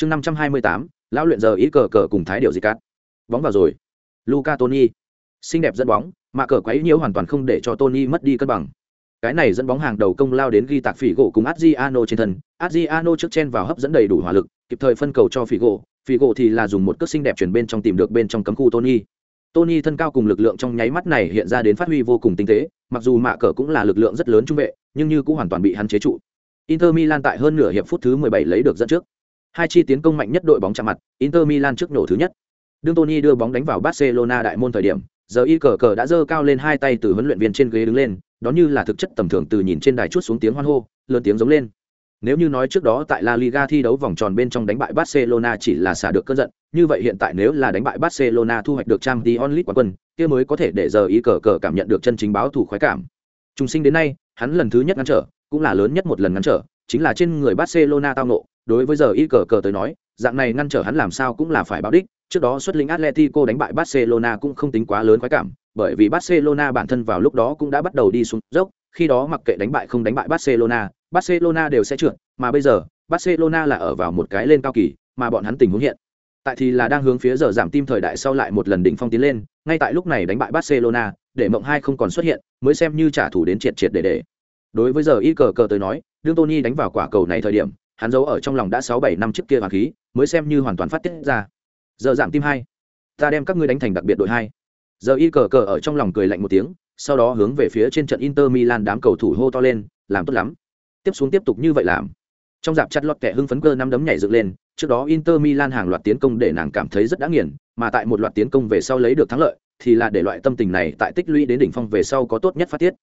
chương năm trăm hai mươi tám, lão luyện giờ ý cờ cờ cùng thái điệu gì cát bóng vào rồi. Luca tony xinh đẹp dẫn bóng, mà cờ quấy nhiễu hoàn toàn không để cho tony mất đi cân bằng. Cái này dẫn bóng hàng đầu công lao đến ghi tạc phỉ gỗ cùng adriano trên thân. Adriano trước chen vào hấp dẫn đầy đủ hỏa lực, kịp thời phân cầu cho phỉ gỗ phỉ gỗ thì là dùng một cước xinh đẹp chuyển bên trong tìm được bên trong cấm khu tony tony thân cao cùng lực lượng trong nháy mắt này hiện ra đến phát huy vô cùng tinh tế, mặc dù mạ cờ cũng là lực lượng rất lớn trung vệ, nhưng như cũng hoàn toàn bị hắn chế trụ. Inter milan tại hơn nửa hiệp phút thứ 17 lấy được dẫn trước hai chi tiến công mạnh nhất đội bóng chạm mặt inter milan trước nổ thứ nhất. Đương tony đưa bóng đánh vào barcelona đại môn thời điểm giờ y cờ cờ đã giơ cao lên hai tay từ huấn luyện viên trên ghế đứng lên đó như là thực chất tầm thường từ nhìn trên đài chút xuống tiếng hoan hô lớn tiếng giống lên. Nếu như nói trước đó tại La Liga thi đấu vòng tròn bên trong đánh bại Barcelona chỉ là xả được cơn giận, như vậy hiện tại nếu là đánh bại Barcelona thu hoạch được Champions League quán quân, kia mới có thể để giờ Y cờ cờ cảm nhận được chân chính báo thủ khoái cảm. Trung sinh đến nay, hắn lần thứ nhất ngăn trở, cũng là lớn nhất một lần ngăn trở, chính là trên người Barcelona tao nộ, đối với giờ y cờ cờ tới nói, dạng này ngăn trở hắn làm sao cũng là phải báo đích, trước đó xuất lĩnh Atletico đánh bại Barcelona cũng không tính quá lớn khoái cảm, bởi vì Barcelona bản thân vào lúc đó cũng đã bắt đầu đi xuống dốc, khi đó mặc kệ đánh bại không đánh bại Barcelona, Barcelona đều sẽ trượt, mà bây giờ, Barcelona là ở vào một cái lên cao kỳ, mà bọn hắn tình huống hiện. Tại thì là đang hướng phía giờ giảm tim thời đại sau lại một lần đỉnh phong tiến lên, ngay tại lúc này đánh bại Barcelona, để mộng hai không còn xuất hiện, mới xem như trả thù đến triệt triệt để để. Đối với giờ y cờ cờ tới nói, đương Tony đánh vào quả cầu này thời điểm, hắn giấu ở trong lòng đã sáu bảy năm trước kia hoàng khí, mới xem như hoàn toàn phát tiết ra. Giờ giảm tim hai, ta đem các ngươi đánh thành đặc biệt đội hai. Giờ y cờ cờ ở trong lòng cười lạnh một tiếng, sau đó hướng về phía trên trận Inter Milan đám cầu thủ hô to lên, làm tốt lắm tiếp xuống tiếp tục như vậy làm trong dạp chặt lọt kẻ hưng phấn cơ năm đấm nhảy dựng lên trước đó inter milan hàng loạt tiến công để nàng cảm thấy rất đã nghiền mà tại một loạt tiến công về sau lấy được thắng lợi thì là để loại tâm tình này tại tích lũy đến đỉnh phong về sau có tốt nhất phát tiết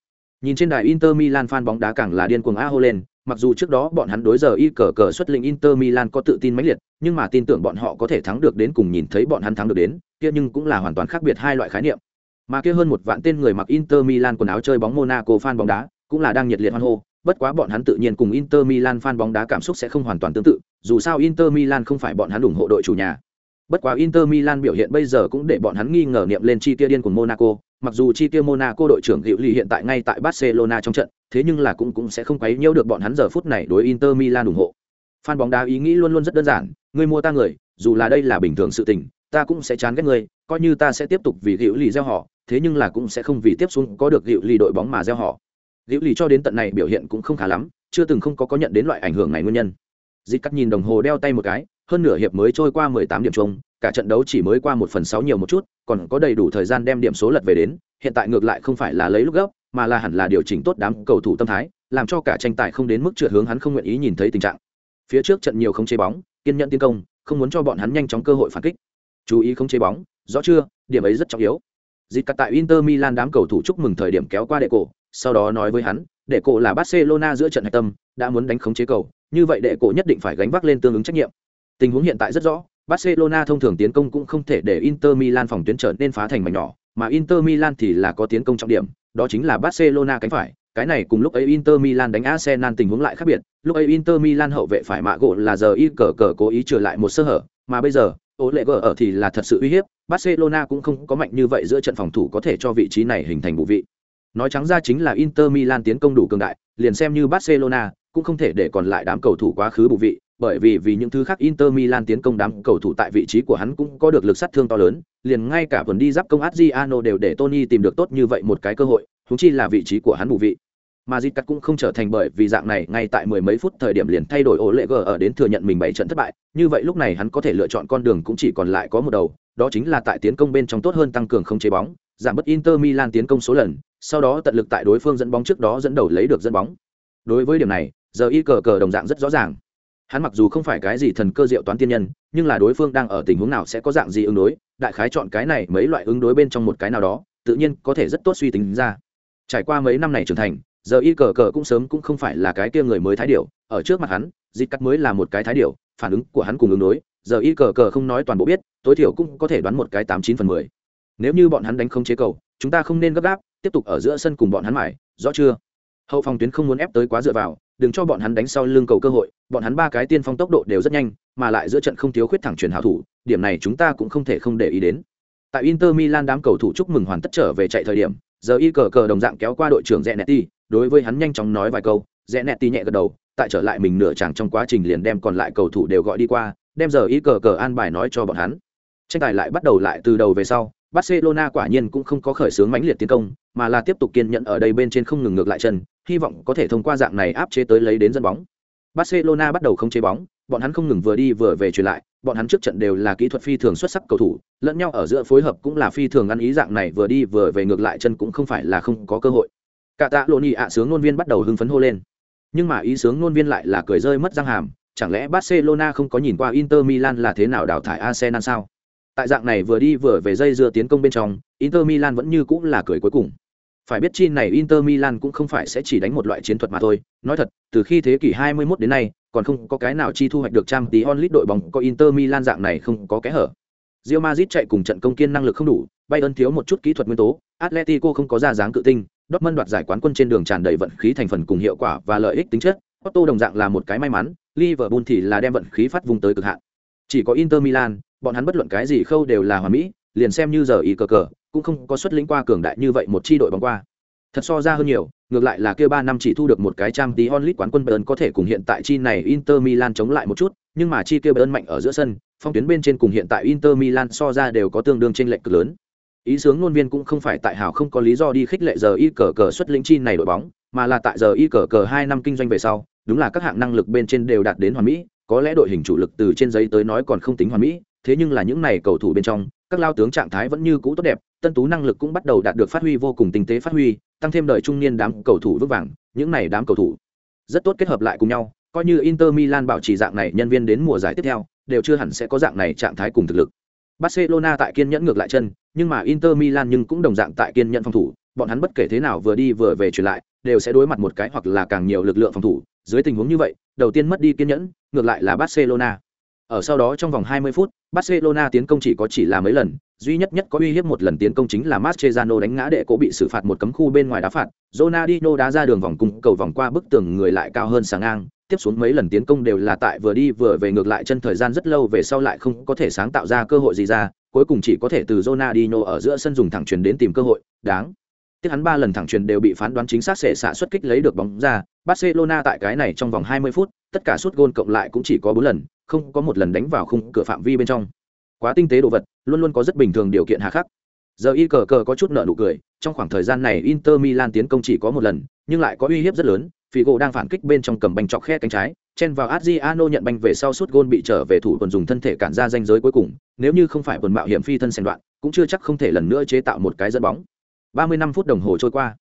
nhìn trên đài inter milan fan bóng đá càng là điên cuồng a hô lên mặc dù trước đó bọn hắn đối giờ y cờ cờ xuất lĩnh inter milan có tự tin mãnh liệt nhưng mà tin tưởng bọn họ có thể thắng được đến cùng nhìn thấy bọn hắn thắng được đến kia nhưng cũng là hoàn toàn khác biệt hai loại khái niệm mà kia hơn một vạn tên người mặc inter milan quần áo chơi bóng monaco fan bóng đá cũng là đang nhiệt liệt hoan hô bất quá bọn hắn tự nhiên cùng Inter Milan fan bóng đá cảm xúc sẽ không hoàn toàn tương tự, dù sao Inter Milan không phải bọn hắn ủng hộ đội chủ nhà. Bất quá Inter Milan biểu hiện bây giờ cũng để bọn hắn nghi ngờ niệm lên chi tiêu điên của Monaco, mặc dù chi tiêu Monaco đội trưởng Diệu Ly hiện tại ngay tại Barcelona trong trận, thế nhưng là cũng cũng sẽ không quấy nhiễu được bọn hắn giờ phút này đối Inter Milan ủng hộ. Fan bóng đá ý nghĩ luôn luôn rất đơn giản, người mua ta người, dù là đây là bình thường sự tình, ta cũng sẽ chán ghét người, coi như ta sẽ tiếp tục vì Diệu Ly gieo họ, thế nhưng là cũng sẽ không vì tiếp xuống có được Diệu Ly đội bóng mà gieo họ liễu lì cho đến tận này biểu hiện cũng không khá lắm chưa từng không có có nhận đến loại ảnh hưởng này nguyên nhân Dịch cắt nhìn đồng hồ đeo tay một cái hơn nửa hiệp mới trôi qua mười tám điểm chung, cả trận đấu chỉ mới qua một phần sáu nhiều một chút, còn có đầy đủ thời gian đem điểm số lật về đến, hiện tại ngược lại không phải là lấy lúc gấp, mà là hẳn là điều chỉnh tốt đám cầu thủ tâm thái, làm cho cả tranh tài không đến mức trượt hướng hắn không nguyện ý nhìn thấy tình trạng. Phía trước trận nhiều không chế bóng, kiên nhẫn tiến công, không muốn cho bọn hắn nhanh chóng cơ hội phản kích. Chú ý không chế bóng, rõ chưa, điểm ấy rất trọng yếu. Dịch cắt tại inter milan đám cầu thủ chúc mừng thời điểm kéo qua đệ cổ, sau đó nói với hắn, đệ cổ là barcelona giữa trận hạch tâm, đã muốn đánh khống chế cầu, như vậy đệ cổ nhất định phải gánh vác lên tương ứng trách nhiệm tình huống hiện tại rất rõ barcelona thông thường tiến công cũng không thể để inter milan phòng tuyến trở nên phá thành mảnh nhỏ mà inter milan thì là có tiến công trọng điểm đó chính là barcelona cánh phải cái này cùng lúc ấy Inter Milan đánh Arsenal tình huống lại khác biệt, lúc ấy Inter Milan hậu vệ phải mạ gỗ là giờ y cờ cờ cố ý trở lại một sơ hở, mà bây giờ, ố lệ gờ ở thì là thật sự uy hiếp, Barcelona cũng không có mạnh như vậy giữa trận phòng thủ có thể cho vị trí này hình thành bộ vị. Nói trắng ra chính là Inter Milan tiến công đủ cường đại, liền xem như Barcelona cũng không thể để còn lại đám cầu thủ quá khứ bù vị, bởi vì vì những thứ khác Inter Milan tiến công đám cầu thủ tại vị trí của hắn cũng có được lực sát thương to lớn, liền ngay cả tuần đi giáp công Adriano đều để Tony tìm được tốt như vậy một cái cơ hội, huống chi là vị trí của hắn bù vị. Mà Zicat cũng không trở thành bởi vì dạng này ngay tại mười mấy phút thời điểm liền thay đổi ổ lệ G ở đến thừa nhận mình bảy trận thất bại, như vậy lúc này hắn có thể lựa chọn con đường cũng chỉ còn lại có một đầu, đó chính là tại tiến công bên trong tốt hơn tăng cường không chế bóng, giảm bớt Inter Milan tiến công số lần, sau đó tận lực tại đối phương dẫn bóng trước đó dẫn đầu lấy được dẫn bóng. Đối với điểm này, giờ y cờ cờ đồng dạng rất rõ ràng. Hắn mặc dù không phải cái gì thần cơ diệu toán tiên nhân, nhưng là đối phương đang ở tình huống nào sẽ có dạng gì ứng đối, đại khái chọn cái này mấy loại ứng đối bên trong một cái nào đó, tự nhiên có thể rất tốt suy tính ra. Trải qua mấy năm này trưởng thành, giờ y cờ cờ cũng sớm cũng không phải là cái kia người mới thái điệu, ở trước mặt hắn, dịp cắt mới là một cái thái điệu, phản ứng của hắn cùng ứng đối, giờ y cờ cờ không nói toàn bộ biết, tối thiểu cũng có thể đoán một cái tám chín phần mười nếu như bọn hắn đánh không chế cầu chúng ta không nên gấp gáp tiếp tục ở giữa sân cùng bọn hắn mải rõ chưa hậu phòng tuyến không muốn ép tới quá dựa vào, đừng cho bọn hắn đánh sau lưng cầu cơ hội, bọn hắn ba cái tiên phong tốc độ đều rất nhanh, mà lại giữa trận không thiếu khuyết thẳng chuyển hảo thủ, điểm này chúng ta cũng không thể không để ý đến. Tại inter milan đám cầu thủ chúc mừng hoàn tất trở về chạy thời điểm, giờ y cờ cờ đồng dạng kéo qua đội trưởng rẽ netti đối với hắn nhanh chóng nói vài câu rẽ netti nhẹ gật đầu, tại trở lại mình nửa chàng trong quá trình liền đem còn lại cầu thủ đều gọi đi qua, đem giờ y cờ cờ an bài nói cho bọn hắn. Tranh tài lại bắt đầu lại từ đầu về sau, barcelona quả nhiên cũng không có khởi xướng mãnh liệt tiến công, mà là tiếp tục kiên nhẫn ở đây bên trên không ngừng ngược lại chân hy vọng có thể thông qua dạng này áp chế tới lấy đến dẫn bóng. Barcelona bắt đầu không chế bóng, bọn hắn không ngừng vừa đi vừa về truyền lại, bọn hắn trước trận đều là kỹ thuật phi thường xuất sắc cầu thủ, lẫn nhau ở giữa phối hợp cũng là phi thường ăn ý dạng này vừa đi vừa về ngược lại chân cũng không phải là không có cơ hội. Cả tạ lộ ạ sướng ngôn viên bắt đầu hưng phấn hô lên. Nhưng mà ý sướng ngôn viên lại là cười rơi mất răng hàm, chẳng lẽ barcelona không có nhìn qua inter milan là thế nào đào thải arsenal sao? Tại dạng này vừa đi vừa về dây dưa tiến công bên trong, inter milan vẫn như cũng là cười cuối cùng phải biết chi này inter milan cũng không phải sẽ chỉ đánh một loại chiến thuật mà thôi nói thật từ khi thế kỷ 21 đến nay còn không có cái nào chi thu hoạch được trang tí onlit đội bóng có inter milan dạng này không có kẽ hở Real Madrid chạy cùng trận công kiên năng lực không đủ, Bayern thiếu một chút kỹ thuật nguyên tố, Atletico không có ra dáng cự tinh, Dortmund đoạt giải quán quân trên đường tràn đầy vận khí thành phần cùng hiệu quả và lợi ích tính chất, Porto đồng dạng là một cái may mắn, Liverpool thì là đem vận khí phát vùng tới cực hạn. Chỉ có Inter Milan, bọn hắn bất luận cái gì khâu đều là hoàn mỹ, liền xem như giờ ý cờ cờ, cũng không có xuất lĩnh qua cường đại như vậy một chi đội bóng qua. Thật so ra hơn nhiều, ngược lại là kia ba năm chỉ thu được một cái trang tí onlit quán quân Bayern có thể cùng hiện tại chi này Inter Milan chống lại một chút, nhưng mà chi kia Bayern mạnh ở giữa sân, phong tuyến bên trên cùng hiện tại Inter Milan so ra đều có tương đương chênh lệch cực lớn. Ý sướng ngôn viên cũng không phải tại hảo không có lý do đi khích lệ giờ y cờ cờ xuất lĩnh chi này đội bóng, mà là tại giờ y cờ cờ hai năm kinh doanh về sau, đúng là các hạng năng lực bên trên đều đạt đến hoàn mỹ, có lẽ đội hình chủ lực từ trên giấy tới nói còn không tính hoàn mỹ, thế nhưng là những này cầu thủ bên trong, các lao tướng trạng thái vẫn như cũ tốt đẹp, tân tú năng lực cũng bắt đầu đạt được phát huy vô cùng tinh tế phát huy, tăng thêm đời trung niên đám cầu thủ vững vàng, những này đám cầu thủ rất tốt kết hợp lại cùng nhau, coi như Inter Milan bảo trì dạng này nhân viên đến mùa giải tiếp theo, đều chưa hẳn sẽ có dạng này trạng thái cùng thực lực. Barcelona tại kiên nhẫn ngược lại chân, nhưng mà Inter Milan nhưng cũng đồng dạng tại kiên nhẫn phòng thủ, bọn hắn bất kể thế nào vừa đi vừa về chuyển lại, đều sẽ đối mặt một cái hoặc là càng nhiều lực lượng phòng thủ, dưới tình huống như vậy, đầu tiên mất đi kiên nhẫn, ngược lại là Barcelona. Ở sau đó trong vòng 20 phút, Barcelona tiến công chỉ có chỉ là mấy lần, duy nhất nhất có uy hiếp một lần tiến công chính là Mascherano đánh ngã đệ cổ bị xử phạt một cấm khu bên ngoài đá phạt, Ronaldinho đá ra đường vòng cung cầu vòng qua bức tường người lại cao hơn sáng ngang, tiếp xuống mấy lần tiến công đều là tại vừa đi vừa về ngược lại chân thời gian rất lâu về sau lại không có thể sáng tạo ra cơ hội gì ra, cuối cùng chỉ có thể từ Ronaldinho ở giữa sân dùng thẳng truyền đến tìm cơ hội, đáng. Tiếc hắn ba lần thẳng truyền đều bị phán đoán chính xác sẽ xạ xuất kích lấy được bóng ra, Barcelona tại cái này trong vòng 20 phút, tất cả sút gôn cộng lại cũng chỉ có 4 lần, không có một lần đánh vào khung cửa phạm vi bên trong. Quá tinh tế đồ vật, luôn luôn có rất bình thường điều kiện hà khắc. Giờ y cờ cờ có chút nợ nụ cười, trong khoảng thời gian này Inter Milan tiến công chỉ có một lần, nhưng lại có uy hiếp rất lớn, Figo đang phản kích bên trong cầm banh chọc khe cánh trái, chen vào Adriano nhận banh về sau sút gôn bị trở về thủ còn dùng thân thể cản ra danh giới cuối cùng, nếu như không phải quần mạo hiểm phi thân xen đoạn, cũng chưa chắc không thể lần nữa chế tạo một cái dẫn bóng. 35 phút đồng hồ trôi qua.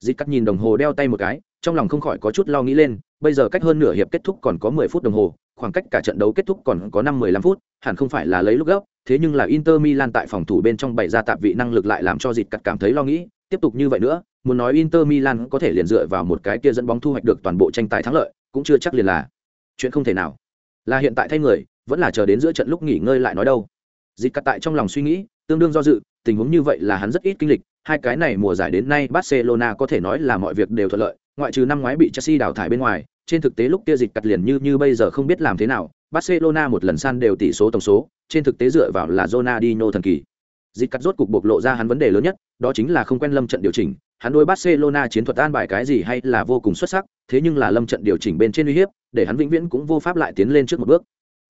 Dịch cắt nhìn đồng hồ đeo tay một cái, trong lòng không khỏi có chút lo nghĩ lên, bây giờ cách hơn nửa hiệp kết thúc còn có 10 phút đồng hồ, khoảng cách cả trận đấu kết thúc còn có 5-15 phút, hẳn không phải là lấy lúc gấp, thế nhưng là Inter Milan tại phòng thủ bên trong bày ra tạp vị năng lực lại làm cho dịch cắt cảm thấy lo nghĩ, tiếp tục như vậy nữa, muốn nói Inter Milan có thể liền dựa vào một cái kia dẫn bóng thu hoạch được toàn bộ tranh tài thắng lợi, cũng chưa chắc liền là chuyện không thể nào. Là hiện tại thay người, vẫn là chờ đến giữa trận lúc nghỉ ngơi lại nói đâu. Dịch cắt tại trong lòng suy nghĩ, tương đương do dự, tình huống như vậy là hắn rất ít kinh lịch, hai cái này mùa giải đến nay Barcelona có thể nói là mọi việc đều thuận lợi, ngoại trừ năm ngoái bị Chelsea đào thải bên ngoài, trên thực tế lúc kia dịch cắt liền như như bây giờ không biết làm thế nào, Barcelona một lần san đều tỷ số tổng số, trên thực tế dựa vào là Ronaldinho thần kỳ. Dịch cắt rốt cục bộc lộ ra hắn vấn đề lớn nhất, đó chính là không quen lâm trận điều chỉnh, hắn đối Barcelona chiến thuật an bài cái gì hay là vô cùng xuất sắc, thế nhưng là lâm trận điều chỉnh bên trên uy hiếp, để hắn vĩnh viễn cũng vô pháp lại tiến lên trước một bước.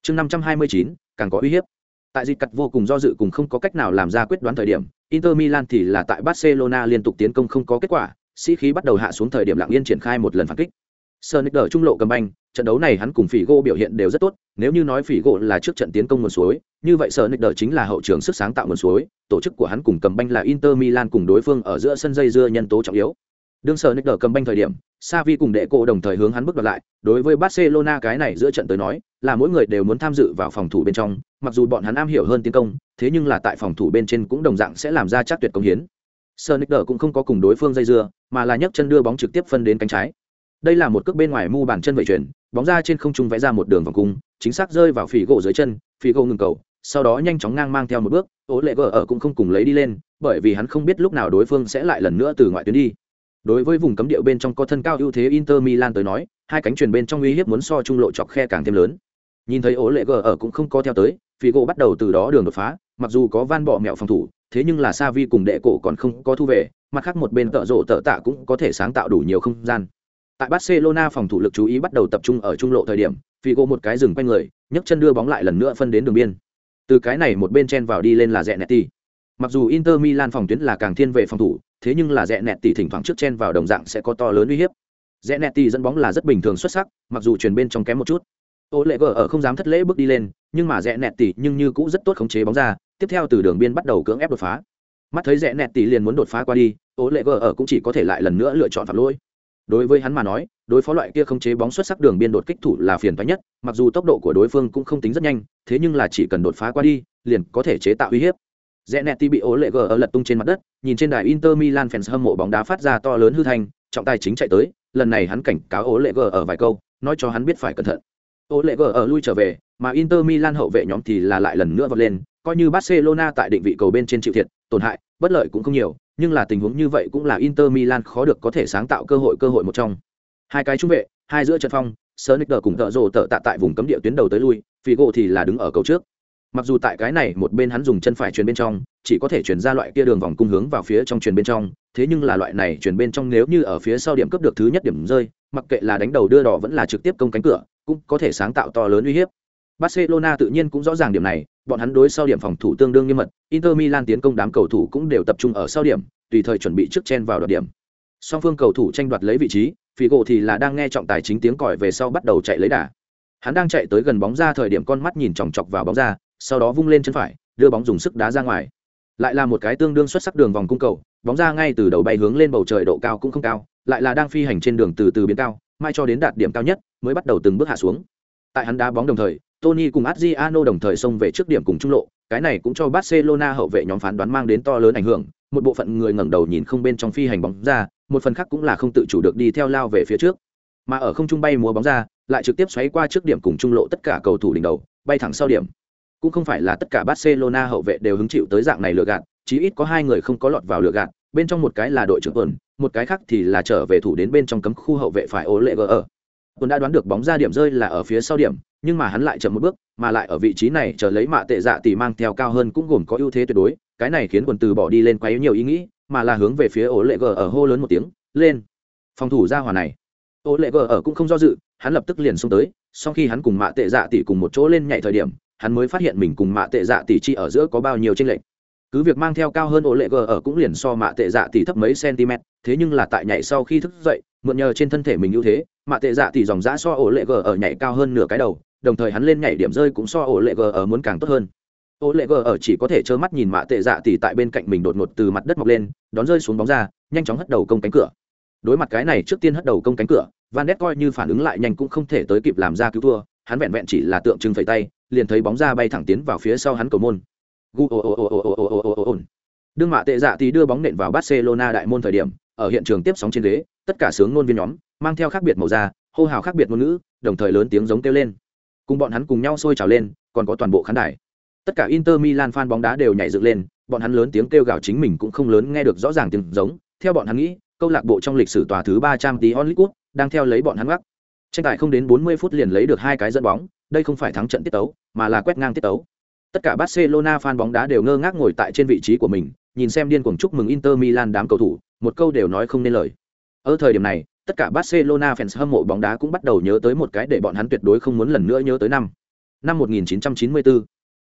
Chương 529, càng có uy hiếp. Tại dịch cắt vô cùng do dự cùng không có cách nào làm ra quyết đoán thời điểm, Inter Milan thì là tại Barcelona liên tục tiến công không có kết quả, sĩ khí bắt đầu hạ xuống thời điểm lặng yên triển khai một lần phản kích. Sonic đỡ trung lộ cầm banh, trận đấu này hắn cùng Figo biểu hiện đều rất tốt, nếu như nói Figo là trước trận tiến công nguồn suối, như vậy Sonic đỡ chính là hậu trường sức sáng tạo nguồn suối, tổ chức của hắn cùng cầm banh là Inter Milan cùng đối phương ở giữa sân dây dưa nhân tố trọng yếu. Đương Sonic đỡ cầm banh thời điểm, Xavi cùng đệ cổ đồng thời hướng hắn bước đoạt lại, đối với Barcelona cái này giữa trận tới nói, là mỗi người đều muốn tham dự vào phòng thủ bên trong, mặc dù bọn hắn am hiểu hơn tiến công, thế nhưng là tại phòng thủ bên trên cũng đồng dạng sẽ làm ra chắc tuyệt công hiến. Sonic cũng không có cùng đối phương dây dưa, mà là nhấc chân đưa bóng trực tiếp phân đến cánh trái. Đây là một cước bên ngoài mu bàn chân vậy chuyển, bóng ra trên không trung vẽ ra một đường vòng cung, chính xác rơi vào phỉ gỗ dưới chân, phỉ gỗ ngừng cầu, sau đó nhanh chóng ngang mang theo một bước, ố lệ gờ ở cũng không cùng lấy đi lên, bởi vì hắn không biết lúc nào đối phương sẽ lại lần nữa từ ngoại tuyến đi. Đối với vùng cấm địa bên trong có thân cao ưu thế Inter Milan tới nói, hai cánh truyền bên trong uy hiếp muốn so trung lộ chọc khe càng thêm lớn. Nhìn thấy ố lệ gờ ở cũng không có theo tới, Figo bắt đầu từ đó đường đột phá, mặc dù có van bỏ mẹo phòng thủ, thế nhưng là Savi cùng đệ cổ còn không có thu về, mặt khác một bên tợ rộ tợ tạ cũng có thể sáng tạo đủ nhiều không gian. Tại Barcelona phòng thủ lực chú ý bắt đầu tập trung ở trung lộ thời điểm, Figo một cái dừng quanh người, nhấc chân đưa bóng lại lần nữa phân đến đường biên. Từ cái này một bên chen vào đi lên là rẽ nẹt. Mặc dù Inter Milan phòng tuyến là càng thiên về phòng thủ, thế nhưng là rẽ nẹt tỷ thỉnh thoảng trước chen vào đồng dạng sẽ có to lớn uy hiếp. Rẽ nẹt tỷ dẫn bóng là rất bình thường xuất sắc, mặc dù truyền bên trong kém một chút. Ô lệ gờ ở không dám thất lễ bước đi lên, nhưng mà rẽ nẹt tỷ nhưng như cũng rất tốt khống chế bóng ra, tiếp theo từ đường biên bắt đầu cưỡng ép đột phá. Mắt thấy rẽ nẹt tỷ liền muốn đột phá qua đi, Ô lệ gờ ở cũng chỉ có thể lại lần nữa lựa chọn phạm lỗi đối với hắn mà nói đối phó loại kia không chế bóng xuất sắc đường biên đột kích thủ là phiền toái nhất mặc dù tốc độ của đối phương cũng không tính rất nhanh thế nhưng là chỉ cần đột phá qua đi liền có thể chế tạo uy hiếp rẽ nẹt bị ố lệ gờ ở lật tung trên mặt đất nhìn trên đài inter milan fans hâm mộ bóng đá phát ra to lớn hư thanh trọng tài chính chạy tới lần này hắn cảnh cáo ố lệ gờ ở vài câu nói cho hắn biết phải cẩn thận ố lệ gờ ở lui trở về mà inter milan hậu vệ nhóm thì là lại lần nữa vọt lên coi như barcelona tại định vị cầu bên trên chịu thiệt tổn hại bất lợi cũng không nhiều nhưng là tình huống như vậy cũng là Inter Milan khó được có thể sáng tạo cơ hội cơ hội một trong. Hai cái trung vệ, hai giữa trận phong, Sonicer cùng tợ rồ tợ tạ tại vùng cấm địa tuyến đầu tới lui, Figo thì là đứng ở cầu trước. Mặc dù tại cái này một bên hắn dùng chân phải truyền bên trong, chỉ có thể chuyển ra loại kia đường vòng cung hướng vào phía trong truyền bên trong, thế nhưng là loại này chuyển bên trong nếu như ở phía sau điểm cấp được thứ nhất điểm rơi, mặc kệ là đánh đầu đưa đỏ vẫn là trực tiếp công cánh cửa, cũng có thể sáng tạo to lớn uy hiếp. Barcelona tự nhiên cũng rõ ràng điểm này, bọn hắn đối sau điểm phòng thủ tương đương nghiêm mật, Inter Milan tiến công đám cầu thủ cũng đều tập trung ở sau điểm, tùy thời chuẩn bị trước chen vào đoạt điểm. Song phương cầu thủ tranh đoạt lấy vị trí, Figo thì là đang nghe trọng tài chính tiếng còi về sau bắt đầu chạy lấy đà. Hắn đang chạy tới gần bóng ra thời điểm con mắt nhìn chòng chọc vào bóng ra, sau đó vung lên chân phải, đưa bóng dùng sức đá ra ngoài. Lại là một cái tương đương xuất sắc đường vòng cung cầu, bóng ra ngay từ đầu bay hướng lên bầu trời độ cao cũng không cao, lại là đang phi hành trên đường từ từ biến cao, mai cho đến đạt điểm cao nhất mới bắt đầu từng bước hạ xuống. Tại hắn đá bóng đồng thời, Tony cùng Adriano đồng thời xông về trước điểm cùng trung lộ, cái này cũng cho Barcelona hậu vệ nhóm phán đoán mang đến to lớn ảnh hưởng, một bộ phận người ngẩng đầu nhìn không bên trong phi hành bóng ra, một phần khác cũng là không tự chủ được đi theo lao về phía trước. Mà ở không trung bay múa bóng ra, lại trực tiếp xoáy qua trước điểm cùng trung lộ tất cả cầu thủ đỉnh đầu, bay thẳng sau điểm. Cũng không phải là tất cả Barcelona hậu vệ đều hứng chịu tới dạng này lừa gạt, chí ít có hai người không có lọt vào lừa gạt, bên trong một cái là đội trưởng tuần, một cái khác thì là trở về thủ đến bên trong cấm khu hậu vệ phải ố ở. Tuần đã đoán được bóng ra điểm rơi là ở phía sau điểm, nhưng mà hắn lại chậm một bước mà lại ở vị trí này chờ lấy mạ tệ dạ tỷ mang theo cao hơn cũng gồm có ưu thế tuyệt đối cái này khiến quần từ bỏ đi lên quá nhiều ý nghĩ mà là hướng về phía ổ lệ ở hô lớn một tiếng lên phòng thủ ra hòa này ổ lệ ở cũng không do dự hắn lập tức liền xông tới sau khi hắn cùng mạ tệ dạ tỷ cùng một chỗ lên nhảy thời điểm hắn mới phát hiện mình cùng mạ tệ dạ tỷ chi ở giữa có bao nhiêu tranh lệch. Cứ việc mang theo cao hơn ổ lệ g ở cũng liền so mạ tệ dạ tỷ thấp mấy cm thế nhưng là tại nhảy sau khi thức dậy, mượn nhờ trên thân thể mình ưu thế, mạ tệ dạ tỷ dòng giã so ổ lệ g ở nhảy cao hơn nửa cái đầu, đồng thời hắn lên nhảy điểm rơi cũng so ổ lệ g ở muốn càng tốt hơn. Ổ lệ g ở chỉ có thể trơ mắt nhìn mạ tệ dạ tỷ tại bên cạnh mình đột ngột từ mặt đất mọc lên, đón rơi xuống bóng ra, nhanh chóng hất đầu công cánh cửa. Đối mặt cái này trước tiên hất đầu công cánh cửa, van đét coi như phản ứng lại nhanh cũng không thể tới kịp làm ra cứu thua, hắn vẹn vẹn chỉ là tượng trưng phẩy tay liền thấy bóng ra bay thẳng tiến vào phía sau hắn cầu môn. Đương mạ tệ dạ thì đưa bóng nện vào barcelona đại môn thời điểm, ở hiện trường tiếp sóng trên ghế, tất cả sướng ngôn viên nhóm, mang theo khác biệt màu da, hô hào khác biệt ngôn ngữ, đồng thời lớn tiếng giống kêu lên. Cùng bọn hắn cùng nhau sôi trào lên, còn có toàn bộ khán đài. Tất cả inter milan fan bóng đá đều nhảy dựng lên, bọn hắn lớn tiếng kêu gào chính mình cũng không lớn nghe được rõ ràng tiếng giống. Theo bọn hắn nghĩ, câu lạc bộ trong lịch sử tòa thứ ba trăm tí onlit đang theo lấy bọn hắn gác tranh tài không đến bốn mươi phút liền lấy được hai cái dẫn bóng đây không phải thắng trận tiết tấu mà là quét ngang tiết tấu tất cả barcelona fan bóng đá đều ngơ ngác ngồi tại trên vị trí của mình nhìn xem điên cuồng chúc mừng inter milan đám cầu thủ một câu đều nói không nên lời ở thời điểm này tất cả Barcelona fans hâm mộ bóng đá cũng bắt đầu nhớ tới một cái để bọn hắn tuyệt đối không muốn lần nữa nhớ tới năm. Năm 1994.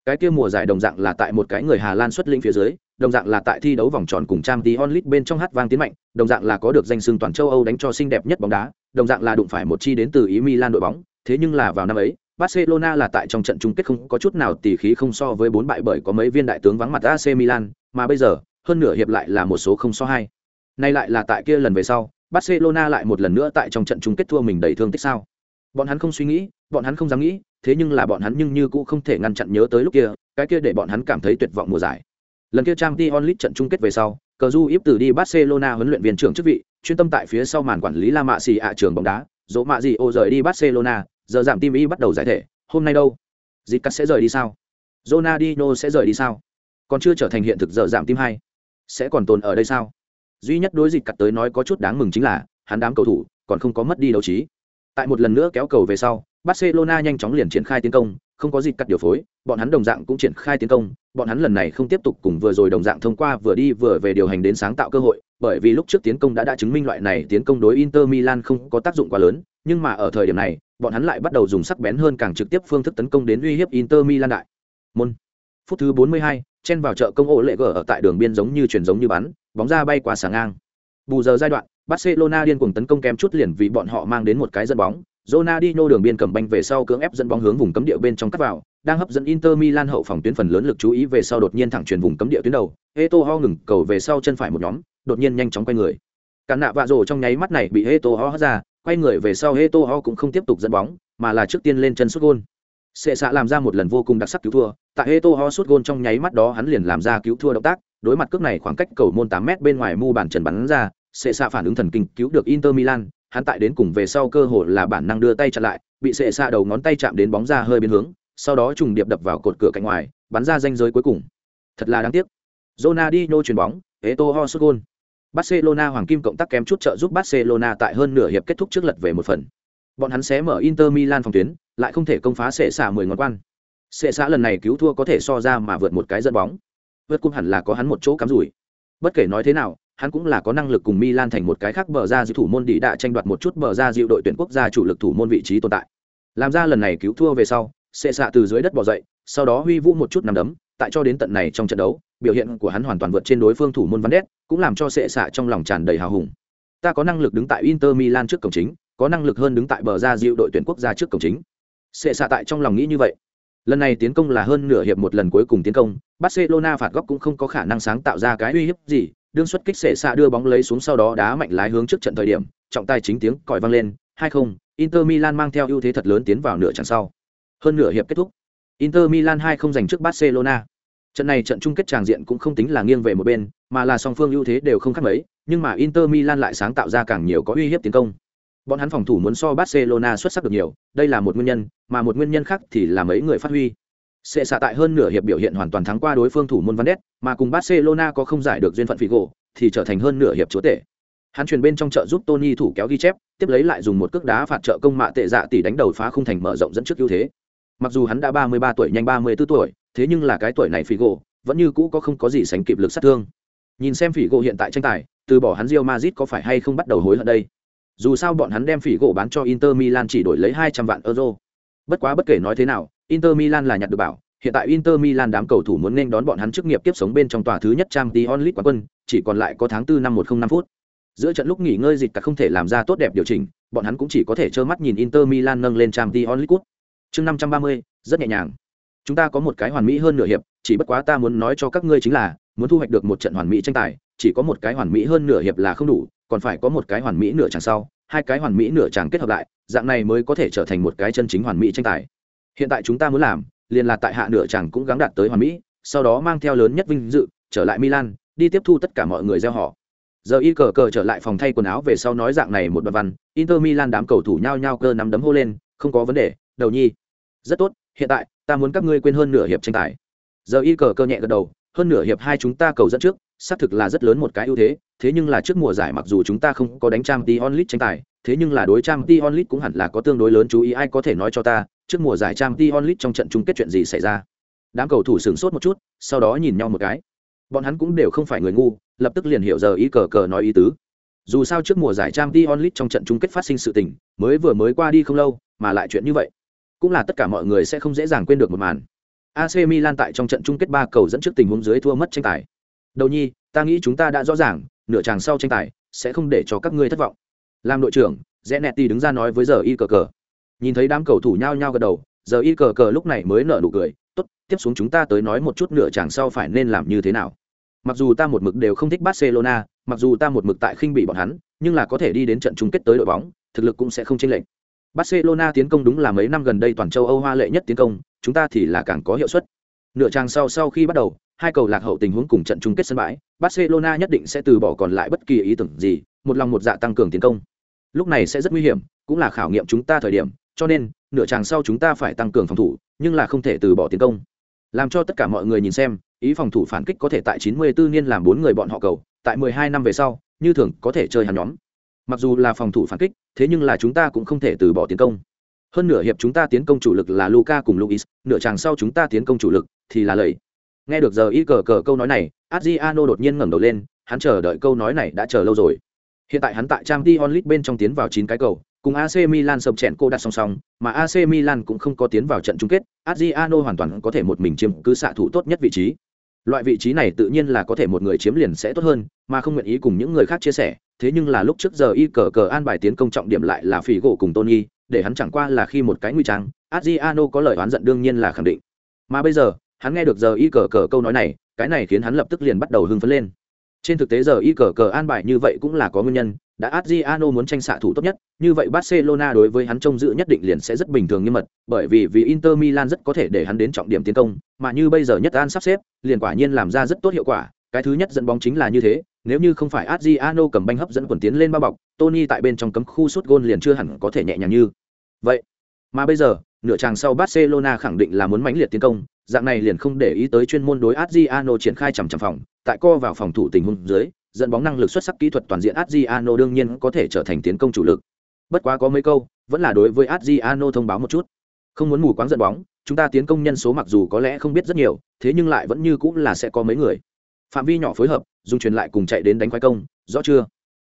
Cái kia mùa giải đồng dạng là tại một cái người Hà Lan xuất lĩnh phía dưới, đồng dạng là tại thi đấu vòng tròn cùng Champions League bên trong hát vang tiến mạnh, đồng dạng là có được danh xưng toàn châu Âu đánh cho xinh đẹp nhất bóng đá, đồng dạng là đụng phải một chi đến từ Ý Milan đội bóng, thế nhưng là vào năm ấy, Barcelona là tại trong trận chung kết không có chút nào tỉ khí không so với bốn bại bởi có mấy viên đại tướng vắng mặt AC Milan, mà bây giờ, hơn nửa hiệp lại là một số không so hai. Nay lại là tại kia lần về sau, Barcelona lại một lần nữa tại trong trận chung kết thua mình đầy thương tích sao? Bọn hắn không suy nghĩ, bọn hắn không dám nghĩ, thế nhưng là bọn hắn nhưng như cũng không thể ngăn chặn nhớ tới lúc kia, cái kia để bọn hắn cảm thấy tuyệt vọng mùa giải. Lần kia Champions League trận chung kết về sau, Cờ Du íp từ đi Barcelona huấn luyện viên trưởng chức vị, chuyên tâm tại phía sau màn quản lý La Mạ Xì ạ trường bóng đá, dỗ mạ gì ô rời đi Barcelona, giờ giảm tim y bắt đầu giải thể, hôm nay đâu? Dịch cắt sẽ rời đi sao? Ronaldinho sẽ rời đi sao? Còn chưa trở thành hiện thực giờ giảm tim hay? Sẽ còn tồn ở đây sao? duy nhất đối dịch cắt tới nói có chút đáng mừng chính là hắn đám cầu thủ còn không có mất đi đấu trí tại một lần nữa kéo cầu về sau barcelona nhanh chóng liền triển khai tiến công không có dịch cắt điều phối bọn hắn đồng dạng cũng triển khai tiến công bọn hắn lần này không tiếp tục cùng vừa rồi đồng dạng thông qua vừa đi vừa về điều hành đến sáng tạo cơ hội bởi vì lúc trước tiến công đã đã chứng minh loại này tiến công đối Inter Milan không có tác dụng quá lớn, nhưng mà ở thời điểm này, bọn hắn lại bắt đầu dùng sắc bén hơn càng trực tiếp phương thức tấn công đến uy hiếp Inter Milan đại. Môn. Phút thứ 42, chen vào chợ công ổ lệ gở ở tại đường biên giống như chuyển giống như bắn, bóng ra bay qua sáng ngang. Bù giờ giai đoạn, Barcelona điên cuồng tấn công kém chút liền vì bọn họ mang đến một cái dẫn bóng. Ronaldinho đường biên cầm banh về sau cưỡng ép dẫn bóng hướng vùng cấm địa bên trong cắt vào, đang hấp dẫn Inter Milan hậu phòng tuyến phần lớn lực chú ý về sau đột nhiên thẳng truyền vùng cấm địa tuyến đầu. Eto'o ngừng cầu về sau chân phải một nhóm, đột nhiên nhanh chóng quay người. Cản nạ vạ rồ trong nháy mắt này bị Eto'o hất ra, quay người về sau Eto'o cũng không tiếp tục dẫn bóng, mà là trước tiên lên chân sút gôn. Sệ xạ làm ra một lần vô cùng đặc sắc cứu thua, tại Eto'o sút gôn trong nháy mắt đó hắn liền làm ra cứu thua động tác, đối mặt cước này khoảng cách cầu môn 8 mét bên ngoài mu bàn trần bắn ra, Sệ xạ phản ứng thần kinh cứu được Inter Milan, hắn tại đến cùng về sau cơ hội là bản năng đưa tay chặn lại, bị Sệ xạ đầu ngón tay chạm đến bóng ra hơi biến hướng, sau đó trùng điệp đập vào cột cửa cạnh ngoài, bắn ra danh giới cuối cùng. Thật là đáng tiếc. Ronaldinho chuyền bóng, Eto'o sút gôn. Barcelona hoàng kim cộng tác kém chút trợ giúp Barcelona tại hơn nửa hiệp kết thúc trước lật về một phần. Bọn hắn sẽ mở Inter Milan phòng tuyến, lại không thể công phá sẽ xả 10 ngón quan. Sẽ xả lần này cứu thua có thể so ra mà vượt một cái dẫn bóng. Vượt cung hẳn là có hắn một chỗ cắm rủi. Bất kể nói thế nào, hắn cũng là có năng lực cùng Milan thành một cái khác bờ ra giữ thủ môn đi đã tranh đoạt một chút bờ ra dịu đội tuyển quốc gia chủ lực thủ môn vị trí tồn tại. Làm ra lần này cứu thua về sau, xệ xạ từ dưới đất bò dậy, sau đó huy vũ một chút nằm đấm, tại cho đến tận này trong trận đấu, biểu hiện của hắn hoàn toàn vượt trên đối phương thủ môn Van đét cũng làm cho xệ xạ trong lòng tràn đầy hào hùng. Ta có năng lực đứng tại Inter Milan trước cổng chính, có năng lực hơn đứng tại bờ ra dịu đội tuyển quốc gia trước cổng chính. xệ xạ tại trong lòng nghĩ như vậy. Lần này tiến công là hơn nửa hiệp một lần cuối cùng tiến công, Barcelona phạt góc cũng không có khả năng sáng tạo ra cái uy hiếp gì, đương xuất kích xệ xạ đưa bóng lấy xuống sau đó đá mạnh lái hướng trước trận thời điểm, trọng tài chính tiếng còi vang lên, 2-0, Inter Milan mang theo ưu thế thật lớn tiến vào nửa trận sau. Hơn nửa hiệp kết thúc. Inter Milan 2-0 giành trước Barcelona. Trận này trận chung kết tràng diện cũng không tính là nghiêng về một bên, mà là song phương ưu thế đều không khác mấy, nhưng mà Inter Milan lại sáng tạo ra càng nhiều có uy hiếp tiến công. Bọn hắn phòng thủ muốn so Barcelona xuất sắc được nhiều, đây là một nguyên nhân, mà một nguyên nhân khác thì là mấy người phát huy. Sẽ xạ tại hơn nửa hiệp biểu hiện hoàn toàn thắng qua đối phương thủ môn Vandes, mà cùng Barcelona có không giải được duyên phận Figo, thì trở thành hơn nửa hiệp chúa tể. Hắn truyền bên trong chợ giúp Tony thủ kéo ghi chép, tiếp lấy lại dùng một cước đá phạt trợ công mạ tệ dạ tỷ đánh đầu phá khung thành mở rộng dẫn trước ưu thế. Mặc dù hắn đã 33 tuổi nhanh 34 tuổi, thế nhưng là cái tuổi này Figo vẫn như cũ có không có gì sánh kịp lực sát thương. Nhìn xem Figo hiện tại tranh tài, từ bỏ hắn Real Madrid có phải hay không bắt đầu hối hận đây. Dù sao bọn hắn đem Figo bán cho Inter Milan chỉ đổi lấy 200 vạn euro. Bất quá bất kể nói thế nào, Inter Milan là nhặt được bảo, hiện tại Inter Milan đám cầu thủ muốn nên đón bọn hắn chức nghiệp tiếp sống bên trong tòa thứ nhất Champions League quán quân, chỉ còn lại có tháng 4 năm 105 phút. Giữa trận lúc nghỉ ngơi dịch cả không thể làm ra tốt đẹp điều chỉnh, bọn hắn cũng chỉ có thể trơ mắt nhìn Inter Milan nâng lên Champions League. Chương 530, rất nhẹ nhàng. Chúng ta có một cái hoàn mỹ hơn nửa hiệp, chỉ bất quá ta muốn nói cho các ngươi chính là, muốn thu hoạch được một trận hoàn mỹ tranh tài, chỉ có một cái hoàn mỹ hơn nửa hiệp là không đủ, còn phải có một cái hoàn mỹ nửa chặng sau, hai cái hoàn mỹ nửa chặng kết hợp lại, dạng này mới có thể trở thành một cái chân chính hoàn mỹ tranh tài. Hiện tại chúng ta muốn làm, liền là tại hạ nửa chặng cũng gắng đạt tới hoàn mỹ, sau đó mang theo lớn nhất vinh dự, trở lại Milan, đi tiếp thu tất cả mọi người gieo họ. Giờ y cờ cờ trở lại phòng thay quần áo về sau nói dạng này một đoạn văn, Inter Milan đám cầu thủ nhao nhao cơ nắm đấm hô lên, không có vấn đề, đầu nhi. Rất tốt, hiện tại, ta muốn các ngươi quên hơn nửa hiệp tranh tài. Giờ y cờ cờ nhẹ gật đầu, hơn nửa hiệp hai chúng ta cầu dẫn trước, xác thực là rất lớn một cái ưu thế, thế nhưng là trước mùa giải mặc dù chúng ta không có đánh trang t onlit tranh tài, thế nhưng là đối trang t onlit cũng hẳn là có tương đối lớn chú ý ai có thể nói cho ta, trước mùa giải trang t onlit trong trận chung kết chuyện gì xảy ra. Đám cầu thủ sửng sốt một chút, sau đó nhìn nhau một cái. Bọn hắn cũng đều không phải người ngu, lập tức liền hiểu giờ ý cờ cờ nói ý tứ. Dù sao trước mùa giải trang t onlit trong trận chung kết phát sinh sự tình, mới vừa mới qua đi không lâu, mà lại chuyện như vậy, cũng là tất cả mọi người sẽ không dễ dàng quên được một màn. AC Milan tại trong trận chung kết ba cầu dẫn trước tình huống dưới thua mất tranh tài. Đầu nhi, ta nghĩ chúng ta đã rõ ràng, nửa chàng sau tranh tài sẽ không để cho các ngươi thất vọng. Làm đội trưởng, Zenetti đứng ra nói với giờ y cờ cờ. Nhìn thấy đám cầu thủ nhao nhao gật đầu, giờ y cờ cờ lúc này mới nở nụ cười, "Tốt, tiếp xuống chúng ta tới nói một chút nửa chàng sau phải nên làm như thế nào." Mặc dù ta một mực đều không thích Barcelona, mặc dù ta một mực tại khinh bị bọn hắn, nhưng là có thể đi đến trận chung kết tới đội bóng, thực lực cũng sẽ không chênh lệch. Barcelona tiến công đúng là mấy năm gần đây toàn châu Âu hoa lệ nhất tiến công, chúng ta thì là càng có hiệu suất. Nửa trang sau sau khi bắt đầu, hai cầu lạc hậu tình huống cùng trận chung kết sân bãi, Barcelona nhất định sẽ từ bỏ còn lại bất kỳ ý tưởng gì, một lòng một dạ tăng cường tiến công. Lúc này sẽ rất nguy hiểm, cũng là khảo nghiệm chúng ta thời điểm, cho nên, nửa trang sau chúng ta phải tăng cường phòng thủ, nhưng là không thể từ bỏ tiến công. Làm cho tất cả mọi người nhìn xem, ý phòng thủ phản kích có thể tại 94 niên làm bốn người bọn họ cầu, tại 12 năm về sau, như thường có thể chơi hắn nhóm. Mặc dù là phòng thủ phản kích, thế nhưng là chúng ta cũng không thể từ bỏ tiến công. Hơn nửa hiệp chúng ta tiến công chủ lực là Luca cùng Luis, nửa chàng sau chúng ta tiến công chủ lực thì là lầy. Nghe được giờ y cờ cờ câu nói này, Adriano đột nhiên ngẩng đầu lên, hắn chờ đợi câu nói này đã chờ lâu rồi. Hiện tại hắn tại trang Champions onlit bên trong tiến vào chín cái cầu, cùng AC Milan sập chèn cô đặt song song, mà AC Milan cũng không có tiến vào trận chung kết, Adriano hoàn toàn có thể một mình chiếm cứ xạ thủ tốt nhất vị trí. Loại vị trí này tự nhiên là có thể một người chiếm liền sẽ tốt hơn, mà không nguyện ý cùng những người khác chia sẻ, thế nhưng là lúc trước giờ y cờ cờ an bài tiến công trọng điểm lại là phỉ gỗ cùng Tony, để hắn chẳng qua là khi một cái nguy trang, Adriano có lời oán giận đương nhiên là khẳng định. Mà bây giờ, hắn nghe được giờ y cờ cờ câu nói này, cái này khiến hắn lập tức liền bắt đầu hưng phấn lên. Trên thực tế giờ y cờ cờ an bài như vậy cũng là có nguyên nhân, đã Adriano muốn tranh xạ thủ tốt nhất, như vậy Barcelona đối với hắn trông giữ nhất định liền sẽ rất bình thường như mật, bởi vì vì Inter Milan rất có thể để hắn đến trọng điểm tiến công, mà như bây giờ nhất an sắp xếp, liền quả nhiên làm ra rất tốt hiệu quả, cái thứ nhất dẫn bóng chính là như thế, nếu như không phải Adriano cầm banh hấp dẫn quần tiến lên bao bọc, Tony tại bên trong cấm khu sút gôn liền chưa hẳn có thể nhẹ nhàng như. Vậy, mà bây giờ, nửa chàng sau Barcelona khẳng định là muốn mãnh liệt tiến công, dạng này liền không để ý tới chuyên môn đối Adriano triển khai chằm chằm phòng, tại co vào phòng thủ tình huống dưới, dẫn bóng năng lực xuất sắc kỹ thuật toàn diện Adriano đương nhiên có thể trở thành tiến công chủ lực. Bất quá có mấy câu, vẫn là đối với Adriano thông báo một chút. Không muốn mù quáng dẫn bóng, chúng ta tiến công nhân số mặc dù có lẽ không biết rất nhiều, thế nhưng lại vẫn như cũng là sẽ có mấy người. Phạm vi nhỏ phối hợp, dùng truyền lại cùng chạy đến đánh quái công, rõ chưa?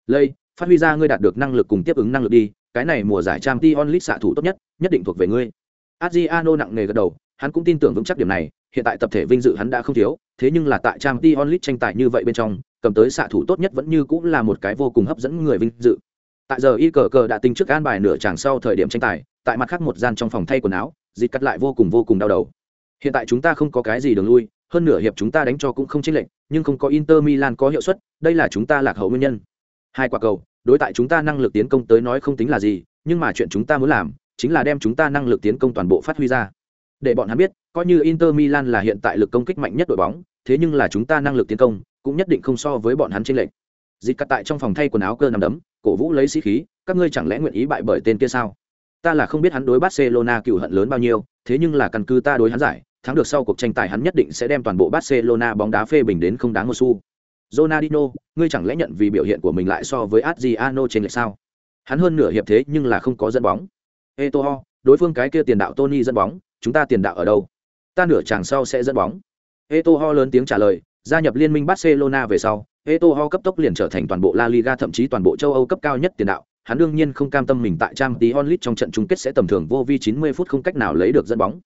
Lây, phát huy ra ngươi đạt được năng lực cùng tiếp ứng năng lực đi, cái này mùa giải Champions League xạ thủ tốt nhất, nhất định thuộc về ngươi. Adriano nặng nề gật đầu, hắn cũng tin tưởng vững chắc điểm này, hiện tại tập thể vinh dự hắn đã không thiếu, thế nhưng là tại Champions League tranh tài như vậy bên trong, cầm tới xạ thủ tốt nhất vẫn như cũng là một cái vô cùng hấp dẫn người vinh dự. Tại giờ y cờ cờ đã tính trước an bài nửa chàng sau thời điểm tranh tài, tại mặt khác một gian trong phòng thay quần áo, dịt cắt lại vô cùng vô cùng đau đầu. Hiện tại chúng ta không có cái gì đường lui, hơn nửa hiệp chúng ta đánh cho cũng không chênh lệch, nhưng không có Inter Milan có hiệu suất, đây là chúng ta lạc hậu nguyên nhân. Hai quả cầu, đối tại chúng ta năng lực tiến công tới nói không tính là gì, nhưng mà chuyện chúng ta muốn làm, chính là đem chúng ta năng lực tiến công toàn bộ phát huy ra. Để bọn hắn biết, coi như Inter Milan là hiện tại lực công kích mạnh nhất đội bóng, thế nhưng là chúng ta năng lực tiến công cũng nhất định không so với bọn hắn chênh lệch. Dịt cắt tại trong phòng thay quần áo cơ nằm đấm, cổ vũ lấy sĩ khí, các ngươi chẳng lẽ nguyện ý bại bởi tên kia sao? Ta là không biết hắn đối Barcelona cựu hận lớn bao nhiêu, thế nhưng là căn cứ ta đối hắn giải, thắng được sau cuộc tranh tài hắn nhất định sẽ đem toàn bộ Barcelona bóng đá phê bình đến không đáng một xu. Ronaldinho, ngươi chẳng lẽ nhận vì biểu hiện của mình lại so với Adriano trên lệch sao? Hắn hơn nửa hiệp thế nhưng là không có dẫn bóng. Etoho, đối phương cái kia tiền đạo Tony dẫn bóng, chúng ta tiền đạo ở đâu? Ta nửa chàng sau sẽ dẫn bóng. Etoho lớn tiếng trả lời, gia nhập liên minh Barcelona về sau, Eto'o cấp tốc liền trở thành toàn bộ La Liga thậm chí toàn bộ châu Âu cấp cao nhất tiền đạo. Hắn đương nhiên không cam tâm mình tại Champions League trong trận chung kết sẽ tầm thường vô vi 90 phút không cách nào lấy được dẫn bóng.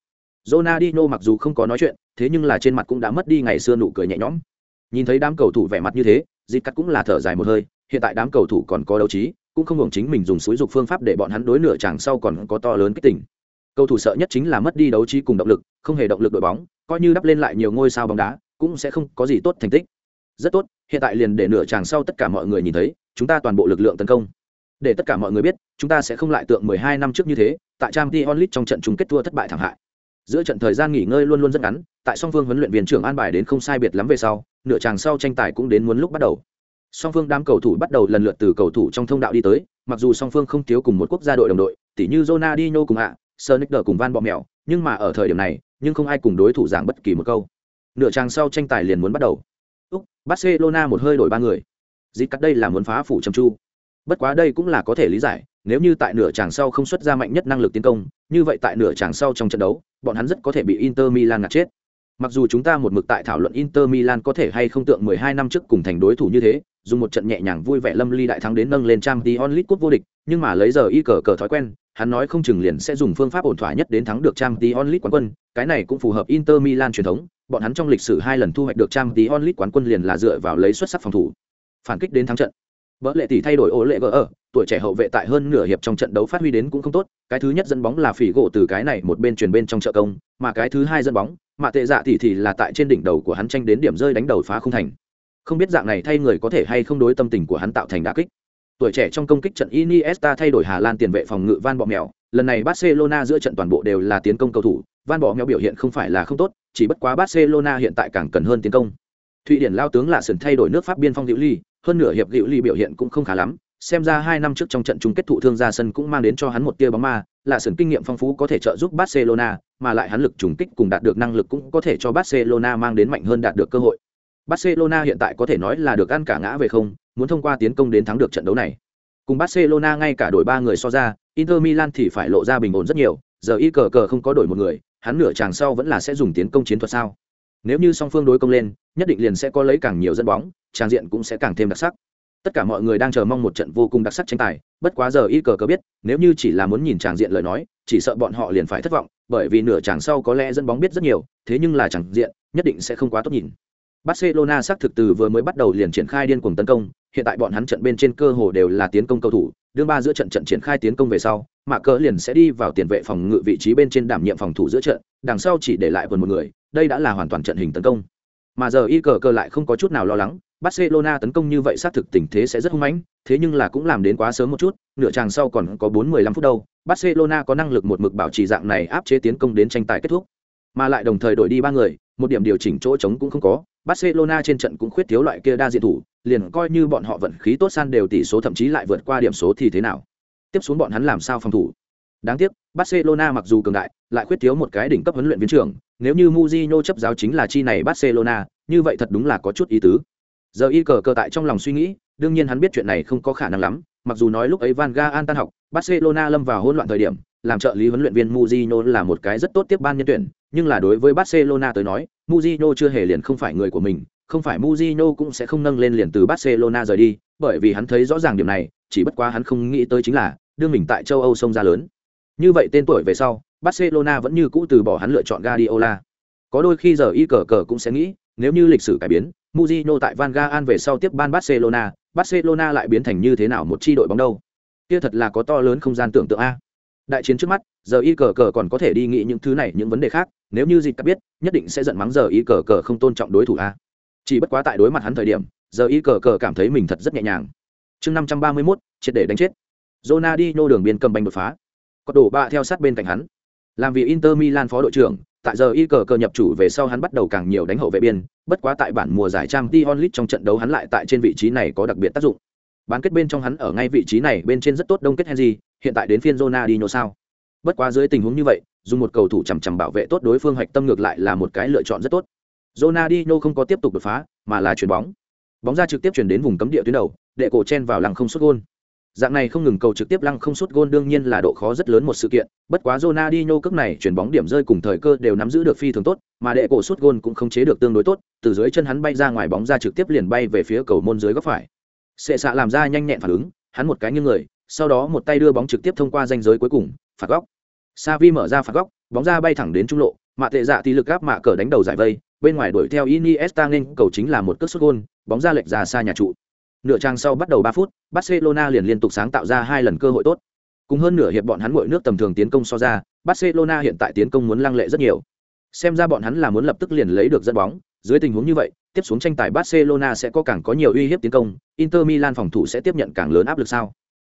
Ronaldinho mặc dù không có nói chuyện, thế nhưng là trên mặt cũng đã mất đi ngày xưa nụ cười nhẹ nhõm. Nhìn thấy đám cầu thủ vẻ mặt như thế, Dịch Cắt cũng là thở dài một hơi, hiện tại đám cầu thủ còn có đấu trí, cũng không hưởng chính mình dùng suối dục phương pháp để bọn hắn đối nửa chàng sau còn có to lớn cái tình. Cầu thủ sợ nhất chính là mất đi đấu trí cùng động lực, không hề động lực đội bóng, coi như đắp lên lại nhiều ngôi sao bóng đá, cũng sẽ không có gì tốt thành tích. Rất tốt, hiện tại liền để nửa chàng sau tất cả mọi người nhìn thấy, chúng ta toàn bộ lực lượng tấn công. Để tất cả mọi người biết, chúng ta sẽ không lại tượng 12 năm trước như thế, tại Champions League trong trận chung kết thua thất bại thảm hại giữa trận thời gian nghỉ ngơi luôn luôn rất ngắn tại song phương huấn luyện viên trưởng an bài đến không sai biệt lắm về sau nửa chàng sau tranh tài cũng đến muốn lúc bắt đầu song phương đám cầu thủ bắt đầu lần lượt từ cầu thủ trong thông đạo đi tới mặc dù song phương không thiếu cùng một quốc gia đội đồng đội tỷ như Ronaldinho cùng ạ à, Sonic cùng Van Bọ Mèo nhưng mà ở thời điểm này nhưng không ai cùng đối thủ giảng bất kỳ một câu nửa chàng sau tranh tài liền muốn bắt đầu. Úc, Barcelona một hơi đổi ba người. Dịp cắt đây là muốn phá phủ trầm chu. Bất quá đây cũng là có thể lý giải nếu như tại nửa tràng sau không xuất ra mạnh nhất năng lực tiến công như vậy tại nửa tràng sau trong trận đấu bọn hắn rất có thể bị Inter Milan ngạt chết. Mặc dù chúng ta một mực tại thảo luận Inter Milan có thể hay không tượng 12 năm trước cùng thành đối thủ như thế, dùng một trận nhẹ nhàng vui vẻ lâm ly đại thắng đến nâng lên trang t onlit cúp vô địch, nhưng mà lấy giờ y cờ cờ thói quen, hắn nói không chừng liền sẽ dùng phương pháp ổn thỏa nhất đến thắng được trang tí onlit quán quân, cái này cũng phù hợp Inter Milan truyền thống, bọn hắn trong lịch sử hai lần thu hoạch được trang tí onlit quán quân liền là dựa vào lấy xuất sắc phòng thủ, phản kích đến thắng trận. Bỡ lệ tỷ thay đổi ổ lệ gỡ ở, tuổi trẻ hậu vệ tại hơn nửa hiệp trong trận đấu phát huy đến cũng không tốt, cái thứ nhất dẫn bóng là phỉ gỗ từ cái này một bên truyền bên trong trợ công, mà cái thứ hai dẫn bóng, mà tệ dạ tỷ thì là tại trên đỉnh đầu của hắn tranh đến điểm rơi đánh đầu phá không thành. Không biết dạng này thay người có thể hay không đối tâm tình của hắn tạo thành đả kích. Tuổi trẻ trong công kích trận Iniesta thay đổi Hà Lan tiền vệ phòng ngự Van Bọ Mèo, lần này Barcelona giữa trận toàn bộ đều là tiến công cầu thủ, Van Bọ Mèo biểu hiện không phải là không tốt, chỉ bất quá Barcelona hiện tại càng cần hơn tiến công. Thụy Điển lao tướng là sườn thay đổi nước Pháp biên phong Diệu Ly, hơn nửa hiệp Diệu Ly biểu hiện cũng không khá lắm, xem ra hai năm trước trong trận chung kết thụ thương ra sân cũng mang đến cho hắn một tia bóng ma, là sườn kinh nghiệm phong phú có thể trợ giúp Barcelona, mà lại hắn lực trùng kích cùng đạt được năng lực cũng có thể cho Barcelona mang đến mạnh hơn đạt được cơ hội. Barcelona hiện tại có thể nói là được ăn cả ngã về không, muốn thông qua tiến công đến thắng được trận đấu này. Cùng Barcelona ngay cả đổi ba người so ra, Inter Milan thì phải lộ ra bình ổn rất nhiều, giờ y cờ cờ không có đổi một người, hắn nửa chàng sau vẫn là sẽ dùng tiến công chiến thuật sao? Nếu như song phương đối công lên, nhất định liền sẽ có lấy càng nhiều dẫn bóng, trang diện cũng sẽ càng thêm đặc sắc. Tất cả mọi người đang chờ mong một trận vô cùng đặc sắc tranh tài, bất quá giờ y cờ cờ biết, nếu như chỉ là muốn nhìn tràng diện lời nói, chỉ sợ bọn họ liền phải thất vọng, bởi vì nửa chàng sau có lẽ dẫn bóng biết rất nhiều, thế nhưng là chẳng diện, nhất định sẽ không quá tốt nhìn. Barcelona xác thực từ vừa mới bắt đầu liền triển khai điên cuồng tấn công, hiện tại bọn hắn trận bên trên cơ hồ đều là tiến công cầu thủ, đương ba giữa trận trận triển khai tiến công về sau, mạc cỡ liền sẽ đi vào tiền vệ phòng ngự vị trí bên trên đảm nhiệm phòng thủ giữa trận, đằng sau chỉ để lại quần một người, đây đã là hoàn toàn trận hình tấn công. Mà giờ y cờ cờ lại không có chút nào lo lắng, Barcelona tấn công như vậy xác thực tình thế sẽ rất hung mãnh, thế nhưng là cũng làm đến quá sớm một chút, nửa chàng sau còn có 4-15 phút đâu, Barcelona có năng lực một mực bảo trì dạng này áp chế tiến công đến tranh tài kết thúc. Mà lại đồng thời đổi đi ba người, một điểm điều chỉnh chỗ trống cũng không có, Barcelona trên trận cũng khuyết thiếu loại kia đa diện thủ, liền coi như bọn họ vận khí tốt san đều tỷ số thậm chí lại vượt qua điểm số thì thế nào. Tiếp xuống bọn hắn làm sao phòng thủ? Đáng tiếc, Barcelona mặc dù cường đại, lại khuyết thiếu một cái đỉnh cấp huấn luyện viên trưởng, nếu như Mourinho chấp giáo chính là chi này Barcelona, như vậy thật đúng là có chút ý tứ. Giờ y cờ cờ tại trong lòng suy nghĩ, đương nhiên hắn biết chuyện này không có khả năng lắm, mặc dù nói lúc ấy Van Gaal tan học, Barcelona lâm vào hỗn loạn thời điểm, làm trợ lý huấn luyện viên Mourinho là một cái rất tốt tiếp ban nhân tuyển, nhưng là đối với Barcelona tới nói, Mujino chưa hề liền không phải người của mình, không phải Mujino cũng sẽ không nâng lên liền từ Barcelona rời đi, bởi vì hắn thấy rõ ràng điểm này, chỉ bất quá hắn không nghĩ tới chính là, đưa mình tại châu Âu sông ra lớn. Như vậy tên tuổi về sau, Barcelona vẫn như cũ từ bỏ hắn lựa chọn Guardiola. Có đôi khi giờ y cờ cờ cũng sẽ nghĩ, nếu như lịch sử cải biến, Mujino tại Van Gaal về sau tiếp ban Barcelona, Barcelona lại biến thành như thế nào một chi đội bóng đâu? Kia thật là có to lớn không gian tưởng tượng a. Đại chiến trước mắt, giờ y cờ cờ còn có thể đi nghĩ những thứ này những vấn đề khác, nếu như dịch biết, nhất định sẽ giận mắng giờ y cờ cờ không tôn trọng đối thủ a. Chỉ bất quá tại đối mặt hắn thời điểm, giờ y cờ cờ cảm thấy mình thật rất nhẹ nhàng. Chương 531, triệt để đánh chết. Ronaldinho đường biên cầm banh đột phá. Có đổ bạ theo sát bên cạnh hắn. Làm vì Inter Milan phó đội trưởng, tại giờ y cờ cờ nhập chủ về sau hắn bắt đầu càng nhiều đánh hậu vệ biên, bất quá tại bản mùa giải trang t onlit trong trận đấu hắn lại tại trên vị trí này có đặc biệt tác dụng. Bán kết bên trong hắn ở ngay vị trí này bên trên rất tốt đông kết Henry, hiện tại đến phiên Ronaldinho sao? Bất quá dưới tình huống như vậy, dùng một cầu thủ chằm chằm bảo vệ tốt đối phương hoạch tâm ngược lại là một cái lựa chọn rất tốt. Ronaldinho không có tiếp tục đột phá, mà là chuyển bóng. Bóng ra trực tiếp chuyển đến vùng cấm địa tuyến đầu, đệ cổ chen vào lăng không sút gôn. Dạng này không ngừng cầu trực tiếp lăng không sút gôn đương nhiên là độ khó rất lớn một sự kiện, bất quá Ronaldinho cước này chuyển bóng điểm rơi cùng thời cơ đều nắm giữ được phi thường tốt, mà đệ cổ sút gôn cũng không chế được tương đối tốt, từ dưới chân hắn bay ra ngoài bóng ra trực tiếp liền bay về phía cầu môn dưới góc phải. Sệ xạ làm ra nhanh nhẹn phản ứng, hắn một cái nghiêng người, sau đó một tay đưa bóng trực tiếp thông qua ranh giới cuối cùng, phạt góc. Savi mở ra phạt góc, bóng ra bay thẳng đến trung lộ, mạ tệ dạ thì lực áp mạ cờ đánh đầu giải vây, bên ngoài đuổi theo Iniesta nên cầu chính là một cước sút gôn, bóng ra lệch ra xa nhà trụ. Nửa trang sau bắt đầu ba phút, Barcelona liền liên tục sáng tạo ra hai lần cơ hội tốt. Cùng hơn nửa hiệp bọn hắn mỗi nước tầm thường tiến công so ra, Barcelona hiện tại tiến công muốn lăng lệ rất nhiều. Xem ra bọn hắn là muốn lập tức liền lấy được dẫn bóng, dưới tình huống như vậy, tiếp xuống tranh tài Barcelona sẽ có càng có nhiều uy hiếp tiến công, Inter Milan phòng thủ sẽ tiếp nhận càng lớn áp lực sao?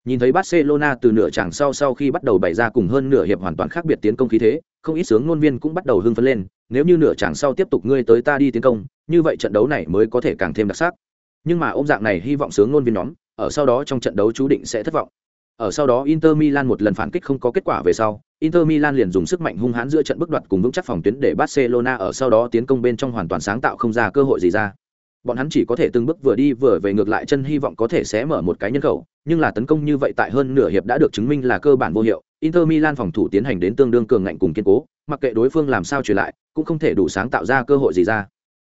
Nhìn thấy Barcelona từ nửa chẳng sau sau khi bắt đầu bày ra cùng hơn nửa hiệp hoàn toàn khác biệt tiến công khí thế, không ít sướng ngôn viên cũng bắt đầu hưng phấn lên, nếu như nửa chẳng sau tiếp tục ngươi tới ta đi tiến công, như vậy trận đấu này mới có thể càng thêm đặc sắc. Nhưng mà ôm dạng này hy vọng sướng ngôn viên nhóm, ở sau đó trong trận đấu chú định sẽ thất vọng. Ở sau đó Inter Milan một lần phản kích không có kết quả về sau, Inter Milan liền dùng sức mạnh hung hãn giữa trận bức đoạt cùng vững chắc phòng tuyến để Barcelona ở sau đó tiến công bên trong hoàn toàn sáng tạo không ra cơ hội gì ra. Bọn hắn chỉ có thể từng bước vừa đi vừa về ngược lại chân hy vọng có thể sẽ mở một cái nhân khẩu, nhưng là tấn công như vậy tại hơn nửa hiệp đã được chứng minh là cơ bản vô hiệu. Inter Milan phòng thủ tiến hành đến tương đương cường ngạnh cùng kiên cố, mặc kệ đối phương làm sao truyền lại, cũng không thể đủ sáng tạo ra cơ hội gì ra.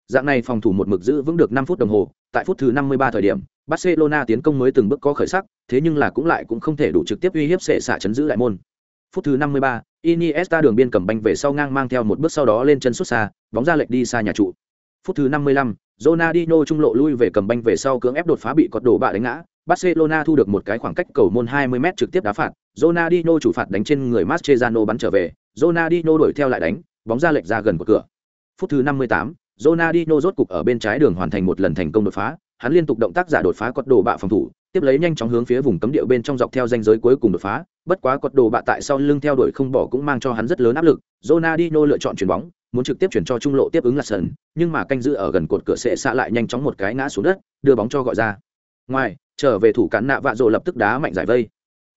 Dạng này phòng thủ một mực giữ vững được năm phút đồng hồ, tại phút thứ 53 thời điểm, Barcelona tiến công mới từng bước có khởi sắc, thế nhưng là cũng lại cũng không thể đủ trực tiếp uy hiếp sẽ xả chấn giữ lại môn. Phút thứ 53, Iniesta đường biên cầm banh về sau ngang mang theo một bước sau đó lên chân xuất xa, bóng ra lệch đi xa nhà trụ. Phút thứ 55, Ronaldinho trung lộ lui về cầm banh về sau cưỡng ép đột phá bị cọt đổ bạ đánh ngã, Barcelona thu được một cái khoảng cách cầu môn 20m trực tiếp đá phạt, Ronaldinho chủ phạt đánh trên người Mascherano bắn trở về, Ronaldinho đuổi theo lại đánh, bóng ra lệch ra gần của cửa. Phút thứ 58, Ronaldinho rốt cục ở bên trái đường hoàn thành một lần thành công đột phá, hắn liên tục động tác giả đột phá cột đồ bạ phòng thủ, tiếp lấy nhanh chóng hướng phía vùng cấm địa bên trong dọc theo ranh giới cuối cùng đột phá, bất quá cột đồ bạ tại sau lưng theo đuổi không bỏ cũng mang cho hắn rất lớn áp lực. Ronaldinho lựa chọn chuyển bóng, muốn trực tiếp chuyển cho trung lộ tiếp ứng là sân, nhưng mà canh giữ ở gần cột cửa sẽ xạ lại nhanh chóng một cái ngã xuống đất, đưa bóng cho gọi ra. Ngoài, trở về thủ cán nạ vạ rồ lập tức đá mạnh giải vây.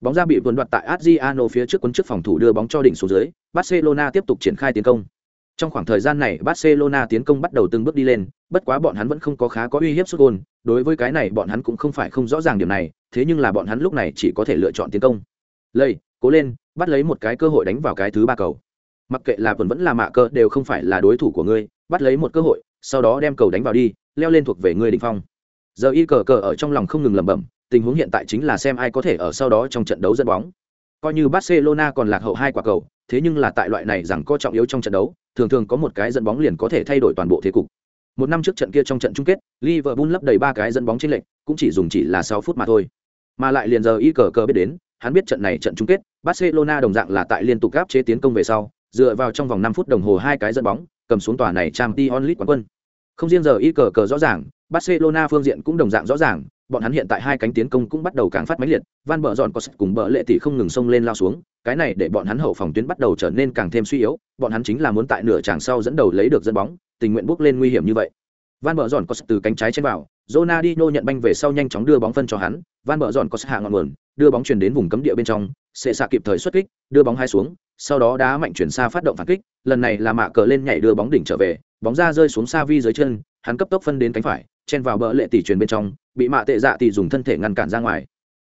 Bóng ra bị vườn đoạt tại Adriano phía trước quân trước phòng thủ đưa bóng cho đỉnh xuống dưới, Barcelona tiếp tục triển khai tiến công. Trong khoảng thời gian này Barcelona tiến công bắt đầu từng bước đi lên, bất quá bọn hắn vẫn không có khá có uy hiếp sút gol, đối với cái này bọn hắn cũng không phải không rõ ràng điểm này, thế nhưng là bọn hắn lúc này chỉ có thể lựa chọn tiến công. Lây, cố lên, bắt lấy một cái cơ hội đánh vào cái thứ ba cầu. Mặc kệ là vẫn vẫn là mạ cơ đều không phải là đối thủ của ngươi, bắt lấy một cơ hội sau đó đem cầu đánh vào đi leo lên thuộc về ngươi đỉnh phong. Giờ y cờ cờ ở trong lòng không ngừng lẩm bẩm tình huống hiện tại chính là xem ai có thể ở sau đó trong trận đấu dẫn bóng. Coi như barcelona còn lạc hậu hai quả cầu thế nhưng là tại loại này rằng có trọng yếu trong trận đấu thường thường có một cái dẫn bóng liền có thể thay đổi toàn bộ thế cục. Một năm trước trận kia trong trận chung kết liverpool lấp đầy ba cái dẫn bóng trên lệnh cũng chỉ dùng chỉ là sáu phút mà thôi. Mà lại liền giờ y cờ cờ biết đến hắn biết trận này trận chung kết barcelona đồng dạng là tại liên tục gáp chế tiến công về sau dựa vào trong vòng năm phút đồng hồ hai cái dẫn bóng cầm xuống tòa này trang t onlit quán quân. Không riêng giờ y cờ cờ rõ ràng barcelona phương diện cũng đồng dạng rõ ràng bọn hắn hiện tại hai cánh tiến công cũng bắt đầu càng phát mấy liệt van bờ dọn có sức cùng bờ lệ tỷ không ngừng xông lên lao xuống cái này để bọn hắn hậu phòng tuyến bắt đầu trở nên càng thêm suy yếu bọn hắn chính là muốn tại nửa tràng sau dẫn đầu lấy được dẫn bóng tình nguyện bước lên nguy hiểm như vậy. Van bờ dọn có sức từ cánh trái trên vào Ronaldinho nhận banh về sau nhanh chóng đưa bóng phân cho hắn, Van Bở dọn có hạ ngọn nguồn, đưa bóng chuyển đến vùng cấm địa bên trong, sẽ xạ kịp thời xuất kích, đưa bóng hai xuống, sau đó đá mạnh chuyển xa phát động phản kích, lần này là mạ cờ lên nhảy đưa bóng đỉnh trở về, bóng ra rơi xuống xa vi dưới chân, hắn cấp tốc phân đến cánh phải, chen vào bờ lệ tỷ truyền bên trong, bị mạ tệ dạ tỷ dùng thân thể ngăn cản ra ngoài.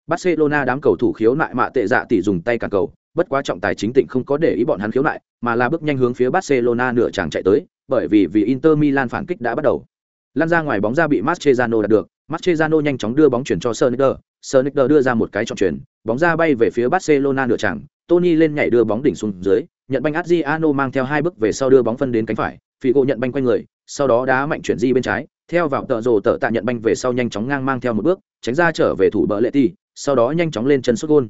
Barcelona đám cầu thủ khiếu nại mạ tệ dạ tỷ dùng tay cản cầu, bất quá trọng tài chính tịnh không có để ý bọn hắn khiếu nại, mà là bước nhanh hướng phía Barcelona nửa chàng chạy tới, bởi vì vì Inter Milan phản kích đã bắt đầu. Lan ra ngoài bóng ra bị Mascherano đạt được, Mascherano nhanh chóng đưa bóng chuyển cho Sonicer, Sonicer đưa ra một cái trọng chuyển, bóng ra bay về phía Barcelona nửa chẳng, Tony lên nhảy đưa bóng đỉnh xuống dưới, nhận banh Adriano mang theo hai bước về sau đưa bóng phân đến cánh phải, Figo nhận banh quanh người, sau đó đá mạnh chuyển di bên trái, theo vào tợ rồ tợ tạ nhận banh về sau nhanh chóng ngang mang theo một bước, tránh ra trở về thủ bờ lệ tỷ, sau đó nhanh chóng lên chân sút gôn.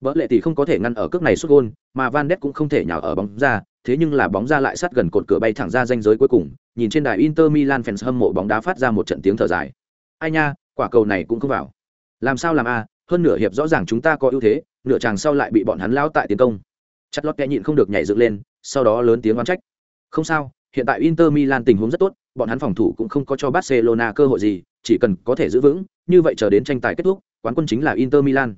Bờ lệ tỷ không có thể ngăn ở cước này sút gôn, mà Van Ness cũng không thể nhào ở bóng ra, thế nhưng là bóng ra lại sát gần cột cửa bay thẳng ra ranh giới cuối cùng, nhìn trên đài Inter Milan fans hâm mộ bóng đá phát ra một trận tiếng thở dài. Ai nha, quả cầu này cũng không vào. Làm sao làm a, hơn nửa hiệp rõ ràng chúng ta có ưu thế, nửa chàng sau lại bị bọn hắn lao tại tiến công. Chặt lót kẽ nhịn không được nhảy dựng lên, sau đó lớn tiếng oán trách. Không sao, hiện tại Inter Milan tình huống rất tốt, bọn hắn phòng thủ cũng không có cho Barcelona cơ hội gì, chỉ cần có thể giữ vững, như vậy chờ đến tranh tài kết thúc, quán quân chính là Inter Milan.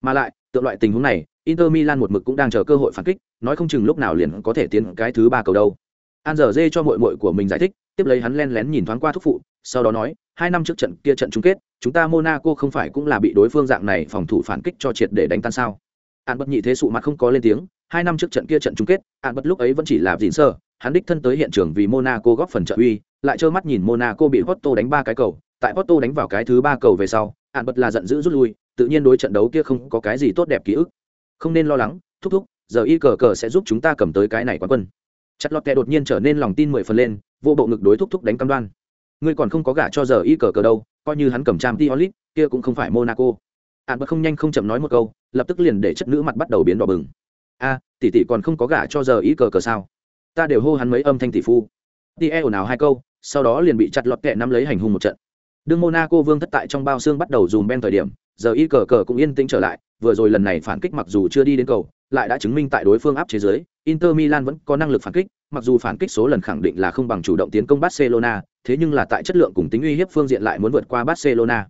Mà lại, tượng loại tình huống này, Inter Milan một mực cũng đang chờ cơ hội phản kích, nói không chừng lúc nào liền có thể tiến cái thứ ba cầu đâu. An dở dê cho muội muội của mình giải thích, tiếp lấy hắn len lén nhìn thoáng qua thúc phụ, sau đó nói, hai năm trước trận kia trận chung kết, chúng ta Monaco không phải cũng là bị đối phương dạng này phòng thủ phản kích cho triệt để đánh tan sao? An bất nhị thế sụ mặt không có lên tiếng, hai năm trước trận kia trận chung kết, An bất lúc ấy vẫn chỉ là dịn sơ, hắn đích thân tới hiện trường vì Monaco góp phần trợ uy, lại trơ mắt nhìn Monaco bị Porto đánh ba cái cầu, tại Porto đánh vào cái thứ ba cầu về sau, An bất là giận dữ rút lui, tự nhiên đối trận đấu kia không có cái gì tốt đẹp ký ức. Không nên lo lắng, thúc thúc, giờ y cờ cờ sẽ giúp chúng ta cầm tới cái này quán quân. Chặt lọt kẹ đột nhiên trở nên lòng tin mười phần lên, vô bộ ngực đối thúc thúc đánh cam đoan. Ngươi còn không có gả cho giờ y cờ cờ đâu, coi như hắn cầm trang Tiolit, kia cũng không phải Monaco. ạn bất không nhanh không chậm nói một câu, lập tức liền để chất nữ mặt bắt đầu biến đỏ bừng. A, tỷ tỷ còn không có gả cho giờ y cờ cờ sao? Ta đều hô hắn mấy âm thanh tỷ phu. Tie ồn ào hai câu, sau đó liền bị chặt lọt kẹ nắm lấy hành hung một trận. Đương Monaco vương thất tại trong bao xương bắt đầu dùm ben thời điểm, giờ y cờ cờ cũng yên tĩnh trở lại, vừa rồi lần này phản kích mặc dù chưa đi đến cầu, lại đã chứng minh tại đối phương áp chế giới, Inter Milan vẫn có năng lực phản kích, mặc dù phản kích số lần khẳng định là không bằng chủ động tiến công Barcelona, thế nhưng là tại chất lượng cùng tính uy hiếp phương diện lại muốn vượt qua Barcelona.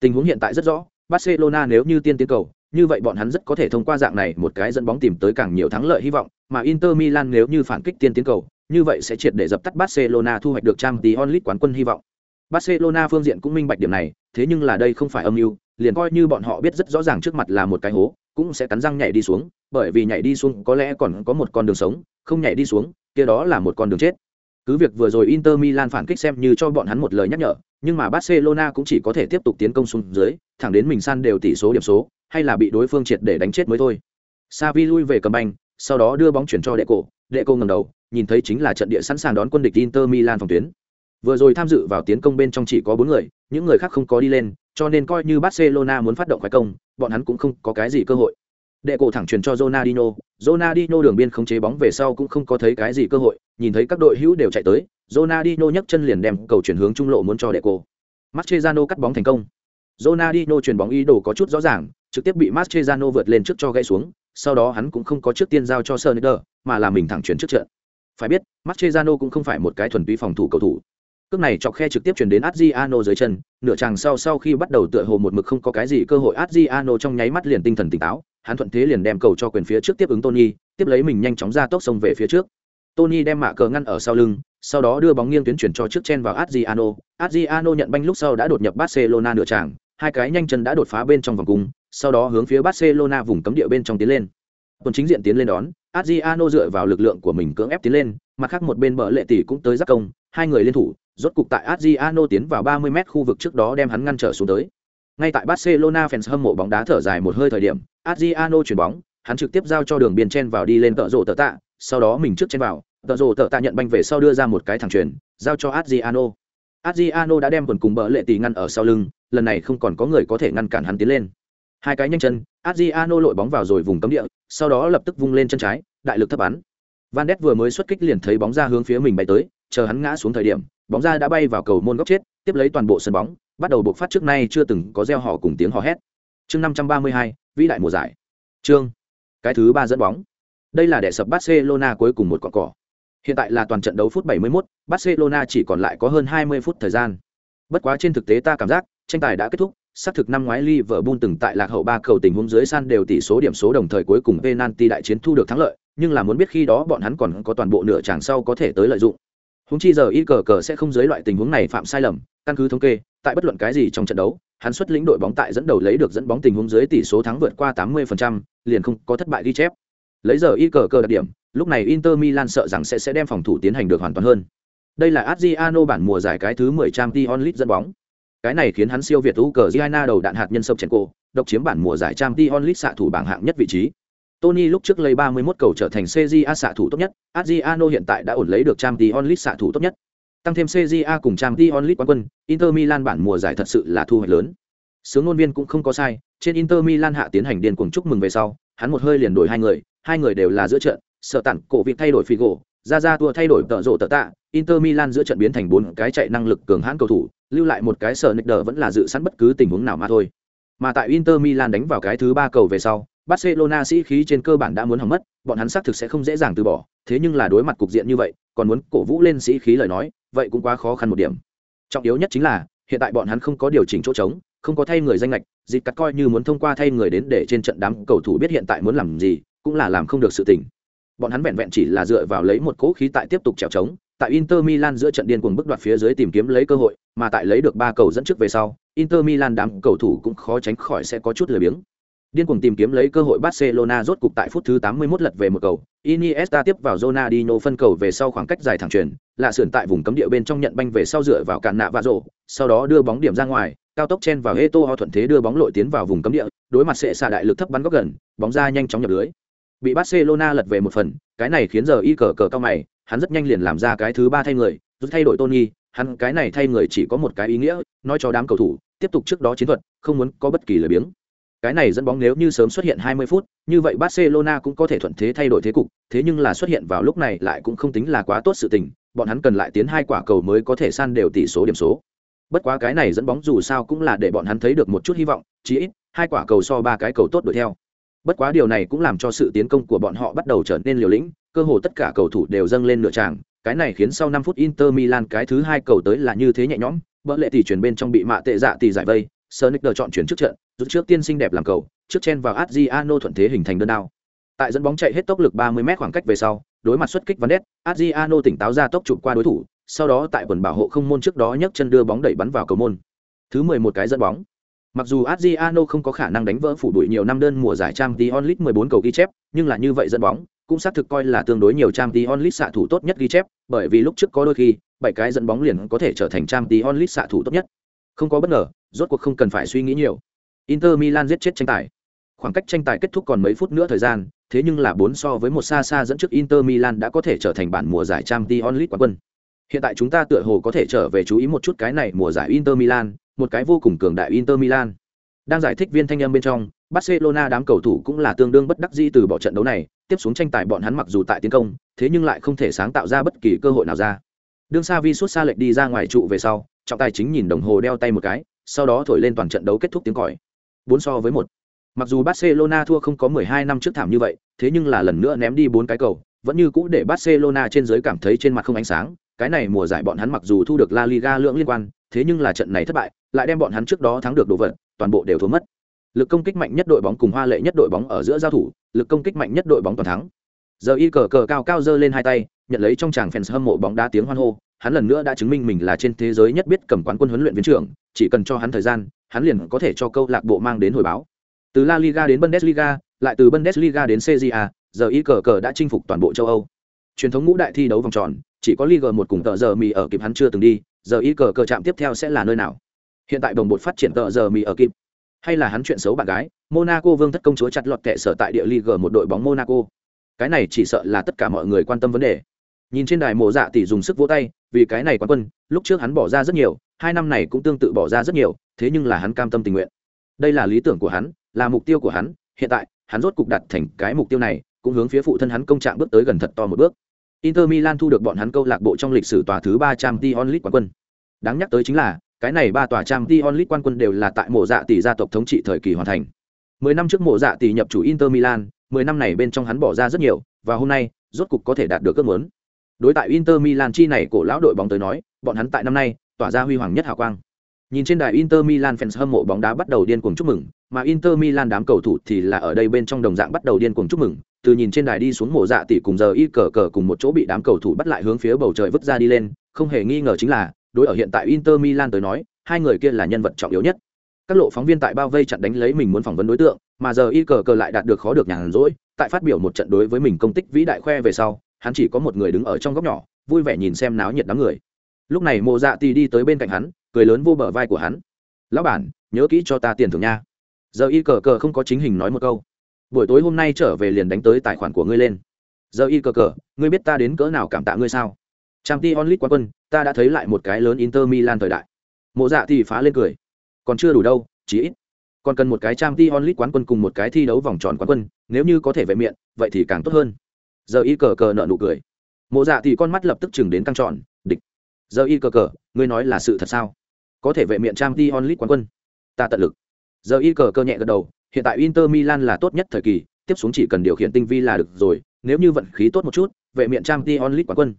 Tình huống hiện tại rất rõ, Barcelona nếu như tiên tiến cầu, như vậy bọn hắn rất có thể thông qua dạng này một cái dẫn bóng tìm tới càng nhiều thắng lợi hy vọng, mà Inter Milan nếu như phản kích tiên tiến cầu, như vậy sẽ triệt để dập tắt Barcelona thu hoạch được Champions League quán quân hy vọng. Barcelona phương diện cũng minh bạch điểm này, thế nhưng là đây không phải âm mưu, liền coi như bọn họ biết rất rõ ràng trước mặt là một cái hố, cũng sẽ cắn răng nhảy đi xuống, bởi vì nhảy đi xuống có lẽ còn có một con đường sống, không nhảy đi xuống, kia đó là một con đường chết. Cứ việc vừa rồi Inter Milan phản kích xem như cho bọn hắn một lời nhắc nhở, nhưng mà Barcelona cũng chỉ có thể tiếp tục tiến công xuống dưới, thẳng đến mình san đều tỷ số điểm số, hay là bị đối phương triệt để đánh chết mới thôi. Savi lui về cầm banh, sau đó đưa bóng chuyển cho đệ cổ đệ cổ ngẩng đầu, nhìn thấy chính là trận địa sẵn sàng đón quân địch Inter Milan phòng tuyến. Vừa rồi tham dự vào tiến công bên trong chỉ có bốn người, những người khác không có đi lên, cho nên coi như Barcelona muốn phát động khoái công, bọn hắn cũng không có cái gì cơ hội. Đệ cổ thẳng truyền cho Ronaldinho, Ronaldinho đường biên khống chế bóng về sau cũng không có thấy cái gì cơ hội, nhìn thấy các đội hữu đều chạy tới, Ronaldinho nhấc chân liền đem cầu chuyển hướng trung lộ muốn cho Đệ cổ. Mascherano cắt bóng thành công. Ronaldinho chuyền bóng ý đồ có chút rõ ràng, trực tiếp bị Mascherano vượt lên trước cho gãy xuống, sau đó hắn cũng không có trước tiên giao cho Sneijder, mà là mình thẳng chuyển trước trận. Phải biết, Mascherano cũng không phải một cái thuần túy phòng thủ cầu thủ. Cước này chọc khe trực tiếp chuyển đến Adriano dưới chân, nửa chàng sau sau khi bắt đầu tựa hồ một mực không có cái gì cơ hội Adriano trong nháy mắt liền tinh thần tỉnh táo, hắn thuận thế liền đem cầu cho quyền phía trước tiếp ứng Tony, tiếp lấy mình nhanh chóng ra tốc xông về phía trước. Tony đem mạ cờ ngăn ở sau lưng, sau đó đưa bóng nghiêng tuyến chuyển cho trước chen vào Adriano. Adriano nhận banh lúc sau đã đột nhập Barcelona nửa chàng, hai cái nhanh chân đã đột phá bên trong vòng cung, sau đó hướng phía Barcelona vùng cấm địa bên trong tiến lên. còn chính diện tiến lên đón, Adriano dựa vào lực lượng của mình cưỡng ép tiến lên, mặt khác một bên bờ lệ tỷ cũng tới giáp công, hai người liên thủ, rốt cục tại Adriano tiến vào 30m khu vực trước đó đem hắn ngăn trở xuống tới. Ngay tại Barcelona fans hâm mộ bóng đá thở dài một hơi thời điểm, Adriano chuyển bóng, hắn trực tiếp giao cho đường biên chen vào đi lên tợ rồ tợ tạ, sau đó mình trước chen vào, tợ rồ tợ tạ nhận banh về sau đưa ra một cái thẳng chuyền, giao cho Adriano. Adriano đã đem quần cùng bờ lệ tỷ ngăn ở sau lưng, lần này không còn có người có thể ngăn cản hắn tiến lên. Hai cái nhanh chân, Adriano lội bóng vào rồi vùng cấm địa, sau đó lập tức vung lên chân trái, đại lực thấp bắn. Van Ness vừa mới xuất kích liền thấy bóng ra hướng phía mình bay tới, chờ hắn ngã xuống thời điểm, bóng ra đã bay vào cầu môn góc chết, tiếp lấy toàn bộ sân bóng, bắt đầu buộc phát trước nay chưa từng có gieo họ cùng tiếng hò hét. Chương 532, vĩ đại mùa giải. Chương. Cái thứ ba dẫn bóng. Đây là đệ sập Barcelona cuối cùng một cọn cỏ. Hiện tại là toàn trận đấu phút 71, Barcelona chỉ còn lại có hơn 20 phút thời gian. Bất quá trên thực tế ta cảm giác, tranh tài đã kết thúc, xác thực năm ngoái Liverpool từng tại lạc hậu ba cầu tình huống dưới san đều tỷ số điểm số đồng thời cuối cùng penalty đại chiến thu được thắng lợi, nhưng là muốn biết khi đó bọn hắn còn có toàn bộ nửa chàng sau có thể tới lợi dụng. Húng chi giờ y cờ cờ sẽ không dưới loại tình huống này phạm sai lầm, căn cứ thống kê, tại bất luận cái gì trong trận đấu, hắn xuất lĩnh đội bóng tại dẫn đầu lấy được dẫn bóng tình huống dưới tỷ số thắng vượt qua 80%, liền không có thất bại ghi chép. Lấy giờ y cờ cờ đặc điểm, lúc này Inter Milan sợ rằng sẽ sẽ đem phòng thủ tiến hành được hoàn toàn hơn. Đây là Adriano bản mùa giải cái thứ 10 trang t onlit dẫn bóng. Cái này khiến hắn siêu việt Ukraine đầu đạn hạt nhân sâu trên cổ độc chiếm bản mùa giải trang t onlit xạ thủ bảng hạng nhất vị trí. Tony lúc trước lấy 31 cầu trở thành CJA xạ thủ tốt nhất, Adriano hiện tại đã ổn lấy được Champions League xạ thủ tốt nhất. Tăng thêm CJA cùng Champions League quán quân, Inter Milan bản mùa giải thật sự là thu hoạch lớn. Sướng ngôn viên cũng không có sai, trên Inter Milan hạ tiến hành điên cuồng chúc mừng về sau, hắn một hơi liền đổi hai người, hai người đều là giữa trận, sợ tặng cổ việc thay đổi Figo, ra ra tua thay đổi tợ rộ tợ tạ, Inter Milan giữa trận biến thành bốn cái chạy năng lực cường hãn cầu thủ, lưu lại một cái sở nịch đỡ vẫn là dự sẵn bất cứ tình huống nào mà thôi. Mà tại Inter Milan đánh vào cái thứ ba cầu về sau, Barcelona sĩ khí trên cơ bản đã muốn hỏng mất, bọn hắn xác thực sẽ không dễ dàng từ bỏ, thế nhưng là đối mặt cục diện như vậy, còn muốn cổ vũ lên sĩ khí lời nói, vậy cũng quá khó khăn một điểm. Trọng yếu nhất chính là, hiện tại bọn hắn không có điều chỉnh chỗ trống, không có thay người danh lệch, dịch cắt coi như muốn thông qua thay người đến để trên trận đám cầu thủ biết hiện tại muốn làm gì, cũng là làm không được sự tình. Bọn hắn vẹn vẹn chỉ là dựa vào lấy một cố khí tại tiếp tục trèo trống, tại Inter Milan giữa trận điên cuồng bức đoạt phía dưới tìm kiếm lấy cơ hội, mà tại lấy được ba cầu dẫn trước về sau, Inter Milan đám cầu thủ cũng khó tránh khỏi sẽ có chút lười biếng. Điên cuồng tìm kiếm lấy cơ hội Barcelona rốt cục tại phút thứ 81 lật về một cầu, Iniesta tiếp vào Ronaldinho phân cầu về sau khoảng cách dài thẳng truyền, lạ sườn tại vùng cấm địa bên trong nhận banh về sau dựa vào cản nạ và rổ, sau đó đưa bóng điểm ra ngoài, cao tốc chen vào Eto'o thuận thế đưa bóng lội tiến vào vùng cấm địa, đối mặt sẽ xa đại lực thấp bắn góc gần, bóng ra nhanh chóng nhập lưới. Bị Barcelona lật về một phần, cái này khiến giờ y cờ cờ cao mày, hắn rất nhanh liền làm ra cái thứ ba thay người, rút thay đổi Tony, hắn cái này thay người chỉ có một cái ý nghĩa, nói cho đám cầu thủ, tiếp tục trước đó chiến thuật, không muốn có bất kỳ lời biếng. Cái này dẫn bóng nếu như sớm xuất hiện 20 phút, như vậy Barcelona cũng có thể thuận thế thay đổi thế cục, thế nhưng là xuất hiện vào lúc này lại cũng không tính là quá tốt sự tình, bọn hắn cần lại tiến hai quả cầu mới có thể san đều tỷ số điểm số. Bất quá cái này dẫn bóng dù sao cũng là để bọn hắn thấy được một chút hy vọng, chỉ ít hai quả cầu so ba cái cầu tốt đuổi theo. Bất quá điều này cũng làm cho sự tiến công của bọn họ bắt đầu trở nên liều lĩnh, cơ hồ tất cả cầu thủ đều dâng lên nửa tràng, cái này khiến sau 5 phút Inter Milan cái thứ hai cầu tới là như thế nhẹ nhõm, bỡ lệ tỷ chuyển bên trong bị mạ tệ dạ tỷ giải vây, Sonic chọn chuyển trước trận, rút trước tiên sinh đẹp làm cầu, trước chen vào Adriano thuận thế hình thành đơn đao. Tại dẫn bóng chạy hết tốc lực 30m khoảng cách về sau, đối mặt xuất kích Van Ness, Adriano tỉnh táo ra tốc chụp qua đối thủ, sau đó tại quần bảo hộ không môn trước đó nhấc chân đưa bóng đẩy bắn vào cầu môn. Thứ 11 cái dẫn bóng. Mặc dù Adriano không có khả năng đánh vỡ phủ đuổi nhiều năm đơn mùa giải Champions League 14 cầu ghi chép, nhưng là như vậy dẫn bóng, cũng xác thực coi là tương đối nhiều Champions League xạ thủ tốt nhất ghi chép, bởi vì lúc trước có đôi khi, bảy cái dẫn bóng liền có thể trở thành Champions League xạ thủ tốt nhất. Không có bất ngờ, rốt cuộc không cần phải suy nghĩ nhiều. Inter Milan giết chết tranh tài. Khoảng cách tranh tài kết thúc còn mấy phút nữa thời gian, thế nhưng là bốn so với một xa xa dẫn trước Inter Milan đã có thể trở thành bản mùa giải Champions League quán quân. Hiện tại chúng ta tựa hồ có thể trở về chú ý một chút cái này mùa giải Inter Milan, một cái vô cùng cường đại Inter Milan. Đang giải thích viên thanh âm bên trong, Barcelona đám cầu thủ cũng là tương đương bất đắc dĩ từ bỏ trận đấu này, tiếp xuống tranh tài bọn hắn mặc dù tại tiến công, thế nhưng lại không thể sáng tạo ra bất kỳ cơ hội nào ra. Đương Savi suốt xa lệch đi ra ngoài trụ về sau, trọng tài chính nhìn đồng hồ đeo tay một cái, sau đó thổi lên toàn trận đấu kết thúc tiếng còi. 4 so với 1. Mặc dù Barcelona thua không có 12 năm trước thảm như vậy, thế nhưng là lần nữa ném đi bốn cái cầu, vẫn như cũ để Barcelona trên giới cảm thấy trên mặt không ánh sáng, cái này mùa giải bọn hắn mặc dù thu được La Liga lượng liên quan, thế nhưng là trận này thất bại, lại đem bọn hắn trước đó thắng được đồ vật, toàn bộ đều thua mất. Lực công kích mạnh nhất đội bóng cùng hoa lệ nhất đội bóng ở giữa giao thủ, lực công kích mạnh nhất đội bóng toàn thắng. Giờ y cờ cờ cao cao dơ lên hai tay, nhận lấy trong tràng fans hâm mộ bóng đá tiếng hoan hô, hắn lần nữa đã chứng minh mình là trên thế giới nhất biết cầm quán quân huấn luyện viên trưởng, chỉ cần cho hắn thời gian, hắn liền có thể cho câu lạc bộ mang đến hồi báo. Từ La Liga đến Bundesliga, lại từ Bundesliga đến CJA, giờ y cờ cờ đã chinh phục toàn bộ châu Âu. Truyền thống ngũ đại thi đấu vòng tròn, chỉ có Liga một cùng tờ giờ mì ở kịp hắn chưa từng đi, giờ y cờ cờ chạm tiếp theo sẽ là nơi nào? Hiện tại đồng bộ phát triển tờ giờ mì ở kịp, hay là hắn chuyện xấu bạn gái, Monaco vương thất công chúa chặt lọt kệ sở tại địa Liga một đội bóng Monaco. Cái này chỉ sợ là tất cả mọi người quan tâm vấn đề. Nhìn trên đài mộ dạ tỷ dùng sức vỗ tay, vì cái này quán quân, lúc trước hắn bỏ ra rất nhiều, hai năm này cũng tương tự bỏ ra rất nhiều, thế nhưng là hắn cam tâm tình nguyện. Đây là lý tưởng của hắn, là mục tiêu của hắn, hiện tại, hắn rốt cục đặt thành cái mục tiêu này, cũng hướng phía phụ thân hắn công trạng bước tới gần thật to một bước. Inter Milan thu được bọn hắn câu lạc bộ trong lịch sử tòa thứ ba trăm t onlit quán quân. Đáng nhắc tới chính là, cái này ba tòa trang t onlit quan quân đều là tại mộ dạ tỷ gia tộc thống trị thời kỳ hoàn thành. Mười năm trước mộ dạ tỷ nhập chủ Inter Milan, mười năm này bên trong hắn bỏ ra rất nhiều, và hôm nay, rốt cục có thể đạt được ước muốn. Đối tại Inter Milan chi này cổ lão đội bóng tới nói, bọn hắn tại năm nay tỏa ra huy hoàng nhất hào quang. Nhìn trên đài Inter Milan fans hâm mộ bóng đá bắt đầu điên cuồng chúc mừng, mà Inter Milan đám cầu thủ thì là ở đây bên trong đồng dạng bắt đầu điên cuồng chúc mừng, từ nhìn trên đài đi xuống mộ dạ tỷ cùng giờ y cờ cờ cùng một chỗ bị đám cầu thủ bắt lại hướng phía bầu trời vứt ra đi lên, không hề nghi ngờ chính là, đối ở hiện tại Inter Milan tới nói, hai người kia là nhân vật trọng yếu nhất. Các lộ phóng viên tại bao vây chặn đánh lấy mình muốn phỏng vấn đối tượng, mà giờ y cờ cờ lại đạt được khó được nhàn rỗi, tại phát biểu một trận đối với mình công tích vĩ đại khoe về sau, hắn chỉ có một người đứng ở trong góc nhỏ, vui vẻ nhìn xem náo nhiệt đám người. Lúc này Mộ Dạ tì đi tới bên cạnh hắn, cười lớn vô bờ vai của hắn. "Lão bản, nhớ kỹ cho ta tiền thưởng nha." Giờ y cờ cờ không có chính hình nói một câu. Buổi tối hôm nay trở về liền đánh tới tài khoản của ngươi lên. Giờ y cờ cờ ngươi biết ta đến cỡ nào cảm tạ ngươi sao? Trang t onlit quán quân ta đã thấy lại một cái lớn inter milan thời đại. Mộ dạ thì phá lên cười. Còn chưa đủ đâu chỉ ít. Còn cần một cái trang t onlit quán quân cùng một cái thi đấu vòng tròn quán quân nếu như có thể vệ miệng vậy thì càng tốt hơn giờ y cờ cờ nợ nụ cười. Mộ dạ thì con mắt lập tức chừng đến căng tròn địch. Giờ y cờ cờ ngươi nói là sự thật sao? Có thể vệ miệng trang t onlit quán quân. Ta tận lực. Giờ y cờ cờ nhẹ gật đầu hiện tại Inter Milan là tốt nhất thời kỳ, tiếp xuống chỉ cần điều khiển tinh vi là được rồi, nếu như vận khí tốt một chút, vệ miện t onlit quán quân,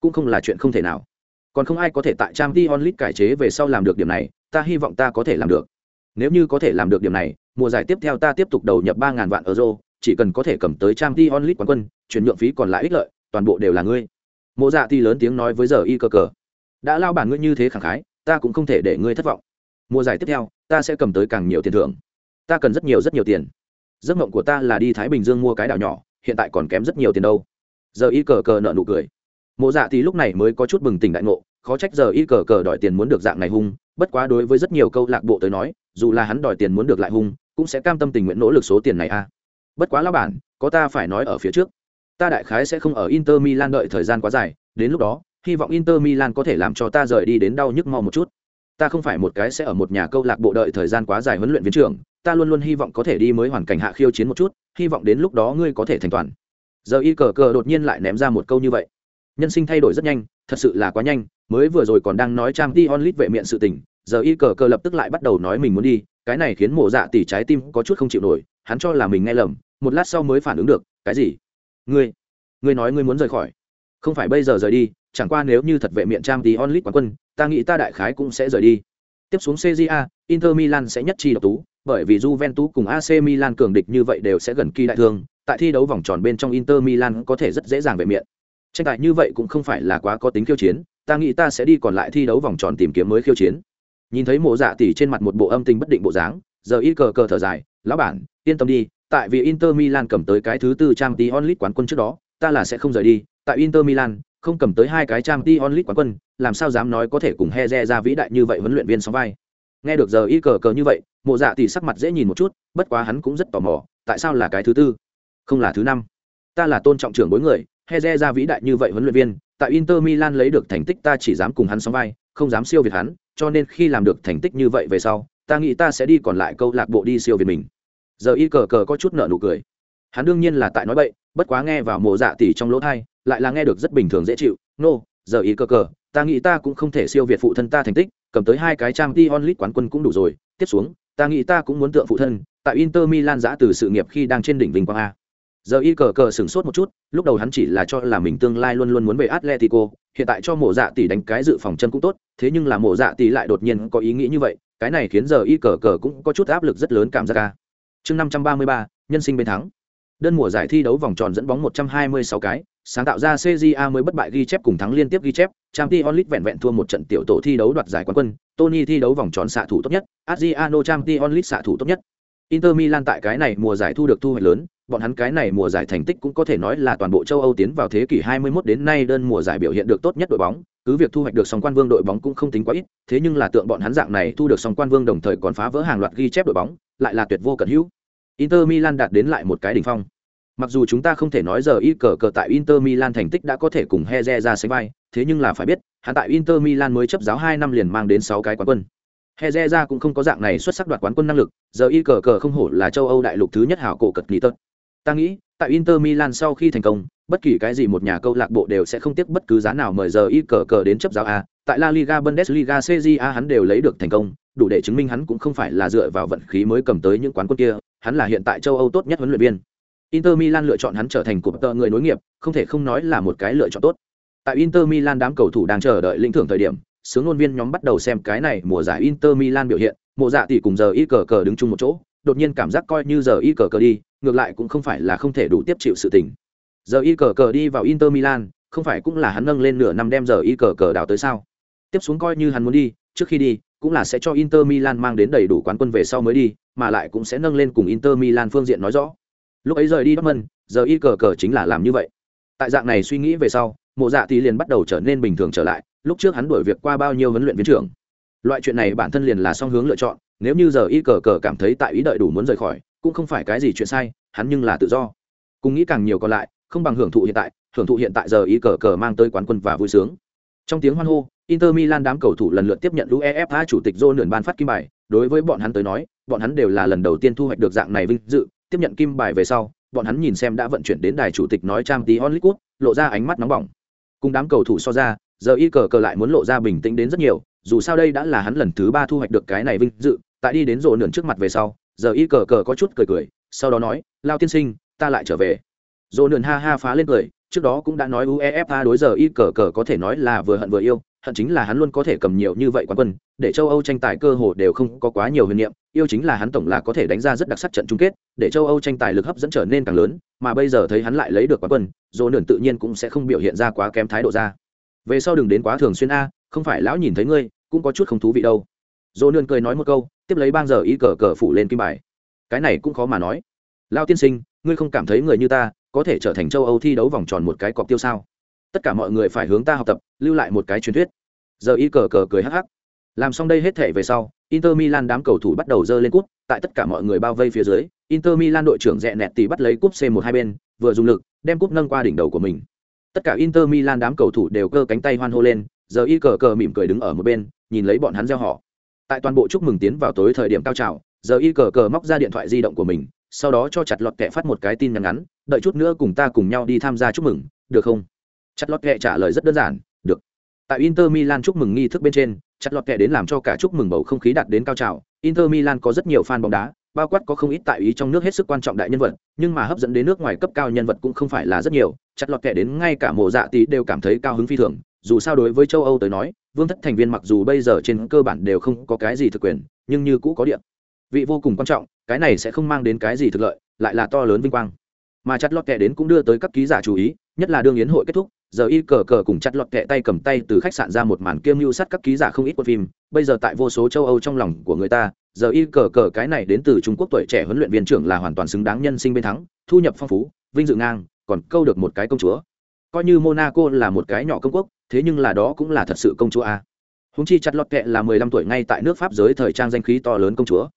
cũng không là chuyện không thể nào. Còn không ai có thể tại trang t onlit cải chế về sau làm được điểm này, ta hy vọng ta có thể làm được. Nếu như có thể làm được điểm này, mùa giải tiếp theo ta tiếp tục đầu nhập 3000 vạn euro, chỉ cần có thể cầm tới trang t onlit quán quân, chuyển nhượng phí còn lại ích lợi, toàn bộ đều là ngươi. Mộ Dạ thì lớn tiếng nói với giờ y cơ cờ. Đã lao bản ngươi như thế khẳng khái, ta cũng không thể để ngươi thất vọng. Mùa giải tiếp theo, ta sẽ cầm tới càng nhiều tiền thưởng ta cần rất nhiều rất nhiều tiền giấc mộng của ta là đi thái bình dương mua cái đảo nhỏ hiện tại còn kém rất nhiều tiền đâu giờ y cờ cờ nợ nụ cười mộ dạ thì lúc này mới có chút bừng tỉnh đại ngộ khó trách giờ y cờ cờ đòi tiền muốn được dạng này hung bất quá đối với rất nhiều câu lạc bộ tới nói dù là hắn đòi tiền muốn được lại hung cũng sẽ cam tâm tình nguyện nỗ lực số tiền này a à. bất quá lão bản có ta phải nói ở phía trước ta đại khái sẽ không ở inter milan đợi thời gian quá dài, đến lúc đó, hy vọng inter milan có thể làm cho ta rời đi đến đau nhức mau một chút. Ta không phải một cái sẽ ở một nhà câu lạc bộ đợi thời gian quá dài huấn luyện viên trưởng, ta luôn luôn hy vọng có thể đi mới hoàn cảnh hạ khiêu chiến một chút, hy vọng đến lúc đó ngươi có thể thành toàn. Giờ y cờ cờ đột nhiên lại ném ra một câu như vậy. Nhân sinh thay đổi rất nhanh, thật sự là quá nhanh, mới vừa rồi còn đang nói trang t onlit vệ miệng sự tình, giờ y cờ cờ lập tức lại bắt đầu nói mình muốn đi, cái này khiến mộ dạ tỷ trái tim có chút không chịu nổi, hắn cho là mình nghe lầm, một lát sau mới phản ứng được, cái gì? Ngươi ngươi nói ngươi muốn rời khỏi không phải bây giờ rời đi chẳng qua nếu như thật vệ miệng trang tí onlit quán quân ta nghĩ ta đại khái cũng sẽ rời đi tiếp xuống cja inter milan sẽ nhất chi độc tú bởi vì Juventus cùng AC Milan cường địch như vậy đều sẽ gần kỳ đại thương, tại thi đấu vòng tròn bên trong Inter Milan có thể rất dễ dàng về miệng. Tranh tài như vậy cũng không phải là quá có tính khiêu chiến, ta nghĩ ta sẽ đi còn lại thi đấu vòng tròn tìm kiếm mới khiêu chiến. Nhìn thấy Mộ Dạ tỷ trên mặt một bộ âm tình bất định bộ dáng, giờ y cờ cờ thở dài, lão bản, yên tâm đi, tại vì Inter Milan cầm tới cái thứ tư trang Champions League quán quân trước đó, ta là sẽ không rời đi, tại Inter Milan, không cầm tới hai cái trang Champions League quán quân, làm sao dám nói có thể cùng Heze ra vĩ đại như vậy huấn luyện viên sóng vai? Nghe được giờ y cờ cờ như vậy mộ dạ tỷ sắc mặt dễ nhìn một chút bất quá hắn cũng rất tò mò tại sao là cái thứ tư? Không là thứ năm. Ta là tôn trọng trưởng bối người Heze ra vĩ đại như vậy huấn luyện viên tại inter milan lấy được thành tích ta chỉ dám cùng hắn sóng vai không dám siêu việt hắn cho nên khi làm được thành tích như vậy về sau ta nghĩ ta sẽ đi còn lại câu lạc bộ đi siêu việt mình giờ y cờ cờ có chút nợ nụ cười. Hắn đương nhiên là tại nói bậy bất quá nghe vào mộ dạ tỉ trong lỗ thai lại là nghe được rất bình thường dễ chịu. Nô、no, giờ y cờ cờ ta nghĩ ta cũng không thể siêu việt phụ thân ta thành tích cầm tới hai cái trang t Lit quán quân cũng đủ rồi, tiếp xuống, ta nghĩ ta cũng muốn tượng phụ thân, tại Inter Milan giã từ sự nghiệp khi đang trên đỉnh vinh quang a. Giờ y cờ cờ sửng sốt một chút, lúc đầu hắn chỉ là cho là mình tương lai luôn luôn muốn về Atletico, hiện tại cho mộ dạ tỷ đánh cái dự phòng chân cũng tốt, thế nhưng là mộ dạ tỷ lại đột nhiên có ý nghĩ như vậy, cái này khiến giờ y cờ cờ cũng có chút áp lực rất lớn cảm giác ca Chương 533, nhân sinh bên thắng. Đơn mùa giải thi đấu vòng tròn dẫn bóng 126 cái, sáng tạo ra CJA mới bất bại ghi chép cùng thắng liên tiếp ghi chép, Champions League vẹn vẹn thua một trận tiểu tổ thi đấu đoạt giải quán quân, Tony thi đấu vòng tròn xạ thủ tốt nhất, Adriano Champions League xạ thủ tốt nhất. Inter Milan tại cái này mùa giải thu được thu hoạch lớn, bọn hắn cái này mùa giải thành tích cũng có thể nói là toàn bộ châu Âu tiến vào thế kỷ 21 đến nay đơn mùa giải biểu hiện được tốt nhất đội bóng, cứ việc thu hoạch được song quan vương đội bóng cũng không tính quá ít, thế nhưng là tượng bọn hắn dạng này thu được song quan vương đồng thời còn phá vỡ hàng loạt ghi chép đội bóng, lại là tuyệt vô cận hữu. Inter Milan đạt đến lại một cái đỉnh phong. Mặc dù chúng ta không thể nói giờ y cờ cờ tại Inter Milan thành tích đã có thể cùng Heze ra sánh vai, thế nhưng là phải biết, hắn tại Inter Milan mới chấp giáo hai năm liền mang đến sáu cái quán quân. Heze ra cũng không có dạng này xuất sắc đoạt quán quân năng lực, giờ y cờ cờ không hổ là châu Âu đại lục thứ nhất hảo cổ cật nghị tật. Ta nghĩ, tại Inter Milan sau khi thành công, bất kỳ cái gì một nhà câu lạc bộ đều sẽ không tiếc bất cứ giá nào mời giờ y cờ cờ đến chấp giáo a. Tại La Liga Bundesliga CJA hắn đều lấy được thành công, đủ để chứng minh hắn cũng không phải là dựa vào vận khí mới cầm tới những quán quân kia, hắn là hiện tại châu Âu tốt nhất huấn luyện viên. Inter Milan lựa chọn hắn trở thành cụm tợ người nối nghiệp, không thể không nói là một cái lựa chọn tốt. Tại Inter Milan đám cầu thủ đang chờ đợi lĩnh thưởng thời điểm, sướng ngôn viên nhóm bắt đầu xem cái này mùa giải Inter Milan biểu hiện, mộ dạ tỷ cùng giờ y cờ cờ đứng chung một chỗ, đột nhiên cảm giác coi như giờ y cờ cờ đi, ngược lại cũng không phải là không thể đủ tiếp chịu sự tình. Giờ y cờ cờ đi vào Inter Milan, không phải cũng là hắn nâng lên nửa năm đem giờ y cờ cờ đào tới sao? Tiếp xuống coi như hắn muốn đi, trước khi đi, cũng là sẽ cho Inter Milan mang đến đầy đủ quán quân về sau mới đi, mà lại cũng sẽ nâng lên cùng Inter Milan phương diện nói rõ. Lúc ấy rời đi Dortmund, giờ y cờ cờ chính là làm như vậy. Tại dạng này suy nghĩ về sau, Mộ Dạ thì liền bắt đầu trở nên bình thường trở lại, lúc trước hắn đuổi việc qua bao nhiêu huấn luyện viên trưởng. Loại chuyện này bản thân liền là song hướng lựa chọn, nếu như giờ y cờ cờ cảm thấy tại ý đợi đủ muốn rời khỏi, cũng không phải cái gì chuyện sai, hắn nhưng là tự do. Cùng nghĩ càng nhiều còn lại, không bằng hưởng thụ hiện tại, hưởng thụ hiện tại giờ y cờ cờ mang tới quán quân và vui sướng. Trong tiếng hoan hô, Inter Milan đám cầu thủ lần lượt tiếp nhận UEFA chủ tịch Ronaldo ban phát kim bài, đối với bọn hắn tới nói, bọn hắn đều là lần đầu tiên thu hoạch được dạng này vinh dự, tiếp nhận kim bài về sau, bọn hắn nhìn xem đã vận chuyển đến đài chủ tịch nói trang tí onlit lộ ra ánh mắt nóng bỏng. Cùng đám cầu thủ so ra, giờ y cờ cờ lại muốn lộ ra bình tĩnh đến rất nhiều, dù sao đây đã là hắn lần thứ ba thu hoạch được cái này vinh dự, tại đi đến rộ nườn trước mặt về sau, giờ y cờ cờ có chút cười cười, sau đó nói, lao tiên sinh, ta lại trở về. Rộ nườn ha ha phá lên cười, trước đó cũng đã nói UEFA đối giờ y cờ cờ có thể nói là vừa hận vừa yêu, hận chính là hắn luôn có thể cầm nhiều như vậy quán quân, để châu Âu tranh tài cơ hồ đều không có quá nhiều huyền niệm, yêu chính là hắn tổng là có thể đánh ra rất đặc sắc trận chung kết, để châu Âu tranh tài lực hấp dẫn trở nên càng lớn, mà bây giờ thấy hắn lại lấy được quán quân, Dỗ Nươn tự nhiên cũng sẽ không biểu hiện ra quá kém thái độ ra. Về sau đừng đến quá thường xuyên a, không phải lão nhìn thấy ngươi, cũng có chút không thú vị đâu. Dỗ Nươn cười nói một câu, tiếp lấy bang giờ y cờ cờ phủ lên kim bài. Cái này cũng khó mà nói. Lão tiên sinh, ngươi không cảm thấy người như ta có thể trở thành châu Âu thi đấu vòng tròn một cái cọc tiêu sao? Tất cả mọi người phải hướng ta học tập, lưu lại một cái truyền thuyết. Giờ y cờ cờ cười hắc hắc. Làm xong đây hết thể về sau inter milan đám cầu thủ bắt đầu dơ lên cúp tại tất cả mọi người bao vây phía dưới inter milan đội trưởng rẽ nẹt tì bắt lấy cúp c một hai bên vừa dùng lực đem cúp nâng qua đỉnh đầu của mình. Tất cả inter milan đám cầu thủ đều cơ cánh tay hoan hô lên giờ y cờ cờ mỉm cười đứng ở một bên nhìn lấy bọn hắn gieo họ. Tại toàn bộ chúc mừng tiến vào tối thời điểm cao trào giờ y cờ cờ móc ra điện thoại di động của mình sau đó cho chặt lọt kẹ phát một cái tin nhắn ngắn đợi chút nữa cùng ta cùng nhau đi tham gia chúc mừng được không chặt lọt kẹ trả lời rất đơn giản được Tại Inter Milan chúc mừng nghi thức bên trên, chặt lọt kẹ đến làm cho cả chúc mừng bầu không khí đạt đến cao trào. Inter Milan có rất nhiều fan bóng đá, bao quát có không ít tại ý trong nước hết sức quan trọng đại nhân vật, nhưng mà hấp dẫn đến nước ngoài cấp cao nhân vật cũng không phải là rất nhiều. Chặt lọt kẹ đến ngay cả mộ dạ tí đều cảm thấy cao hứng phi thường. Dù sao đối với châu Âu tới nói, vương thất thành viên mặc dù bây giờ trên cơ bản đều không có cái gì thực quyền, nhưng như cũ có điện. Vị vô cùng quan trọng, cái này sẽ không mang đến cái gì thực lợi, lại là to lớn vinh quang. Mà chặt lọt kệ đến cũng đưa tới các ký giả chú ý, nhất là đương yến hội kết thúc, giờ y cờ cờ cùng chặt lọt kẹ tay cầm tay từ khách sạn ra một màn kiêm mưu sắt các ký giả không ít quân phim. Bây giờ tại vô số châu âu trong lòng của người ta giờ y cờ cờ cái này đến từ trung quốc tuổi trẻ huấn luyện viên trưởng là hoàn toàn xứng đáng nhân sinh bên thắng thu nhập phong phú vinh dự ngang còn câu được một cái công chúa. Coi như monaco là một cái nhỏ công quốc thế nhưng là đó cũng là thật sự công chúa a. Húng chi chặt lọt kẹ là mười lăm tuổi ngay tại nước pháp giới thời trang danh khí to lớn công chúa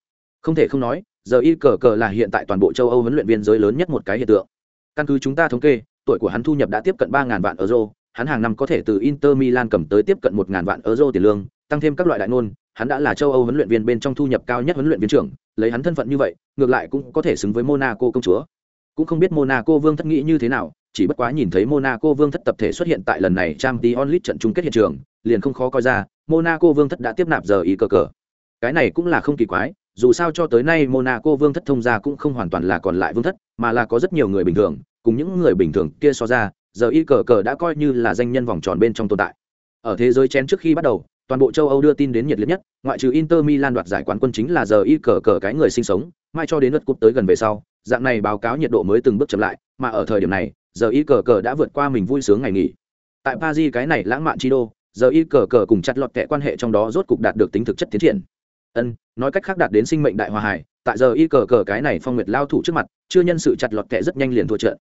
không thể không nói giờ y cờ cờ là hiện tại toàn bộ châu âu huấn luyện viên giới lớn nhất một cái hiện tượng căn cứ chúng ta thống kê tuổi của hắn thu nhập đã tiếp cận ba ngàn vạn euro, hắn hàng năm có thể từ Inter Milan cầm tới tiếp cận một ngàn vạn euro tiền lương, tăng thêm các loại đại ngôn, hắn đã là châu Âu huấn luyện viên bên trong thu nhập cao nhất huấn luyện viên trưởng, lấy hắn thân phận như vậy, ngược lại cũng có thể xứng với Monaco công chúa. Cũng không biết Monaco Vương thất nghĩ như thế nào, chỉ bất quá nhìn thấy Monaco Vương thất tập thể xuất hiện tại lần này trang t onlit trận chung kết hiện trường, liền không khó coi ra, Monaco Vương thất đã tiếp nạp giờ y cờ cờ. Cái này cũng là không kỳ quái, dù sao cho tới nay Monaco Vương thất thông gia cũng không hoàn toàn là còn lại Vương thất, mà là có rất nhiều người bình thường, cùng những người bình thường kia so ra giờ y cờ cờ đã coi như là danh nhân vòng tròn bên trong tồn tại. Ở thế giới chén trước khi bắt đầu toàn bộ châu âu đưa tin đến nhiệt liệt nhất ngoại trừ inter milan đoạt giải quán quân chính là giờ y cờ cờ cái người sinh sống mai cho đến lượt cúp tới gần về sau dạng này báo cáo nhiệt độ mới từng bước chậm lại mà ở thời điểm này giờ y cờ cờ đã vượt qua mình vui sướng ngày nghỉ. Tại paris cái này lãng mạn chi đô giờ y cờ cờ cùng chặt lọt kẻ quan hệ trong đó rốt cục đạt được tính thực chất tiến triển ân, nói cách khác đạt đến sinh mệnh đại hòa hải, tại giờ y cờ cờ cái này phong nguyệt lao thủ trước mặt, chưa nhân sự chặt lọt kệ rất nhanh liền thua trận.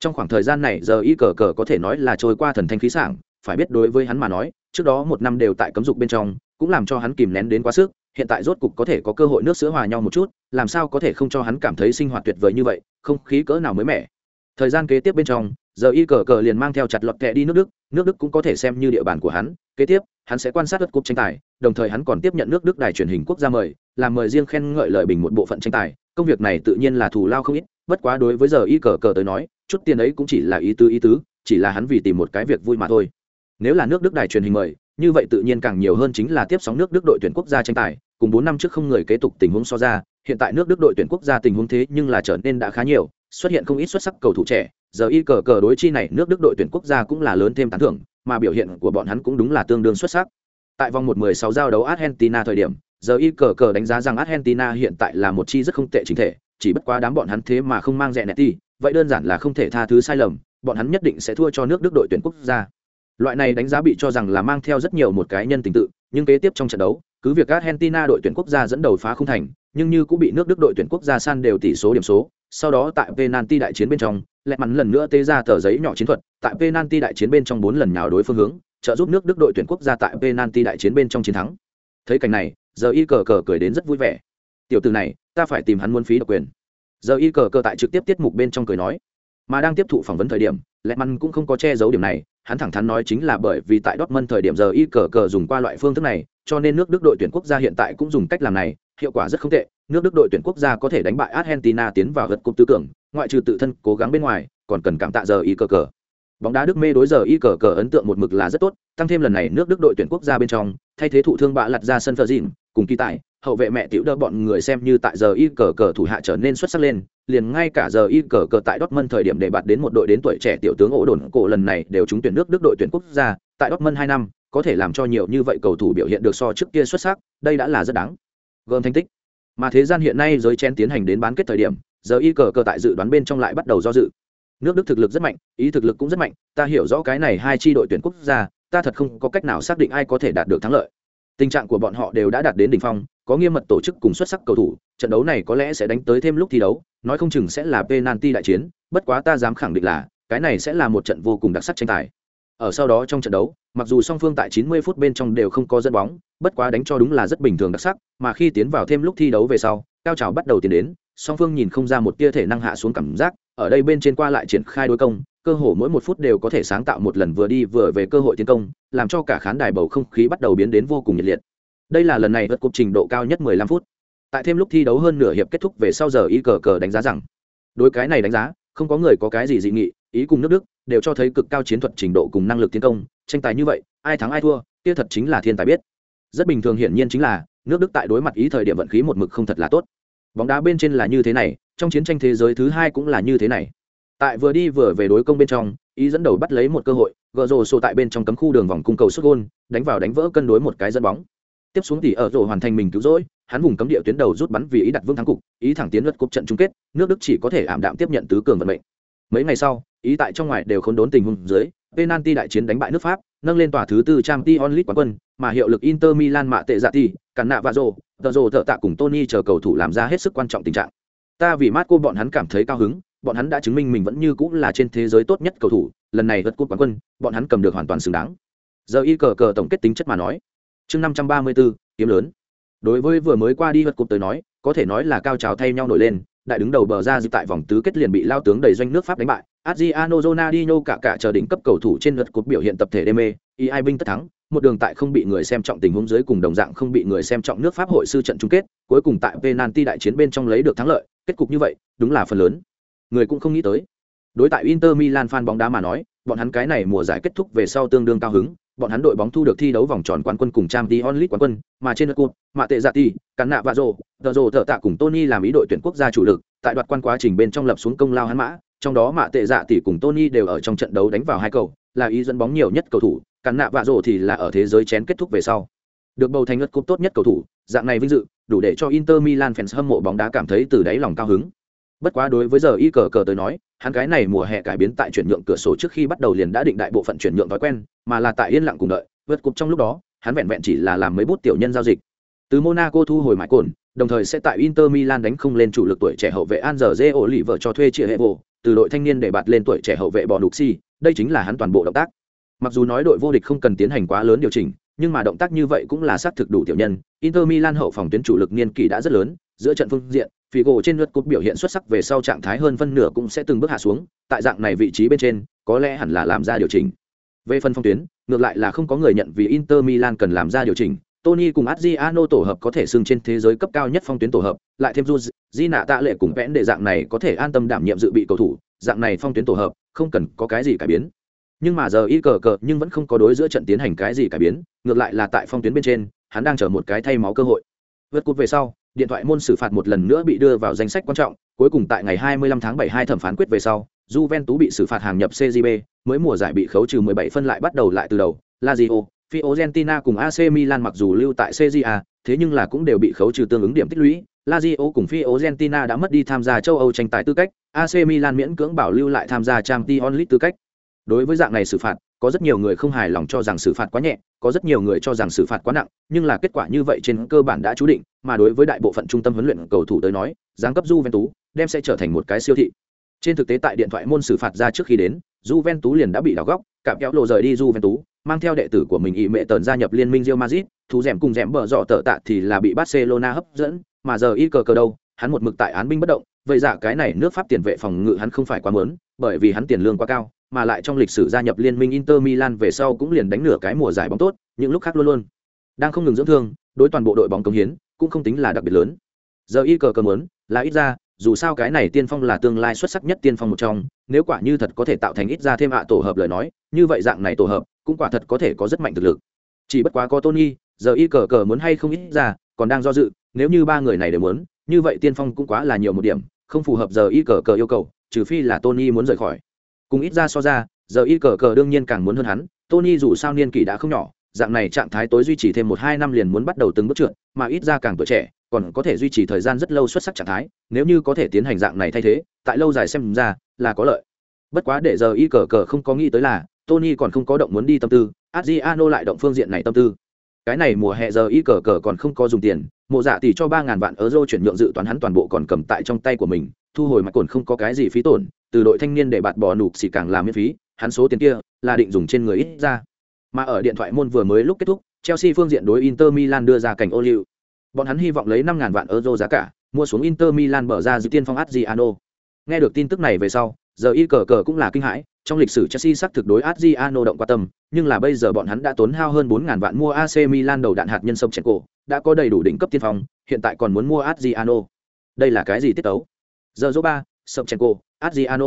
Trong khoảng thời gian này, giờ y cờ cờ có thể nói là trôi qua thần thanh khí sảng, phải biết đối với hắn mà nói, trước đó một năm đều tại cấm dục bên trong, cũng làm cho hắn kìm nén đến quá sức, hiện tại rốt cục có thể có cơ hội nước sữa hòa nhau một chút, làm sao có thể không cho hắn cảm thấy sinh hoạt tuyệt vời như vậy, không khí cỡ nào mới mẻ. Thời gian kế tiếp bên trong giờ y cờ cờ liền mang theo chặt lọt kẹ đi nước đức nước đức cũng có thể xem như địa bàn của hắn, kế tiếp, hắn sẽ quan sát đất cúp tranh tài, đồng thời hắn còn tiếp nhận nước đức đài truyền hình quốc gia mời, làm mời riêng khen ngợi lời bình một bộ phận tranh tài, công việc này tự nhiên là thù lao không ít, bất quá đối với giờ y cờ cờ tới nói, chút tiền ấy cũng chỉ là ý tứ ý tứ, chỉ là hắn vì tìm một cái việc vui mà thôi. Nếu là nước đức đài truyền hình mời, như vậy tự nhiên càng nhiều hơn chính là tiếp sóng nước đức đội tuyển quốc gia tranh tài, cùng bốn năm trước không người kế tục tình huống so ra, hiện tại nước đức đội tuyển quốc gia tình huống thế nhưng là trở nên đã khá nhiều, xuất hiện không ít xuất sắc cầu thủ trẻ giờ y cờ cờ đối chi này, nước đức đội tuyển quốc gia cũng là lớn thêm tán thưởng, mà biểu hiện của bọn hắn cũng đúng là tương đương xuất sắc. Tại vòng một mười sáu giao đấu argentina thời điểm, giờ y cờ cờ đánh giá rằng argentina hiện tại là một chi rất không tệ chính thể, chỉ bất quá đám bọn hắn thế mà không mang rẻ nẹt đi, vậy đơn giản là không thể tha thứ sai lầm, bọn hắn nhất định sẽ thua cho nước đức đội tuyển quốc gia. Loại này đánh giá bị cho rằng là mang theo rất nhiều một cái nhân tình tự, nhưng kế tiếp trong trận đấu, cứ việc argentina đội tuyển quốc gia dẫn đầu phá không thành nhưng như cũng bị nước đức đội tuyển quốc gia san đều tỷ số điểm số. Sau đó tại penalty đại chiến bên trong lẹt mắn lần nữa tê ra tờ giấy nhỏ chiến thuật. Tại penalty đại chiến bên trong bốn lần nhào đối phương hướng trợ giúp nước đức đội tuyển quốc gia tại penalty đại chiến bên trong chiến thắng. Thấy cảnh này giờ y cờ cờ cười đến rất vui vẻ. Tiểu tử này ta phải tìm hắn muốn phí độc quyền. Giờ y cờ cờ tại trực tiếp tiết mục bên trong cười nói. Mà đang tiếp thụ phỏng vấn thời điểm lẹt mắn cũng không có che giấu điểm này. Hắn thẳng thắn nói chính là bởi vì tại Dortmund thời điểm giờ y cờ cờ dùng qua loại phương thức này, cho nên nước Đức đội tuyển quốc gia hiện tại cũng dùng cách làm này, hiệu quả rất không tệ. Nước Đức đội tuyển quốc gia có thể đánh bại Argentina tiến vào gật cúp tứ cường, ngoại trừ tự thân cố gắng bên ngoài, còn cần cảm tạ giờ y cờ cờ. Bóng đá Đức mê đối giờ y cờ cờ ấn tượng một mực là rất tốt, tăng thêm lần này nước Đức đội tuyển quốc gia bên trong, thay thế thụ thương bạ lật ra sân Ferrin, cùng kỳ tại, hậu vệ mẹ tiểu đỡ bọn người xem như tại giờ y cờ cờ thủ hạ trở nên xuất sắc lên, liền ngay cả giờ y cờ cờ tại Dortmund thời điểm để bạt đến một đội đến tuổi trẻ tiểu tướng ổ đồn cổ lần này đều trúng tuyển nước Đức đội tuyển quốc gia, tại Dortmund hai năm, có thể làm cho nhiều như vậy cầu thủ biểu hiện được so trước kia xuất sắc, đây đã là rất đáng. Gồm thành tích. Mà thế gian hiện nay giới chen tiến hành đến bán kết thời điểm, giờ y cờ cờ tại dự đoán bên trong lại bắt đầu do dự. Nước Đức thực lực rất mạnh, ý thực lực cũng rất mạnh, ta hiểu rõ cái này hai chi đội tuyển quốc gia, ta thật không có cách nào xác định ai có thể đạt được thắng lợi. Tình trạng của bọn họ đều đã đạt đến đỉnh phong, có nghiêm mật tổ chức cùng xuất sắc cầu thủ, trận đấu này có lẽ sẽ đánh tới thêm lúc thi đấu, nói không chừng sẽ là penalty đại chiến, bất quá ta dám khẳng định là cái này sẽ là một trận vô cùng đặc sắc tranh tài. Ở sau đó trong trận đấu, mặc dù song phương tại 90 phút bên trong đều không có dẫn bóng, bất quá đánh cho đúng là rất bình thường đặc sắc, mà khi tiến vào thêm lúc thi đấu về sau, cao trào bắt đầu tiến đến, song phương nhìn không ra một tia thể năng hạ xuống cảm giác, ở đây bên trên qua lại triển khai đối công, cơ hồ mỗi một phút đều có thể sáng tạo một lần vừa đi vừa về cơ hội tiến công, làm cho cả khán đài bầu không khí bắt đầu biến đến vô cùng nhiệt liệt. Đây là lần này vượt cục trình độ cao nhất 15 phút. Tại thêm lúc thi đấu hơn nửa hiệp kết thúc về sau giờ y cờ cờ đánh giá rằng, đối cái này đánh giá, không có người có cái gì dị nghị, ý cùng nước Đức đều cho thấy cực cao chiến thuật trình độ cùng năng lực tiến công, tranh tài như vậy, ai thắng ai thua, kia thật chính là thiên tài biết. Rất bình thường hiển nhiên chính là, nước Đức tại đối mặt ý thời điểm vận khí một mực không thật là tốt. Bóng đá bên trên là như thế này, trong chiến tranh thế giới thứ hai cũng là như thế này. Tại vừa đi vừa về đối công bên trong, ý dẫn đầu bắt lấy một cơ hội, gỡ rồ sổ tại bên trong cấm khu đường vòng cung cầu xuất gôn, đánh vào đánh vỡ cân đối một cái dẫn bóng tiếp xuống thì ở rổ hoàn thành mình cứu rỗi hắn vùng cấm địa tuyến đầu rút bắn vì ý đặt vương thắng cục ý thẳng tiến lượt cục trận chung kết nước đức chỉ có thể ảm đạm tiếp nhận tứ cường vận mệnh mấy ngày sau ý tại trong ngoài đều khốn đốn tình huống dưới penalty đại chiến đánh bại nước pháp nâng lên tòa thứ tư trang t onlit quán quân mà hiệu lực inter milan mạ tệ dạ thì cản nạ và rồ, tờ rồ thợ tạ cùng tony chờ cầu thủ làm ra hết sức quan trọng tình trạng. Ta vì mát cô bọn hắn cảm thấy cao hứng bọn hắn đã chứng minh mình vẫn như cũng là trên thế giới tốt nhất cầu thủ lần này vượt cúp quán quân bọn hắn cầm được hoàn toàn xứng đáng. Giờ y cờ cờ tổng kết tính chất mà nói chương năm trăm ba mươi bốn kiếm lớn. Đối với vừa mới qua đi vượt cục tới nói có thể nói là cao trào thay nhau nổi lên đại đứng đầu bờ ra dịp tại vòng tứ kết liền bị lao tướng đầy doanh nước pháp đánh bại. Adriano ronaldinho cả cả chờ đỉnh cấp cầu thủ trên lượt cột biểu hiện tập thể đê mê. Y ai binh tất thắng, một đường tại không bị người xem trọng tình huống dưới cùng đồng dạng không bị người xem trọng nước pháp hội sư trận chung kết, cuối cùng tại penalty đại chiến bên trong lấy được thắng lợi. Kết cục như vậy, đúng là phần lớn. Người cũng không nghĩ tới. Đối tại inter milan fan bóng đá mà nói, bọn hắn cái này mùa giải kết thúc về sau tương đương cao hứng bọn hắn đội bóng thu được thi đấu vòng tròn quán quân cùng trang tí onlit quán quân, mà trên đất cúp mạ tệ dạ ti cắn nạ và rồ, tờ rồ thợ tạ cùng tony làm ý đội tuyển quốc gia chủ lực, tại đoạt quan quá trình bên trong lập xuống công lao hắn mã. Trong đó mạ tệ dạ tỷ cùng tony đều ở trong trận đấu đánh vào hai cầu, là ý dẫn bóng nhiều nhất cầu thủ cắn nạ và rồ thì là ở thế giới chén kết thúc về sau. Được bầu thành ngất cúp tốt nhất cầu thủ, dạng này vinh dự, đủ để cho inter milan fans hâm mộ bóng đá cảm thấy từ đáy lòng cao hứng bất quá đối với giờ y cờ cờ tới nói hắn cái này mùa hè cải biến tại chuyển nhượng cửa sổ trước khi bắt đầu liền đã định đại bộ phận chuyển nhượng thói quen mà là tại yên lặng cùng đợi vượt cục trong lúc đó hắn vẹn vẹn chỉ là làm mấy bút tiểu nhân giao dịch Từ Monaco thu hồi mãi cồn, đồng thời sẽ tại Inter Milan đánh không lên chủ lực tuổi trẻ hậu vệ an giờ dê ổ lì vợ cho thuê chia hệ vô từ đội thanh niên để bạt lên tuổi trẻ hậu vệ Bonucci, đây chính là hắn toàn bộ động tác. Mặc dù nói đội vô địch không cần tiến hành quá lớn điều chỉnh, nhưng mà động tác như vậy cũng là xác thực đủ tiểu nhân. Inter Milan hậu phòng tuyến chủ lực niên kỷ đã rất lớn, giữa trận phương diện, Figo trên lượt cúp biểu hiện xuất sắc về sau trạng thái hơn phân nửa cũng sẽ từng bước hạ xuống, tại dạng này vị trí bên trên, có lẽ hẳn là làm ra điều chỉnh. Về phần phong tuyến, ngược lại là không có người nhận vì Inter Milan cần làm ra điều chỉnh. Tony cùng Adriano tổ hợp có thể xưng trên thế giới cấp cao nhất phong tuyến tổ hợp, lại thêm Juz, Di nạ tạ lệ cùng vẽn để dạng này có thể an tâm đảm nhiệm dự bị cầu thủ, dạng này phong tuyến tổ hợp, không cần có cái gì cải biến. Nhưng mà giờ y cờ cờ nhưng vẫn không có đối giữa trận tiến hành cái gì cải biến, ngược lại là tại phong tuyến bên trên, hắn đang chờ một cái thay máu cơ hội. Vượt cút về sau, điện thoại môn xử phạt một lần nữa bị đưa vào danh sách quan trọng, cuối cùng tại ngày 25 tháng 7 hai thẩm phán quyết về sau, Juventus bị xử phạt hàng nhập CJB, mới mùa giải bị khấu trừ 17 phân lại bắt đầu lại từ đầu, Lazio, Fiorentina cùng AC Milan mặc dù lưu tại CJA, thế nhưng là cũng đều bị khấu trừ tương ứng điểm tích lũy. Lazio cùng Fiorentina đã mất đi tham gia châu Âu tranh tài tư cách, AC Milan miễn cưỡng bảo lưu lại tham gia Champions League tư cách. Đối với dạng này xử phạt, có rất nhiều người không hài lòng cho rằng xử phạt quá nhẹ, có rất nhiều người cho rằng xử phạt quá nặng, nhưng là kết quả như vậy trên cơ bản đã chú định, mà đối với đại bộ phận trung tâm huấn luyện cầu thủ tới nói, giáng cấp Juventus đem sẽ trở thành một cái siêu thị. Trên thực tế tại điện thoại môn xử phạt ra trước khi đến, Juventus liền đã bị đảo góc, cạm kéo lộ rời đi Juventus, mang theo đệ tử của mình ý mẹ tần gia nhập liên minh Real Madrid, thú rèm cùng rèm bờ dọ tợ tạ thì là bị Barcelona hấp dẫn, mà giờ y cờ cờ đâu, hắn một mực tại án binh bất động, vậy dạ cái này nước Pháp tiền vệ phòng ngự hắn không phải quá muốn, bởi vì hắn tiền lương quá cao, mà lại trong lịch sử gia nhập liên minh Inter Milan về sau cũng liền đánh nửa cái mùa giải bóng tốt, những lúc khác luôn luôn đang không ngừng dưỡng thương, đối toàn bộ đội bóng cống hiến cũng không tính là đặc biệt lớn. Giờ y cờ cờ muốn, là ít ra, dù sao cái này tiên phong là tương lai xuất sắc nhất tiên phong một trong, nếu quả như thật có thể tạo thành ít ra thêm ạ tổ hợp lời nói, như vậy dạng này tổ hợp cũng quả thật có thể có rất mạnh thực lực. Chỉ bất quá có Tony, giờ y cờ cờ muốn hay không ít ra, còn đang do dự, nếu như ba người này đều muốn, như vậy tiên phong cũng quá là nhiều một điểm, không phù hợp giờ y cờ cờ yêu cầu, trừ phi là Tony muốn rời khỏi cùng ít ra so ra giờ y cờ cờ đương nhiên càng muốn hơn hắn tony dù sao niên kỷ đã không nhỏ dạng này trạng thái tối duy trì thêm một hai năm liền muốn bắt đầu từng bước trượt, mà ít ra càng tuổi trẻ, còn có thể duy trì thời gian rất lâu xuất sắc trạng thái, nếu như có thể tiến hành dạng này thay thế, tại lâu dài xem ra là có lợi. Bất quá để giờ y cờ cờ không có nghĩ tới là, tony còn không có động muốn đi tâm tư, adriano lại động phương diện này tâm tư. Cái này mùa hè giờ y cờ cờ còn không có dùng tiền, mộ dạ tỷ cho ba ngàn vạn euro chuyển nhượng dự toán hắn toàn bộ còn cầm tại trong tay của mình, thu hồi mặt cồn không có cái gì phí tổn, từ đội thanh niên để bạt bỏ nục xì càng làm miễn phí, hắn số tiền kia là định dùng trên người ít ra mà ở điện thoại môn vừa mới lúc kết thúc chelsea phương diện đối inter milan đưa ra cảnh ô liu. Bọn hắn hy vọng lấy năm ngàn vạn euro giá cả mua xuống inter milan bở ra dự tiên phong adriano. Nghe được tin tức này về sau giờ y cờ cờ cũng là kinh hãi trong lịch sử chelsea xác thực đối adriano động qua tâm nhưng là bây giờ bọn hắn đã tốn hao hơn bốn ngàn vạn mua ac milan đầu đạn hạt nhân sông chèn cổ đã có đầy đủ đỉnh cấp tiên phong hiện tại còn muốn mua adriano. Đây là cái gì tiết tấu? Giờ Zoba, ba sông adriano.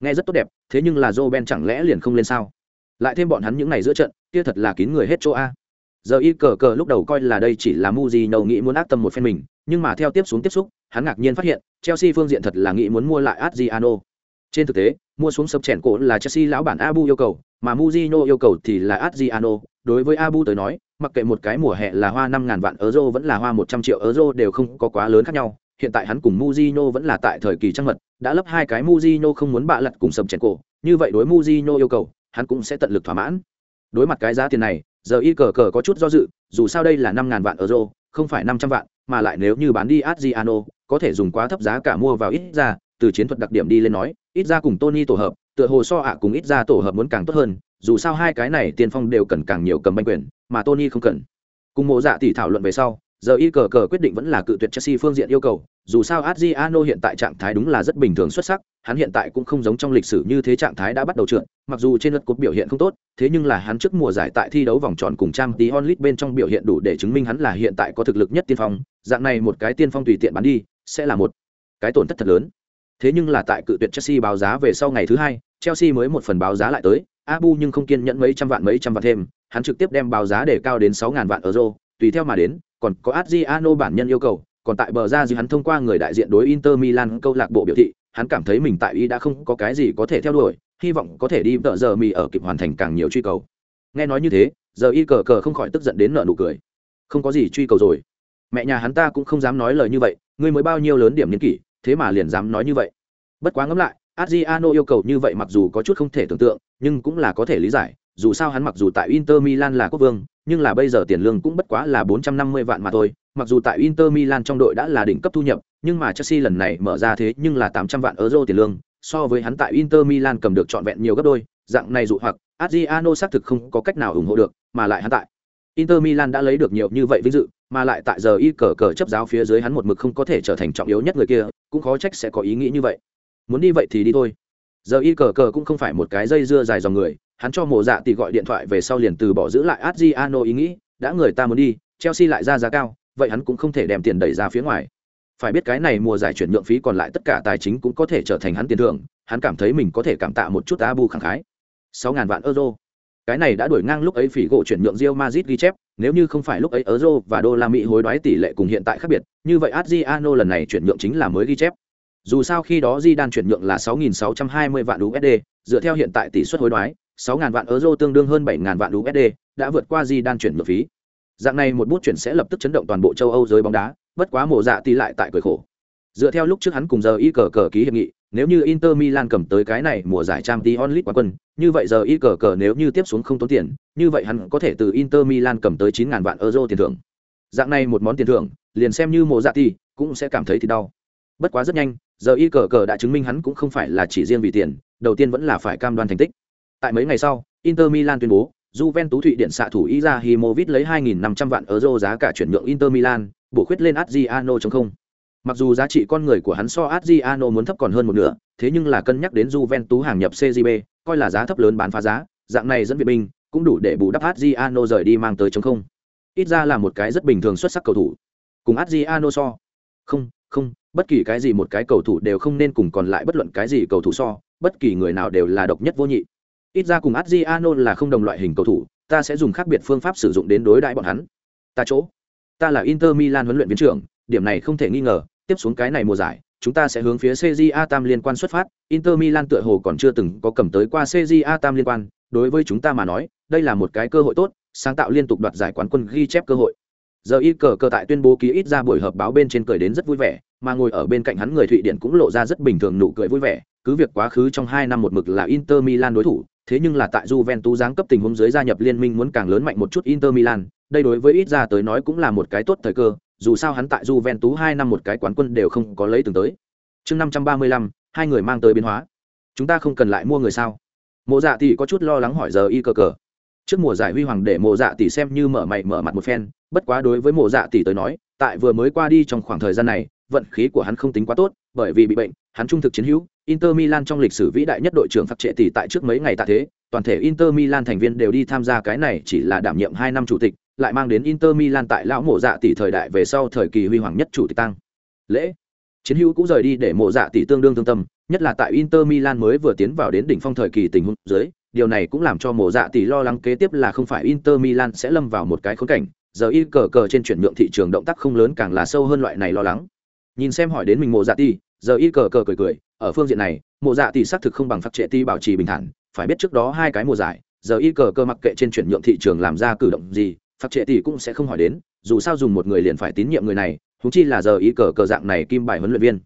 Nghe rất tốt đẹp thế nhưng là joe chẳng lẽ liền không lên sao? Lại thêm bọn hắn những này giữa trận kia thật là kín người hết chỗ a. Giờ y cờ cờ lúc đầu coi là đây chỉ là Muji nhầu nghĩ muốn ác tâm một phen mình nhưng mà theo tiếp xuống tiếp xúc hắn ngạc nhiên phát hiện chelsea phương diện thật là nghĩ muốn mua lại adriano. Trên thực tế mua xuống sập chèn cổ là chelsea lão bản abu yêu cầu mà Mujino yêu cầu thì là adriano. Đối với abu tới nói mặc kệ một cái mùa hè là hoa năm ngàn vạn euro vẫn là hoa một trăm triệu euro đều không có quá lớn khác nhau. Hiện tại hắn cùng Mujino vẫn là tại thời kỳ trăng mật, đã lấp hai cái Mujino không muốn bạ lật cùng sầm chèn cổ, như vậy đối Mujino yêu cầu, hắn cũng sẽ tận lực thỏa mãn. Đối mặt cái giá tiền này, giờ y cờ cờ có chút do dự, dù sao đây là năm ngàn vạn euro, không phải năm trăm vạn, mà lại nếu như bán đi Adriano, có thể dùng quá thấp giá cả mua vào ít ra, từ chiến thuật đặc điểm đi lên nói, ít ra cùng Tony tổ hợp, tựa hồ so ạ cùng ít ra tổ hợp muốn càng tốt hơn, dù sao hai cái này tiền phong đều cần càng nhiều cầm banh quyền, mà Tony không cần. Cùng mộ dạ tỷ thảo luận về sau, giờ y cờ cờ quyết định vẫn là cự tuyệt Chelsea phương diện yêu cầu, dù sao Adriano hiện tại trạng thái đúng là rất bình thường xuất sắc, hắn hiện tại cũng không giống trong lịch sử như thế trạng thái đã bắt đầu trượt, mặc dù trên lượt cột biểu hiện không tốt, thế nhưng là hắn trước mùa giải tại thi đấu vòng tròn cùng trang tí onlit bên trong biểu hiện đủ để chứng minh hắn là hiện tại có thực lực nhất tiên phong, dạng này một cái tiên phong tùy tiện bán đi, sẽ là một cái tổn thất thật lớn. Thế nhưng là tại cự tuyệt Chelsea báo giá về sau ngày thứ hai, Chelsea mới một phần báo giá lại tới, Abu nhưng không kiên nhẫn mấy trăm vạn mấy trăm vạn thêm, hắn trực tiếp đem báo giá để cao đến 6000 vạn euro, tùy theo mà đến, còn có Adriano bản nhân yêu cầu, còn tại bờ ra dư hắn thông qua người đại diện đối Inter Milan câu lạc bộ biểu thị, hắn cảm thấy mình tại ý đã không có cái gì có thể theo đuổi, hy vọng có thể đi tợ giờ mì ở kịp hoàn thành càng nhiều truy cầu. Nghe nói như thế, giờ y cờ cờ không khỏi tức giận đến nợ nụ cười. Không có gì truy cầu rồi. Mẹ nhà hắn ta cũng không dám nói lời như vậy, ngươi mới bao nhiêu lớn điểm niên kỷ, thế mà liền dám nói như vậy. Bất quá ngẫm lại, Adriano yêu cầu như vậy mặc dù có chút không thể tưởng tượng, nhưng cũng là có thể lý giải, dù sao hắn mặc dù tại Inter Milan là quốc vương, nhưng là bây giờ tiền lương cũng bất quá là 450 vạn mà thôi, mặc dù tại Inter Milan trong đội đã là đỉnh cấp thu nhập, nhưng mà Chelsea lần này mở ra thế nhưng là 800 vạn euro tiền lương, so với hắn tại Inter Milan cầm được trọn vẹn nhiều gấp đôi, dạng này dụ hoặc Adriano xác thực không có cách nào ủng hộ được, mà lại hắn tại Inter Milan đã lấy được nhiều như vậy vinh dự, mà lại tại giờ y cờ cờ chấp giáo phía dưới hắn một mực không có thể trở thành trọng yếu nhất người kia, cũng khó trách sẽ có ý nghĩ như vậy. Muốn đi vậy thì đi thôi. Giờ y cờ cờ cũng không phải một cái dây dưa dài dòng người, hắn cho mồ dạ tỷ gọi điện thoại về sau liền từ bỏ giữ lại Adriano ý nghĩ, đã người ta muốn đi, Chelsea lại ra giá cao, vậy hắn cũng không thể đem tiền đẩy ra phía ngoài. Phải biết cái này mùa giải chuyển nhượng phí còn lại tất cả tài chính cũng có thể trở thành hắn tiền thưởng, hắn cảm thấy mình có thể cảm tạ một chút Abu khẳng khái. Sáu ngàn vạn euro. Cái này đã đuổi ngang lúc ấy phỉ gỗ chuyển nhượng Real Madrid ghi chép, nếu như không phải lúc ấy euro và đô la Mỹ hối đoái tỷ lệ cùng hiện tại khác biệt, như vậy Adriano lần này chuyển nhượng chính là mới ghi chép. Dù sao khi đó Di Đan chuyển nhượng là 6.620 vạn USD, dựa theo hiện tại tỷ suất hối đoái, 6.000 vạn euro tương đương hơn 7.000 vạn USD, đã vượt qua Di Đan chuyển nhượng phí. Dạng này một bút chuyển sẽ lập tức chấn động toàn bộ châu Âu giới bóng đá, bất quá mộ dạ tỷ lại tại cười khổ. Dựa theo lúc trước hắn cùng giờ y cờ cờ ký hiệp nghị, nếu như Inter Milan cầm tới cái này mùa giải trang t onlit quá quân, như vậy giờ y cờ cờ nếu như tiếp xuống không tốn tiền, như vậy hắn có thể từ Inter Milan cầm tới 9.000 vạn euro tiền thưởng. Dạng này một món tiền thưởng, liền xem như mùa dạ tỷ cũng sẽ cảm thấy thì đau. Bất quá rất nhanh, giờ y cờ cờ đã chứng minh hắn cũng không phải là chỉ riêng vì tiền, đầu tiên vẫn là phải cam đoan thành tích. Tại mấy ngày sau, Inter Milan tuyên bố, Juventus Thụy Điện xạ thủ Izahimovic lấy 2.500 vạn euro giá cả chuyển nhượng Inter Milan, bổ khuyết lên Adriano trong không. Mặc dù giá trị con người của hắn so Adriano muốn thấp còn hơn một nửa, thế nhưng là cân nhắc đến Juventus hàng nhập CJB, coi là giá thấp lớn bán phá giá, dạng này dẫn viện binh cũng đủ để bù đắp Adriano rời đi mang tới chống không. Ít ra là một cái rất bình thường xuất sắc cầu thủ. Cùng Adriano so. Không, không, bất kỳ cái gì một cái cầu thủ đều không nên cùng còn lại bất luận cái gì cầu thủ so, bất kỳ người nào đều là độc nhất vô nhị. Ít ra cùng Adriano là không đồng loại hình cầu thủ, ta sẽ dùng khác biệt phương pháp sử dụng đến đối đãi bọn hắn. Ta chỗ, ta là Inter Milan huấn luyện viên trưởng, điểm này không thể nghi ngờ, tiếp xuống cái này mùa giải, chúng ta sẽ hướng phía CJA Tam liên quan xuất phát, Inter Milan tựa hồ còn chưa từng có cầm tới qua CJA Tam liên quan, đối với chúng ta mà nói, đây là một cái cơ hội tốt, sáng tạo liên tục đoạt giải quán quân ghi chép cơ hội. Giờ y cờ cờ tại tuyên bố ký ít ra buổi họp báo bên trên cười đến rất vui vẻ, mà ngồi ở bên cạnh hắn người Thụy Điển cũng lộ ra rất bình thường nụ cười vui vẻ, cứ việc quá khứ trong hai năm một mực là Inter Milan đối thủ, thế nhưng là tại Juventus giáng cấp tình huống dưới gia nhập liên minh muốn càng lớn mạnh một chút Inter Milan, đây đối với ít ra tới nói cũng là một cái tốt thời cơ, dù sao hắn tại Juventus hai năm một cái quán quân đều không có lấy từng tới. Chương 535, hai người mang tới biến hóa. Chúng ta không cần lại mua người sao? Mộ Dạ tỷ có chút lo lắng hỏi giờ y cơ cờ. Trước mùa giải huy hoàng để Mộ Dạ tỷ xem như mở mày mở mặt một phen, bất quá đối với Mộ Dạ tỷ tới nói, tại vừa mới qua đi trong khoảng thời gian này, vận khí của hắn không tính quá tốt, bởi vì bị bệnh, hắn trung thực chiến hữu, Inter Milan trong lịch sử vĩ đại nhất đội trưởng phát trệ tỷ tại trước mấy ngày tạ thế, toàn thể Inter Milan thành viên đều đi tham gia cái này chỉ là đảm nhiệm 2 năm chủ tịch, lại mang đến Inter Milan tại lão mộ dạ tỷ thời đại về sau thời kỳ huy hoàng nhất chủ tịch tăng. Lễ. Chiến hữu cũng rời đi để mộ dạ tỷ tương đương tương tâm, nhất là tại Inter Milan mới vừa tiến vào đến đỉnh phong thời kỳ tình huống dưới, điều này cũng làm cho mộ dạ tỷ lo lắng kế tiếp là không phải Inter Milan sẽ lâm vào một cái khốn cảnh, giờ y cờ cờ trên chuyển nhượng thị trường động tác không lớn càng là sâu hơn loại này lo lắng. Nhìn xem hỏi đến mình mộ dạ tỷ, giờ y cờ cờ cười cười, ở phương diện này, mộ dạ tỷ xác thực không bằng phát trệ ti bảo trì bình thản, phải biết trước đó hai cái mùa giải, giờ y cờ cờ mặc kệ trên chuyển nhượng thị trường làm ra cử động gì, phật trệ tỷ cũng sẽ không hỏi đến, dù sao dùng một người liền phải tín nhiệm người này, huống chi là giờ y cờ cờ dạng này kim bài huấn luyện viên.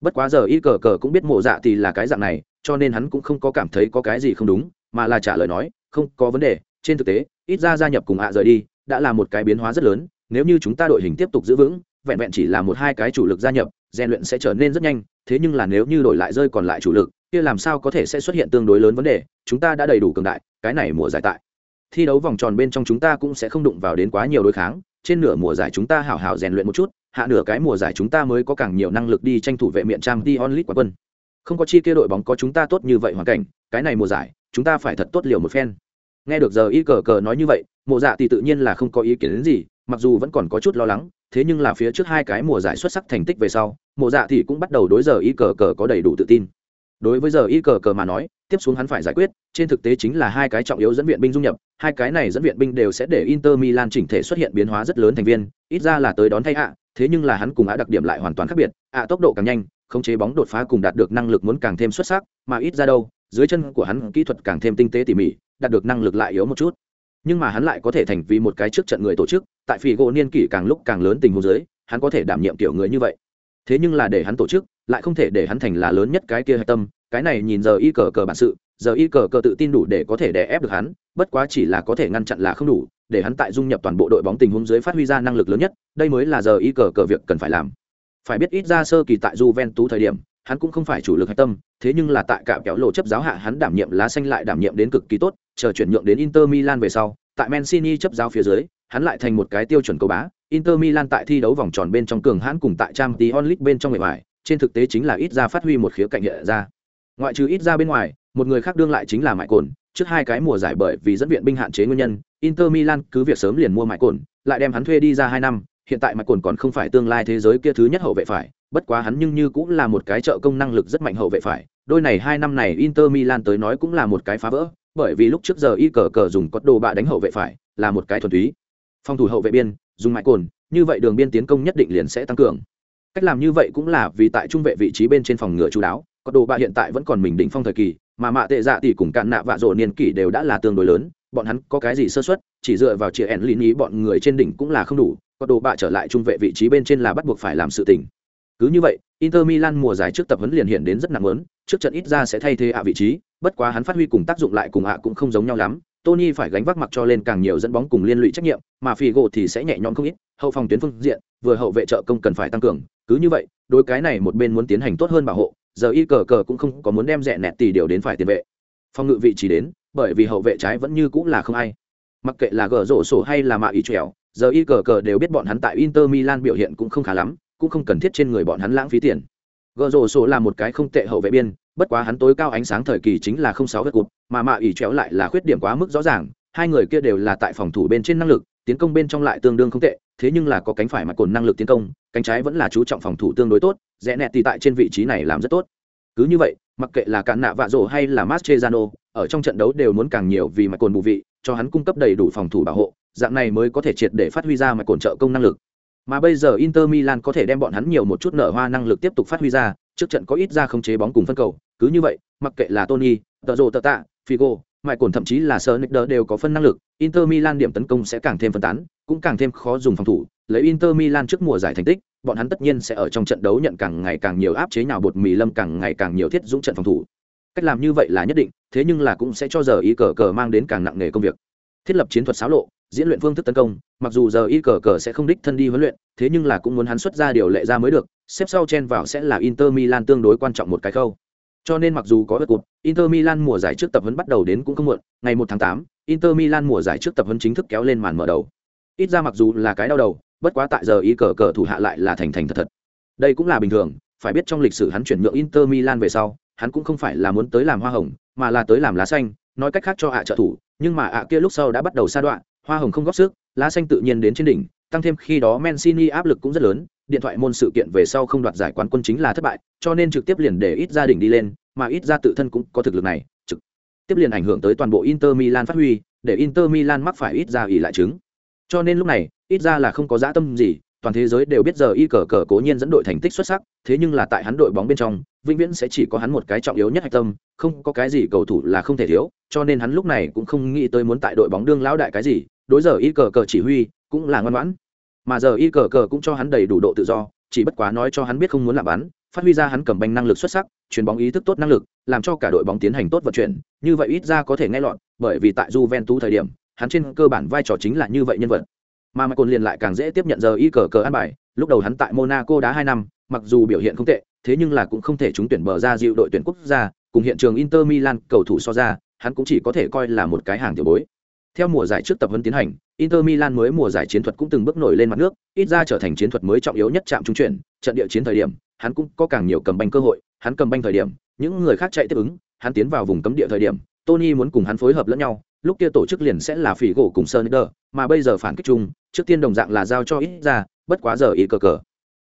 Bất quá giờ y cờ cờ cũng biết mộ dạ tỷ là cái dạng này, cho nên hắn cũng không có cảm thấy có cái gì không đúng, mà là trả lời nói, không có vấn đề, trên thực tế, ít ra gia nhập cùng ạ rời đi, đã là một cái biến hóa rất lớn, nếu như chúng ta đội hình tiếp tục giữ vững, vẹn vẹn chỉ là một hai cái chủ lực gia nhập, rèn luyện sẽ trở nên rất nhanh, thế nhưng là nếu như đổi lại rơi còn lại chủ lực, kia làm sao có thể sẽ xuất hiện tương đối lớn vấn đề, chúng ta đã đầy đủ cường đại, cái này mùa giải tại. Thi đấu vòng tròn bên trong chúng ta cũng sẽ không đụng vào đến quá nhiều đối kháng, trên nửa mùa giải chúng ta hảo hảo rèn luyện một chút, hạ nửa cái mùa giải chúng ta mới có càng nhiều năng lực đi tranh thủ vệ miện trang đi onlit quá quân. Không có chi kia đội bóng có chúng ta tốt như vậy hoàn cảnh, cái này mùa giải, chúng ta phải thật tốt liều một phen. Nghe được giờ y cờ cờ nói như vậy, mộ dạ thì tự nhiên là không có ý kiến đến gì, mặc dù vẫn còn có chút lo lắng, thế nhưng là phía trước hai cái mùa giải xuất sắc thành tích về sau, mộ dạ thì cũng bắt đầu đối giờ y cờ cờ có đầy đủ tự tin đối với giờ y cờ cờ mà nói, tiếp xuống hắn phải giải quyết, trên thực tế chính là hai cái trọng yếu dẫn viện binh dung nhập, hai cái này dẫn viện binh đều sẽ để inter milan chỉnh thể xuất hiện biến hóa rất lớn thành viên, ít ra là tới đón thay ạ, thế nhưng là hắn cùng ạ đặc điểm lại hoàn toàn khác biệt, ạ tốc độ càng nhanh, khống chế bóng đột phá cùng đạt được năng lực muốn càng thêm xuất sắc, mà ít ra đâu, dưới chân của hắn kỹ thuật càng thêm tinh tế tỉ mỉ, đạt được năng lực lại yếu một chút. Nhưng mà hắn lại có thể thành vì một cái trước trận người tổ chức, tại phỉ gỗ niên kỷ càng lúc càng lớn tình huống dưới, hắn có thể đảm nhiệm kiểu người như vậy thế nhưng là để hắn tổ chức, lại không thể để hắn thành là lớn nhất cái kia hạch tâm. Cái này nhìn giờ y cờ cờ bản sự, giờ y cờ cờ tự tin đủ để có thể đè ép được hắn, bất quá chỉ là có thể ngăn chặn là không đủ, để hắn tại dung nhập toàn bộ đội bóng tình huống dưới phát huy ra năng lực lớn nhất, đây mới là giờ y cờ cờ việc cần phải làm. Phải biết ít ra sơ kỳ tại Juventus thời điểm, hắn cũng không phải chủ lực hạch tâm, thế nhưng là tại cả kéo lộ chấp giáo hạ hắn đảm nhiệm lá xanh lại đảm nhiệm đến cực kỳ tốt, chờ chuyển nhượng đến Inter Milan về sau, tại Mancini chấp giáo phía dưới hắn lại thành một cái tiêu chuẩn cầu bá. Inter Milan tại thi đấu vòng tròn bên trong cường hãn cùng tại Champions League bên trong người bài trên thực tế chính là ít ra phát huy một khía cạnh hiện ra. Ngoại trừ ít ra bên ngoài, một người khác đương lại chính là mại cồn trước hai cái mùa giải bởi vì dẫn viện binh hạn chế nguyên nhân, inter milan cứ việc sớm liền mua mại cồn lại đem hắn thuê đi ra hai năm. Hiện tại mại cồn còn không phải tương lai thế giới kia thứ nhất hậu vệ phải, bất quá hắn nhưng như cũng là một cái trợ công năng lực rất mạnh hậu vệ phải. Đôi này hai năm này inter milan tới nói cũng là một cái phá vỡ, bởi vì lúc trước giờ y cờ cờ dùng cốt đồ bạ đánh hậu vệ phải là một cái thuần túy phòng thủ hậu vệ biên, dùng mại cồn, như vậy đường biên tiến công nhất định liền sẽ tăng cường. Cách làm như vậy cũng là vì tại trung vệ vị trí bên trên phòng ngựa chú đáo, có đồ bạ hiện tại vẫn còn mình đỉnh phong thời kỳ, mà mạ tệ dạ tỷ cùng cạn nạ vạ rộ niên kỷ đều đã là tương đối lớn, bọn hắn có cái gì sơ xuất chỉ dựa vào chia ẻn lý ý bọn người trên đỉnh cũng là không đủ, có đồ bạ trở lại trung vệ vị trí bên trên là bắt buộc phải làm sự tình. Cứ như vậy, inter milan mùa giải trước tập huấn liền hiện đến rất nặng lớn, trước trận ít ra sẽ thay thế ạ vị trí, bất quá hắn phát huy cùng tác dụng lại cùng ạ cũng không giống nhau lắm Tony phải gánh vác mặc cho lên càng nhiều dẫn bóng cùng liên lụy trách nhiệm, mà Figo thì sẽ nhẹ nhõm không ít, hậu phòng tuyến phương diện, vừa hậu vệ trợ công cần phải tăng cường, cứ như vậy, đối cái này một bên muốn tiến hành tốt hơn bảo hộ, giờ y cờ cờ cũng không có muốn đem rẻ nẹt tỷ điều đến phải tiền vệ. Phòng ngự vị trí đến, bởi vì hậu vệ trái vẫn như cũng là không ai. Mặc kệ là gờ rổ sổ hay là mạ ý trèo, giờ y cờ cờ đều biết bọn hắn tại Inter Milan biểu hiện cũng không khá lắm, cũng không cần thiết trên người bọn hắn lãng phí tiền. gờ rổ sổ là một cái không tệ hậu vệ biên, bất quá hắn tối cao ánh sáng thời kỳ chính là không sáu vết cụt, mà mạ ỉ chéo lại là khuyết điểm quá mức rõ ràng, hai người kia đều là tại phòng thủ bên trên năng lực, tiến công bên trong lại tương đương không tệ, thế nhưng là có cánh phải mà cồn năng lực tiến công, cánh trái vẫn là chú trọng phòng thủ tương đối tốt, rẽ nẹt thì tại trên vị trí này làm rất tốt. Cứ như vậy, mặc kệ là cản nạ vạ rổ hay là Mascherano, ở trong trận đấu đều muốn càng nhiều vì mà cồn bù vị, cho hắn cung cấp đầy đủ phòng thủ bảo hộ, dạng này mới có thể triệt để phát huy ra mà cồn trợ công năng lực. Mà bây giờ Inter Milan có thể đem bọn hắn nhiều một chút nở hoa năng lực tiếp tục phát huy ra, trước trận có ít ra không chế bóng cùng phân cầu, cứ như vậy, mặc kệ là Tony, Tợ Rồ Tợ Tạ, Figo, Mại Cồn thậm chí là Sonicer đều có phân năng lực, Inter Milan điểm tấn công sẽ càng thêm phân tán, cũng càng thêm khó dùng phòng thủ. Lấy Inter Milan trước mùa giải thành tích, bọn hắn tất nhiên sẽ ở trong trận đấu nhận càng ngày càng nhiều áp chế nhào bột mì lâm càng ngày càng nhiều thiết dũng trận phòng thủ. Cách làm như vậy là nhất định, thế nhưng là cũng sẽ cho giờ y cờ cờ mang đến càng nặng nề công việc. Thiết lập chiến thuật xáo lộ, diễn luyện phương thức tấn công, mặc dù giờ y cờ cờ sẽ không đích thân đi huấn luyện, thế nhưng là cũng muốn hắn xuất ra điều lệ ra mới được, xếp sau chen vào sẽ là Inter Milan tương đối quan trọng một cái khâu. Cho nên mặc dù có bất cụt, Inter Milan mùa giải trước tập huấn bắt đầu đến cũng không muộn, ngày 1 tháng 8, Inter Milan mùa giải trước tập huấn chính thức kéo lên màn mở đầu. Ít ra mặc dù là cái đau đầu, bất quá tại giờ ý cờ cờ thủ hạ lại là thành thành thật thật. Đây cũng là bình thường, phải biết trong lịch sử hắn chuyển nhượng Inter Milan về sau, hắn cũng không phải là muốn tới làm hoa hồng, mà là tới làm lá xanh, nói cách khác cho ạ trợ thủ, nhưng mà ạ kia lúc sau đã bắt đầu sa đoạn, hoa hồng không góp sức, lá xanh tự nhiên đến trên đỉnh, tăng thêm khi đó Mancini áp lực cũng rất lớn, điện thoại môn sự kiện về sau không đoạt giải quán quân chính là thất bại, cho nên trực tiếp liền để ít gia đình đi lên, mà ít ra tự thân cũng có thực lực này, trực tiếp liền ảnh hưởng tới toàn bộ Inter Milan phát huy, để Inter Milan mắc phải ít ra ỉ lại chứng. Cho nên lúc này, ít ra là không có dã tâm gì, toàn thế giới đều biết giờ y cờ cờ cố nhiên dẫn đội thành tích xuất sắc, thế nhưng là tại hắn đội bóng bên trong, vĩnh viễn sẽ chỉ có hắn một cái trọng yếu nhất hạch tâm, không có cái gì cầu thủ là không thể thiếu, cho nên hắn lúc này cũng không nghĩ tới muốn tại đội bóng đương lão đại cái gì, đối giờ y cờ cờ chỉ huy cũng là ngoan ngoãn mà giờ y cờ cờ cũng cho hắn đầy đủ độ tự do, chỉ bất quá nói cho hắn biết không muốn làm bắn, phát huy ra hắn cầm banh năng lực xuất sắc chuyền bóng ý thức tốt năng lực, làm cho cả đội bóng tiến hành tốt vận chuyển, như vậy ít ra có thể nghe lọt, bởi vì tại Juventus thời điểm, hắn trên cơ bản vai trò chính là như vậy nhân vật. Mà Michael liền lại càng dễ tiếp nhận giờ y cờ cờ ăn bài, lúc đầu hắn tại Monaco đá hai năm, mặc dù biểu hiện không tệ, thế nhưng là cũng không thể trúng tuyển bờ ra dịu đội tuyển quốc gia, cùng hiện trường Inter Milan cầu thủ so ra, hắn cũng chỉ có thể coi là một cái hàng tiểu bối theo mùa giải trước tập huấn tiến hành, Inter Milan mới mùa giải chiến thuật cũng từng bước nổi lên mặt nước, ít ra trở thành chiến thuật mới trọng yếu nhất chạm trung chuyển, trận địa chiến thời điểm, hắn cũng có càng nhiều cầm banh cơ hội, hắn cầm banh thời điểm, những người khác chạy tiếp ứng, hắn tiến vào vùng cấm địa thời điểm, Tony muốn cùng hắn phối hợp lẫn nhau, lúc kia tổ chức liền sẽ là phỉ gỗ cùng Sonicer, mà bây giờ phản kích chung, trước tiên đồng dạng là giao cho ít ra, bất quá giờ ý cờ cờ.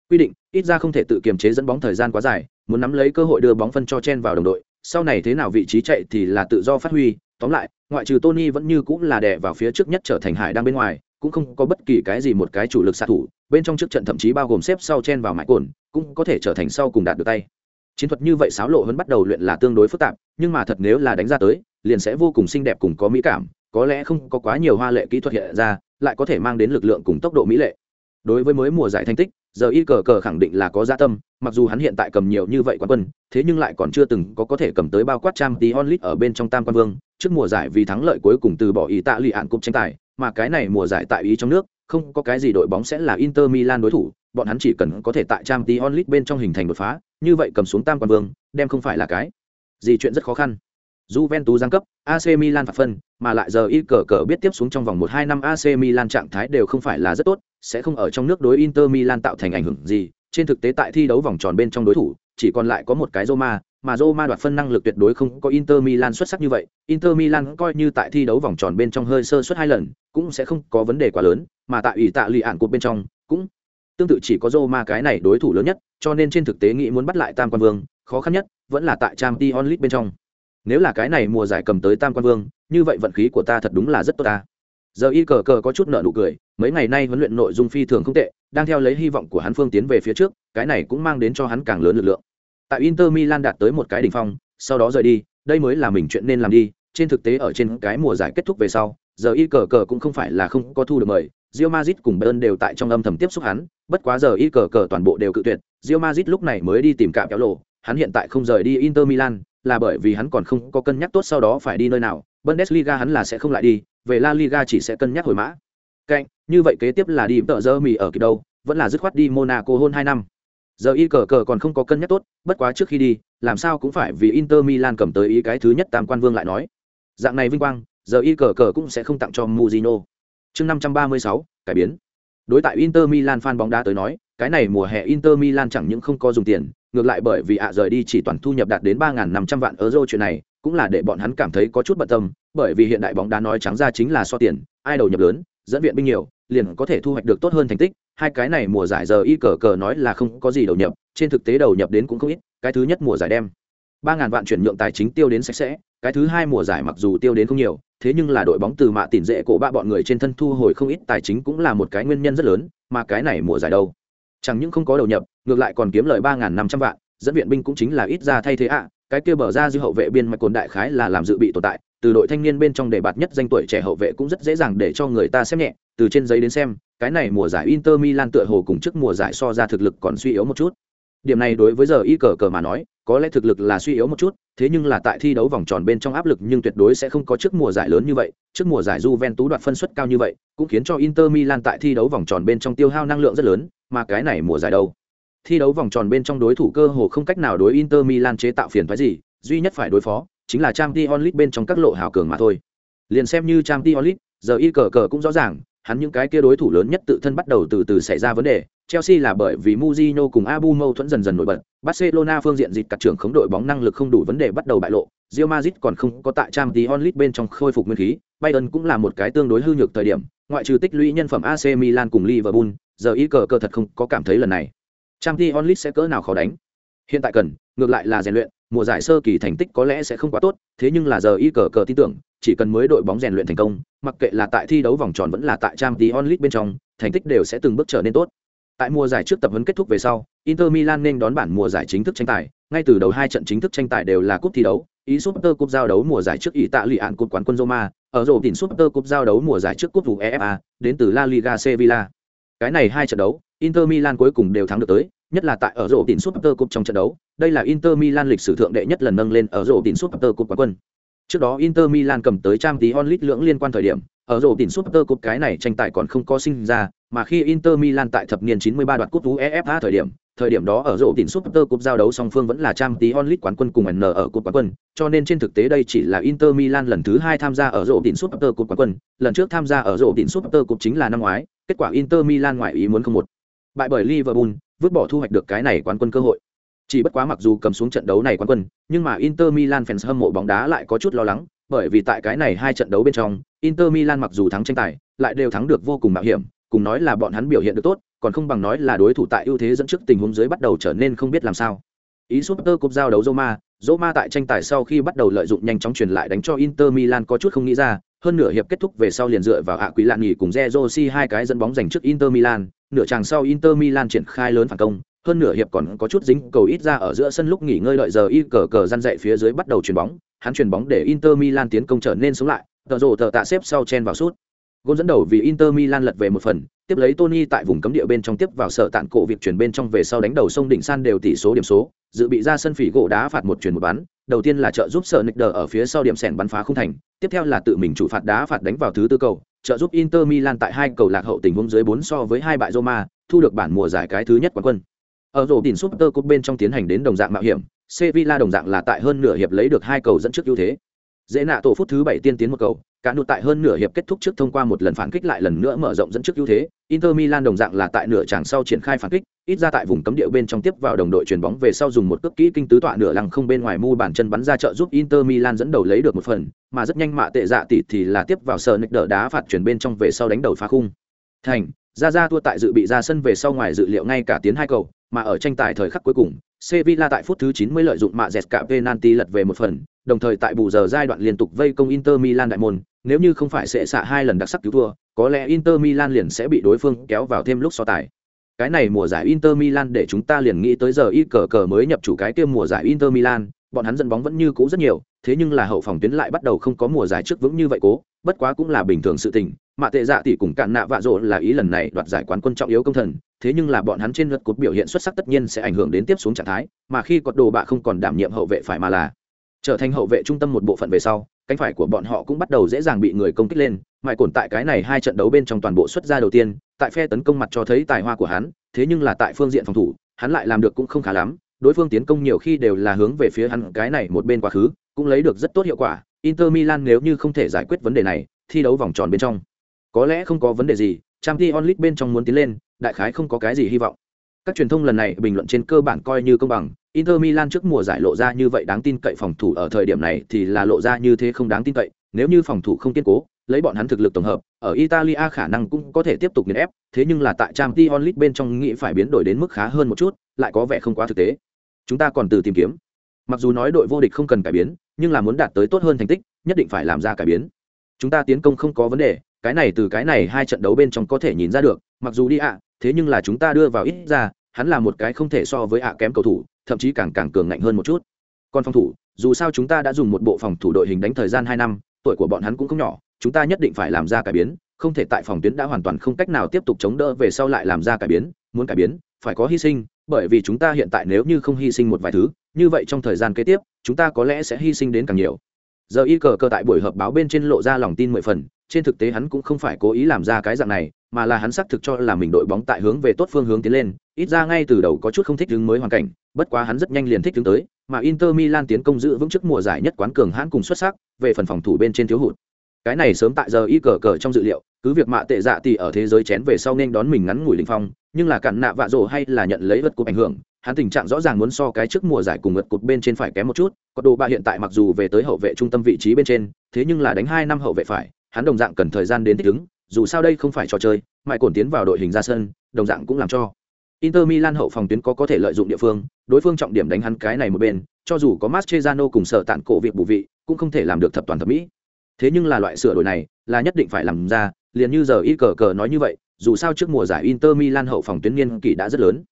Quy định, ít ra không thể tự kiềm chế dẫn bóng thời gian quá dài, muốn nắm lấy cơ hội đưa bóng phân cho chen vào đồng đội, sau này thế nào vị trí chạy thì là tự do phát huy, tóm lại ngoại trừ tony vẫn như cũng là đè vào phía trước nhất trở thành hải đang bên ngoài cũng không có bất kỳ cái gì một cái chủ lực xạ thủ. Bên trong trước trận thậm chí bao gồm xếp sau chen vào mãi cồn cũng có thể trở thành sau cùng đạt được tay. Chiến thuật như vậy xáo lộ vẫn bắt đầu luyện là tương đối phức tạp nhưng mà thật nếu là đánh ra tới liền sẽ vô cùng xinh đẹp cùng có mỹ cảm có lẽ không có quá nhiều hoa lệ kỹ thuật hiện ra lại có thể mang đến lực lượng cùng tốc độ mỹ lệ. Đối với mới mùa giải thành tích giờ y cờ cờ khẳng định là có gia tâm mặc dù hắn hiện tại cầm nhiều như vậy quán quân thế nhưng lại còn chưa từng có có thể cầm tới bao quát trang tí onlit ở bên trong tam quan vương trước mùa giải vì thắng lợi cuối cùng từ bỏ ý tạ lụy ạn cục tranh tài mà cái này mùa giải tại ý trong nước, không có cái gì đội bóng sẽ là Inter Milan đối thủ, bọn hắn chỉ cần có thể tại trang tí onlit bên trong hình thành đột phá, như vậy cầm xuống tam quan vương, đem không phải là cái gì chuyện rất khó khăn. Juventus giáng cấp, AC Milan phạt phân, mà lại giờ y cờ cờ biết tiếp xuống trong vòng 1-2 năm AC Milan trạng thái đều không phải là rất tốt, sẽ không ở trong nước đối Inter Milan tạo thành ảnh hưởng gì. Trên thực tế tại thi đấu vòng tròn bên trong đối thủ, chỉ còn lại có một cái Roma, mà Roma đoạt phân năng lực tuyệt đối không có Inter Milan xuất sắc như vậy. Inter Milan coi như tại thi đấu vòng tròn bên trong hơi sơ suất hai lần, cũng sẽ không có vấn đề quá lớn, mà tại ủy tạ lì ản cuộc bên trong, cũng tương tự chỉ có Roma cái này đối thủ lớn nhất, cho nên trên thực tế nghĩ muốn bắt lại Tam Quan Vương, khó khăn nhất vẫn là tại Champions League bên trong. Nếu là cái này mùa giải cầm tới Tam Quan Vương, như vậy vận khí của ta thật đúng là rất tốt ta. Giờ y cờ cờ có chút nợ nụ cười, mấy ngày nay huấn luyện nội dung phi thường không tệ, đang theo lấy hy vọng của hắn phương tiến về phía trước, cái này cũng mang đến cho hắn càng lớn lực lượng. Tại Inter Milan đạt tới một cái đỉnh phong, sau đó rời đi, đây mới là mình chuyện nên làm đi, trên thực tế ở trên cái mùa giải kết thúc về sau, giờ y cờ cờ cũng không phải là không có thu được mời, Real Madrid cùng Bayern đều tại trong âm thầm tiếp xúc hắn, bất quá giờ y cờ cờ toàn bộ đều cự tuyệt, Real Madrid lúc này mới đi tìm cạm kéo lộ, hắn hiện tại không rời đi Inter Milan, là bởi vì hắn còn không có cân nhắc tốt sau đó phải đi nơi nào, Bundesliga hắn là sẽ không lại đi, về La Liga chỉ sẽ cân nhắc hồi mã. Cạnh, như vậy kế tiếp là đi tợ dơ mì ở kỳ đâu, vẫn là dứt khoát đi Monaco hôn hai năm. Giờ y cờ cờ còn không có cân nhắc tốt, bất quá trước khi đi, làm sao cũng phải vì Inter Milan cầm tới ý cái thứ nhất tam quan vương lại nói. Dạng này vinh quang, giờ y cờ cờ cũng sẽ không tặng cho muzino Chương 536, cải biến. Đối tại Inter Milan fan bóng đá tới nói, cái này mùa hè Inter Milan chẳng những không có dùng tiền, ngược lại bởi vì ạ rời đi chỉ toàn thu nhập đạt đến 3.500 vạn euro chuyện này, cũng là để bọn hắn cảm thấy có chút bận tâm, bởi vì hiện đại bóng đá nói trắng ra chính là so tiền, ai đầu nhập lớn, dẫn viện binh nhiều, liền có thể thu hoạch được tốt hơn thành tích. Hai cái này mùa giải giờ y cờ cờ nói là không có gì đầu nhập, trên thực tế đầu nhập đến cũng không ít. Cái thứ nhất mùa giải đem ba ngàn vạn chuyển nhượng tài chính tiêu đến sạch sẽ. Cái thứ hai mùa giải mặc dù tiêu đến không nhiều, thế nhưng là đội bóng từ mạ tiền dễ cổ ba bọn người trên thân thu hồi không ít tài chính cũng là một cái nguyên nhân rất lớn. Mà cái này mùa giải đâu, chẳng những không có đầu nhập, ngược lại còn kiếm lời ba ngàn năm trăm vạn, dẫn viện binh cũng chính là ít ra thay thế ạ. cái kia bở ra dư hậu vệ biên mạch cồn đại khái là làm dự bị tồn tại, từ đội thanh niên bên trong đề bạt nhất danh tuổi trẻ hậu vệ cũng rất dễ dàng để cho người ta xem nhẹ, từ trên giấy đến xem, cái này mùa giải Inter Milan tựa hồ cùng trước mùa giải so ra thực lực còn suy yếu một chút. Điểm này đối với giờ y cờ cờ mà nói, có lẽ thực lực là suy yếu một chút, thế nhưng là tại thi đấu vòng tròn bên trong áp lực nhưng tuyệt đối sẽ không có trước mùa giải lớn như vậy, trước mùa giải Juventus đoạt phân suất cao như vậy, cũng khiến cho Inter Milan tại thi đấu vòng tròn bên trong tiêu hao năng lượng rất lớn, mà cái này mùa giải đâu? Thi đấu vòng tròn bên trong đối thủ cơ hồ không cách nào đối Inter Milan chế tạo phiền toái gì, duy nhất phải đối phó chính là Champions League bên trong các lộ hào cường mà thôi. Liền xem như Champions League, giờ y cờ cờ cũng rõ ràng, hắn những cái kia đối thủ lớn nhất tự thân bắt đầu từ từ xảy ra vấn đề. Chelsea là bởi vì Mourinho cùng Abu mâu thuẫn dần dần nổi bật, Barcelona phương diện dịch cắt trưởng khống đội bóng năng lực không đủ vấn đề bắt đầu bại lộ, Real Madrid còn không có tại Champions League bên trong khôi phục nguyên khí, Bayern cũng là một cái tương đối hư nhược thời điểm, ngoại trừ tích lũy nhân phẩm AC Milan cùng Liverpool, giờ y cờ cờ thật không có cảm thấy lần này. Champions League sẽ cỡ nào khó đánh. Hiện tại cần, ngược lại là rèn luyện, mùa giải sơ kỳ thành tích có lẽ sẽ không quá tốt, thế nhưng là giờ y cờ cờ tin tưởng, chỉ cần mới đội bóng rèn luyện thành công, mặc kệ là tại thi đấu vòng tròn vẫn là tại Champions League bên trong, thành tích đều sẽ từng bước trở nên tốt. Tại mùa giải trước tập huấn kết thúc về sau, Inter Milan nên đón bản mùa giải chính thức tranh tài, ngay từ đầu hai trận chính thức tranh tài đều là cúp thi đấu, ý Super cúp giao đấu mùa giải trước ý tạ lì ạn cúp quán quân Roma, ở rổ tìm Super cúp giao đấu mùa giải trước cúp UEFA, đến từ La Liga Sevilla. Cái này hai trận đấu, Inter Milan cuối cùng đều thắng được tới, nhất là tại ở rổ tỉnh Super Cup trong trận đấu, đây là Inter Milan lịch sử thượng đệ nhất lần nâng lên ở rổ tỉnh Super Cup quán quân. Trước đó Inter Milan cầm tới trang tí onlit lưỡng liên quan thời điểm, ở rổ tỉnh Super Cup cái này tranh tài còn không có sinh ra, mà khi Inter Milan tại thập niên 93 đoạt cúp UEFA thời điểm, thời điểm đó ở rổ tỉnh Super Cup giao đấu song phương vẫn là trang tí onlit quán quân cùng N ở cúp quán quân, cho nên trên thực tế đây chỉ là Inter Milan lần thứ hai tham gia ở rổ tỉnh Super Cup quán quân, lần trước tham gia ở rổ tỉnh Super Cup chính là năm ngoái, kết quả Inter Milan ngoại ý muốn không một. Bại bởi Liverpool, vứt bỏ thu hoạch được cái này quán quân cơ hội. Chỉ bất quá mặc dù cầm xuống trận đấu này quán quân, nhưng mà Inter Milan fans hâm mộ bóng đá lại có chút lo lắng, bởi vì tại cái này hai trận đấu bên trong, Inter Milan mặc dù thắng tranh tài, lại đều thắng được vô cùng mạo hiểm, cùng nói là bọn hắn biểu hiện được tốt, còn không bằng nói là đối thủ tại ưu thế dẫn trước tình huống dưới bắt đầu trở nên không biết làm sao. Ý Super Cup giao đấu Roma, Roma tại tranh tài sau khi bắt đầu lợi dụng nhanh chóng truyền lại đánh cho Inter Milan có chút không nghĩ ra, hơn nửa hiệp kết thúc về sau liền dựa vào ạ quý lạn nghỉ cùng Zerosi hai cái dẫn bóng giành trước Inter Milan, nửa chàng sau Inter Milan triển khai lớn phản công, hơn nửa hiệp còn có chút dính cầu ít ra ở giữa sân lúc nghỉ ngơi đợi giờ y cờ cờ răn dậy phía dưới bắt đầu chuyền bóng, hắn chuyền bóng để Inter Milan tiến công trở nên sống lại, tờ rồ tờ tạ xếp sau chen vào sút. Gôn dẫn đầu vì Inter Milan lật về một phần, tiếp lấy Tony tại vùng cấm địa bên trong tiếp vào sở tạn cổ việc chuyển bên trong về sau đánh đầu sông đỉnh san đều tỷ số điểm số, dự bị ra sân phỉ gỗ đá phạt một chuyển một bán, đầu tiên là trợ giúp sở Nick ở phía sau điểm sèn bắn phá không thành, tiếp theo là tự mình chủ phạt đá phạt đánh vào thứ tư cầu, trợ giúp Inter Milan tại hai cầu lạc hậu tình huống dưới 4 so với hai bại Roma, thu được bản mùa giải cái thứ nhất quán quân. Ở rổ đỉnh Super Cup bên trong tiến hành đến đồng dạng mạo hiểm, Sevilla đồng dạng là tại hơn nửa hiệp lấy được hai cầu dẫn trước ưu thế. Dễ nạ tổ phút thứ 7 tiên tiến một cầu, cả nút tại hơn nửa hiệp kết thúc trước thông qua một lần phản kích lại lần nữa mở rộng dẫn trước ưu thế. Inter Milan đồng dạng là tại nửa chẳng sau triển khai phản kích, ít ra tại vùng cấm địa bên trong tiếp vào đồng đội chuyển bóng về sau dùng một cước kỹ kinh tứ tọa nửa lăng không bên ngoài mu bàn chân bắn ra trợ giúp Inter Milan dẫn đầu lấy được một phần, mà rất nhanh mạ tệ dạ tỷ thì là tiếp vào sờ nịch đỡ đá phạt chuyển bên trong về sau đánh đầu phá khung. Thành, ra ra thua tại dự bị ra sân về sau ngoài dự liệu ngay cả tiến hai cầu, mà ở tranh tài thời khắc cuối cùng, Sevilla tại phút thứ 90 lợi dụng mạ dẹt cả penalty lật về một phần, đồng thời tại bù giờ giai đoạn liên tục vây công Inter Milan đại môn, nếu như không phải sẽ xạ hai lần đặc sắc cứu thua, có lẽ Inter Milan liền sẽ bị đối phương kéo vào thêm lúc so tài. Cái này mùa giải Inter Milan để chúng ta liền nghĩ tới giờ y cờ cờ mới nhập chủ cái kia mùa giải Inter Milan, bọn hắn dẫn bóng vẫn như cũ rất nhiều, thế nhưng là hậu phòng tuyến lại bắt đầu không có mùa giải trước vững như vậy cố, bất quá cũng là bình thường sự tình. mà tệ dạ tỷ cùng cạn nạ vạ rộ là ý lần này đoạt giải quán quân trọng yếu công thần, thế nhưng là bọn hắn trên lượt cột biểu hiện xuất sắc tất nhiên sẽ ảnh hưởng đến tiếp xuống trạng thái, mà khi cột đồ bạ không còn đảm nhiệm hậu vệ phải mà là trở thành hậu vệ trung tâm một bộ phận về sau, cánh phải của bọn họ cũng bắt đầu dễ dàng bị người công kích lên, mại cồn tại cái này hai trận đấu bên trong toàn bộ xuất ra đầu tiên, tại phe tấn công mặt cho thấy tài hoa của hắn, thế nhưng là tại phương diện phòng thủ, hắn lại làm được cũng không khá lắm, đối phương tiến công nhiều khi đều là hướng về phía hắn cái này một bên quá khứ, cũng lấy được rất tốt hiệu quả. Inter Milan nếu như không thể giải quyết vấn đề này, thi đấu vòng tròn bên trong, có lẽ không có vấn đề gì, Champions League bên trong muốn tiến lên, đại khái không có cái gì hy vọng. Các truyền thông lần này bình luận trên cơ bản coi như công bằng, Inter Milan trước mùa giải lộ ra như vậy đáng tin cậy phòng thủ ở thời điểm này thì là lộ ra như thế không đáng tin cậy, nếu như phòng thủ không kiên cố, lấy bọn hắn thực lực tổng hợp, ở Italia khả năng cũng có thể tiếp tục nghiền ép, thế nhưng là tại Champions League bên trong nghĩ phải biến đổi đến mức khá hơn một chút, lại có vẻ không quá thực tế. Chúng ta còn từ tìm kiếm. Mặc dù nói đội vô địch không cần cải biến, nhưng là muốn đạt tới tốt hơn thành tích, nhất định phải làm ra cải biến. Chúng ta tiến công không có vấn đề, cái này từ cái này hai trận đấu bên trong có thể nhìn ra được, mặc dù đi ạ, thế nhưng là chúng ta đưa vào ít ra, hắn là một cái không thể so với ạ kém cầu thủ, thậm chí càng càng cường ngạnh hơn một chút. Còn phòng thủ, dù sao chúng ta đã dùng một bộ phòng thủ đội hình đánh thời gian hai năm, tuổi của bọn hắn cũng không nhỏ, chúng ta nhất định phải làm ra cải biến, không thể tại phòng tuyến đã hoàn toàn không cách nào tiếp tục chống đỡ về sau lại làm ra cải biến, muốn cải biến, phải có hy sinh, bởi vì chúng ta hiện tại nếu như không hy sinh một vài thứ, như vậy trong thời gian kế tiếp, chúng ta có lẽ sẽ hy sinh đến càng nhiều. Giờ y cờ cờ tại buổi họp báo bên trên lộ ra lòng tin mười phần, trên thực tế hắn cũng không phải cố ý làm ra cái dạng này, mà là hắn xác thực cho là mình đội bóng tại hướng về tốt phương hướng tiến lên, ít ra ngay từ đầu có chút không thích ứng mới hoàn cảnh, bất quá hắn rất nhanh liền thích ứng tới, mà Inter Milan tiến công giữ vững trước mùa giải nhất quán cường hãn cùng xuất sắc, về phần phòng thủ bên trên thiếu hụt. Cái này sớm tại giờ y cờ cờ trong dự liệu, cứ việc mạ tệ dạ tỷ ở thế giới chén về sau nên đón mình ngắn ngủi linh phong, nhưng là cản nạ vạ rổ hay là nhận lấy vật cục ảnh hưởng, hắn tình trạng rõ ràng muốn so cái trước mùa giải cùng ngật cột bên trên phải kém một chút, có đồ ba hiện tại mặc dù về tới hậu vệ trung tâm vị trí bên trên, thế nhưng là đánh hai năm hậu vệ phải, hắn đồng dạng cần thời gian đến thích ứng, dù sao đây không phải trò chơi, mãi cổn tiến vào đội hình ra sân, đồng dạng cũng làm cho Inter Milan hậu phòng tuyến có có thể lợi dụng địa phương, đối phương trọng điểm đánh hắn cái này một bên, cho dù có Mascherano cùng sở tạn cổ việc bù vị, cũng không thể làm được thập toàn thập mỹ. Thế nhưng là loại sửa đổi này, là nhất định phải làm ra, liền như giờ y cờ cờ nói như vậy, dù sao trước mùa giải Inter Milan hậu phòng tuyến niên kỷ đã rất lớn.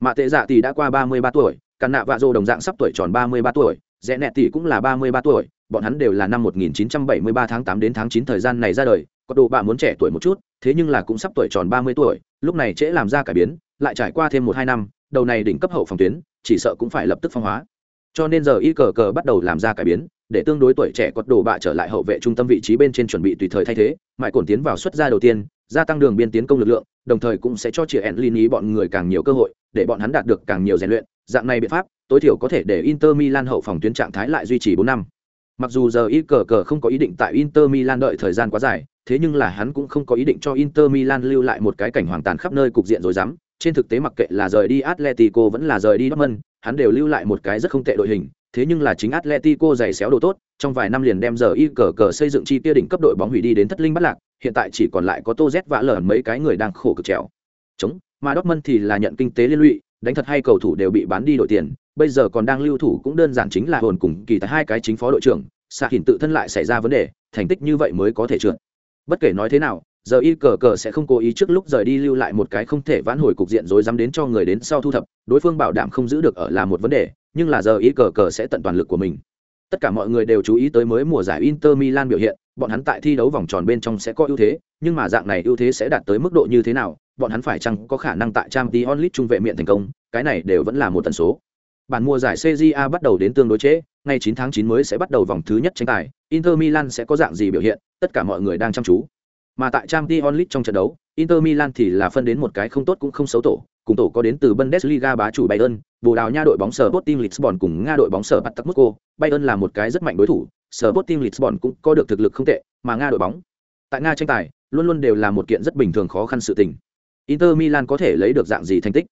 Mạ tệ dạ thì đã qua 33 tuổi, Cản nạ vạ dô đồng dạng sắp tuổi tròn 33 tuổi, Rẽ nẹt tỷ cũng là 33 tuổi, bọn hắn đều là năm 1973 tháng 8 đến tháng 9 thời gian này ra đời, có đồ bà muốn trẻ tuổi một chút, thế nhưng là cũng sắp tuổi tròn 30 tuổi, lúc này trễ làm ra cải biến, lại trải qua thêm một hai năm, đầu này đỉnh cấp hậu phòng tuyến, chỉ sợ cũng phải lập tức phong hóa. Cho nên giờ y cờ cờ bắt đầu làm ra cải biến, để tương đối tuổi trẻ cọt đồ bạ trở lại hậu vệ trung tâm vị trí bên trên chuẩn bị tùy thời thay thế, mãi cổn tiến vào xuất ra đầu tiên, gia tăng đường biên tiến công lực lượng, đồng thời cũng sẽ cho chị Enlin ý bọn người càng nhiều cơ hội, để bọn hắn đạt được càng nhiều rèn luyện, dạng này biện pháp, tối thiểu có thể để Inter Milan hậu phòng tuyến trạng thái lại duy trì bốn năm. Mặc dù giờ y cờ cờ không có ý định tại Inter Milan đợi thời gian quá dài, thế nhưng là hắn cũng không có ý định cho Inter Milan lưu lại một cái cảnh hoàng tàn khắp nơi cục diện rồi dám. Trên thực tế mặc kệ là rời đi Atletico vẫn là rời đi Dortmund, hắn đều lưu lại một cái rất không tệ đội hình. Thế nhưng là chính Atletico giày xéo đồ tốt, trong vài năm liền đem giờ y cờ cờ xây dựng chi tiêu đỉnh cấp đội bóng hủy đi đến thất linh bất lạc, hiện tại chỉ còn lại có Tô Z vã lở mấy cái người đang khổ cực trèo. Chống, mà Dortmund thì là nhận kinh tế liên lụy, đánh thật hay cầu thủ đều bị bán đi đội tiền, bây giờ còn đang lưu thủ cũng đơn giản chính là hồn cùng kỳ tại hai cái chính phó đội trưởng, xa hiển tự thân lại xảy ra vấn đề thành tích như vậy mới có thể trượt bất kể nói thế nào giờ y cờ cờ sẽ không cố ý trước lúc rời đi lưu lại một cái không thể vãn hồi cục diện rồi dám đến cho người đến sau thu thập đối phương bảo đảm không giữ được ở là một vấn đề nhưng là giờ y cờ cờ sẽ tận toàn lực của mình tất cả mọi người đều chú ý tới mới mùa giải inter milan biểu hiện bọn hắn tại thi đấu vòng tròn bên trong sẽ có ưu thế nhưng mà dạng này ưu thế sẽ đạt tới mức độ như thế nào bọn hắn phải chăng có khả năng tại trang t onlit trung vệ miệng thành công cái này đều vẫn là một tần số Bản mùa giải CJA bắt đầu đến tương đối trễ, ngày 9 tháng 9 mới sẽ bắt đầu vòng thứ nhất tranh tài, Inter Milan sẽ có dạng gì biểu hiện, tất cả mọi người đang chăm chú. Mà tại Champions League trong trận đấu, Inter Milan thì là phân đến một cái không tốt cũng không xấu tổ, cùng tổ có đến từ Bundesliga bá chủ Bayern, Bồ Đào Nha đội bóng sở Sporting Lisbon cùng Nga đội bóng sở Spartak Moscow, Bayern là một cái rất mạnh đối thủ, sở Sporting Lisbon cũng có được thực lực không tệ, mà Nga đội bóng tại Nga tranh tài, luôn luôn đều là một kiện rất bình thường khó khăn sự tình. Inter Milan có thể lấy được dạng gì thành tích?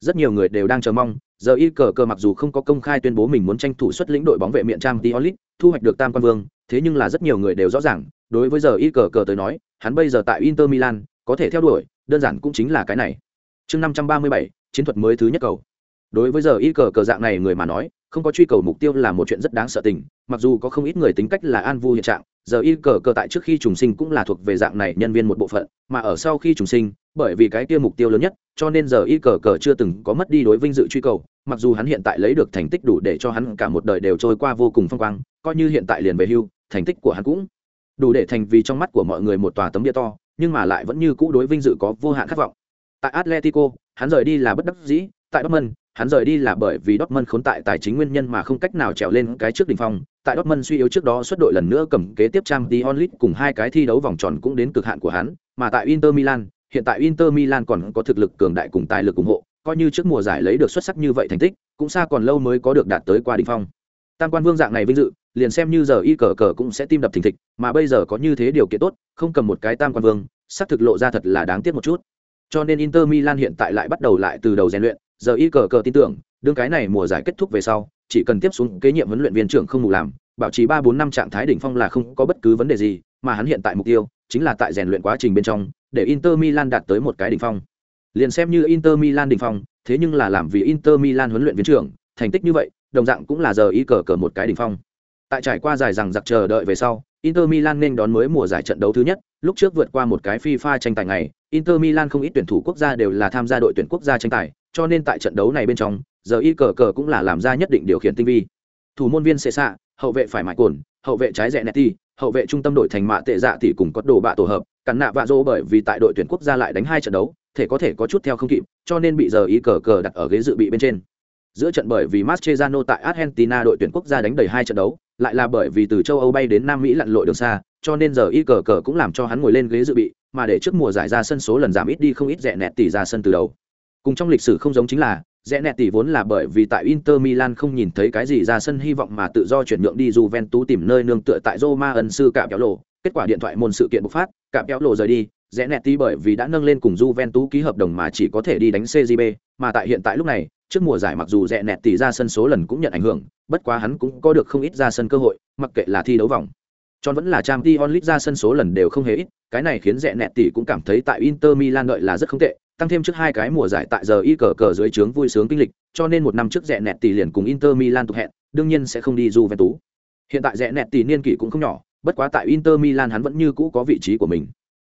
Rất nhiều người đều đang chờ mong, giờ y cờ cờ mặc dù không có công khai tuyên bố mình muốn tranh thủ xuất lĩnh đội bóng vệ miện trang League, thu hoạch được tam quan vương, thế nhưng là rất nhiều người đều rõ ràng, đối với giờ y cờ cờ tới nói, hắn bây giờ tại Inter Milan, có thể theo đuổi, đơn giản cũng chính là cái này. Chương 537, chiến thuật mới thứ nhất cầu. Đối với giờ y cờ cờ dạng này người mà nói, không có truy cầu mục tiêu là một chuyện rất đáng sợ tình, mặc dù có không ít người tính cách là an vui hiện trạng, giờ y cờ cờ tại trước khi trùng sinh cũng là thuộc về dạng này nhân viên một bộ phận, mà ở sau khi trùng sinh, bởi vì cái kia mục tiêu lớn nhất, cho nên giờ y cờ cờ chưa từng có mất đi đối vinh dự truy cầu, mặc dù hắn hiện tại lấy được thành tích đủ để cho hắn cả một đời đều trôi qua vô cùng phong quang, coi như hiện tại liền về hưu, thành tích của hắn cũng đủ để thành vì trong mắt của mọi người một tòa tấm bia to, nhưng mà lại vẫn như cũ đối vinh dự có vô hạn khát vọng. Tại Atletico, hắn rời đi là bất đắc dĩ, tại Dortmund, hắn rời đi là bởi vì Dortmund khốn tại tài chính nguyên nhân mà không cách nào trèo lên cái trước đỉnh phong. Tại Dortmund suy yếu trước đó xuất đội lần nữa cầm kế tiếp trang Champions League cùng hai cái thi đấu vòng tròn cũng đến cực hạn của hắn, mà tại Inter Milan, hiện tại Inter Milan còn có thực lực cường đại cùng tài lực ủng hộ, coi như trước mùa giải lấy được xuất sắc như vậy thành tích, cũng xa còn lâu mới có được đạt tới qua đỉnh phong. Tam quan vương dạng này vinh dự, liền xem như giờ y cờ cờ cũng sẽ tim đập thình thịch, mà bây giờ có như thế điều kiện tốt, không cầm một cái tam quan vương, sắp thực lộ ra thật là đáng tiếc một chút. Cho nên Inter Milan hiện tại lại bắt đầu lại từ đầu rèn luyện, giờ y cờ cờ tin tưởng, đương cái này mùa giải kết thúc về sau, chỉ cần tiếp xuống kế nhiệm huấn luyện viên trưởng không ngủ làm, bảo trì ba bốn năm trạng thái đỉnh phong là không có bất cứ vấn đề gì, mà hắn hiện tại mục tiêu chính là tại rèn luyện quá trình bên trong, để Inter Milan đạt tới một cái đỉnh phong. Liền xem như Inter Milan đỉnh phong, thế nhưng là làm vì Inter Milan huấn luyện viên trưởng, thành tích như vậy, đồng dạng cũng là giờ y cờ cờ một cái đỉnh phong. Tại trải qua dài rằng giặc chờ đợi về sau, Inter Milan nên đón mới mùa giải trận đấu thứ nhất, lúc trước vượt qua một cái FIFA tranh tài ngày, Inter Milan không ít tuyển thủ quốc gia đều là tham gia đội tuyển quốc gia tranh tài, cho nên tại trận đấu này bên trong, giờ y cờ cờ cũng là làm ra nhất định điều khiển tinh vi. Thủ môn viên Cesa, hậu vệ phải mại cồn, hậu vệ trái rẽ Netti, hậu vệ trung tâm đội thành mạ tệ dạ thì cùng có đồ bạ tổ hợp, cắn nạ vạ dô bởi vì tại đội tuyển quốc gia lại đánh hai trận đấu, thể có thể có chút theo không kịp, cho nên bị giờ y cờ cờ đặt ở ghế dự bị bên trên. Giữa trận bởi vì Mascherano tại Argentina đội tuyển quốc gia đánh đầy hai trận đấu, lại là bởi vì từ châu Âu bay đến Nam Mỹ lặn lội đường xa, cho nên giờ y cờ cờ cũng làm cho hắn ngồi lên ghế dự bị, mà để trước mùa giải ra sân số lần giảm ít đi không ít rẻ nẹt tỷ ra sân từ đầu. Cùng trong lịch sử không giống chính là, rẽ nẹt tỷ vốn là bởi vì tại Inter Milan không nhìn thấy cái gì ra sân hy vọng mà tự do chuyển nhượng đi Juventus tìm nơi nương tựa tại Roma ân sư cạm kéo lộ, kết quả điện thoại môn sự kiện bộc phát, cạm kéo lộ rời đi, rẽ nẹt tỷ bởi vì đã nâng lên cùng Juventus ký hợp đồng mà chỉ có thể đi đánh CJB, mà tại hiện tại lúc này, trước mùa giải mặc dù rẻ nẹt tỷ ra sân số lần cũng nhận ảnh hưởng, bất quá hắn cũng có được không ít ra sân cơ hội, mặc kệ là thi đấu vòng. Tròn vẫn là Champions League ra sân số lần đều không hề ít, cái này khiến rẻ nẹt tỷ cũng cảm thấy tại Inter Milan đợi là rất không tệ, tăng thêm trước hai cái mùa giải tại giờ y cờ cờ dưới trướng vui sướng kinh lịch, cho nên một năm trước rẻ nẹt tỷ liền cùng Inter Milan tụ hẹn, đương nhiên sẽ không đi Juventus. Hiện tại rẻ nẹt tỷ niên kỷ cũng không nhỏ, bất quá tại Inter Milan hắn vẫn như cũ có vị trí của mình.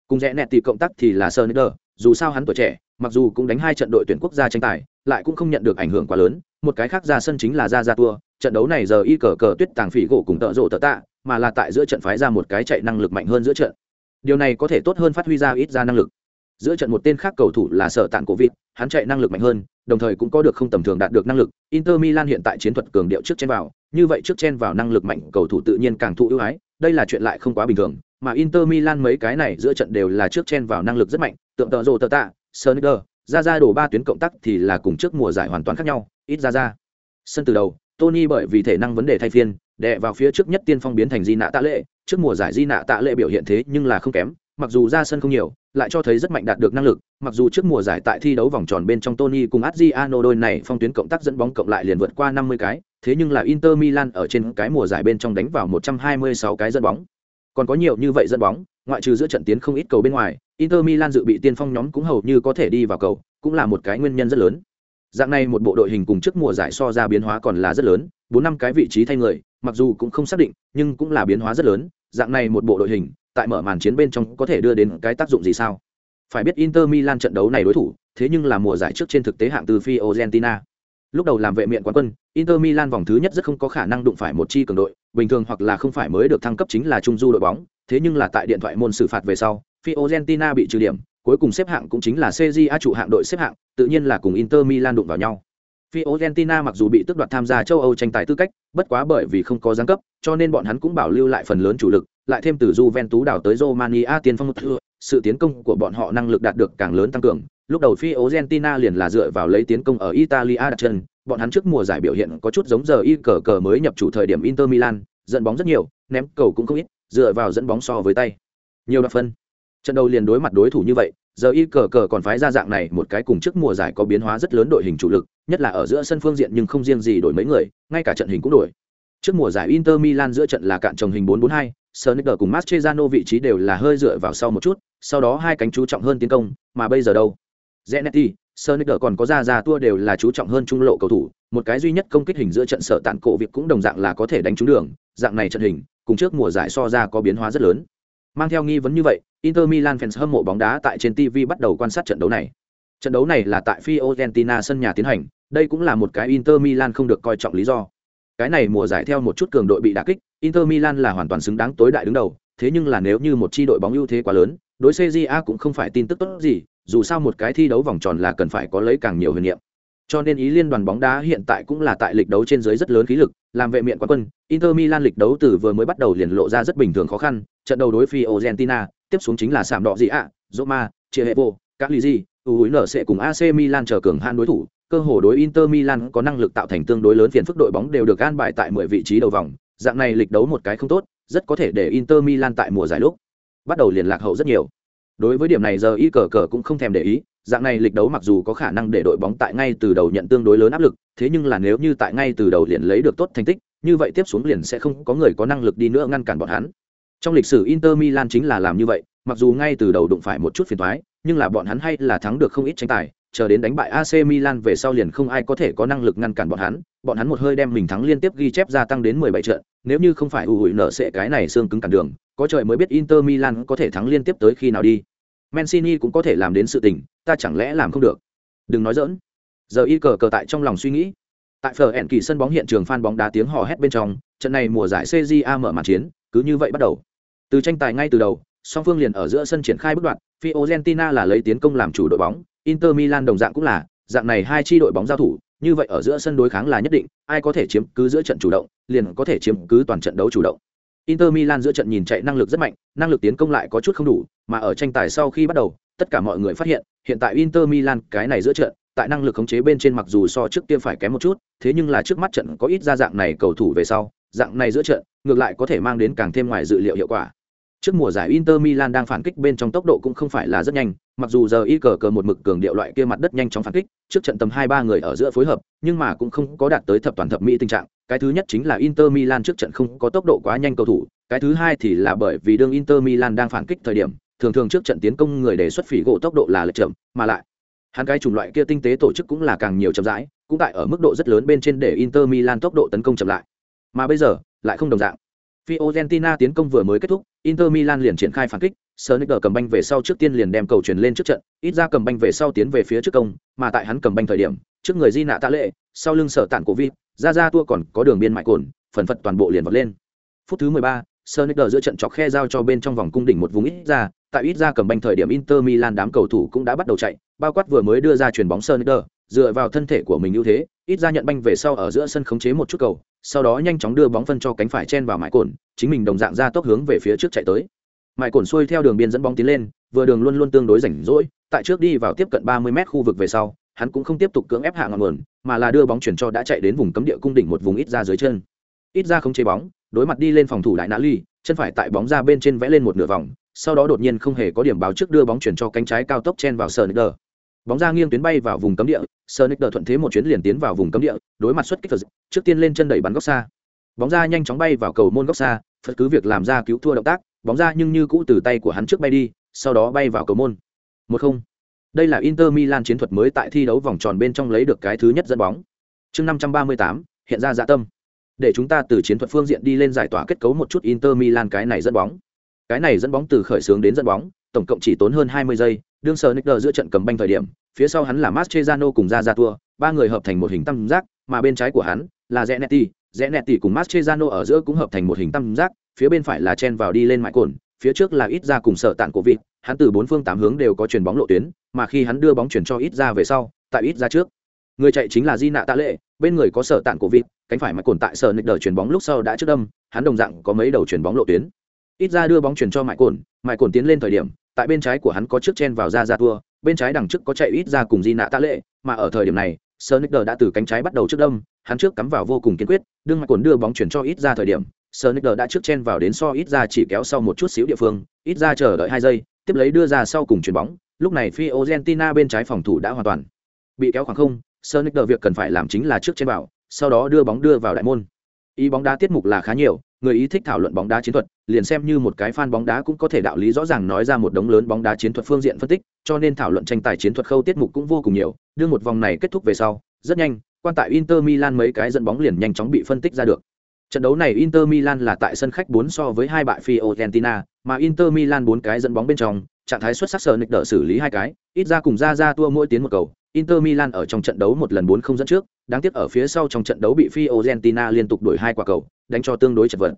Cùng rẻ nẹt tỷ cộng tác thì là Sneijder, dù sao hắn tuổi trẻ, mặc dù cũng đánh hai trận đội tuyển quốc gia tranh tài, lại cũng không nhận được ảnh hưởng quá lớn. Một cái khác ra sân chính là ra ra tour, trận đấu này giờ y cờ cờ tuyết tàng phỉ gỗ cùng tợ rộ tợ tạ, mà là tại giữa trận phái ra một cái chạy năng lực mạnh hơn giữa trận. Điều này có thể tốt hơn phát huy ra ít ra năng lực giữa trận một tên khác cầu thủ là sở tạng cổ vịt hắn chạy năng lực mạnh hơn đồng thời cũng có được không tầm thường đạt được năng lực inter milan hiện tại chiến thuật cường điệu trước chen vào như vậy trước chen vào năng lực mạnh cầu thủ tự nhiên càng thụ ưu ái đây là chuyện lại không quá bình thường mà inter milan mấy cái này giữa trận đều là trước chen vào năng lực rất mạnh tượng tợ rồ tợ tạ sơ ra ra đổ ba tuyến cộng tác thì là cùng trước mùa giải hoàn toàn khác nhau ít ra ra sân từ đầu tony bởi vì thể năng vấn đề thay phiên đè vào phía trước nhất tiên phong biến thành di nạ tạ lệ trước mùa giải di nạ tạ lệ biểu hiện thế nhưng là không kém mặc dù ra sân không nhiều, lại cho thấy rất mạnh đạt được năng lực, mặc dù trước mùa giải tại thi đấu vòng tròn bên trong Tony cùng Adriano đôi này phong tuyến cộng tác dẫn bóng cộng lại liền vượt qua 50 cái, thế nhưng là Inter Milan ở trên cái mùa giải bên trong đánh vào 126 cái dẫn bóng. Còn có nhiều như vậy dẫn bóng, ngoại trừ giữa trận tiến không ít cầu bên ngoài, Inter Milan dự bị tiên phong nhóm cũng hầu như có thể đi vào cầu, cũng là một cái nguyên nhân rất lớn. Dạng này một bộ đội hình cùng trước mùa giải so ra biến hóa còn là rất lớn, 4 năm cái vị trí thay người, mặc dù cũng không xác định, nhưng cũng là biến hóa rất lớn, dạng này một bộ đội hình, tại mở màn chiến bên trong có thể đưa đến cái tác dụng gì sao? Phải biết Inter Milan trận đấu này đối thủ, thế nhưng là mùa giải trước trên thực tế hạng từ Fiorentina. Lúc đầu làm vệ miện quán quân, Inter Milan vòng thứ nhất rất không có khả năng đụng phải một chi cường đội, bình thường hoặc là không phải mới được thăng cấp chính là trung du đội bóng, thế nhưng là tại điện thoại môn xử phạt về sau, Fiorentina bị trừ điểm, cuối cùng xếp hạng cũng chính là CJA chủ hạng đội xếp hạng, tự nhiên là cùng Inter Milan đụng vào nhau. Fiorentina mặc dù bị tước đoạt tham gia châu Âu tranh tài tư cách, bất quá bởi vì không có giáng cấp, cho nên bọn hắn cũng bảo lưu lại phần lớn chủ lực, lại thêm từ Juventus đảo tới Romania tiền phong một thừa, sự tiến công của bọn họ năng lực đạt được càng lớn tăng cường. Lúc đầu phi argentina liền là dựa vào lấy tiến công ở italia đặt chân. Bọn hắn trước mùa giải biểu hiện có chút giống giờ y cờ cờ mới nhập chủ thời điểm inter milan dẫn bóng rất nhiều ném cầu cũng không ít dựa vào dẫn bóng so với tay. Nhiều đặc phân. Trận đầu liền đối mặt đối thủ như vậy giờ y cờ cờ còn phái ra dạng này một cái cùng trước mùa giải có biến hóa rất lớn đội hình chủ lực nhất là ở giữa sân phương diện nhưng không riêng gì đổi mấy người ngay cả trận hình cũng đổi. Trước mùa giải inter milan giữa trận là cạn trồng hình 442, Sonic cùng Mascherano vị trí đều là hơi dựa vào sau một chút sau đó hai cánh chú trọng hơn tiến công mà bây giờ đâu Zanetti, Sonic còn có ra ra tua đều là chú trọng hơn trung lộ cầu thủ một cái duy nhất công kích hình giữa trận sở tạn cổ việc cũng đồng dạng là có thể đánh trúng đường dạng này trận hình cùng trước mùa giải so ra có biến hóa rất lớn mang theo nghi vấn như vậy Inter Milan fans hâm mộ bóng đá tại trên TV bắt đầu quan sát trận đấu này. Trận đấu này là tại Fiorentina sân nhà tiến hành, đây cũng là một cái Inter Milan không được coi trọng lý do. Cái này mùa giải theo một chút cường đội bị đả kích, Inter Milan là hoàn toàn xứng đáng tối đại đứng đầu, thế nhưng là nếu như một chi đội bóng ưu thế quá lớn, đối CJA cũng không phải tin tức tốt gì, dù sao một cái thi đấu vòng tròn là cần phải có lấy càng nhiều huyền nhiệm. Cho nên ý liên đoàn bóng đá hiện tại cũng là tại lịch đấu trên dưới rất lớn khí lực, làm vệ miện quán quân, Inter Milan lịch đấu từ vừa mới bắt đầu liền lộ ra rất bình thường khó khăn, trận đầu đối Fiorentina, tiếp xuống chính là sạm đỏ gì ạ, Roma, Chievo, Cagliari, vô, các gì, nở sẽ cùng AC Milan chờ cường han đối thủ, cơ hồ đối Inter Milan có năng lực tạo thành tương đối lớn phiền phức đội bóng đều được an bài tại 10 vị trí đầu vòng, dạng này lịch đấu một cái không tốt, rất có thể để Inter Milan tại mùa giải lúc bắt đầu liền lạc hậu rất nhiều. Đối với điểm này giờ y cờ cờ cũng không thèm để ý, dạng này lịch đấu mặc dù có khả năng để đội bóng tại ngay từ đầu nhận tương đối lớn áp lực, thế nhưng là nếu như tại ngay từ đầu liền lấy được tốt thành tích, như vậy tiếp xuống liền sẽ không có người có năng lực đi nữa ngăn cản bọn hắn. Trong lịch sử Inter Milan chính là làm như vậy, mặc dù ngay từ đầu đụng phải một chút phiền toái, nhưng là bọn hắn hay là thắng được không ít tranh tài, chờ đến đánh bại AC Milan về sau liền không ai có thể có năng lực ngăn cản bọn hắn, bọn hắn một hơi đem mình thắng liên tiếp ghi chép gia tăng đến 17 trận, nếu như không phải ủ hủi nợ sẽ cái này xương cứng cản đường, có trời mới biết Inter Milan có thể thắng liên tiếp tới khi nào đi. Mancini cũng có thể làm đến sự tình, ta chẳng lẽ làm không được? Đừng nói giỡn. Giờ y cờ cờ tại trong lòng suy nghĩ. Tại phở ẻn kỳ sân bóng hiện trường fan bóng đá tiếng hò hét bên trong, trận này mùa giải CJA mở màn chiến, cứ như vậy bắt đầu. Từ tranh tài ngay từ đầu, song phương liền ở giữa sân triển khai bước đoạn, Fiorentina là lấy tiến công làm chủ đội bóng, Inter Milan đồng dạng cũng là, dạng này hai chi đội bóng giao thủ, như vậy ở giữa sân đối kháng là nhất định, ai có thể chiếm cứ giữa trận chủ động, liền có thể chiếm cứ toàn trận đấu chủ động. Inter Milan giữa trận nhìn chạy năng lực rất mạnh, năng lực tiến công lại có chút không đủ, mà ở tranh tài sau khi bắt đầu, tất cả mọi người phát hiện, hiện tại Inter Milan cái này giữa trận, tại năng lực khống chế bên trên mặc dù so trước kia phải kém một chút, thế nhưng là trước mắt trận có ít ra dạng này cầu thủ về sau, dạng này giữa trận, ngược lại có thể mang đến càng thêm ngoài dự liệu hiệu quả. Trước mùa giải Inter Milan đang phản kích bên trong tốc độ cũng không phải là rất nhanh, mặc dù giờ y cờ cờ một mực cường điệu loại kia mặt đất nhanh chóng phản kích, trước trận tầm hai ba người ở giữa phối hợp, nhưng mà cũng không có đạt tới thập toàn thập mỹ tình trạng. Cái thứ nhất chính là Inter Milan trước trận không có tốc độ quá nhanh cầu thủ, cái thứ hai thì là bởi vì đương Inter Milan đang phản kích thời điểm, thường thường trước trận tiến công người đề xuất phỉ gỗ tốc độ là lệch chậm, mà lại hắn cái chủng loại kia tinh tế tổ chức cũng là càng nhiều chậm rãi, cũng tại ở mức độ rất lớn bên trên để Inter Milan tốc độ tấn công chậm lại. Mà bây giờ, lại không đồng dạng. Fiorentina tiến công vừa mới kết thúc, Inter Milan liền triển khai phản kích, Sonic cầm banh về sau trước tiên liền đem cầu chuyển lên trước trận, ít ra cầm banh về sau tiến về phía trước công, mà tại hắn cầm banh thời điểm, trước người Di nạ tạ lệ, sau lưng sở tản cổ vi, ra ra tua còn có đường biên mại cồn, phần phật toàn bộ liền vọt lên. Phút thứ 13, Sonic giữa trận chọc khe giao cho bên trong vòng cung đỉnh một vùng ít ra, tại ít ra cầm banh thời điểm Inter Milan đám cầu thủ cũng đã bắt đầu chạy, bao quát vừa mới đưa ra chuyền bóng Sonic, dựa vào thân thể của mình ưu thế, ít ra nhận banh về sau ở giữa sân khống chế một chút cầu, sau đó nhanh chóng đưa bóng phân cho cánh phải chen vào mãi cồn, chính mình đồng dạng ra tốc hướng về phía trước chạy tới. Mãi cồn xuôi theo đường biên dẫn bóng tiến lên, vừa đường luôn luôn tương đối rảnh rỗi, tại trước đi vào tiếp cận 30 mét khu vực về sau, hắn cũng không tiếp tục cưỡng ép hạ ngọn nguồn, mà là đưa bóng chuyển cho đã chạy đến vùng cấm địa cung đỉnh một vùng ít ra dưới chân. Ít ra không chế bóng, đối mặt đi lên phòng thủ đại nã ly, chân phải tại bóng ra bên trên vẽ lên một nửa vòng, sau đó đột nhiên không hề có điểm báo trước đưa bóng chuyển cho cánh trái cao tốc chen vào Sonicer. Bóng ra nghiêng tuyến bay vào vùng cấm địa, Sonicer thuận thế một chuyến liền tiến vào vùng cấm địa, đối mặt xuất kích phật, trước tiên lên chân đẩy bắn góc xa. Bóng ra nhanh chóng bay vào cầu môn góc xa, phật cứ việc làm ra cứu thua động tác, bóng ra nhưng như cũ từ tay của hắn trước bay đi, sau đó bay vào cầu môn. Một không. Đây là Inter Milan chiến thuật mới tại thi đấu vòng tròn bên trong lấy được cái thứ nhất dẫn bóng. Chương 538, hiện ra dạ tâm. Để chúng ta từ chiến thuật phương diện đi lên giải tỏa kết cấu một chút Inter Milan cái này dẫn bóng. Cái này dẫn bóng từ khởi xướng đến dẫn bóng, tổng cộng chỉ tốn hơn 20 giây, đương sở Nicker giữa trận cầm banh thời điểm, phía sau hắn là Mascherano cùng ra ra tua, ba người hợp thành một hình tam giác, mà bên trái của hắn là Zanetti, Zanetti cùng Mascherano ở giữa cũng hợp thành một hình tam giác, phía bên phải là chen vào đi lên mại cồn, phía trước là ít ra cùng sở tạng của vịt, hắn từ bốn phương tám hướng đều có chuyền bóng lộ tuyến, mà khi hắn đưa bóng chuyển cho ít ra về sau, tại ít ra trước, người chạy chính là Di Nạ Tạ Lệ, bên người có sở tạng của vịt, cánh phải mại cồn tại sở Nicker chuyển bóng lúc sau đã trước đâm, hắn đồng dạng có mấy đầu chuyển bóng lộ tuyến. Ít ra đưa bóng chuyển cho mại cồn, mại cồn tiến lên thời điểm, tại bên trái của hắn có trước chen vào ra ra tua bên trái đằng trước có chạy ít ra cùng di nạ tạ lệ mà ở thời điểm này Sonic đã từ cánh trái bắt đầu trước đâm, hắn trước cắm vào vô cùng kiên quyết, đương mạch cuốn đưa bóng chuyển cho ít ra thời điểm, Sonic đã trước chen vào đến so ít ra chỉ kéo sau một chút xíu địa phương, ít ra chờ đợi hai giây, tiếp lấy đưa ra sau cùng chuyển bóng, lúc này phi Argentina bên trái phòng thủ đã hoàn toàn bị kéo khoảng không, Sonic việc cần phải làm chính là trước chen vào, sau đó đưa bóng đưa vào đại môn. Ý bóng đá tiết mục là khá nhiều, người ý thích thảo luận bóng đá chiến thuật, liền xem như một cái fan bóng đá cũng có thể đạo lý rõ ràng nói ra một đống lớn bóng đá chiến thuật phương diện phân tích, cho nên thảo luận tranh tài chiến thuật khâu tiết mục cũng vô cùng nhiều, đưa một vòng này kết thúc về sau, rất nhanh, quan tại Inter Milan mấy cái dẫn bóng liền nhanh chóng bị phân tích ra được. Trận đấu này Inter Milan là tại sân khách 4 so với hai bại Fiorentina, mà Inter Milan 4 cái dẫn bóng bên trong, trạng thái xuất sắc sở nịch đỡ xử lý hai cái, ít ra cùng ra ra tua mỗi tiến một cầu. Inter Milan ở trong trận đấu một lần 4 không dẫn trước, đáng tiếc ở phía sau trong trận đấu bị Fiorentina liên tục đổi hai quả cầu, đánh cho tương đối chật vật.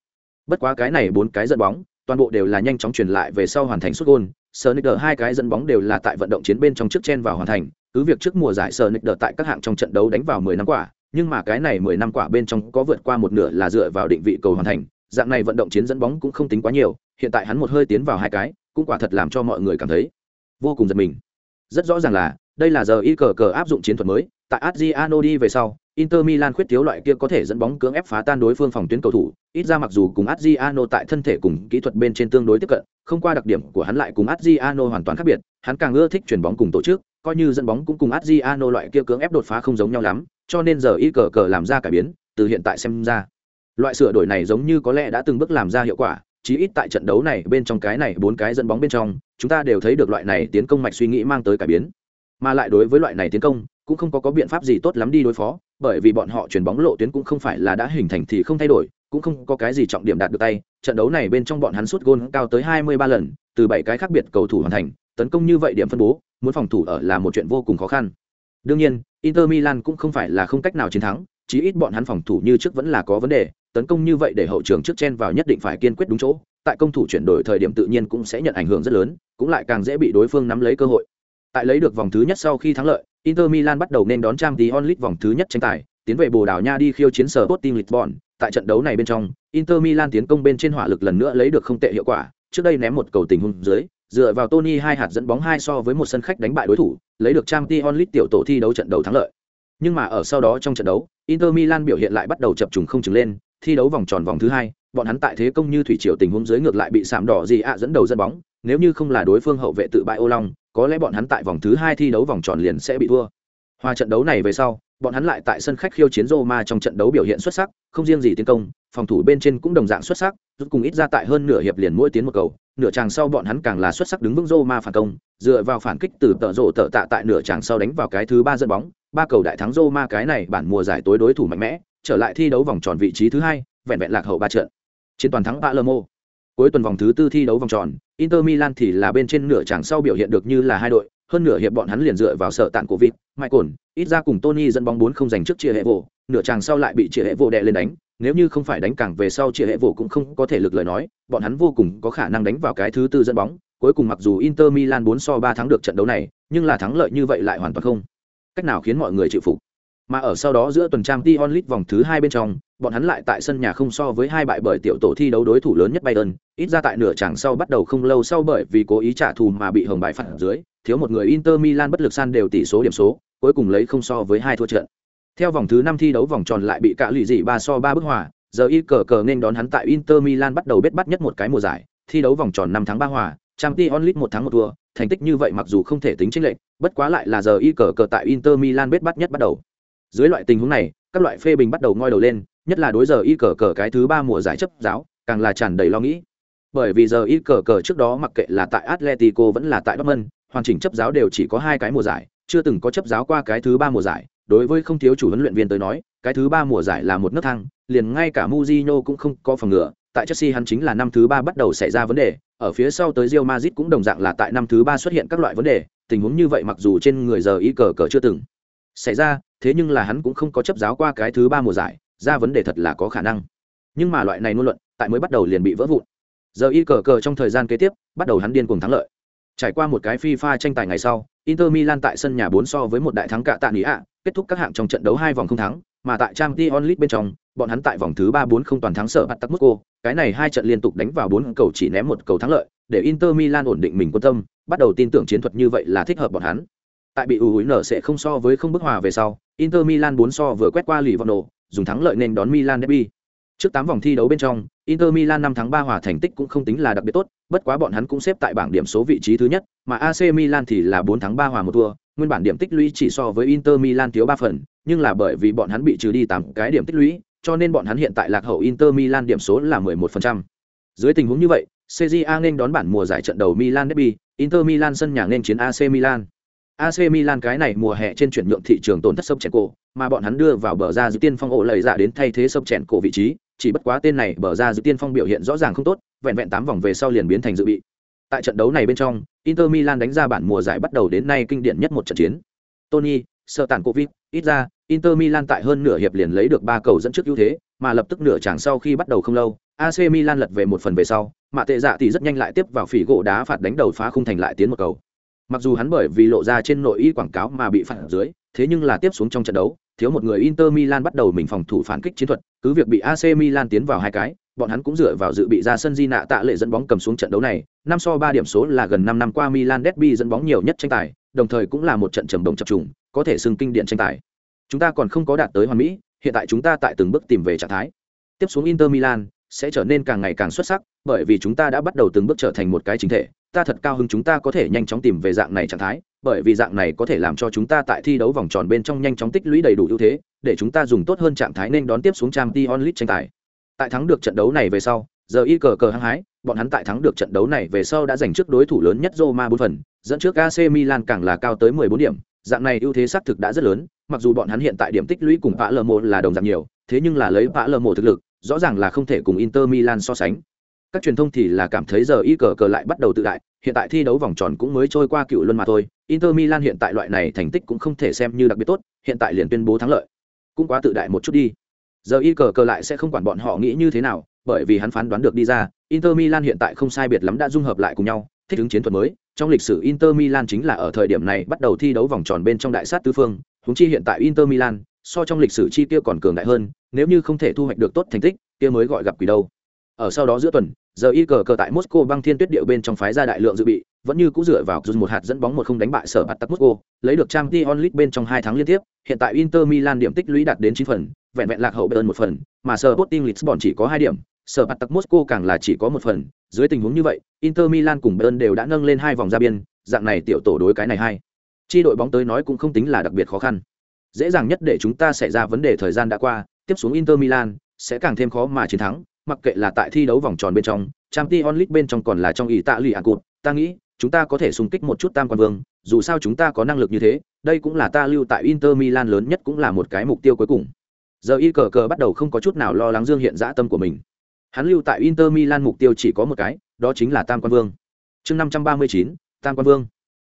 Bất quá cái này bốn cái dẫn bóng, toàn bộ đều là nhanh chóng truyền lại về sau hoàn thành sút gol. Sonicer hai cái dẫn bóng đều là tại vận động chiến bên trong trước chen vào hoàn thành, cứ việc trước mùa giải Sonicer tại các hạng trong trận đấu đánh vào 10 năm quả, nhưng mà cái này 10 năm quả bên trong có vượt qua một nửa là dựa vào định vị cầu hoàn thành, dạng này vận động chiến dẫn bóng cũng không tính quá nhiều, hiện tại hắn một hơi tiến vào hai cái, cũng quả thật làm cho mọi người cảm thấy vô cùng giật mình. Rất rõ ràng là, đây là giờ y cờ cờ áp dụng chiến thuật mới, tại Adriano đi về sau, Inter Milan khuyết thiếu loại kia có thể dẫn bóng cưỡng ép phá tan đối phương phòng tuyến cầu thủ, ít ra mặc dù cùng Adriano tại thân thể cùng kỹ thuật bên trên tương đối tiếp cận, không qua đặc điểm của hắn lại cùng Adriano hoàn toàn khác biệt, hắn càng ưa thích chuyển bóng cùng tổ chức, coi như dẫn bóng cũng cùng Adriano loại kia cưỡng ép đột phá không giống nhau lắm, cho nên giờ y cờ cờ làm ra cải biến, từ hiện tại xem ra, loại sửa đổi này giống như có lẽ đã từng bước làm ra hiệu quả, chí ít tại trận đấu này bên trong cái này bốn cái dẫn bóng bên trong, chúng ta đều thấy được loại này tiến công mạch suy nghĩ mang tới cải biến. Mà lại đối với loại này tiến công, cũng không có có biện pháp gì tốt lắm đi đối phó, bởi vì bọn họ chuyển bóng lộ tuyến cũng không phải là đã hình thành thì không thay đổi, cũng không có cái gì trọng điểm đạt được tay. Trận đấu này bên trong bọn hắn sút gôn cao tới 23 lần, từ bảy cái khác biệt cầu thủ hoàn thành, tấn công như vậy điểm phân bố, muốn phòng thủ ở là một chuyện vô cùng khó khăn. Đương nhiên, Inter Milan cũng không phải là không cách nào chiến thắng, chí ít bọn hắn phòng thủ như trước vẫn là có vấn đề, tấn công như vậy để hậu trường trước chen vào nhất định phải kiên quyết đúng chỗ, tại công thủ chuyển đổi thời điểm tự nhiên cũng sẽ nhận ảnh hưởng rất lớn, cũng lại càng dễ bị đối phương nắm lấy cơ hội. Tại lấy được vòng thứ nhất sau khi thắng lợi, Inter Milan bắt đầu nên đón Champions League vòng thứ nhất tranh tài, tiến về Bồ Đào Nha đi khiêu chiến sở Sporting Lisbon. Tại trận đấu này bên trong, Inter Milan tiến công bên trên hỏa lực lần nữa lấy được không tệ hiệu quả, trước đây ném một cầu tình huống dưới, dựa vào Tony hai hạt dẫn bóng hai so với một sân khách đánh bại đối thủ, lấy được Champions League tiểu tổ thi đấu trận đầu thắng lợi. Nhưng mà ở sau đó trong trận đấu, Inter Milan biểu hiện lại bắt đầu chập trùng không chừng lên, thi đấu vòng tròn vòng thứ hai, bọn hắn tại thế công như thủy triều tình huống dưới ngược lại bị sạm đỏ gì ạ dẫn đầu dẫn bóng, nếu như không là đối phương hậu vệ tự bại ô long, có lẽ bọn hắn tại vòng thứ hai thi đấu vòng tròn liền sẽ bị thua. Hòa trận đấu này về sau, bọn hắn lại tại sân khách khiêu chiến Roma trong trận đấu biểu hiện xuất sắc, không riêng gì tiến công, phòng thủ bên trên cũng đồng dạng xuất sắc, rút cùng ít ra tại hơn nửa hiệp liền mỗi tiến một cầu, nửa chàng sau bọn hắn càng là xuất sắc đứng vững Roma phản công, dựa vào phản kích từ tợ rổ tợ tạ tại nửa chàng sau đánh vào cái thứ ba dẫn bóng, ba cầu đại thắng Roma cái này bản mùa giải tối đối thủ mạnh mẽ, trở lại thi đấu vòng tròn vị trí thứ hai, vẹn vẹn lạc hậu ba trận. Chiến toàn thắng Palermo. Cuối tuần vòng thứ tư thi đấu vòng tròn, Inter Milan thì là bên trên nửa chàng sau biểu hiện được như là hai đội, hơn nửa hiệp bọn hắn liền dựa vào sở tạn của vịt, Michael, ít ra cùng Tony dẫn bóng bốn không giành trước chia hệ vụ, nửa chàng sau lại bị chia hệ vụ đè lên đánh, nếu như không phải đánh càng về sau chia hệ vụ cũng không có thể lực lời nói, bọn hắn vô cùng có khả năng đánh vào cái thứ tư dẫn bóng, cuối cùng mặc dù Inter Milan 4 so 3 thắng được trận đấu này, nhưng là thắng lợi như vậy lại hoàn toàn không cách nào khiến mọi người chịu phục. Mà ở sau đó giữa tuần trang Tion League vòng thứ hai bên trong, bọn hắn lại tại sân nhà không so với hai bại bởi tiểu tổ thi đấu đối thủ lớn nhất Bayern, ít ra tại nửa chặng sau bắt đầu không lâu sau bởi vì cố ý trả thù mà bị hồng bại phạt dưới, thiếu một người Inter Milan bất lực san đều tỷ số điểm số, cuối cùng lấy không so với hai thua trận. Theo vòng thứ năm thi đấu vòng tròn lại bị cả lụy dị ba so ba bức hòa, giờ y cờ cờ nên đón hắn tại Inter Milan bắt đầu bết bắt nhất một cái mùa giải, thi đấu vòng tròn năm tháng ba hòa, Champions League một tháng một thua, thành tích như vậy mặc dù không thể tính chênh lệch, bất quá lại là giờ y cờ cờ tại Inter Milan bết bắt nhất bắt đầu. Dưới loại tình huống này, các loại phê bình bắt đầu ngoi đầu lên, nhất là đối giờ y cờ cờ cái thứ ba mùa giải chấp giáo, càng là tràn đầy lo nghĩ. Bởi vì giờ y cờ cờ trước đó mặc kệ là tại Atletico vẫn là tại Dortmund, hoàn chỉnh chấp giáo đều chỉ có hai cái mùa giải, chưa từng có chấp giáo qua cái thứ ba mùa giải. Đối với không thiếu chủ huấn luyện viên tới nói, cái thứ ba mùa giải là một nấc thang, liền ngay cả Mourinho cũng không có phòng ngừa. Tại Chelsea hắn chính là năm thứ ba bắt đầu xảy ra vấn đề, ở phía sau tới Real Madrid cũng đồng dạng là tại năm thứ ba xuất hiện các loại vấn đề, tình huống như vậy mặc dù trên người giờ y cờ cờ chưa từng xảy ra, thế nhưng là hắn cũng không có chấp giáo qua cái thứ ba mùa giải, ra vấn đề thật là có khả năng. Nhưng mà loại này ngôn luận, tại mới bắt đầu liền bị vỡ vụn. Giờ y cờ cờ trong thời gian kế tiếp, bắt đầu hắn điên cuồng thắng lợi. Trải qua một cái phi pha tranh tài ngày sau, Inter Milan tại sân nhà bốn so với một đại thắng cạ tạ ý ạ, kết thúc các hạng trong trận đấu hai vòng không thắng, mà tại trang Champions onlit bên trong, bọn hắn tại vòng thứ 3 4 không toàn thắng sở bắt tắc cô cái này hai trận liên tục đánh vào bốn cầu chỉ ném một cầu thắng lợi, để Inter Milan ổn định mình quân tâm, bắt đầu tin tưởng chiến thuật như vậy là thích hợp bọn hắn. Tại bị ủi nở sẽ không so với không bức hòa về sau, Inter Milan 4 so vừa quét qua lì vào nổ, dùng thắng lợi nên đón Milan derby. Trước 8 vòng thi đấu bên trong, Inter Milan 5 thắng 3 hòa thành tích cũng không tính là đặc biệt tốt, bất quá bọn hắn cũng xếp tại bảng điểm số vị trí thứ nhất, mà AC Milan thì là 4 thắng 3 hòa một thua, nguyên bản điểm tích lũy chỉ so với Inter Milan thiếu 3 phần, nhưng là bởi vì bọn hắn bị trừ đi 8 cái điểm tích lũy, cho nên bọn hắn hiện tại lạc hậu Inter Milan điểm số là 11%. Dưới tình huống như vậy, CJA nên đón bản mùa giải trận đầu Milan derby, Inter Milan sân nhà nên chiến AC Milan. AC Milan cái này mùa hè trên chuyển nhượng thị trường tổn thất sốc chèn cổ, mà bọn hắn đưa vào bờ ra dự tiên phong ổ lợi giả dạ đến thay thế sốc chèn cổ vị trí, chỉ bất quá tên này bờ ra dự tiên phong biểu hiện rõ ràng không tốt, vẹn vẹn 8 vòng về sau liền biến thành dự bị. Tại trận đấu này bên trong, Inter Milan đánh ra bản mùa giải bắt đầu đến nay kinh điển nhất một trận chiến. Tony, sợ tản Covid, ít ra, Inter Milan tại hơn nửa hiệp liền lấy được 3 cầu dẫn trước ưu thế, mà lập tức nửa chẳng sau khi bắt đầu không lâu, AC Milan lật về một phần về sau, mà tệ dạ thì rất nhanh lại tiếp vào phỉ gỗ đá phạt đánh đầu phá khung thành lại tiến một cầu. Mặc dù hắn bởi vì lộ ra trên nội y quảng cáo mà bị phản dưới, thế nhưng là tiếp xuống trong trận đấu, thiếu một người Inter Milan bắt đầu mình phòng thủ phản kích chiến thuật, cứ việc bị AC Milan tiến vào hai cái, bọn hắn cũng dựa vào dự bị ra sân Di nạ tạ lệ dẫn bóng cầm xuống trận đấu này, năm so ba điểm số là gần năm năm qua Milan derby dẫn bóng nhiều nhất tranh tài, đồng thời cũng là một trận trầm đồng chập trùng, có thể xưng kinh điển tranh tài. Chúng ta còn không có đạt tới hoàn mỹ, hiện tại chúng ta tại từng bước tìm về trạng thái. Tiếp xuống Inter Milan sẽ trở nên càng ngày càng xuất sắc, bởi vì chúng ta đã bắt đầu từng bước trở thành một cái chính thể. Ta thật cao hứng chúng ta có thể nhanh chóng tìm về dạng này trạng thái, bởi vì dạng này có thể làm cho chúng ta tại thi đấu vòng tròn bên trong nhanh chóng tích lũy đầy đủ ưu thế, để chúng ta dùng tốt hơn trạng thái nên đón tiếp xuống trang t onlit tranh tài. Tại thắng được trận đấu này về sau, giờ y cờ cờ hăng hái, bọn hắn tại thắng được trận đấu này về sau đã giành trước đối thủ lớn nhất Roma 4 phần, dẫn trước AC Milan càng là cao tới 14 điểm, dạng này ưu thế xác thực đã rất lớn, mặc dù bọn hắn hiện tại điểm tích lũy cùng Palermo là đồng dạng nhiều, thế nhưng là lấy Palermo thực lực, rõ ràng là không thể cùng Inter Milan so sánh. Các truyền thông thì là cảm thấy giờ y cờ cờ lại bắt đầu tự đại, hiện tại thi đấu vòng tròn cũng mới trôi qua cựu luân mà thôi, Inter Milan hiện tại loại này thành tích cũng không thể xem như đặc biệt tốt, hiện tại liền tuyên bố thắng lợi. Cũng quá tự đại một chút đi. Giờ y cờ cờ lại sẽ không quản bọn họ nghĩ như thế nào, bởi vì hắn phán đoán được đi ra, Inter Milan hiện tại không sai biệt lắm đã dung hợp lại cùng nhau, thích ứng chiến thuật mới. Trong lịch sử Inter Milan chính là ở thời điểm này bắt đầu thi đấu vòng tròn bên trong đại sát tứ phương, huống chi hiện tại Inter Milan, so trong lịch sử chi tiêu còn cường đại hơn, nếu như không thể thu hoạch được tốt thành tích, kia mới gọi gặp quỷ đâu. Ở sau đó giữa tuần, giờ y cờ cờ tại Moscow băng thiên tuyết điệu bên trong phái ra đại lượng dự bị, vẫn như cũ dựa vào dùng một hạt dẫn bóng một không đánh bại sở Spartak Moscow, lấy được trang t onlit bên trong hai tháng liên tiếp, hiện tại Inter Milan điểm tích lũy đạt đến chín phần, vẹn vẹn lạc hậu Bayern một phần, mà Sporting Lisbon chỉ có hai điểm, sở Spartak Moscow càng là chỉ có một phần, dưới tình huống như vậy, Inter Milan cùng Bayern đều đã nâng lên hai vòng ra biên, dạng này tiểu tổ đối cái này hay. Chi đội bóng tới nói cũng không tính là đặc biệt khó khăn. Dễ dàng nhất để chúng ta xảy ra vấn đề thời gian đã qua, tiếp xuống Inter Milan sẽ càng thêm khó mà chiến thắng, mặc kệ là tại thi đấu vòng tròn bên trong, Champions League bên trong còn là trong ý tạ lì cột, ta nghĩ, chúng ta có thể xung kích một chút tam quan vương, dù sao chúng ta có năng lực như thế, đây cũng là ta lưu tại Inter Milan lớn nhất cũng là một cái mục tiêu cuối cùng. Giờ y cờ cờ bắt đầu không có chút nào lo lắng dương hiện dã tâm của mình. Hắn lưu tại Inter Milan mục tiêu chỉ có một cái, đó chính là tam quan vương. Chương 539, tam quan vương.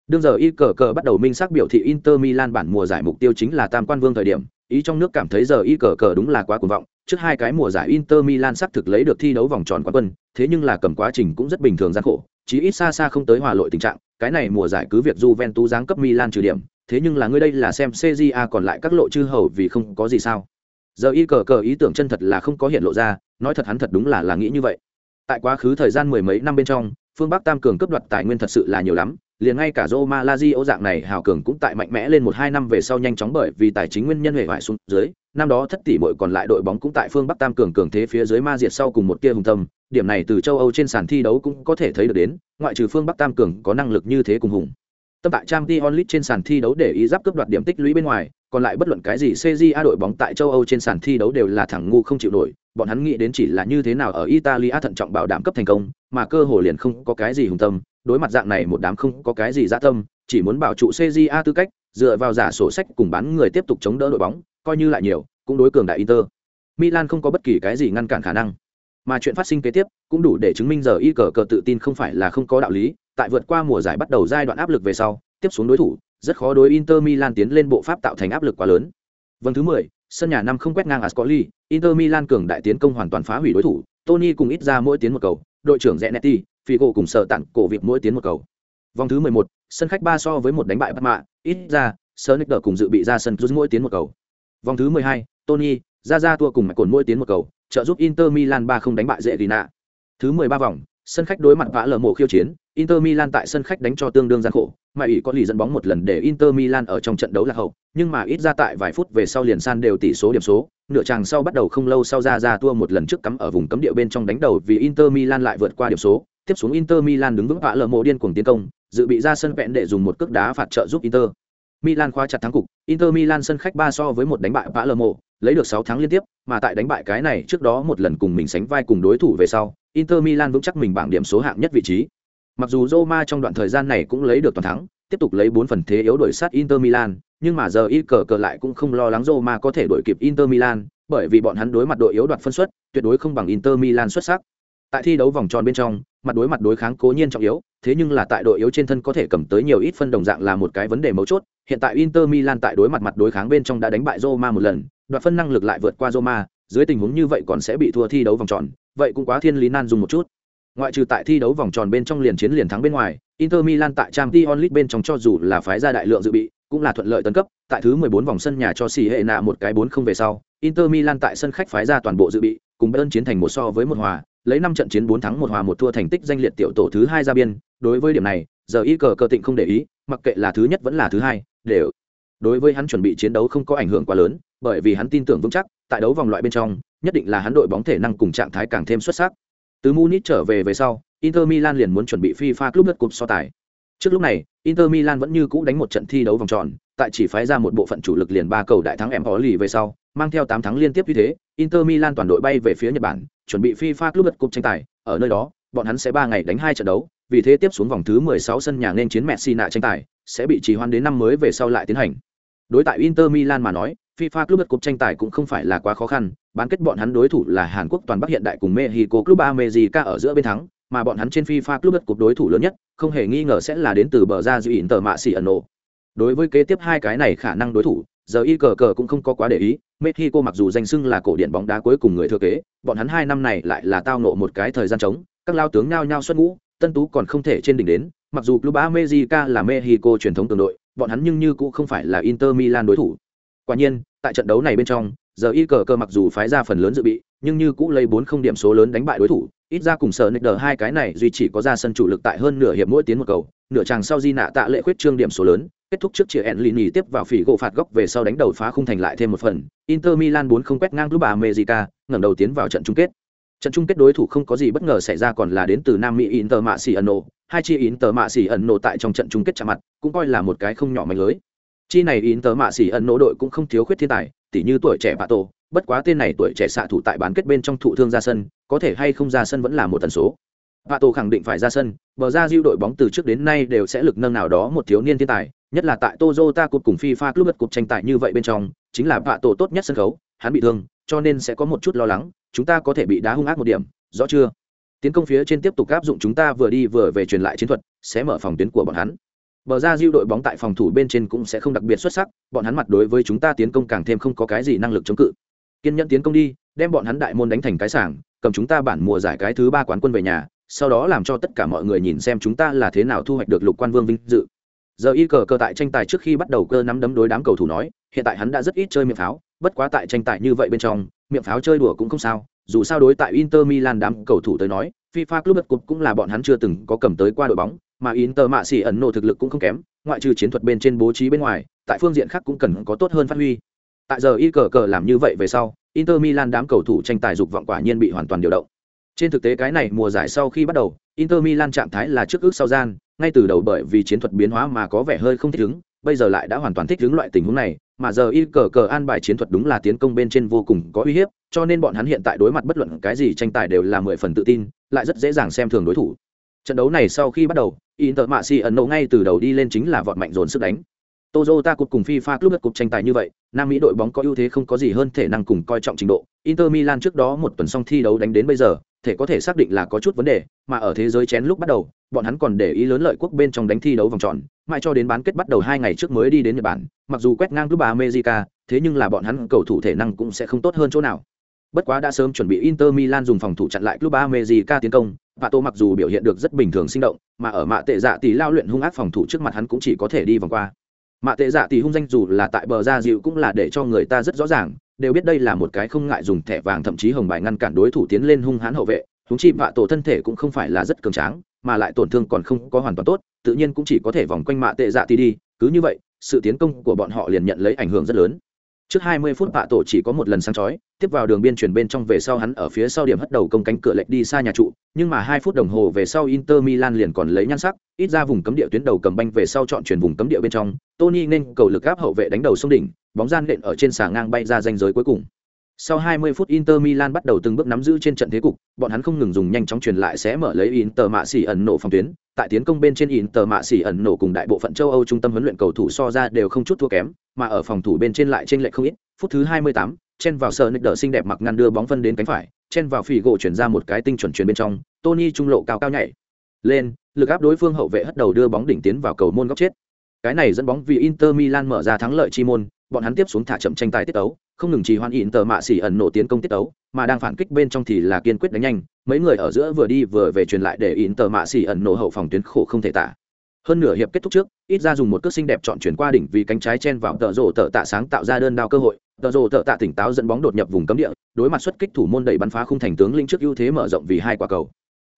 Đương giờ y cờ cờ bắt đầu minh xác biểu thị Inter Milan bản mùa giải mục tiêu chính là tam quan vương thời điểm, ý trong nước cảm thấy giờ y cờ cờ đúng là quá cuồng vọng, trước hai cái mùa giải Inter Milan sắp thực lấy được thi đấu vòng tròn quán quân, thế nhưng là cầm quá trình cũng rất bình thường gian khổ, chí ít xa xa không tới hòa lội tình trạng, cái này mùa giải cứ việc Juventus giáng cấp Milan trừ điểm, thế nhưng là ngươi đây là xem CJA còn lại các lộ chư hầu vì không có gì sao. Giờ y cờ cờ ý tưởng chân thật là không có hiện lộ ra, nói thật hắn thật đúng là là nghĩ như vậy. Tại quá khứ thời gian mười mấy năm bên trong, phương Bắc Tam cường cấp đoạt tài nguyên thật sự là nhiều lắm, liền ngay cả Roma Lazio dạng này hào cường cũng tại mạnh mẽ lên một hai năm về sau nhanh chóng bởi vì tài chính nguyên nhân hề hoại xuống dưới, năm đó thất tỷ muội còn lại đội bóng cũng tại phương Bắc Tam cường cường thế phía dưới ma diệt sau cùng một kia hùng tâm, điểm này từ châu Âu trên sàn thi đấu cũng có thể thấy được đến, ngoại trừ phương Bắc Tam cường có năng lực như thế cùng hùng. Tâm tại Champions League trên sàn thi đấu để ý giáp cướp đoạt điểm tích lũy bên ngoài, còn lại bất luận cái gì CJA đội bóng tại châu Âu trên sàn thi đấu đều là thẳng ngu không chịu nổi, bọn hắn nghĩ đến chỉ là như thế nào ở Italia thận trọng bảo đảm cấp thành công, mà cơ hồ liền không có cái gì hùng tâm, đối mặt dạng này một đám không có cái gì dã tâm, chỉ muốn bảo trụ CJA tư cách, dựa vào giả sổ sách cùng bán người tiếp tục chống đỡ đội bóng, coi như lại nhiều, cũng đối cường đại Inter. Milan không có bất kỳ cái gì ngăn cản khả năng. Mà chuyện phát sinh kế tiếp cũng đủ để chứng minh giờ y cờ cờ tự tin không phải là không có đạo lý, tại vượt qua mùa giải bắt đầu giai đoạn áp lực về sau, tiếp xuống đối thủ, rất khó đối Inter Milan tiến lên bộ pháp tạo thành áp lực quá lớn. Vâng thứ 10, sân nhà năm không quét ngang Ascoli, Inter Milan cường đại tiến công hoàn toàn phá hủy đối thủ, Tony cùng ít ra mỗi tiến một cầu, đội trưởng Zanetti, Figo cùng sở tặng cổ việc mỗi tiến một cầu. Vòng thứ 11, sân khách 3 so với một đánh bại Bắc Mạ, ít ra, Sonic cùng dự bị ra sân rút mỗi tiến một cầu. Vòng thứ 12, Tony, ra ra tua cùng mạch cồn mỗi tiến một cầu, trợ giúp Inter Milan 3 không đánh bại dễ Rina. Thứ 13 vòng, Sân khách đối mặt vã lở mộ khiêu chiến, Inter Milan tại sân khách đánh cho tương đương gian khổ, mà ủy có lì dẫn bóng một lần để Inter Milan ở trong trận đấu là hậu, nhưng mà ít ra tại vài phút về sau liền san đều tỷ số điểm số, nửa chàng sau bắt đầu không lâu sau ra ra tua một lần trước cắm ở vùng cấm địa bên trong đánh đầu vì Inter Milan lại vượt qua điểm số, tiếp xuống Inter Milan đứng vững vã lờ mồ điên cuồng tiến công, dự bị ra sân vẹn để dùng một cước đá phạt trợ giúp Inter. Milan khóa chặt thắng cục, Inter Milan sân khách 3 so với một đánh bại Palermo, lấy được 6 thắng liên tiếp, mà tại đánh bại cái này trước đó một lần cùng mình sánh vai cùng đối thủ về sau, Inter Milan vững chắc mình bảng điểm số hạng nhất vị trí. Mặc dù Roma trong đoạn thời gian này cũng lấy được toàn thắng, tiếp tục lấy 4 phần thế yếu đuổi sát Inter Milan, nhưng mà giờ y cờ cờ lại cũng không lo lắng Roma có thể đuổi kịp Inter Milan, bởi vì bọn hắn đối mặt đội yếu đoạt phân suất, tuyệt đối không bằng Inter Milan xuất sắc. Tại thi đấu vòng tròn bên trong, mặt đối mặt đối kháng cố nhiên trọng yếu, thế nhưng là tại đội yếu trên thân có thể cầm tới nhiều ít phân đồng dạng là một cái vấn đề mấu chốt. Hiện tại Inter Milan tại đối mặt mặt đối kháng bên trong đã đánh bại Roma một lần, đoạt phân năng lực lại vượt qua Roma, dưới tình huống như vậy còn sẽ bị thua thi đấu vòng tròn, vậy cũng quá thiên lý nan dùng một chút. Ngoại trừ tại thi đấu vòng tròn bên trong liền chiến liền thắng bên ngoài, Inter Milan tại Champions League bên trong cho dù là phái ra đại lượng dự bị, cũng là thuận lợi tấn cấp, tại thứ 14 vòng sân nhà cho xì hệ nạ một cái 4-0 về sau, Inter Milan tại sân khách phái ra toàn bộ dự bị, cùng Bayern chiến thành một so với một hòa, lấy 5 trận chiến 4 thắng một hòa một thua thành tích danh liệt tiểu tổ thứ 2 ra biên, đối với điểm này, giờ y cờ cờ tịnh không để ý, mặc kệ là thứ nhất vẫn là thứ hai, đều. Đối với hắn chuẩn bị chiến đấu không có ảnh hưởng quá lớn, bởi vì hắn tin tưởng vững chắc, tại đấu vòng loại bên trong, nhất định là hắn đội bóng thể năng cùng trạng thái càng thêm xuất sắc. Từ Munich trở về về sau, Inter Milan liền muốn chuẩn bị FIFA Club World Cup so tài. Trước lúc này, Inter Milan vẫn như cũ đánh một trận thi đấu vòng tròn, tại chỉ phái ra một bộ phận chủ lực liền ba cầu đại thắng Empoli về sau, mang theo 8 thắng liên tiếp như thế, Inter Milan toàn đội bay về phía Nhật Bản, chuẩn bị FIFA Club World Cup tranh tài, ở nơi đó, bọn hắn sẽ 3 ngày đánh hai trận đấu, vì thế tiếp xuống vòng thứ 16 sân nhà nên chiến Messina tranh tài, sẽ bị trì hoãn đến năm mới về sau lại tiến hành. Đối tại Inter Milan mà nói, FIFA Club World Cup tranh tài cũng không phải là quá khó khăn, bán kết bọn hắn đối thủ là Hàn Quốc toàn Bắc hiện đại cùng Mexico Club America ở giữa bên thắng, mà bọn hắn trên FIFA Club World Cup đối thủ lớn nhất, không hề nghi ngờ sẽ là đến từ bờ ra dự Inter Masiano. Đối với kế tiếp hai cái này khả năng đối thủ, giờ y cờ cờ cũng không có quá để ý, Mexico mặc dù danh xưng là cổ điển bóng đá cuối cùng người thừa kế, bọn hắn hai năm này lại là tao nộ một cái thời gian trống, các lao tướng nhao nhao xuất ngũ, tân tú còn không thể trên đỉnh đến, mặc dù Club America là Mexico truyền thống tương đội, bọn hắn nhưng như cũng không phải là Inter Milan đối thủ. Quả nhiên, tại trận đấu này bên trong, giờ y cờ cờ mặc dù phái ra phần lớn dự bị, nhưng như cũ lấy bốn không điểm số lớn đánh bại đối thủ, ít ra cùng sở nick hai cái này duy chỉ có ra sân chủ lực tại hơn nửa hiệp mỗi tiến một cầu, nửa chàng sau di nạ tạ lệ khuyết trương điểm số lớn, kết thúc trước chia Enlini tiếp vào phỉ gỗ phạt góc về sau đánh đầu phá khung thành lại thêm một phần, Inter Milan 4 không quét ngang lũ bà Mezica ngẩng đầu tiến vào trận chung kết. Trận chung kết đối thủ không có gì bất ngờ xảy ra còn là đến từ Nam Mỹ Inter Masiano, hai chi Inter Masiano tại trong trận chung kết chạm mặt, cũng coi là một cái không nhỏ mạnh lưới. Chi này Inter Masiano đội cũng không thiếu khuyết thiên tài, tỉ như tuổi trẻ bạ tổ. bất quá tên này tuổi trẻ xạ thủ tại bán kết bên trong thụ thương ra sân, có thể hay không ra sân vẫn là một tần số. Bạ tổ khẳng định phải ra sân, bờ ra diêu đội bóng từ trước đến nay đều sẽ lực nâng nào đó một thiếu niên thiên tài, nhất là tại Toyota cột cùng FIFA Club cột tranh tài như vậy bên trong, chính là bạ tổ tốt nhất sân khấu, hắn bị thương, cho nên sẽ có một chút lo lắng, chúng ta có thể bị đá hung ác một điểm, rõ chưa? Tiến công phía trên tiếp tục áp dụng chúng ta vừa đi vừa về truyền lại chiến thuật, sẽ mở phòng tuyến của bọn hắn. Bờ ra Diu đội bóng tại phòng thủ bên trên cũng sẽ không đặc biệt xuất sắc, bọn hắn mặt đối với chúng ta tiến công càng thêm không có cái gì năng lực chống cự. Kiên nhẫn tiến công đi, đem bọn hắn đại môn đánh thành cái sảng, cầm chúng ta bản mùa giải cái thứ ba quán quân về nhà, sau đó làm cho tất cả mọi người nhìn xem chúng ta là thế nào thu hoạch được lục quan vương vinh dự giờ y cờ cờ tại tranh tài trước khi bắt đầu cơ nắm đấm đối đám cầu thủ nói hiện tại hắn đã rất ít chơi miệng pháo bất quá tại tranh tài như vậy bên trong miệng pháo chơi đùa cũng không sao dù sao đối tại inter milan đám cầu thủ tới nói fifa club cup cũng là bọn hắn chưa từng có cầm tới qua đội bóng, mà inter mạ xỉ ẩn nổ thực lực cũng không kém, ngoại trừ chiến thuật bên trên bố trí bên ngoài, tại phương diện khác cũng cần có tốt hơn phát huy. Tại giờ y cờ cờ làm như vậy về sau, inter milan đám cầu thủ tranh tài dục vọng quả nhiên bị hoàn toàn điều động. Trên thực tế cái này mùa giải sau khi bắt đầu, inter milan trạng thái là trước ước sau gian, ngay từ đầu bởi vì chiến thuật biến hóa mà có vẻ hơi không thích ứng, bây giờ lại đã hoàn toàn thích ứng loại tình huống này mà giờ y cờ cờ an bài chiến thuật đúng là tiến công bên trên vô cùng có uy hiếp cho nên bọn hắn hiện tại đối mặt bất luận cái gì tranh tài đều là mười phần tự tin lại rất dễ dàng xem thường đối thủ. Trận đấu này sau khi bắt đầu inter mạ si ẩn nộ ngay từ đầu đi lên chính là vọt mạnh dồn sức đánh. Toyota Cup cùng FIFA Club Cup tranh tài như vậy, Nam Mỹ đội bóng có ưu thế không có gì hơn thể năng cùng coi trọng trình độ. Inter Milan trước đó một tuần xong thi đấu đánh đến bây giờ, thể có thể xác định là có chút vấn đề, mà ở thế giới chén lúc bắt đầu, bọn hắn còn để ý lớn lợi quốc bên trong đánh thi đấu vòng tròn, mãi cho đến bán kết bắt đầu hai ngày trước mới đi đến Nhật Bản, mặc dù quét ngang Club America, thế nhưng là bọn hắn cầu thủ thể năng cũng sẽ không tốt hơn chỗ nào. Bất quá đã sớm chuẩn bị Inter Milan dùng phòng thủ chặn lại Club America tiến công, và Tô mặc dù biểu hiện được rất bình thường sinh động, mà ở mạ tệ dạ tỷ lao luyện hung ác phòng thủ trước mặt hắn cũng chỉ có thể đi vòng qua mạ tệ dạ tỷ hung danh dù là tại bờ ra dịu cũng là để cho người ta rất rõ ràng đều biết đây là một cái không ngại dùng thẻ vàng thậm chí hồng bài ngăn cản đối thủ tiến lên hung hãn hậu vệ húng chi vạ tổ thân thể cũng không phải là rất cường tráng, mà lại tổn thương còn không có hoàn toàn tốt, tự nhiên cũng chỉ có thể vòng quanh mạ tệ dạ ti đi, cứ như vậy, sự tiến công của bọn họ liền nhận lấy ảnh hưởng rất lớn. Trước 20 phút bạ tổ chỉ có một lần sáng chói, tiếp vào đường biên chuyển bên trong về sau hắn ở phía sau điểm hất đầu công cánh cửa lệch đi xa nhà trụ, nhưng mà hai phút đồng hồ về sau inter milan liền còn lấy nhan sắc, ít ra vùng cấm địa tuyến đầu cầm banh về sau chọn chuyển vùng cấm địa bên trong, tony nên cầu lực áp hậu vệ đánh đầu sông đỉnh, bóng gian nện ở trên xà ngang bay ra danh giới cuối cùng sau 20 phút Inter Milan bắt đầu từng bước nắm giữ trên trận thế cục, bọn hắn không ngừng dùng nhanh chóng truyền lại sẽ mở lấy Inter mạ xỉ ẩn nổ phòng tuyến, tại tiến công bên trên Inter mạ xỉ ẩn nổ cùng đại bộ phận châu Âu trung tâm huấn luyện cầu thủ so ra đều không chút thua kém, mà ở phòng thủ bên trên lại trên lệch không ít, phút thứ 28, chen vào sờ nick đỡ xinh đẹp mặc ngăn đưa bóng phân đến cánh phải, chen vào phỉ gỗ chuyển ra một cái tinh chuẩn chuyển bên trong, Tony trung lộ cao cao nhảy. Lên, lực áp đối phương hậu vệ hất đầu đưa bóng đỉnh tiến vào cầu môn góc chết. Cái này dẫn bóng vì Inter Milan mở ra thắng lợi chi môn, bọn hắn tiếp xuống thả chậm tranh tài tiết tấu, không ngừng trì hoãn ỉn tờ mạ xỉ ẩn nổ tiến công tiết tấu, mà đang phản kích bên trong thì là kiên quyết đánh nhanh, mấy người ở giữa vừa đi vừa về truyền lại để ỉn tờ mạ xỉ ẩn nổ hậu phòng tuyến khổ không thể tả. Hơn nửa hiệp kết thúc trước, ít ra dùng một cước xinh đẹp chọn chuyển qua đỉnh vì cánh trái chen vào tợ rổ tợ tạ sáng tạo ra đơn đao cơ hội, tợ rổ tợ tạ tỉnh táo dẫn bóng đột nhập vùng cấm địa, đối mặt xuất kích thủ môn đẩy bắn phá khung thành tướng linh trước ưu thế mở rộng vì hai quả cầu.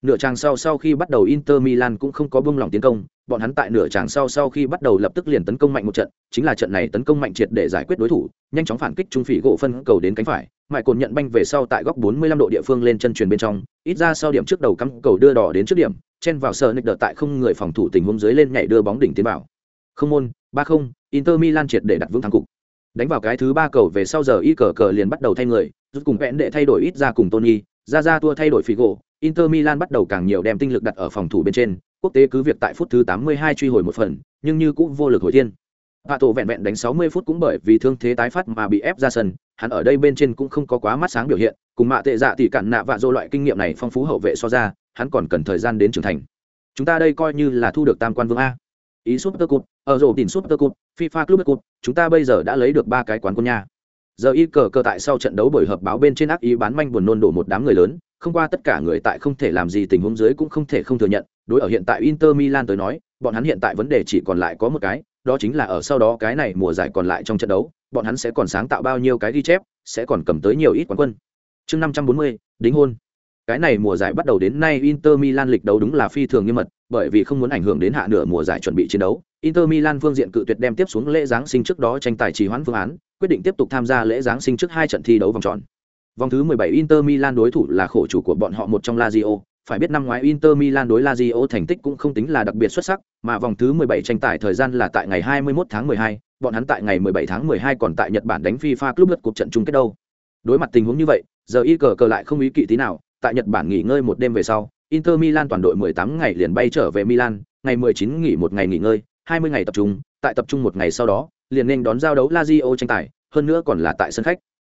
Nửa chàng sau sau khi bắt đầu Inter Milan cũng không có buông lỏng tiến công, bọn hắn tại nửa chàng sau sau khi bắt đầu lập tức liền tấn công mạnh một trận, chính là trận này tấn công mạnh triệt để giải quyết đối thủ, nhanh chóng phản kích trung phỉ gỗ phân cầu đến cánh phải, mại cồn nhận banh về sau tại góc 45 độ địa phương lên chân truyền bên trong, ít ra sau điểm trước đầu cắm cầu đưa đỏ đến trước điểm, chen vào sờ nịch đợt tại không người phòng thủ tình huống dưới lên nhảy đưa bóng đỉnh tiến vào. Không môn, 3-0, Inter Milan triệt để đặt vững thắng cục. Đánh vào cái thứ ba cầu về sau giờ y cờ cờ liền bắt đầu thay người, rút cùng vẹn để thay đổi ít ra cùng Tony, ra ra tua thay đổi phỉ gỗ. Inter Milan bắt đầu càng nhiều đem tinh lực đặt ở phòng thủ bên trên, quốc tế cứ việc tại phút thứ 82 truy hồi một phần, nhưng như cũng vô lực hồi thiên. Hạ tổ vẹn vẹn đánh 60 phút cũng bởi vì thương thế tái phát mà bị ép ra sân, hắn ở đây bên trên cũng không có quá mắt sáng biểu hiện, cùng mạ tệ dạ tỷ cản nạ vạ dô loại kinh nghiệm này phong phú hậu vệ so ra, hắn còn cần thời gian đến trưởng thành. Chúng ta đây coi như là thu được tam quan vương a. Ý Super Cup, ở rổ tỉnh Super Cup, FIFA Club Cup, chúng ta bây giờ đã lấy được ba cái quán quân nha. Giờ y cờ cờ tại sau trận đấu buổi họp báo bên trên ác ý bán manh buồn nôn đổ một đám người lớn, không qua tất cả người tại không thể làm gì tình huống dưới cũng không thể không thừa nhận, đối ở hiện tại Inter Milan tới nói, bọn hắn hiện tại vấn đề chỉ còn lại có một cái, đó chính là ở sau đó cái này mùa giải còn lại trong trận đấu, bọn hắn sẽ còn sáng tạo bao nhiêu cái ghi chép, sẽ còn cầm tới nhiều ít quán quân. Chương 540, đính hôn. Cái này mùa giải bắt đầu đến nay Inter Milan lịch đấu đúng là phi thường nghiêm mật, bởi vì không muốn ảnh hưởng đến hạ nửa mùa giải chuẩn bị chiến đấu. Inter Milan phương diện cự tuyệt đem tiếp xuống lễ giáng sinh trước đó tranh tài trì hoãn phương án, quyết định tiếp tục tham gia lễ giáng sinh trước hai trận thi đấu vòng tròn. Vòng thứ 17 Inter Milan đối thủ là khổ chủ của bọn họ một trong Lazio, phải biết năm ngoái Inter Milan đối Lazio thành tích cũng không tính là đặc biệt xuất sắc, mà vòng thứ 17 tranh tài thời gian là tại ngày 21 tháng 12, bọn hắn tại ngày 17 tháng 12 còn tại Nhật Bản đánh FIFA Club World cuộc trận chung kết đâu. Đối mặt tình huống như vậy, giờ y cờ cờ lại không ý kỵ tí nào, tại Nhật Bản nghỉ ngơi một đêm về sau, Inter Milan toàn đội 18 ngày liền bay trở về Milan, ngày 19 nghỉ một ngày nghỉ ngơi, 20 ngày tập trung, tại tập trung một ngày sau đó, liền nên đón giao đấu Lazio tranh tài, hơn nữa còn là tại sân khách.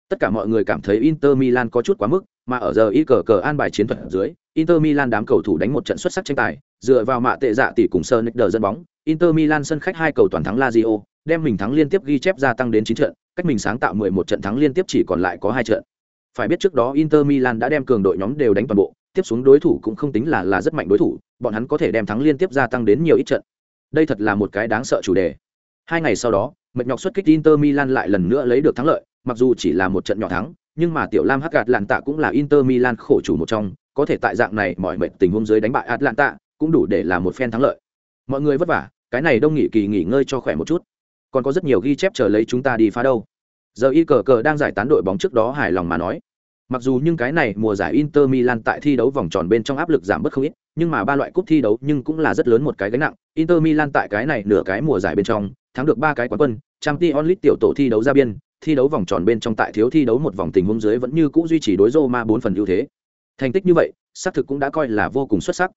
Tất cả mọi người cảm thấy Inter Milan có chút quá mức, mà ở giờ y cờ cờ an bài chiến thuật ở dưới, Inter Milan đám cầu thủ đánh một trận xuất sắc tranh tài, dựa vào mạ tệ dạ tỷ cùng sơ nick dẫn bóng, Inter Milan sân khách hai cầu toàn thắng Lazio, đem mình thắng liên tiếp ghi chép gia tăng đến chín trận, cách mình sáng tạo 11 trận thắng liên tiếp chỉ còn lại có hai trận. Phải biết trước đó Inter Milan đã đem cường đội nhóm đều đánh toàn bộ, tiếp xuống đối thủ cũng không tính là là rất mạnh đối thủ, bọn hắn có thể đem thắng liên tiếp gia tăng đến nhiều ít trận. Đây thật là một cái đáng sợ chủ đề. Hai ngày sau đó, mệt nhọc xuất kích Inter Milan lại lần nữa lấy được thắng lợi, mặc dù chỉ là một trận nhỏ thắng, nhưng mà tiểu Lam Hắc Tạ cũng là Inter Milan khổ chủ một trong, có thể tại dạng này mọi mệt tình huống dưới đánh bại Atlanta, cũng đủ để là một phen thắng lợi. Mọi người vất vả, cái này đông nghỉ kỳ nghỉ ngơi cho khỏe một chút. Còn có rất nhiều ghi chép chờ lấy chúng ta đi phá đâu. Giờ y cờ cờ đang giải tán đội bóng trước đó hài lòng mà nói. Mặc dù nhưng cái này mùa giải Inter Milan tại thi đấu vòng tròn bên trong áp lực giảm bớt không ít, nhưng mà ba loại cúp thi đấu nhưng cũng là rất lớn một cái gánh nặng. Inter Milan tại cái này nửa cái mùa giải bên trong, thắng được ba cái quán quân, Champions League tiểu tổ thi đấu ra biên, thi đấu vòng tròn bên trong tại thiếu thi đấu một vòng tình huống dưới vẫn như cũ duy trì đối Roma bốn phần ưu thế. Thành tích như vậy, xác thực cũng đã coi là vô cùng xuất sắc.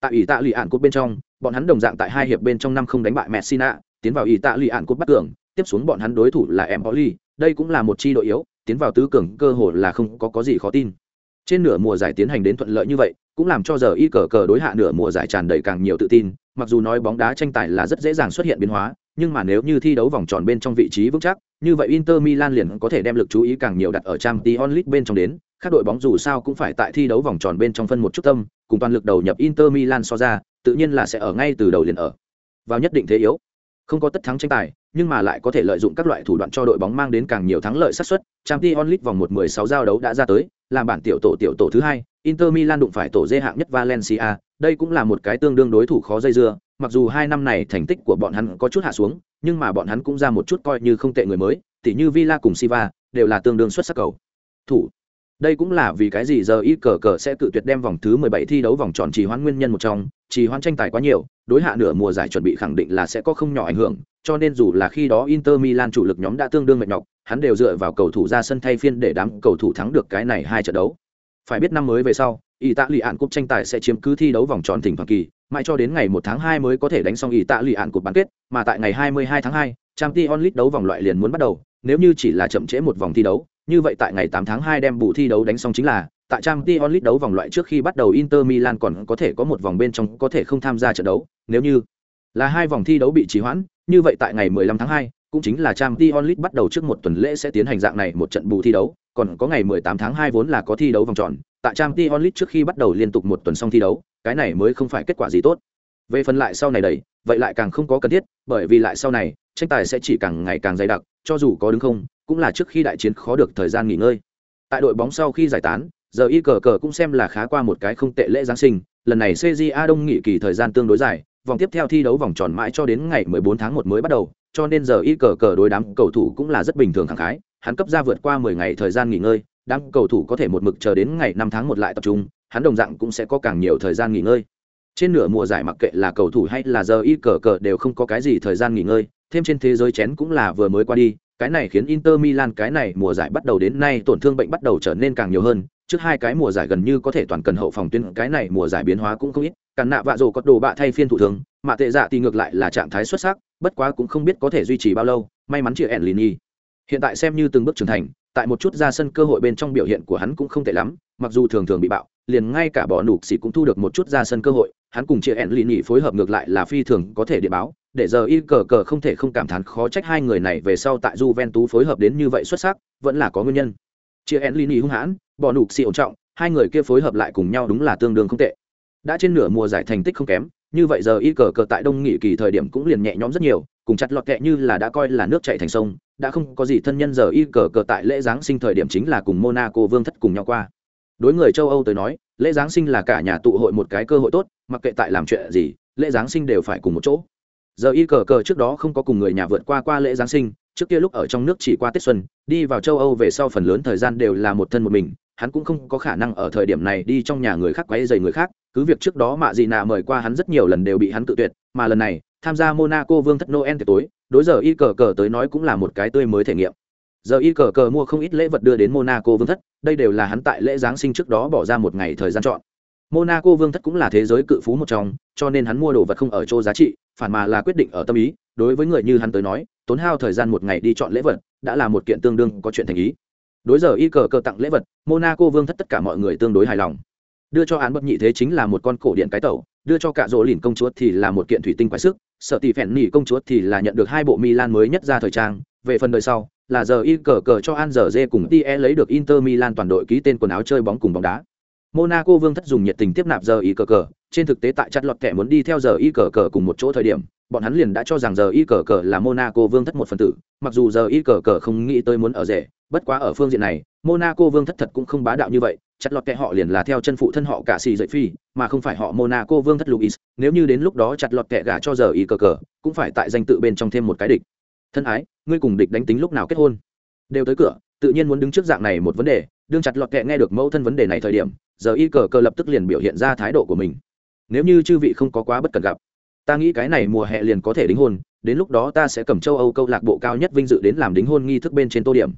Tại ủy tạ lì ản cột bên trong, bọn hắn đồng dạng tại hai hiệp bên trong năm không đánh bại Messina, tiến vào ủy tạ lì ản cột bắt cường, tiếp xuống bọn hắn đối thủ là Empoli, đây cũng là một chi đội yếu, tiến vào tứ cường cơ hội là không có có gì khó tin. Trên nửa mùa giải tiến hành đến thuận lợi như vậy, cũng làm cho giờ y cờ cờ đối hạ nửa mùa giải tràn đầy càng nhiều tự tin, mặc dù nói bóng đá tranh tài là rất dễ dàng xuất hiện biến hóa, nhưng mà nếu như thi đấu vòng tròn bên trong vị trí vững chắc, như vậy Inter Milan liền có thể đem lực chú ý càng nhiều đặt ở Champions League bên trong đến, các đội bóng dù sao cũng phải tại thi đấu vòng tròn bên trong phân một chút tâm, cùng toàn lực đầu nhập Inter Milan so ra, tự nhiên là sẽ ở ngay từ đầu liền ở vào nhất định thế yếu. Không có tất thắng tranh tài, nhưng mà lại có thể lợi dụng các loại thủ đoạn cho đội bóng mang đến càng nhiều thắng lợi xác suất. Champions League vòng 1/16 giao đấu đã ra tới, làm bản tiểu tổ tiểu tổ thứ hai, Inter Milan đụng phải tổ dê hạng nhất Valencia, đây cũng là một cái tương đương đối thủ khó dây dưa, mặc dù hai năm này thành tích của bọn hắn có chút hạ xuống, nhưng mà bọn hắn cũng ra một chút coi như không tệ người mới, tỉ như Villa cùng Siva, đều là tương đương xuất sắc cầu. Thủ. Đây cũng là vì cái gì giờ ít cờ cờ sẽ tự tuyệt đem vòng thứ 17 thi đấu vòng tròn trì hoãn nguyên nhân một trong, trì hoãn tranh tài quá nhiều, đối hạ nửa mùa giải chuẩn bị khẳng định là sẽ có không nhỏ ảnh hưởng, cho nên dù là khi đó Inter Milan chủ lực nhóm đã tương đương mệt nhọc, hắn đều dựa vào cầu thủ ra sân thay phiên để đám cầu thủ thắng được cái này hai trận đấu. Phải biết năm mới về sau, ý tạ lì ạn cúp tranh tài sẽ chiếm cứ thi đấu vòng tròn thỉnh thoảng kỳ mãi cho đến ngày 1 tháng 2 mới có thể đánh xong ý tạ lì ạn cúp bán kết mà tại ngày 22 tháng 2, trang t onlit đấu vòng loại liền muốn bắt đầu nếu như chỉ là chậm trễ một vòng thi đấu như vậy tại ngày 8 tháng 2 đem bù thi đấu đánh xong chính là tại trang t onlit đấu vòng loại trước khi bắt đầu inter milan còn có thể có một vòng bên trong có thể không tham gia trận đấu nếu như là hai vòng thi đấu bị trì hoãn như vậy tại ngày 15 tháng 2, cũng chính là trang t onlit bắt đầu trước một tuần lễ sẽ tiến hành dạng này một trận bù thi đấu còn có ngày 18 tháng 2 vốn là có thi đấu vòng tròn tại trang t trước khi bắt đầu liên tục một tuần xong thi đấu cái này mới không phải kết quả gì tốt. Về phần lại sau này đẩy, vậy lại càng không có cần thiết bởi vì lại sau này tranh tài sẽ chỉ càng ngày càng dày đặc cho dù có đứng không cũng là trước khi đại chiến khó được thời gian nghỉ ngơi. Tại đội bóng sau khi giải tán giờ y cờ cờ cũng xem là khá qua một cái không tệ lễ giáng sinh lần này cja đông nghỉ kỳ thời gian tương đối dài vòng tiếp theo thi đấu vòng tròn mãi cho đến ngày 14 tháng 1 mới bắt đầu cho nên giờ y cờ cờ đối đám cầu thủ cũng là rất bình thường thẳng khái hắn cấp ra vượt qua 10 ngày thời gian nghỉ ngơi, đám cầu thủ có thể một mực chờ đến ngày năm tháng một lại tập trung, hắn đồng dạng cũng sẽ có càng nhiều thời gian nghỉ ngơi trên nửa mùa giải mặc kệ là cầu thủ hay là giờ y cờ cờ đều không có cái gì thời gian nghỉ ngơi, thêm trên thế giới chén cũng là vừa mới qua đi, cái này khiến Inter Milan cái này mùa giải bắt đầu đến nay tổn thương bệnh bắt đầu trở nên càng nhiều hơn, trước hai cái mùa giải gần như có thể toàn cần hậu phòng tuyến, cái này mùa giải biến hóa cũng không ít cản nạ vạ rồ có đồ bạ thay phiên thủ thường mà tệ dạ thì ngược lại là trạng thái xuất sắc, bất quá cũng không biết có thể duy trì bao lâu, may mắn chị ẻn lini hiện tại xem như từng bước trưởng thành, tại một chút ra sân cơ hội bên trong biểu hiện của hắn cũng không tệ lắm, mặc dù thường thường bị bạo, liền ngay cả bỏ nục xỉ cũng thu được một chút ra sân cơ hội, hắn cùng chia ẻn lì nhi phối hợp ngược lại là phi thường có thể địa báo, để giờ y cờ cờ không thể không cảm thán khó trách hai người này về sau tại Juventus phối hợp đến như vậy xuất sắc, vẫn là có nguyên nhân. Chia ẻn lì nhi hung hãn bỏ nục xỉ ổn trọng, hai người kia phối hợp lại cùng nhau đúng là tương đương không tệ. Đã trên nửa mùa giải thành tích không kém như vậy giờ y cờ cờ tại đông nghị kỳ thời điểm cũng liền nhẹ nhõm rất nhiều, cùng chặt lọt kẹ như là đã coi là nước chạy thành sông, đã không có gì thân nhân giờ y cờ cờ tại lễ giáng sinh thời điểm chính là cùng monaco vương thất cùng nhau qua. Đối người châu âu tới nói, lễ giáng sinh là cả nhà tụ hội một cái cơ hội tốt, mặc kệ tại làm chuyện gì, lễ giáng sinh đều phải cùng một chỗ. Giờ y cờ cờ trước đó không có cùng người nhà vượt qua qua lễ giáng sinh, trước kia lúc ở trong nước chỉ qua tết xuân, đi vào châu âu về sau phần lớn thời gian đều là một thân một mình hắn cũng không có khả năng ở thời điểm này đi trong nhà người khác quấy dày người khác, cứ việc trước đó mạ dị nạ mời qua hắn rất nhiều lần đều bị hắn tự tuyệt, mà lần này, tham gia monaco vương thất noel tiệc tối, đối giờ y cờ cờ tới nói cũng là một cái tươi mới thể nghiệm. Giờ y cờ cờ mua không ít lễ vật đưa đến monaco vương thất, đây đều là hắn tại lễ giáng sinh trước đó bỏ ra một ngày thời gian chọn. Monaco vương thất cũng là thế giới cự phú một trong, cho nên hắn mua đồ vật không ở chỗ giá trị, phản mà là quyết định ở tâm ý, đối với người như hắn tới nói, tốn hao thời gian một ngày đi chọn lễ vật, đã là một kiện tương đương có chuyện thành ý đối giờ y cờ cờ tặng lễ vật, monaco vương thất tất cả mọi người tương đối hài lòng. Đưa cho án bất nhị thế chính là một con cổ điện cái tẩu, đưa cho cả rỗ lìn công chúa thì là một kiện thủy tinh quái sức, sợ tỷ phèn nỉ công chúa thì là nhận được hai bộ milan mới nhất ra thời trang. Về phần đời sau, là giờ y cờ cờ cho an giờ dê cùng tie lấy được inter milan toàn đội ký tên quần áo chơi bóng cùng bóng đá. Monaco vương thất dùng nhiệt tình tiếp nạp giờ y cờ cờ, trên thực tế tại chặt lọt kẻ muốn đi theo giờ y cờ cờ cùng một chỗ thời điểm bọn hắn liền đã cho rằng giờ y cờ cờ là monaco vương thất một phần tử, mặc dù giờ y cờ cờ không nghĩ tới muốn ở rể, bất quá ở phương diện này, monaco vương thất thật cũng không bá đạo như vậy, chặt lọt kệ họ liền là theo chân phụ thân họ cả xì dậy phi, mà không phải họ monaco vương thất luis, nếu như đến lúc đó chặt lọt kệ gả cho giờ y cờ cờ, cũng phải tại danh tự bên trong thêm một cái địch. Thân ái, ngươi cùng địch đánh tính lúc nào kết hôn? Đều tới cửa, tự nhiên muốn đứng trước dạng này một vấn đề, đương chặt lọt kẹ nghe được mẫu thân vấn đề này thời điểm, giờ y cờ cờ lập tức liền biểu hiện ra thái độ của mình. Nếu như chư vị không có quá bất cần gặp ta nghĩ cái này mùa hè liền có thể đính hôn, đến lúc đó ta sẽ cầm châu âu câu lạc bộ cao nhất vinh dự đến làm đính hôn nghi thức bên trên tô điểm.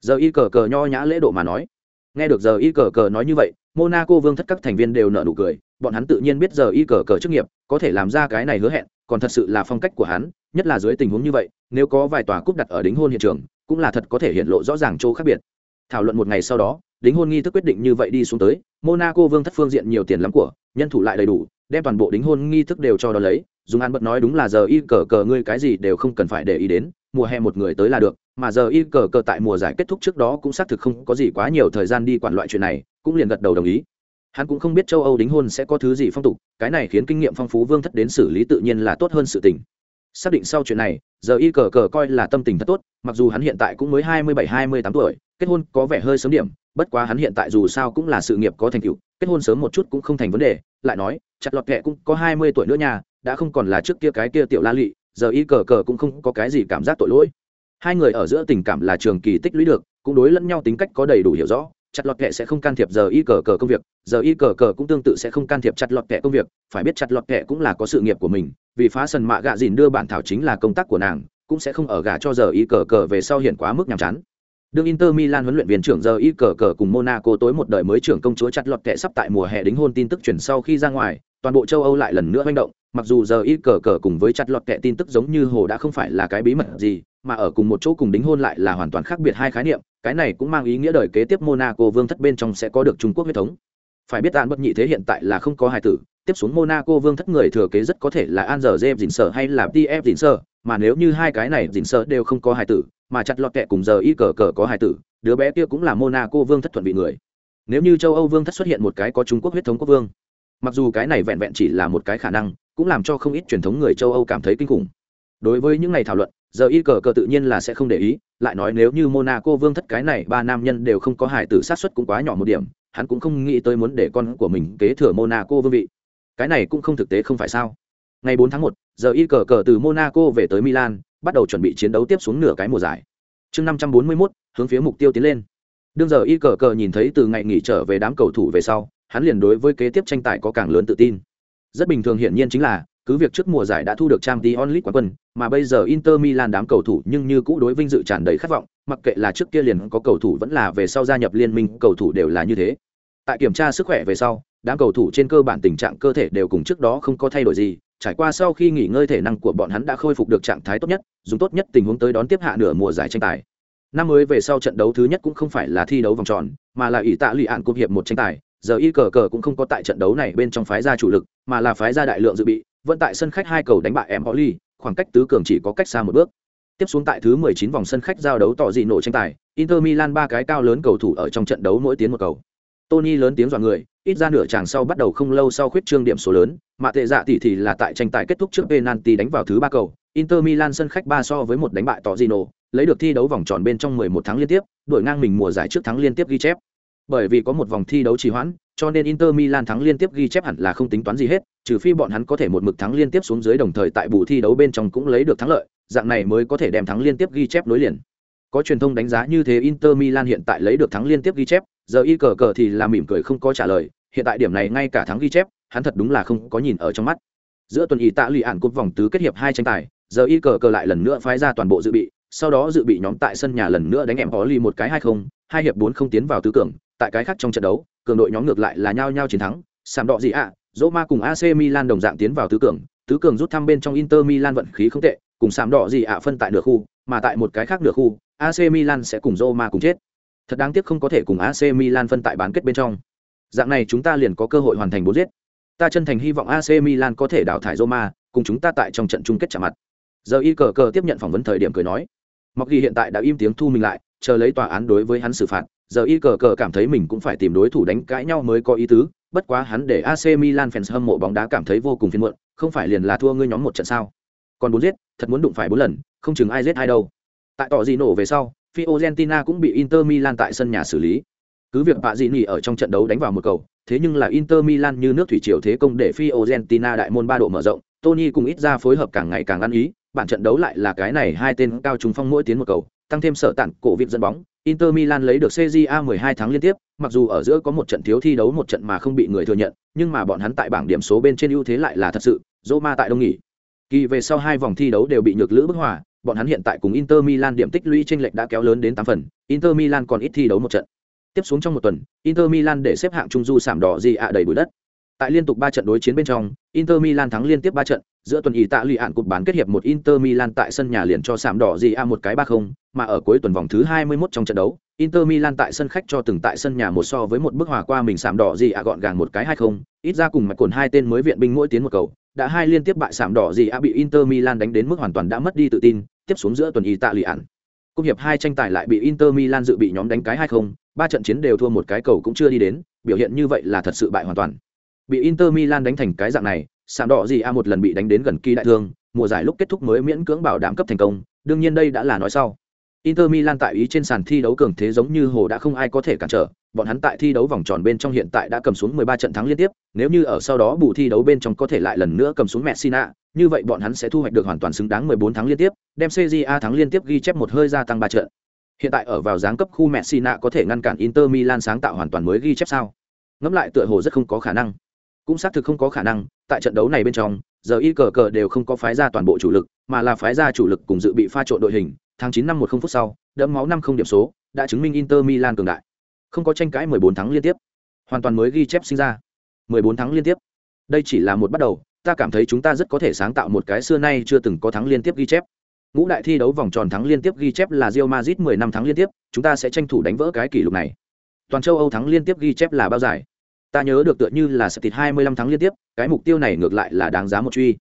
Giờ y cờ cờ nho nhã lễ độ mà nói. Nghe được giờ y cờ cờ nói như vậy, monaco vương thất các thành viên đều nợ nụ cười, bọn hắn tự nhiên biết giờ y cờ cờ chức nghiệp, có thể làm ra cái này hứa hẹn, còn thật sự là phong cách của hắn, nhất là dưới tình huống như vậy, nếu có vài tòa cúp đặt ở đính hôn hiện trường, cũng là thật có thể hiện lộ rõ ràng chỗ khác biệt. Thảo luận một ngày sau đó, đính hôn nghi thức quyết định như vậy đi xuống tới, monaco vương thất phương diện nhiều tiền lắm của, nhân thủ lại đầy đủ đem toàn bộ đính hôn nghi thức đều cho đó lấy dùng ăn bật nói đúng là giờ y cờ cờ ngươi cái gì đều không cần phải để ý đến, mùa hè một người tới là được, mà giờ y cờ cờ tại mùa giải kết thúc trước đó cũng xác thực không có gì quá nhiều thời gian đi quản loại chuyện này, cũng liền gật đầu đồng ý. Hắn cũng không biết châu âu đính hôn sẽ có thứ gì phong tục, cái này khiến kinh nghiệm phong phú vương thất đến xử lý tự nhiên là tốt hơn sự tình. Xác định sau chuyện này, giờ y cờ cờ coi là tâm tình thật tốt, mặc dù hắn hiện tại cũng mới hai mươi bảy, hai mươi tám tuổi, kết hôn có vẻ hơi sớm điểm bất quá hắn hiện tại dù sao cũng là sự nghiệp có thành tựu, kết hôn sớm một chút cũng không thành vấn đề, lại nói, chặt lọt kệ cũng có hai mươi tuổi nữa nha, đã không còn là trước kia cái kia tiểu la lụy giờ y cờ cờ cũng không có cái gì cảm giác tội lỗi. Hai người ở giữa tình cảm là trường kỳ tích lũy được, cũng đối lẫn nhau tính cách có đầy đủ hiểu rõ. Chặt lọt kệ sẽ không can thiệp giờ y cờ cờ công việc, giờ y cờ cờ cũng tương tự sẽ không can thiệp chặt lọt kệ công việc. Phải biết chặt lọt kệ cũng là có sự nghiệp của mình, vì phá sần mạ gạ dìn đưa bản thảo chính là công tác của nàng, cũng sẽ không ở gà cho giờ y cờ cờ về sau hiện quá mức nhàm chán đương Inter Milan huấn luyện viên trưởng giờ y cờ cờ cùng Monaco tối một đời mới trưởng công chúa chặt lọt kệ sắp tại mùa hè đính hôn tin tức chuyển sau khi ra ngoài, toàn bộ châu Âu lại lần nữa manh động, mặc dù giờ y cờ cờ cùng với chặt lọt kệ tin tức giống như hồ đã không phải là cái bí mật gì, mà ở cùng một chỗ cùng đính hôn lại là hoàn toàn khác biệt hai khái niệm, cái này cũng mang ý nghĩa đời kế tiếp Monaco vương thất bên trong sẽ có được Trung Quốc huyết thống. Phải biết tàn bất nhị thế hiện tại là không có hài tử, tiếp xuống Monaco vương thất người thừa kế rất có thể là An giờ James Dĩnh Sở hay là TF Dĩnh Sở, mà nếu như hai cái này Dĩnh Sở đều không có hài tử, mà chặt lọt kệ cùng giờ y cờ cờ có hài tử, đứa bé kia cũng là Monaco vương thất thuận vị người. Nếu như châu Âu vương thất xuất hiện một cái có Trung Quốc huyết thống quốc vương, mặc dù cái này vẹn vẹn chỉ là một cái khả năng, cũng làm cho không ít truyền thống người châu Âu cảm thấy kinh khủng. Đối với những ngày thảo luận, giờ y cờ cờ tự nhiên là sẽ không để ý, lại nói nếu như Monaco vương thất cái này ba nam nhân đều không có hài tử sát suất cũng quá nhỏ một điểm, hắn cũng không nghĩ tới muốn để con của mình kế thừa Monaco vương vị cái này cũng không thực tế không phải sao ngày 4 tháng 1, giờ y cờ cờ từ monaco về tới milan bắt đầu chuẩn bị chiến đấu tiếp xuống nửa cái mùa giải. Chương 541, hướng phía mục tiêu tiến lên. Đương giờ y cờ cờ nhìn thấy từ ngày nghỉ trở về đám cầu thủ về sau hắn liền đối với kế tiếp tranh tài có càng lớn tự tin. Rất bình thường hiển nhiên chính là cứ việc trước mùa giải đã thu được trang tí onlit quán quân mà bây giờ inter milan đám cầu thủ nhưng như cũ đối vinh dự tràn đầy khát vọng mặc kệ là trước kia liền có cầu thủ vẫn là về sau gia nhập liên minh cầu thủ đều là như thế. Tại kiểm tra sức khỏe về sau đám cầu thủ trên cơ bản tình trạng cơ thể đều cùng trước đó không có thay đổi gì trải qua sau khi nghỉ ngơi thể năng của bọn hắn đã khôi phục được trạng thái tốt nhất dùng tốt nhất tình huống tới đón tiếp hạ nửa mùa giải tranh tài. Năm mới về sau trận đấu thứ nhất cũng không phải là thi đấu vòng tròn mà là ỷ tạ lụy ạn cúp hiệp một tranh tài giờ y cờ cờ cũng không có tại trận đấu này bên trong phái gia chủ lực mà là phái gia đại lượng dự bị vẫn tại sân khách hai cầu đánh bại em Holly, khoảng cách tứ cường chỉ có cách xa một bước. Tiếp xuống tại thứ 19 vòng sân khách giao đấu tỏ dị nổ tranh tài inter milan ba cái cao lớn cầu thủ ở trong trận đấu mỗi tiến một cầu. Tony lớn tiếng dọa người, ít ra nửa chàng sau bắt đầu không lâu sau khuyết trương điểm số lớn, mà tệ dạ tỷ thì là tại tranh tài kết thúc trước penalty đánh vào thứ ba cầu, Inter Milan sân khách ba so với một đánh bại Torino, lấy được thi đấu vòng tròn bên trong 11 tháng liên tiếp, đuổi ngang mình mùa giải trước thắng liên tiếp ghi chép. Bởi vì có một vòng thi đấu trì hoãn, cho nên Inter Milan thắng liên tiếp ghi chép hẳn là không tính toán gì hết, trừ phi bọn hắn có thể một mực thắng liên tiếp xuống dưới đồng thời tại bù thi đấu bên trong cũng lấy được thắng lợi, dạng này mới có thể đem thắng liên tiếp ghi chép nối liền. Có truyền thông đánh giá như thế Inter Milan hiện tại lấy được thắng liên tiếp ghi chép, giờ y cờ cờ thì là mỉm cười không có trả lời, hiện tại điểm này ngay cả thắng ghi chép, hắn thật đúng là không có nhìn ở trong mắt. Giữa tuần ý tạ lụy ạn cúp vòng tứ kết hiệp hai tranh tài, giờ y cờ cờ lại lần nữa phái ra toàn bộ dự bị, sau đó dự bị nhóm tại sân nhà lần nữa đánh em có ly một cái hai không, hai hiệp bốn không tiến vào tứ cường, tại cái khác trong trận đấu, cường đội nhóm ngược lại là nhao nhao chiến thắng. Sàm đọ gì ạ dỗ ma cùng ac milan đồng dạng tiến vào tứ cường tứ cường rút thăm bên trong inter milan vận khí không tệ, cùng sàm đỏ gì ạ phân tại nửa khu, mà tại một cái khác nửa khu ac milan sẽ cùng dỗ ma cùng chết. Thật đáng tiếc không có thể cùng AC Milan phân tại bán kết bên trong. Dạng này chúng ta liền có cơ hội hoàn thành bốn giết. Ta chân thành hy vọng AC Milan có thể đào thải Roma, cùng chúng ta tại trong trận chung kết chạm mặt. Giờ y cờ cờ tiếp nhận phỏng vấn thời điểm cười nói. Mặc ghi hiện tại đã im tiếng thu mình lại, chờ lấy tòa án đối với hắn xử phạt. Giờ y cờ cờ cảm thấy mình cũng phải tìm đối thủ đánh cãi nhau mới có ý tứ. Bất quá hắn để AC Milan fans hâm mộ bóng đá cảm thấy vô cùng phiền muộn, không phải liền là thua ngươi nhóm một trận sao? Còn bốn giết, thật muốn đụng phải bốn lần, không chừng ai giết ai đâu. Tại tỏ gì nổ về sau, Fiorentina cũng bị Inter Milan tại sân nhà xử lý. Cứ việc Bạ gì Nỉ ở trong trận đấu đánh vào một cầu, thế nhưng là Inter Milan như nước thủy triều thế công để Fiorentina đại môn ba độ mở rộng, Tony cùng ít ra phối hợp càng ngày càng ăn ý, bản trận đấu lại là cái này hai tên cao trung phong mỗi tiến một cầu, tăng thêm sở tản cổ việc dẫn bóng, Inter Milan lấy được CJA 12 tháng liên tiếp, mặc dù ở giữa có một trận thiếu thi đấu một trận mà không bị người thừa nhận, nhưng mà bọn hắn tại bảng điểm số bên trên ưu thế lại là thật sự, Roma tại đông nghỉ. Kỳ về sau hai vòng thi đấu đều bị nhược lữ bức hòa, bọn hắn hiện tại cùng Inter Milan điểm tích lũy chênh lệch đã kéo lớn đến 8 phần, Inter Milan còn ít thi đấu một trận. Tiếp xuống trong một tuần, Inter Milan để xếp hạng trung du sảm đỏ gì ạ đầy bụi đất. Tại liên tục 3 trận đối chiến bên trong, Inter Milan thắng liên tiếp 3 trận, giữa tuần ý tạ lụy hạn cục bán kết hiệp một Inter Milan tại sân nhà liền cho sảm đỏ gì a một cái 3-0, mà ở cuối tuần vòng thứ 21 trong trận đấu, Inter Milan tại sân khách cho từng tại sân nhà một so với một bước hòa qua mình sảm đỏ gì a gọn gàng một cái 2-0, ít ra cùng mạch cồn hai tên mới viện binh mỗi tiến một cầu, đã hai liên tiếp bại sảm đỏ gì a bị Inter Milan đánh đến mức hoàn toàn đã mất đi tự tin, tiếp xuống giữa tuần y tạ lì ạn. Cung hiệp hai tranh tài lại bị Inter Milan dự bị nhóm đánh cái 2-0, ba trận chiến đều thua một cái cầu cũng chưa đi đến, biểu hiện như vậy là thật sự bại hoàn toàn. Bị Inter Milan đánh thành cái dạng này, sạm đỏ gì a một lần bị đánh đến gần kỳ đại thương mùa giải lúc kết thúc mới miễn cưỡng bảo đảm cấp thành công đương nhiên đây đã là nói sau Inter Milan tại ý trên sàn thi đấu cường thế giống như hồ đã không ai có thể cản trở, bọn hắn tại thi đấu vòng tròn bên trong hiện tại đã cầm xuống 13 trận thắng liên tiếp, nếu như ở sau đó bù thi đấu bên trong có thể lại lần nữa cầm xuống Messina, như vậy bọn hắn sẽ thu hoạch được hoàn toàn xứng đáng 14 tháng liên tiếp, đem CJA thắng liên tiếp ghi chép một hơi gia tăng 3 trận. Hiện tại ở vào giáng cấp khu Messina có thể ngăn cản Inter Milan sáng tạo hoàn toàn mới ghi chép sao? Ngẫm lại tựa hồ rất không có khả năng. Cũng xác thực không có khả năng, tại trận đấu này bên trong, giờ y cờ cờ đều không có phái ra toàn bộ chủ lực, mà là phái ra chủ lực cùng dự bị pha trộn đội hình, tháng 9 năm 10 phút sau, đẫm máu năm không điểm số, đã chứng minh Inter Milan cường đại. Không có tranh cãi 14 thắng liên tiếp, hoàn toàn mới ghi chép sinh ra. 14 thắng liên tiếp. Đây chỉ là một bắt đầu, ta cảm thấy chúng ta rất có thể sáng tạo một cái xưa nay chưa từng có thắng liên tiếp ghi chép. Ngũ đại thi đấu vòng tròn thắng liên tiếp ghi chép là Real Madrid 10 năm thắng liên tiếp, chúng ta sẽ tranh thủ đánh vỡ cái kỷ lục này. Toàn châu Âu thắng liên tiếp ghi chép là bao dài? Ta nhớ được tựa như là Septit 25 thắng liên tiếp, cái mục tiêu này ngược lại là đáng giá một truy.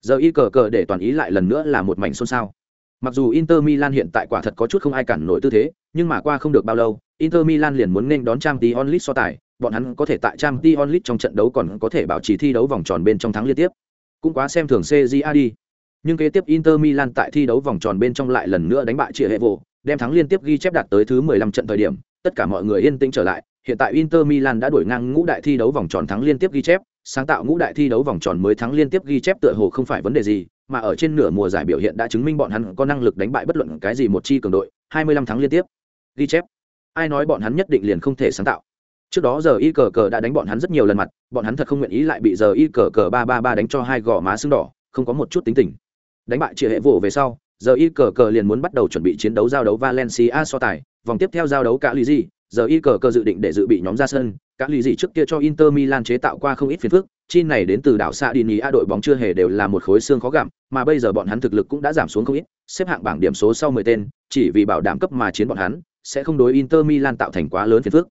Giờ y cờ cờ để toàn ý lại lần nữa là một mảnh xôn xao. Mặc dù Inter Milan hiện tại quả thật có chút không ai cản nổi tư thế, nhưng mà qua không được bao lâu, Inter Milan liền muốn nên đón Champions League so tài, bọn hắn có thể tại Champions League trong trận đấu còn có thể bảo trì thi đấu vòng tròn bên trong thắng liên tiếp. Cũng quá xem thường CJA đi. Nhưng kế tiếp Inter Milan tại thi đấu vòng tròn bên trong lại lần nữa đánh bại Chia vụ, đem thắng liên tiếp ghi chép đạt tới thứ 15 trận thời điểm, tất cả mọi người yên tĩnh trở lại, hiện tại Inter Milan đã đuổi ngang ngũ đại thi đấu vòng tròn thắng liên tiếp ghi chép, sáng tạo ngũ đại thi đấu vòng tròn mới thắng liên tiếp ghi chép tựa hồ không phải vấn đề gì, mà ở trên nửa mùa giải biểu hiện đã chứng minh bọn hắn có năng lực đánh bại bất luận cái gì một chi cường đội, 25 thắng liên tiếp. Ghi chép. Ai nói bọn hắn nhất định liền không thể sáng tạo. Trước đó giờ y cờ cờ đã đánh bọn hắn rất nhiều lần mặt, bọn hắn thật không nguyện ý lại bị giờ y cờ cờ 333 đánh cho hai gò má sưng đỏ, không có một chút tính tình. Đánh bại chị hệ vụ về sau, giờ y cờ cờ liền muốn bắt đầu chuẩn bị chiến đấu giao đấu Valencia so tài, vòng tiếp theo giao đấu cả lì gì, giờ y cờ cờ dự định để dự bị nhóm ra sân, cả lì gì trước kia cho Inter Milan chế tạo qua không ít phiền phức, chi này đến từ đảo Sardinia A đội bóng chưa hề đều là một khối xương khó gặm, mà bây giờ bọn hắn thực lực cũng đã giảm xuống không ít, xếp hạng bảng điểm số sau 10 tên, chỉ vì bảo đảm cấp mà chiến bọn hắn, sẽ không đối Inter Milan tạo thành quá lớn phiền phức.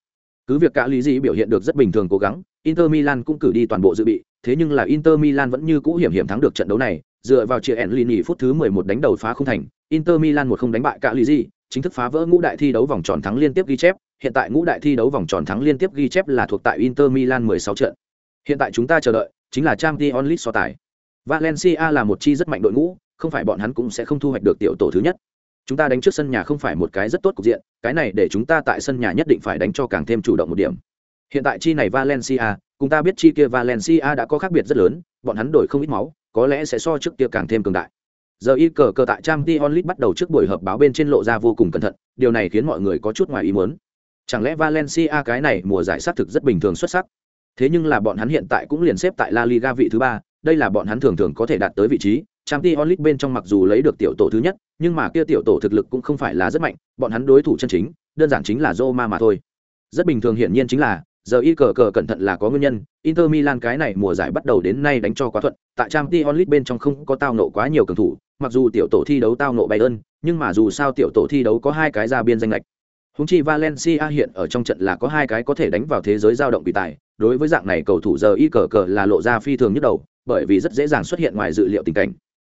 Cứ việc cả lý gì biểu hiện được rất bình thường cố gắng, Inter Milan cũng cử đi toàn bộ dự bị, thế nhưng là Inter Milan vẫn như cũ hiểm hiểm thắng được trận đấu này, dựa vào chia Enlini phút thứ 11 đánh đầu phá không thành, Inter Milan một không đánh bại cả lý gì, chính thức phá vỡ ngũ đại thi đấu vòng tròn thắng liên tiếp ghi chép, hiện tại ngũ đại thi đấu vòng tròn thắng liên tiếp ghi chép là thuộc tại Inter Milan 16 trận. Hiện tại chúng ta chờ đợi chính là Champions League so tài. Valencia là một chi rất mạnh đội ngũ, không phải bọn hắn cũng sẽ không thu hoạch được tiểu tổ thứ nhất. Chúng ta đánh trước sân nhà không phải một cái rất tốt cục diện, cái này để chúng ta tại sân nhà nhất định phải đánh cho càng thêm chủ động một điểm. Hiện tại chi này Valencia, cùng ta biết chi kia Valencia đã có khác biệt rất lớn, bọn hắn đổi không ít máu, có lẽ sẽ so trước kia càng thêm cường đại. Giờ y cờ cờ tại trang t onlit bắt đầu trước buổi họp báo bên trên lộ ra vô cùng cẩn thận, điều này khiến mọi người có chút ngoài ý muốn. Chẳng lẽ Valencia cái này mùa giải sát thực rất bình thường xuất sắc? Thế nhưng là bọn hắn hiện tại cũng liền xếp tại La Liga vị thứ ba, đây là bọn hắn thường thường có thể đạt tới vị trí. trang t onlit bên trong mặc dù lấy được tiểu tổ thứ nhất, nhưng mà kia tiểu tổ thực lực cũng không phải là rất mạnh, bọn hắn đối thủ chân chính, đơn giản chính là Roma mà thôi. Rất bình thường hiển nhiên chính là, giờ y cờ cờ cẩn thận là có nguyên nhân, Inter Milan cái này mùa giải bắt đầu đến nay đánh cho quá thuận, tại Champions League bên trong không có tao nộ quá nhiều cường thủ, mặc dù tiểu tổ thi đấu tao nộ Bayern, nhưng mà dù sao tiểu tổ thi đấu có hai cái ra biên danh lệch. Húng chi Valencia hiện ở trong trận là có hai cái có thể đánh vào thế giới giao động bị tài, đối với dạng này cầu thủ giờ y cờ cờ là lộ ra phi thường nhất đầu, bởi vì rất dễ dàng xuất hiện ngoài dự liệu tình cảnh.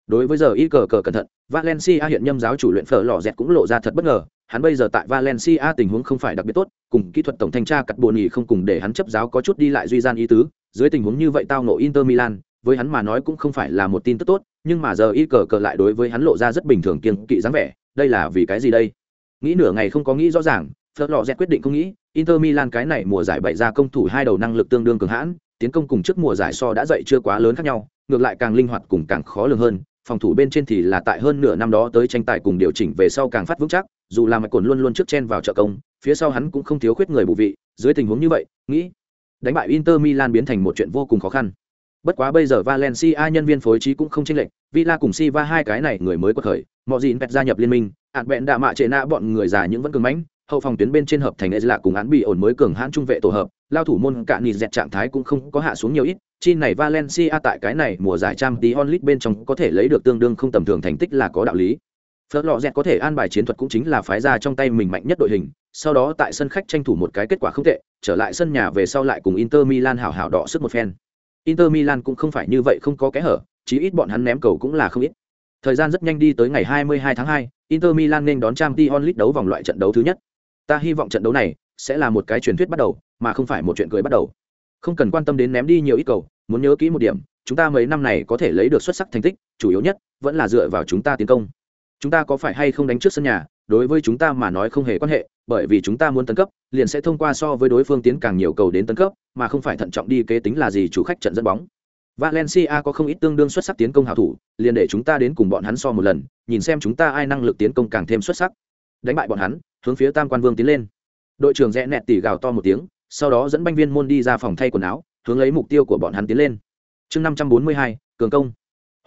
Đối với giờ y cờ cờ cẩn thận, Valencia hiện nhâm giáo chủ luyện phở lò dẹt cũng lộ ra thật bất ngờ, hắn bây giờ tại Valencia tình huống không phải đặc biệt tốt, cùng kỹ thuật tổng thanh tra cắt bồn nhì không cùng để hắn chấp giáo có chút đi lại duy gian ý tứ, dưới tình huống như vậy tao nộ Inter Milan, với hắn mà nói cũng không phải là một tin tức tốt, nhưng mà giờ y cờ cờ lại đối với hắn lộ ra rất bình thường kiên kỵ dáng vẻ, đây là vì cái gì đây? Nghĩ nửa ngày không có nghĩ rõ ràng, phở lò dẹt quyết định không nghĩ, Inter Milan cái này mùa giải bậy ra công thủ hai đầu năng lực tương đương cường hãn, tiến công cùng trước mùa giải so đã dậy chưa quá lớn khác nhau, ngược lại càng linh hoạt cùng càng khó lường hơn. Phòng thủ bên trên thì là tại hơn nửa năm đó tới tranh tài cùng điều chỉnh về sau càng phát vững chắc, dù là mạch cồn luôn luôn trước chen vào trợ công, phía sau hắn cũng không thiếu khuyết người bù vị, dưới tình huống như vậy, nghĩ đánh bại Inter Milan biến thành một chuyện vô cùng khó khăn. Bất quá bây giờ Valencia nhân viên phối trí cũng không chênh lệch, Villa cùng Silva hai cái này người mới có khởi, mọi gì pet gia nhập liên minh, ạn bẹn đạ mạ trệ nạ bọn người già những vẫn cường mãnh, hậu phòng tuyến bên trên hợp thành lạ cùng án bị ổn mới cường hãn trung vệ tổ hợp, lao thủ môn cạn nhị dẹt trạng thái cũng không có hạ xuống nhiều ít, chi này Valencia tại cái này mùa giải trang tí bên trong có thể lấy được tương đương không tầm thường thành tích là có đạo lý. Phớt lọ dẹt có thể an bài chiến thuật cũng chính là phái ra trong tay mình mạnh nhất đội hình, sau đó tại sân khách tranh thủ một cái kết quả không tệ, trở lại sân nhà về sau lại cùng Inter Milan hào hào đọ sức một phen. Inter Milan cũng không phải như vậy không có kẽ hở, chí ít bọn hắn ném cầu cũng là không ít. Thời gian rất nhanh đi tới ngày 22 tháng 2, Inter Milan nên đón Champions League đấu vòng loại trận đấu thứ nhất. Ta hy vọng trận đấu này sẽ là một cái truyền thuyết bắt đầu, mà không phải một chuyện cười bắt đầu. Không cần quan tâm đến ném đi nhiều ít cầu, muốn nhớ kỹ một điểm, chúng ta mấy năm này có thể lấy được xuất sắc thành tích, chủ yếu nhất vẫn là dựa vào chúng ta tiến công. Chúng ta có phải hay không đánh trước sân nhà, đối với chúng ta mà nói không hề quan hệ bởi vì chúng ta muốn tấn cấp liền sẽ thông qua so với đối phương tiến càng nhiều cầu đến tấn cấp mà không phải thận trọng đi kế tính là gì chủ khách trận dẫn bóng valencia có không ít tương đương xuất sắc tiến công hảo thủ liền để chúng ta đến cùng bọn hắn so một lần nhìn xem chúng ta ai năng lực tiến công càng thêm xuất sắc đánh bại bọn hắn, hướng phía tam quan vương tiến lên. Đội trưởng rẽ nẹt tỉ gào to một tiếng, sau đó dẫn banh viên môn đi ra phòng thay quần áo, hướng lấy mục tiêu của bọn hắn tiến lên. Chương năm trăm bốn mươi hai, cường công.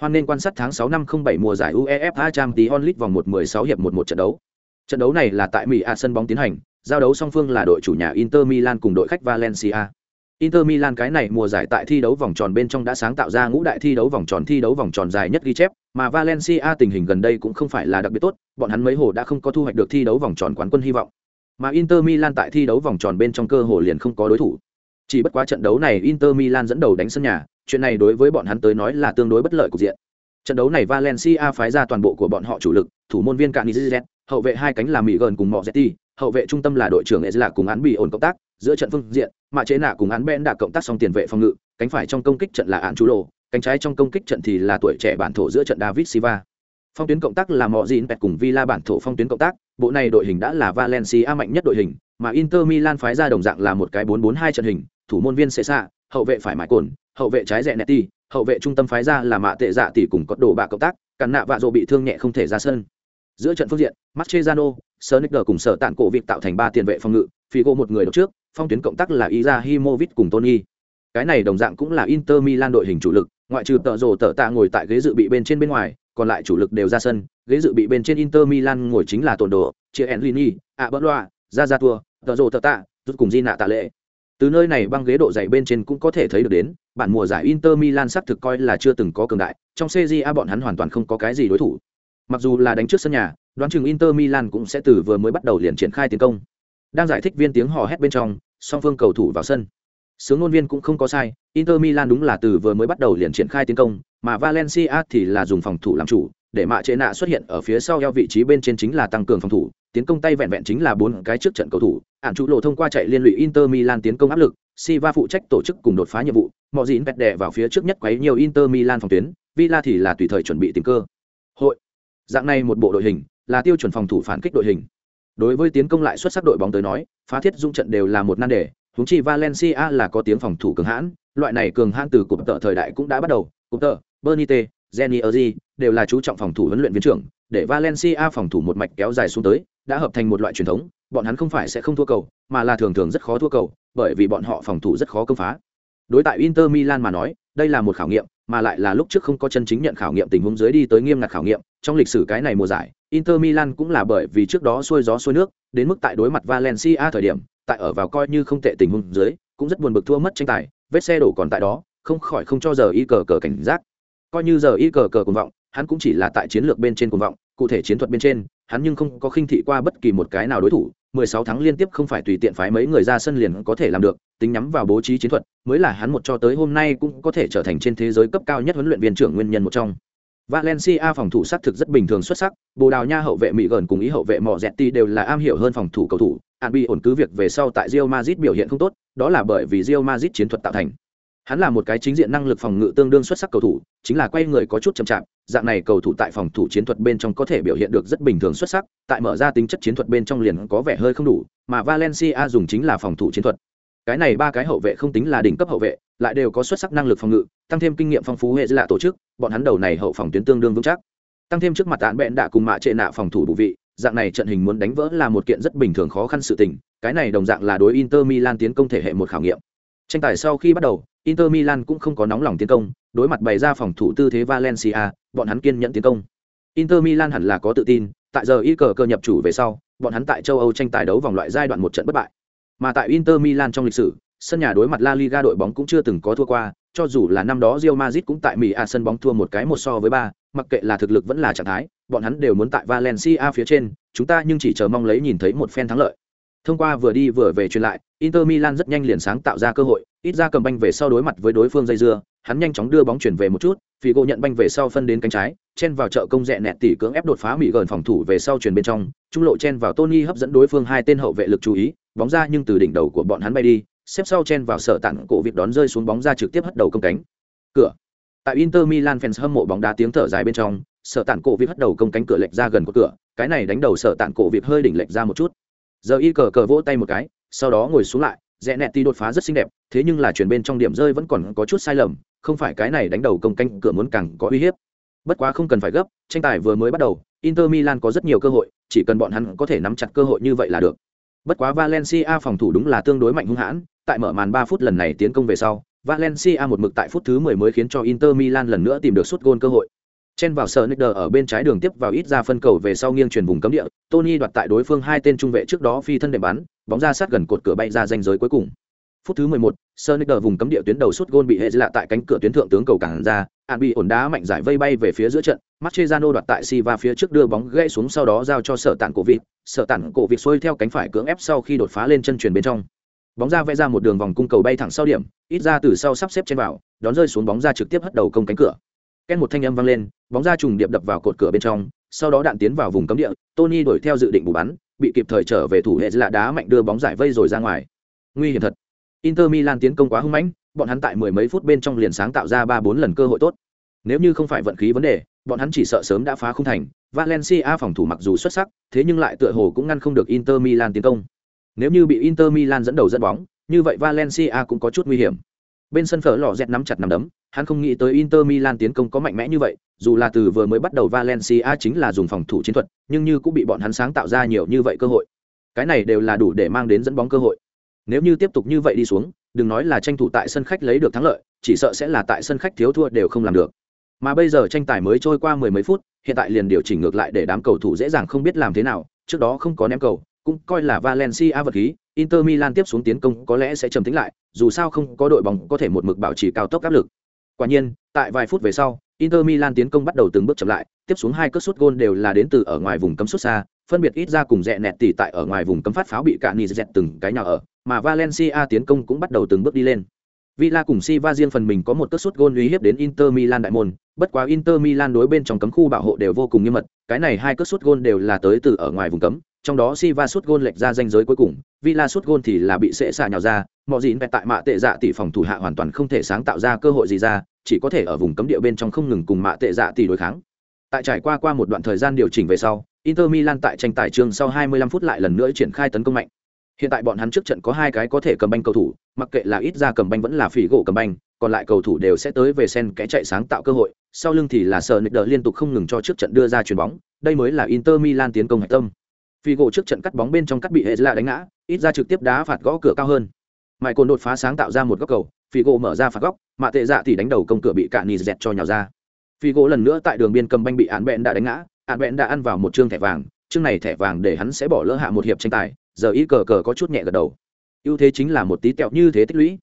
Hoan nên quan sát tháng sáu năm không bảy mùa giải uefa trang tí onlit vòng một mười sáu hiệp một một trận đấu. Trận đấu này là tại mỹ a sân bóng tiến hành, giao đấu song phương là đội chủ nhà inter milan cùng đội khách valencia inter milan cái này mùa giải tại thi đấu vòng tròn bên trong đã sáng tạo ra ngũ đại thi đấu vòng tròn thi đấu vòng tròn dài nhất ghi chép, mà valencia tình hình gần đây cũng không phải là đặc biệt tốt, bọn hắn mấy hồ đã không có thu hoạch được thi đấu vòng tròn quán quân hy vọng. Mà inter milan tại thi đấu vòng tròn bên trong cơ hồ liền không có đối thủ. Chỉ bất quá trận đấu này inter milan dẫn đầu đánh sân nhà, chuyện này đối với bọn hắn tới nói là tương đối bất lợi cục diện. Trận đấu này valencia phái ra toàn bộ của bọn họ chủ lực, thủ môn viên cạn hậu vệ hai cánh là mỹ gần cùng mọ hậu vệ trung tâm là đội trưởng ezla cùng án bị ổn cộng tác giữa trận phương diện mà chế nạ cùng án ben đã cộng tác xong tiền vệ phòng ngự cánh phải trong công kích trận là án chú lộ cánh trái trong công kích trận thì là tuổi trẻ bản thổ giữa trận david silva. Phong tuyến cộng tác là mọ dịn pet cùng villa bản thổ phong tuyến cộng tác bộ này đội hình đã là valencia mạnh nhất đội hình mà inter milan phái ra đồng dạng là một cái 4-4-2 trận hình thủ môn viên sẽ xạ hậu vệ phải mãi cồn hậu vệ trái rẽ netti hậu vệ trung tâm phái ra là mạ tệ dạ tỷ cùng có đồ bạ cộng tác cản nạ vạ dỗ bị thương nhẹ không thể ra sân. Giữa trận phương diện Mascherano, Sonicer cùng sở tạng cổ việc tạo thành ba tiền vệ phòng ngự, Figo một người độc trước, phong tuyến cộng tác là Izahimovic cùng Tony. Cái này đồng dạng cũng là Inter Milan đội hình chủ lực, ngoại trừ tợ rồ tợ tạ ngồi tại ghế dự bị bên trên bên ngoài, còn lại chủ lực đều ra sân, ghế dự bị bên trên Inter Milan ngồi chính là Tồn Đồ, Chia Enlini, ra tour tợ rồ tợ tạ, rút cùng Di nạ tạ lệ. Từ nơi này băng ghế độ dày bên trên cũng có thể thấy được đến, bản mùa giải Inter Milan xác thực coi là chưa từng có cường đại, trong CJA bọn hắn hoàn toàn không có cái gì đối thủ. Mặc dù là đánh trước sân nhà, đoán chừng Inter Milan cũng sẽ từ vừa mới bắt đầu liền triển khai tiến công. Đang giải thích viên tiếng hò hét bên trong, song phương cầu thủ vào sân. Sướng ngôn viên cũng không có sai, Inter Milan đúng là từ vừa mới bắt đầu liền triển khai tiến công, mà Valencia thì là dùng phòng thủ làm chủ, để mạ chế nạ xuất hiện ở phía sau eo vị trí bên trên chính là tăng cường phòng thủ, tiến công tay vẹn vẹn chính là bốn cái trước trận cầu thủ, ản chủ lộ thông qua chạy liên lụy Inter Milan tiến công áp lực, Siva phụ trách tổ chức cùng đột phá nhiệm vụ, mọi dịn bẹt đè vào phía trước nhất quấy nhiều Inter Milan phòng tuyến, Villa thì là tùy thời chuẩn bị tìm cơ. Hội. Dạng này một bộ đội hình, là tiêu chuẩn phòng thủ phản kích đội hình. Đối với tiến công lại xuất sắc đội bóng tới nói, phá thiết dung trận đều là một nan đề, huống chi Valencia là có tiếng phòng thủ cường hãn, loại này cường hãn từ cụm tợ thời đại cũng đã bắt đầu, cụm tợ, Bernite, Jenny Erzi đều là chú trọng phòng thủ huấn luyện viên trưởng, để Valencia phòng thủ một mạch kéo dài xuống tới, đã hợp thành một loại truyền thống, bọn hắn không phải sẽ không thua cầu, mà là thường thường rất khó thua cầu, bởi vì bọn họ phòng thủ rất khó công phá. Đối tại Inter Milan mà nói, đây là một khảo nghiệm, mà lại là lúc trước không có chân chính nhận khảo nghiệm tình huống dưới đi tới nghiêm ngặt khảo nghiệm, trong lịch sử cái này mùa giải, Inter Milan cũng là bởi vì trước đó xuôi gió xuôi nước, đến mức tại đối mặt Valencia thời điểm, tại ở vào coi như không tệ tình huống dưới, cũng rất buồn bực thua mất tranh tài, vết xe đổ còn tại đó, không khỏi không cho giờ y cờ cờ cảnh giác. Coi như giờ y cờ cờ cuồng vọng, hắn cũng chỉ là tại chiến lược bên trên cuồng vọng, cụ thể chiến thuật bên trên, hắn nhưng không có khinh thị qua bất kỳ một cái nào đối thủ, 16 tháng liên tiếp không phải tùy tiện phái mấy người ra sân liền có thể làm được, tính nhắm vào bố trí chiến thuật, mới là hắn một cho tới hôm nay cũng có thể trở thành trên thế giới cấp cao nhất huấn luyện viên trưởng nguyên nhân một trong. Valencia phòng thủ sát thực rất bình thường xuất sắc, Bồ Đào Nha hậu vệ Mỹ gần cùng ý hậu vệ Mọ Zetti đều là am hiểu hơn phòng thủ cầu thủ, Anbi ổn cứ việc về sau tại Real Madrid biểu hiện không tốt, đó là bởi vì Real Madrid chiến thuật tạo thành. Hắn là một cái chính diện năng lực phòng ngự tương đương xuất sắc cầu thủ, chính là quay người có chút chậm chạp, dạng này cầu thủ tại phòng thủ chiến thuật bên trong có thể biểu hiện được rất bình thường xuất sắc, tại mở ra tính chất chiến thuật bên trong liền có vẻ hơi không đủ, mà Valencia dùng chính là phòng thủ chiến thuật. Cái này ba cái hậu vệ không tính là đỉnh cấp hậu vệ, lại đều có xuất sắc năng lực phòng ngự, tăng thêm kinh nghiệm phong phú hệ lạ tổ chức, bọn hắn đầu này hậu phòng tuyến tương đương vững chắc. Tăng thêm trước mặt tạn bẹn đã cùng mạ trệ nạ phòng thủ đủ vị, dạng này trận hình muốn đánh vỡ là một kiện rất bình thường khó khăn sự tình, cái này đồng dạng là đối Inter Milan tiến công thể hệ một khảo nghiệm. Tranh tài sau khi bắt đầu, Inter Milan cũng không có nóng lòng tiến công, đối mặt bày ra phòng thủ tư thế Valencia, bọn hắn kiên nhẫn tiến công. Inter Milan hẳn là có tự tin, tại giờ y cờ cơ nhập chủ về sau, bọn hắn tại châu Âu tranh tài đấu vòng loại giai đoạn một trận bất bại. Mà tại Inter Milan trong lịch sử, sân nhà đối mặt La Liga đội bóng cũng chưa từng có thua qua, cho dù là năm đó Real Madrid cũng tại Mỹ à sân bóng thua một cái một so với ba, mặc kệ là thực lực vẫn là trạng thái, bọn hắn đều muốn tại Valencia phía trên, chúng ta nhưng chỉ chờ mong lấy nhìn thấy một phen thắng lợi. Thông qua vừa đi vừa về truyền lại, Inter Milan rất nhanh liền sáng tạo ra cơ hội, ít ra cầm banh về sau đối mặt với đối phương dây dưa, hắn nhanh chóng đưa bóng chuyển về một chút, Figo nhận banh về sau phân đến cánh trái, chen vào chợ công rẽ nẹt tỉ cưỡng ép đột phá mỹ gần phòng thủ về sau chuyển bên trong, trung lộ chen vào Tony hấp dẫn đối phương hai tên hậu vệ lực chú ý, bóng ra nhưng từ đỉnh đầu của bọn hắn bay đi, xếp sau chen vào sở tặng cổ việc đón rơi xuống bóng ra trực tiếp hất đầu công cánh. Cửa. Tại Inter Milan fans hâm mộ bóng đá tiếng thở dài bên trong, sở tản cổ việc hất đầu công cánh cửa lệch ra gần của cửa, cái này đánh đầu sở tản cổ việc hơi đỉnh lệch ra một chút giờ y cờ cờ vỗ tay một cái sau đó ngồi xuống lại rẽ nẹt ti đột phá rất xinh đẹp thế nhưng là chuyển bên trong điểm rơi vẫn còn có chút sai lầm không phải cái này đánh đầu công canh cửa muốn càng có uy hiếp. Bất quá không cần phải gấp tranh tài vừa mới bắt đầu inter milan có rất nhiều cơ hội chỉ cần bọn hắn có thể nắm chặt cơ hội như vậy là được. Bất quá valencia phòng thủ đúng là tương đối mạnh hung hãn tại mở màn ba phút lần này tiến công về sau valencia một mực tại phút thứ 10 mới khiến cho inter milan lần nữa tìm được suất gôn cơ hội. Chen vào sở Nicker ở bên trái đường tiếp vào ít ra phân cầu về sau nghiêng chuyển vùng cấm địa, Tony đoạt tại đối phương hai tên trung vệ trước đó phi thân để bắn, bóng ra sát gần cột cửa bay ra ranh giới cuối cùng. Phút thứ 11, Sonicer vùng cấm địa tuyến đầu sút gôn bị hệ lạ tại cánh cửa tuyến thượng tướng cầu cản ra, An bị ổn đá mạnh giải vây bay về phía giữa trận, Mascherano đoạt tại Silva phía trước đưa bóng gãy xuống sau đó giao cho sở tản cổ vịt, sở tản cổ vịt xuôi theo cánh phải cưỡng ép sau khi đột phá lên chân truyền bên trong. Bóng ra vẽ ra một đường vòng cung cầu bay thẳng sau điểm, ít ra từ sau sắp xếp trên vào, đón rơi xuống bóng ra trực tiếp hất đầu công cánh cửa. Ken một thanh âm vang lên, bóng ra trùng điệp đập vào cột cửa bên trong, sau đó đạn tiến vào vùng cấm địa, Tony đuổi theo dự định bù bắn, bị kịp thời trở về thủ hệ lạ đá mạnh đưa bóng giải vây rồi ra ngoài. Nguy hiểm thật. Inter Milan tiến công quá hung mãnh, bọn hắn tại mười mấy phút bên trong liền sáng tạo ra ba bốn lần cơ hội tốt. Nếu như không phải vận khí vấn đề, bọn hắn chỉ sợ sớm đã phá không thành. Valencia phòng thủ mặc dù xuất sắc, thế nhưng lại tựa hồ cũng ngăn không được Inter Milan tiến công. Nếu như bị Inter Milan dẫn đầu dẫn bóng, như vậy Valencia cũng có chút nguy hiểm. Bên sân phở lò dẹt nắm chặt nắm đấm, hắn không nghĩ tới Inter Milan tiến công có mạnh mẽ như vậy, dù là từ vừa mới bắt đầu Valencia chính là dùng phòng thủ chiến thuật, nhưng như cũng bị bọn hắn sáng tạo ra nhiều như vậy cơ hội. Cái này đều là đủ để mang đến dẫn bóng cơ hội. Nếu như tiếp tục như vậy đi xuống, đừng nói là tranh thủ tại sân khách lấy được thắng lợi, chỉ sợ sẽ là tại sân khách thiếu thua đều không làm được. Mà bây giờ tranh tài mới trôi qua mười mấy phút, hiện tại liền điều chỉnh ngược lại để đám cầu thủ dễ dàng không biết làm thế nào, trước đó không có ném cầu, cũng coi là Valencia vật khí, Inter Milan tiếp xuống tiến công có lẽ sẽ trầm tính lại, dù sao không có đội bóng có thể một mực bảo trì cao tốc áp lực. Quả nhiên, tại vài phút về sau, Inter Milan tiến công bắt đầu từng bước chậm lại, tiếp xuống hai cú sút gôn đều là đến từ ở ngoài vùng cấm sút xa, phân biệt ít ra cùng rẽ nẹt tỉ tại ở ngoài vùng cấm phát pháo bị cạn nỉ dẹt từng cái nhà ở, mà Valencia tiến công cũng bắt đầu từng bước đi lên. Villa cùng Siva riêng phần mình có một cất sút gôn uy hiếp đến Inter Milan đại môn, bất quá Inter Milan đối bên trong cấm khu bảo hộ đều vô cùng nghiêm mật, cái này hai cất sút gôn đều là tới từ ở ngoài vùng cấm, trong đó Siva sút gôn lệch ra danh giới cuối cùng, Villa sút gôn thì là bị sẽ xả nhào ra, mọi gì vẹt tại mạ tệ dạ tỷ phòng thủ hạ hoàn toàn không thể sáng tạo ra cơ hội gì ra, chỉ có thể ở vùng cấm địa bên trong không ngừng cùng mạ tệ dạ tỷ đối kháng. Tại trải qua qua một đoạn thời gian điều chỉnh về sau, Inter Milan tại tranh tài trường sau 25 phút lại lần nữa triển khai tấn công mạnh. Hiện tại bọn hắn trước trận có hai cái có thể cầm banh cầu thủ, mặc kệ là ít ra cầm banh vẫn là phỉ gỗ cầm banh, còn lại cầu thủ đều sẽ tới về sen kẽ chạy sáng tạo cơ hội, sau lưng thì là sợ nịch đỡ liên tục không ngừng cho trước trận đưa ra chuyền bóng, đây mới là Inter Milan tiến công hạch tâm. Phỉ gỗ trước trận cắt bóng bên trong cắt bị hệ là đánh ngã, ít ra trực tiếp đá phạt gõ cửa cao hơn. Mại cồn đột phá sáng tạo ra một góc cầu, Phỉ gỗ mở ra phạt góc, mà tệ dạ thì đánh đầu công cửa bị cạn nỉ dẹt cho nhào ra phi gỗ lần nữa tại đường biên cầm banh bị án bẹn đã đánh ngã, án bẹn đã ăn vào một trương thẻ vàng, chương này thẻ vàng để hắn sẽ bỏ lỡ hạ một hiệp tranh tài, giờ y cờ cờ có chút nhẹ gật đầu. ưu thế chính là một tí tẹo như thế tích lũy.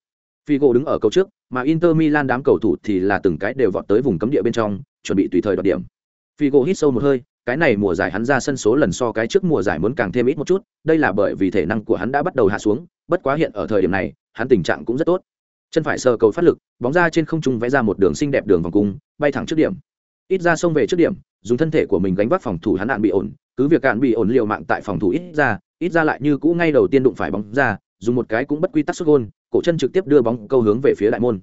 Figo đứng ở cầu trước, mà Inter Milan đám cầu thủ thì là từng cái đều vọt tới vùng cấm địa bên trong, chuẩn bị tùy thời đoạt điểm. Figo hít sâu một hơi, cái này mùa giải hắn ra sân số lần so cái trước mùa giải muốn càng thêm ít một chút, đây là bởi vì thể năng của hắn đã bắt đầu hạ xuống, bất quá hiện ở thời điểm này, hắn tình trạng cũng rất tốt. Chân phải sờ cầu phát lực, bóng ra trên không trung vẽ ra một đường xinh đẹp đường vòng cung, bay thẳng trước điểm. Ít ra xông về trước điểm, dùng thân thể của mình gánh vác phòng thủ hắn hạn bị ổn, cứ việc hạn bị ổn liệu mạng tại phòng thủ ít ra, ít ra lại như cũ ngay đầu tiên đụng phải bóng ra, dùng một cái cũng bất quy tắc xuất gôn, cổ chân trực tiếp đưa bóng câu hướng về phía đại môn.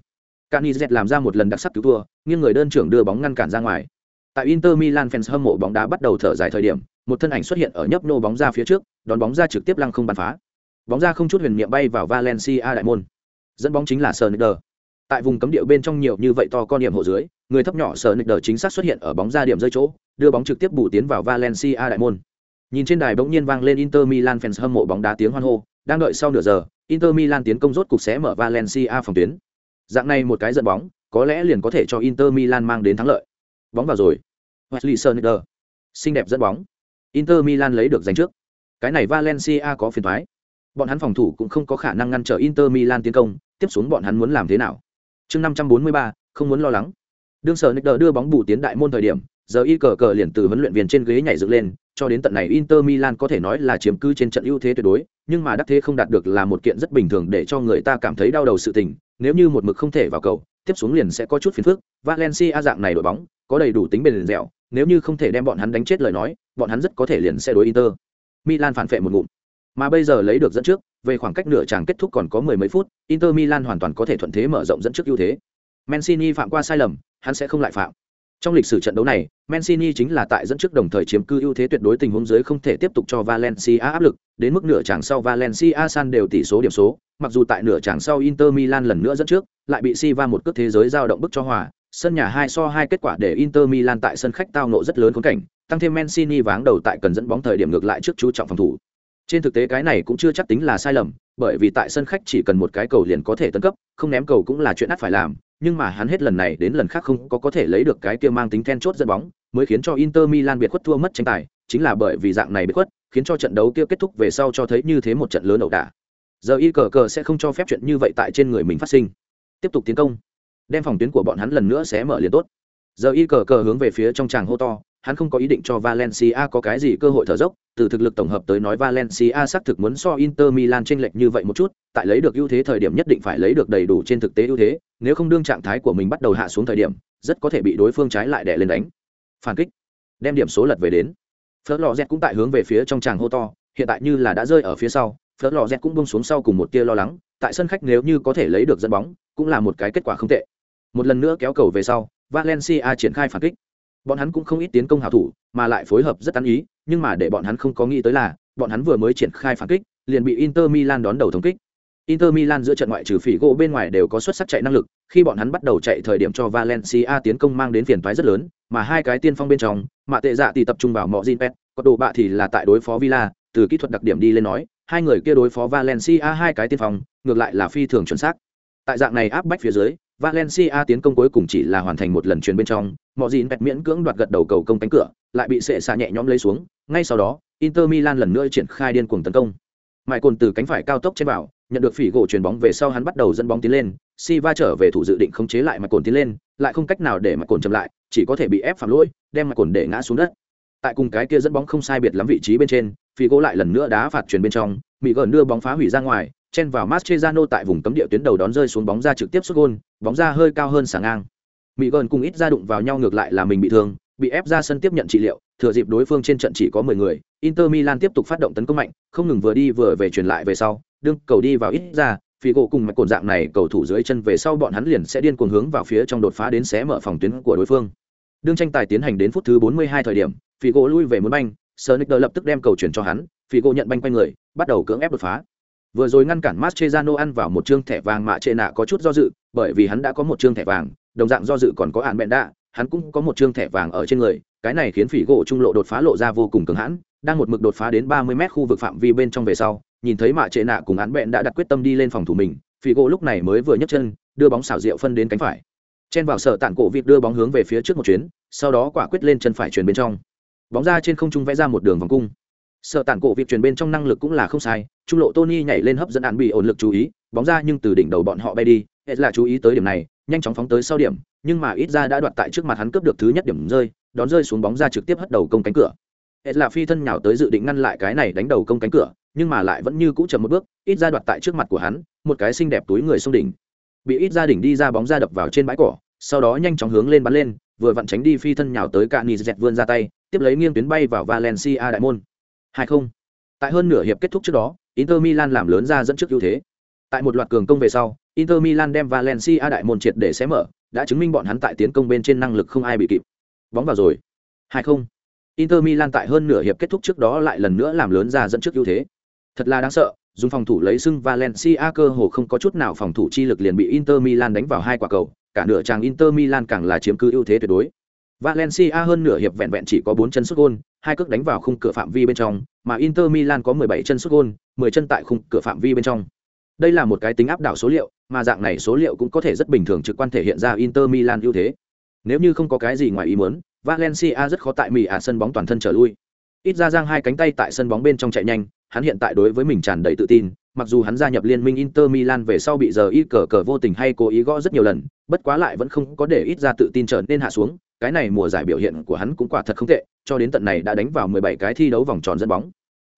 Canizet làm ra một lần đặc sắc cứu thua, nhưng người đơn trưởng đưa bóng ngăn cản ra ngoài. Tại Inter Milan fans hâm mộ bóng đá bắt đầu thở dài thời điểm, một thân ảnh xuất hiện ở nhấp nô bóng ra phía trước, đón bóng ra trực tiếp lăng không bắn phá. Bóng ra không chút huyền niệm bay vào Valencia đại môn. Dẫn bóng chính là Sneijder. Tại vùng cấm địa bên trong nhiều như vậy to con điểm hộ dưới, người thấp nhỏ Sneijder chính xác xuất hiện ở bóng ra điểm rơi chỗ, đưa bóng trực tiếp bù tiến vào Valencia đại môn. Nhìn trên đài bỗng nhiên vang lên Inter Milan fans hâm mộ bóng đá tiếng hoan hô, đang đợi sau nửa giờ, Inter Milan tiến công rốt cục sẽ mở Valencia phòng tuyến. Dạng này một cái dẫn bóng, có lẽ liền có thể cho Inter Milan mang đến thắng lợi. Bóng vào rồi. Wesley Sneijder. Xinh đẹp dẫn bóng. Inter Milan lấy được giành trước. Cái này Valencia có phiền toái. Bọn hắn phòng thủ cũng không có khả năng ngăn trở Inter Milan tiến công, tiếp xuống bọn hắn muốn làm thế nào? Chương 543, không muốn lo lắng. Đương sở Sneijder đưa bóng bù tiến đại môn thời điểm, giờ y cờ cờ liền từ huấn luyện viên trên ghế nhảy dựng lên, cho đến tận này Inter Milan có thể nói là chiếm cứ trên trận ưu thế tuyệt đối, nhưng mà đắc thế không đạt được là một kiện rất bình thường để cho người ta cảm thấy đau đầu sự tình, nếu như một mực không thể vào cầu, tiếp xuống liền sẽ có chút phiền phức, Valencia dạng này đội bóng, có đầy đủ tính bền dẻo, nếu như không thể đem bọn hắn đánh chết lời nói, bọn hắn rất có thể liền sẽ đối Inter. Milan phản phệ một ngụm. Mà bây giờ lấy được dẫn trước, về khoảng cách nửa chàng kết thúc còn có mười mấy phút, Inter Milan hoàn toàn có thể thuận thế mở rộng dẫn trước ưu thế. Mancini phạm qua sai lầm, hắn sẽ không lại phạm. Trong lịch sử trận đấu này, Mancini chính là tại dẫn trước đồng thời chiếm cư ưu thế tuyệt đối tình huống dưới không thể tiếp tục cho Valencia áp lực, đến mức nửa chặng sau Valencia san đều tỷ số điểm số, mặc dù tại nửa chặng sau Inter Milan lần nữa dẫn trước, lại bị Silva một cước thế giới giao động bức cho hòa, sân nhà hai so hai kết quả để Inter Milan tại sân khách tao nộ rất lớn khốn cảnh, tăng thêm Mancini váng đầu tại cần dẫn bóng thời điểm ngược lại trước chú trọng phòng thủ. Trên thực tế cái này cũng chưa chắc tính là sai lầm, bởi vì tại sân khách chỉ cần một cái cầu liền có thể tấn cấp, không ném cầu cũng là chuyện ắt phải làm, nhưng mà hắn hết lần này đến lần khác không có có thể lấy được cái kia mang tính then chốt dẫn bóng, mới khiến cho Inter Milan biệt khuất thua mất tranh tài, chính là bởi vì dạng này biệt khuất, khiến cho trận đấu kia kết thúc về sau cho thấy như thế một trận lớn ẩu đả. Giờ y cờ cờ sẽ không cho phép chuyện như vậy tại trên người mình phát sinh. Tiếp tục tiến công, đem phòng tuyến của bọn hắn lần nữa sẽ mở liền tốt. Giờ y cờ cờ hướng về phía trong tràng hô to, hắn không có ý định cho Valencia có cái gì cơ hội thở dốc, từ thực lực tổng hợp tới nói Valencia xác thực muốn so Inter Milan chênh lệch như vậy một chút, tại lấy được ưu thế thời điểm nhất định phải lấy được đầy đủ trên thực tế ưu thế, nếu không đương trạng thái của mình bắt đầu hạ xuống thời điểm, rất có thể bị đối phương trái lại đè lên đánh. Phản kích, đem điểm số lật về đến. Fleur cũng tại hướng về phía trong tràng hô to, hiện tại như là đã rơi ở phía sau, Fleur cũng buông xuống sau cùng một tia lo lắng, tại sân khách nếu như có thể lấy được dẫn bóng, cũng là một cái kết quả không tệ. Một lần nữa kéo cầu về sau, Valencia triển khai phản kích bọn hắn cũng không ít tiến công hảo thủ, mà lại phối hợp rất ăn ý, nhưng mà để bọn hắn không có nghĩ tới là, bọn hắn vừa mới triển khai phản kích, liền bị inter milan đón đầu thống kích. Inter milan giữa trận ngoại trừ phỉ gỗ bên ngoài đều có xuất sắc chạy năng lực, khi bọn hắn bắt đầu chạy thời điểm cho valencia tiến công mang đến phiền toái rất lớn, mà hai cái tiên phong bên trong mà tệ dạ thì tập trung vào mọi gin pet có đồ bạ thì là tại đối phó villa, từ kỹ thuật đặc điểm đi lên nói, hai người kia đối phó valencia hai cái tiên phong, ngược lại là phi thường chuẩn xác. Tại dạng này áp bách phía dưới Valencia tiến công cuối cùng chỉ là hoàn thành một lần chuyền bên trong, mọi Dĩn bẹt miễn cưỡng đoạt gật đầu cầu công cánh cửa, lại bị sệ xạ nhẹ nhõm lấy xuống, ngay sau đó, Inter Milan lần nữa triển khai điên cuồng tấn công. Mại cồn từ cánh phải cao tốc trên vào, nhận được phỉ gỗ chuyền bóng về sau hắn bắt đầu dẫn bóng tiến lên, Silva trở về thủ dự định khống chế lại mại cồn tiến lên, lại không cách nào để mại cồn chậm lại, chỉ có thể bị ép phạm lỗi, đem mạch cồn để ngã xuống đất. Tại cùng cái kia dẫn bóng không sai biệt lắm vị trí bên trên, phỉ gỗ lại lần nữa đá phạt chuyển bên trong, Mỹ gần đưa bóng phá hủy ra ngoài, chen vào Mascherano tại vùng cấm địa tuyến đầu đón rơi xuống bóng ra trực tiếp sút gôn, bóng ra hơi cao hơn sả ngang. Mỹ gần cùng ít ra đụng vào nhau ngược lại là mình bị thương, bị ép ra sân tiếp nhận trị liệu, thừa dịp đối phương trên trận chỉ có 10 người, Inter Milan tiếp tục phát động tấn công mạnh, không ngừng vừa đi vừa về truyền lại về sau, đương cầu đi vào ít ra, Figo cùng mạch cồn dạng này cầu thủ dưới chân về sau bọn hắn liền sẽ điên cuồng hướng vào phía trong đột phá đến xé mở phòng tuyến của đối phương. Đương tranh tài tiến hành đến phút thứ 42 thời điểm, Figo lui về muốn banh, Sonic lập tức đem cầu chuyển cho hắn, Figo nhận banh quanh người, bắt đầu cưỡng ép đột phá vừa rồi ngăn cản Mascherano ăn vào một trương thẻ vàng mạ trệ nạ có chút do dự, bởi vì hắn đã có một trương thẻ vàng, đồng dạng do dự còn có án bẹn đạ, hắn cũng có một trương thẻ vàng ở trên người, cái này khiến phỉ gỗ trung lộ đột phá lộ ra vô cùng cứng hãn, đang một mực đột phá đến 30 mét khu vực phạm vi bên trong về sau, nhìn thấy mạ trệ nạ cùng án bẹn đã đặt quyết tâm đi lên phòng thủ mình, phỉ gỗ lúc này mới vừa nhấc chân, đưa bóng xảo diệu phân đến cánh phải. Chen vào sở tản cổ vịt đưa bóng hướng về phía trước một chuyến, sau đó quả quyết lên chân phải chuyển bên trong. Bóng ra trên không trung vẽ ra một đường vòng cung sợ tản cổ việc truyền bên trong năng lực cũng là không sai, trung lộ tony nhảy lên hấp dẫn án bị ổn lực chú ý, bóng ra nhưng từ đỉnh đầu bọn họ bay đi hết là chú ý tới điểm này, nhanh chóng phóng tới sau điểm, nhưng mà ít ra đã đoạt tại trước mặt hắn cướp được thứ nhất điểm rơi, đón rơi xuống bóng ra trực tiếp hất đầu công cánh cửa. Hết là phi thân nhào tới dự định ngăn lại cái này đánh đầu công cánh cửa, nhưng mà lại vẫn như cũ chậm một bước, ít ra đoạt tại trước mặt của hắn, một cái xinh đẹp túi người xông đỉnh. Bị ít ra đỉnh đi ra bóng ra đập vào trên bãi cỏ, sau đó nhanh chóng hướng lên bắn lên, vừa vặn tránh đi phi thân nhào tới cạn nì dẹt vươn ra tay, tiếp lấy nghiêng tuyến bay vào valencia đại môn hai không. Tại hơn nửa hiệp kết thúc trước đó inter milan làm lớn ra dẫn trước ưu thế. Tại một loạt cường công về sau inter milan đem valencia đại môn triệt để xé mở đã chứng minh bọn hắn tại tiến công bên trên năng lực không ai bị kịp. Bóng vào rồi. Hai không. Inter milan tại hơn nửa hiệp kết thúc trước đó lại lần nữa làm lớn ra dẫn trước ưu thế. Thật là đáng sợ dùng phòng thủ lấy xưng valencia cơ hồ không có chút nào phòng thủ chi lực liền bị inter milan đánh vào hai quả cầu cả nửa tràng inter milan càng là chiếm cứ ưu thế tuyệt đối. Valencia hơn nửa hiệp vẹn vẹn chỉ có 4 chân sút gol, hai cước đánh vào khung cửa phạm vi bên trong, mà Inter Milan có 17 chân sút gôn, 10 chân tại khung cửa phạm vi bên trong. Đây là một cái tính áp đảo số liệu, mà dạng này số liệu cũng có thể rất bình thường trực quan thể hiện ra Inter Milan ưu thế. Nếu như không có cái gì ngoài ý muốn, Valencia rất khó tại Mỹ à sân bóng toàn thân trở lui. Ít ra giang hai cánh tay tại sân bóng bên trong chạy nhanh, hắn hiện tại đối với mình tràn đầy tự tin, mặc dù hắn gia nhập liên minh Inter Milan về sau bị giờ ít cờ cờ vô tình hay cố ý gõ rất nhiều lần, bất quá lại vẫn không có để ít ra tự tin trở nên hạ xuống, cái này mùa giải biểu hiện của hắn cũng quả thật không tệ, cho đến tận này đã đánh vào 17 cái thi đấu vòng tròn dẫn bóng.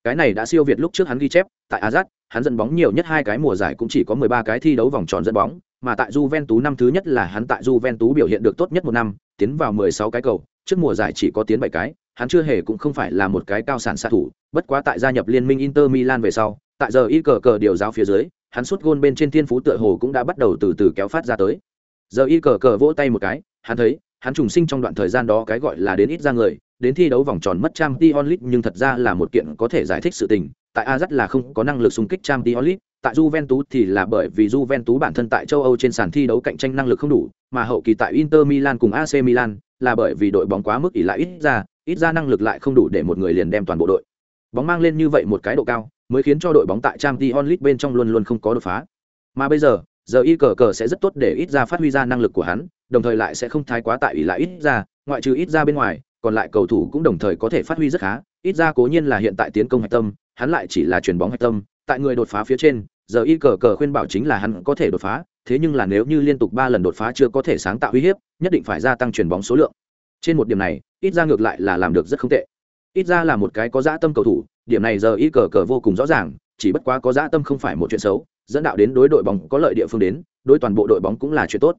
Cái này đã siêu việt lúc trước hắn ghi chép, tại Ajax, hắn dẫn bóng nhiều nhất hai cái mùa giải cũng chỉ có 13 cái thi đấu vòng tròn dẫn bóng, mà tại Juventus năm thứ nhất là hắn tại Juventus biểu hiện được tốt nhất một năm, tiến vào 16 cái cầu, trước mùa giải chỉ có tiến 7 cái, hắn chưa hề cũng không phải là một cái cao sản xạ thủ, bất quá tại gia nhập liên minh Inter Milan về sau, tại giờ y cờ cờ điều giáo phía dưới, hắn sút gôn bên trên thiên phú tựa hồ cũng đã bắt đầu từ từ kéo phát ra tới. Giờ y cờ cờ vỗ tay một cái, hắn thấy hắn trùng sinh trong đoạn thời gian đó cái gọi là đến ít ra người đến thi đấu vòng tròn mất trang t onlit nhưng thật ra là một kiện có thể giải thích sự tình tại Ajax là không có năng lực xung kích trang t onlit tại Juventus thì là bởi vì Juventus bản thân tại châu Âu trên sàn thi đấu cạnh tranh năng lực không đủ, mà hậu kỳ tại Inter Milan cùng AC Milan là bởi vì đội bóng quá mức ỷ lại ít ra, ít ra năng lực lại không đủ để một người liền đem toàn bộ đội. Bóng mang lên như vậy một cái độ cao, mới khiến cho đội bóng tại Champions League bên trong luôn luôn không có đột phá. Mà bây giờ, giờ y cờ cờ sẽ rất tốt để ít ra phát huy ra năng lực của hắn, đồng thời lại sẽ không thái quá tại ỷ lại ít ra, ngoại trừ ít ra bên ngoài, còn lại cầu thủ cũng đồng thời có thể phát huy rất khá, ít ra cố nhiên là hiện tại tiến công hạch tâm, hắn lại chỉ là chuyền bóng hạch tâm, tại người đột phá phía trên, giờ y cờ cờ khuyên bảo chính là hắn có thể đột phá thế nhưng là nếu như liên tục ba lần đột phá chưa có thể sáng tạo uy hiếp nhất định phải gia tăng chuyền bóng số lượng. Trên một điểm này ít ra ngược lại là làm được rất không tệ. Ít ra là một cái có dã tâm cầu thủ điểm này giờ y cờ cờ vô cùng rõ ràng chỉ bất quá có dã tâm không phải một chuyện xấu dẫn đạo đến đối đội bóng có lợi địa phương đến, đối toàn bộ đội bóng cũng là chuyện tốt.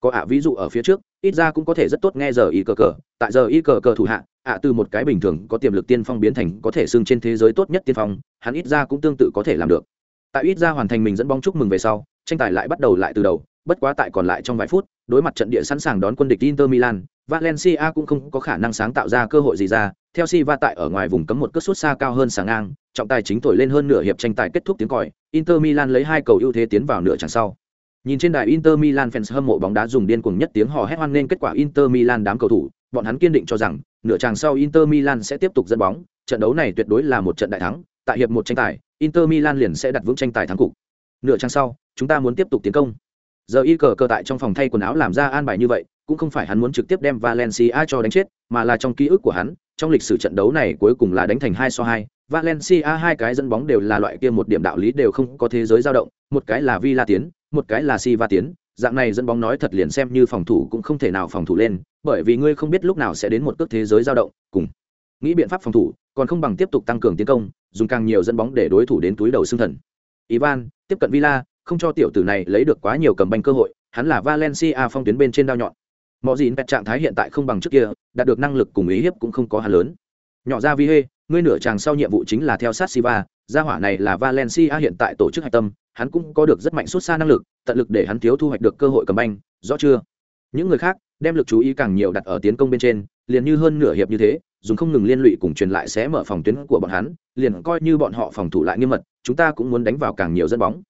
Có ạ, ví dụ ở phía trước, ít ra cũng có thể rất tốt nghe giờ y cờ cờ. Tại giờ y cờ cờ thủ hạ, ạ, từ một cái bình thường có tiềm lực tiên phong biến thành có thể xưng trên thế giới tốt nhất tiên phong, hắn ít ra cũng tương tự có thể làm được. Tại ít ra hoàn thành mình dẫn bóng chúc mừng về sau, tranh tài lại bắt đầu lại từ đầu, bất quá tại còn lại trong vài phút đối mặt trận địa sẵn sàng đón quân địch inter milan valencia cũng không có khả năng sáng tạo ra cơ hội gì ra theo si va tại ở ngoài vùng cấm một cước sút xa cao hơn sáng ngang trọng tài chính thổi lên hơn nửa hiệp tranh tài kết thúc tiếng còi inter milan lấy hai cầu ưu thế tiến vào nửa chặng sau nhìn trên đài inter milan fans hâm mộ bóng đá dùng điên cuồng nhất tiếng hò hét hoan nghênh kết quả inter milan đám cầu thủ bọn hắn kiên định cho rằng nửa chặng sau inter milan sẽ tiếp tục dẫn bóng trận đấu này tuyệt đối là một trận đại thắng tại hiệp một tranh tài Inter Milan liền sẽ đặt vững tranh tài thắng cục. Nửa chặng sau, chúng ta muốn tiếp tục tiến công. Giờ y cờ cờ tại trong phòng thay quần áo làm ra an bài như vậy, cũng không phải hắn muốn trực tiếp đem Valencia cho đánh chết, mà là trong ký ức của hắn, trong lịch sử trận đấu này cuối cùng là đánh thành hai so hai. Valencia hai cái dẫn bóng đều là loại kia một điểm đạo lý đều không có thế giới dao động, một cái là Villa tiến, một cái là Siva tiến, dạng này dẫn bóng nói thật liền xem như phòng thủ cũng không thể nào phòng thủ lên, bởi vì ngươi không biết lúc nào sẽ đến một cước thế giới dao động, cùng nghĩ biện pháp phòng thủ, còn không bằng tiếp tục tăng cường tiến công, dùng càng nhiều dẫn bóng để đối thủ đến túi đầu xương thần. Ivan tiếp cận Villa, không cho tiểu tử này lấy được quá nhiều cầm banh cơ hội, hắn là Valencia phong tuyến bên trên đao nhọn. Mọi gì pet trạng thái hiện tại không bằng trước kia, đạt được năng lực cùng ý hiếp cũng không có hắn lớn. Nhỏ ra Vi Hê, ngươi nửa chàng sau nhiệm vụ chính là theo sát Siva, gia hỏa này là Valencia hiện tại tổ chức hạch tâm, hắn cũng có được rất mạnh xuất xa năng lực, tận lực để hắn thiếu thu hoạch được cơ hội cầm banh, rõ chưa? Những người khác đem lực chú ý càng nhiều đặt ở tiến công bên trên, liền như hơn nửa hiệp như thế, dùng không ngừng liên lụy cùng truyền lại sẽ mở phòng tuyến của bọn hắn, liền coi như bọn họ phòng thủ lại nghiêm mật, chúng ta cũng muốn đánh vào càng nhiều dẫn bóng.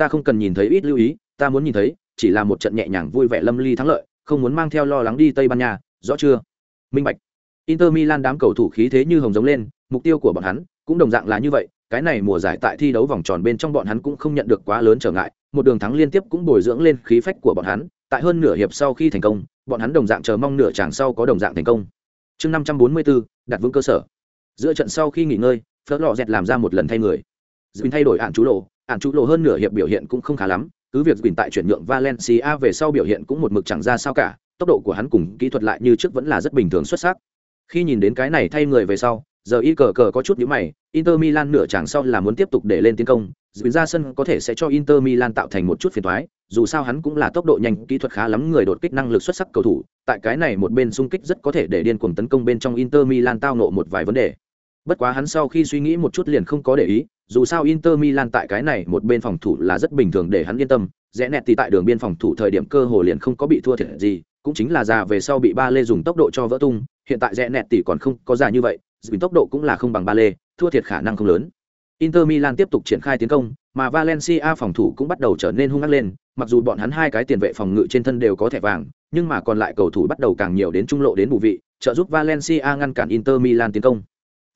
Ta không cần nhìn thấy ít lưu ý, ta muốn nhìn thấy, chỉ là một trận nhẹ nhàng vui vẻ lâm ly thắng lợi, không muốn mang theo lo lắng đi Tây Ban Nha, rõ chưa? Minh Bạch. Inter Milan đám cầu thủ khí thế như hồng giống lên, mục tiêu của bọn hắn cũng đồng dạng là như vậy, cái này mùa giải tại thi đấu vòng tròn bên trong bọn hắn cũng không nhận được quá lớn trở ngại, một đường thắng liên tiếp cũng bồi dưỡng lên khí phách của bọn hắn, tại hơn nửa hiệp sau khi thành công, bọn hắn đồng dạng chờ mong nửa chàng sau có đồng dạng thành công chương năm trăm bốn mươi bốn đặt vững cơ sở giữa trận sau khi nghỉ ngơi phớt lò dẹt làm ra một lần thay người duyên thay đổi hạn chú lộ ạn trụ lộ hơn nửa hiệp biểu hiện cũng không khá lắm, cứ việc bình tại chuyển nhượng valencia về sau biểu hiện cũng một mực chẳng ra sao cả, tốc độ của hắn cùng kỹ thuật lại như trước vẫn là rất bình thường xuất sắc. Khi nhìn đến cái này thay người về sau, giờ y cờ cờ có chút nhữ mày, inter milan nửa chàng sau là muốn tiếp tục để lên tiến công duyên ra sân có thể sẽ cho inter milan tạo thành một chút phiền toái, dù sao hắn cũng là tốc độ nhanh, kỹ thuật khá lắm, người đột kích năng lực xuất sắc cầu thủ, tại cái này một bên xung kích rất có thể để điên cuồng tấn công bên trong inter milan tao nộ một vài vấn đề. Bất quá hắn sau khi suy nghĩ một chút liền không có để ý dù sao inter milan tại cái này một bên phòng thủ là rất bình thường để hắn yên tâm rẽ nẹt thì tại đường biên phòng thủ thời điểm cơ hồ liền không có bị thua thiệt gì cũng chính là già về sau bị ba lê dùng tốc độ cho vỡ tung hiện tại rẽ nẹt tỷ còn không có già như vậy dù tốc độ cũng là không bằng ba lê thua thiệt khả năng không lớn. Inter milan tiếp tục triển khai tiến công mà valencia phòng thủ cũng bắt đầu trở nên hung ác lên mặc dù bọn hắn hai cái tiền vệ phòng ngự trên thân đều có thẻ vàng nhưng mà còn lại cầu thủ bắt đầu càng nhiều đến trung lộ đến bù vị trợ giúp valencia ngăn cản inter milan tiến công.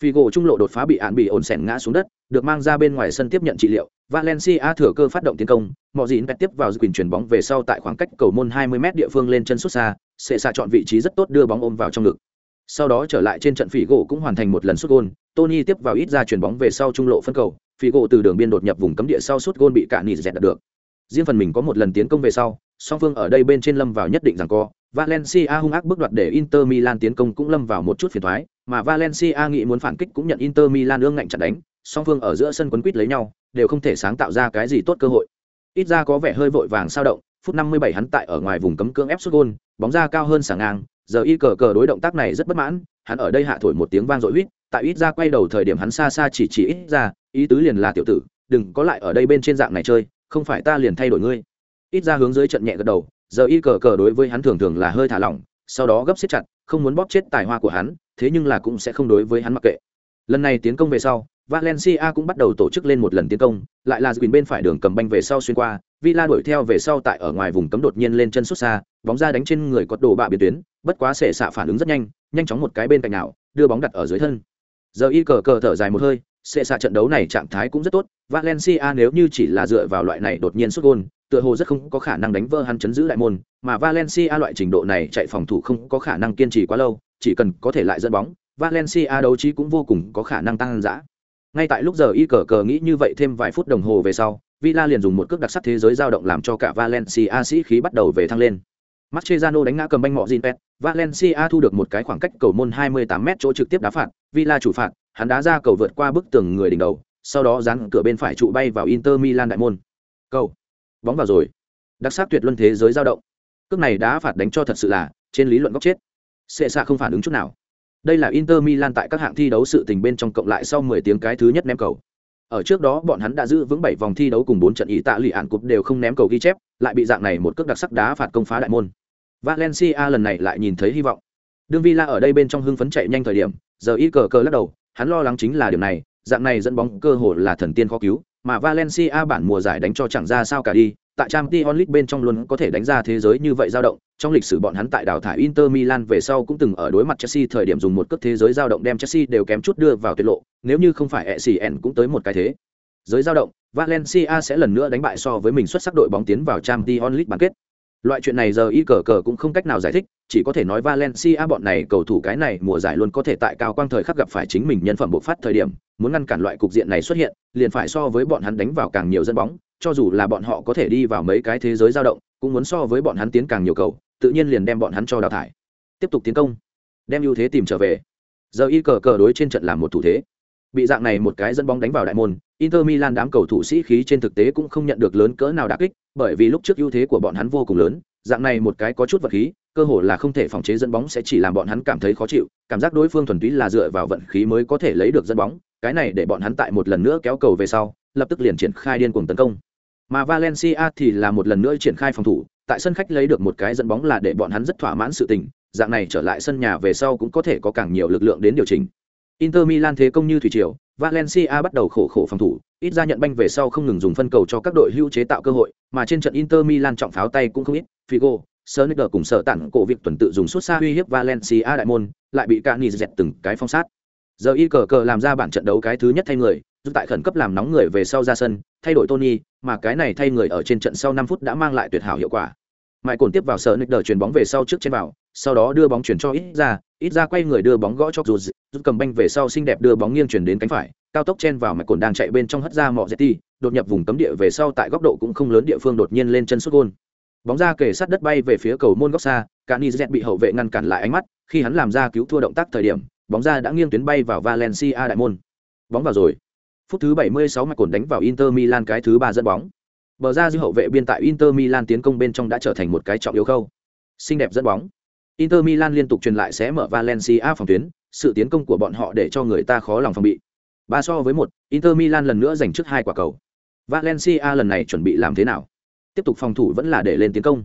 Figo trung lộ đột phá bị án bị ổn sèn ngã xuống đất, được mang ra bên ngoài sân tiếp nhận trị liệu. Valencia thừa cơ phát động tiến công, mọi gì tiếp vào quyền chuyển bóng về sau tại khoảng cách cầu môn 20m địa phương lên chân xuất xa, sẽ xa chọn vị trí rất tốt đưa bóng ôm vào trong ngực. Sau đó trở lại trên trận Phỉ Gỗ cũng hoàn thành một lần sút gôn. Tony tiếp vào ít ra chuyển bóng về sau trung lộ phân cầu, Phỉ Gỗ từ đường biên đột nhập vùng cấm địa sau sút gôn bị cả nỉ dẹt được riêng phần mình có một lần tiến công về sau song phương ở đây bên trên lâm vào nhất định rằng co valencia hung ác bước đoạt để inter milan tiến công cũng lâm vào một chút phiền thoái mà valencia nghĩ muốn phản kích cũng nhận inter milan ương ngạnh chặt đánh song phương ở giữa sân quấn quýt lấy nhau, đều không thể sáng tạo ra cái gì tốt cơ hội. Ít ra có vẻ hơi vội vàng sao động, phút 57 hắn tại ở ngoài vùng cấm cưỡng ép sút gôn, bóng ra cao hơn sảng ngang, giờ y cờ cờ đối động tác này rất bất mãn, hắn ở đây hạ thổi một tiếng vang dội huýt tại ít ra quay đầu thời điểm hắn xa xa chỉ chỉ ít ra, ý tứ liền là tiểu tử, đừng có lại ở đây bên trên dạng này chơi, không phải ta liền thay đổi ngươi. Ít ra hướng dưới trận nhẹ gật đầu, giờ y cờ cờ đối với hắn thường thường là hơi thả lỏng, sau đó gấp xếp chặt, không muốn bóp chết tài hoa của hắn, thế nhưng là cũng sẽ không đối với hắn mặc kệ. Lần này tiến công về sau valencia cũng bắt đầu tổ chức lên một lần tiến công, lại là Quinn bên phải đường cầm banh về sau xuyên qua, villa đuổi theo về sau tại ở ngoài vùng cấm đột nhiên lên chân sút xa, bóng ra đánh trên người cột đồ bạ biệt tuyến, bất quá sẽ xạ phản ứng rất nhanh nhanh chóng một cái bên cạnh nào, đưa bóng đặt ở dưới thân. Giờ y cờ cờ thở dài một hơi sẽ xạ trận đấu này trạng thái cũng rất tốt, valencia nếu như chỉ là dựa vào loại này đột nhiên sút gôn, tựa hồ rất không có khả năng đánh vỡ hắn chấn giữ đại môn, mà valencia loại trình độ này chạy phòng thủ không có khả năng kiên trì quá lâu, chỉ cần có thể lại dẫn bóng, valencia đấu trí cũng vô cùng có khả năng tăng dã ngay tại lúc giờ y cờ cờ nghĩ như vậy thêm vài phút đồng hồ về sau villa liền dùng một cước đặc sắc thế giới dao động làm cho cả valencia sĩ khí bắt đầu về thăng lên Mascherano đánh ngã cầm banh mọ Zinpet, Valencia thu được một cái khoảng cách cầu môn 28m chỗ trực tiếp đá phạt, Villa chủ phạt, hắn đá ra cầu vượt qua bức tường người đỉnh đầu, sau đó dán cửa bên phải trụ bay vào Inter Milan đại môn. Cầu, bóng vào rồi. Đặc sắc tuyệt luân thế giới dao động. Cước này đá phạt đánh cho thật sự là trên lý luận góc chết. Sệ xạ không phản ứng chút nào. Đây là Inter Milan tại các hạng thi đấu sự tình bên trong cộng lại sau 10 tiếng cái thứ nhất ném cầu. Ở trước đó bọn hắn đã giữ vững 7 vòng thi đấu cùng 4 trận ý tạ lì ạn cục đều không ném cầu ghi chép, lại bị dạng này một cước đặc sắc đá phạt công phá đại môn. Valencia lần này lại nhìn thấy hy vọng. Đương Villa ở đây bên trong hưng phấn chạy nhanh thời điểm, giờ ít cờ cờ lắc đầu, hắn lo lắng chính là điểm này, dạng này dẫn bóng cơ hội là thần tiên khó cứu, mà Valencia bản mùa giải đánh cho chẳng ra sao cả đi, tại Champions League bên trong luôn có thể đánh ra thế giới như vậy dao động, trong lịch sử bọn hắn tại đào thải Inter Milan về sau cũng từng ở đối mặt Chelsea thời điểm dùng một cước thế giới dao động đem Chelsea đều kém chút đưa vào tuyệt lộ, nếu như không phải ECN cũng tới một cái thế. Giới dao động, Valencia sẽ lần nữa đánh bại so với mình xuất sắc đội bóng tiến vào Champions League bán kết. Loại chuyện này giờ y cờ cờ cũng không cách nào giải thích, chỉ có thể nói Valencia bọn này cầu thủ cái này mùa giải luôn có thể tại cao quang thời khắc gặp phải chính mình nhân phẩm bộc phát thời điểm, muốn ngăn cản loại cục diện này xuất hiện, liền phải so với bọn hắn đánh vào càng nhiều dân bóng, cho dù là bọn họ có thể đi vào mấy cái thế giới dao động, cũng muốn so với bọn hắn tiến càng nhiều cầu, tự nhiên liền đem bọn hắn cho đào thải. Tiếp tục tiến công, đem ưu thế tìm trở về. Giờ y cờ cờ đối trên trận làm một thủ thế. Bị dạng này một cái dẫn bóng đánh vào đại môn, Inter Milan đám cầu thủ sĩ khí trên thực tế cũng không nhận được lớn cỡ nào đả kích, bởi vì lúc trước ưu thế của bọn hắn vô cùng lớn, dạng này một cái có chút vật khí, cơ hội là không thể phòng chế dẫn bóng sẽ chỉ làm bọn hắn cảm thấy khó chịu, cảm giác đối phương thuần túy là dựa vào vận khí mới có thể lấy được dẫn bóng, cái này để bọn hắn tại một lần nữa kéo cầu về sau, lập tức liền triển khai điên cuồng tấn công. Mà Valencia thì là một lần nữa triển khai phòng thủ, tại sân khách lấy được một cái dẫn bóng là để bọn hắn rất thỏa mãn sự tình, dạng này trở lại sân nhà về sau cũng có thể có càng nhiều lực lượng đến điều chỉnh. Inter Milan thế công như thủy triều, Valencia bắt đầu khổ khổ phòng thủ, ít ra nhận banh về sau không ngừng dùng phân cầu cho các đội hữu chế tạo cơ hội, mà trên trận Inter Milan trọng pháo tay cũng không ít, Figo, Sonicer cùng sở tản cổ việc tuần tự dùng suốt xa uy hiếp Valencia đại môn, lại bị Cani dẹt từng cái phong sát. Giờ y cờ cờ làm ra bản trận đấu cái thứ nhất thay người, giúp tại khẩn cấp làm nóng người về sau ra sân, thay đổi Tony, mà cái này thay người ở trên trận sau 5 phút đã mang lại tuyệt hảo hiệu quả. Mại cồn tiếp vào sợ Nick đờ chuyền bóng về sau trước trên vào, sau đó đưa bóng chuyển cho ít ra, ít ra quay người đưa bóng gõ cho dù rút cầm banh về sau xinh đẹp đưa bóng nghiêng chuyển đến cánh phải, cao tốc chen vào mạch cồn đang chạy bên trong hất ra mọi dẹt ti đột nhập vùng cấm địa về sau tại góc độ cũng không lớn địa phương đột nhiên lên chân sút gôn. Bóng ra kề sát đất bay về phía cầu môn góc xa, Cani Z bị hậu vệ ngăn cản lại ánh mắt, khi hắn làm ra cứu thua động tác thời điểm, bóng ra đã nghiêng tuyến bay vào Valencia đại môn. Bóng vào rồi. Phút thứ 76 mạch cồn đánh vào Inter Milan cái thứ ba dẫn bóng. Bờ ra dư hậu vệ biên tại Inter Milan tiến công bên trong đã trở thành một cái trọng yếu khâu. Xinh đẹp dẫn bóng. Inter Milan liên tục truyền lại sẽ mở Valencia phòng tuyến, sự tiến công của bọn họ để cho người ta khó lòng phòng bị. Ba so với một, Inter Milan lần nữa giành trước hai quả cầu. Valencia lần này chuẩn bị làm thế nào? Tiếp tục phòng thủ vẫn là để lên tiến công.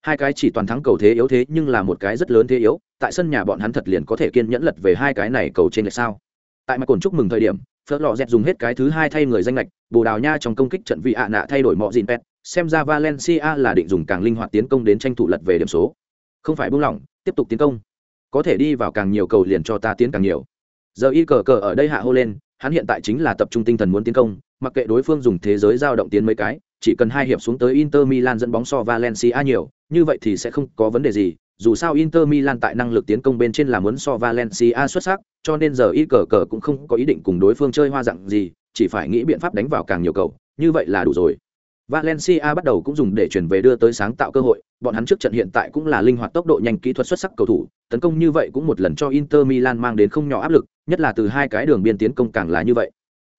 Hai cái chỉ toàn thắng cầu thế yếu thế nhưng là một cái rất lớn thế yếu, tại sân nhà bọn hắn thật liền có thể kiên nhẫn lật về hai cái này cầu trên lệch sao? Tại mà cồn chúc mừng thời điểm, Phớt lò dẹt dùng hết cái thứ hai thay người danh lệch, Bồ Đào Nha trong công kích trận vị ạ nạ thay đổi mọi gìn pet, xem ra Valencia là định dùng càng linh hoạt tiến công đến tranh thủ lật về điểm số. Không phải buông lỏng, tiếp tục tiến công. Có thể đi vào càng nhiều cầu liền cho ta tiến càng nhiều. Giờ y cờ cờ ở đây hạ hô lên, hắn hiện tại chính là tập trung tinh thần muốn tiến công, mặc kệ đối phương dùng thế giới giao động tiến mấy cái, chỉ cần hai hiệp xuống tới Inter Milan dẫn bóng so Valencia nhiều, như vậy thì sẽ không có vấn đề gì. Dù sao Inter Milan tại năng lực tiến công bên trên là muốn so Valencia xuất sắc, cho nên giờ y cờ cờ cũng không có ý định cùng đối phương chơi hoa dạng gì, chỉ phải nghĩ biện pháp đánh vào càng nhiều cầu, như vậy là đủ rồi. Valencia bắt đầu cũng dùng để chuyển về đưa tới sáng tạo cơ hội, bọn hắn trước trận hiện tại cũng là linh hoạt tốc độ nhanh kỹ thuật xuất sắc cầu thủ, tấn công như vậy cũng một lần cho Inter Milan mang đến không nhỏ áp lực, nhất là từ hai cái đường biên tiến công càng là như vậy.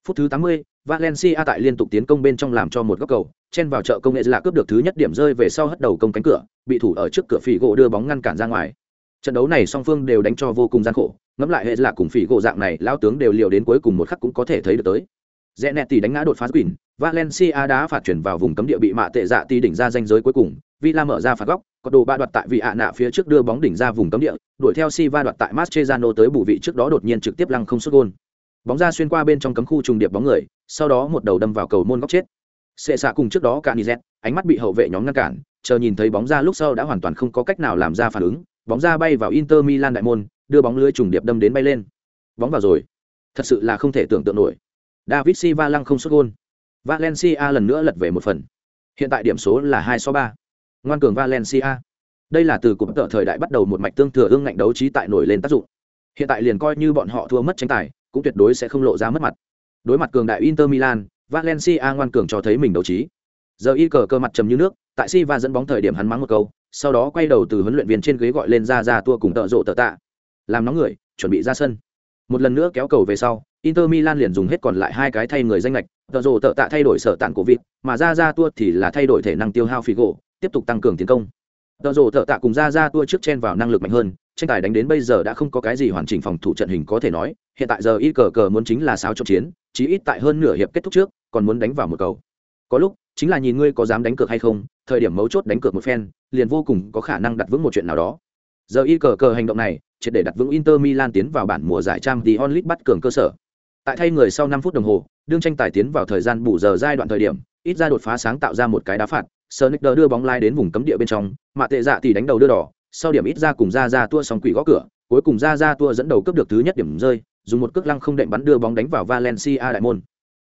Phút thứ 80, Valencia tại liên tục tiến công bên trong làm cho một góc cầu, chen vào chợ công nghệ là cướp được thứ nhất điểm rơi về sau hất đầu công cánh cửa, bị thủ ở trước cửa phỉ gỗ đưa bóng ngăn cản ra ngoài. Trận đấu này song phương đều đánh cho vô cùng gian khổ, ngẫm lại hệ là cùng phỉ gỗ dạng này, lão tướng đều liều đến cuối cùng một khắc cũng có thể thấy được tới. Rẽ nẹt tỷ đánh ngã đột phá Quỳnh, Valencia đá phạt chuyển vào vùng cấm địa bị mạ tệ dạ tỷ đỉnh ra danh giới cuối cùng, Villa mở ra phạt góc, có đồ ba đoạt tại vị ạ nạ phía trước đưa bóng đỉnh ra vùng cấm địa, đuổi theo Silva đoạt tại Mascherano tới bù vị trước đó đột nhiên trực tiếp lăng không xuất gôn Bóng ra xuyên qua bên trong cấm khu trùng điệp bóng người, sau đó một đầu đâm vào cầu môn góc chết. Sệ xạ cùng trước đó Canizet, ánh mắt bị hậu vệ nhóm ngăn cản, chờ nhìn thấy bóng ra lúc sau đã hoàn toàn không có cách nào làm ra phản ứng, bóng ra bay vào Inter Milan đại môn, đưa bóng lưới trùng điệp đâm đến bay lên. Bóng vào rồi. Thật sự là không thể tưởng tượng nổi. David Silva lăng không sút gol. Valencia lần nữa lật về một phần. Hiện tại điểm số là 2 so 3. Ngoan cường Valencia. Đây là từ cụm tợ thời đại bắt đầu một mạch tương thừa ương ngạnh đấu trí tại nổi lên tác dụng. Hiện tại liền coi như bọn họ thua mất tranh tài, cũng tuyệt đối sẽ không lộ ra mất mặt. Đối mặt cường đại Inter Milan, Valencia ngoan cường cho thấy mình đấu trí. Giờ y cờ cơ mặt trầm như nước, tại Silva dẫn bóng thời điểm hắn mắng một câu, sau đó quay đầu từ huấn luyện viên trên ghế gọi lên ra ra tua cùng tợ rộ tợ tạ. Làm nóng người, chuẩn bị ra sân. Một lần nữa kéo cầu về sau, Inter Milan liền dùng hết còn lại hai cái thay người danh lệch, tợ rộ tợ tạ thay đổi sở tạn của vịt, mà ra ra tua thì là thay đổi thể năng tiêu hao Figo, tiếp tục tăng cường tiến công. Tợ rộ tợ tạ cùng ra ra tua trước chen vào năng lực mạnh hơn, tranh tài đánh đến bây giờ đã không có cái gì hoàn chỉnh phòng thủ trận hình có thể nói, hiện tại giờ y cờ cờ muốn chính là sáo trong chiến, chí ít tại hơn nửa hiệp kết thúc trước, còn muốn đánh vào một cầu. Có lúc, chính là nhìn ngươi có dám đánh cược hay không, thời điểm mấu chốt đánh cược một phen, liền vô cùng có khả năng đặt vững một chuyện nào đó. Giờ y cờ cờ hành động này, chỉ để đặt vững Inter Milan tiến vào bản mùa giải Champions League bắt cường cơ sở. Tại thay người sau 5 phút đồng hồ, đương tranh tài tiến vào thời gian bù giờ giai đoạn thời điểm, ít ra đột phá sáng tạo ra một cái đá phạt, Sonic đưa bóng lai đến vùng cấm địa bên trong, mà tệ dạ thì đánh đầu đưa đỏ, sau điểm ít ra cùng ra ra tua xong quỷ gõ cửa, cuối cùng ra ra tua dẫn đầu cướp được thứ nhất điểm rơi, dùng một cước lăng không đệm bắn đưa bóng đánh vào Valencia đại môn.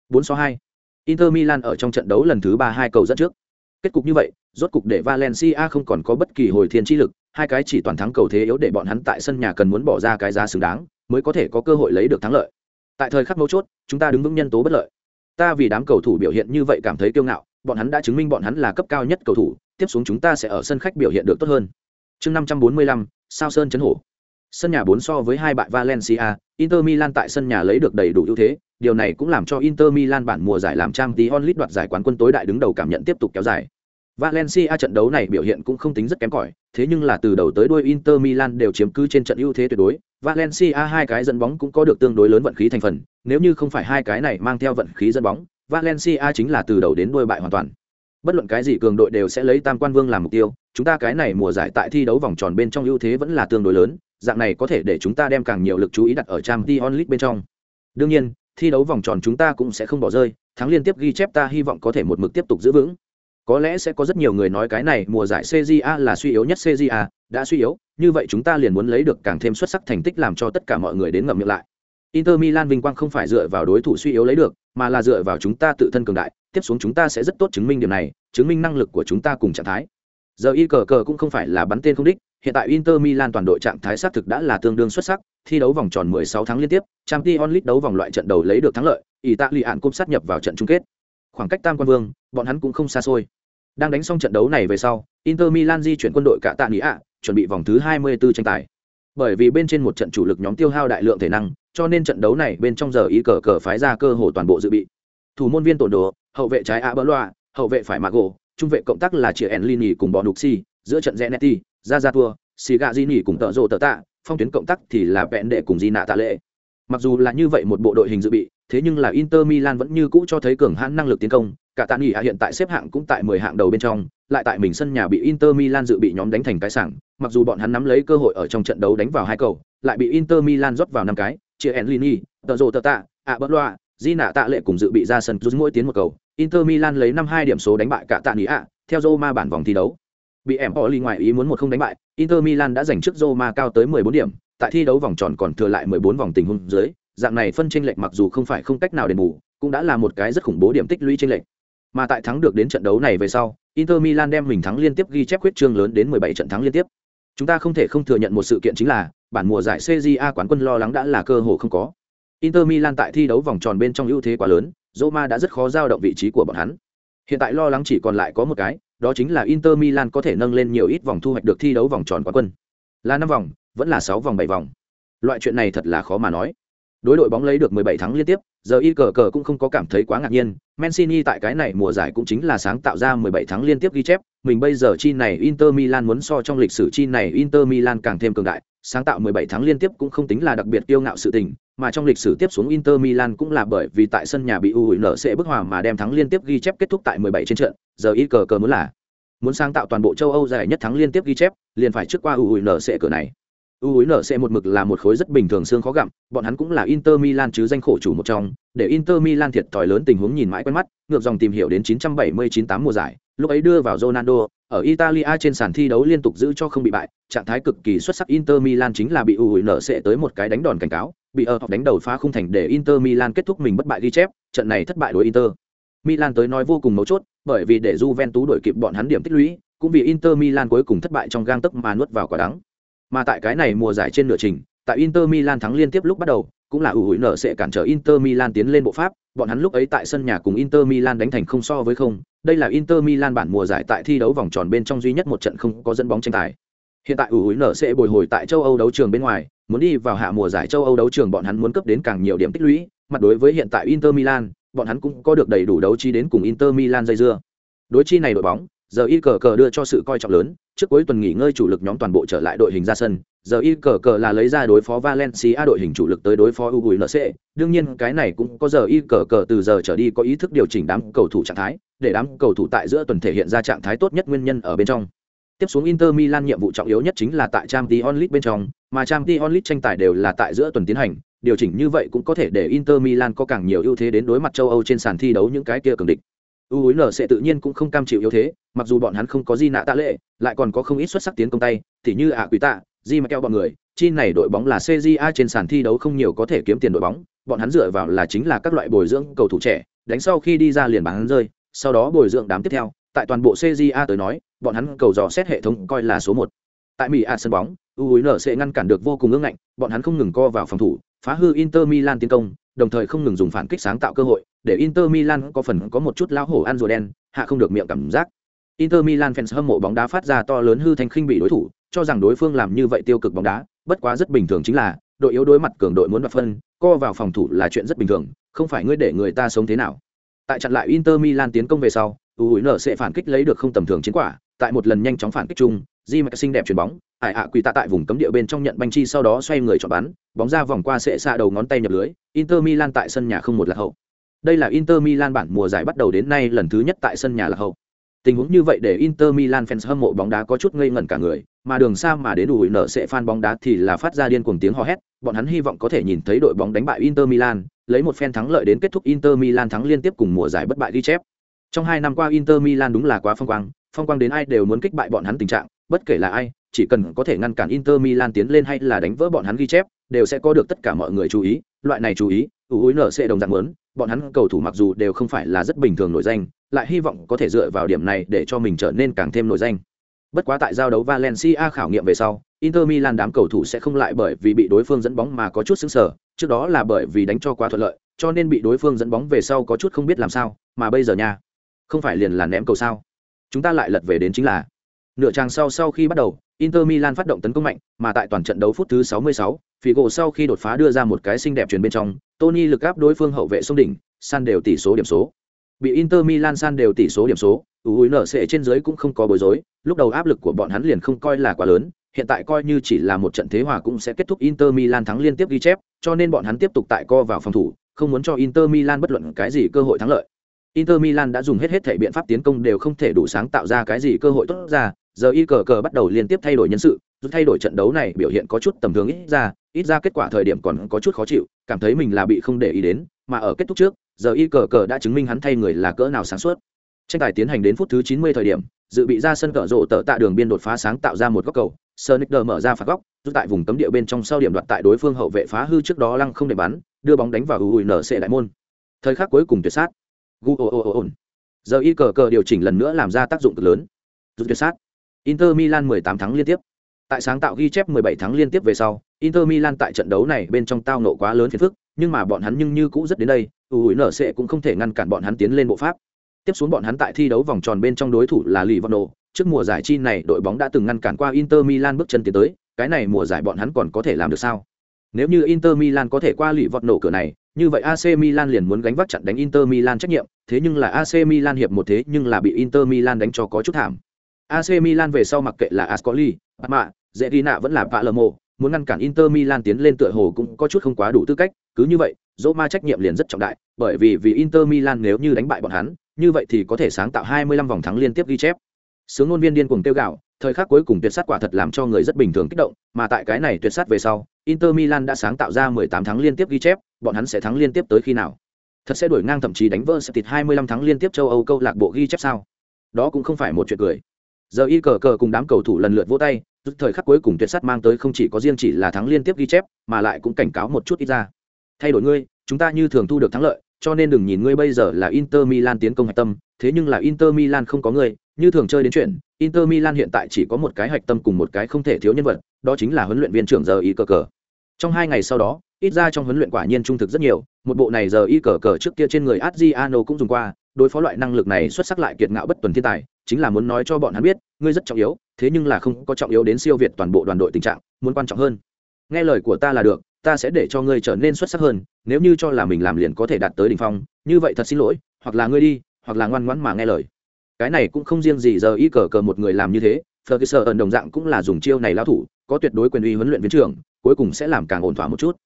4 số 2. Inter Milan ở trong trận đấu lần thứ 3 hai cầu dẫn trước. Kết cục như vậy, rốt cục để Valencia không còn có bất kỳ hồi thiên chi lực, hai cái chỉ toàn thắng cầu thế yếu để bọn hắn tại sân nhà cần muốn bỏ ra cái giá xứng đáng, mới có thể có cơ hội lấy được thắng lợi. Tại thời khắc mấu chốt, chúng ta đứng vững nhân tố bất lợi. Ta vì đám cầu thủ biểu hiện như vậy cảm thấy kiêu ngạo, bọn hắn đã chứng minh bọn hắn là cấp cao nhất cầu thủ, tiếp xuống chúng ta sẽ ở sân khách biểu hiện được tốt hơn. Chương 545, Sao Sơn chấn hổ. Sân nhà 4 so với hai bại Valencia, Inter Milan tại sân nhà lấy được đầy đủ ưu thế, điều này cũng làm cho Inter Milan bản mùa giải làm trang tí onlit đoạt giải quán quân tối đại đứng đầu cảm nhận tiếp tục kéo dài. Valencia trận đấu này biểu hiện cũng không tính rất kém cỏi, thế nhưng là từ đầu tới đuôi Inter Milan đều chiếm cứ trên trận ưu thế tuyệt đối. Valencia hai cái dẫn bóng cũng có được tương đối lớn vận khí thành phần, nếu như không phải hai cái này mang theo vận khí dẫn bóng, Valencia chính là từ đầu đến đuôi bại hoàn toàn. Bất luận cái gì cường đội đều sẽ lấy tam quan vương làm mục tiêu, chúng ta cái này mùa giải tại thi đấu vòng tròn bên trong ưu thế vẫn là tương đối lớn, dạng này có thể để chúng ta đem càng nhiều lực chú ý đặt ở Champions League bên trong. Đương nhiên, thi đấu vòng tròn chúng ta cũng sẽ không bỏ rơi, thắng liên tiếp ghi chép ta hy vọng có thể một mực tiếp tục giữ vững. Có lẽ sẽ có rất nhiều người nói cái này mùa giải CJA là suy yếu nhất CJA, đã suy yếu, như vậy chúng ta liền muốn lấy được càng thêm xuất sắc thành tích làm cho tất cả mọi người đến ngậm miệng lại. Inter Milan vinh quang không phải dựa vào đối thủ suy yếu lấy được, mà là dựa vào chúng ta tự thân cường đại, tiếp xuống chúng ta sẽ rất tốt chứng minh điểm này, chứng minh năng lực của chúng ta cùng trạng thái. Giờ y cờ cờ cũng không phải là bắn tên không đích, hiện tại Inter Milan toàn đội trạng thái xác thực đã là tương đương xuất sắc, thi đấu vòng tròn 16 tháng liên tiếp, Champions League đấu vòng loại trận đầu lấy được thắng lợi, tỷ tạ lì ạn cũng sát nhập vào trận chung kết. Khoảng cách tam quan vương, bọn hắn cũng không xa xôi. Đang đánh xong trận đấu này về sau, Inter Milan di chuyển quân đội cả tạ ạ, chuẩn bị vòng thứ 24 tranh tài. Bởi vì bên trên một trận chủ lực nhóm tiêu hao đại lượng thể năng, cho nên trận đấu này bên trong giờ ý cờ cờ phái ra cơ hồ toàn bộ dự bị. Thủ môn viên tổn đồ, hậu vệ trái ạ Bỡ Loa, hậu vệ phải Mago, trung vệ cộng tác là Chia Enlini cùng bọn giữa trận Zenetti, ra ra tua xì gà di nỉ cùng tợ rồ tợ tạ phong tuyến cộng tác thì là vẹn đệ cùng di nạ tạ lệ. Mặc dù là như vậy một bộ đội hình dự bị thế nhưng là inter milan vẫn như cũ cho thấy cường hãn năng lực tiến công. Cả tạ nghỉ à hiện tại xếp hạng cũng tại mười hạng đầu bên trong lại tại mình sân nhà bị inter milan dự bị nhóm đánh thành cái sảng. Mặc dù bọn hắn nắm lấy cơ hội ở trong trận đấu đánh vào hai cầu lại bị inter milan rót vào năm cái. Chia enlini tợ rồ tợ tạ ạ bất loa di nạ tạ lệ cùng dự bị ra sân rút mỗi tiến một cầu inter milan lấy năm hai điểm số đánh bại cả tạ nghỉ ạ theo roma bản vòng thi đấu Bị Empoli ngoài ý muốn một không đánh bại, Inter Milan đã giành trước Roma cao tới 14 điểm, tại thi đấu vòng tròn còn thừa lại 14 vòng tình huống dưới, dạng này phân chênh lệch mặc dù không phải không cách nào đền bù, cũng đã là một cái rất khủng bố điểm tích lũy chênh lệch. Mà tại thắng được đến trận đấu này về sau, Inter Milan đem mình thắng liên tiếp ghi chép quyết trương lớn đến 17 trận thắng liên tiếp. Chúng ta không thể không thừa nhận một sự kiện chính là, bản mùa giải CJA quán quân lo lắng đã là cơ hội không có. Inter Milan tại thi đấu vòng tròn bên trong ưu thế quá lớn, Roma đã rất khó giao động vị trí của bọn hắn. Hiện tại lo lắng chỉ còn lại có một cái, đó chính là Inter Milan có thể nâng lên nhiều ít vòng thu hoạch được thi đấu vòng tròn quán quân. Là năm vòng, vẫn là sáu vòng bảy vòng. Loại chuyện này thật là khó mà nói. Đối đội bóng lấy được 17 thắng liên tiếp, giờ y cờ cờ cũng không có cảm thấy quá ngạc nhiên. Mancini tại cái này mùa giải cũng chính là sáng tạo ra 17 thắng liên tiếp ghi chép, mình bây giờ chi này Inter Milan muốn so trong lịch sử chi này Inter Milan càng thêm cường đại, sáng tạo 17 thắng liên tiếp cũng không tính là đặc biệt kiêu ngạo sự tình, mà trong lịch sử tiếp xuống Inter Milan cũng là bởi vì tại sân nhà bị U bức hòa mà đem thắng liên tiếp ghi chép kết thúc tại 17 trên trận, giờ ít cờ cờ muốn là muốn sáng tạo toàn bộ châu âu giải nhất thắng liên tiếp ghi chép liền phải trước qua UNC cửa này. UNC một mực là một khối rất bình thường xương khó gặm bọn hắn cũng là inter milan chứ danh khổ chủ một trong để inter milan thiệt thòi lớn tình huống nhìn mãi quen mắt ngược dòng tìm hiểu đến 979 mùa giải lúc ấy đưa vào ronaldo ở italia trên sàn thi đấu liên tục giữ cho không bị bại trạng thái cực kỳ xuất sắc inter milan chính là bị UNC tới một cái đánh đòn cảnh cáo bị ở đánh đầu phá khung thành để inter milan kết thúc mình bất bại ghi chép trận này thất bại đối inter Milan tới nói vô cùng mấu chốt, bởi vì để Juventus đuổi kịp bọn hắn điểm tích lũy, cũng vì Inter Milan cuối cùng thất bại trong gang tấc mà nuốt vào quả đắng. Mà tại cái này mùa giải trên nửa trình, tại Inter Milan thắng liên tiếp lúc bắt đầu, cũng là ủ hủi nở sẽ cản trở Inter Milan tiến lên bộ pháp, bọn hắn lúc ấy tại sân nhà cùng Inter Milan đánh thành không so với không, đây là Inter Milan bản mùa giải tại thi đấu vòng tròn bên trong duy nhất một trận không có dẫn bóng tranh tài. Hiện tại ủ hủi nở sẽ bồi hồi tại châu Âu đấu trường bên ngoài, muốn đi vào hạ mùa giải châu Âu đấu trường bọn hắn muốn cấp đến càng nhiều điểm tích lũy, mặt đối với hiện tại Inter Milan, bọn hắn cũng có được đầy đủ đấu chi đến cùng Inter Milan dây dưa. Đối chi này đội bóng, giờ y cờ cờ đưa cho sự coi trọng lớn, trước cuối tuần nghỉ ngơi chủ lực nhóm toàn bộ trở lại đội hình ra sân, giờ y cờ cờ là lấy ra đối phó Valencia đội hình chủ lực tới đối phó UNC, đương nhiên cái này cũng có giờ y cờ cờ từ giờ trở đi có ý thức điều chỉnh đám cầu thủ trạng thái, để đám cầu thủ tại giữa tuần thể hiện ra trạng thái tốt nhất nguyên nhân ở bên trong. Tiếp xuống Inter Milan nhiệm vụ trọng yếu nhất chính là tại Champions League bên trong, mà Champions League tranh tài đều là tại giữa tuần tiến hành, điều chỉnh như vậy cũng có thể để Inter Milan có càng nhiều ưu thế đến đối mặt châu Âu trên sàn thi đấu những cái kia cường địch. UNC sẽ tự nhiên cũng không cam chịu yếu thế, mặc dù bọn hắn không có gì nạ tạ lệ, lại còn có không ít xuất sắc tiến công tay, thì như ạ quỷ tạ, Di mà keo bọn người, chi này đội bóng là CJA trên sàn thi đấu không nhiều có thể kiếm tiền đội bóng, bọn hắn dựa vào là chính là các loại bồi dưỡng cầu thủ trẻ, đánh sau khi đi ra liền bán rơi, sau đó bồi dưỡng đám tiếp theo, tại toàn bộ CJA tới nói, bọn hắn cầu dò xét hệ thống coi là số một. Tại Mỹ A sân bóng, UNC sẽ ngăn cản được vô cùng ương ngạnh, bọn hắn không ngừng co vào phòng thủ, phá hư Inter Milan tiến công, đồng thời không ngừng dùng phản kích sáng tạo cơ hội, để Inter Milan có phần có một chút lão hổ ăn rùa đen, hạ không được miệng cảm giác. Inter Milan fans hâm mộ bóng đá phát ra to lớn hư thành khinh bị đối thủ, cho rằng đối phương làm như vậy tiêu cực bóng đá, bất quá rất bình thường chính là, đội yếu đối mặt cường đội muốn đoạt phân, co vào phòng thủ là chuyện rất bình thường, không phải ngươi để người ta sống thế nào. Tại chặn lại Inter Milan tiến công về sau, UNC sẽ phản kích lấy được không tầm thường chiến quả, tại một lần nhanh chóng phản kích chung, Di Mạch xinh đẹp chuyền bóng, ải ạ quỳ tạ tại vùng cấm địa bên trong nhận banh chi sau đó xoay người chọn bắn, bóng ra vòng qua sẽ xa đầu ngón tay nhập lưới, Inter Milan tại sân nhà không một là hậu. Đây là Inter Milan bản mùa giải bắt đầu đến nay lần thứ nhất tại sân nhà là hậu. Tình huống như vậy để Inter Milan fans hâm mộ bóng đá có chút ngây ngẩn cả người, mà đường xa mà đến ủi nở sẽ fan bóng đá thì là phát ra điên cuồng tiếng hò hét, bọn hắn hy vọng có thể nhìn thấy đội bóng đánh bại Inter Milan, lấy một phen thắng lợi đến kết thúc Inter Milan thắng liên tiếp cùng mùa giải bất bại ghi chép. Trong hai năm qua Inter Milan đúng là quá phong quang, phong quang đến ai đều muốn kích bại bọn hắn tình trạng, bất kể là ai, chỉ cần có thể ngăn cản Inter Milan tiến lên hay là đánh vỡ bọn hắn ghi chép, đều sẽ có được tất cả mọi người chú ý, loại này chú ý, UNC đồng dạng muốn, bọn hắn cầu thủ mặc dù đều không phải là rất bình thường nổi danh, lại hy vọng có thể dựa vào điểm này để cho mình trở nên càng thêm nổi danh. Bất quá tại giao đấu Valencia khảo nghiệm về sau, Inter Milan đám cầu thủ sẽ không lại bởi vì bị đối phương dẫn bóng mà có chút sững sờ, trước đó là bởi vì đánh cho quá thuận lợi, cho nên bị đối phương dẫn bóng về sau có chút không biết làm sao, mà bây giờ nha, không phải liền là ném cầu sao? Chúng ta lại lật về đến chính là nửa trang sau sau khi bắt đầu, Inter Milan phát động tấn công mạnh, mà tại toàn trận đấu phút thứ 66, Figo sau khi đột phá đưa ra một cái xinh đẹp truyền bên trong, Tony lực áp đối phương hậu vệ sông đỉnh, san đều tỷ số điểm số. Bị Inter Milan san đều tỷ số điểm số, ui nở sệ trên dưới cũng không có bối rối, lúc đầu áp lực của bọn hắn liền không coi là quá lớn, hiện tại coi như chỉ là một trận thế hòa cũng sẽ kết thúc Inter Milan thắng liên tiếp ghi chép, cho nên bọn hắn tiếp tục tại co vào phòng thủ, không muốn cho Inter Milan bất luận cái gì cơ hội thắng lợi. Inter Milan đã dùng hết hết thể biện pháp tiến công đều không thể đủ sáng tạo ra cái gì cơ hội tốt ra, giờ y cờ cờ bắt đầu liên tiếp thay đổi nhân sự, giúp thay đổi trận đấu này biểu hiện có chút tầm thường ít ra, ít ra kết quả thời điểm còn có chút khó chịu, cảm thấy mình là bị không để ý đến, mà ở kết thúc trước, giờ y cờ cờ đã chứng minh hắn thay người là cỡ nào sáng suốt. Tranh tài tiến hành đến phút thứ 90 thời điểm, dự bị ra sân cờ rộ tợ tạ đường biên đột phá sáng tạo ra một góc cầu, Sonic mở ra phạt góc, giúp tại vùng cấm địa bên trong sau điểm đoạt tại đối phương hậu vệ phá hư trước đó lăng không để bắn, đưa bóng đánh vào UNC đại môn. Thời khắc cuối cùng tuyệt sát. Gu ồ ồ ồ ồn Giờ y cờ cờ điều chỉnh lần nữa làm ra tác dụng cực lớn. Rút tuyệt sát. Inter Milan 18 thắng liên tiếp. Tại sáng tạo ghi chép 17 thắng liên tiếp về sau, Inter Milan tại trận đấu này bên trong tao nộ quá lớn phiền phức, nhưng mà bọn hắn nhưng như cũ rất đến đây, uổng nở sẽ cũng không thể ngăn cản bọn hắn tiến lên bộ pháp. Tiếp xuống bọn hắn tại thi đấu vòng tròn bên trong đối thủ là Livorno, trước mùa giải chi này đội bóng đã từng ngăn cản qua Inter Milan bước chân tiến tới, cái này mùa giải bọn hắn còn có thể làm được sao? Nếu như Inter Milan có thể qua Livorno cửa này, như vậy AC Milan liền muốn gánh vác chặn đánh Inter Milan trách nhiệm, thế nhưng là AC Milan hiệp một thế nhưng là bị Inter Milan đánh cho có chút thảm. AC Milan về sau mặc kệ là Ascoli, Parma, Zerina vẫn là Palermo, muốn ngăn cản Inter Milan tiến lên tựa hồ cũng có chút không quá đủ tư cách, cứ như vậy, Roma trách nhiệm liền rất trọng đại, bởi vì vì Inter Milan nếu như đánh bại bọn hắn, như vậy thì có thể sáng tạo 25 vòng thắng liên tiếp ghi chép. sướng ngôn viên điên cuồng tiêu gạo thời khắc cuối cùng tuyệt sát quả thật làm cho người rất bình thường kích động mà tại cái này tuyệt sát về sau inter milan đã sáng tạo ra 18 thắng liên tiếp ghi chép bọn hắn sẽ thắng liên tiếp tới khi nào? Thật sẽ đuổi ngang thậm chí đánh vỡ sẽ tịt 25 thắng liên tiếp châu âu câu lạc bộ ghi chép sao? Đó cũng không phải một chuyện cười. Giờ y cờ cờ cùng đám cầu thủ lần lượt vỗ tay thời khắc cuối cùng tuyệt sát mang tới không chỉ có riêng chỉ là thắng liên tiếp ghi chép, mà lại cũng cảnh cáo một chút ít ra. Thay đổi ngươi, chúng ta như thường thu được thắng lợi, cho nên đừng nhìn ngươi bây giờ là inter milan tiến công hạch tâm, thế nhưng là inter milan không có ngươi, như thường chơi đến chuyện, inter milan hiện tại chỉ có một cái hạch tâm cùng một cái không thể thiếu nhân vật, đó chính là huấn luyện viên trưởng giờ y cờ cờ. Trong hai ngày sau đó ít ra trong huấn luyện quả nhiên trung thực rất nhiều, một bộ này giờ y cờ cờ trước kia trên người adriano cũng dùng qua, đối phó loại năng lực này xuất sắc lại kiệt ngạo bất tuần thiên tài, chính là muốn nói cho bọn hắn biết, ngươi rất trọng yếu, thế nhưng là không có trọng yếu đến siêu việt toàn bộ đoàn đội tình trạng, muốn quan trọng hơn. Nghe lời của ta là được, ta sẽ để cho ngươi trở nên xuất sắc hơn, nếu như cho là mình làm liền có thể đạt tới đ ỉ n h phong, như vậy thật xin lỗi, hoặc là ngươi đi, hoặc là ngoan ngoãn mà nghe lời. Cái này cũng không riêng gì giờ y cờ cờ một người làm như thế, Ferguson ẩn đồng dạng cũng là dùng chiêu này lao thủ, có tuyệt đối quyền uy huấn luyện viên trưởng, cuối cùng sẽ làm càng ổn thỏa một chút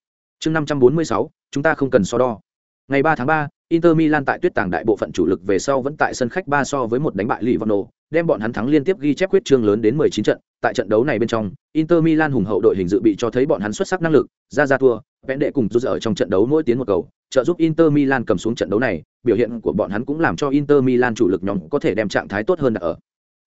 chương năm trăm bốn mươi sáu chúng ta không cần so đo ngày ba tháng ba Inter Milan tại tuyết tàng đại bộ phận chủ lực về sau vẫn tại sân khách ba so với một đánh bại Livorno, đem bọn hắn thắng liên tiếp ghi chép quyết trương lớn đến 19 trận. Tại trận đấu này bên trong, Inter Milan hùng hậu đội hình dự bị cho thấy bọn hắn xuất sắc năng lực, ra ra thua, vẽ đệ cùng rút ở trong trận đấu mỗi tiến một cầu, trợ giúp Inter Milan cầm xuống trận đấu này, biểu hiện của bọn hắn cũng làm cho Inter Milan chủ lực nhóm có thể đem trạng thái tốt hơn ở.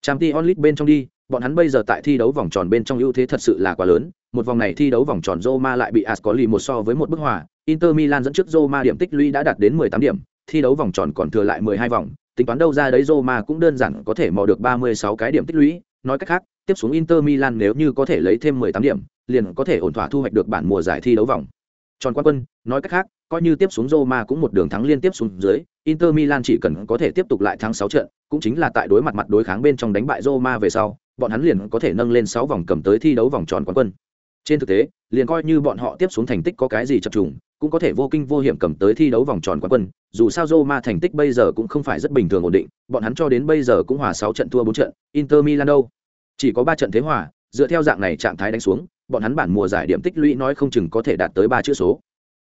Champions League bên trong đi, bọn hắn bây giờ tại thi đấu vòng tròn bên trong ưu thế thật sự là quá lớn, một vòng này thi đấu vòng tròn Roma lại bị Ascoli một so với một bức hòa, Inter Milan dẫn trước Roma điểm tích lũy đã đạt đến 18 điểm, thi đấu vòng tròn còn thừa lại 12 vòng, tính toán đâu ra đấy Roma cũng đơn giản có thể mò được 36 cái điểm tích lũy, nói cách khác, tiếp xuống Inter Milan nếu như có thể lấy thêm 18 điểm, liền có thể ổn thỏa thu hoạch được bản mùa giải thi đấu vòng. Tròn quan quân, nói cách khác, coi như tiếp xuống Roma cũng một đường thắng liên tiếp xuống dưới, Inter Milan chỉ cần có thể tiếp tục lại thắng 6 trận, cũng chính là tại đối mặt mặt đối kháng bên trong đánh bại Roma về sau, bọn hắn liền có thể nâng lên 6 vòng cầm tới thi đấu vòng tròn quán quân. Trên thực tế, liền coi như bọn họ tiếp xuống thành tích có cái gì chập trùng, cũng có thể vô kinh vô hiểm cầm tới thi đấu vòng tròn quán quân. Dù sao Roma thành tích bây giờ cũng không phải rất bình thường ổn định, bọn hắn cho đến bây giờ cũng hòa sáu trận thua bốn trận, Inter Milan đâu chỉ có ba trận thế hòa, dựa theo dạng này trạng thái đánh xuống, bọn hắn bản mùa giải điểm tích lũy nói không chừng có thể đạt tới ba chữ số.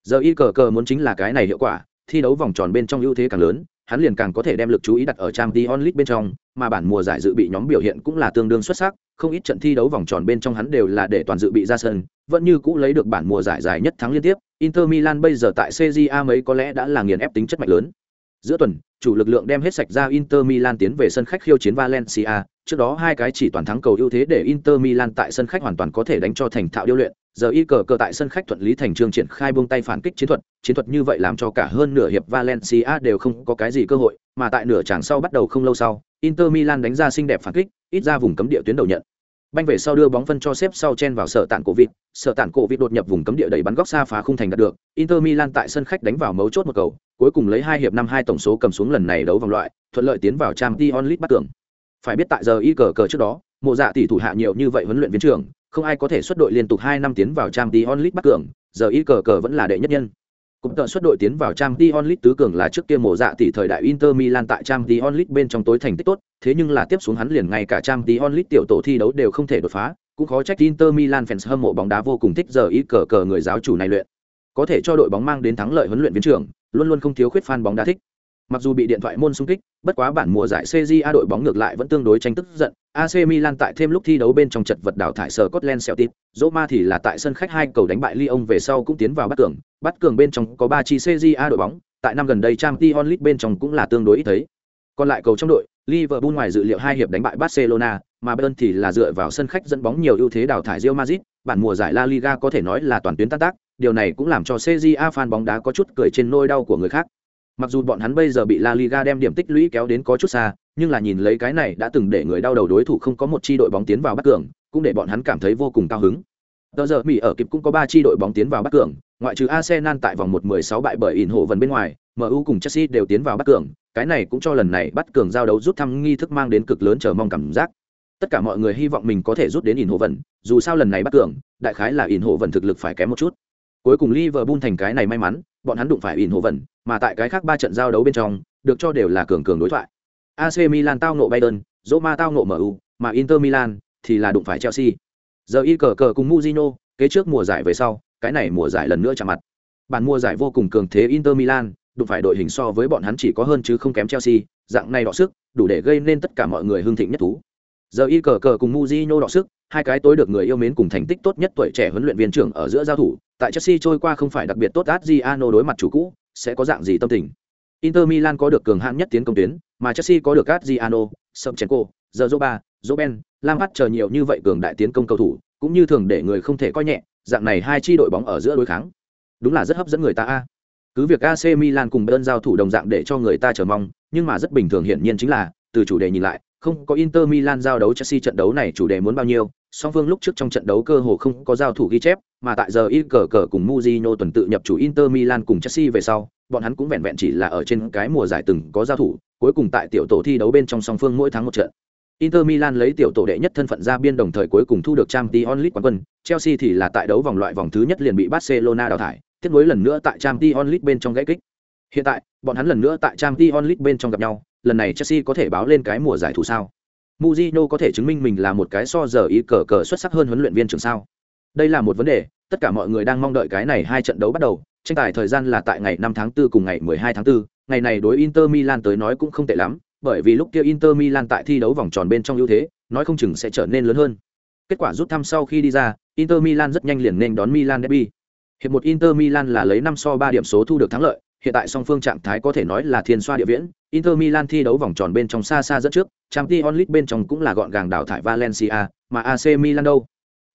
Giờ y cờ cờ muốn chính là cái này hiệu quả, thi đấu vòng tròn bên trong ưu thế càng lớn, hắn liền càng có thể đem lực chú ý đặt ở trang Champions League bên trong, mà bản mùa giải dự bị nhóm biểu hiện cũng là tương đương xuất sắc, không ít trận thi đấu vòng tròn bên trong hắn đều là để toàn dự bị ra sân, vẫn như cũ lấy được bản mùa giải dài nhất thắng liên tiếp. Inter Milan bây giờ tại CJA mấy có lẽ đã là nghiền ép tính chất mạnh lớn. Giữa tuần, chủ lực lượng đem hết sạch ra Inter Milan tiến về sân khách khiêu chiến Valencia, trước đó hai cái chỉ toàn thắng cầu ưu thế để Inter Milan tại sân khách hoàn toàn có thể đánh cho thành thạo điêu luyện, giờ y cờ cờ tại sân khách thuận lý thành trương triển khai buông tay phản kích chiến thuật, chiến thuật như vậy làm cho cả hơn nửa hiệp Valencia đều không có cái gì cơ hội, mà tại nửa chặng sau bắt đầu không lâu sau, Inter Milan đánh ra xinh đẹp phản kích, ít ra vùng cấm địa tuyến đầu nhận. Banh về sau đưa bóng phân cho xếp sau chen vào sở tản cổ vịt, sở tản cổ vịt đột nhập vùng cấm địa đẩy bắn góc xa phá khung thành đạt được, Inter Milan tại sân khách đánh vào mấu chốt một cầu, cuối cùng lấy hai hiệp năm hai tổng số cầm xuống lần này đấu vòng loại, thuận lợi tiến vào Champions League bắt cường. Phải biết tại giờ y cờ cờ trước đó, mộ dạ tỷ thủ hạ nhiều như vậy huấn luyện viên trưởng, không ai có thể xuất đội liên tục hai năm tiến vào Champions League bắt cường, giờ y cờ cờ vẫn là đệ nhất nhân. Cũng tận xuất đội tiến vào Champions League tứ cường là trước kia mộ dạ tỷ thời đại Inter Milan tại Champions League bên trong tối thành tích tốt, thế nhưng là tiếp xuống hắn liền ngay cả Champions League tiểu tổ thi đấu đều không thể đột phá, cũng khó trách Inter Milan fans hâm mộ bóng đá vô cùng thích giờ y cờ cờ người giáo chủ này luyện. Có thể cho đội bóng mang đến thắng lợi huấn luyện viên trưởng, luôn luôn không thiếu khuyết fan bóng đá thích. Mặc dù bị điện thoại môn xung kích, bất quá bản mùa giải CJA đội bóng ngược lại vẫn tương đối tranh tức giận. AC Milan tại thêm lúc thi đấu bên trong chật vật đảo thải sở Scotland Celtic, Roma thì là tại sân khách hai cầu đánh bại Lyon về sau cũng tiến vào bắt cường, bắt cường bên trong có 3 chi CJA đội bóng, tại năm gần đây Champions League bên trong cũng là tương đối ít thấy. Còn lại cầu trong đội, Liverpool ngoài dự liệu hai hiệp đánh bại Barcelona, mà Bayern thì là dựa vào sân khách dẫn bóng nhiều ưu thế đào thải Real Madrid, bản mùa giải La Liga có thể nói là toàn tuyến tan tác, điều này cũng làm cho CJA fan bóng đá có chút cười trên nỗi đau của người khác. Mặc dù bọn hắn bây giờ bị La Liga đem điểm tích lũy kéo đến có chút xa, nhưng là nhìn lấy cái này đã từng để người đau đầu đối thủ không có một chi đội bóng tiến vào bắt cường, cũng để bọn hắn cảm thấy vô cùng cao hứng. Tờ giờ Mỹ ở kịp cũng có 3 chi đội bóng tiến vào bắt cường, ngoại trừ Arsenal tại vòng 1-16 bại bởi ỉn hộ vần bên ngoài, MU cùng Chelsea đều tiến vào bắt cường, cái này cũng cho lần này bắt cường giao đấu rút thăm nghi thức mang đến cực lớn chờ mong cảm giác. Tất cả mọi người hy vọng mình có thể rút đến ỉn hộ vần, dù sao lần này bắt cường, đại khái là ỉn hộ vần thực lực phải kém một chút. Cuối cùng Liverpool thành cái này may mắn, bọn hắn đụng phải ỉn hộ vần, mà tại cái khác ba trận giao đấu bên trong, được cho đều là cường cường đối thoại. AC Milan tao nộ Bayern, Roma tao nộ MU, mà Inter Milan thì là đụng phải Chelsea. Giờ y cờ cờ cùng muzino kế trước mùa giải về sau, cái này mùa giải lần nữa chạm mặt. Bản mùa giải vô cùng cường thế Inter Milan, đụng phải đội hình so với bọn hắn chỉ có hơn chứ không kém Chelsea, dạng này đọ sức, đủ để gây nên tất cả mọi người hưng thịnh nhất thú giờ y cờ cờ cùng Mujino đọ sức hai cái tối được người yêu mến cùng thành tích tốt nhất tuổi trẻ huấn luyện viên trưởng ở giữa giao thủ tại chelsea trôi qua không phải đặc biệt tốt adriano đối mặt chủ cũ sẽ có dạng gì tâm tình inter milan có được cường hạng nhất tiến công tuyến mà chelsea có được adriano Sobchenko, giờ joba joben lam Lampard chờ nhiều như vậy cường đại tiến công cầu thủ, cũng như thường để người không thể coi nhẹ, dạng này hai chi đội bóng ở giữa đối kháng. Đúng là rất hấp dẫn người ta a. Cứ việc AC Milan cùng Bayern giao thủ đồng dạng để cho người ta chờ mong, nhưng mà rất bình thường hiển nhiên chính là, từ chủ đề nhìn lại, không có Inter Milan giao đấu Chelsea trận đấu này chủ đề muốn bao nhiêu, song phương lúc trước trong trận đấu cơ hồ không có giao thủ ghi chép, mà tại giờ ít cờ cờ cùng Mujino tuần tự nhập chủ Inter Milan cùng Chelsea về sau, bọn hắn cũng vẹn vẹn chỉ là ở trên cái mùa giải từng có giao thủ, cuối cùng tại tiểu tổ thi đấu bên trong song phương mỗi tháng một trận. Inter Milan lấy tiểu tổ đệ nhất thân phận ra biên đồng thời cuối cùng thu được Champions League quán quân, Chelsea thì là tại đấu vòng loại vòng thứ nhất liền bị Barcelona đào thải, tiếp nối lần nữa tại Champions League bên trong gãy kích. Hiện tại, bọn hắn lần nữa tại Champions League bên trong gặp nhau, lần này Chelsea có thể báo lên cái mùa giải thủ sao? Mujino có thể chứng minh mình là một cái so giờ ý cờ cờ xuất sắc hơn huấn luyện viên trưởng sao? Đây là một vấn đề, tất cả mọi người đang mong đợi cái này hai trận đấu bắt đầu, tranh tài thời gian là tại ngày 5 tháng 4 cùng ngày 12 tháng 4, ngày này đối Inter Milan tới nói cũng không tệ lắm, bởi vì lúc kia Inter Milan tại thi đấu vòng tròn bên trong ưu thế, nói không chừng sẽ trở nên lớn hơn. Kết quả rút thăm sau khi đi ra, Inter Milan rất nhanh liền nên đón Milan derby. Hiệp một Inter Milan là lấy 5 so 3 điểm số thu được thắng lợi, hiện tại song phương trạng thái có thể nói là thiên xoa địa viễn. Inter Milan thi đấu vòng tròn bên trong xa xa dẫn trước, Champions League bên trong cũng là gọn gàng đào thải Valencia, mà AC Milan đâu?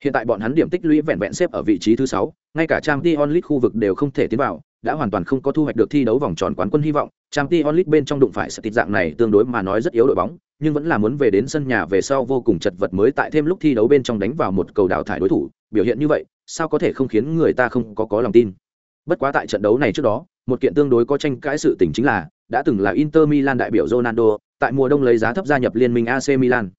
Hiện tại bọn hắn điểm tích lũy vẹn vẹn xếp ở vị trí thứ 6, ngay cả Champions League khu vực đều không thể tiến vào, đã hoàn toàn không có thu hoạch được thi đấu vòng tròn quán quân hy vọng. Champions League bên trong đụng phải sự tịt dạng này tương đối mà nói rất yếu đội bóng, nhưng vẫn là muốn về đến sân nhà về sau vô cùng chật vật mới tại thêm lúc thi đấu bên trong đánh vào một cầu đào thải đối thủ, biểu hiện như vậy, sao có thể không khiến người ta không có có lòng tin. Bất quá tại trận đấu này trước đó, một kiện tương đối có tranh cãi sự tình chính là, đã từng là Inter Milan đại biểu Ronaldo, tại mùa đông lấy giá thấp gia nhập liên minh AC Milan.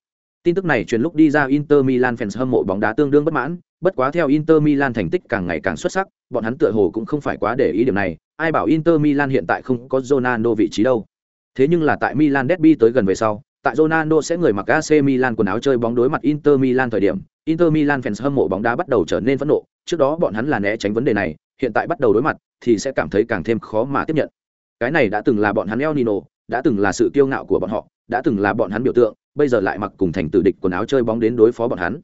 Tin tức này truyền lúc đi ra Inter Milan fans hâm mộ bóng đá tương đương bất mãn, bất quá theo Inter Milan thành tích càng ngày càng xuất sắc, bọn hắn tựa hồ cũng không phải quá để ý điểm này, ai bảo Inter Milan hiện tại không có Ronaldo vị trí đâu. Thế nhưng là tại Milan derby tới gần về sau, tại Ronaldo sẽ người mặc AC Milan quần áo chơi bóng đối mặt Inter Milan thời điểm, Inter Milan fans hâm mộ bóng đá bắt đầu trở nên phẫn nộ, trước đó bọn hắn là né tránh vấn đề này, hiện tại bắt đầu đối mặt thì sẽ cảm thấy càng thêm khó mà tiếp nhận. Cái này đã từng là bọn hắn El Nino, đã từng là sự kiêu ngạo của bọn họ, đã từng là bọn hắn biểu tượng, bây giờ lại mặc cùng thành tử địch quần áo chơi bóng đến đối phó bọn hắn.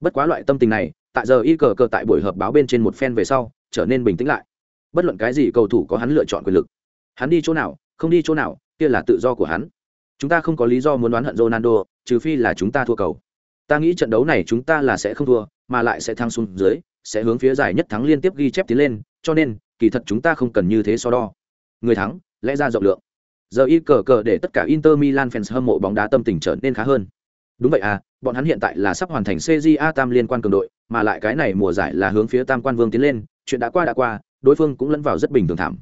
Bất quá loại tâm tình này, tại giờ y cờ cờ tại buổi họp báo bên trên một phen về sau, trở nên bình tĩnh lại. Bất luận cái gì cầu thủ có hắn lựa chọn quyền lực. Hắn đi chỗ nào, không đi chỗ nào, kia là tự do của hắn. Chúng ta không có lý do muốn đoán hận Ronaldo, trừ phi là chúng ta thua cầu. Ta nghĩ trận đấu này chúng ta là sẽ không thua, mà lại sẽ thăng xuống dưới, sẽ hướng phía giải nhất thắng liên tiếp ghi chép tiến lên, cho nên, kỳ thật chúng ta không cần như thế so đo. Người thắng, lẽ ra rộng lượng. Giờ y cờ cờ để tất cả Inter Milan fans hâm mộ bóng đá tâm tình trở nên khá hơn. Đúng vậy à, bọn hắn hiện tại là sắp hoàn thành CJA Tam liên quan cường đội, mà lại cái này mùa giải là hướng phía Tam quan vương tiến lên, chuyện đã qua đã qua, đối phương cũng lẫn vào rất bình thường thảm.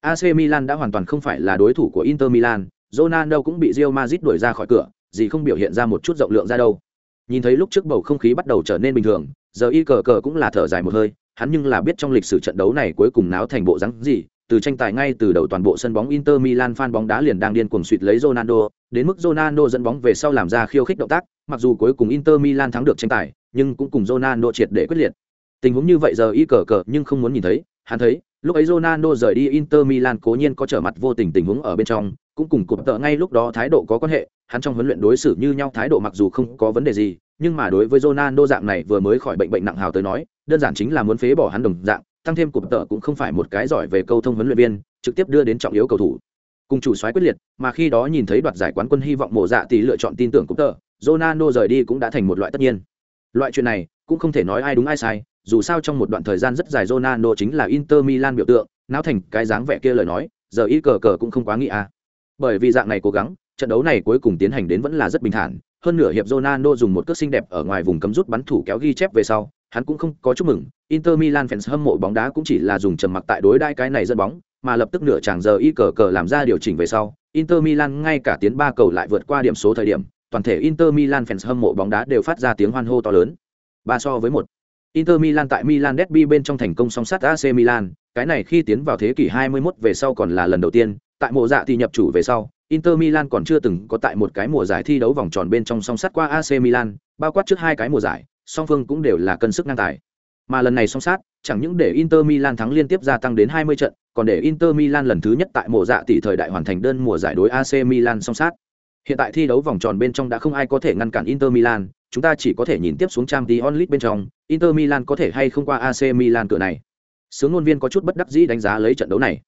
AC Milan đã hoàn toàn không phải là đối thủ của Inter Milan, Ronaldo cũng bị Real Madrid đuổi ra khỏi cửa, gì không biểu hiện ra một chút rộng lượng ra đâu. Nhìn thấy lúc trước bầu không khí bắt đầu trở nên bình thường, giờ y cờ cờ cũng là thở dài một hơi, hắn nhưng là biết trong lịch sử trận đấu này cuối cùng náo thành bộ dáng gì, từ tranh tài ngay từ đầu toàn bộ sân bóng Inter Milan fan bóng đá liền đang điên cuồng suýt lấy Ronaldo, đến mức Ronaldo dẫn bóng về sau làm ra khiêu khích động tác, mặc dù cuối cùng Inter Milan thắng được tranh tài, nhưng cũng cùng Ronaldo triệt để quyết liệt. Tình huống như vậy giờ y cờ cờ nhưng không muốn nhìn thấy, hắn thấy, lúc ấy Ronaldo rời đi Inter Milan cố nhiên có trở mặt vô tình tình huống ở bên trong, cũng cùng cụm tợ ngay lúc đó thái độ có quan hệ, hắn trong huấn luyện đối xử như nhau thái độ mặc dù không có vấn đề gì, nhưng mà đối với Ronaldo dạng này vừa mới khỏi bệnh bệnh nặng hào tới nói, đơn giản chính là muốn phế bỏ hắn đồng dạng, tăng thêm cục tợ cũng không phải một cái giỏi về câu thông huấn luyện viên, trực tiếp đưa đến trọng yếu cầu thủ. Cùng chủ soái quyết liệt, mà khi đó nhìn thấy đoạt giải quán quân hy vọng mổ dạ tỷ lựa chọn tin tưởng cục tợ, Ronaldo rời đi cũng đã thành một loại tất nhiên. Loại chuyện này cũng không thể nói ai đúng ai sai, dù sao trong một đoạn thời gian rất dài Ronaldo chính là Inter Milan biểu tượng, náo thành cái dáng vẻ kia lời nói, giờ ít cờ cờ cũng không quá nghĩ à. Bởi vì dạng này cố gắng, trận đấu này cuối cùng tiến hành đến vẫn là rất bình thản, hơn nửa hiệp Ronaldo dùng một cước xinh đẹp ở ngoài vùng cấm rút bắn thủ kéo ghi chép về sau, hắn cũng không có chúc mừng, Inter Milan fans hâm mộ bóng đá cũng chỉ là dùng trầm mặc tại đối đai cái này dẫn bóng, mà lập tức nửa chàng giờ y cờ cờ làm ra điều chỉnh về sau, Inter Milan ngay cả tiến ba cầu lại vượt qua điểm số thời điểm, toàn thể Inter Milan fans hâm mộ bóng đá đều phát ra tiếng hoan hô to lớn. Ba so với một. Inter Milan tại Milan Derby bên trong thành công song sát AC Milan, cái này khi tiến vào thế kỷ 21 về sau còn là lần đầu tiên, tại mùa dạ thì nhập chủ về sau, Inter Milan còn chưa từng có tại một cái mùa giải thi đấu vòng tròn bên trong song sát qua AC Milan, bao quát trước hai cái mùa giải, song phương cũng đều là cân sức ngang tài. Mà lần này song sát, chẳng những để Inter Milan thắng liên tiếp gia tăng đến 20 trận, còn để Inter Milan lần thứ nhất tại mùa dạ tỷ thời đại hoàn thành đơn mùa giải đối AC Milan song sát. Hiện tại thi đấu vòng tròn bên trong đã không ai có thể ngăn cản Inter Milan, chúng ta chỉ có thể nhìn tiếp xuống Champions League bên trong, Inter Milan có thể hay không qua AC Milan cửa này. Sướng ngôn viên có chút bất đắc dĩ đánh giá lấy trận đấu này.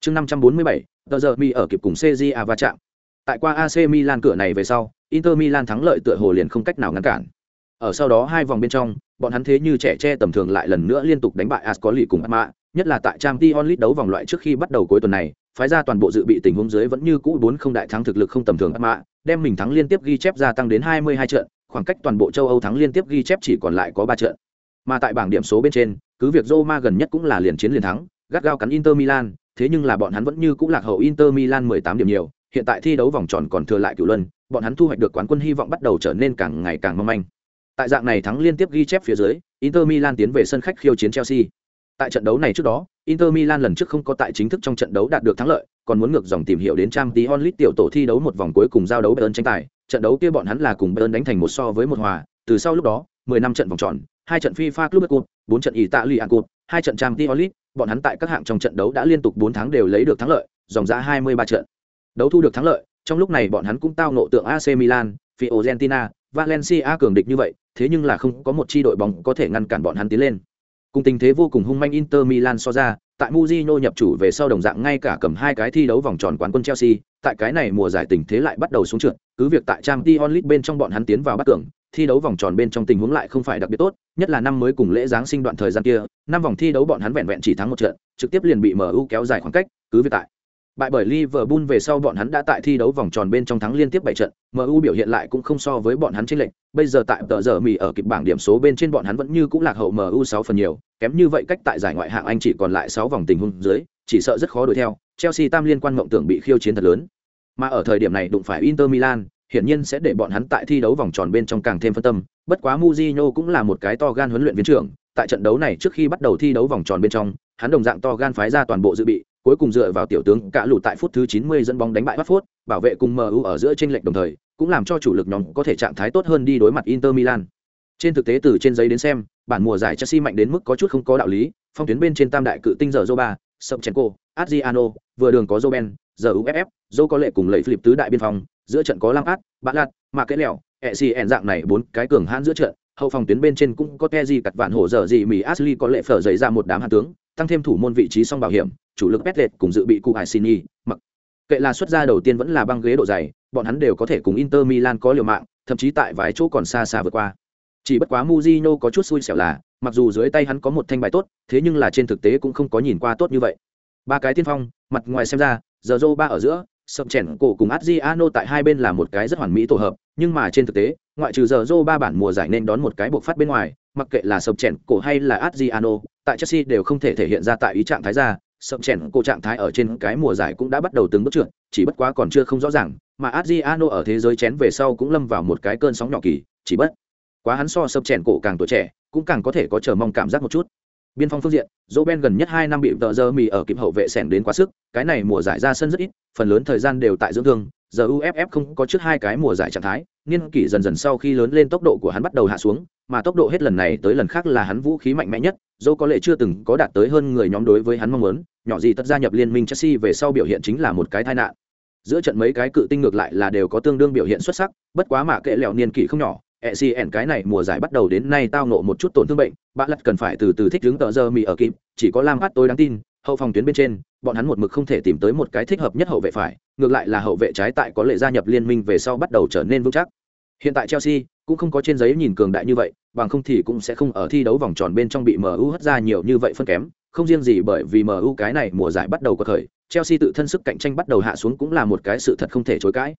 Chương 547, tờ giờ mi ở kịp cùng CJA va chạm. Tại qua AC Milan cửa này về sau, Inter Milan thắng lợi tựa hồ liền không cách nào ngăn cản. Ở sau đó hai vòng bên trong, bọn hắn thế như trẻ tre tầm thường lại lần nữa liên tục đánh bại Ascoli cùng Parma, nhất là tại Champions League đấu vòng loại trước khi bắt đầu cuối tuần này, phái ra toàn bộ dự bị tình huống dưới vẫn như cũ bốn không đại thắng thực lực không tầm thường Parma, đem mình thắng liên tiếp ghi chép gia tăng đến 22 trận, khoảng cách toàn bộ châu Âu thắng liên tiếp ghi chép chỉ còn lại có ba trận. Mà tại bảng điểm số bên trên, cứ việc Roma gần nhất cũng là liền chiến liền thắng, gắt gao cắn Inter Milan, thế nhưng là bọn hắn vẫn như cũ lạc hậu Inter Milan 18 điểm nhiều, hiện tại thi đấu vòng tròn còn thừa lại cửu luân, bọn hắn thu hoạch được quán quân hy vọng bắt đầu trở nên càng ngày càng mong manh. Tại dạng này thắng liên tiếp ghi chép phía dưới, Inter Milan tiến về sân khách khiêu chiến Chelsea. Tại trận đấu này trước đó, Inter Milan lần trước không có tại chính thức trong trận đấu đạt được thắng lợi, còn muốn ngược dòng tìm hiểu đến Champions League tiểu tổ thi đấu một vòng cuối cùng giao đấu Bayern tranh tài, trận đấu kia bọn hắn là cùng Bayern đánh thành một so với một hòa, từ sau lúc đó, 10 năm trận vòng tròn, hai trận FIFA Club Cup, 4 trận Italia Cup, hai trận Champions League, bọn hắn tại các hạng trong trận đấu đã liên tục 4 tháng đều lấy được thắng lợi, dòng giá 23 trận. Đấu thu được thắng lợi, trong lúc này bọn hắn cũng tao ngộ tượng AC Milan, Fiorentina, Valencia cường địch như vậy, thế nhưng là không có một chi đội bóng có thể ngăn cản bọn hắn tiến lên. Cùng tình thế vô cùng hung manh Inter Milan so ra, tại Mourinho nhập chủ về sau đồng dạng ngay cả cầm hai cái thi đấu vòng tròn quán quân Chelsea, tại cái này mùa giải tình thế lại bắt đầu xuống trượt, cứ việc tại Champions League bên trong bọn hắn tiến vào bắt cường, thi đấu vòng tròn bên trong tình huống lại không phải đặc biệt tốt, nhất là năm mới cùng lễ giáng sinh đoạn thời gian kia, năm vòng thi đấu bọn hắn vẹn vẹn chỉ thắng một trận, trực tiếp liền bị MU kéo dài khoảng cách, cứ việc tại Bại bởi Liverpool về sau bọn hắn đã tại thi đấu vòng tròn bên trong thắng liên tiếp 7 trận, MU biểu hiện lại cũng không so với bọn hắn chênh lệch, bây giờ tại tờ giờ mì ở kịp bảng điểm số bên trên bọn hắn vẫn như cũng lạc hậu MU 6 phần nhiều, kém như vậy cách tại giải ngoại hạng Anh chỉ còn lại 6 vòng tình huống dưới, chỉ sợ rất khó đuổi theo, Chelsea tam liên quan mộng tưởng bị khiêu chiến thật lớn. Mà ở thời điểm này đụng phải Inter Milan, hiển nhiên sẽ để bọn hắn tại thi đấu vòng tròn bên trong càng thêm phân tâm, bất quá Mourinho cũng là một cái to gan huấn luyện viên trưởng, tại trận đấu này trước khi bắt đầu thi đấu vòng tròn bên trong, hắn đồng dạng to gan phái ra toàn bộ dự bị, cuối cùng dựa vào tiểu tướng cả lụt tại phút thứ 90 dẫn bóng đánh bại Watford, bảo vệ cùng MU ở giữa chênh lệch đồng thời, cũng làm cho chủ lực nhóm có thể trạng thái tốt hơn đi đối mặt Inter Milan. Trên thực tế từ trên giấy đến xem, bản mùa giải Chelsea mạnh đến mức có chút không có đạo lý, phong tuyến bên trên tam đại cự tinh giờ Zoba, Sobchenko, Adriano, vừa đường có Zoben, giờ UFF, Zô có lệ cùng lẫy Philip tứ đại biên phòng, giữa trận có Lampard, Bạt Lạt, mà cái lẹo, ECN dạng này bốn cái cường hãn giữa trận, hậu phòng tuyến bên trên cũng có Teji cặt vạn hổ giờ gì mỹ Ashley có lệ phở dậy ra một đám hạt tướng, tăng thêm thủ môn vị trí song bảo hiểm, chủ lực Petlet cùng dự bị cụ Hải Sini, mặc kệ là xuất ra đầu tiên vẫn là băng ghế độ dày, bọn hắn đều có thể cùng Inter Milan có liều mạng, thậm chí tại vài chỗ còn xa xa vượt qua. Chỉ bất quá Mujino có chút xui xẻo là, mặc dù dưới tay hắn có một thanh bài tốt, thế nhưng là trên thực tế cũng không có nhìn qua tốt như vậy. Ba cái tiên phong, mặt ngoài xem ra, giờ ba ở giữa, sập chèn cổ cùng Adriano tại hai bên là một cái rất hoàn mỹ tổ hợp, nhưng mà trên thực tế, ngoại trừ giờ ba bản mùa giải nên đón một cái buộc phát bên ngoài, mặc kệ là sập chèn cổ hay là Adriano, tại Chelsea đều không thể thể hiện ra tại ý trạng thái ra, sập chèn cổ trạng thái ở trên cái mùa giải cũng đã bắt đầu từng bước trượt, chỉ bất quá còn chưa không rõ ràng, mà Adriano ở thế giới chén về sau cũng lâm vào một cái cơn sóng nhỏ kỳ, chỉ bất quá hắn so sập chèn cổ càng tuổi trẻ, cũng càng có thể có chờ mong cảm giác một chút. Biên phong phương diện, Ben gần nhất hai năm bị vợ giờ mì ở kịp hậu vệ sẻn đến quá sức, cái này mùa giải ra sân rất ít, phần lớn thời gian đều tại dưỡng thương, giờ UFF không có trước hai cái mùa giải trạng thái, niên kỷ dần dần sau khi lớn lên tốc độ của hắn bắt đầu hạ xuống, mà tốc độ hết lần này tới lần khác là hắn vũ khí mạnh mẽ nhất, dẫu có lẽ chưa từng có đạt tới hơn người nhóm đối với hắn mong muốn, nhỏ gì tất gia nhập liên minh Chelsea về sau biểu hiện chính là một cái tai nạn. Giữa trận mấy cái cự tinh ngược lại là đều có tương đương biểu hiện xuất sắc, bất quá mà kệ lẹo niên kỷ không nhỏ, ECN cái này mùa giải bắt đầu đến nay tao nộ một chút tổn thương bệnh, bạn lật cần phải từ từ thích ứng tờ giờ mì ở kịp, chỉ có Lam Phát tôi đáng tin, hậu phòng tuyến bên trên, bọn hắn một mực không thể tìm tới một cái thích hợp nhất hậu vệ phải, ngược lại là hậu vệ trái tại có lệ gia nhập liên minh về sau bắt đầu trở nên vững chắc. Hiện tại Chelsea cũng không có trên giấy nhìn cường đại như vậy, bằng không thì cũng sẽ không ở thi đấu vòng tròn bên trong bị MU hất ra nhiều như vậy phân kém, không riêng gì bởi vì MU cái này mùa giải bắt đầu có thời, Chelsea tự thân sức cạnh tranh bắt đầu hạ xuống cũng là một cái sự thật không thể chối cãi.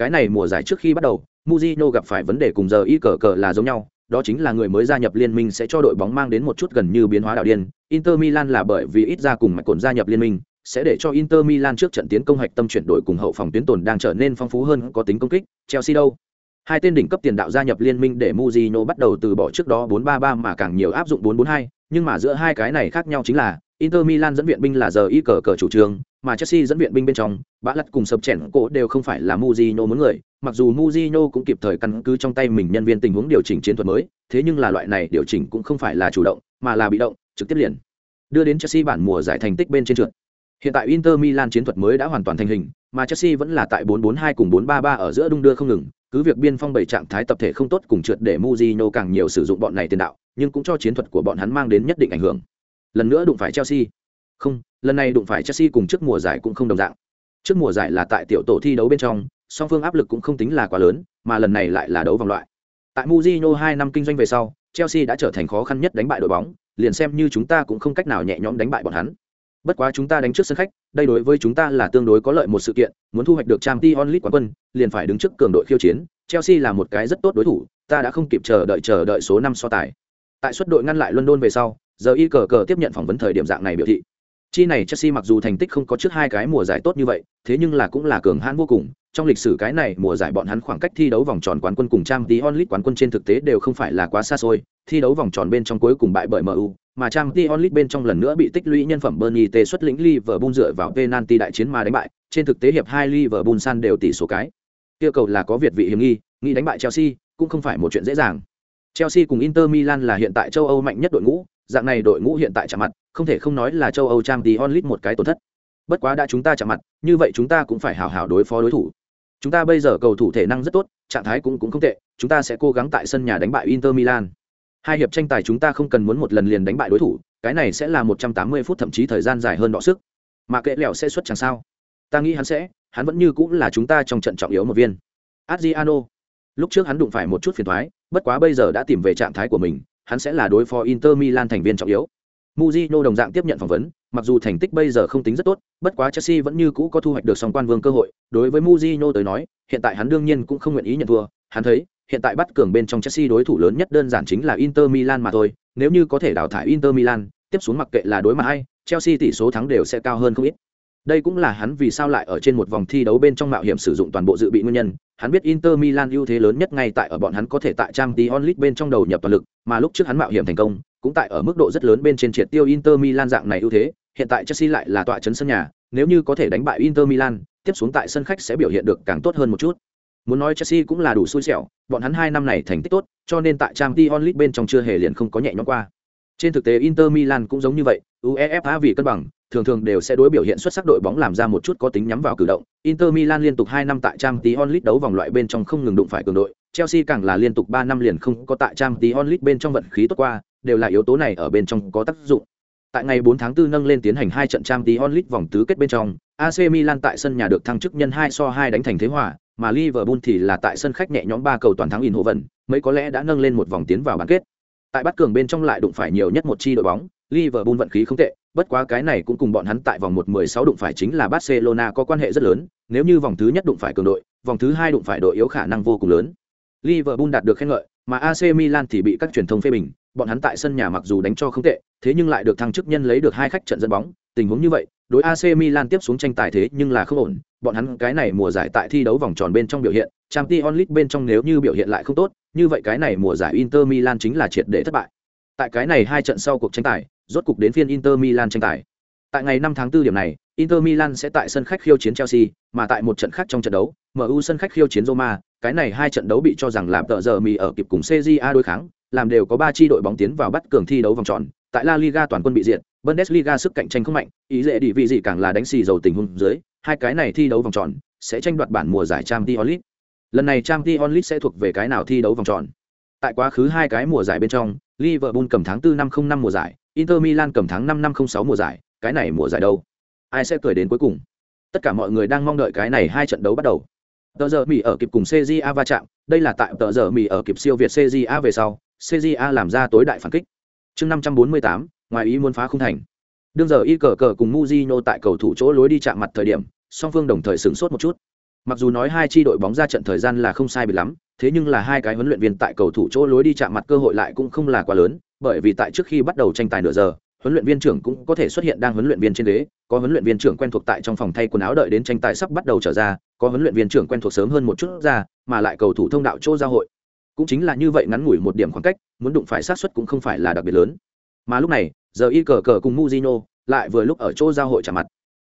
Cái này mùa giải trước khi bắt đầu, muzino gặp phải vấn đề cùng giờ y cờ cờ là giống nhau, đó chính là người mới gia nhập liên minh sẽ cho đội bóng mang đến một chút gần như biến hóa đạo điên. Inter Milan là bởi vì ít ra cùng mạch cồn gia nhập liên minh, sẽ để cho Inter Milan trước trận tiến công hạch tâm chuyển đổi cùng hậu phòng tuyến tồn đang trở nên phong phú hơn có tính công kích. Chelsea đâu? Hai tên đỉnh cấp tiền đạo gia nhập liên minh để Mourinho bắt đầu từ bỏ trước đó 4-3-3 mà càng nhiều áp dụng 4-4-2, nhưng mà giữa hai cái này khác nhau chính là Inter Milan dẫn viện binh là giờ y cờ cờ chủ trường, mà Chelsea dẫn viện binh bên trong, bã lật cùng sập chèn cổ đều không phải là Mujino muốn người, mặc dù Mujino cũng kịp thời căn cứ trong tay mình nhân viên tình huống điều chỉnh chiến thuật mới, thế nhưng là loại này điều chỉnh cũng không phải là chủ động, mà là bị động, trực tiếp liền đưa đến Chelsea bản mùa giải thành tích bên trên trượt. Hiện tại Inter Milan chiến thuật mới đã hoàn toàn thành hình, mà Chelsea vẫn là tại 4-4-2 cùng 4-3-3 ở giữa đung đưa không ngừng, cứ việc biên phong bảy trạng thái tập thể không tốt cùng trượt để Mourinho càng nhiều sử dụng bọn này tiền đạo, nhưng cũng cho chiến thuật của bọn hắn mang đến nhất định ảnh hưởng. Lần nữa đụng phải Chelsea. Không, lần này đụng phải Chelsea cùng trước mùa giải cũng không đồng dạng. Trước mùa giải là tại tiểu tổ thi đấu bên trong, song phương áp lực cũng không tính là quá lớn, mà lần này lại là đấu vòng loại. Tại Mourinho hai năm kinh doanh về sau, Chelsea đã trở thành khó khăn nhất đánh bại đội bóng, liền xem như chúng ta cũng không cách nào nhẹ nhõm đánh bại bọn hắn. Bất quá chúng ta đánh trước sân khách, đây đối với chúng ta là tương đối có lợi một sự kiện, muốn thu hoạch được Champions League quán quân, liền phải đứng trước cường đội khiêu chiến, Chelsea là một cái rất tốt đối thủ, ta đã không kịp chờ đợi chờ đợi số năm so tài. Tại suất đội ngăn lại London về sau, giờ y cờ cờ tiếp nhận phỏng vấn thời điểm dạng này biểu thị. Chi này Chelsea mặc dù thành tích không có trước hai cái mùa giải tốt như vậy, thế nhưng là cũng là cường hãn vô cùng. Trong lịch sử cái này mùa giải bọn hắn khoảng cách thi đấu vòng tròn quán quân cùng Champions League quán quân trên thực tế đều không phải là quá xa xôi, thi đấu vòng tròn bên trong cuối cùng bại bởi MU, mà Champions League bên trong lần nữa bị tích lũy nhân phẩm Bernie T xuất lĩnh Liverpool dựa vào penalty đại chiến mà đánh bại, trên thực tế hiệp hai Liverpool san đều tỷ số cái. Yêu cầu là có việt vị hiểm nghi, nghĩ đánh bại Chelsea cũng không phải một chuyện dễ dàng. Chelsea cùng Inter Milan là hiện tại châu Âu mạnh nhất đội ngũ, dạng này đội ngũ hiện tại chạm mặt, không thể không nói là châu Âu trang tí onlit một cái tổn thất. Bất quá đã chúng ta chạm mặt, như vậy chúng ta cũng phải hào hào đối phó đối thủ. Chúng ta bây giờ cầu thủ thể năng rất tốt, trạng thái cũng cũng không tệ, chúng ta sẽ cố gắng tại sân nhà đánh bại Inter Milan. Hai hiệp tranh tài chúng ta không cần muốn một lần liền đánh bại đối thủ, cái này sẽ là 180 phút thậm chí thời gian dài hơn đọ sức. Mà kệ lẹo sẽ xuất chẳng sao? Ta nghĩ hắn sẽ, hắn vẫn như cũng là chúng ta trong trận trọng yếu một viên. Adriano. Lúc trước hắn đụng phải một chút phiền toái, bất quá bây giờ đã tìm về trạng thái của mình, hắn sẽ là đối phó Inter Milan thành viên trọng yếu. Mujino đồng dạng tiếp nhận phỏng vấn, mặc dù thành tích bây giờ không tính rất tốt, bất quá Chelsea vẫn như cũ có thu hoạch được song quan vương cơ hội. Đối với Mujino tới nói, hiện tại hắn đương nhiên cũng không nguyện ý nhận thua, hắn thấy, hiện tại bắt cường bên trong Chelsea đối thủ lớn nhất đơn giản chính là Inter Milan mà thôi, nếu như có thể đào thải Inter Milan, tiếp xuống mặc kệ là đối mặt hay, Chelsea tỷ số thắng đều sẽ cao hơn không ít. Đây cũng là hắn vì sao lại ở trên một vòng thi đấu bên trong mạo hiểm sử dụng toàn bộ dự bị nguyên nhân, hắn biết Inter Milan ưu thế lớn nhất ngay tại ở bọn hắn có thể tại Champions League bên trong đầu nhập toàn lực, mà lúc trước hắn mạo hiểm thành công, cũng tại ở mức độ rất lớn bên trên triệt tiêu Inter Milan dạng này ưu thế, hiện tại Chelsea lại là tọa trấn sân nhà, nếu như có thể đánh bại Inter Milan, tiếp xuống tại sân khách sẽ biểu hiện được càng tốt hơn một chút. Muốn nói Chelsea cũng là đủ xui xẻo, bọn hắn hai năm này thành tích tốt, cho nên tại Champions League bên trong chưa hề liền không có nhẹ nhõm qua. Trên thực tế Inter Milan cũng giống như vậy, UEFA vì cân bằng, thường thường đều sẽ đối biểu hiện xuất sắc đội bóng làm ra một chút có tính nhắm vào cử động. Inter Milan liên tục 2 năm tại Champions League đấu vòng loại bên trong không ngừng đụng phải cường đội, Chelsea càng là liên tục 3 năm liền không có tại Champions League bên trong vận khí tốt qua, đều là yếu tố này ở bên trong có tác dụng. Tại ngày 4 tháng 4 nâng lên tiến hành hai trận Champions League vòng tứ kết bên trong, AC Milan tại sân nhà được thăng chức nhân 2 so 2 đánh thành thế hòa, mà Liverpool thì là tại sân khách nhẹ nhõm 3 cầu toàn thắng Eindhoven, mấy có lẽ đã nâng lên một vòng tiến vào bán kết. Tại bắt cường bên trong lại đụng phải nhiều nhất một chi đội bóng, Liverpool vận khí không tệ, bất quá cái này cũng cùng bọn hắn tại vòng 1-16 đụng phải chính là Barcelona có quan hệ rất lớn, nếu như vòng thứ nhất đụng phải cường đội, vòng thứ hai đụng phải đội yếu khả năng vô cùng lớn. Liverpool đạt được khen ngợi, mà AC Milan thì bị các truyền thông phê bình, bọn hắn tại sân nhà mặc dù đánh cho không tệ, thế nhưng lại được thăng chức nhân lấy được hai khách trận dẫn bóng, tình huống như vậy, đối AC Milan tiếp xuống tranh tài thế nhưng là không ổn, bọn hắn cái này mùa giải tại thi đấu vòng tròn bên trong biểu hiện, Champions League bên trong nếu như biểu hiện lại không tốt, như vậy cái này mùa giải Inter Milan chính là triệt để thất bại. Tại cái này hai trận sau cuộc tranh tài, rốt cục đến phiên Inter Milan tranh tài. Tại ngày 5 tháng 4 điểm này, Inter Milan sẽ tại sân khách khiêu chiến Chelsea, mà tại một trận khác trong trận đấu, MU sân khách khiêu chiến Roma, cái này hai trận đấu bị cho rằng làm tợ giờ mì ở kịp cùng CJA đối kháng, làm đều có 3 chi đội bóng tiến vào bắt cường thi đấu vòng tròn. Tại La Liga toàn quân bị diệt, Bundesliga sức cạnh tranh không mạnh, ý dễ đi vị gì càng là đánh xì dầu tình huống dưới, hai cái này thi đấu vòng tròn sẽ tranh đoạt bản mùa giải Champions League. Lần này Champions League sẽ thuộc về cái nào thi đấu vòng tròn? Tại quá khứ hai cái mùa giải bên trong, Liverpool cầm tháng 4 năm 05 mùa giải, Inter Milan cầm tháng 5 năm 06 mùa giải, cái này mùa giải đâu? Ai sẽ cười đến cuối cùng? Tất cả mọi người đang mong đợi cái này hai trận đấu bắt đầu. Tờ giờ Mỹ ở kịp cùng CJA va chạm, đây là tại tờ giờ Mỹ ở kịp siêu việt CJA về sau, CJA làm ra tối đại phản kích. Chương 548, ngoài ý muốn phá không thành. Đương giờ y cờ cờ cùng Mujino tại cầu thủ chỗ lối đi chạm mặt thời điểm, song phương đồng thời sửng sốt một chút. Mặc dù nói hai chi đội bóng ra trận thời gian là không sai biệt lắm, thế nhưng là hai cái huấn luyện viên tại cầu thủ chỗ lối đi chạm mặt cơ hội lại cũng không là quá lớn, bởi vì tại trước khi bắt đầu tranh tài nửa giờ, huấn luyện viên trưởng cũng có thể xuất hiện đang huấn luyện viên trên ghế, có huấn luyện viên trưởng quen thuộc tại trong phòng thay quần áo đợi đến tranh tài sắp bắt đầu trở ra, có huấn luyện viên trưởng quen thuộc sớm hơn một chút ra, mà lại cầu thủ thông đạo chỗ giao hội. Cũng chính là như vậy ngắn ngủi một điểm khoảng cách, muốn đụng phải sát xuất cũng không phải là đặc biệt lớn. Mà lúc này, giờ y cờ cờ cùng muzino lại vừa lúc ở chỗ giao hội trả mặt.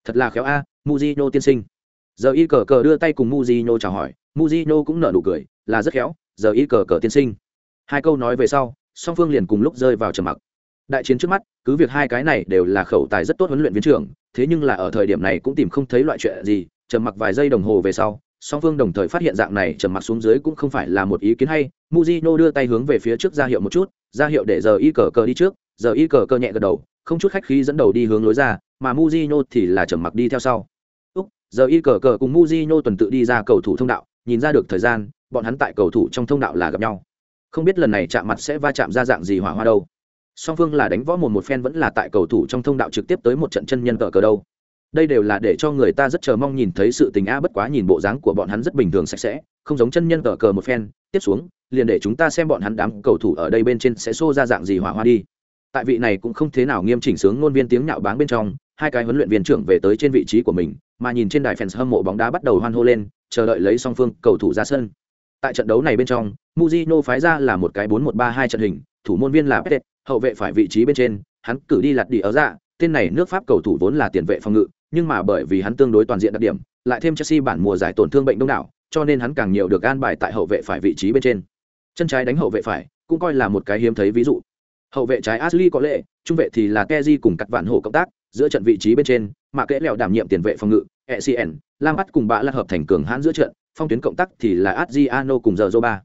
Thật là khéo a, à, tiên sinh. Giờ y cờ cờ đưa tay cùng muzino chào hỏi, muzino cũng nở nụ cười, là rất khéo, giờ y cờ cờ tiên sinh. Hai câu nói về sau, song phương liền cùng lúc rơi vào trầm mặc đại chiến trước mắt cứ việc hai cái này đều là khẩu tài rất tốt huấn luyện viên trưởng thế nhưng là ở thời điểm này cũng tìm không thấy loại chuyện gì trầm mặc vài giây đồng hồ về sau song phương đồng thời phát hiện dạng này trầm mặc xuống dưới cũng không phải là một ý kiến hay. Muzino đưa tay hướng về phía trước ra hiệu một chút, ra hiệu để giờ y cờ cờ đi trước, giờ y cờ cờ nhẹ gật đầu, không chút khách khí dẫn đầu đi hướng lối ra, mà muzino thì là trầm mặc đi theo sau. Úc, giờ y cờ cờ cùng muzino tuần tự đi ra cầu thủ thông đạo, nhìn ra được thời gian, bọn hắn tại cầu thủ trong thông đạo là gặp nhau. Không biết lần này chạm mặt sẽ va chạm ra dạng gì hỏa hoa đâu. Song phương là đánh võ một một phen vẫn là tại cầu thủ trong thông đạo trực tiếp tới một trận chân nhân cờ cờ đâu đây đều là để cho người ta rất chờ mong nhìn thấy sự tình a bất quá nhìn bộ dáng của bọn hắn rất bình thường sạch sẽ không giống chân nhân cờ cờ một phen. Tiếp xuống liền để chúng ta xem bọn hắn đám cầu thủ ở đây bên trên sẽ xô ra dạng gì hỏa hoa đi. Tại vị này cũng không thế nào nghiêm chỉnh sướng ngôn viên tiếng nhạo báng bên trong hai cái huấn luyện viên trưởng về tới trên vị trí của mình mà nhìn trên đài fans hâm mộ bóng đá bắt đầu hoan hô lên chờ đợi lấy song phương cầu thủ ra sân. Tại trận đấu này bên trong muzino phái ra là một cái 4-1-3-2 trận hình thủ môn viên là Pet, hậu vệ phải vị trí bên trên hắn cử đi lạt đi ở dạ tên này nước pháp cầu thủ vốn là tiền vệ phòng ngự nhưng mà bởi vì hắn tương đối toàn diện đặc điểm lại thêm chelsea bản mùa giải tổn thương bệnh đông đảo cho nên hắn càng nhiều được an bài tại hậu vệ phải vị trí bên trên. Chân trái đánh hậu vệ phải cũng coi là một cái hiếm thấy ví dụ. Hậu vệ trái ashley có lệ trung vệ thì là keji cùng cắt vạn hổ cộng tác giữa trận vị trí bên trên mà kẽ lẻo đảm nhiệm tiền vệ phòng ngự ecn lam bắt cùng bạ lật hợp thành cường hãn giữa trận phong tuyến cộng tác thì là adriano cùng giờ ba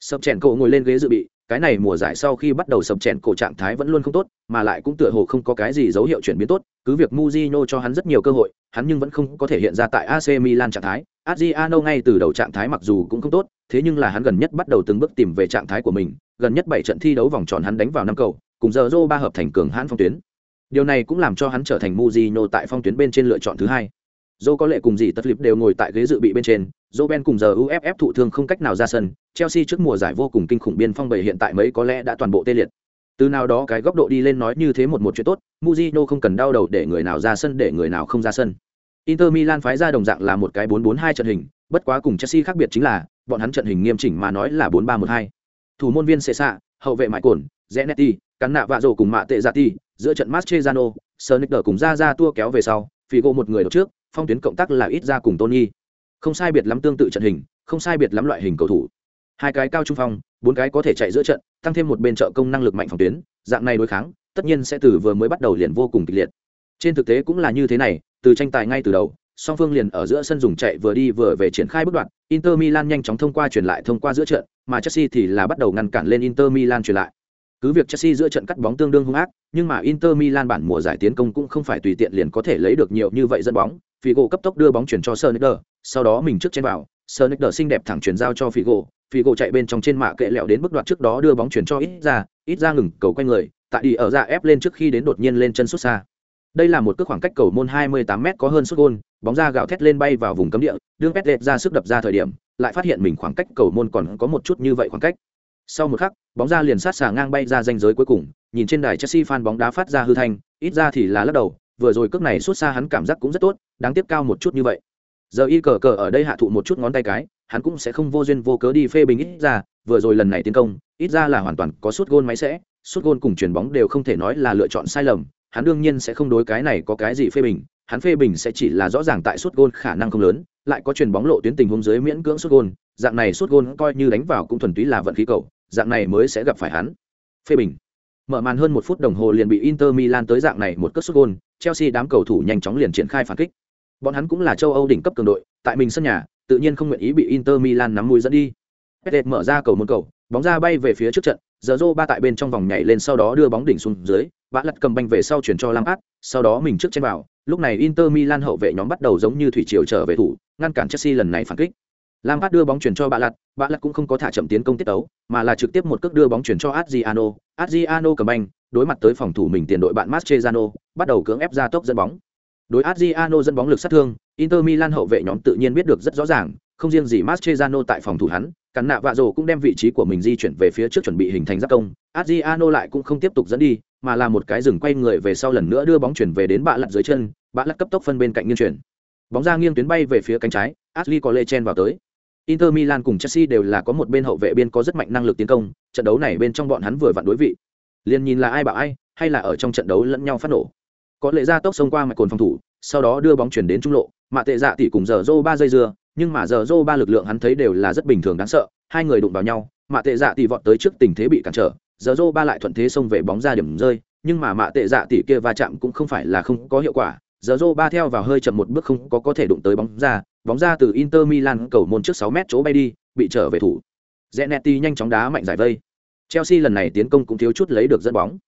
sập chèn cổ ngồi lên ghế dự bị cái này mùa giải sau khi bắt đầu sập chèn cổ trạng thái vẫn luôn không tốt, mà lại cũng tựa hồ không có cái gì dấu hiệu chuyển biến tốt, cứ việc Mujino cho hắn rất nhiều cơ hội, hắn nhưng vẫn không có thể hiện ra tại AC Milan trạng thái. Adriano ngay từ đầu trạng thái mặc dù cũng không tốt, thế nhưng là hắn gần nhất bắt đầu từng bước tìm về trạng thái của mình, gần nhất 7 trận thi đấu vòng tròn hắn đánh vào năm cầu, cùng giờ ba hợp thành cường hãn phong tuyến. Điều này cũng làm cho hắn trở thành Mujino tại phong tuyến bên trên lựa chọn thứ hai. Dô có lệ cùng gì tất lip đều ngồi tại ghế dự bị bên trên, Dô Ben cùng giờ UFF thụ thương không cách nào ra sân, Chelsea trước mùa giải vô cùng kinh khủng biên phong bày hiện tại mấy có lẽ đã toàn bộ tê liệt. Từ nào đó cái góc độ đi lên nói như thế một một chuyện tốt, Mujino không cần đau đầu để người nào ra sân để người nào không ra sân. Inter Milan phái ra đồng dạng là một cái 4-4-2 trận hình, bất quá cùng Chelsea khác biệt chính là, bọn hắn trận hình nghiêm chỉnh mà nói là 4-3-1-2. Thủ môn viên Cesa, hậu vệ mãi Cồn, Zanetti, cắn nạ vạ rổ cùng mạ tệ giả ti, giữa trận Mascherano, Sonicer cùng ra ra tua kéo về sau, Figo một người đột trước, phong tuyến cộng tác là ít ra cùng Tony. Không sai biệt lắm tương tự trận hình, không sai biệt lắm loại hình cầu thủ. Hai cái cao trung phong, bốn cái có thể chạy giữa trận, tăng thêm một bên trợ công năng lực mạnh phòng tuyến, dạng này đối kháng, tất nhiên sẽ từ vừa mới bắt đầu liền vô cùng kịch liệt. Trên thực tế cũng là như thế này, từ tranh tài ngay từ đầu, song phương liền ở giữa sân dùng chạy vừa đi vừa về triển khai bước đoạn, Inter Milan nhanh chóng thông qua chuyển lại thông qua giữa trận, mà Chelsea thì là bắt đầu ngăn cản lên Inter Milan chuyển lại. Cứ việc Chelsea giữa trận cắt bóng tương đương hung ác, nhưng mà Inter Milan bản mùa giải tiến công cũng không phải tùy tiện liền có thể lấy được nhiều như vậy dẫn bóng. Figo cấp tốc đưa bóng chuyển cho sơn sau đó mình trước trên vào, Sonicer xinh đẹp thẳng chuyển giao cho Figo, Figo chạy bên trong trên mạ kệ lẹo đến bước đoạn trước đó đưa bóng chuyển cho ít ra, ít ra ngừng cầu quay người, tại đi ở ra ép lên trước khi đến đột nhiên lên chân xuất xa. Đây là một cước khoảng cách cầu môn 28m có hơn sút gôn, bóng ra gạo thét lên bay vào vùng cấm địa, đương Petlet ra sức đập ra thời điểm, lại phát hiện mình khoảng cách cầu môn còn có một chút như vậy khoảng cách. Sau một khắc, bóng ra liền sát xà ngang bay ra ranh giới cuối cùng, nhìn trên đài Chelsea fan bóng đá phát ra hư thanh, ít ra thì là lắc đầu, vừa rồi cước này suốt xa hắn cảm giác cũng rất tốt, đáng tiếc cao một chút như vậy. Giờ y cờ cờ ở đây hạ thụ một chút ngón tay cái, hắn cũng sẽ không vô duyên vô cớ đi phê bình ít ra, vừa rồi lần này tiến công, ít ra là hoàn toàn có suốt gôn máy sẽ, suốt gôn cùng chuyền bóng đều không thể nói là lựa chọn sai lầm, hắn đương nhiên sẽ không đối cái này có cái gì phê bình, hắn phê bình sẽ chỉ là rõ ràng tại suốt gôn khả năng không lớn, lại có chuyền bóng lộ tuyến tình huống dưới miễn cưỡng suốt gôn, dạng này suốt gôn coi như đánh vào cũng thuần túy là vận khí cầu, dạng này mới sẽ gặp phải hắn. Phê bình. Mở màn hơn một phút đồng hồ liền bị Inter Milan tới dạng này một cất sút gôn, Chelsea đám cầu thủ nhanh chóng liền triển khai phản kích. Bọn hắn cũng là châu Âu đỉnh cấp cường đội, tại mình sân nhà, tự nhiên không nguyện ý bị Inter Milan nắm mũi dẫn đi. Pet mở ra cầu một cầu, bóng ra bay về phía trước trận, giờ ba tại bên trong vòng nhảy lên sau đó đưa bóng đỉnh xuống dưới, bã lật cầm banh về sau chuyển cho Lampard, sau đó mình trước trên vào, lúc này Inter Milan hậu vệ nhóm bắt đầu giống như thủy triều trở về thủ, ngăn cản Chelsea lần này phản kích. Lampard đưa bóng chuyển cho bã lật, bã lật cũng không có thả chậm tiến công tiết tấu, mà là trực tiếp một cước đưa bóng chuyển cho Adriano, Adriano cầm banh, đối mặt tới phòng thủ mình tiền đội bạn Mascherano, bắt đầu cưỡng ép ra tốc dẫn bóng. Đối Adriano dẫn bóng lực sát thương, Inter Milan hậu vệ nhóm tự nhiên biết được rất rõ ràng, không riêng gì Mascherano tại phòng thủ hắn, cắn nạ vạ rồ cũng đem vị trí của mình di chuyển về phía trước chuẩn bị hình thành giáp công. Adriano lại cũng không tiếp tục dẫn đi mà là một cái dừng quay người về sau lần nữa đưa bóng chuyển về đến bạ lật dưới chân bạ lật cấp tốc phân bên cạnh nghiêng chuyển. Bóng ra nghiêng tuyến bay về phía cánh trái ashley có chen vào tới. Inter milan cùng chelsea đều là có một bên hậu vệ biên có rất mạnh năng lực tiến công trận đấu này bên trong bọn hắn vừa vặn đối vị. Liền nhìn là ai bảo ai hay là ở trong trận đấu lẫn nhau phát nổ có lệ ra tốc xông qua mạch cồn phòng thủ, sau đó đưa bóng chuyển đến trung lộ mạ tệ dạ tỷ cùng giờ dô ba dây dưa, nhưng mà giờ dô ba lực lượng hắn thấy đều là rất bình thường đáng sợ, hai người đụng vào nhau mạ tệ dạ tỷ vọt tới trước tình thế bị cản trở, giờ dô ba lại thuận thế xông về bóng ra điểm rơi, nhưng mà mạ tệ dạ tỷ kia va chạm cũng không phải là không có hiệu quả, giờ dô ba theo vào hơi chậm một bước không có có thể đụng tới bóng ra bóng ra từ inter milan cầu môn trước 6 mét chỗ bay đi, bị trở về thủ. Zanetti nhanh chóng đá mạnh giải vây. Chelsea lần này tiến công cũng thiếu chút lấy được dẫn bóng.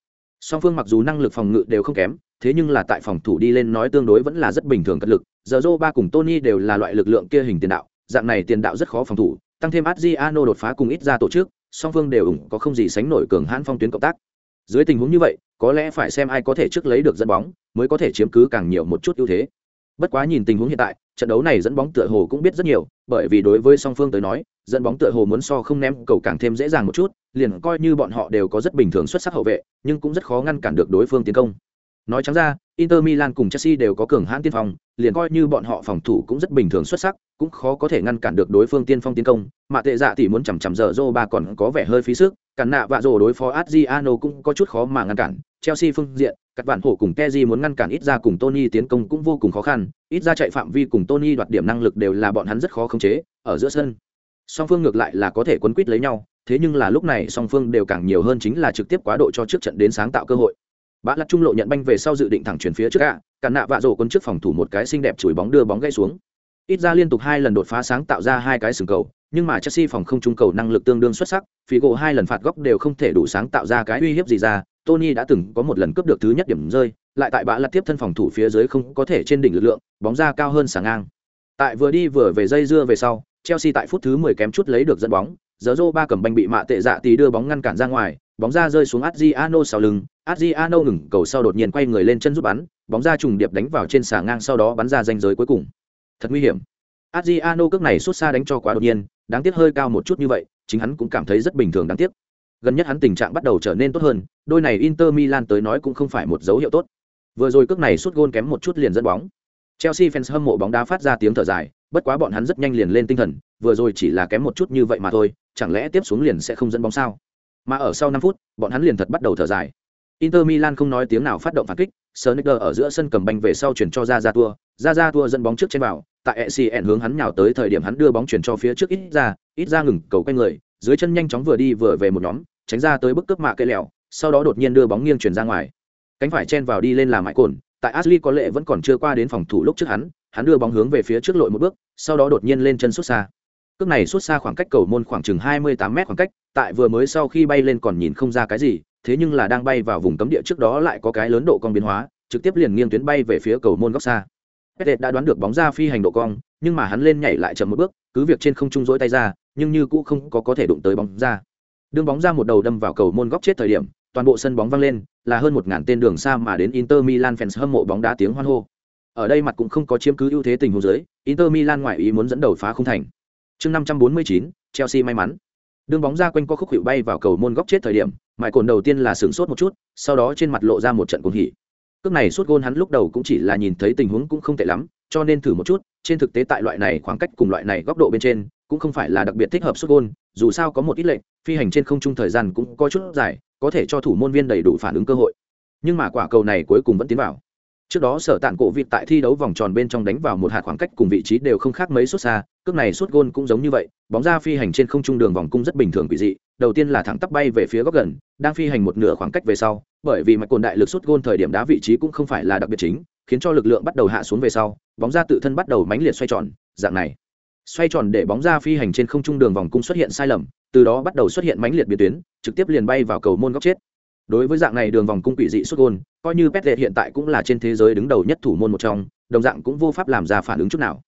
Song phương mặc dù năng lực phòng ngự đều không kém thế nhưng là tại phòng thủ đi lên nói tương đối vẫn là rất bình thường cất lực, giờ rô ba cùng tony đều là loại lực lượng kia hình tiền đạo, dạng này tiền đạo rất khó phòng thủ, tăng thêm adriano đột phá cùng ít ra tổ chức, song phương đều ủng có không gì sánh nổi cường hãn phong tuyến cộng tác. Dưới tình huống như vậy, có lẽ phải xem ai có thể trước lấy được dẫn bóng, mới có thể chiếm cứ càng nhiều một chút ưu thế. Bất quá nhìn tình huống hiện tại, trận đấu này dẫn bóng tựa hồ cũng biết rất nhiều, bởi vì đối với song phương tới nói, dẫn bóng tựa hồ muốn so không ném cầu càng thêm dễ dàng một chút, liền coi như bọn họ đều có rất bình thường xuất sắc hậu vệ, nhưng cũng rất khó ngăn cản được đối phương tiến công nói trắng ra inter milan cùng chelsea đều có cường hãn tiên phong liền coi như bọn họ phòng thủ cũng rất bình thường xuất sắc cũng khó có thể ngăn cản được đối phương tiên phong tiến công mà tệ dạ thì muốn chằm chằm giờ Zô ba còn có vẻ hơi phí sức cản nạ vạ rồ đối phó adriano cũng có chút khó mà ngăn cản chelsea phương diện các bạn hổ cùng Teji muốn ngăn cản ít ra cùng Tony tiến công cũng vô cùng khó khăn, ít ra chạy phạm vi cùng Tony đoạt điểm năng lực đều là bọn hắn rất khó khống chế, ở giữa sân. Song phương ngược lại là có thể quấn quýt lấy nhau, thế nhưng là lúc này song phương đều càng nhiều hơn chính là trực tiếp quá độ cho trước trận đến sáng tạo cơ hội. Bã lật trung lộ nhận banh về sau dự định thẳng chuyển phía trước ạ, cản nạ vạ rổ quân trước phòng thủ một cái xinh đẹp chùi bóng đưa bóng gãy xuống. Ít ra liên tục hai lần đột phá sáng tạo ra hai cái sừng cầu, nhưng mà Chelsea phòng không trung cầu năng lực tương đương xuất sắc, Figo hai lần phạt góc đều không thể đủ sáng tạo ra cái uy hiếp gì ra, Tony đã từng có một lần cướp được thứ nhất điểm rơi, lại tại bã lật tiếp thân phòng thủ phía dưới không có thể trên đỉnh lực lượng, bóng ra cao hơn sáng ngang. Tại vừa đi vừa về dây dưa về sau, Chelsea tại phút thứ 10 kém chút lấy được dẫn bóng, giờ ba cầm banh bị mạ tệ dạ tí đưa bóng ngăn cản ra ngoài, bóng ra rơi xuống Adriano sau lưng, Adriano ngừng cầu sau đột nhiên quay người lên chân giúp bắn, bóng ra trùng điệp đánh vào trên xà ngang sau đó bắn ra ranh giới cuối cùng. Thật nguy hiểm. Adriano cước này sút xa đánh cho quá đột nhiên, đáng tiếc hơi cao một chút như vậy, chính hắn cũng cảm thấy rất bình thường đáng tiếc. Gần nhất hắn tình trạng bắt đầu trở nên tốt hơn, đôi này Inter Milan tới nói cũng không phải một dấu hiệu tốt. Vừa rồi cước này sút gôn kém một chút liền dẫn bóng. Chelsea fans hâm mộ bóng đá phát ra tiếng thở dài, bất quá bọn hắn rất nhanh liền lên tinh thần, vừa rồi chỉ là kém một chút như vậy mà thôi, chẳng lẽ tiếp xuống liền sẽ không dẫn bóng sao? Mà ở sau 5 phút, bọn hắn liền thật bắt đầu thở dài. Inter Milan không nói tiếng nào phát động phản kích, Sonicer ở giữa sân cầm banh về sau chuyển cho ra ra tua, ra ra tua dẫn bóng trước trên vào, tại ECN hướng hắn nhào tới thời điểm hắn đưa bóng chuyển cho phía trước ít ra, ít ra ngừng cầu quay người, dưới chân nhanh chóng vừa đi vừa về một nhóm, tránh ra tới bức cướp mạ cây lẹo, sau đó đột nhiên đưa bóng nghiêng chuyển ra ngoài. Cánh phải chen vào đi lên làm mãi cồn, tại Ashley có lệ vẫn còn chưa qua đến phòng thủ lúc trước hắn, hắn đưa bóng hướng về phía trước lội một bước, sau đó đột nhiên lên chân xuất xa. Cước này xuất xa khoảng cách cầu môn khoảng chừng 28 mét khoảng cách, tại vừa mới sau khi bay lên còn nhìn không ra cái gì, thế nhưng là đang bay vào vùng cấm địa trước đó lại có cái lớn độ cong biến hóa, trực tiếp liền nghiêng tuyến bay về phía cầu môn góc xa. Pettet đã đoán được bóng ra phi hành độ cong, nhưng mà hắn lên nhảy lại chậm một bước, cứ việc trên không trung rỗi tay ra, nhưng như cũng không có có thể đụng tới bóng ra. Đường bóng ra một đầu đâm vào cầu môn góc chết thời điểm, toàn bộ sân bóng văng lên, là hơn một ngàn tên đường xa mà đến Inter Milan fans hâm mộ bóng đá tiếng hoan hô. Ở đây mặt cũng không có chiếm cứ ưu thế tình huống dưới, Inter Milan ngoại ý muốn dẫn đầu phá không thành. Chương 549, Chelsea may mắn. Đường bóng ra quanh co khúc hiệu bay vào cầu môn góc chết thời điểm, mại cồn đầu tiên là sửng sốt một chút, sau đó trên mặt lộ ra một trận cuồng hỉ. Cước này suốt gôn hắn lúc đầu cũng chỉ là nhìn thấy tình huống cũng không tệ lắm, cho nên thử một chút, trên thực tế tại loại này khoảng cách cùng loại này góc độ bên trên, cũng không phải là đặc biệt thích hợp suốt gôn, dù sao có một ít lệnh, phi hành trên không trung thời gian cũng có chút dài, có thể cho thủ môn viên đầy đủ phản ứng cơ hội. Nhưng mà quả cầu này cuối cùng vẫn tiến vào. Trước đó sở tạn cổ vịt tại thi đấu vòng tròn bên trong đánh vào một hạt khoảng cách cùng vị trí đều không khác mấy suốt xa, cước này suốt gôn cũng giống như vậy, bóng ra phi hành trên không trung đường vòng cung rất bình thường quỷ dị, đầu tiên là thẳng tắp bay về phía góc gần, đang phi hành một nửa khoảng cách về sau, bởi vì mạch cồn đại lực suốt gôn thời điểm đá vị trí cũng không phải là đặc biệt chính, khiến cho lực lượng bắt đầu hạ xuống về sau, bóng ra tự thân bắt đầu mánh liệt xoay tròn, dạng này. Xoay tròn để bóng ra phi hành trên không trung đường vòng cung xuất hiện sai lầm, từ đó bắt đầu xuất hiện mánh liệt biến tuyến, trực tiếp liền bay vào cầu môn góc chết đối với dạng này đường vòng cung quỷ dị xuất gôn coi như pet hiện tại cũng là trên thế giới đứng đầu nhất thủ môn một trong đồng dạng cũng vô pháp làm ra phản ứng chút nào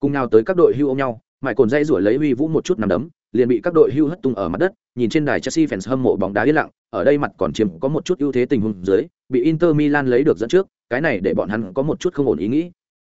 cùng nào tới các đội hưu ôm nhau mãi cồn dây rủi lấy huy vũ một chút nằm đấm liền bị các đội hưu hất tung ở mặt đất nhìn trên đài chelsea fans hâm mộ bóng đá yên lặng ở đây mặt còn chiếm có một chút ưu thế tình huống dưới bị inter milan lấy được dẫn trước cái này để bọn hắn có một chút không ổn ý nghĩ.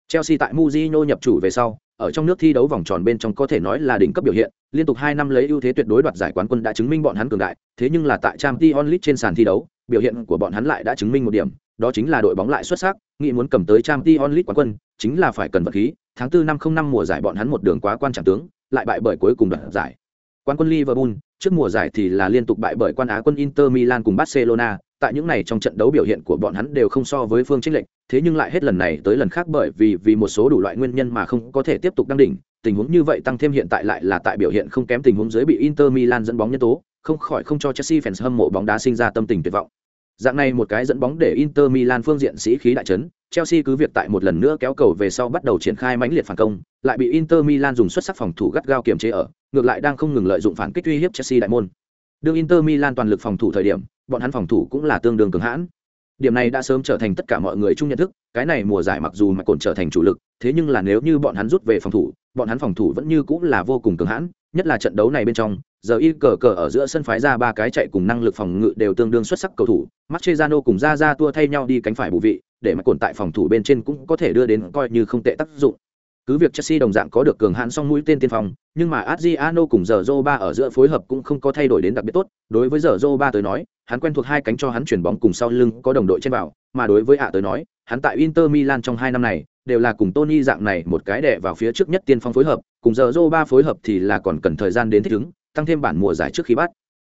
Chelsea tại muzino nhập chủ về sau ở trong nước thi đấu vòng tròn bên trong có thể nói là đỉnh cấp biểu hiện, liên tục hai năm lấy ưu thế tuyệt đối đoạt giải quán quân đã chứng minh bọn hắn cường đại, thế nhưng là tại Champions League trên sàn thi đấu, biểu hiện của bọn hắn lại đã chứng minh một điểm, đó chính là đội bóng lại xuất sắc, nghĩ muốn cầm tới Champions League quán quân, chính là phải cần vật khí. Tháng 4 năm 05 mùa giải bọn hắn một đường quá quan trọng tướng, lại bại bởi cuối cùng đoạn giải. Quán quân Liverpool, trước mùa giải thì là liên tục bại bởi quan Á quân Inter Milan cùng Barcelona, tại những này trong trận đấu biểu hiện của bọn hắn đều không so với phương chênh lệnh, thế nhưng lại hết lần này tới lần khác bởi vì vì một số đủ loại nguyên nhân mà không có thể tiếp tục đăng đỉnh, tình huống như vậy tăng thêm hiện tại lại là tại biểu hiện không kém tình huống dưới bị Inter Milan dẫn bóng nhân tố, không khỏi không cho Chelsea fans hâm mộ bóng đá sinh ra tâm tình tuyệt vọng. Dạng này một cái dẫn bóng để Inter Milan phương diện sĩ khí đại chấn, Chelsea cứ việc tại một lần nữa kéo cầu về sau bắt đầu triển khai mãnh liệt phản công, lại bị Inter Milan dùng xuất sắc phòng thủ gắt gao kiềm chế ở, ngược lại đang không ngừng lợi dụng phản kích uy hiếp Chelsea đại môn. Đương Inter Milan toàn lực phòng thủ thời điểm, bọn hắn phòng thủ cũng là tương đương cường hãn. Điểm này đã sớm trở thành tất cả mọi người chung nhận thức, cái này mùa giải mặc dù mà cồn trở thành chủ lực, thế nhưng là nếu như bọn hắn rút về phòng thủ, bọn hắn phòng thủ vẫn như cũng là vô cùng cường hãn, nhất là trận đấu này bên trong, giờ y cờ cờ ở giữa sân phái ra ba cái chạy cùng năng lực phòng ngự đều tương đương xuất sắc cầu thủ, Mascherano cùng ra ra tua thay nhau đi cánh phải bù vị, để mà cồn tại phòng thủ bên trên cũng có thể đưa đến coi như không tệ tác dụng. Cứ việc Chelsea đồng dạng có được cường hãn song mũi tên tiên phong, nhưng mà Adriano cùng giờ ba ở giữa phối hợp cũng không có thay đổi đến đặc biệt tốt, đối với giờ ba tới nói, hắn quen thuộc hai cánh cho hắn chuyển bóng cùng sau lưng có đồng đội trên vào, mà đối với ạ tới nói, hắn tại Inter Milan trong hai năm này, đều là cùng Tony dạng này một cái đè vào phía trước nhất tiên phong phối hợp, cùng giờ ba phối hợp thì là còn cần thời gian đến thích ứng, tăng thêm bản mùa giải trước khi bắt.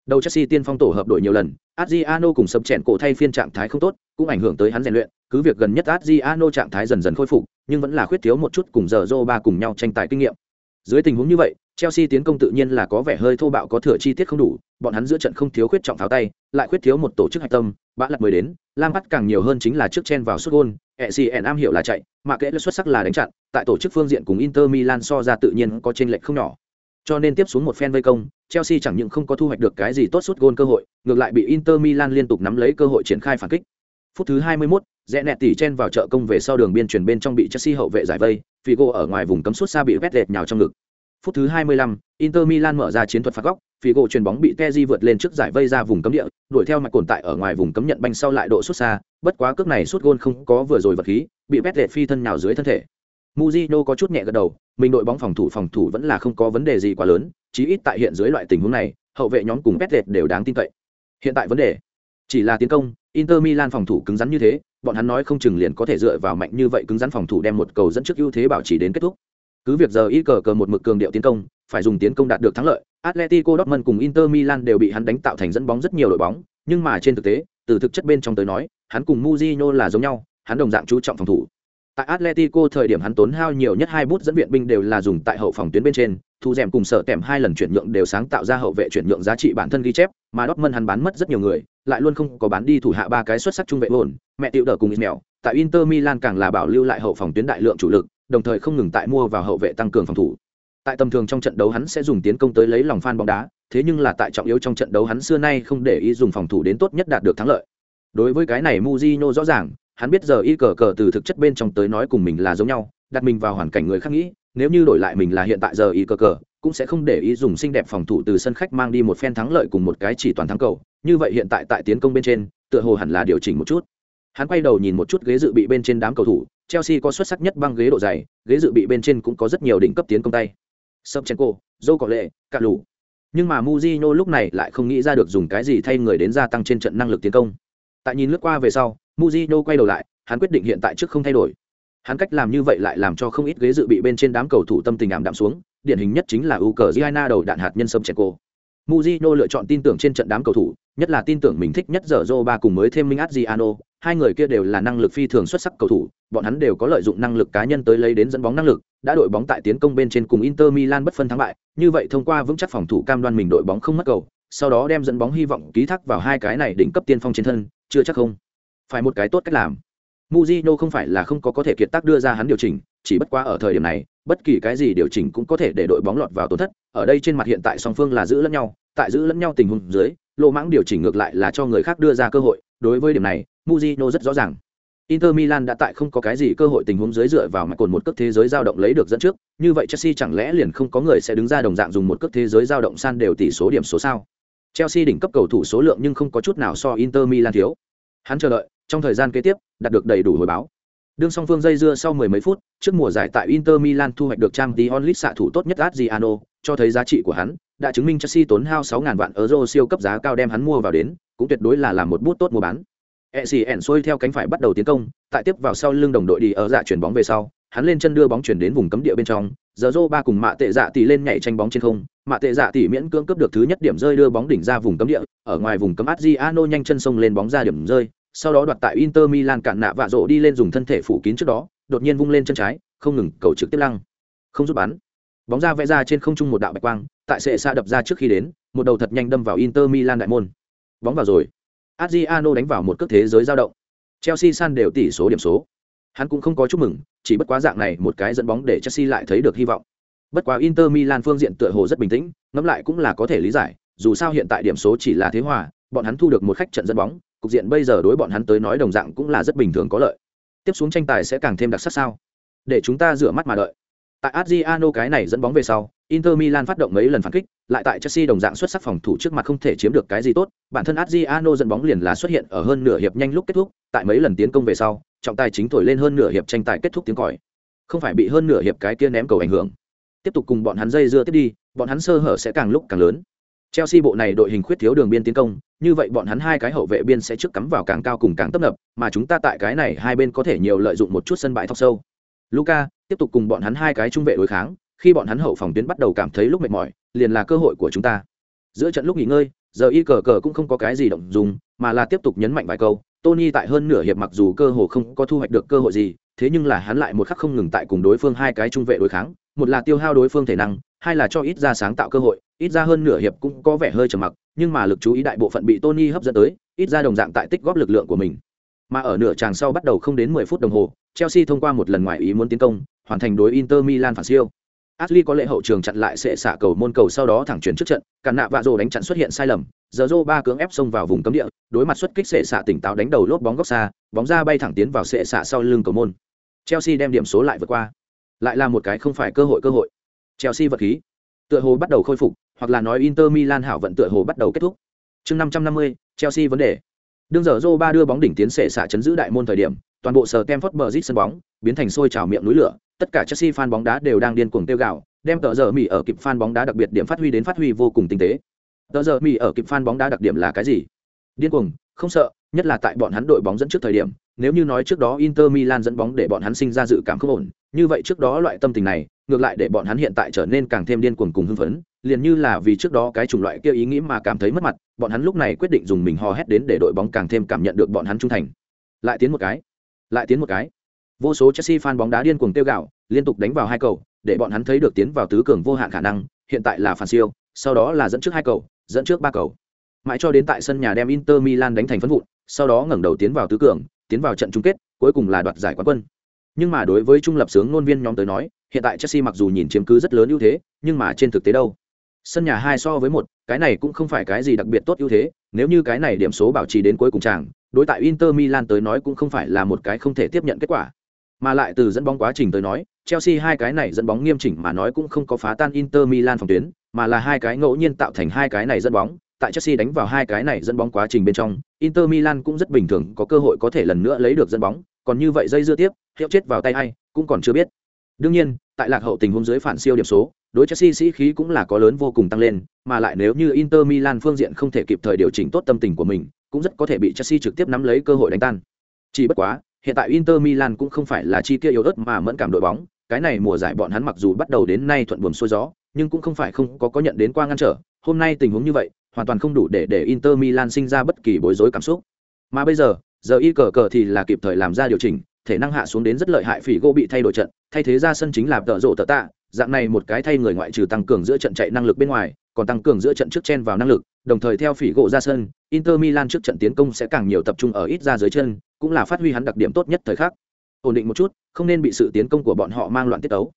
Đầu Chelsea tiên phong tổ hợp đội nhiều lần, Adriano cùng sập chèn cổ thay phiên trạng thái không tốt, cũng ảnh hưởng tới hắn rèn luyện, cứ việc gần nhất Adriano trạng thái dần dần khôi phục, nhưng vẫn là khuyết thiếu một chút cùng giờ Zoba cùng nhau tranh tài kinh nghiệm. Dưới tình huống như vậy, Chelsea tiến công tự nhiên là có vẻ hơi thô bạo có thừa chi tiết không đủ, bọn hắn giữa trận không thiếu khuyết trọng tháo tay, lại khuyết thiếu một tổ chức hạch tâm, bã lật mới đến, Lam bắt càng nhiều hơn chính là trước chen vào sút gôn, Essien am hiểu là chạy, mà kệ xuất sắc là đánh chặn, tại tổ chức phương diện cùng Inter Milan so ra tự nhiên có chênh lệch không nhỏ. Cho nên tiếp xuống một phen vây công, Chelsea chẳng những không có thu hoạch được cái gì tốt sút gôn cơ hội, ngược lại bị Inter Milan liên tục nắm lấy cơ hội triển khai phản kích. Phút thứ 21, rẽ nẹt tỉ chen vào chợ công về sau đường biên chuyển bên trong bị Chelsea hậu vệ giải vây, Figo ở ngoài vùng cấm suốt xa bị vét lệch nhào trong ngực. Phút thứ 25, Inter Milan mở ra chiến thuật phạt góc, Figo chuyền bóng bị Kessié vượt lên trước giải vây ra vùng cấm địa, đuổi theo mạch cồn tại ở ngoài vùng cấm nhận banh sau lại độ sút xa, bất quá cước này suốt gôn không có vừa rồi vật khí, bị vét lệch phi thân nhào dưới thân thể. Mujino có chút nhẹ gật đầu, mình đội bóng phòng thủ phòng thủ vẫn là không có vấn đề gì quá lớn, chí ít tại hiện dưới loại tình huống này, hậu vệ nhóm cùng vét lệch đều đáng tin cậy. Hiện tại vấn đề chỉ là tiến công, Inter Milan phòng thủ cứng rắn như thế, bọn hắn nói không chừng liền có thể dựa vào mạnh như vậy cứng rắn phòng thủ đem một cầu dẫn trước ưu thế bảo trì đến kết thúc. Cứ việc giờ y cờ cờ một mực cường điệu tiến công, phải dùng tiến công đạt được thắng lợi, Atletico Dortmund cùng Inter Milan đều bị hắn đánh tạo thành dẫn bóng rất nhiều đội bóng, nhưng mà trên thực tế, từ thực chất bên trong tới nói, hắn cùng Mourinho là giống nhau, hắn đồng dạng chú trọng phòng thủ. Tại Atletico thời điểm hắn tốn hao nhiều nhất hai bút dẫn viện binh đều là dùng tại hậu phòng tuyến bên trên, thu rèm cùng sở kèm hai lần chuyển nhượng đều sáng tạo ra hậu vệ chuyển nhượng giá trị bản thân ghi chép, mà Dortmund hắn bán mất rất nhiều người, lại luôn không có bán đi thủ hạ ba cái xuất sắc trung vệ ổn, mẹ tiểu đỡ cùng mèo tại Inter Milan càng là bảo lưu lại hậu phòng tuyến đại lượng chủ lực, đồng thời không ngừng tại mua vào hậu vệ tăng cường phòng thủ. Tại tầm thường trong trận đấu hắn sẽ dùng tiến công tới lấy lòng fan bóng đá, thế nhưng là tại trọng yếu trong trận đấu hắn xưa nay không để ý dùng phòng thủ đến tốt nhất đạt được thắng lợi. Đối với cái này Mujino rõ ràng, hắn biết giờ y cờ cờ từ thực chất bên trong tới nói cùng mình là giống nhau, đặt mình vào hoàn cảnh người khác nghĩ, nếu như đổi lại mình là hiện tại giờ y cờ cờ, cũng sẽ không để ý dùng xinh đẹp phòng thủ từ sân khách mang đi một phen thắng lợi cùng một cái chỉ toàn thắng cầu, như vậy hiện tại tại tiến công bên trên, tựa hồ hẳn là điều chỉnh một chút. Hắn quay đầu nhìn một chút ghế dự bị bên trên đám cầu thủ, Chelsea có xuất sắc nhất băng ghế độ dày, ghế dự bị bên trên cũng có rất nhiều đỉnh cấp tiến công tay. Sobchenko, Joe có lệ, cả lũ. Nhưng mà Mujino lúc này lại không nghĩ ra được dùng cái gì thay người đến gia tăng trên trận năng lực tiến công. Tại nhìn lướt qua về sau, Mujino quay đầu lại, hắn quyết định hiện tại trước không thay đổi. Hắn cách làm như vậy lại làm cho không ít ghế dự bị bên trên đám cầu thủ tâm tình ảm đạm xuống, điển hình nhất chính là Ukraine đầu đạn hạt nhân Sobchenko. Mujino lựa chọn tin tưởng trên trận đám cầu thủ, nhất là tin tưởng mình thích nhất giờ Zoba cùng mới thêm Minh Adriano, hai người kia đều là năng lực phi thường xuất sắc cầu thủ, bọn hắn đều có lợi dụng năng lực cá nhân tới lấy đến dẫn bóng năng lực, đã đội bóng tại tiến công bên trên cùng Inter Milan bất phân thắng bại, như vậy thông qua vững chắc phòng thủ cam đoan mình đội bóng không mất cầu, sau đó đem dẫn bóng hy vọng ký thác vào hai cái này đỉnh cấp tiên phong trên thân, chưa chắc không. Phải một cái tốt cách làm. Mujino không phải là không có có thể kiệt tác đưa ra hắn điều chỉnh, chỉ bất quá ở thời điểm này, bất kỳ cái gì điều chỉnh cũng có thể để đội bóng lọt vào tổn thất, ở đây trên mặt hiện tại song phương là giữ lẫn nhau, tại giữ lẫn nhau tình huống dưới, lô mãng điều chỉnh ngược lại là cho người khác đưa ra cơ hội, đối với điểm này, Mujino rất rõ ràng. Inter Milan đã tại không có cái gì cơ hội tình huống dưới dựa vào mặt cồn một cước thế giới dao động lấy được dẫn trước, như vậy Chelsea chẳng lẽ liền không có người sẽ đứng ra đồng dạng dùng một cước thế giới dao động san đều tỷ số điểm số sao? Chelsea đỉnh cấp cầu thủ số lượng nhưng không có chút nào so Inter Milan thiếu. Hắn chờ đợi, trong thời gian kế tiếp, đạt được đầy đủ hồi báo. Đương song phương dây dưa sau mười mấy phút, trước mùa giải tại Inter Milan thu hoạch được trang tí onlit xạ thủ tốt nhất Adriano, cho thấy giá trị của hắn, đã chứng minh Chelsea tốn hao 6.000 vạn euro siêu cấp giá cao đem hắn mua vào đến, cũng tuyệt đối là làm một bút tốt mua bán. Essien xuôi theo cánh phải bắt đầu tiến công, tại tiếp vào sau lưng đồng đội đi ở dạ chuyển bóng về sau, hắn lên chân đưa bóng chuyển đến vùng cấm địa bên trong, giờ Zoro ba cùng Mạ Tệ Dạ tỷ lên nhảy tranh bóng trên không, Mạ Tệ Dạ tỷ miễn cưỡng cướp được thứ nhất điểm rơi đưa bóng đỉnh ra vùng cấm địa, ở ngoài vùng cấm Adriano nhanh chân xông lên bóng ra điểm rơi, sau đó đoạt tại Inter Milan cản nạ vạ rộ đi lên dùng thân thể phủ kín trước đó, đột nhiên vung lên chân trái, không ngừng cầu trực tiếp lăng, không rút bắn. Bóng ra vẽ ra trên không trung một đạo bạch quang, tại sệ xa đập ra trước khi đến, một đầu thật nhanh đâm vào Inter Milan đại môn. Bóng vào rồi. Adriano đánh vào một cước thế giới dao động. Chelsea san đều tỷ số điểm số. Hắn cũng không có chúc mừng, chỉ bất quá dạng này một cái dẫn bóng để Chelsea lại thấy được hy vọng. Bất quá Inter Milan phương diện tựa hồ rất bình tĩnh, ngẫm lại cũng là có thể lý giải, dù sao hiện tại điểm số chỉ là thế hòa, bọn hắn thu được một khách trận dẫn bóng, cục diện bây giờ đối bọn hắn tới nói đồng dạng cũng là rất bình thường có lợi. Tiếp xuống tranh tài sẽ càng thêm đặc sắc sao? Để chúng ta rửa mắt mà đợi. Tại Adriano cái này dẫn bóng về sau, Inter Milan phát động mấy lần phản kích, lại tại Chelsea đồng dạng xuất sắc phòng thủ trước mặt không thể chiếm được cái gì tốt, bản thân Adriano dẫn bóng liền là xuất hiện ở hơn nửa hiệp nhanh lúc kết thúc, tại mấy lần tiến công về sau, trọng tài chính thổi lên hơn nửa hiệp tranh tài kết thúc tiếng còi. Không phải bị hơn nửa hiệp cái kia ném cầu ảnh hưởng. Tiếp tục cùng bọn hắn dây dưa tiếp đi, bọn hắn sơ hở sẽ càng lúc càng lớn. Chelsea bộ này đội hình khuyết thiếu đường biên tiến công, như vậy bọn hắn hai cái hậu vệ biên sẽ trước cắm vào càng cao cùng càng tấp nập, mà chúng ta tại cái này hai bên có thể nhiều lợi dụng một chút sân bãi thọc sâu. Luca tiếp tục cùng bọn hắn hai cái trung vệ đối kháng, khi bọn hắn hậu phòng tuyến bắt đầu cảm thấy lúc mệt mỏi, liền là cơ hội của chúng ta. Giữa trận lúc nghỉ ngơi, giờ y cờ cờ cũng không có cái gì động dùng, mà là tiếp tục nhấn mạnh vài câu. Tony tại hơn nửa hiệp mặc dù cơ hội không có thu hoạch được cơ hội gì, thế nhưng là hắn lại một khắc không ngừng tại cùng đối phương hai cái trung vệ đối kháng, một là tiêu hao đối phương thể năng, hai là cho ít ra sáng tạo cơ hội, ít ra hơn nửa hiệp cũng có vẻ hơi trầm mặc, nhưng mà lực chú ý đại bộ phận bị Tony hấp dẫn tới, ít ra đồng dạng tại tích góp lực lượng của mình. Mà ở nửa tràng sau bắt đầu không đến 10 phút đồng hồ, Chelsea thông qua một lần ngoài ý muốn tiến công, hoàn thành đối Inter Milan phản siêu. Ashley có lệ hậu trường chặn lại sẽ xả cầu môn cầu sau đó thẳng chuyển trước trận, cản nạ vạ rồ đánh chặn xuất hiện sai lầm, giờ rô ba cưỡng ép xông vào vùng cấm địa, đối mặt xuất kích sẽ xả tỉnh táo đánh đầu lốp bóng góc xa, bóng ra bay thẳng tiến vào sẽ xả sau lưng cầu môn. Chelsea đem điểm số lại vượt qua. Lại là một cái không phải cơ hội cơ hội. Chelsea vật khí. Tựa hồ bắt đầu khôi phục, hoặc là nói Inter Milan hảo vận tựa hồ bắt đầu kết thúc. Chương 550, Chelsea vấn đề. Đương giờ Zoba ba đưa bóng đỉnh tiến sẽ xạ chấn giữ đại môn thời điểm, toàn bộ sở Stamford Bridge sân bóng biến thành sôi trào miệng núi lửa, tất cả Chelsea fan bóng đá đều đang điên cuồng tiêu gạo, đem tờ giờ Mỹ ở kịp fan bóng đá đặc biệt điểm phát huy đến phát huy vô cùng tinh tế. Tờ giờ Mỹ ở kịp fan bóng đá đặc điểm là cái gì? Điên cuồng, không sợ, nhất là tại bọn hắn đội bóng dẫn trước thời điểm, nếu như nói trước đó Inter Milan dẫn bóng để bọn hắn sinh ra dự cảm không ổn, như vậy trước đó loại tâm tình này, ngược lại để bọn hắn hiện tại trở nên càng thêm điên cuồng cùng hưng phấn, liền như là vì trước đó cái chủng loại kia ý nghĩ mà cảm thấy mất mặt, bọn hắn lúc này quyết định dùng mình hò hét đến để đội bóng càng thêm cảm nhận được bọn hắn trung thành. Lại tiến một cái, lại tiến một cái. Vô số Chelsea fan bóng đá điên cuồng tiêu gạo, liên tục đánh vào hai cầu, để bọn hắn thấy được tiến vào tứ cường vô hạn khả năng, hiện tại là phản siêu, sau đó là dẫn trước hai cầu, dẫn trước ba cầu. Mãi cho đến tại sân nhà đem Inter Milan đánh thành phấn vụn, sau đó ngẩng đầu tiến vào tứ cường, tiến vào trận chung kết, cuối cùng là đoạt giải quán quân. Nhưng mà đối với trung lập sướng ngôn viên nhóm tới nói, hiện tại Chelsea mặc dù nhìn chiếm cứ rất lớn ưu thế, nhưng mà trên thực tế đâu? Sân nhà hai so với một, cái này cũng không phải cái gì đặc biệt tốt ưu thế, nếu như cái này điểm số bảo trì đến cuối cùng chàng, đối tại Inter Milan tới nói cũng không phải là một cái không thể tiếp nhận kết quả. Mà lại từ dẫn bóng quá trình tới nói, Chelsea hai cái này dẫn bóng nghiêm chỉnh mà nói cũng không có phá tan Inter Milan phòng tuyến, mà là hai cái ngẫu nhiên tạo thành hai cái này dẫn bóng, tại Chelsea đánh vào hai cái này dẫn bóng quá trình bên trong, Inter Milan cũng rất bình thường có cơ hội có thể lần nữa lấy được dẫn bóng, còn như vậy dây dưa tiếp, hiệu chết vào tay ai, cũng còn chưa biết. Đương nhiên, tại lạc hậu tình huống dưới phản siêu điểm số, đối Chelsea sĩ khí cũng là có lớn vô cùng tăng lên, mà lại nếu như Inter Milan phương diện không thể kịp thời điều chỉnh tốt tâm tình của mình, cũng rất có thể bị Chelsea trực tiếp nắm lấy cơ hội đánh tan. Chỉ bất quá, hiện tại Inter Milan cũng không phải là chi tiêu yếu ớt mà mẫn cảm đội bóng, cái này mùa giải bọn hắn mặc dù bắt đầu đến nay thuận buồm xuôi gió, nhưng cũng không phải không có có nhận đến qua ngăn trở, hôm nay tình huống như vậy, hoàn toàn không đủ để để Inter Milan sinh ra bất kỳ bối rối cảm xúc. Mà bây giờ, giờ y cờ cờ thì là kịp thời làm ra điều chỉnh, thể năng hạ xuống đến rất lợi hại phỉ gỗ bị thay đổi trận, thay thế ra sân chính là tợ rộ tợ tạ, dạng này một cái thay người ngoại trừ tăng cường giữa trận chạy năng lực bên ngoài, còn tăng cường giữa trận trước chen vào năng lực, đồng thời theo phỉ gỗ ra sân, Inter Milan trước trận tiến công sẽ càng nhiều tập trung ở ít ra dưới chân, cũng là phát huy hắn đặc điểm tốt nhất thời khắc. Ổn định một chút, không nên bị sự tiến công của bọn họ mang loạn tiết tấu.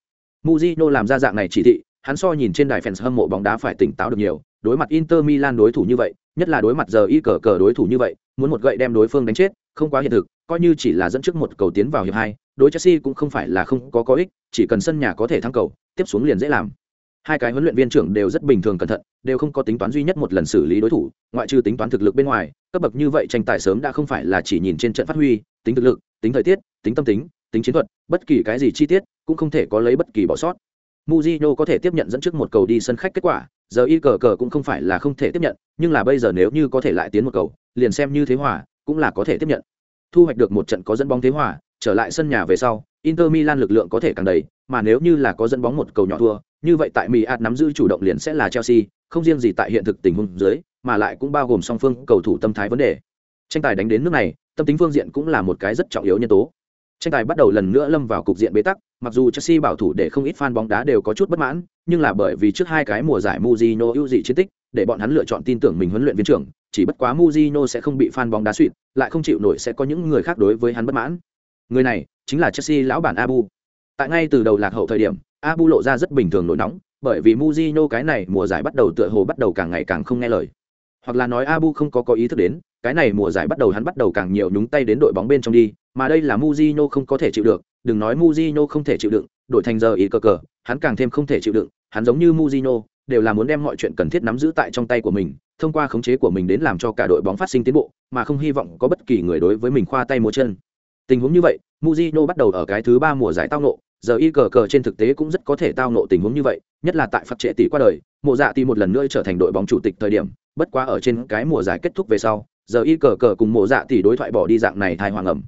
muzino làm ra dạng này chỉ thị, hắn so nhìn trên đài fans hâm mộ bóng đá phải tỉnh táo được nhiều, đối mặt Inter Milan đối thủ như vậy, nhất là đối mặt giờ y cờ cờ đối thủ như vậy, muốn một gậy đem đối phương đánh chết, không quá hiện thực, coi như chỉ là dẫn trước một cầu tiến vào hiệp hai, đối Chelsea cũng không phải là không có có ích, chỉ cần sân nhà có thể thắng cầu, tiếp xuống liền dễ làm. Hai cái huấn luyện viên trưởng đều rất bình thường cẩn thận, đều không có tính toán duy nhất một lần xử lý đối thủ, ngoại trừ tính toán thực lực bên ngoài, cấp bậc như vậy tranh tài sớm đã không phải là chỉ nhìn trên trận phát huy, tính thực lực, tính thời tiết, tính tâm tính, tính chiến thuật, bất kỳ cái gì chi tiết cũng không thể có lấy bất kỳ bỏ sót. Mujino có thể tiếp nhận dẫn trước một cầu đi sân khách kết quả, giờ y cờ cờ cũng không phải là không thể tiếp nhận, nhưng là bây giờ nếu như có thể lại tiến một cầu, liền xem như thế hòa, cũng là có thể tiếp nhận. Thu hoạch được một trận có dẫn bóng thế hòa, trở lại sân nhà về sau, Inter Milan lực lượng có thể càng đầy, mà nếu như là có dẫn bóng một cầu nhỏ thua, như vậy tại Milan nắm giữ chủ động liền sẽ là Chelsea, không riêng gì tại hiện thực tình huống dưới, mà lại cũng bao gồm song phương cầu thủ tâm thái vấn đề. Tranh tài đánh đến nước này, tâm tính phương diện cũng là một cái rất trọng yếu nhân tố. Tranh tài bắt đầu lần nữa lâm vào cục diện bế tắc, mặc dù Chelsea bảo thủ để không ít fan bóng đá đều có chút bất mãn, nhưng là bởi vì trước hai cái mùa giải Mourinho ưu dị chiến tích, để bọn hắn lựa chọn tin tưởng mình huấn luyện viên trưởng, chỉ bất quá Mourinho sẽ không bị fan bóng đá suỵt lại không chịu nổi sẽ có những người khác đối với hắn bất mãn. Người này chính là Chelsea lão bản Abu. Tại ngay từ đầu lạc hậu thời điểm, Abu lộ ra rất bình thường nổi nóng, bởi vì muzino cái này mùa giải bắt đầu tựa hồ bắt đầu càng ngày càng không nghe lời. Hoặc là nói Abu không có có ý thức đến, cái này mùa giải bắt đầu hắn bắt đầu càng nhiều nhúng tay đến đội bóng bên trong đi, mà đây là Mujinho không có thể chịu được, đừng nói Mujinho không thể chịu đựng, đổi thành giờ ý cờ cờ, hắn càng thêm không thể chịu đựng, hắn giống như Mujinho, đều là muốn đem mọi chuyện cần thiết nắm giữ tại trong tay của mình, thông qua khống chế của mình đến làm cho cả đội bóng phát sinh tiến bộ, mà không hy vọng có bất kỳ người đối với mình khoa tay múa chân. Tình huống như vậy, Mujinho bắt đầu ở cái thứ ba mùa giải tao nộ, giờ y cờ cờ trên thực tế cũng rất có thể tao nộ tình huống như vậy, nhất là tại phật trệ tỷ qua đời, mộ dạ tỷ một lần nữa trở thành đội bóng chủ tịch thời điểm, bất quá ở trên cái mùa giải kết thúc về sau, giờ y cờ cờ cùng mộ dạ tỷ đối thoại bỏ đi dạng này thai hoàng ẩm.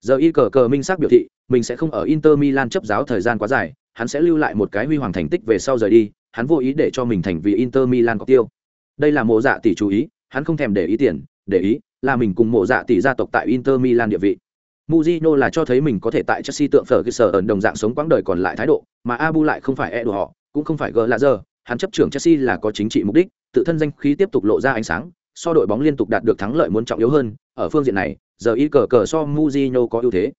Giờ y cờ cờ minh xác biểu thị, mình sẽ không ở Inter Milan chấp giáo thời gian quá dài, hắn sẽ lưu lại một cái huy hoàng thành tích về sau rời đi, hắn vô ý để cho mình thành vì Inter Milan có tiêu. Đây là mộ dạ tỷ chú ý, hắn không thèm để ý tiền, để ý là mình cùng mộ dạ tỷ gia tộc tại Inter Milan địa vị. Mujino là cho thấy mình có thể tại Chelsea tượng phở cơ sở ẩn đồng dạng sống quãng đời còn lại thái độ, mà Abu lại không phải e đùa họ, cũng không phải gỡ là giờ, hắn chấp trưởng Chelsea là có chính trị mục đích, tự thân danh khí tiếp tục lộ ra ánh sáng, so đội bóng liên tục đạt được thắng lợi muốn trọng yếu hơn, ở phương diện này, giờ y cờ cờ so Mujino có ưu thế.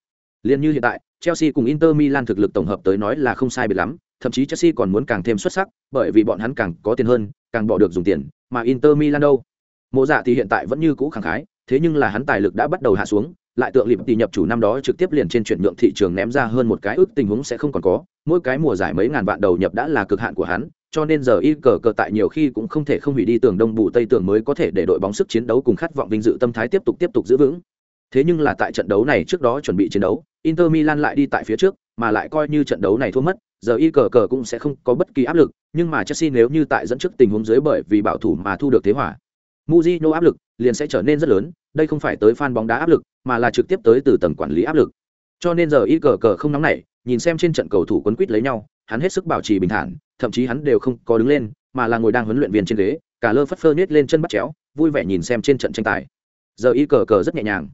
Liên như hiện tại, Chelsea cùng Inter Milan thực lực tổng hợp tới nói là không sai biệt lắm, thậm chí Chelsea còn muốn càng thêm xuất sắc, bởi vì bọn hắn càng có tiền hơn, càng bỏ được dùng tiền, mà Inter Milan đâu? Mộ Dạ thì hiện tại vẫn như cũ khẳng khái, thế nhưng là hắn tài lực đã bắt đầu hạ xuống, lại tượng lịp tỷ nhập chủ năm đó trực tiếp liền trên chuyển nhượng thị trường ném ra hơn một cái ước tình huống sẽ không còn có, mỗi cái mùa giải mấy ngàn vạn đầu nhập đã là cực hạn của hắn, cho nên giờ y cờ cờ tại nhiều khi cũng không thể không hủy đi tường đông bù tây tường mới có thể để đội bóng sức chiến đấu cùng khát vọng vinh dự tâm thái tiếp tục tiếp tục giữ vững. Thế nhưng là tại trận đấu này trước đó chuẩn bị chiến đấu, Inter Milan lại đi tại phía trước, mà lại coi như trận đấu này thua mất, giờ y cờ cờ cũng sẽ không có bất kỳ áp lực, nhưng mà Chelsea nếu như tại dẫn trước tình huống dưới bởi vì bảo thủ mà thu được thế hỏa. muzino áp lực liền sẽ trở nên rất lớn, đây không phải tới fan bóng đá áp lực, mà là trực tiếp tới từ tầng quản lý áp lực. Cho nên giờ y cờ cờ không nóng nảy, nhìn xem trên trận cầu thủ quấn quýt lấy nhau, hắn hết sức bảo trì bình thản, thậm chí hắn đều không có đứng lên, mà là ngồi đang huấn luyện viên trên ghế, cả lơ phất phơ nhếch lên chân bắt chéo, vui vẻ nhìn xem trên trận tranh tài. Giờ y cờ cờ rất nhẹ nhàng.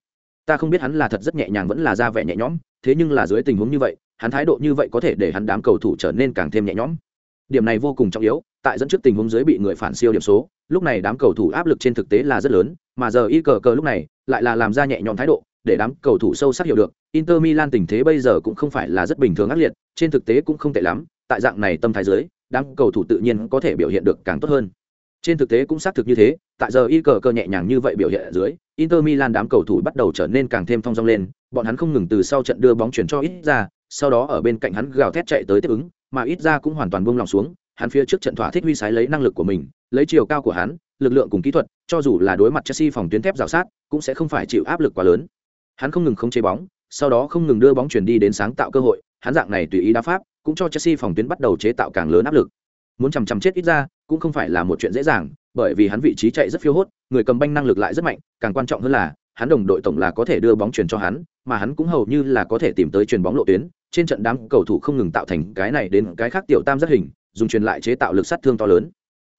Ta không biết hắn là thật rất nhẹ nhàng vẫn là ra vẻ nhẹ nhõm, thế nhưng là dưới tình huống như vậy, hắn thái độ như vậy có thể để hắn đám cầu thủ trở nên càng thêm nhẹ nhõm. Điểm này vô cùng trọng yếu, tại dẫn trước tình huống dưới bị người phản siêu điểm số, lúc này đám cầu thủ áp lực trên thực tế là rất lớn, mà giờ y cờ cờ lúc này lại là làm ra nhẹ nhõm thái độ, để đám cầu thủ sâu sắc hiểu được, Inter Milan tình thế bây giờ cũng không phải là rất bình thường ác liệt, trên thực tế cũng không tệ lắm, tại dạng này tâm thái dưới, đám cầu thủ tự nhiên có thể biểu hiện được càng tốt hơn. Trên thực tế cũng xác thực như thế, tại giờ y cờ cờ nhẹ nhàng như vậy biểu hiện ở dưới, Inter Milan đám cầu thủ bắt đầu trở nên càng thêm thong dong lên, bọn hắn không ngừng từ sau trận đưa bóng chuyển cho ít ra, sau đó ở bên cạnh hắn gào thét chạy tới tiếp ứng, mà ít ra cũng hoàn toàn buông lòng xuống, hắn phía trước trận thỏa thích huy sái lấy năng lực của mình, lấy chiều cao của hắn, lực lượng cùng kỹ thuật, cho dù là đối mặt Chelsea phòng tuyến thép rào sát, cũng sẽ không phải chịu áp lực quá lớn. Hắn không ngừng khống chế bóng, sau đó không ngừng đưa bóng chuyển đi đến sáng tạo cơ hội, hắn dạng này tùy ý đá pháp, cũng cho Chelsea phòng tuyến bắt đầu chế tạo càng lớn áp lực. Muốn chằm chằm chết ít ra, cũng không phải là một chuyện dễ dàng, bởi vì hắn vị trí chạy rất phiêu hốt, người cầm banh năng lực lại rất mạnh, càng quan trọng hơn là, hắn đồng đội tổng là có thể đưa bóng chuyển cho hắn, mà hắn cũng hầu như là có thể tìm tới truyền bóng lộ tuyến, trên trận đám cầu thủ không ngừng tạo thành cái này đến cái khác tiểu tam giác hình, dùng truyền lại chế tạo lực sát thương to lớn.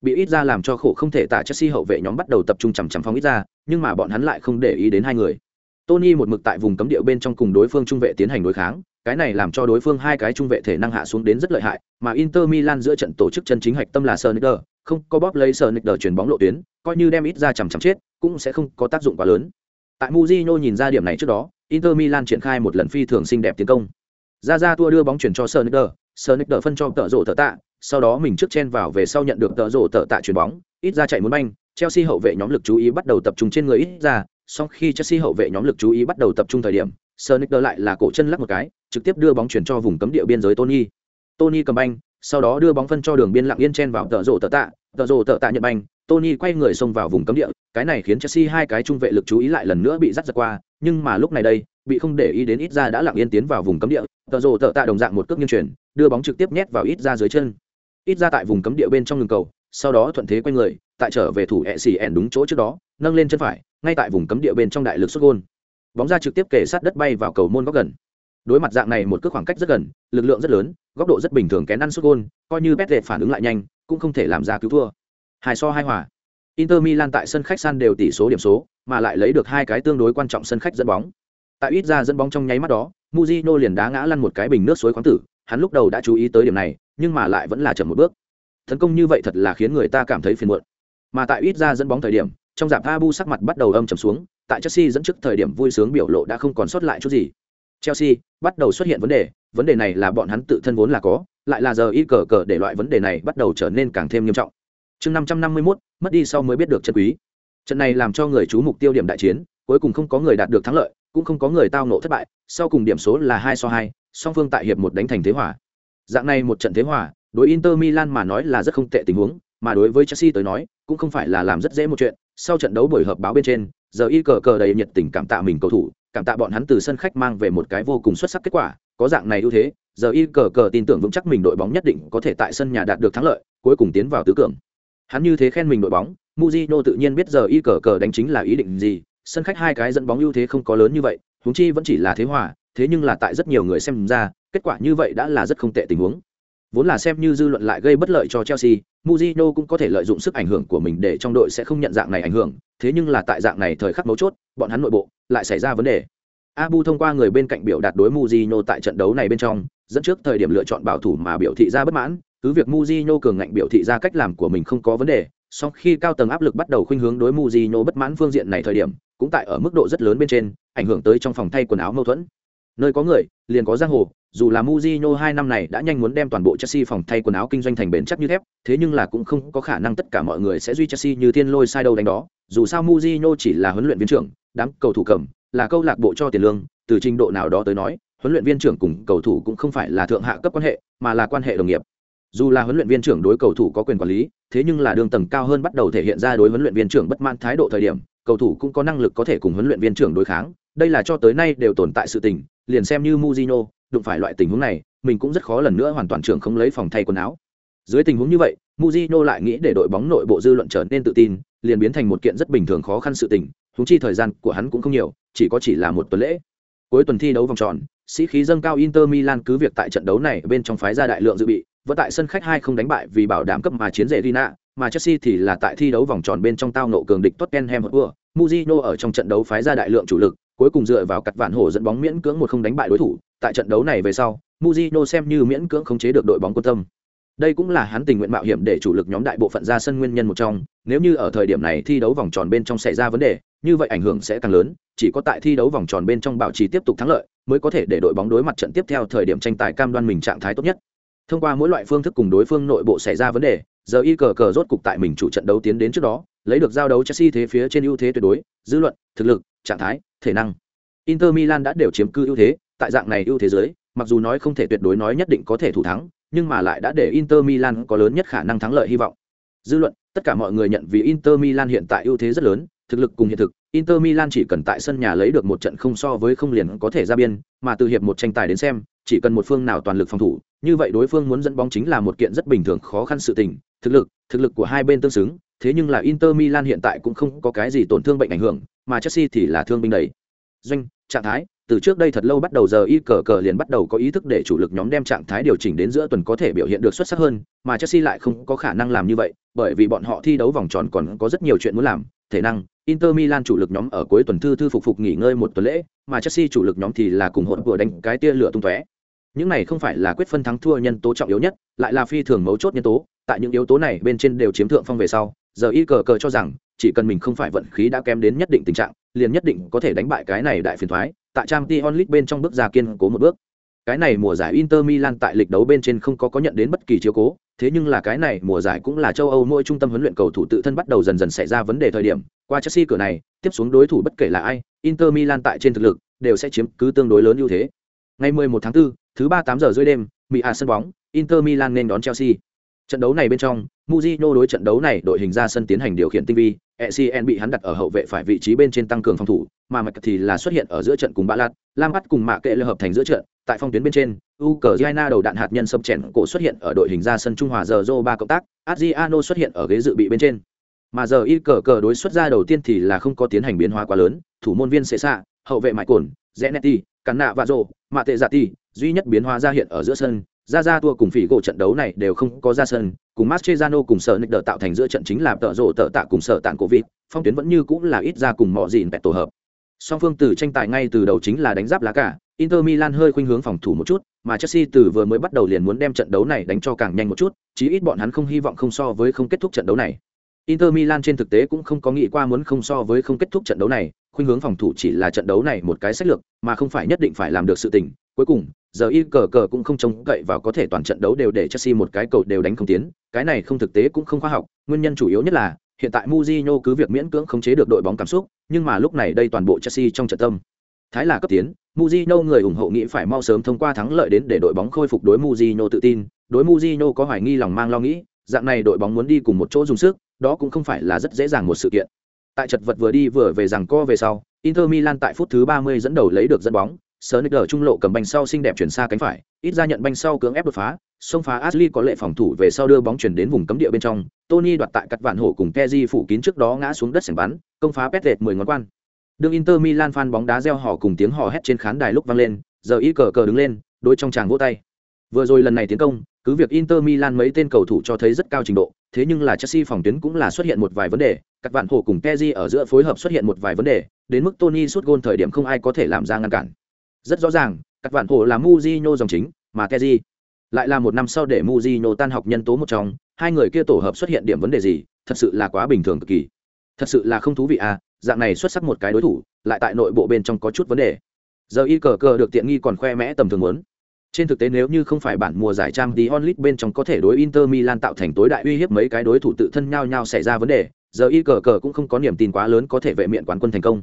Bị ít ra làm cho khổ không thể tả Chelsea hậu vệ nhóm bắt đầu tập trung chằm chằm phong ít ra, nhưng mà bọn hắn lại không để ý đến hai người. Tony một mực tại vùng cấm địa bên trong cùng đối phương trung vệ tiến hành đối kháng, cái này làm cho đối phương hai cái trung vệ thể năng hạ xuống đến rất lợi hại, mà Inter Milan giữa trận tổ chức chân chính hạch tâm là Sonicer, không có bóp lấy Sonicer chuyển bóng lộ tuyến, coi như đem ít ra chằm chằm chết, cũng sẽ không có tác dụng quá lớn. Tại Mujinho nhìn ra điểm này trước đó, Inter Milan triển khai một lần phi thường xinh đẹp tiến công. Ra ra tua đưa bóng chuyển cho Sonicer, Sonicer phân cho tợ rổ tợ tạ, sau đó mình trước chen vào về sau nhận được tợ rổ tợ tạ chuyển bóng, ít ra chạy muốn banh, Chelsea hậu vệ nhóm lực chú ý bắt đầu tập trung trên người ít ra, song khi Chelsea hậu vệ nhóm lực chú ý bắt đầu tập trung thời điểm, Sonicer lại là cổ chân lắc một cái, trực tiếp đưa bóng chuyển cho vùng cấm địa biên giới Tony. Tony cầm banh, sau đó đưa bóng phân cho đường biên lặng yên chen vào tợ rổ tợ tạ, tợ rổ tợ tạ nhận banh, Tony quay người xông vào vùng cấm địa, cái này khiến Chelsea hai cái trung vệ lực chú ý lại lần nữa bị dắt giật qua, nhưng mà lúc này đây, bị không để ý đến ít ra đã lặng yên tiến vào vùng cấm địa, tợ rổ tợ tạ đồng dạng một cước nghiêng chuyển, đưa bóng trực tiếp nhét vào ít ra dưới chân. Ít ra tại vùng cấm địa bên trong ngừng cầu, sau đó thuận thế quay người, tại trở về thủ hẹ xì ẻn đúng chỗ trước đó, nâng lên chân phải, ngay tại vùng cấm địa bên trong đại lực xuất gôn. Bóng ra trực tiếp kể sát đất bay vào cầu môn góc gần. Đối mặt dạng này một cước khoảng cách rất gần lực lượng rất lớn góc độ rất bình thường kén ăn xuất gôn coi như bét lệ phản ứng lại nhanh cũng không thể làm ra cứu thua. Hai so hai hòa. Inter milan tại sân khách san đều tỷ số điểm số mà lại lấy được hai cái tương đối quan trọng sân khách dẫn bóng. Tại ít ra dẫn bóng trong nháy mắt đó muzino liền đá ngã lăn một cái bình nước suối khoáng tử hắn lúc đầu đã chú ý tới điểm này nhưng mà lại vẫn là chậm một bước tấn công như vậy thật là khiến người ta cảm thấy phiền muộn mà tại ít ra dẫn bóng thời điểm trong giảm abu sắc mặt bắt đầu âm trầm xuống tại chelsea dẫn trước thời điểm vui sướng biểu lộ đã không còn sót lại chút gì Chelsea bắt đầu xuất hiện vấn đề, vấn đề này là bọn hắn tự thân vốn là có, lại là giờ ít cờ cờ để loại vấn đề này bắt đầu trở nên càng thêm nghiêm trọng. Chương 551, mất đi sau mới biết được chân quý. Trận này làm cho người chú mục tiêu điểm đại chiến, cuối cùng không có người đạt được thắng lợi, cũng không có người tao nộ thất bại, sau cùng điểm số là hai so hai song phương tại hiệp một đánh thành thế hòa. Dạng này một trận thế hòa, đối Inter Milan mà nói là rất không tệ tình huống, mà đối với Chelsea tới nói, cũng không phải là làm rất dễ một chuyện. Sau trận đấu buổi họp báo bên trên, giờ y cờ cờ đầy nhiệt tình cảm tạ mình cầu thủ, cảm tạ bọn hắn từ sân khách mang về một cái vô cùng xuất sắc kết quả, có dạng này ưu thế, giờ y cờ cờ tin tưởng vững chắc mình đội bóng nhất định có thể tại sân nhà đạt được thắng lợi, cuối cùng tiến vào tứ cường. Hắn như thế khen mình đội bóng, Mujino tự nhiên biết giờ y cờ cờ đánh chính là ý định gì, sân khách hai cái dẫn bóng ưu thế không có lớn như vậy, huống chi vẫn chỉ là thế hòa, thế nhưng là tại rất nhiều người xem ra, kết quả như vậy đã là rất không tệ tình huống. Vốn là xem như dư luận lại gây bất lợi cho Chelsea, Mourinho cũng có thể lợi dụng sức ảnh hưởng của mình để trong đội sẽ không nhận dạng này ảnh hưởng, thế nhưng là tại dạng này thời khắc mấu chốt, bọn hắn nội bộ lại xảy ra vấn đề. Abu thông qua người bên cạnh biểu đạt đối Mourinho tại trận đấu này bên trong, dẫn trước thời điểm lựa chọn bảo thủ mà biểu thị ra bất mãn, cứ việc Mourinho cường ngạnh biểu thị ra cách làm của mình không có vấn đề, song khi cao tầng áp lực bắt đầu khuynh hướng đối Mourinho bất mãn phương diện này thời điểm, cũng tại ở mức độ rất lớn bên trên, ảnh hưởng tới trong phòng thay quần áo mâu thuẫn. Nơi có người, liền có giang hồ, dù là Mujino hai năm này đã nhanh muốn đem toàn bộ Chelsea phòng thay quần áo kinh doanh thành bền chắc như thép, thế nhưng là cũng không có khả năng tất cả mọi người sẽ duy Chelsea như thiên lôi sai đâu đánh đó. Dù sao Mujino chỉ là huấn luyện viên trưởng, đám cầu thủ cầm, là câu lạc bộ cho tiền lương, từ trình độ nào đó tới nói, huấn luyện viên trưởng cùng cầu thủ cũng không phải là thượng hạ cấp quan hệ, mà là quan hệ đồng nghiệp. Dù là huấn luyện viên trưởng đối cầu thủ có quyền quản lý, thế nhưng là đường tầng cao hơn bắt đầu thể hiện ra đối huấn luyện viên trưởng bất mãn thái độ thời điểm, cầu thủ cũng có năng lực có thể cùng huấn luyện viên trưởng đối kháng, đây là cho tới nay đều tồn tại sự tình, liền xem như Mujino, đụng phải loại tình huống này, mình cũng rất khó lần nữa hoàn toàn trưởng không lấy phòng thay quần áo. Dưới tình huống như vậy, Mujino lại nghĩ để đội bóng nội bộ dư luận trở nên tự tin, liền biến thành một kiện rất bình thường khó khăn sự tình, huống chi thời gian của hắn cũng không nhiều, chỉ có chỉ là một tuần lễ. Cuối tuần thi đấu vòng tròn, sĩ khí dâng cao Inter Milan cứ việc tại trận đấu này bên trong phái ra đại lượng dự bị, vẫn tại sân khách hai không đánh bại vì bảo đảm cấp mà chiến rể Rina, mà Chelsea thì là tại thi đấu vòng tròn bên trong tao nộ cường địch Tottenham Hotspur. Mourinho ở trong trận đấu phái ra đại lượng chủ lực, cuối cùng dựa vào cặt vạn hổ dẫn bóng miễn cưỡng một không đánh bại đối thủ. Tại trận đấu này về sau, Mourinho xem như miễn cưỡng khống chế được đội bóng quân tâm. Đây cũng là hắn tình nguyện mạo hiểm để chủ lực nhóm đại bộ phận ra sân nguyên nhân một trong, nếu như ở thời điểm này thi đấu vòng tròn bên trong xảy ra vấn đề, như vậy ảnh hưởng sẽ càng lớn, chỉ có tại thi đấu vòng tròn bên trong bảo trì tiếp tục thắng lợi, mới có thể để đội bóng đối mặt trận tiếp theo thời điểm tranh tài cam đoan mình trạng thái tốt nhất. Thông qua mỗi loại phương thức cùng đối phương nội bộ xảy ra vấn đề, giờ y cờ cờ rốt cục tại mình chủ trận đấu tiến đến trước đó, lấy được giao đấu Chelsea thế phía trên ưu thế tuyệt đối, dư luận, thực lực, trạng thái, thể năng. Inter Milan đã đều chiếm cư ưu thế, tại dạng này ưu thế giới, mặc dù nói không thể tuyệt đối nói nhất định có thể thủ thắng, nhưng mà lại đã để Inter Milan có lớn nhất khả năng thắng lợi hy vọng. Dư luận, tất cả mọi người nhận vì Inter Milan hiện tại ưu thế rất lớn, thực lực cùng hiện thực, Inter Milan chỉ cần tại sân nhà lấy được một trận không so với không liền có thể ra biên, mà từ hiệp một tranh tài đến xem, chỉ cần một phương nào toàn lực phòng thủ, như vậy đối phương muốn dẫn bóng chính là một kiện rất bình thường khó khăn sự tình, thực lực, thực lực của hai bên tương xứng, thế nhưng là Inter Milan hiện tại cũng không có cái gì tổn thương bệnh ảnh hưởng, mà Chelsea thì là thương binh đầy. Doanh, trạng thái, từ trước đây thật lâu bắt đầu giờ y cờ cờ liền bắt đầu có ý thức để chủ lực nhóm đem trạng thái điều chỉnh đến giữa tuần có thể biểu hiện được xuất sắc hơn, mà Chelsea lại không có khả năng làm như vậy, bởi vì bọn họ thi đấu vòng tròn còn có rất nhiều chuyện muốn làm, thể năng, Inter Milan chủ lực nhóm ở cuối tuần thư thư phục phục nghỉ ngơi một tuần lễ, mà Chelsea chủ lực nhóm thì là cùng hỗn vừa đánh cái tia lửa tung tóe. Những này không phải là quyết phân thắng thua nhân tố trọng yếu nhất, lại là phi thường mấu chốt nhân tố, tại những yếu tố này bên trên đều chiếm thượng phong về sau, giờ y cờ cờ cho rằng, chỉ cần mình không phải vận khí đã kém đến nhất định tình trạng, liền nhất định có thể đánh bại cái này đại phiền thoái. tại trang t onlit bên trong bước ra kiên cố một bước. Cái này mùa giải Inter Milan tại lịch đấu bên trên không có có nhận đến bất kỳ chiếu cố, thế nhưng là cái này mùa giải cũng là châu Âu mỗi trung tâm huấn luyện cầu thủ tự thân bắt đầu dần dần xảy ra vấn đề thời điểm, qua Chelsea cửa này, tiếp xuống đối thủ bất kể là ai, Inter Milan tại trên thực lực đều sẽ chiếm cứ tương đối lớn ưu thế. Ngày 11 tháng 4, thứ ba tám giờ rưỡi đêm, Mỹ à sân bóng, Inter Milan nên đón Chelsea. Trận đấu này bên trong, Mourinho đối trận đấu này đội hình ra sân tiến hành điều khiển tinh vi, ECN bị hắn đặt ở hậu vệ phải vị trí bên trên tăng cường phòng thủ, mà mạch thì là xuất hiện ở giữa trận cùng Bạ Lạt, Lam bắt cùng Mạ Kệ liên hợp thành giữa trận, tại phong tuyến bên trên, Ukraine đầu đạn hạt nhân sâm chèn cổ xuất hiện ở đội hình ra sân Trung Hòa giờ Zô ba cộng tác, Adriano xuất hiện ở ghế dự bị bên trên. Mà giờ y cờ cờ đối xuất ra đầu tiên thì là không có tiến hành biến hóa quá lớn, thủ môn viên sẽ xạ, hậu vệ mại cồn, Zenetti, cắn nạ và rồ, mạ tệ giả ti, duy nhất biến hóa ra hiện ở giữa sân, ra ra tua cùng phỉ gỗ trận đấu này đều không có ra sân cùng Mascherano cùng sở nịch đỡ tạo thành giữa trận chính là tợ rộ tợ tạ cùng sở tạng cổ vịt phong tuyến vẫn như cũng là ít ra cùng mọi gìn bẹt tổ hợp. Song phương từ tranh tài ngay từ đầu chính là đánh giáp lá cả Inter Milan hơi khuynh hướng phòng thủ một chút mà Chelsea từ vừa mới bắt đầu liền muốn đem trận đấu này đánh cho càng nhanh một chút chí ít bọn hắn không hy vọng không so với không kết thúc trận đấu này. Inter Milan trên thực tế cũng không có nghĩ qua muốn không so với không kết thúc trận đấu này, khuynh hướng phòng thủ chỉ là trận đấu này một cái sách lược mà không phải nhất định phải làm được sự tình. Cuối cùng giờ y cờ cờ cũng không trông cậy vào có thể toàn trận đấu đều để chelsea một cái cầu đều đánh không tiến. Cái này không thực tế cũng không khoa học, nguyên nhân chủ yếu nhất là, hiện tại Mujinho cứ việc miễn cưỡng khống chế được đội bóng cảm xúc, nhưng mà lúc này đây toàn bộ chelsea trong trận tâm. Thái là cấp tiến Mujinho người ủng hộ nghĩ phải mau sớm thông qua thắng lợi đến để đội bóng khôi phục đối Mujinho tự tin. Đối Mujinho có hoài nghi lòng mang lo nghĩ, dạng này đội bóng muốn đi cùng một chỗ dùng sức, đó cũng không phải là rất dễ dàng một sự kiện. Tại chật vật vừa đi vừa về rằng co về sau, Inter Milan tại phút thứ 30 dẫn đầu lấy được dẫn bóng Sonicer trung lộ cầm banh sau xinh đẹp chuyển xa cánh phải, ít ra nhận banh sau cưỡng ép đột phá, xông phá Ashley có lệ phòng thủ về sau đưa bóng chuyển đến vùng cấm địa bên trong, Tony đoạt tại cắt vạn hổ cùng Kezi phủ kín trước đó ngã xuống đất sảnh bắn, công phá pet lệch mười ngón quan. Đương Inter Milan fan bóng đá reo hò cùng tiếng hò hét trên khán đài lúc vang lên, giờ y cờ cờ đứng lên, đôi trong tràng vỗ tay. Vừa rồi lần này tiến công, cứ việc Inter Milan mấy tên cầu thủ cho thấy rất cao trình độ, thế nhưng là Chelsea phòng tuyến cũng là xuất hiện một vài vấn đề, các vạn hổ cùng Kezi ở giữa phối hợp xuất hiện một vài vấn đề, đến mức Tony sút gôn thời điểm không ai có thể làm ra ngăn cản. Rất rõ ràng, các vạn hổ là muzino dòng chính, mà keji lại là một năm sau để muzino tan học nhân tố một trong, hai người kia tổ hợp xuất hiện điểm vấn đề gì, thật sự là quá bình thường cực kỳ. Thật sự là không thú vị à, dạng này xuất sắc một cái đối thủ, lại tại nội bộ bên trong có chút vấn đề. Giờ y cờ cờ được tiện nghi còn khoe mẽ tầm thường muốn. Trên thực tế nếu như không phải bản mùa giải trang tí onlit bên trong có thể đối Inter Milan tạo thành tối đại uy hiếp mấy cái đối thủ tự thân nhau nhau xảy ra vấn đề, giờ y cờ cờ cũng không có niềm tin quá lớn có thể vệ miệng quán quân thành công.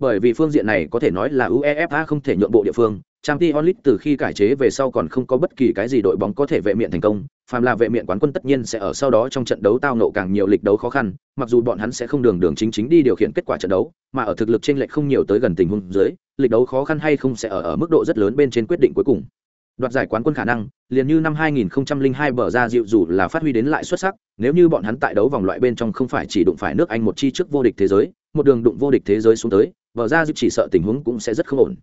Bởi vì phương diện này có thể nói là UEFA không thể nhượng bộ địa phương, Champions League từ khi cải chế về sau còn không có bất kỳ cái gì đội bóng có thể vệ miện thành công, phàm là vệ miện quán quân tất nhiên sẽ ở sau đó trong trận đấu tao nộ càng nhiều lịch đấu khó khăn, mặc dù bọn hắn sẽ không đường đường chính chính đi điều khiển kết quả trận đấu, mà ở thực lực trên lệch không nhiều tới gần tình huống dưới, lịch đấu khó khăn hay không sẽ ở ở mức độ rất lớn bên trên quyết định cuối cùng. Đoạt giải quán quân khả năng, liền như năm 2002 bờ ra dịu dù là phát huy đến lại xuất sắc, nếu như bọn hắn tại đấu vòng loại bên trong không phải chỉ đụng phải nước Anh một chi trước vô địch thế giới, một đường đụng vô địch thế giới xuống tới, vở ra dù chỉ sợ tình huống cũng sẽ rất không ổn.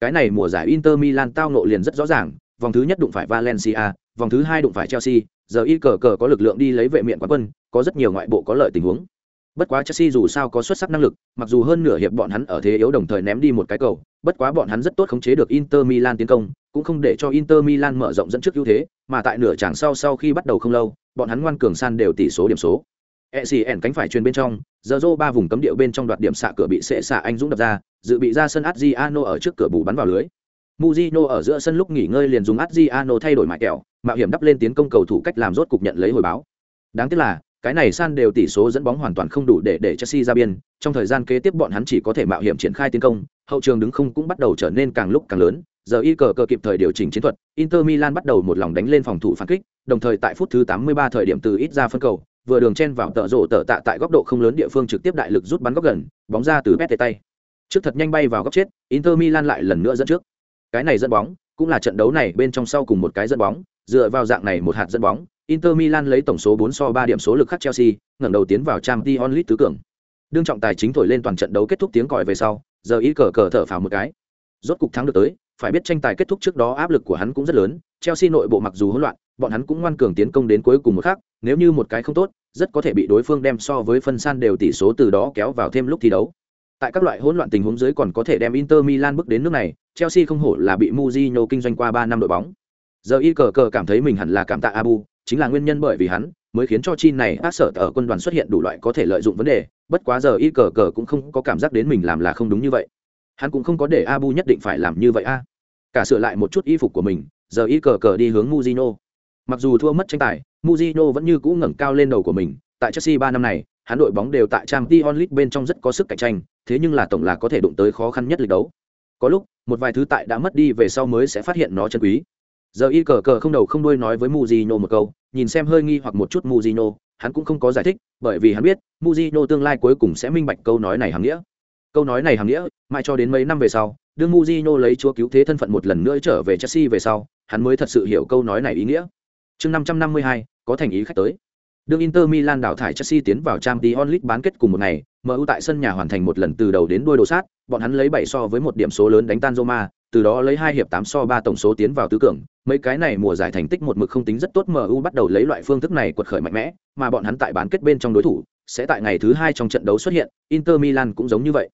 Cái này mùa giải Inter Milan tao nộ liền rất rõ ràng, vòng thứ nhất đụng phải Valencia, vòng thứ hai đụng phải Chelsea, giờ y cờ cờ có lực lượng đi lấy vệ miện quán quân, có rất nhiều ngoại bộ có lợi tình huống. Bất quá Chelsea dù sao có xuất sắc năng lực, mặc dù hơn nửa hiệp bọn hắn ở thế yếu đồng thời ném đi một cái cầu, bất quá bọn hắn rất tốt khống chế được Inter Milan tiến công, cũng không để cho Inter Milan mở rộng dẫn trước ưu thế, mà tại nửa chặng sau sau khi bắt đầu không lâu, bọn hắn ngoan cường san đều tỷ số điểm số. ECN cánh phải truyền bên trong, giờ rô ba vùng cấm địa bên trong đoạt điểm xạ cửa bị sệ xạ anh dũng đập ra, dự bị ra sân Adriano ở trước cửa bù bắn vào lưới. Mujino ở giữa sân lúc nghỉ ngơi liền dùng Adriano thay đổi mại kẹo, mạo hiểm đắp lên tiến công cầu thủ cách làm rốt cục nhận lấy hồi báo. Đáng tiếc là, cái này san đều tỷ số dẫn bóng hoàn toàn không đủ để để Chelsea ra biên, trong thời gian kế tiếp bọn hắn chỉ có thể mạo hiểm triển khai tiến công, hậu trường đứng không cũng bắt đầu trở nên càng lúc càng lớn, giờ y cờ cờ kịp thời điều chỉnh chiến thuật, Inter Milan bắt đầu một lòng đánh lên phòng thủ phản kích, đồng thời tại phút thứ 83 thời điểm từ ít ra phân cầu, vừa đường chen vào tợ rổ tợ tạ tại góc độ không lớn địa phương trực tiếp đại lực rút bắn góc gần, bóng ra từ Pet tay. Trước thật nhanh bay vào góc chết, Inter Milan lại lần nữa dẫn trước. Cái này dẫn bóng, cũng là trận đấu này bên trong sau cùng một cái dẫn bóng, dựa vào dạng này một hạt dẫn bóng, Inter Milan lấy tổng số 4 so 3 điểm số lực khắc Chelsea, ngẩng đầu tiến vào Champions League tứ cường. Đương trọng tài chính thổi lên toàn trận đấu kết thúc tiếng còi về sau, giờ ý cờ cờ thở phào một cái. Rốt cục thắng được tới, phải biết tranh tài kết thúc trước đó áp lực của hắn cũng rất lớn, Chelsea nội bộ mặc dù hỗn loạn, bọn hắn cũng ngoan cường tiến công đến cuối cùng một khắc, nếu như một cái không tốt, rất có thể bị đối phương đem so với phân san đều tỷ số từ đó kéo vào thêm lúc thi đấu. Tại các loại hỗn loạn tình huống dưới còn có thể đem Inter Milan bước đến nước này, Chelsea không hổ là bị Mourinho kinh doanh qua 3 năm đội bóng. Giờ y cờ cờ cảm thấy mình hẳn là cảm tạ Abu, chính là nguyên nhân bởi vì hắn mới khiến cho chi này ác sở ở quân đoàn xuất hiện đủ loại có thể lợi dụng vấn đề, bất quá giờ y cờ cờ cũng không có cảm giác đến mình làm là không đúng như vậy. Hắn cũng không có để Abu nhất định phải làm như vậy a. Cả sửa lại một chút y phục của mình, giờ y cờ cờ đi hướng Mujino. Mặc dù thua mất tranh tài, Mujino vẫn như cũ ngẩng cao lên đầu của mình, tại Chelsea 3 năm này, hắn đội bóng đều tại Champions League bên trong rất có sức cạnh tranh, thế nhưng là tổng là có thể đụng tới khó khăn nhất lịch đấu. Có lúc, một vài thứ tại đã mất đi về sau mới sẽ phát hiện nó chân quý. Giờ y cờ cờ không đầu không đuôi nói với Mujino một câu, nhìn xem hơi nghi hoặc một chút Mujino, hắn cũng không có giải thích, bởi vì hắn biết, Mujino tương lai cuối cùng sẽ minh bạch câu nói này hàng nghĩa. Câu nói này hàng nghĩa, mãi cho đến mấy năm về sau, đương Mujino lấy chúa cứu thế thân phận một lần nữa trở về Chelsea về sau, hắn mới thật sự hiểu câu nói này ý nghĩa. Chương 552, có thành ý khách tới. Đương Inter Milan đảo thải Chelsea tiến vào Champions League bán kết cùng một ngày, MU tại sân nhà hoàn thành một lần từ đầu đến đuôi đồ sát, bọn hắn lấy 7 so với một điểm số lớn đánh tan Roma, từ đó lấy 2 hiệp 8 so 3 tổng số tiến vào tứ cường. Mấy cái này mùa giải thành tích một mực không tính rất tốt MU bắt đầu lấy loại phương thức này quật khởi mạnh mẽ, mà bọn hắn tại bán kết bên trong đối thủ sẽ tại ngày thứ 2 trong trận đấu xuất hiện, Inter Milan cũng giống như vậy.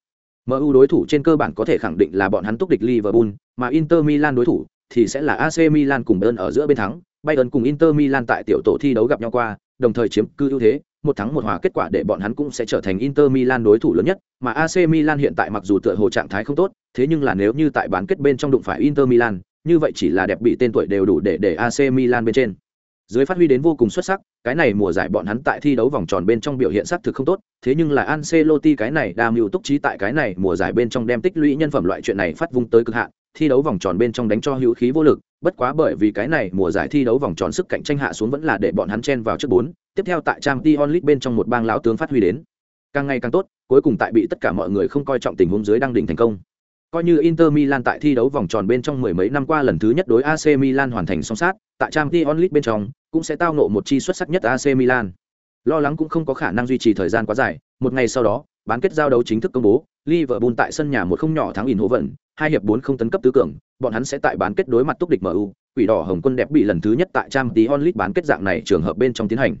MU đối thủ trên cơ bản có thể khẳng định là bọn hắn túc địch Liverpool, mà Inter Milan đối thủ thì sẽ là AC Milan cùng Bayern ở giữa bên thắng. Bayern cùng Inter Milan tại tiểu tổ thi đấu gặp nhau qua, đồng thời chiếm cứ ưu thế, một thắng một hòa kết quả để bọn hắn cũng sẽ trở thành Inter Milan đối thủ lớn nhất, mà AC Milan hiện tại mặc dù tựa hồ trạng thái không tốt, thế nhưng là nếu như tại bán kết bên trong đụng phải Inter Milan, như vậy chỉ là đẹp bị tên tuổi đều đủ để để AC Milan bên trên. Dưới phát huy đến vô cùng xuất sắc, cái này mùa giải bọn hắn tại thi đấu vòng tròn bên trong biểu hiện sắc thực không tốt, thế nhưng là Ancelotti cái này đam mưu túc trí tại cái này mùa giải bên trong đem tích lũy nhân phẩm loại chuyện này phát vung tới cực hạn, thi đấu vòng tròn bên trong đánh cho hữu khí vô lực, bất quá bởi vì cái này mùa giải thi đấu vòng tròn sức cạnh tranh hạ xuống vẫn là để bọn hắn chen vào trước bốn, tiếp theo tại Champions League bên trong một bang lão tướng phát huy đến, càng ngày càng tốt, cuối cùng tại bị tất cả mọi người không coi trọng tình huống dưới đang đỉnh thành công. Coi như Inter Milan tại thi đấu vòng tròn bên trong mười mấy năm qua lần thứ nhất đối AC Milan hoàn thành song sát, tại Champions League bên trong cũng sẽ tao ngộ một chi xuất sắc nhất AC Milan. Lo lắng cũng không có khả năng duy trì thời gian quá dài, một ngày sau đó, bán kết giao đấu chính thức công bố, Liverpool tại sân nhà một không nhỏ thắng Eindhoven, hai hiệp bốn không tấn cấp tứ cường, bọn hắn sẽ tại bán kết đối mặt túc địch MU, quỷ đỏ Hồng Quân đẹp bị lần thứ nhất tại Champions League bán kết dạng này trường hợp bên trong tiến hành.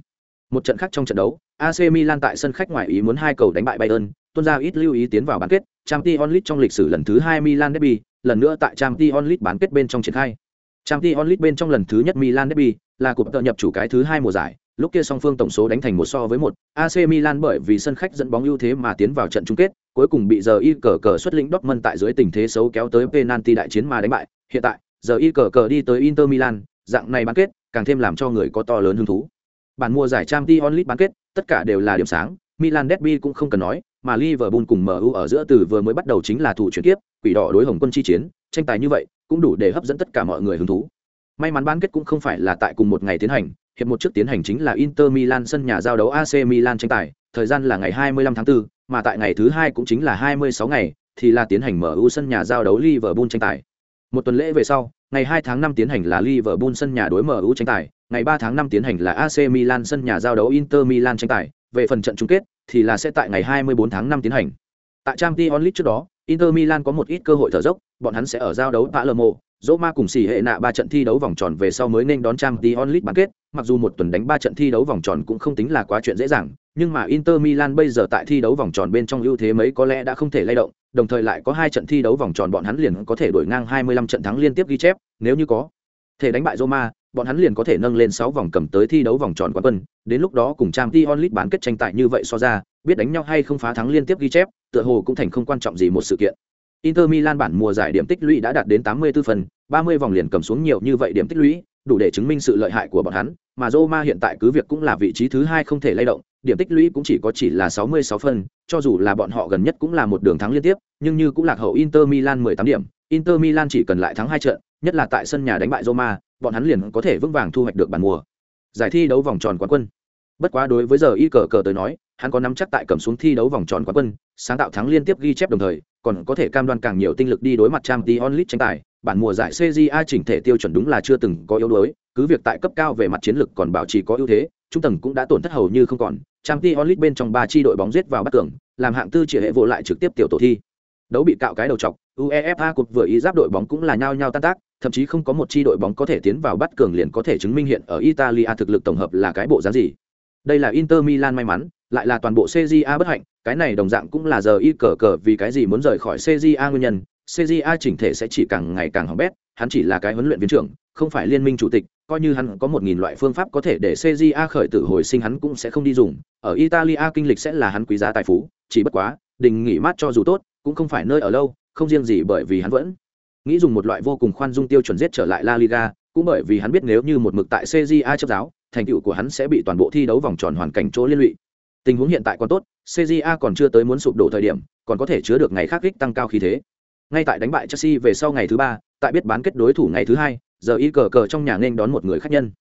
Một trận khác trong trận đấu, AC Milan tại sân khách ngoài ý muốn hai cầu đánh bại Bayern, tuân ra ít lưu ý tiến vào bán kết, Champions League trong lịch sử lần thứ hai Milan derby, lần nữa tại Champions League bán kết bên trong triển khai. Champions League bên trong lần thứ nhất Milan derby là cuộc tự nhập chủ cái thứ hai mùa giải, lúc kia song phương tổng số đánh thành một so với một, AC Milan bởi vì sân khách dẫn bóng ưu thế mà tiến vào trận chung kết, cuối cùng bị giờ y cờ cờ xuất lĩnh Dortmund tại dưới tình thế xấu kéo tới penalty đại chiến mà đánh bại. Hiện tại, giờ y cờ cờ đi tới Inter Milan, dạng này bán kết, càng thêm làm cho người có to lớn hứng thú. Bản mùa giải Champions League bán kết, tất cả đều là điểm sáng, Milan derby cũng không cần nói, mà Liverpool cùng MU ở giữa từ vừa mới bắt đầu chính là thủ chuyển tiếp, quỷ đỏ đối Hồng Quân chi chiến, tranh tài như vậy cũng đủ để hấp dẫn tất cả mọi người hứng thú. May mắn bán kết cũng không phải là tại cùng một ngày tiến hành, hiệp một trước tiến hành chính là Inter Milan sân nhà giao đấu AC Milan tranh tài, thời gian là ngày 25 tháng 4, mà tại ngày thứ hai cũng chính là 26 ngày, thì là tiến hành MU sân nhà giao đấu Liverpool tranh tài. Một tuần lễ về sau, ngày 2 tháng 5 tiến hành là Liverpool sân nhà đối MU tranh tài, ngày 3 tháng 5 tiến hành là AC Milan sân nhà giao đấu Inter Milan tranh tài, về phần trận chung kết thì là sẽ tại ngày 24 tháng 5 tiến hành. Tại Champions League trước đó, Inter Milan có một ít cơ hội thở dốc, bọn hắn sẽ ở giao đấu Palermo, Roma cùng xỉ hệ nạ ba trận thi đấu vòng tròn về sau mới nên đón Champions League bán kết, mặc dù một tuần đánh ba trận thi đấu vòng tròn cũng không tính là quá chuyện dễ dàng, nhưng mà Inter Milan bây giờ tại thi đấu vòng tròn bên trong ưu thế mấy có lẽ đã không thể lay động, đồng thời lại có hai trận thi đấu vòng tròn bọn hắn liền có thể đổi ngang 25 trận thắng liên tiếp ghi chép, nếu như có thể đánh bại Roma, bọn hắn liền có thể nâng lên 6 vòng cầm tới thi đấu vòng tròn quán quân, đến lúc đó cùng Trang Champions League bán kết tranh tài như vậy so ra, biết đánh nhau hay không phá thắng liên tiếp ghi chép, tựa hồ cũng thành không quan trọng gì một sự kiện. Inter Milan bản mùa giải điểm tích lũy đã đạt đến 84 phần, 30 vòng liền cầm xuống nhiều như vậy điểm tích lũy, đủ để chứng minh sự lợi hại của bọn hắn, mà Roma hiện tại cứ việc cũng là vị trí thứ hai không thể lay động, điểm tích lũy cũng chỉ có chỉ là 66 phần, cho dù là bọn họ gần nhất cũng là một đường thắng liên tiếp, nhưng như cũng lạc hậu Inter Milan 18 điểm, Inter Milan chỉ cần lại thắng hai trận, nhất là tại sân nhà đánh bại Roma, bọn hắn liền có thể vững vàng thu hoạch được bản mùa. Giải thi đấu vòng tròn quán quân. Bất quá đối với giờ y cờ cờ tới nói, hắn có nắm chắc tại cầm xuống thi đấu vòng tròn quán quân, sáng tạo thắng liên tiếp ghi chép đồng thời, còn có thể cam đoan càng nhiều tinh lực đi đối mặt trang t onlit tranh tài. Bản mùa giải CJA chỉnh thể tiêu chuẩn đúng là chưa từng có yếu đuối, cứ việc tại cấp cao về mặt chiến lược còn bảo trì có ưu thế, trung tầng cũng đã tổn thất hầu như không còn. Champions League bên trong ba chi đội bóng giết vào bắt cường, làm hạng tư chỉ hệ vô lại trực tiếp tiểu tổ thi. Đấu bị cạo cái đầu chọc, UEFA cục vừa ý giáp đội bóng cũng là nhao nhao tan tác, thậm chí không có một chi đội bóng có thể tiến vào bắt cường liền có thể chứng minh hiện ở Italia thực lực tổng hợp là cái bộ dáng gì. Đây là Inter Milan may mắn, lại là toàn bộ CJA bất hạnh, cái này đồng dạng cũng là giờ y cờ cờ vì cái gì muốn rời khỏi CJA nguyên nhân. CJA chỉnh thể sẽ chỉ càng ngày càng hỏng bét, hắn chỉ là cái huấn luyện viên trưởng, không phải liên minh chủ tịch, coi như hắn có một nghìn loại phương pháp có thể để CJA khởi tử hồi sinh hắn cũng sẽ không đi dùng. Ở Italia kinh lịch sẽ là hắn quý giá tài phú, chỉ bất quá, đình nghỉ mát cho dù tốt, cũng không phải nơi ở lâu, không riêng gì bởi vì hắn vẫn nghĩ dùng một loại vô cùng khoan dung tiêu chuẩn giết trở lại La Liga, cũng bởi vì hắn biết nếu như một mực tại CJA chấp giáo, thành tựu của hắn sẽ bị toàn bộ thi đấu vòng tròn hoàn cảnh chỗ liên lụy. Tình huống hiện tại còn tốt, CJA còn chưa tới muốn sụp đổ thời điểm, còn có thể chứa được ngày khác kích tăng cao khí thế. Ngay tại đánh bại Chelsea về sau ngày thứ ba, tại biết bán kết đối thủ ngày thứ hai, giờ y cờ cờ trong nhà nên đón một người khách nhân.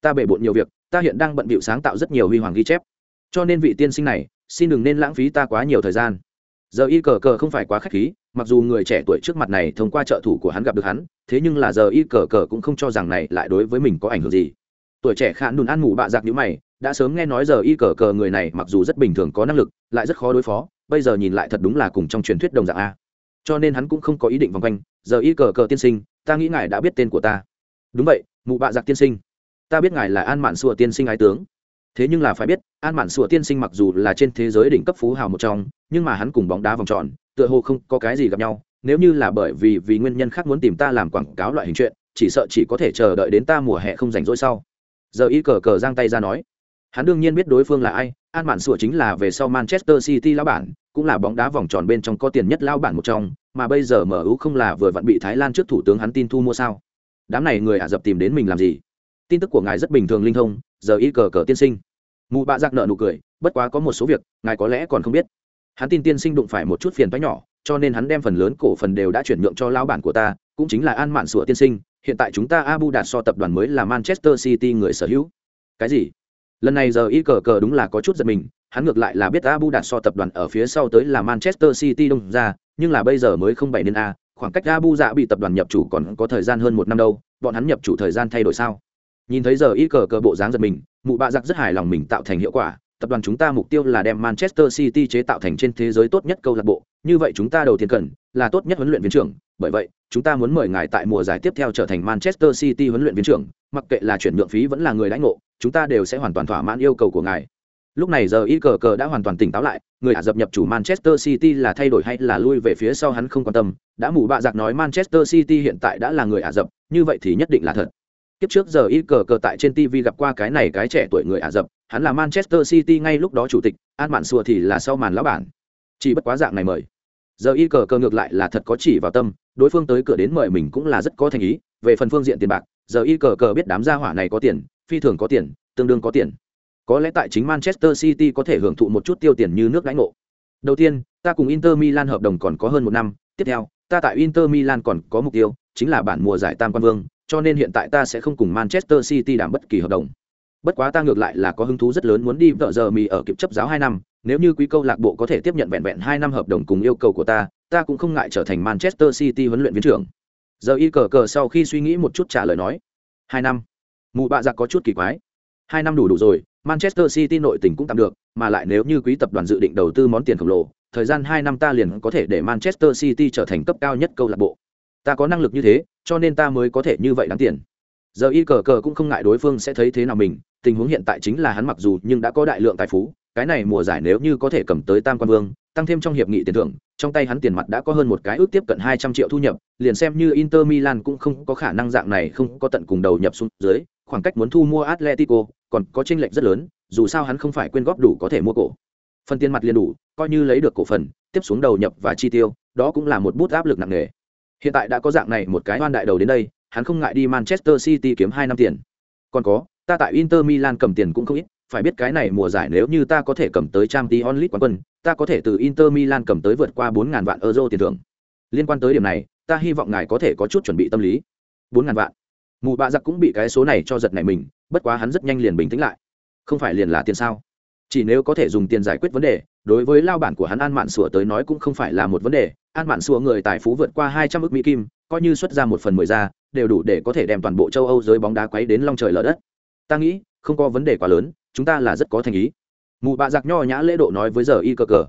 Ta bể bộn nhiều việc, ta hiện đang bận bịu sáng tạo rất nhiều huy hoàng ghi chép. Cho nên vị tiên sinh này, xin đừng nên lãng phí ta quá nhiều thời gian. Giờ y cờ cờ không phải quá khách khí, mặc dù người trẻ tuổi trước mặt này thông qua trợ thủ của hắn gặp được hắn, thế nhưng là giờ y cờ cờ cũng không cho rằng này lại đối với mình có ảnh hưởng gì. Tuổi trẻ khạn nùn ăn ngủ bạ giặc nhữ mày, đã sớm nghe nói giờ y cờ cờ người này mặc dù rất bình thường có năng lực lại rất khó đối phó bây giờ nhìn lại thật đúng là cùng trong truyền thuyết đồng dạng a. Cho nên hắn cũng không có ý định vòng quanh giờ y cờ cờ tiên sinh ta nghĩ ngài đã biết tên của ta. Đúng vậy mụ bạ giặc tiên sinh. Ta biết ngài là an mạn sùa tiên sinh ái tướng thế nhưng là phải biết, an mạn sủa tiên sinh mặc dù là trên thế giới đỉnh cấp phú hào một trong, nhưng mà hắn cùng bóng đá vòng tròn, tựa hồ không có cái gì gặp nhau. Nếu như là bởi vì vì nguyên nhân khác muốn tìm ta làm quảng cáo loại hình chuyện, chỉ sợ chỉ có thể chờ đợi đến ta mùa hè không rảnh rỗi sau. Giờ y cờ cờ giang tay ra nói. Hắn đương nhiên biết đối phương là ai, an mạn sủa chính là về sau manchester city lao bản, cũng là bóng đá vòng tròn bên trong có tiền nhất lao bản một trong, mà bây giờ mu không là vừa vặn bị thái lan trước thủ tướng hắn tin thu mua sao? Đám này người ả rập tìm đến mình làm gì? Tin tức của ngài rất bình thường linh thông, giờ y cờ cờ tiên sinh. Mụ bạ giặc nợ nụ cười, bất quá có một số việc, ngài có lẽ còn không biết. Hắn tin tiên sinh đụng phải một chút phiền toái nhỏ, cho nên hắn đem phần lớn cổ phần đều đã chuyển nhượng cho lão bản của ta, cũng chính là an mạn sủa tiên sinh, hiện tại chúng ta abu đạt so tập đoàn mới là manchester city người sở hữu. Cái gì? Lần này giờ y cờ cờ đúng là có chút giật mình, hắn ngược lại là biết abu đạt so tập đoàn ở phía sau tới là manchester city đông ra, nhưng là bây giờ mới không bảy nên a, khoảng cách abu dạ bị tập đoàn nhập chủ còn có thời gian hơn một năm đâu, bọn hắn nhập chủ thời gian thay đổi sao? Nhìn thấy giờ y cờ cờ bộ dáng giật mình, mụ bạ giặc rất hài lòng mình tạo thành hiệu quả. Tập đoàn chúng ta mục tiêu là đem manchester city chế tạo thành trên thế giới tốt nhất câu lạc bộ. Như vậy chúng ta đầu tiên cần là tốt nhất huấn luyện viên trưởng. Bởi vậy, chúng ta muốn mời ngài tại mùa giải tiếp theo trở thành manchester city huấn luyện viên trưởng. Mặc kệ là chuyển nhượng phí vẫn là người lãnh ngộ, chúng ta đều sẽ hoàn toàn thỏa mãn yêu cầu của ngài. Lúc này giờ y cờ cờ đã hoàn toàn tỉnh táo lại, người ả dập nhập chủ manchester city là thay đổi hay là lui về phía sau hắn không quan tâm. Đã mù bạ giặc nói manchester city hiện tại đã là người ả dập, như vậy thì nhất định là thật kiếp trước giờ y cờ cờ tại trên tv gặp qua cái này cái trẻ tuổi người ả dập hắn là manchester city ngay lúc đó chủ tịch, an mạn Sùa thì là sau màn lão bản. Chỉ bất quá dạng này mời. Giờ y cờ cờ ngược lại là thật có chỉ vào tâm, đối phương tới cửa đến mời mình cũng là rất có thành ý, về phần phương diện tiền bạc, giờ y cờ cờ biết đám gia hỏa này có tiền, phi thường có tiền, tương đương có tiền. Có lẽ tại chính manchester city có thể hưởng thụ một chút tiêu tiền như nước lãnh ngộ. Đầu tiên, ta cùng inter milan hợp đồng còn có hơn một năm, tiếp theo, ta tại inter milan còn có mục tiêu, chính là bản mùa giải tam quan vương cho nên hiện tại ta sẽ không cùng manchester city đảm bất kỳ hợp đồng. Bất quá ta ngược lại là có hứng thú rất lớn muốn đi vợ giờ mì ở kịp chấp giáo hai năm, nếu như quý câu lạc bộ có thể tiếp nhận vẹn vẹn hai năm hợp đồng cùng yêu cầu của ta ta cũng không ngại trở thành manchester city huấn luyện viên trưởng. Giờ y cờ cờ sau khi suy nghĩ một chút trả lời nói, hai năm. Mù bạ giặc có chút kỳ quái. Hai năm đủ đủ rồi, manchester city nội tình cũng tạm được, mà lại nếu như quý tập đoàn dự định đầu tư món tiền khổng lồ, thời gian hai năm ta liền có thể để manchester city trở thành cấp cao nhất câu lạc bộ ta có năng lực như thế, cho nên ta mới có thể như vậy đáng tiền. Giờ y cờ cờ cũng không ngại đối phương sẽ thấy thế nào mình, tình huống hiện tại chính là hắn mặc dù nhưng đã có đại lượng tài phú, cái này mùa giải nếu như có thể cầm tới tam quan vương, tăng thêm trong hiệp nghị tiền thưởng, trong tay hắn tiền mặt đã có hơn một cái ước tiếp cận hai trăm triệu thu nhập, liền xem như inter milan cũng không có khả năng dạng này không có tận cùng đầu nhập xuống dưới, khoảng cách muốn thu mua atletico còn có tranh lệch rất lớn, dù sao hắn không phải quyên góp đủ có thể mua cổ. Phần tiền mặt liền đủ, coi như lấy được cổ phần, tiếp xuống đầu nhập và chi tiêu, đó cũng là một bút áp lực nặng nề hiện tại đã có dạng này một cái oan đại đầu đến đây, hắn không ngại đi manchester city kiếm hai năm tiền. Còn có, ta tại inter milan cầm tiền cũng không ít, phải biết cái này mùa giải nếu như ta có thể cầm tới trang t onlit quán quân, ta có thể từ inter milan cầm tới vượt qua bốn ngàn vạn euro tiền thưởng. Liên quan tới điểm này, ta hy vọng ngài có thể có chút chuẩn bị tâm lý. Bốn ngàn vạn. Mù bạ giặc cũng bị cái số này cho giật này mình, bất quá hắn rất nhanh liền bình tĩnh lại. Không phải liền là tiền sao? Chỉ nếu có thể dùng tiền giải quyết vấn đề, đối với lao bản của hắn an mạn sủa tới nói cũng không phải là một vấn đề an mạn xua người tài phú vượt qua hai trăm ước mỹ kim, coi như xuất ra một phần mười ra, đều đủ để có thể đem toàn bộ châu âu giới bóng đá quấy đến long trời lở đất. Ta nghĩ, không có vấn đề quá lớn, chúng ta là rất có thành ý. Mụ bạ giặc nho nhã lễ độ nói với giờ y cờ cờ.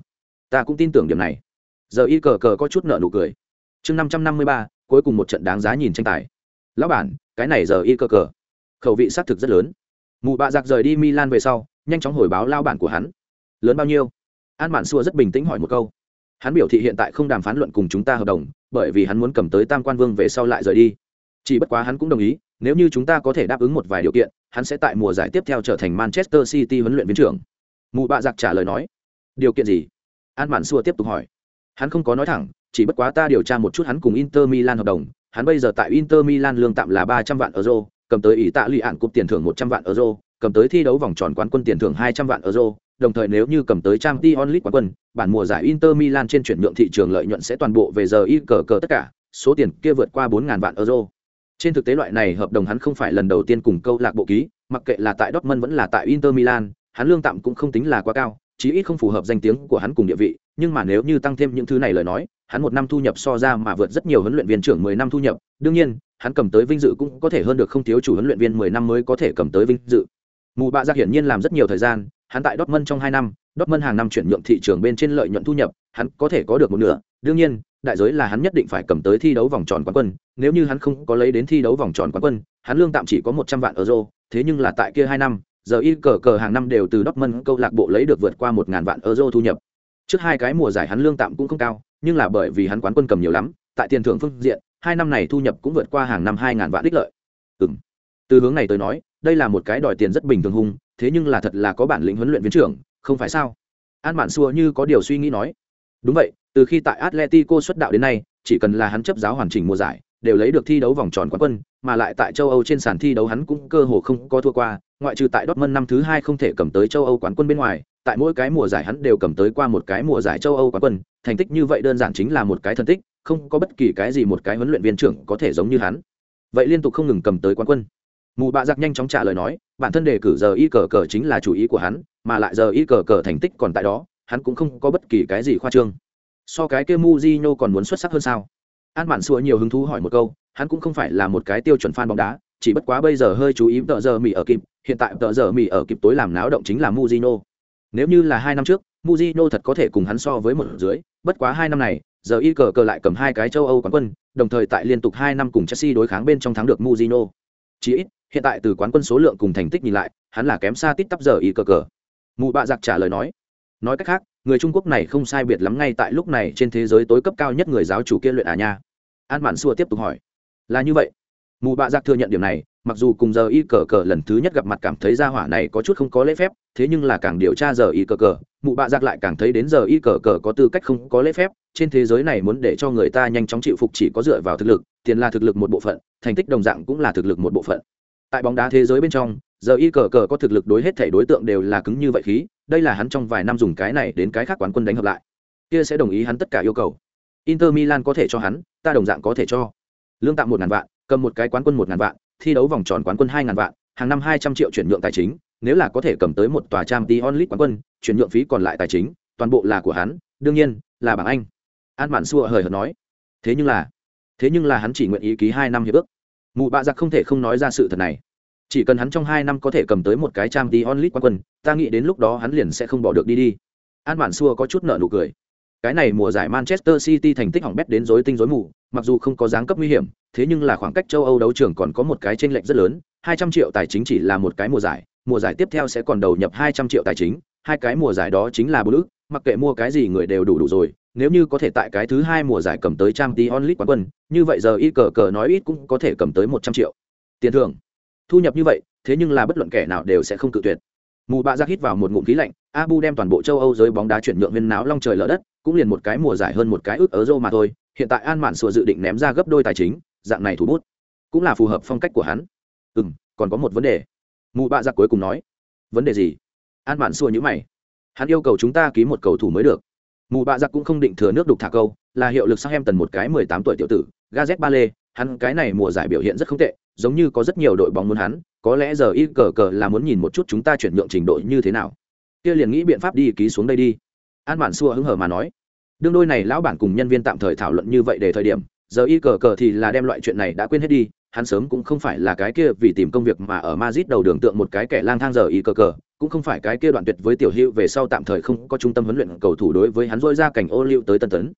Ta cũng tin tưởng điểm này. Giờ y cờ cờ có chút nợ nụ cười. Chương năm trăm năm mươi ba, cuối cùng một trận đáng giá nhìn tranh tài. Lão bản, cái này giờ y cờ cờ. Khẩu vị xác thực rất lớn. Mụ bạ giặc rời đi milan về sau, nhanh chóng hồi báo lao bản của hắn. Lớn bao nhiêu? An mạn xua rất bình tĩnh hỏi một câu hắn biểu thị hiện tại không đàm phán luận cùng chúng ta hợp đồng, bởi vì hắn muốn cầm tới tam quan vương về sau lại rời đi. Chỉ bất quá hắn cũng đồng ý, nếu như chúng ta có thể đáp ứng một vài điều kiện, hắn sẽ tại mùa giải tiếp theo trở thành manchester city huấn luyện viên trưởng. Mụ bạ giặc trả lời nói, điều kiện gì? An mạn xua tiếp tục hỏi. Hắn không có nói thẳng, chỉ bất quá ta điều tra một chút hắn cùng inter milan hợp đồng. Hắn bây giờ tại inter milan lương tạm là ba trăm vạn euro, cầm tới ý tạ lụy ạn cục tiền thưởng một trăm vạn euro, cầm tới thi đấu vòng tròn quán quân tiền thưởng hai trăm vạn euro đồng thời nếu như cầm tới trang t onlit quán quân, bản mùa giải inter milan trên chuyển nhượng thị trường lợi nhuận sẽ toàn bộ về giờ y cờ cờ tất cả, số tiền kia vượt qua bốn vạn euro. Trên thực tế loại này hợp đồng hắn không phải lần đầu tiên cùng câu lạc bộ ký, mặc kệ là tại dortmund vẫn là tại inter milan, hắn lương tạm cũng không tính là quá cao, chí ít không phù hợp danh tiếng của hắn cùng địa vị, nhưng mà nếu như tăng thêm những thứ này lời nói, hắn một năm thu nhập so ra mà vượt rất nhiều huấn luyện viên trưởng mười năm thu nhập, đương nhiên, hắn cầm tới vinh dự cũng có thể hơn được không thiếu chủ huấn luyện viên mười năm mới có thể cầm tới vinh dự. Mù bạ ra hiển nhiên làm rất nhiều thời gian hắn tại dortmund trong hai năm dortmund hàng năm chuyển nhượng thị trường bên trên lợi nhuận thu nhập hắn có thể có được một nửa đương nhiên đại giới là hắn nhất định phải cầm tới thi đấu vòng tròn quán quân nếu như hắn không có lấy đến thi đấu vòng tròn quán quân hắn lương tạm chỉ có một trăm vạn euro thế nhưng là tại kia hai năm giờ y cờ cờ hàng năm đều từ Dortmund câu lạc bộ lấy được vượt qua một ngàn vạn euro thu nhập. Trước hai cái mùa giải hắn lương tạm cũng không cao, nhưng là bởi vì hắn quán quân cầm nhiều lắm, tại tiền thưởng phương diện, hai năm này thu nhập cũng vượt qua hàng năm hai ngàn vạn đích lợi. Ừm. Từ hướng này tới nói, đây là một cái đòi tiền rất bình thường hung, thế nhưng là thật là có bản lĩnh huấn luyện viên trưởng, không phải sao? An mạn xua như có điều suy nghĩ nói. Đúng vậy, từ khi tại atletico xuất đạo đến nay, chỉ cần là hắn chấp giáo hoàn chỉnh mùa giải, đều lấy được thi đấu vòng tròn quán quân, mà lại tại châu âu trên sàn thi đấu hắn cũng cơ hồ không có thua qua, ngoại trừ tại dortmund năm thứ hai không thể cầm tới châu âu quán quân bên ngoài, tại mỗi cái mùa giải hắn đều cầm tới qua một cái mùa giải châu âu quán quân, thành tích như vậy đơn giản chính là một cái thần tích, không có bất kỳ cái gì một cái huấn luyện viên trưởng có thể giống như hắn. Vậy liên tục không ngừng cầm tới quán quân mù bạ giặc nhanh chóng trả lời nói, bản thân đề cử giờ y cờ cờ chính là chủ ý của hắn, mà lại giờ y cờ cờ thành tích còn tại đó, hắn cũng không có bất kỳ cái gì khoa trương. So cái kia nhô còn muốn xuất sắc hơn sao? An bản xua nhiều hứng thú hỏi một câu, hắn cũng không phải là một cái tiêu chuẩn fan bóng đá, chỉ bất quá bây giờ hơi chú ý tợ giờ mỹ ở kịp, hiện tại tợ giờ mỹ ở kịp tối làm náo động chính là Mujinho nếu như là hai năm trước Mujinho thật có thể cùng hắn so với một dưới, bất quá hai năm này, giờ y cờ cờ lại cầm hai cái châu âu quán quân, đồng thời tại liên tục hai năm cùng chelsea đối kháng bên trong thắng được Mujinho chỉ ít hiện tại từ quán quân số lượng cùng thành tích nhìn lại, hắn là kém xa tít tắp giờ y cờ cờ. Mụ bạ giặc trả lời nói nói cách khác, người trung quốc này không sai biệt lắm ngay tại lúc này trên thế giới tối cấp cao nhất người giáo chủ kia luyện à nha. An mạn xua tiếp tục hỏi, là như vậy. Mù bạ giặc thừa nhận điểm này, mặc dù cùng giờ y cờ cờ lần thứ nhất gặp mặt cảm thấy ra hỏa này có chút không có lễ phép, thế nhưng là càng điều tra giờ y cờ cờ, mụ bạ giặc lại càng thấy đến giờ y cờ cờ có tư cách không có lễ phép, trên thế giới này muốn để cho người ta nhanh chóng chịu phục chỉ có dựa vào thực lực, tiền là thực lực một bộ phận, thành tích đồng dạng cũng là thực lực một bộ phận tại bóng đá thế giới bên trong, giờ y cờ cờ có thực lực đối hết thể đối tượng đều là cứng như vậy khí, đây là hắn trong vài năm dùng cái này đến cái khác quán quân đánh hợp lại. Kia sẽ đồng ý hắn tất cả yêu cầu. Inter milan có thể cho hắn, ta đồng dạng có thể cho. Lương tạm một ngàn vạn, cầm một cái quán quân một ngàn vạn, thi đấu vòng tròn quán quân hai ngàn vạn, hàng năm hai trăm triệu chuyển nhượng tài chính, nếu là có thể cầm tới một tòa trang t onlit quán quân, chuyển nhượng phí còn lại tài chính, toàn bộ là của hắn, đương nhiên, là bảng anh. An mạn xua hời hợt nói. Thế nhưng là, thế nhưng là hắn chỉ nguyện ý ký hai năm hiệp ước mụ bạ giặc không thể không nói ra sự thật này. Chỉ cần hắn trong hai năm có thể cầm tới một cái trang t onlit quán quân, ta nghĩ đến lúc đó hắn liền sẽ không bỏ được đi đi. An bản xua có chút nợ nụ cười. Cái này mùa giải manchester city thành tích hỏng bét đến rối tinh rối mù, mặc dù không có dáng cấp nguy hiểm, thế nhưng là khoảng cách châu âu đấu trường còn có một cái tranh lệch rất lớn, hai trăm triệu tài chính chỉ là một cái mùa giải mùa giải tiếp theo sẽ còn đầu nhập hai trăm triệu tài chính hai cái mùa giải đó chính là bố ước mặc kệ mua cái gì người đều đủ đủ rồi nếu như có thể tại cái thứ hai mùa giải cầm tới trang tí onlit quán quân như vậy giờ y cờ cờ nói ít cũng có thể cầm tới một trăm triệu. Tiền thưởng. Thu nhập như vậy thế nhưng là bất luận kẻ nào đều sẽ không cự tuyệt. Mù bạ ra hít vào một ngụm khí lạnh abu đem toàn bộ châu âu giới bóng đá chuyển nhượng viên náo long trời lở đất cũng liền một cái mùa giải hơn một cái ước ở mà thôi hiện tại an mạn sùa dự định ném ra gấp đôi tài chính dạng này thủ bút cũng là phù hợp phong cách của hắn. Ừm, còn có một vấn đề. Mù bạ giặc cuối cùng nói. Vấn đề gì? An bạn xua nhữ mày. Hắn yêu cầu chúng ta ký một cầu thủ mới được. Mù bạ giặc cũng không định thừa nước đục thả câu, là hiệu lực sang em tần một cái mười tám tuổi tiểu tử, gazet ba lê hắn cái này mùa giải biểu hiện rất không tệ, giống như có rất nhiều đội bóng muốn hắn, có lẽ giờ y cờ cờ là muốn nhìn một chút chúng ta chuyển nhượng trình độ như thế nào. Kia liền nghĩ biện pháp đi ký xuống đây đi. An bản xua hứng hở mà nói. Đương đôi này lão bản cùng nhân viên tạm thời thảo luận như vậy để thời điểm, giờ y cờ cờ thì là đem loại chuyện này đã quên hết đi, hắn sớm cũng không phải là cái kia vì tìm công việc mà ở Madrid đầu đường tượng một cái kẻ lang thang giờ y cờ cờ cũng không phải cái kia đoạn tuyệt với tiểu hữu về sau tạm thời không có trung tâm huấn luyện cầu thủ đối với hắn dỗi ra cảnh ô liu tới tân tấn.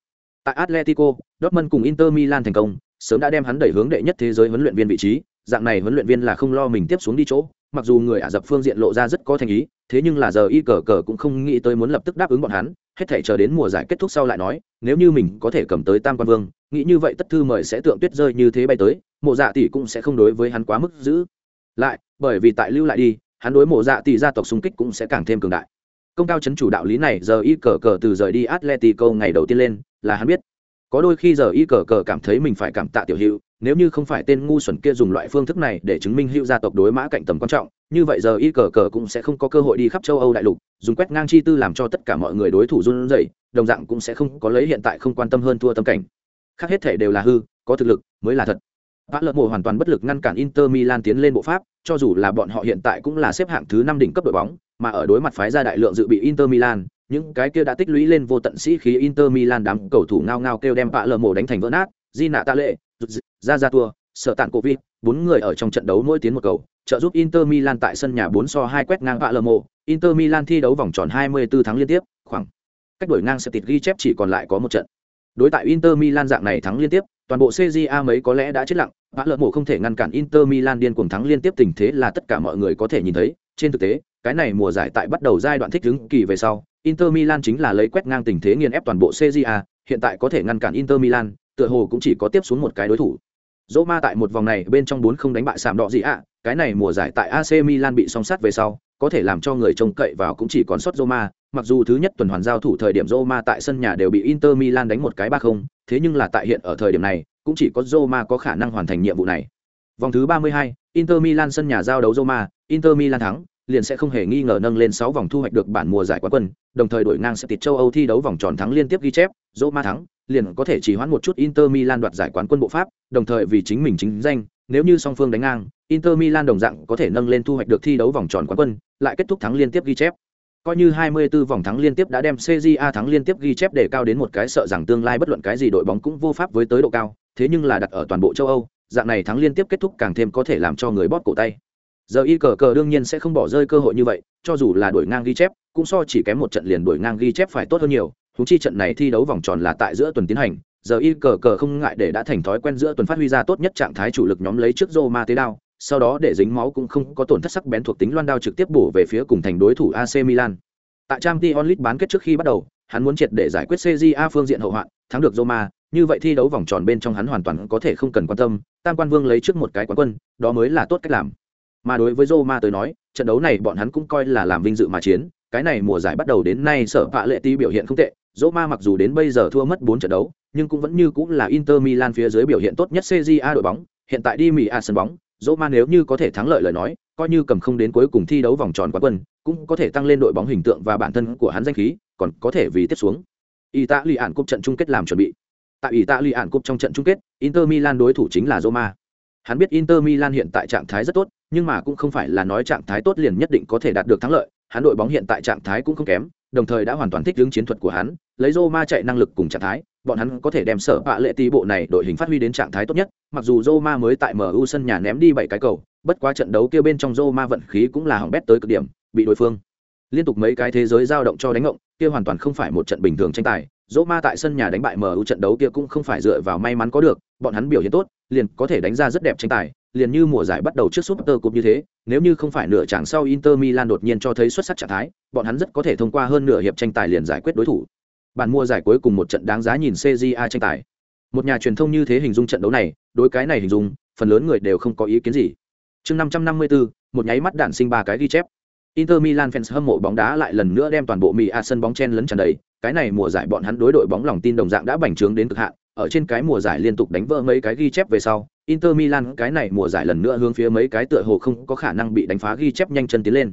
Tại Atletico, Dortmund cùng Inter Milan thành công, sớm đã đem hắn đẩy hướng đệ nhất thế giới huấn luyện viên vị trí, dạng này huấn luyện viên là không lo mình tiếp xuống đi chỗ, mặc dù người ả rập phương diện lộ ra rất có thành ý, thế nhưng là giờ y cờ cờ cũng không nghĩ tới muốn lập tức đáp ứng bọn hắn, hết thể chờ đến mùa giải kết thúc sau lại nói, nếu như mình có thể cầm tới tam quan vương, nghĩ như vậy tất thư mời sẽ tượng tuyết rơi như thế bay tới, mộ dạ tỷ cũng sẽ không đối với hắn quá mức giữ. Lại, bởi vì tại lưu lại đi hắn đối mộ dạ tỷ gia tộc xung kích cũng sẽ càng thêm cường đại. Công cao chấn chủ đạo lý này giờ y cờ cờ từ rời đi atletico ngày đầu tiên lên, là hắn biết. Có đôi khi giờ y cờ cờ cảm thấy mình phải cảm tạ tiểu hữu, nếu như không phải tên ngu xuẩn kia dùng loại phương thức này để chứng minh hữu gia tộc đối mã cạnh tầm quan trọng, như vậy giờ y cờ cờ cũng sẽ không có cơ hội đi khắp châu âu đại lục, dùng quét ngang chi tư làm cho tất cả mọi người đối thủ run rẩy, đồng dạng cũng sẽ không có lấy hiện tại không quan tâm hơn thua tâm cảnh. Khác hết thể đều là hư, có thực lực mới là thật. Vã lợt Mộ hoàn toàn bất lực ngăn cản Inter Milan tiến lên bộ pháp, cho dù là bọn họ hiện tại cũng là xếp hạng thứ năm đỉnh cấp đội bóng, mà ở đối mặt phái ra đại lượng dự bị Inter Milan, những cái kia đã tích lũy lên vô tận sĩ khí Inter Milan đám cầu thủ ngao ngao kêu đem Vã lờ Mộ đánh thành vỡ nát, Di nạ ta lệ, ra ra tua, sợ Cổ covid, bốn người ở trong trận đấu mỗi tiến một cầu, trợ giúp Inter Milan tại sân nhà 4 so 2 quét ngang vạ lờ Mộ. Inter Milan thi đấu vòng tròn 24 thắng liên tiếp, khoảng cách đuổi ngang sẽ tịt ghi chép chỉ còn lại có một trận. Đối tại Inter Milan dạng này thắng liên tiếp, toàn bộ CJA mấy có lẽ đã chết lặng, vã lợn mổ không thể ngăn cản Inter Milan điên cuồng thắng liên tiếp tình thế là tất cả mọi người có thể nhìn thấy, trên thực tế, cái này mùa giải tại bắt đầu giai đoạn thích ứng kỳ về sau, Inter Milan chính là lấy quét ngang tình thế nghiền ép toàn bộ CJA, hiện tại có thể ngăn cản Inter Milan, tựa hồ cũng chỉ có tiếp xuống một cái đối thủ. Roma tại một vòng này bên trong bốn không đánh bại sạm đỏ gì ạ, cái này mùa giải tại AC Milan bị song sát về sau, có thể làm cho người trông cậy vào cũng chỉ còn sót Roma, mặc dù thứ nhất tuần hoàn giao thủ thời điểm Roma tại sân nhà đều bị Inter Milan đánh một cái ba không, thế nhưng là tại hiện ở thời điểm này, cũng chỉ có Roma có khả năng hoàn thành nhiệm vụ này. Vòng thứ 32, Inter Milan sân nhà giao đấu Roma, Inter Milan thắng, liền sẽ không hề nghi ngờ nâng lên 6 vòng thu hoạch được bản mùa giải quán quân, đồng thời đổi ngang sẽ tịt châu Âu thi đấu vòng tròn thắng liên tiếp ghi chép, Roma thắng, liền có thể chỉ hoãn một chút Inter Milan đoạt giải quán quân bộ pháp, đồng thời vì chính mình chính danh, nếu như song phương đánh ngang, Inter Milan đồng dạng có thể nâng lên thu hoạch được thi đấu vòng tròn quán quân, lại kết thúc thắng liên tiếp ghi chép. Coi như 24 vòng thắng liên tiếp đã đem CJA thắng liên tiếp ghi chép để cao đến một cái sợ rằng tương lai bất luận cái gì đội bóng cũng vô pháp với tới độ cao, thế nhưng là đặt ở toàn bộ châu Âu, dạng này thắng liên tiếp kết thúc càng thêm có thể làm cho người bóp cổ tay. Giờ y cờ cờ đương nhiên sẽ không bỏ rơi cơ hội như vậy, cho dù là đuổi ngang ghi chép, cũng so chỉ kém một trận liền đuổi ngang ghi chép phải tốt hơn nhiều, huống chi trận này thi đấu vòng tròn là tại giữa tuần tiến hành, giờ y cờ cờ không ngại để đã thành thói quen giữa tuần phát huy ra tốt nhất trạng thái chủ lực nhóm lấy trước Roma tế đao, sau đó để dính máu cũng không có tổn thất sắc bén thuộc tính loan đao trực tiếp bổ về phía cùng thành đối thủ AC Milan. Tại Champions League bán kết trước khi bắt đầu, hắn muốn triệt để giải quyết CJA phương diện hậu hoạn, thắng được Roma, như vậy thi đấu vòng tròn bên trong hắn hoàn toàn có thể không cần quan tâm, Tam Quan Vương lấy trước một cái quán quân, đó mới là tốt cách làm. Mà đối với Roma tới nói, trận đấu này bọn hắn cũng coi là làm vinh dự mà chiến, cái này mùa giải bắt đầu đến nay sở vạ lệ tí biểu hiện không tệ, Roma mặc dù đến bây giờ thua mất 4 trận đấu, nhưng cũng vẫn như cũng là Inter Milan phía dưới biểu hiện tốt nhất CJA đội bóng, hiện tại đi Mỹ à sân bóng, Roma nếu như có thể thắng lợi lời nói, coi như cầm không đến cuối cùng thi đấu vòng tròn quá quân, cũng có thể tăng lên đội bóng hình tượng và bản thân của hắn danh khí, còn có thể vì tiếp xuống. ý tạ lì ạn cúp trận chung kết làm chuẩn bị. Tại ý tạ lì ạn cúp trong trận chung kết, Inter Milan đối thủ chính là Roma. Hắn biết Inter Milan hiện tại trạng thái rất tốt, nhưng mà cũng không phải là nói trạng thái tốt liền nhất định có thể đạt được thắng lợi, hắn đội bóng hiện tại trạng thái cũng không kém, đồng thời đã hoàn toàn thích ứng chiến thuật của hắn, lấy Roma chạy năng lực cùng trạng thái, bọn hắn có thể đem sở bạ lệ tí bộ này đội hình phát huy đến trạng thái tốt nhất, mặc dù Roma mới tại MU sân nhà ném đi bảy cái cầu, bất quá trận đấu kia bên trong Roma vận khí cũng là hỏng bét tới cực điểm, bị đối phương liên tục mấy cái thế giới dao động cho đánh ngộng, kia hoàn toàn không phải một trận bình thường tranh tài. Roma tại sân nhà đánh bại MU trận đấu kia cũng không phải dựa vào may mắn có được, bọn hắn biểu hiện tốt, liền có thể đánh ra rất đẹp tranh tài, liền như mùa giải bắt đầu trước Super Cup như thế, nếu như không phải nửa chặng sau Inter Milan đột nhiên cho thấy xuất sắc trạng thái, bọn hắn rất có thể thông qua hơn nửa hiệp tranh tài liền giải quyết đối thủ. Bản mua giải cuối cùng một trận đáng giá nhìn CJA tranh tài. Một nhà truyền thông như thế hình dung trận đấu này, đối cái này hình dung, phần lớn người đều không có ý kiến gì. Chương 554, một nháy mắt đạn sinh ba cái ghi chép. Inter Milan fans hâm mộ bóng đá lại lần nữa đem toàn bộ mì A sân bóng chen lấn tràn đầy, cái này mùa giải bọn hắn đối đội bóng lòng tin đồng dạng đã bành trướng đến cực hạn, ở trên cái mùa giải liên tục đánh vỡ mấy cái ghi chép về sau, Inter Milan cái này mùa giải lần nữa hướng phía mấy cái tựa hồ không có khả năng bị đánh phá ghi chép nhanh chân tiến lên.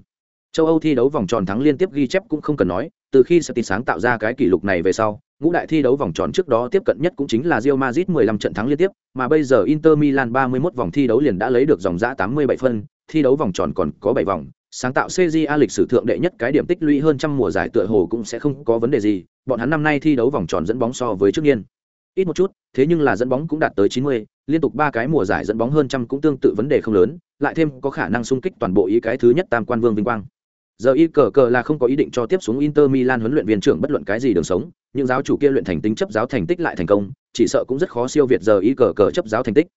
Châu Âu thi đấu vòng tròn thắng liên tiếp ghi chép cũng không cần nói, từ khi City sáng tạo ra cái kỷ lục này về sau, ngũ đại thi đấu vòng tròn trước đó tiếp cận nhất cũng chính là Real Madrid 15 trận thắng liên tiếp, mà bây giờ Inter Milan 31 vòng thi đấu liền đã lấy được dòng giá 87 phân, thi đấu vòng tròn còn có 7 vòng, sáng tạo CJA lịch sử thượng đệ nhất cái điểm tích lũy hơn trăm mùa giải tựa hồ cũng sẽ không có vấn đề gì, bọn hắn năm nay thi đấu vòng tròn dẫn bóng so với trước niên ít một chút, thế nhưng là dẫn bóng cũng đạt tới 90, liên tục ba cái mùa giải dẫn bóng hơn trăm cũng tương tự vấn đề không lớn, lại thêm có khả năng xung kích toàn bộ ý cái thứ nhất tam quan vương vinh quang. Giờ y cờ cờ là không có ý định cho tiếp xuống Inter Milan huấn luyện viên trưởng bất luận cái gì đường sống, nhưng giáo chủ kia luyện thành tính chấp giáo thành tích lại thành công, chỉ sợ cũng rất khó siêu việt giờ y cờ cờ chấp giáo thành tích.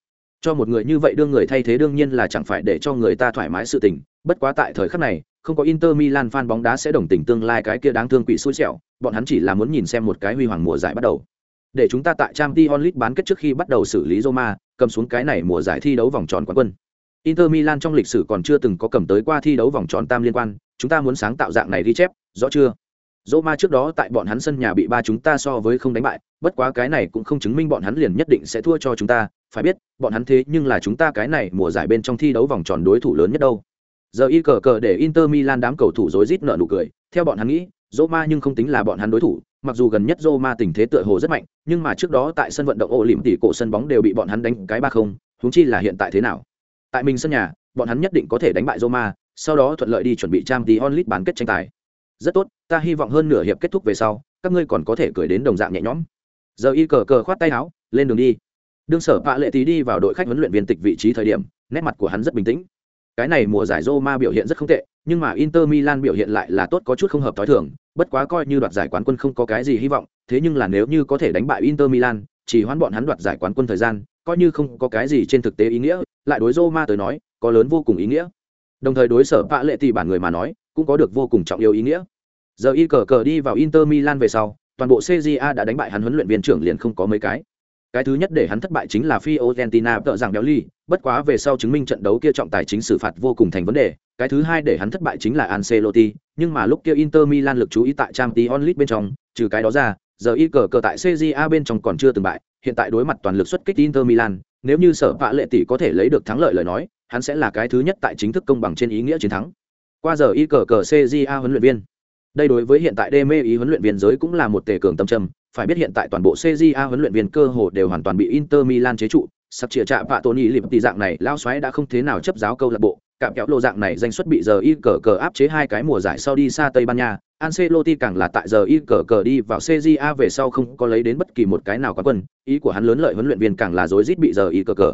Cho một người như vậy đương người thay thế đương nhiên là chẳng phải để cho người ta thoải mái sự tình, bất quá tại thời khắc này, không có Inter Milan fan bóng đá sẽ đồng tình tương lai cái kia đáng thương quỷ xui xẻo, bọn hắn chỉ là muốn nhìn xem một cái huy hoàng mùa giải bắt đầu. Để chúng ta tại trang t onlit bán kết trước khi bắt đầu xử lý Roma, cầm xuống cái này mùa giải thi đấu vòng tròn quán quân. Inter Milan trong lịch sử còn chưa từng có cầm tới qua thi đấu vòng tròn tam liên quan, chúng ta muốn sáng tạo dạng này ghi chép, rõ chưa? Roma trước đó tại bọn hắn sân nhà bị ba chúng ta so với không đánh bại, bất quá cái này cũng không chứng minh bọn hắn liền nhất định sẽ thua cho chúng ta, phải biết, bọn hắn thế nhưng là chúng ta cái này mùa giải bên trong thi đấu vòng tròn đối thủ lớn nhất đâu. Giờ y cờ cờ để Inter Milan đám cầu thủ rối rít nợ nụ cười, theo bọn hắn nghĩ, Roma nhưng không tính là bọn hắn đối thủ, mặc dù gần nhất Roma tình thế tựa hồ rất mạnh, nhưng mà trước đó tại sân vận động ổ lỉm tỷ cổ sân bóng đều bị bọn hắn đánh cái ba không, huống chi là hiện tại thế nào. Tại mình sân nhà, bọn hắn nhất định có thể đánh bại Roma, sau đó thuận lợi đi chuẩn bị trang tí onlit bán kết tranh tài. Rất tốt, ta hy vọng hơn nửa hiệp kết thúc về sau, các ngươi còn có thể cười đến đồng dạng nhẹ nhõm. Giờ y cờ cờ khoát tay áo, lên đường đi. Đương sở Pạ Lệ tí đi vào đội khách huấn luyện viên tịch vị trí thời điểm, nét mặt của hắn rất bình tĩnh. Cái này mùa giải Roma biểu hiện rất không tệ, nhưng mà Inter Milan biểu hiện lại là tốt có chút không hợp thói thường, bất quá coi như đoạt giải quán quân không có cái gì hy vọng, thế nhưng là nếu như có thể đánh bại Inter Milan, chỉ hoãn bọn hắn đoạt giải quán quân thời gian, coi như không có cái gì trên thực tế ý nghĩa, lại đối Roma tới nói, có lớn vô cùng ý nghĩa. Đồng thời đối sở vạ Lệ tỷ bản người mà nói, cũng có được vô cùng trọng yếu ý nghĩa. Giờ y cờ cờ đi vào Inter Milan về sau, toàn bộ CJA đã đánh bại hắn huấn luyện viên trưởng liền không có mấy cái. cái thứ nhất để hắn thất bại chính là Fiorentina tợ rằng béo ly, bất quá về sau chứng minh trận đấu kia trọng tài chính xử phạt vô cùng thành vấn đề, cái thứ hai để hắn thất bại chính là Ancelotti, nhưng mà lúc kia Inter Milan lực chú ý tại trang tí onlit bên trong, trừ cái đó ra, giờ y cờ cờ tại CJA bên trong còn chưa từng bại, hiện tại đối mặt toàn lực xuất kích Inter Milan, nếu như sở vạ lệ tỷ có thể lấy được thắng lợi lời nói, hắn sẽ là cái thứ nhất tại chính thức công bằng trên ý nghĩa chiến thắng. Qua giờ y cờ cờ CJA huấn luyện viên. Đây đối với hiện tại đê ý huấn luyện viên giới cũng là một tề cường tâm trầm, phải biết hiện tại toàn bộ CJA huấn luyện viên cơ hồ đều hoàn toàn bị Inter Milan chế trụ, sắp chia chạm vạ Tony lịp tỷ dạng này lao xoáy đã không thế nào chấp giáo câu lạc bộ, cạm kéo lô dạng này danh xuất bị giờ y cờ cờ áp chế hai cái mùa giải sau đi xa Tây Ban Nha, Ancelotti càng là tại giờ y cờ cờ đi vào CJA về sau không có lấy đến bất kỳ một cái nào quán quân, ý của hắn lớn lợi huấn luyện viên càng là rối rít bị giờ y cờ cờ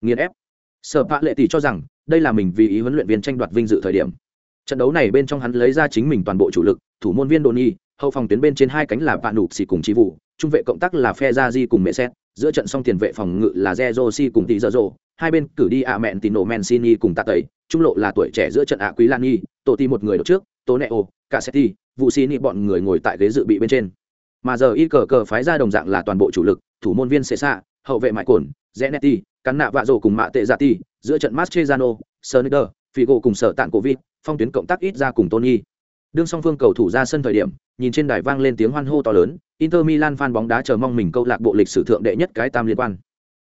nghiền ép. Sở Pạ Lệ tỷ cho rằng, đây là mình vì ý huấn luyện viên tranh đoạt vinh dự thời điểm. Trận đấu này bên trong hắn lấy ra chính mình toàn bộ chủ lực, thủ môn viên Doni, hậu phòng tuyến bên trên hai cánh là Vạn nụp xì cùng Chí Vũ, trung vệ cộng tác là Fezazi cùng Mẹ Xét, giữa trận song tiền vệ phòng ngự là Zezosi cùng Tỷ Dở hai bên cử đi ạ mẹn Tino Mancini cùng Tạ Tẩy, trung lộ là tuổi trẻ giữa trận ạ Quý Lan Nhi, tổ ti một người đột trước, Tố Neo, Cassetti, vụ xì nị bọn người ngồi tại ghế dự bị bên trên mà giờ y cờ cờ phái ra đồng dạng là toàn bộ chủ lực thủ môn viên xệ xạ hậu vệ mãi cồn zenetti cắn nạ vạ rổ cùng mạ tệ dạ giả ti giữa trận mastrezano phi gỗ cùng sở tạng cổ vịt phong tuyến cộng tác ít ra cùng tony. Đương song phương cầu thủ ra sân thời điểm nhìn trên đài vang lên tiếng hoan hô to lớn inter milan fan bóng đá chờ mong mình câu lạc bộ lịch sử thượng đệ nhất cái tam liên quan.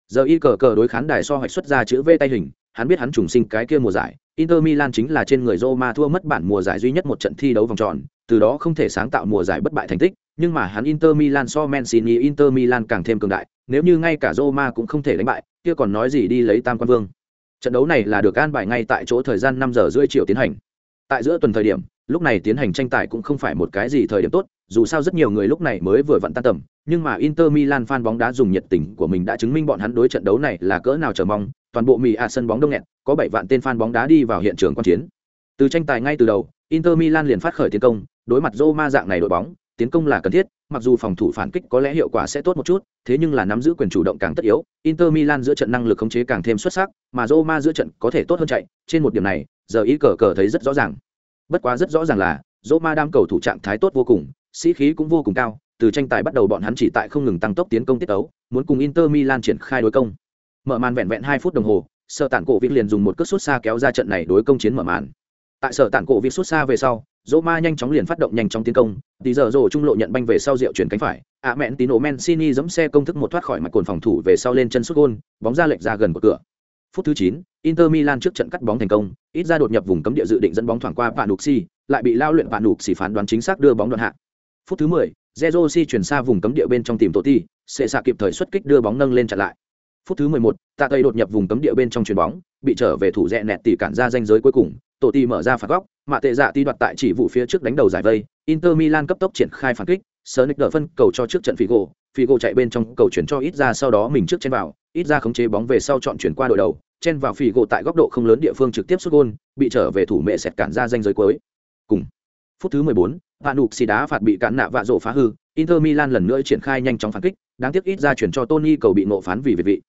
Giờ y cờ cờ đối khán đài so hoạch xuất ra chữ v tay hình hắn biết hắn trùng sinh cái kia mùa giải. Inter milan chính là trên người roma thua mất bản mùa giải duy nhất một trận thi đấu vòng tròn từ đó không thể sáng tạo mùa giải bất bại thành tích, nhưng mà hắn Inter Milan so Mancini Inter Milan càng thêm cường đại, nếu như ngay cả Roma cũng không thể đánh bại, kia còn nói gì đi lấy tam quan vương. Trận đấu này là được an bài ngay tại chỗ thời gian năm giờ rưỡi chiều tiến hành. Tại giữa tuần thời điểm, lúc này tiến hành tranh tài cũng không phải một cái gì thời điểm tốt, dù sao rất nhiều người lúc này mới vừa vặn tan tầm, nhưng mà Inter Milan fan bóng đá dùng nhiệt tình của mình đã chứng minh bọn hắn đối trận đấu này là cỡ nào chờ mong, toàn bộ mì à sân bóng đông nghẹt, có bảy vạn tên fan bóng đá đi vào hiện trường quan chiến. Từ tranh tài ngay từ đầu, Inter Milan liền phát khởi tiến công, đối mặt Roma dạng này đội bóng, tiến công là cần thiết, mặc dù phòng thủ phản kích có lẽ hiệu quả sẽ tốt một chút, thế nhưng là nắm giữ quyền chủ động càng tất yếu, Inter Milan giữa trận năng lực khống chế càng thêm xuất sắc, mà Roma giữa trận có thể tốt hơn chạy, trên một điểm này, giờ ý cờ cờ thấy rất rõ ràng. Bất quá rất rõ ràng là, Roma đang cầu thủ trạng thái tốt vô cùng, sĩ khí cũng vô cùng cao, từ tranh tài bắt đầu bọn hắn chỉ tại không ngừng tăng tốc tiến công tiết tấu, muốn cùng Inter Milan triển khai đối công. Mở màn vẹn vẹn 2 phút đồng hồ, sơ Tản Cổ Vĩnh liền dùng một cước sút xa kéo ra trận này đối công chiến mở màn. Tại Sở Tản Cổ Vĩnh xuất xa về sau, Roma nhanh chóng liền phát động nhanh chóng tiến công, tí giờ rồ trung lộ nhận banh về sau rượu chuyển cánh phải, ạ mẹn Tino Mancini giẫm xe công thức một thoát khỏi mặt cồn phòng thủ về sau lên chân xuất gôn, bóng ra lệch ra gần của cửa. Phút thứ chín, Inter Milan trước trận cắt bóng thành công, ít ra đột nhập vùng cấm địa dự định dẫn bóng thoảng qua Panucci, lại bị lao luyện Panucci phán đoán chính xác đưa bóng đoạn hạ. Phút thứ 10, Zerosi chuyển xa vùng cấm địa bên trong tìm tổ ti, sẽ xạ kịp thời xuất kích đưa bóng nâng lên chặn lại. Phút thứ 11, Tạ Tây đột nhập vùng cấm địa bên trong chuyền bóng, bị trở về thủ rẽ nẹt tỉ cản ra danh giới cuối cùng, tổ ti mở ra phạt góc mạ tệ dạ ti đoạt tại chỉ vụ phía trước đánh đầu giải vây inter milan cấp tốc triển khai phản kích sơ nick đỡ phân cầu cho trước trận figo figo chạy bên trong cầu chuyển cho ít ra sau đó mình trước chen vào ít ra khống chế bóng về sau chọn chuyển qua đội đầu chen vào figo tại góc độ không lớn địa phương trực tiếp xuất gôn bị trở về thủ mẹ sẹt cản ra danh giới cuối cùng phút thứ 14, Vạn Nục xì đá phạt bị cản nạ vạ rộ phá hư, Inter Milan lần nữa triển khai nhanh chóng phản kích, đáng tiếc ít ra chuyển cho Tony cầu bị nộ phán vì việt vị.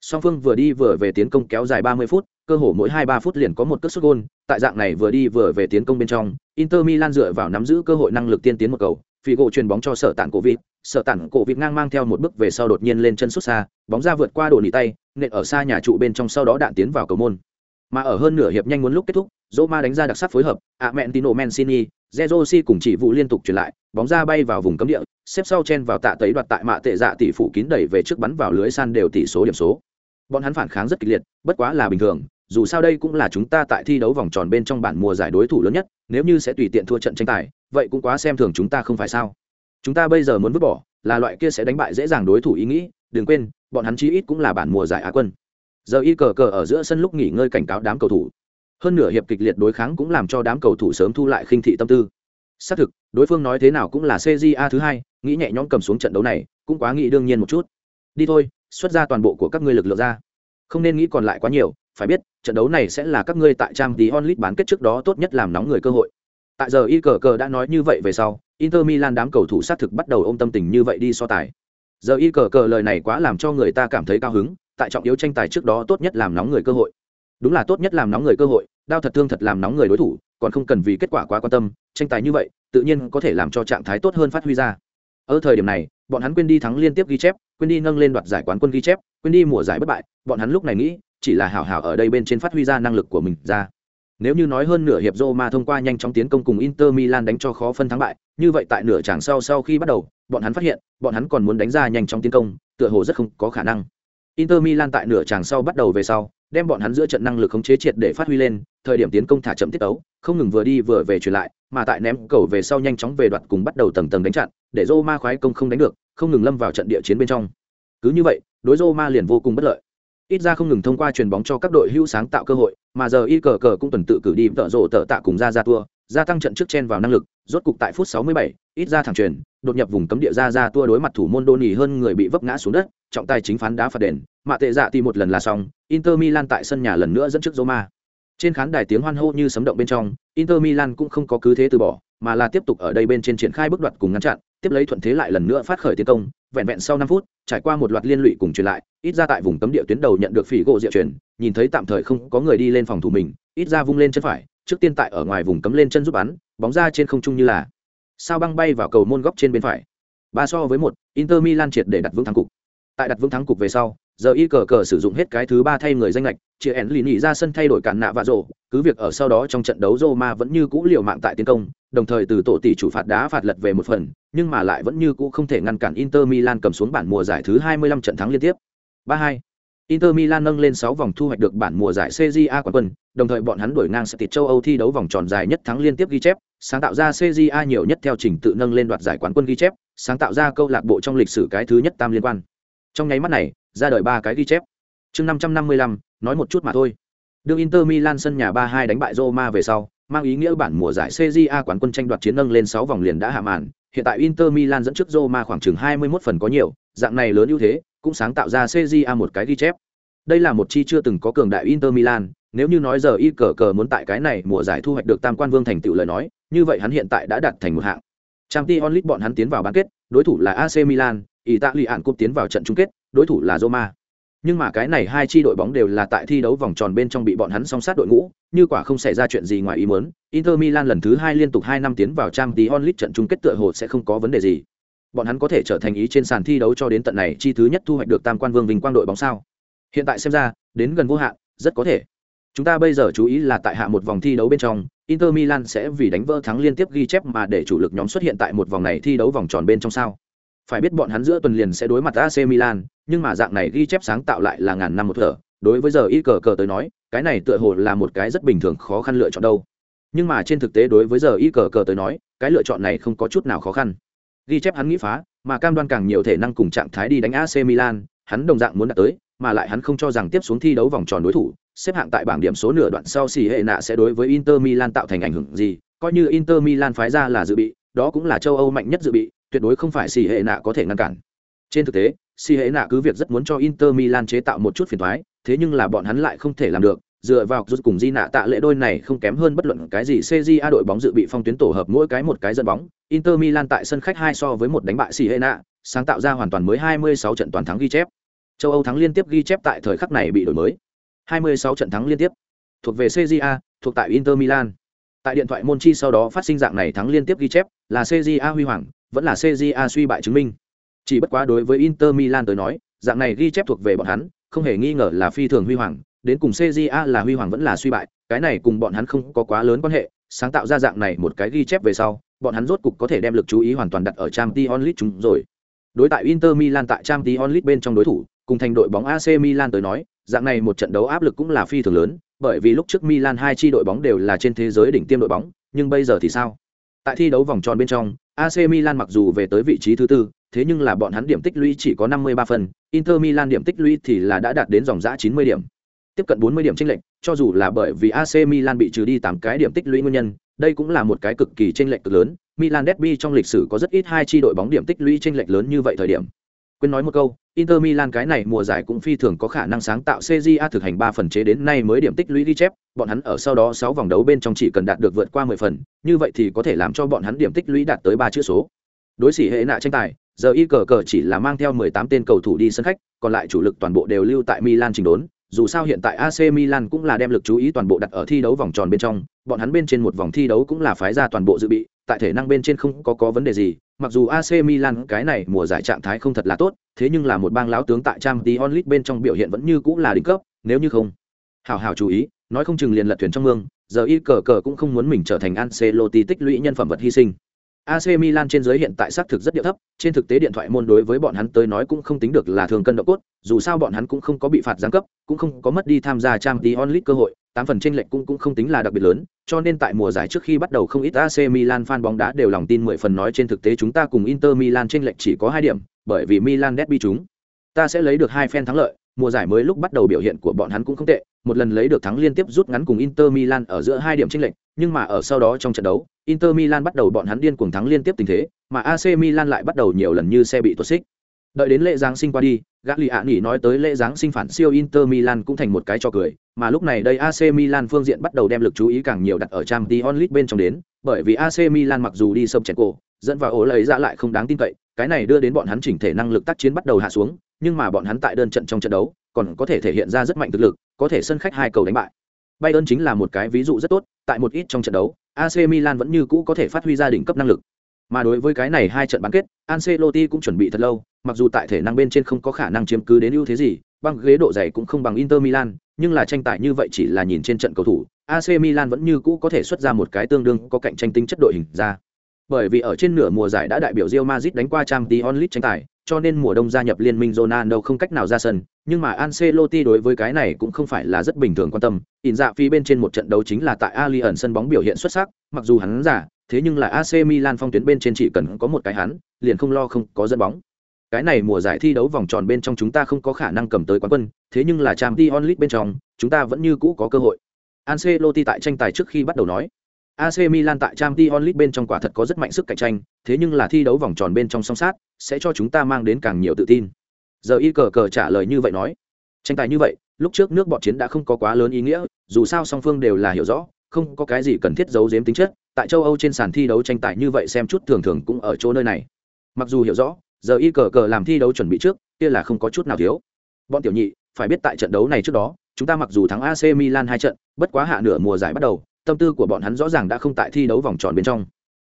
Song phương vừa đi vừa về tiến công kéo dài 30 phút, cơ hồ mỗi 2-3 phút liền có một cú sút gol, tại dạng này vừa đi vừa về tiến công bên trong, Inter Milan dựa vào nắm giữ cơ hội năng lực tiên tiến một cầu, Figo chuyền bóng cho sở tản cổ vịt, sở tản cổ vịt ngang mang theo một bước về sau đột nhiên lên chân sút xa, bóng ra vượt qua đồ nỉ tay, nện ở xa nhà trụ bên trong sau đó đạn tiến vào cầu môn. Mà ở hơn nửa hiệp nhanh muốn lúc kết thúc, Roma đánh ra đặc sắc phối hợp, Amentino Mancini, Zezosi cùng chỉ vụ liên tục chuyển lại, bóng ra bay vào vùng cấm địa, xếp sau chen vào tạ tấy đoạt tại mạ tệ dạ tỷ phủ kín đẩy về trước bắn vào lưới san đều tỷ số điểm số bọn hắn phản kháng rất kịch liệt bất quá là bình thường dù sao đây cũng là chúng ta tại thi đấu vòng tròn bên trong bản mùa giải đối thủ lớn nhất, nếu như sẽ tùy tiện thua trận tranh tài, vậy cũng quá xem thường chúng ta không phải sao? Chúng ta bây giờ muốn vứt bỏ, là loại kia sẽ đánh bại dễ dàng đối thủ ý nghĩ, đừng quên, bọn hắn chí ít cũng là bản mùa giải á quân. Giờ y cờ cờ ở giữa sân lúc nghỉ ngơi cảnh cáo đám cầu thủ. Hơn nửa hiệp kịch liệt đối kháng cũng làm cho đám cầu thủ sớm thu lại khinh thị tâm tư. Xác thực, đối phương nói thế nào cũng là cja thứ hai, nghĩ nhẹ nhõm cầm xuống trận đấu này, cũng quá nghĩ đương nhiên một chút. Đi thôi, xuất ra toàn bộ của các ngươi lực lượng ra. Không nên nghĩ còn lại quá nhiều phải biết, trận đấu này sẽ là các ngươi tại trang tí onlit bán kết trước đó tốt nhất làm nóng người cơ hội. Tại giờ y cờ cờ đã nói như vậy về sau, inter milan đám cầu thủ xác thực bắt đầu ôm tâm tình như vậy đi so tài. Giờ y cờ cờ lời này quá làm cho người ta cảm thấy cao hứng, tại trọng yếu tranh tài trước đó tốt nhất làm nóng người cơ hội. Đúng là tốt nhất làm nóng người cơ hội, đao thật thương thật làm nóng người đối thủ, còn không cần vì kết quả quá quan tâm, tranh tài như vậy, tự nhiên có thể làm cho trạng thái tốt hơn phát huy ra. Ở thời điểm này, bọn hắn quên đi thắng liên tiếp ghi chép, quên đi nâng lên đoạt giải quán quân ghi chép, quên đi mùa giải bất bại, bọn hắn lúc này nghĩ chỉ là hảo hảo ở đây bên trên phát huy ra năng lực của mình ra nếu như nói hơn nửa hiệp Roma thông qua nhanh chóng tiến công cùng Inter Milan đánh cho khó phân thắng bại, như vậy tại nửa chặng sau sau khi bắt đầu, bọn hắn phát hiện, bọn hắn còn muốn đánh ra nhanh chóng tiến công, tựa hồ rất không có khả năng. Inter Milan tại nửa chặng sau bắt đầu về sau, đem bọn hắn giữa trận năng lực khống chế triệt để phát huy lên, thời điểm tiến công thả chậm tiết tấu, không ngừng vừa đi vừa về chuyển lại, mà tại ném cầu về sau nhanh chóng về đoạt cùng bắt đầu tầng tầng đánh chặn, để Roma khoái công không đánh được, không ngừng lâm vào trận địa chiến bên trong. Cứ như vậy, đối Roma liền vô cùng bất lợi ít ra không ngừng thông qua truyền bóng cho các đội hữu sáng tạo cơ hội mà giờ y cờ cờ cũng tuần tự cử đi tợ rộ tợ tạ cùng ra ra tua gia tăng trận trước chen vào năng lực rốt cục tại phút 67, ít ra thẳng truyền đột nhập vùng cấm địa ra ra tua đối mặt thủ môn đô nỉ hơn người bị vấp ngã xuống đất trọng tài chính phán đá phạt đền mạ tệ dạ thì một lần là xong inter milan tại sân nhà lần nữa dẫn trước roma. Trên khán đài tiếng hoan hô như sấm động bên trong inter milan cũng không có cứ thế từ bỏ mà là tiếp tục ở đây bên trên triển khai bước đoạt cùng ngăn chặn, tiếp lấy thuận thế lại lần nữa phát khởi tiến công, vẹn vẹn sau năm phút, trải qua một loạt liên lụy cùng truyền lại, ít ra tại vùng cấm địa tuyến đầu nhận được phỉ gỗ diệu truyền, nhìn thấy tạm thời không có người đi lên phòng thủ mình, ít ra vung lên chân phải, trước tiên tại ở ngoài vùng cấm lên chân giúp bắn, bóng ra trên không trung như là sao băng bay vào cầu môn góc trên bên phải. Ba so với một, inter milan triệt để đặt vững thắng cục. Tại đặt vững thắng cục về sau giờ y cờ cờ sử dụng hết cái thứ ba thay người danh lệch chia ẻn lì nhị ra sân thay đổi cản nạ và rổ cứ việc ở sau đó trong trận đấu roma vẫn như cũ liều mạng tại tiến công đồng thời từ tổ tỷ chủ phạt đá phạt lật về một phần nhưng mà lại vẫn như cũ không thể ngăn cản inter milan cầm xuống bản mùa giải thứ 25 trận thắng liên tiếp 3-2 Inter Milan nâng lên 6 vòng thu hoạch được bản mùa giải CJA quán quân, đồng thời bọn hắn đuổi ngang City châu Âu thi đấu vòng tròn dài nhất thắng liên tiếp ghi chép, sáng tạo ra CJA nhiều nhất theo trình tự nâng lên đoạt giải quán quân ghi chép, sáng tạo ra câu lạc bộ trong lịch sử cái thứ nhất tam liên quan. Trong nháy mắt này, ra đời ba cái ghi chép. Chương 555, nói một chút mà thôi. Đường Inter Milan sân nhà 3-2 đánh bại Roma về sau, mang ý nghĩa bản mùa giải CJA quán quân tranh đoạt chiến nâng lên 6 vòng liền đã hạ màn. Hiện tại Inter Milan dẫn trước Roma khoảng chừng 21 phần có nhiều, dạng này lớn ưu thế, cũng sáng tạo ra CJA một cái ghi chép. Đây là một chi chưa từng có cường đại Inter Milan, nếu như nói giờ y cờ cờ muốn tại cái này mùa giải thu hoạch được tam quan vương thành tựu lời nói, như vậy hắn hiện tại đã đạt thành một hạng. Champions League bọn hắn tiến vào bán kết, đối thủ là AC Milan, Italy ạn cúp tiến vào trận chung kết, đối thủ là Roma. Nhưng mà cái này hai chi đội bóng đều là tại thi đấu vòng tròn bên trong bị bọn hắn song sát đội ngũ, như quả không xảy ra chuyện gì ngoài ý muốn, Inter Milan lần thứ hai liên tục hai năm tiến vào Champions League trận chung kết tựa hồ sẽ không có vấn đề gì. Bọn hắn có thể trở thành ý trên sàn thi đấu cho đến tận này chi thứ nhất thu hoạch được tam quan vương vinh quang đội bóng sao? Hiện tại xem ra, đến gần vô hạn, rất có thể. Chúng ta bây giờ chú ý là tại hạ một vòng thi đấu bên trong, Inter Milan sẽ vì đánh vỡ thắng liên tiếp ghi chép mà để chủ lực nhóm xuất hiện tại một vòng này thi đấu vòng tròn bên trong sao? Phải biết bọn hắn giữa tuần liền sẽ đối mặt AC Milan, nhưng mà dạng này ghi chép sáng tạo lại là ngàn năm một thở. Đối với giờ ít cờ cờ tới nói, cái này tựa hồ là một cái rất bình thường khó khăn lựa chọn đâu. Nhưng mà trên thực tế đối với giờ ít cờ cờ tới nói, cái lựa chọn này không có chút nào khó khăn. Ghi chép hắn nghĩ phá, mà cam đoan càng nhiều thể năng cùng trạng thái đi đánh AC Milan, hắn đồng dạng muốn đạt tới, mà lại hắn không cho rằng tiếp xuống thi đấu vòng tròn đối thủ, xếp hạng tại bảng điểm số nửa đoạn sau xì hệ nạ sẽ đối với Inter Milan tạo thành ảnh hưởng gì, coi như Inter Milan phái ra là dự bị, đó cũng là châu Âu mạnh nhất dự bị, tuyệt đối không phải xì hệ nạ có thể ngăn cản. Trên thực tế, xì hệ nạ cứ việc rất muốn cho Inter Milan chế tạo một chút phiền toái, thế nhưng là bọn hắn lại không thể làm được, dựa vào rút cùng di nạ tạ lệ đôi này không kém hơn bất luận cái gì CJA đội bóng dự bị phong tuyến tổ hợp mỗi cái một cái dẫn bóng, Inter Milan tại sân khách hai so với một đánh bại Siena, sáng tạo ra hoàn toàn mới 26 trận toàn thắng ghi chép. Châu Âu thắng liên tiếp ghi chép tại thời khắc này bị đổi mới. 26 trận thắng liên tiếp. Thuộc về CJA, thuộc tại Inter Milan. Tại điện thoại môn chi sau đó phát sinh dạng này thắng liên tiếp ghi chép, là CJA huy hoàng, vẫn là CJA suy bại chứng minh. Chỉ bất quá đối với Inter Milan tới nói, dạng này ghi chép thuộc về bọn hắn, không hề nghi ngờ là phi thường huy hoàng, đến cùng CJA là huy hoàng vẫn là suy bại, cái này cùng bọn hắn không có quá lớn quan hệ, sáng tạo ra dạng này một cái ghi chép về sau, bọn hắn rốt cục có thể đem lực chú ý hoàn toàn đặt ở Champions League chúng rồi. Đối tại Inter Milan tại Champions League bên trong đối thủ, cùng thành đội bóng AC Milan tới nói, dạng này một trận đấu áp lực cũng là phi thường lớn, bởi vì lúc trước Milan hai chi đội bóng đều là trên thế giới đỉnh tiêm đội bóng, nhưng bây giờ thì sao? Tại thi đấu vòng tròn bên trong, AC Milan mặc dù về tới vị trí thứ tư, thế nhưng là bọn hắn điểm tích lũy chỉ có 53 phần, Inter Milan điểm tích lũy thì là đã đạt đến dòng dã 90 điểm. Tiếp cận 40 điểm chênh lệch, cho dù là bởi vì AC Milan bị trừ đi 8 cái điểm tích lũy nguyên nhân, đây cũng là một cái cực kỳ chênh lệch cực lớn. Milan derby trong lịch sử có rất ít hai chi đội bóng điểm tích lũy chênh lệch lớn như vậy thời điểm. Quên nói một câu, Inter Milan cái này mùa giải cũng phi thường có khả năng sáng tạo CJA thực hành 3 phần chế đến nay mới điểm tích lũy ghi chép, bọn hắn ở sau đó 6 vòng đấu bên trong chỉ cần đạt được vượt qua 10 phần, như vậy thì có thể làm cho bọn hắn điểm tích lũy đạt tới 3 chữ số. Đối xỉ hệ nạ tranh tài, giờ y cờ cờ chỉ là mang theo 18 tên cầu thủ đi sân khách, còn lại chủ lực toàn bộ đều lưu tại Milan trình đốn, dù sao hiện tại AC Milan cũng là đem lực chú ý toàn bộ đặt ở thi đấu vòng tròn bên trong, bọn hắn bên trên một vòng thi đấu cũng là phái ra toàn bộ dự bị, tại thể năng bên trên không có có vấn đề gì, mặc dù AC Milan cái này mùa giải trạng thái không thật là tốt, thế nhưng là một bang lão tướng tại trang tí bên trong biểu hiện vẫn như cũng là đỉnh cấp nếu như không. Hảo hảo chú ý nói không chừng liền lật thuyền trong mương giờ y cờ cờ cũng không muốn mình trở thành Ancelotti tích lũy nhân phẩm vật hy sinh. AC Milan trên giới hiện tại xác thực rất địa thấp, trên thực tế điện thoại môn đối với bọn hắn tới nói cũng không tính được là thường cân độ cốt, dù sao bọn hắn cũng không có bị phạt giáng cấp, cũng không có mất đi tham gia Champions League cơ hội, tám phần chênh lệch cũng cũng không tính là đặc biệt lớn, cho nên tại mùa giải trước khi bắt đầu không ít AC Milan fan bóng đá đều lòng tin mười phần nói trên thực tế chúng ta cùng Inter Milan chênh lệch chỉ có hai điểm, bởi vì Milan derby chúng ta sẽ lấy được hai phen thắng lợi, mùa giải mới lúc bắt đầu biểu hiện của bọn hắn cũng không tệ, một lần lấy được thắng liên tiếp rút ngắn cùng Inter Milan ở giữa hai điểm chênh lệch, nhưng mà ở sau đó trong trận đấu, Inter Milan bắt đầu bọn hắn điên cuồng thắng liên tiếp tình thế, mà AC Milan lại bắt đầu nhiều lần như xe bị tuột xích. Đợi đến lễ giáng sinh qua đi, Gagliani nói tới lễ giáng sinh phản siêu Inter Milan cũng thành một cái cho cười, mà lúc này đây AC Milan phương diện bắt đầu đem lực chú ý càng nhiều đặt ở Champions League bên trong đến, bởi vì AC Milan mặc dù đi sâm chèn cổ, dẫn vào ổ lấy ra lại không đáng tin cậy, cái này đưa đến bọn hắn chỉnh thể năng lực tác chiến bắt đầu hạ xuống, nhưng mà bọn hắn tại đơn trận trong trận đấu, còn có thể thể hiện ra rất mạnh thực lực, có thể sân khách hai cầu đánh bại. Bayern chính là một cái ví dụ rất tốt, tại một ít trong trận đấu, AC Milan vẫn như cũ có thể phát huy ra đỉnh cấp năng lực. Mà đối với cái này hai trận bán kết, Ancelotti cũng chuẩn bị thật lâu, mặc dù tại thể năng bên trên không có khả năng chiếm cứ đến ưu thế gì, băng ghế độ dày cũng không bằng Inter Milan, nhưng là tranh tài như vậy chỉ là nhìn trên trận cầu thủ, AC Milan vẫn như cũ có thể xuất ra một cái tương đương có cạnh tranh tính chất đội hình ra. Bởi vì ở trên nửa mùa giải đã đại biểu Real Madrid đánh qua Champions League tranh tài, cho nên mùa đông gia nhập liên minh Ronaldo không cách nào ra sân, nhưng mà Ancelotti đối với cái này cũng không phải là rất bình thường quan tâm. In dạ phi bên trên một trận đấu chính là tại Allianz sân bóng biểu hiện xuất sắc, mặc dù hắn giả, thế nhưng là AC Milan phong tuyến bên trên chỉ cần có một cái hắn, liền không lo không có dẫn bóng. Cái này mùa giải thi đấu vòng tròn bên trong chúng ta không có khả năng cầm tới quán quân, thế nhưng là Champions League bên trong, chúng ta vẫn như cũ có cơ hội. Ancelotti tại tranh tài trước khi bắt đầu nói, AC Milan tại Champions League bên trong quả thật có rất mạnh sức cạnh tranh, thế nhưng là thi đấu vòng tròn bên trong song sát, sẽ cho chúng ta mang đến càng nhiều tự tin. Giờ y cờ cờ trả lời như vậy nói. Tranh tài như vậy, lúc trước nước bọn chiến đã không có quá lớn ý nghĩa, dù sao song phương đều là hiểu rõ, không có cái gì cần thiết giấu giếm tính chất, tại châu Âu trên sàn thi đấu tranh tài như vậy xem chút thường thường cũng ở chỗ nơi này. Mặc dù hiểu rõ, giờ y cờ cờ làm thi đấu chuẩn bị trước, kia là không có chút nào thiếu. Bọn tiểu nhị, phải biết tại trận đấu này trước đó, chúng ta mặc dù thắng AC Milan hai trận, bất quá hạ nửa mùa giải bắt đầu, tâm tư của bọn hắn rõ ràng đã không tại thi đấu vòng tròn bên trong.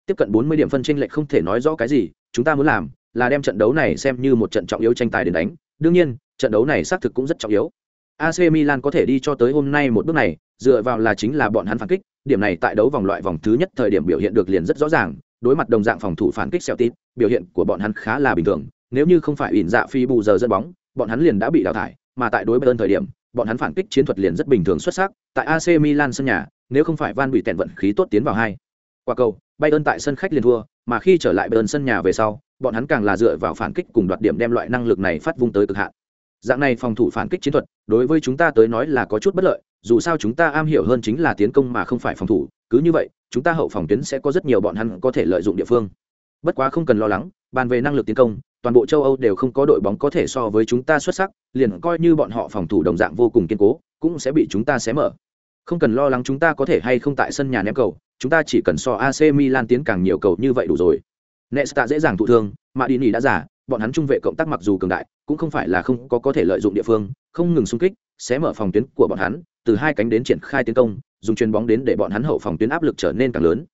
Tiếp cận 40 điểm phân tranh lệch không thể nói rõ cái gì, chúng ta muốn làm là đem trận đấu này xem như một trận trọng yếu tranh tài đến đánh. Đương nhiên, trận đấu này xác thực cũng rất trọng yếu. AC Milan có thể đi cho tới hôm nay một bước này, dựa vào là chính là bọn hắn phản kích, điểm này tại đấu vòng loại vòng thứ nhất thời điểm biểu hiện được liền rất rõ ràng, đối mặt đồng dạng phòng thủ phản kích Celtic, biểu hiện của bọn hắn khá là bình thường, nếu như không phải ỉn dạ phi bù giờ dẫn bóng, bọn hắn liền đã bị đào thải, mà tại đối Bayern thời điểm, bọn hắn phản kích chiến thuật liền rất bình thường xuất sắc, tại AC Milan sân nhà, nếu không phải Van bị tèn vận khí tốt tiến vào hai. Quả cầu, Bayern tại sân khách liền thua, mà khi trở lại Bayern sân nhà về sau, bọn hắn càng là dựa vào phản kích cùng đoạt điểm đem loại năng lực này phát vung tới cực hạn. Dạng này phòng thủ phản kích chiến thuật, đối với chúng ta tới nói là có chút bất lợi, dù sao chúng ta am hiểu hơn chính là tiến công mà không phải phòng thủ, cứ như vậy, chúng ta hậu phòng tuyến sẽ có rất nhiều bọn hắn có thể lợi dụng địa phương. Bất quá không cần lo lắng, bàn về năng lực tiến công, toàn bộ châu Âu đều không có đội bóng có thể so với chúng ta xuất sắc, liền coi như bọn họ phòng thủ đồng dạng vô cùng kiên cố, cũng sẽ bị chúng ta xé mở. Không cần lo lắng chúng ta có thể hay không tại sân nhà ném cầu, chúng ta chỉ cần so AC Milan tiến càng nhiều cầu như vậy đủ rồi. Nesta dễ dàng thụ thương, mà đi Dini đã giả, bọn hắn trung vệ cộng tác mặc dù cường đại, cũng không phải là không có có thể lợi dụng địa phương, không ngừng xung kích, sẽ mở phòng tuyến của bọn hắn, từ hai cánh đến triển khai tiến công, dùng chuyền bóng đến để bọn hắn hậu phòng tuyến áp lực trở nên càng lớn.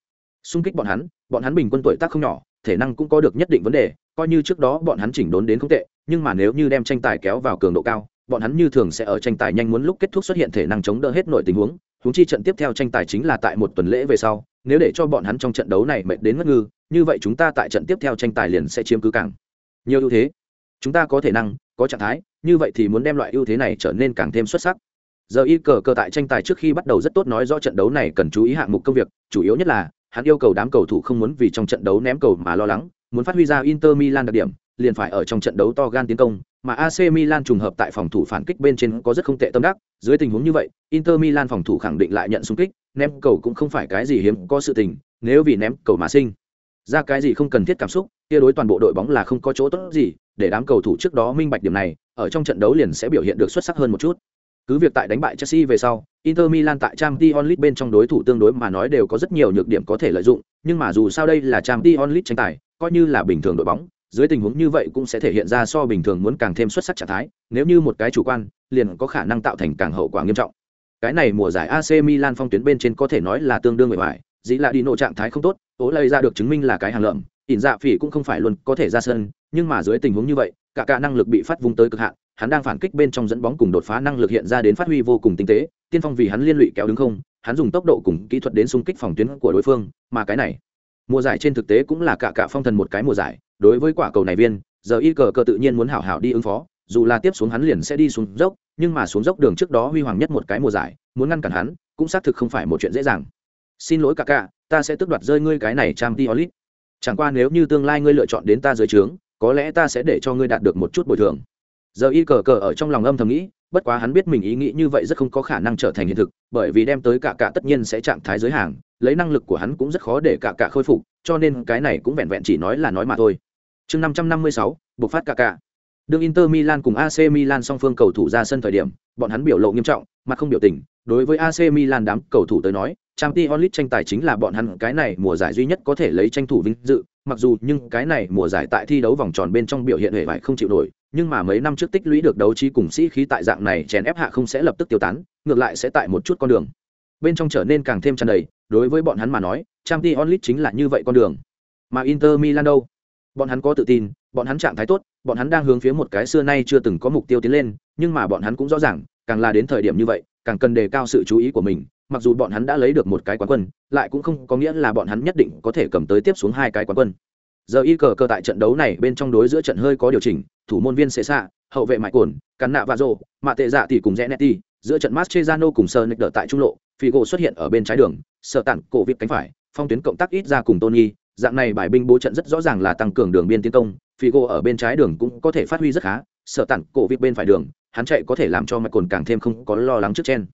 Xung kích bọn hắn, bọn hắn bình quân tuổi tác không nhỏ, thể năng cũng có được nhất định vấn đề, coi như trước đó bọn hắn chỉnh đốn đến không tệ, nhưng mà nếu như đem tranh tài kéo vào cường độ cao, bọn hắn như thường sẽ ở tranh tài nhanh muốn lúc kết thúc xuất hiện thể năng chống đỡ hết nội tình huống, huống chi trận tiếp theo tranh tài chính là tại một tuần lễ về sau, nếu để cho bọn hắn trong trận đấu này mệt đến ngất ngư, như vậy chúng ta tại trận tiếp theo tranh tài liền sẽ chiếm cứ càng nhiều ưu thế. Chúng ta có thể năng, có trạng thái, như vậy thì muốn đem loại ưu thế này trở nên càng thêm xuất sắc. Giờ y cờ cờ tại tranh tài trước khi bắt đầu rất tốt nói rõ trận đấu này cần chú ý hạng mục công việc, chủ yếu nhất là hắn yêu cầu đám cầu thủ không muốn vì trong trận đấu ném cầu mà lo lắng, muốn phát huy ra Inter Milan đặc điểm, liền phải ở trong trận đấu to gan tiến công, mà AC Milan trùng hợp tại phòng thủ phản kích bên trên có rất không tệ tâm đắc, dưới tình huống như vậy, Inter Milan phòng thủ khẳng định lại nhận xung kích, ném cầu cũng không phải cái gì hiếm có sự tình, nếu vì ném cầu mà sinh ra cái gì không cần thiết cảm xúc, kia đối toàn bộ đội bóng là không có chỗ tốt gì, để đám cầu thủ trước đó minh bạch điểm này, ở trong trận đấu liền sẽ biểu hiện được xuất sắc hơn một chút. Cứ việc tại đánh bại Chelsea về sau, Inter Milan tại Champions League bên trong đối thủ tương đối mà nói đều có rất nhiều nhược điểm có thể lợi dụng, nhưng mà dù sao đây là Champions League tranh tài, coi như là bình thường đội bóng, dưới tình huống như vậy cũng sẽ thể hiện ra so bình thường muốn càng thêm xuất sắc trạng thái, nếu như một cái chủ quan, liền có khả năng tạo thành càng hậu quả nghiêm trọng. Cái này mùa giải AC Milan phong tuyến bên trên có thể nói là tương đương bề ngoài, dĩ là đi nổ trạng thái không tốt, ố lấy ra được chứng minh là cái hàng lợm, ỉn dạ phỉ cũng không phải luôn có thể ra sân, nhưng mà dưới tình huống như vậy, cả cả năng lực bị phát vung tới cực hạn hắn đang phản kích bên trong dẫn bóng cùng đột phá năng lực hiện ra đến phát huy vô cùng tinh tế tiên phong vì hắn liên lụy kéo đứng không hắn dùng tốc độ cùng kỹ thuật đến xung kích phòng tuyến của đối phương mà cái này mùa giải trên thực tế cũng là cả cả phong thần một cái mùa giải đối với quả cầu này viên, giờ y cờ cờ tự nhiên muốn hảo hảo đi ứng phó, dù là tiếp xuống hắn liền sẽ đi xuống dốc, nhưng mà xuống dốc đường trước đó huy hoàng nhất một cái mùa giải, muốn ngăn cản hắn, cũng xác thực không phải một chuyện dễ dàng. Xin lỗi cả cả ta sẽ tước đoạt rơi ngươi cái này trang t olit chẳng qua nếu như tương lai ngươi lựa chọn đến ta dưới trướng, có lẽ ta sẽ để cho ngươi đạt được một chút bồi thường. Giờ y cờ cờ ở trong lòng âm thầm nghĩ, bất quá hắn biết mình ý nghĩ như vậy rất không có khả năng trở thành hiện thực, bởi vì đem tới cả cả tất nhiên sẽ trạng thái giới hàng, lấy năng lực của hắn cũng rất khó để cả cả khôi phục, cho nên cái này cũng vẹn vẹn chỉ nói là nói mà thôi chương năm trăm năm mươi sáu phát cả cả đương inter milan cùng ac milan song phương cầu thủ ra sân thời điểm, bọn hắn biểu lộ nghiêm trọng, mà không biểu tình. Đối với ac milan đám cầu thủ tới nói trang League tranh tài chính là bọn hắn cái này mùa giải duy nhất có thể lấy tranh thủ vinh dự. Mặc dù nhưng cái này mùa giải tại thi đấu vòng tròn bên trong biểu hiện hề vải không chịu nổi, nhưng mà mấy năm trước tích lũy được đấu trí cùng sĩ khí tại dạng này chèn ép hạ không sẽ lập tức tiêu tán, ngược lại sẽ tại một chút con đường. Bên trong trở nên càng thêm tràn đầy, đối với bọn hắn mà nói trang League chính là như vậy con đường. Mà inter milan đâu? Bọn hắn có tự tin, bọn hắn trạng thái tốt, bọn hắn đang hướng phía một cái xưa nay chưa từng có mục tiêu tiến lên, nhưng mà bọn hắn cũng rõ ràng, càng là đến thời điểm như vậy, càng cần đề cao sự chú ý của mình, mặc dù bọn hắn đã lấy được một cái quán quân, lại cũng không có nghĩa là bọn hắn nhất định có thể cầm tới tiếp xuống hai cái quán quân giờ y cờ cơ tại trận đấu này bên trong đối giữa trận hơi có điều chỉnh, thủ môn viên xệ xạ hậu vệ mãi cồn cắn nạ và rộ mạ tệ dạ tỷ cùng rẽ neti. giữa trận mastrezano cùng sơ nick đỡ tại trung lộ, figo xuất hiện ở bên trái đường sợ tặng cổ việc cánh phải, phong tuyến cộng tác ít ra cùng tony dạng này bài binh bố trận rất rõ ràng là tăng cường đường biên tiến công figo ở bên trái đường cũng có thể phát huy rất khá sợ tặng cổ việc bên phải đường hắn chạy có thể làm cho mạch cồn càng thêm không có lo lắng trước chen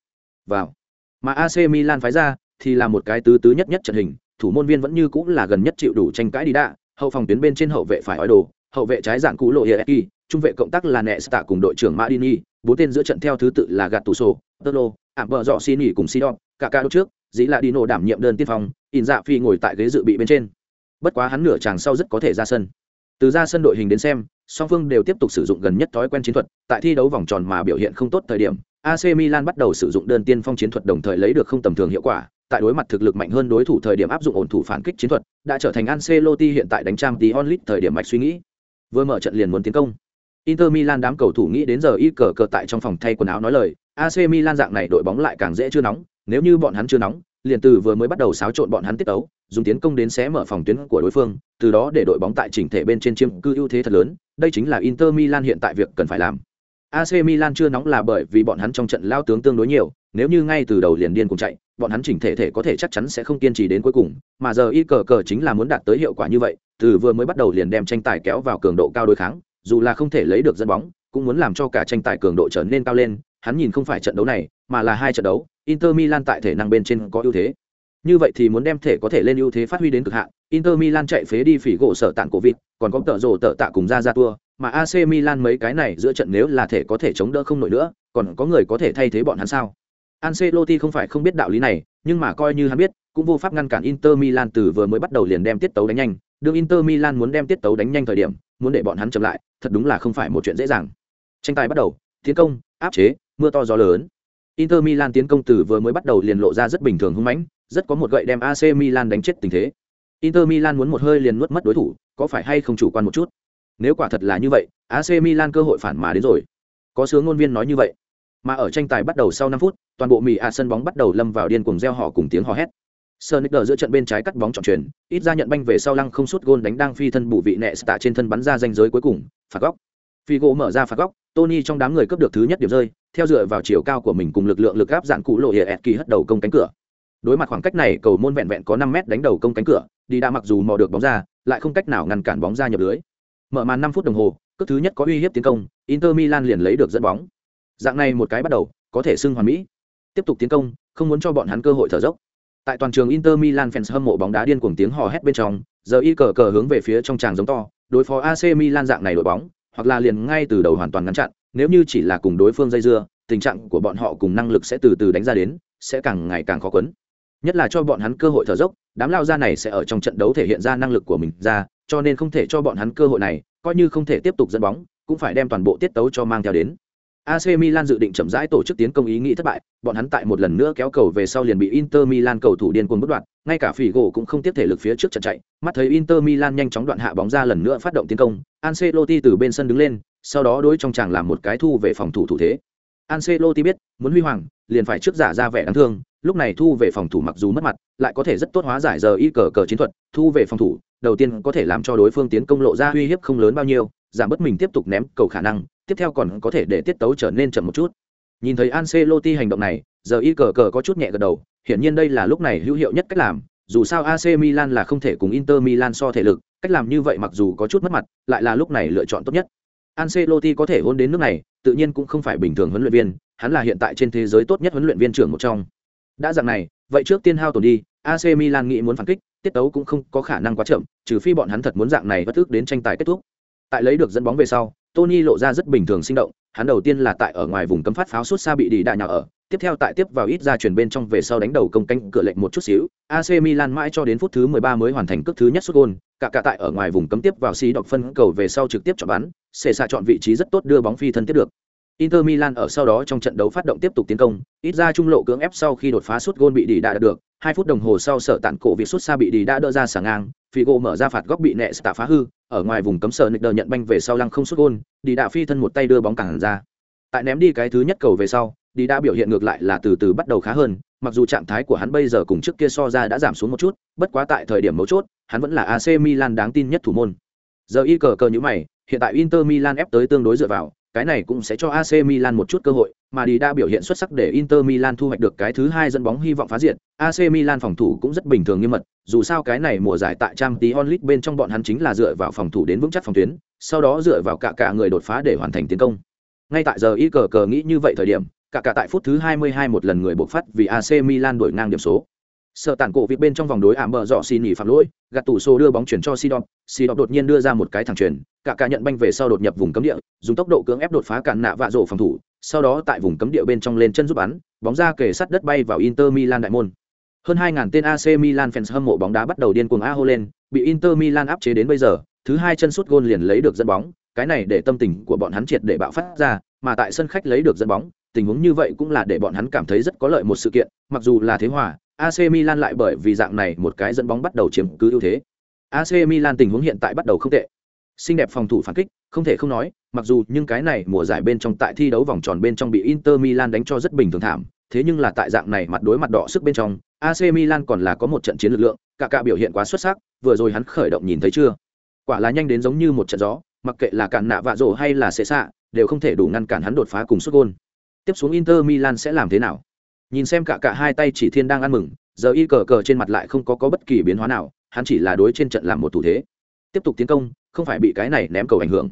vào mà AC Milan phái ra thì là một cái tứ tứ nhất nhất trận hình, thủ môn viên vẫn như cũng là gần nhất chịu đủ tranh cãi đi đạ, hậu phòng tuyến bên trên hậu vệ phải ói đồ, hậu vệ trái dạng cũ lộ Hieki, trung vệ cộng tác là Nesta cùng đội trưởng Madini, bốn tên giữa trận theo thứ tự là Gattuso, Tolo, bờ Dọ Sini cùng Sidon, cả cả trước, dĩ là Dino đảm nhiệm đơn tiên phong, In Dạ Phi ngồi tại ghế dự bị bên trên. Bất quá hắn nửa chàng sau rất có thể ra sân. Từ ra sân đội hình đến xem, song phương đều tiếp tục sử dụng gần nhất thói quen chiến thuật, tại thi đấu vòng tròn mà biểu hiện không tốt thời điểm, AC Milan bắt đầu sử dụng đơn tiên phong chiến thuật đồng thời lấy được không tầm thường hiệu quả, tại đối mặt thực lực mạnh hơn đối thủ thời điểm áp dụng ổn thủ phản kích chiến thuật, đã trở thành Ancelotti hiện tại đánh trang tí onlit thời điểm mạch suy nghĩ. Vừa mở trận liền muốn tiến công. Inter Milan đám cầu thủ nghĩ đến giờ y cờ cờ tại trong phòng thay quần áo nói lời, AC Milan dạng này đội bóng lại càng dễ chưa nóng, nếu như bọn hắn chưa nóng, liền từ vừa mới bắt đầu xáo trộn bọn hắn tiết tấu, dùng tiến công đến xé mở phòng tuyến của đối phương, từ đó để đội bóng tại chỉnh thể bên trên chiếm cư ưu thế thật lớn, đây chính là Inter Milan hiện tại việc cần phải làm. AC Milan chưa nóng là bởi vì bọn hắn trong trận lao tướng tương đối nhiều, nếu như ngay từ đầu liền điên cùng chạy, bọn hắn chỉnh thể thể có thể chắc chắn sẽ không kiên trì đến cuối cùng, mà giờ y cờ cờ chính là muốn đạt tới hiệu quả như vậy, từ vừa mới bắt đầu liền đem tranh tài kéo vào cường độ cao đối kháng, dù là không thể lấy được dẫn bóng, cũng muốn làm cho cả tranh tài cường độ trở nên cao lên, hắn nhìn không phải trận đấu này, mà là hai trận đấu, Inter Milan tại thể năng bên trên có ưu thế. Như vậy thì muốn đem thể có thể lên ưu thế phát huy đến cực hạn, Inter Milan chạy phế đi phỉ gỗ sở tạn cổ vịt, còn có tợ rồ tợ tạ cùng ra ra tua, mà AC Milan mấy cái này giữa trận nếu là thể có thể chống đỡ không nổi nữa, còn có người có thể thay thế bọn hắn sao? Ancelotti không phải không biết đạo lý này, nhưng mà coi như hắn biết, cũng vô pháp ngăn cản Inter Milan từ vừa mới bắt đầu liền đem tiết tấu đánh nhanh, đương Inter Milan muốn đem tiết tấu đánh nhanh thời điểm, muốn để bọn hắn chậm lại, thật đúng là không phải một chuyện dễ dàng. Tranh tài bắt đầu, tiến công, áp chế, mưa to gió lớn. Inter Milan tiến công từ vừa mới bắt đầu liền lộ ra rất bình thường hung mãnh, rất có một gậy đem AC Milan đánh chết tình thế. Inter Milan muốn một hơi liền nuốt mất đối thủ, có phải hay không chủ quan một chút? Nếu quả thật là như vậy, AC Milan cơ hội phản mà đến rồi. Có sướng ngôn viên nói như vậy. Mà ở tranh tài bắt đầu sau 5 phút, toàn bộ Mì A sân bóng bắt đầu lâm vào điên cuồng reo hò cùng tiếng hò hét. Sonicer giữa trận bên trái cắt bóng trọng truyền, ít ra nhận banh về sau lăng không sút gôn đánh đang phi thân bù vị nệ tạ trên thân bắn ra danh giới cuối cùng, phạt góc. Figo mở ra phạt góc, Tony trong đám người cướp được thứ nhất điểm rơi, theo dựa vào chiều cao của mình cùng lực lượng lực áp dạng cụ lộ hiệp kỳ hất đầu công cánh cửa. Đối mặt khoảng cách này, cầu môn vẹn vẹn có 5 mét đánh đầu công cánh cửa, đi đã mặc dù mò được bóng ra, lại không cách nào ngăn cản bóng ra nhập lưới. Mở màn 5 phút đồng hồ, cước thứ nhất có uy hiếp tiến công, Inter Milan liền lấy được dẫn bóng. Dạng này một cái bắt đầu, có thể xưng hoàn mỹ. Tiếp tục tiến công, không muốn cho bọn hắn cơ hội thở dốc. Tại toàn trường Inter Milan fans hâm mộ bóng đá điên cuồng tiếng hò hét bên trong, giờ y cờ cờ hướng về phía trong tràng giống to, đối phó AC Milan dạng này đội bóng, hoặc là liền ngay từ đầu hoàn toàn ngăn chặn, nếu như chỉ là cùng đối phương dây dưa, tình trạng của bọn họ cùng năng lực sẽ từ từ đánh ra đến, sẽ càng ngày càng khó quấn. Nhất là cho bọn hắn cơ hội thở dốc, đám lao ra này sẽ ở trong trận đấu thể hiện ra năng lực của mình ra, cho nên không thể cho bọn hắn cơ hội này, coi như không thể tiếp tục dẫn bóng, cũng phải đem toàn bộ tiết tấu cho mang theo đến. AC Milan dự định chậm rãi tổ chức tiến công ý nghĩ thất bại, bọn hắn tại một lần nữa kéo cầu về sau liền bị Inter Milan cầu thủ điên cuồng bất đoạn, ngay cả Figo cũng không tiếp thể lực phía trước trận chạy, mắt thấy Inter Milan nhanh chóng đoạn hạ bóng ra lần nữa phát động tiến công, Ancelotti từ bên sân đứng lên, sau đó đối trong chàng làm một cái thu về phòng thủ thủ thế. Ancelotti biết muốn huy hoàng liền phải trước giả ra vẻ đáng thương lúc này thu về phòng thủ mặc dù mất mặt lại có thể rất tốt hóa giải giờ y cờ cờ chiến thuật thu về phòng thủ đầu tiên có thể làm cho đối phương tiến công lộ ra uy hiếp không lớn bao nhiêu giảm bất mình tiếp tục ném cầu khả năng tiếp theo còn có thể để tiết tấu trở nên chậm một chút. Nhìn thấy Ancelotti hành động này giờ y cờ cờ có chút nhẹ gật đầu hiển nhiên đây là lúc này hữu hiệu nhất cách làm dù sao AC Milan là không thể cùng Inter Milan so thể lực cách làm như vậy mặc dù có chút mất mặt, lại là lúc này lựa chọn tốt nhất. Ancelotti có thể hôn đến nước này, tự nhiên cũng không phải bình thường huấn luyện viên, hắn là hiện tại trên thế giới tốt nhất huấn luyện viên trưởng một trong. Đã dạng này, vậy trước tiên hao tổn đi AC Milan nghĩ muốn phản kích, tiết tấu cũng không có khả năng quá chậm, trừ phi bọn hắn thật muốn dạng này bất ức đến tranh tài kết thúc. Tại lấy được dẫn bóng về sau, Tony lộ ra rất bình thường sinh động, hắn đầu tiên là tại ở ngoài vùng cấm phát pháo suốt xa bị đi đà nhào ở tiếp theo tại tiếp vào ít ra chuyển bên trong về sau đánh đầu công canh cửa lệnh một chút xíu AC Milan mãi cho đến phút thứ 13 mới hoàn thành cước thứ nhất sút gol cả cả tại ở ngoài vùng cấm tiếp vào xí đọc phân cầu về sau trực tiếp chọn bắn xệ xạ chọn vị trí rất tốt đưa bóng phi thân tiếp được Inter Milan ở sau đó trong trận đấu phát động tiếp tục tiến công, ít ra trung lộ cưỡng ép sau khi đột phá sút gôn bị đỉ đã được, 2 phút đồng hồ sau sở tạn cổ việc xuất xa bị đi đã đỡ ra sảng ngang, Figo mở ra phạt góc bị nẹ tạ phá hư, ở ngoài vùng cấm sở nịch đờ nhận banh về sau lăng không sút gôn, đi đã phi thân một tay đưa bóng cản ra. Tại ném đi cái thứ nhất cầu về sau, đi đã biểu hiện ngược lại là từ từ bắt đầu khá hơn, mặc dù trạng thái của hắn bây giờ cùng trước kia so ra đã giảm xuống một chút, bất quá tại thời điểm mấu chốt, hắn vẫn là AC Milan đáng tin nhất thủ môn. Giờ y cờ cờ như mày, hiện tại Inter Milan ép tới tương đối dựa vào, cái này cũng sẽ cho AC Milan một chút cơ hội, mà đi đã biểu hiện xuất sắc để Inter Milan thu hoạch được cái thứ hai dẫn bóng hy vọng phá diện. AC Milan phòng thủ cũng rất bình thường nghiêm mật, dù sao cái này mùa giải tại Champions League bên trong bọn hắn chính là dựa vào phòng thủ đến vững chắc phòng tuyến, sau đó dựa vào cả cả người đột phá để hoàn thành tiến công. Ngay tại giờ y cờ cờ nghĩ như vậy thời điểm, cả cả tại phút thứ 22 một lần người buộc phát vì AC Milan đổi ngang điểm số. Sợ tản cổ việc bên trong vòng đối ảm bờ dọ xin nghỉ phạm lỗi, gạt tủ xô đưa bóng chuyển cho Sidon, Sidon đột nhiên đưa ra một cái thẳng chuyển, cả cả nhận banh về sau đột nhập vùng cấm địa, dùng tốc độ cưỡng ép đột phá cản nạ vạ rổ phòng thủ, sau đó tại vùng cấm địa bên trong lên chân giúp bắn, bóng ra kề sắt đất bay vào Inter Milan đại môn. Hơn 2000 tên AC Milan fans hâm mộ bóng đá bắt đầu điên cuồng a hô lên, bị Inter Milan áp chế đến bây giờ, thứ hai chân sút gôn liền lấy được dẫn bóng, cái này để tâm tình của bọn hắn triệt để bạo phát ra, mà tại sân khách lấy được dẫn bóng, tình huống như vậy cũng là để bọn hắn cảm thấy rất có lợi một sự kiện, mặc dù là thế hòa, AC Milan lại bởi vì dạng này một cái dẫn bóng bắt đầu chiếm cứ ưu thế. AC Milan tình huống hiện tại bắt đầu không tệ. Xinh đẹp phòng thủ phản kích, không thể không nói, mặc dù nhưng cái này mùa giải bên trong tại thi đấu vòng tròn bên trong bị Inter Milan đánh cho rất bình thường thảm, thế nhưng là tại dạng này mặt đối mặt đỏ sức bên trong, AC Milan còn là có một trận chiến lực lượng, cả cả biểu hiện quá xuất sắc, vừa rồi hắn khởi động nhìn thấy chưa? Quả là nhanh đến giống như một trận gió, mặc kệ là cản nạ vạ rổ hay là xệ xạ, đều không thể đủ ngăn cản hắn đột phá cùng sút gôn. Tiếp xuống Inter Milan sẽ làm thế nào? nhìn xem cả cả hai tay chỉ thiên đang ăn mừng giờ y cờ cờ trên mặt lại không có, có bất kỳ biến hóa nào hắn chỉ là đối trên trận làm một thủ thế. Tiếp tục tiến công không phải bị cái này ném cầu ảnh hưởng.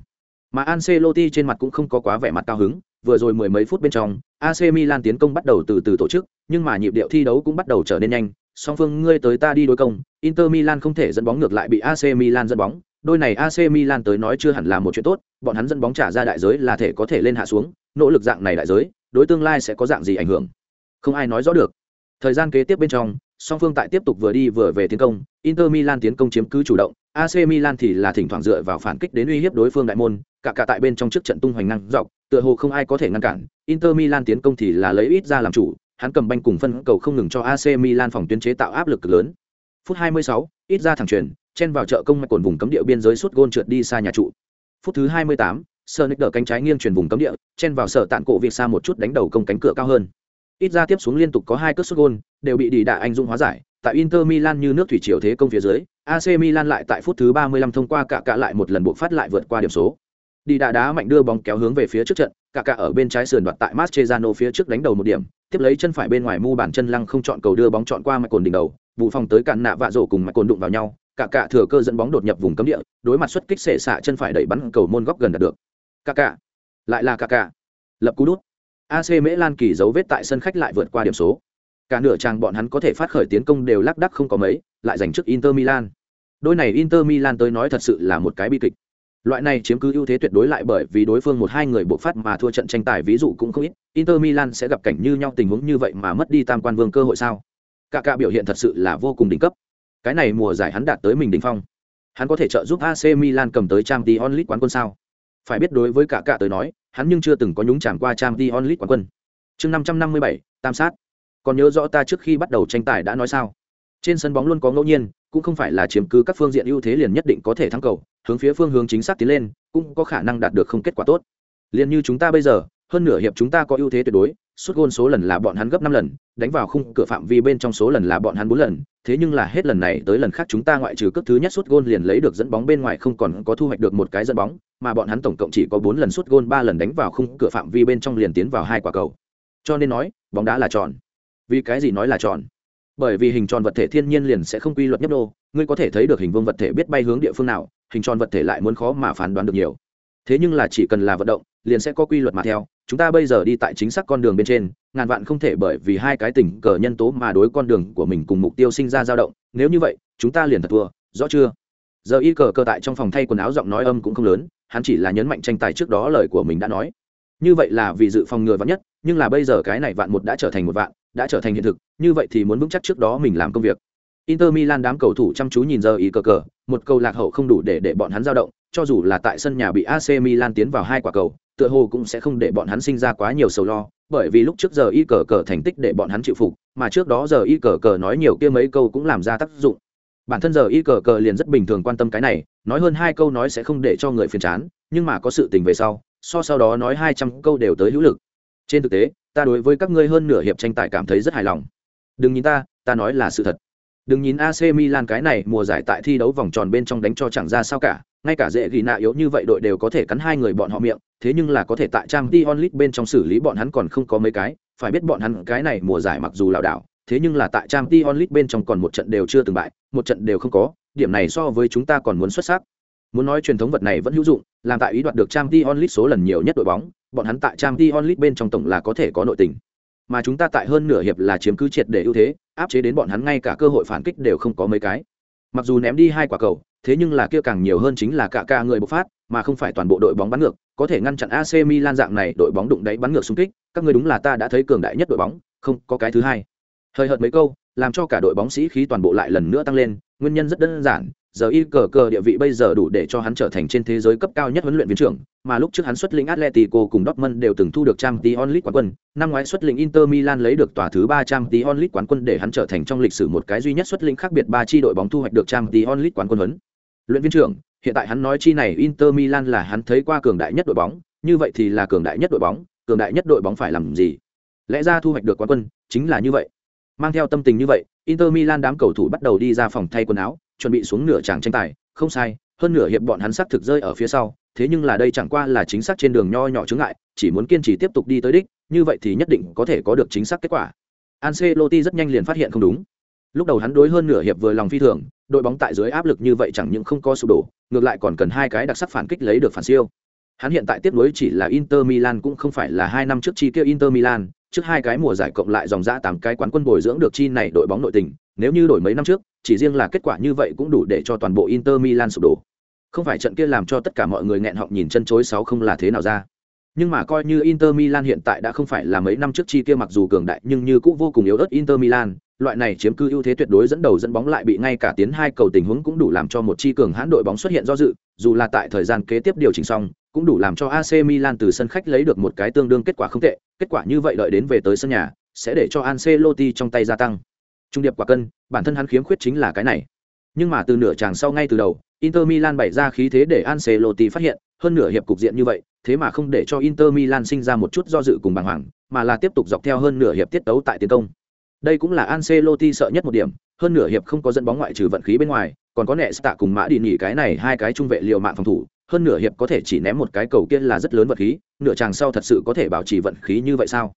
Mà Ancelotti trên mặt cũng không có quá vẻ mặt cao hứng vừa rồi mười mấy phút bên trong AC Milan tiến công bắt đầu từ từ tổ chức nhưng mà nhịp điệu thi đấu cũng bắt đầu trở nên nhanh. Song phương ngươi tới ta đi đối công Inter Milan không thể dẫn bóng ngược lại bị AC Milan dẫn bóng. Đôi này AC Milan tới nói chưa hẳn là một chuyện tốt bọn hắn dẫn bóng trả ra đại giới là thể có thể lên hạ xuống nỗ lực dạng này đại giới đối tương lai sẽ có dạng gì ảnh hưởng? Không ai nói rõ được. Thời gian kế tiếp bên trong song phương tại tiếp tục vừa đi vừa về tiến công inter milan tiến công chiếm cứ chủ động ac milan thì là thỉnh thoảng dựa vào phản kích đến uy hiếp đối phương đại môn cả cả tại bên trong trước trận tung hoành năng dọc tựa hồ không ai có thể ngăn cản. Inter milan tiến công thì là lấy ít ra làm chủ hắn cầm banh cùng phân cầu không ngừng cho ac milan phòng tuyến chế tạo áp lực lớn. Phút 26, ít ra thẳng truyền chen vào chợ công mạch cồn vùng cấm địa biên giới suốt gôn trượt đi xa nhà trụ. Phút thứ 28, sơ nick đỡ cánh trái nghiêng chuyển vùng cấm địa, chen vào sở tạn cổ việc xa một chút đánh đầu công cánh cửa cao hơn. Ít ra tiếp xuống liên tục có hai cất xuất gôn, đều bị đi đạ anh dung hóa giải. Tại inter milan như nước thủy triều thế công phía dưới ac milan lại tại phút thứ 35 thông qua cả cả lại một lần buộc phát lại vượt qua điểm số. Đi đạ đá mạnh đưa bóng kéo hướng về phía trước trận, cả cả ở bên trái sườn đoạt tại Mascherano phía trước đánh đầu một điểm, tiếp lấy chân phải bên ngoài mu bàn chân lăng không chọn cầu đưa bóng chọn qua mạch cồn đỉnh đầu, vụ phòng tới cản nạ vạ rổ cùng mạch cồn đụng vào nhau, cả cả thừa cơ dẫn bóng đột nhập vùng cấm địa, đối mặt xuất kích xệ xạ chân phải đẩy bắn cầu môn góc gần đạt được. Cà cà, lại là cà cà. lập cú đút AC Milan kỳ dấu vết tại sân khách lại vượt qua điểm số. Cả nửa trang bọn hắn có thể phát khởi tiến công đều lác đắc không có mấy, lại giành trước Inter Milan. Đôi này Inter Milan tới nói thật sự là một cái bi kịch. Loại này chiếm cứ ưu thế tuyệt đối lại bởi vì đối phương một hai người buộc phát mà thua trận tranh tài ví dụ cũng không ít. Inter Milan sẽ gặp cảnh như nhau tình huống như vậy mà mất đi tam quan vương cơ hội sao? Cả cả biểu hiện thật sự là vô cùng đỉnh cấp. Cái này mùa giải hắn đạt tới mình đỉnh phong. Hắn có thể trợ giúp AC Milan cầm tới Champions League quán quân sao? Phải biết đối với cả cả tới nói, hắn nhưng chưa từng có nhúng chạm qua trang t onlit quán quân. Chương năm trăm năm mươi bảy tam sát. Còn nhớ rõ ta trước khi bắt đầu tranh tài đã nói sao? Trên sân bóng luôn có ngẫu nhiên cũng không phải là chiếm cứ các phương diện ưu thế liền nhất định có thể thắng cầu hướng phía phương hướng chính xác tiến lên cũng có khả năng đạt được không kết quả tốt. Liền như chúng ta bây giờ hơn nửa hiệp chúng ta có ưu thế tuyệt đối suốt gôn số lần là bọn hắn gấp năm lần, đánh vào khung cửa phạm vi bên trong số lần là bọn hắn bốn lần, thế nhưng là hết lần này tới lần khác chúng ta ngoại trừ cấp thứ nhất suốt gôn liền lấy được dẫn bóng bên ngoài không còn có thu hoạch được một cái dẫn bóng, mà bọn hắn tổng cộng chỉ có bốn lần suốt gôn ba lần đánh vào khung cửa phạm vi bên trong liền tiến vào hai quả cầu. Cho nên nói, bóng đá là tròn. Vì cái gì nói là tròn? Bởi vì hình tròn vật thể thiên nhiên liền sẽ không quy luật nhấp đô ngươi có thể thấy được hình vuông vật thể biết bay hướng địa phương nào, hình tròn vật thể lại muốn khó mà phán đoán được nhiều. Thế nhưng là chỉ cần là vận động liền sẽ có quy luật mà theo. Chúng ta bây giờ đi tại chính xác con đường bên trên, ngàn vạn không thể bởi vì hai cái tình cờ nhân tố mà đối con đường của mình cùng mục tiêu sinh ra dao động. Nếu như vậy, chúng ta liền thật thua, rõ chưa? Giờ y cờ cờ tại trong phòng thay quần áo giọng nói âm cũng không lớn, hắn chỉ là nhấn mạnh tranh tài trước đó lời của mình đã nói. Như vậy là vì dự phòng ngừa vắn nhất, nhưng là bây giờ cái này vạn một đã trở thành một vạn, đã trở thành hiện thực, như vậy thì muốn vững chắc trước đó mình làm công việc. Inter milan đám cầu thủ chăm chú nhìn giờ y cờ cờ, một cầu lạc hậu không đủ để để bọn hắn dao động, cho dù là tại sân nhà bị ac milan tiến vào hai quả cầu tựa hồ cũng sẽ không để bọn hắn sinh ra quá nhiều sầu lo, bởi vì lúc trước giờ y cờ cờ thành tích để bọn hắn chịu phục, mà trước đó giờ y cờ cờ nói nhiều kia mấy câu cũng làm ra tác dụng. Bản thân giờ y cờ cờ liền rất bình thường quan tâm cái này, nói hơn hai câu nói sẽ không để cho người phiền chán, nhưng mà có sự tình về sau, so sau đó nói hai trăm câu đều tới hữu lực. Trên thực tế, ta đối với các ngươi hơn nửa hiệp tranh tài cảm thấy rất hài lòng. Đừng nhìn ta ta nói là sự thật. Đừng nhìn ac milan cái này mùa giải tại thi đấu vòng tròn bên trong đánh cho chẳng ra sao cả ngay cả dễ ghi nạ yếu như vậy đội đều có thể cắn hai người bọn họ miệng, thế nhưng là có thể tại trang t onlit bên trong xử lý bọn hắn còn không có mấy cái, phải biết bọn hắn cái này mùa giải mặc dù lảo đảo, thế nhưng là tại trang t onlit bên trong còn một trận đều chưa từng bại, một trận đều không có, điểm này so với chúng ta còn muốn xuất sắc. Muốn nói truyền thống vật này vẫn hữu dụng, làm tại ý đoạt được trang t onlit số lần nhiều nhất đội bóng, bọn hắn tại trang t onlit bên trong tổng là có thể có nội tình. Mà chúng ta tại hơn nửa hiệp là chiếm cứ triệt để ưu thế, áp chế đến bọn hắn ngay cả cơ hội phản kích đều không có mấy cái. Mặc dù ném đi hai quả cầu thế nhưng là kia càng nhiều hơn chính là cả ca người bộc phát, mà không phải toàn bộ đội bóng bắn ngược, có thể ngăn chặn AC Milan dạng này đội bóng đụng đáy bắn ngược xung kích, các ngươi đúng là ta đã thấy cường đại nhất đội bóng, không, có cái thứ hai. Hơi hợt mấy câu, làm cho cả đội bóng sĩ khí toàn bộ lại lần nữa tăng lên, nguyên nhân rất đơn giản, giờ y cờ cờ địa vị bây giờ đủ để cho hắn trở thành trên thế giới cấp cao nhất huấn luyện viên trưởng, mà lúc trước hắn xuất lĩnh Atletico cùng Dortmund đều từng thu được Champions League quán quân, năm ngoái xuất lĩnh Inter Milan lấy được tòa thứ ba Champions League quán quân để hắn trở thành trong lịch sử một cái duy nhất xuất lĩnh khác biệt ba chi đội bóng thu hoạch được Champions League quán quân huấn luyện viên trưởng, hiện tại hắn nói chi này Inter Milan là hắn thấy qua cường đại nhất đội bóng, như vậy thì là cường đại nhất đội bóng, cường đại nhất đội bóng phải làm gì? Lẽ ra thu hoạch được quán quân, chính là như vậy. Mang theo tâm tình như vậy, Inter Milan đám cầu thủ bắt đầu đi ra phòng thay quần áo, chuẩn bị xuống nửa tràng tranh tài. Không sai, hơn nửa hiệp bọn hắn xác thực rơi ở phía sau, thế nhưng là đây chẳng qua là chính xác trên đường nho nhỏ chướng ngại, chỉ muốn kiên trì tiếp tục đi tới đích, như vậy thì nhất định có thể có được chính xác kết quả. Ancelotti rất nhanh liền phát hiện không đúng. Lúc đầu hắn đối hơn nửa hiệp vừa lòng phi thường đội bóng tại dưới áp lực như vậy chẳng những không có sụp đổ, ngược lại còn cần hai cái đặc sắc phản kích lấy được phản siêu. Hắn hiện tại tiếp nối chỉ là Inter Milan cũng không phải là hai năm trước chi kia Inter Milan, trước hai cái mùa giải cộng lại dòng ra tám cái quán quân bồi dưỡng được chi này đội bóng nội tình, nếu như đổi mấy năm trước, chỉ riêng là kết quả như vậy cũng đủ để cho toàn bộ Inter Milan sụp đổ. Không phải trận kia làm cho tất cả mọi người nghẹn họng nhìn chân chối sáu không là thế nào ra. Nhưng mà coi như Inter Milan hiện tại đã không phải là mấy năm trước chi kia mặc dù cường đại nhưng như cũng vô cùng yếu ớt Inter Milan loại này chiếm cứ ưu thế tuyệt đối dẫn đầu dẫn bóng lại bị ngay cả tiến hai cầu tình huống cũng đủ làm cho một chi cường hãn đội bóng xuất hiện do dự, dù là tại thời gian kế tiếp điều chỉnh xong, cũng đủ làm cho AC Milan từ sân khách lấy được một cái tương đương kết quả không tệ, kết quả như vậy đợi đến về tới sân nhà, sẽ để cho Ancelotti trong tay gia tăng. Trung điệp quả cân, bản thân hắn khiếm khuyết chính là cái này. Nhưng mà từ nửa tràng sau ngay từ đầu, Inter Milan bày ra khí thế để Ancelotti phát hiện, hơn nửa hiệp cục diện như vậy, thế mà không để cho Inter Milan sinh ra một chút do dự cùng bàng hoàng, mà là tiếp tục dọc theo hơn nửa hiệp tiết tấu tại tiến công đây cũng là Ancelotti sợ nhất một điểm hơn nửa hiệp không có dẫn bóng ngoại trừ vận khí bên ngoài còn có nẹ tạ cùng mã đi nghỉ cái này hai cái trung vệ liều mạng phòng thủ hơn nửa hiệp có thể chỉ ném một cái cầu kia là rất lớn vật khí nửa chàng sau thật sự có thể bảo trì vận khí như vậy sao?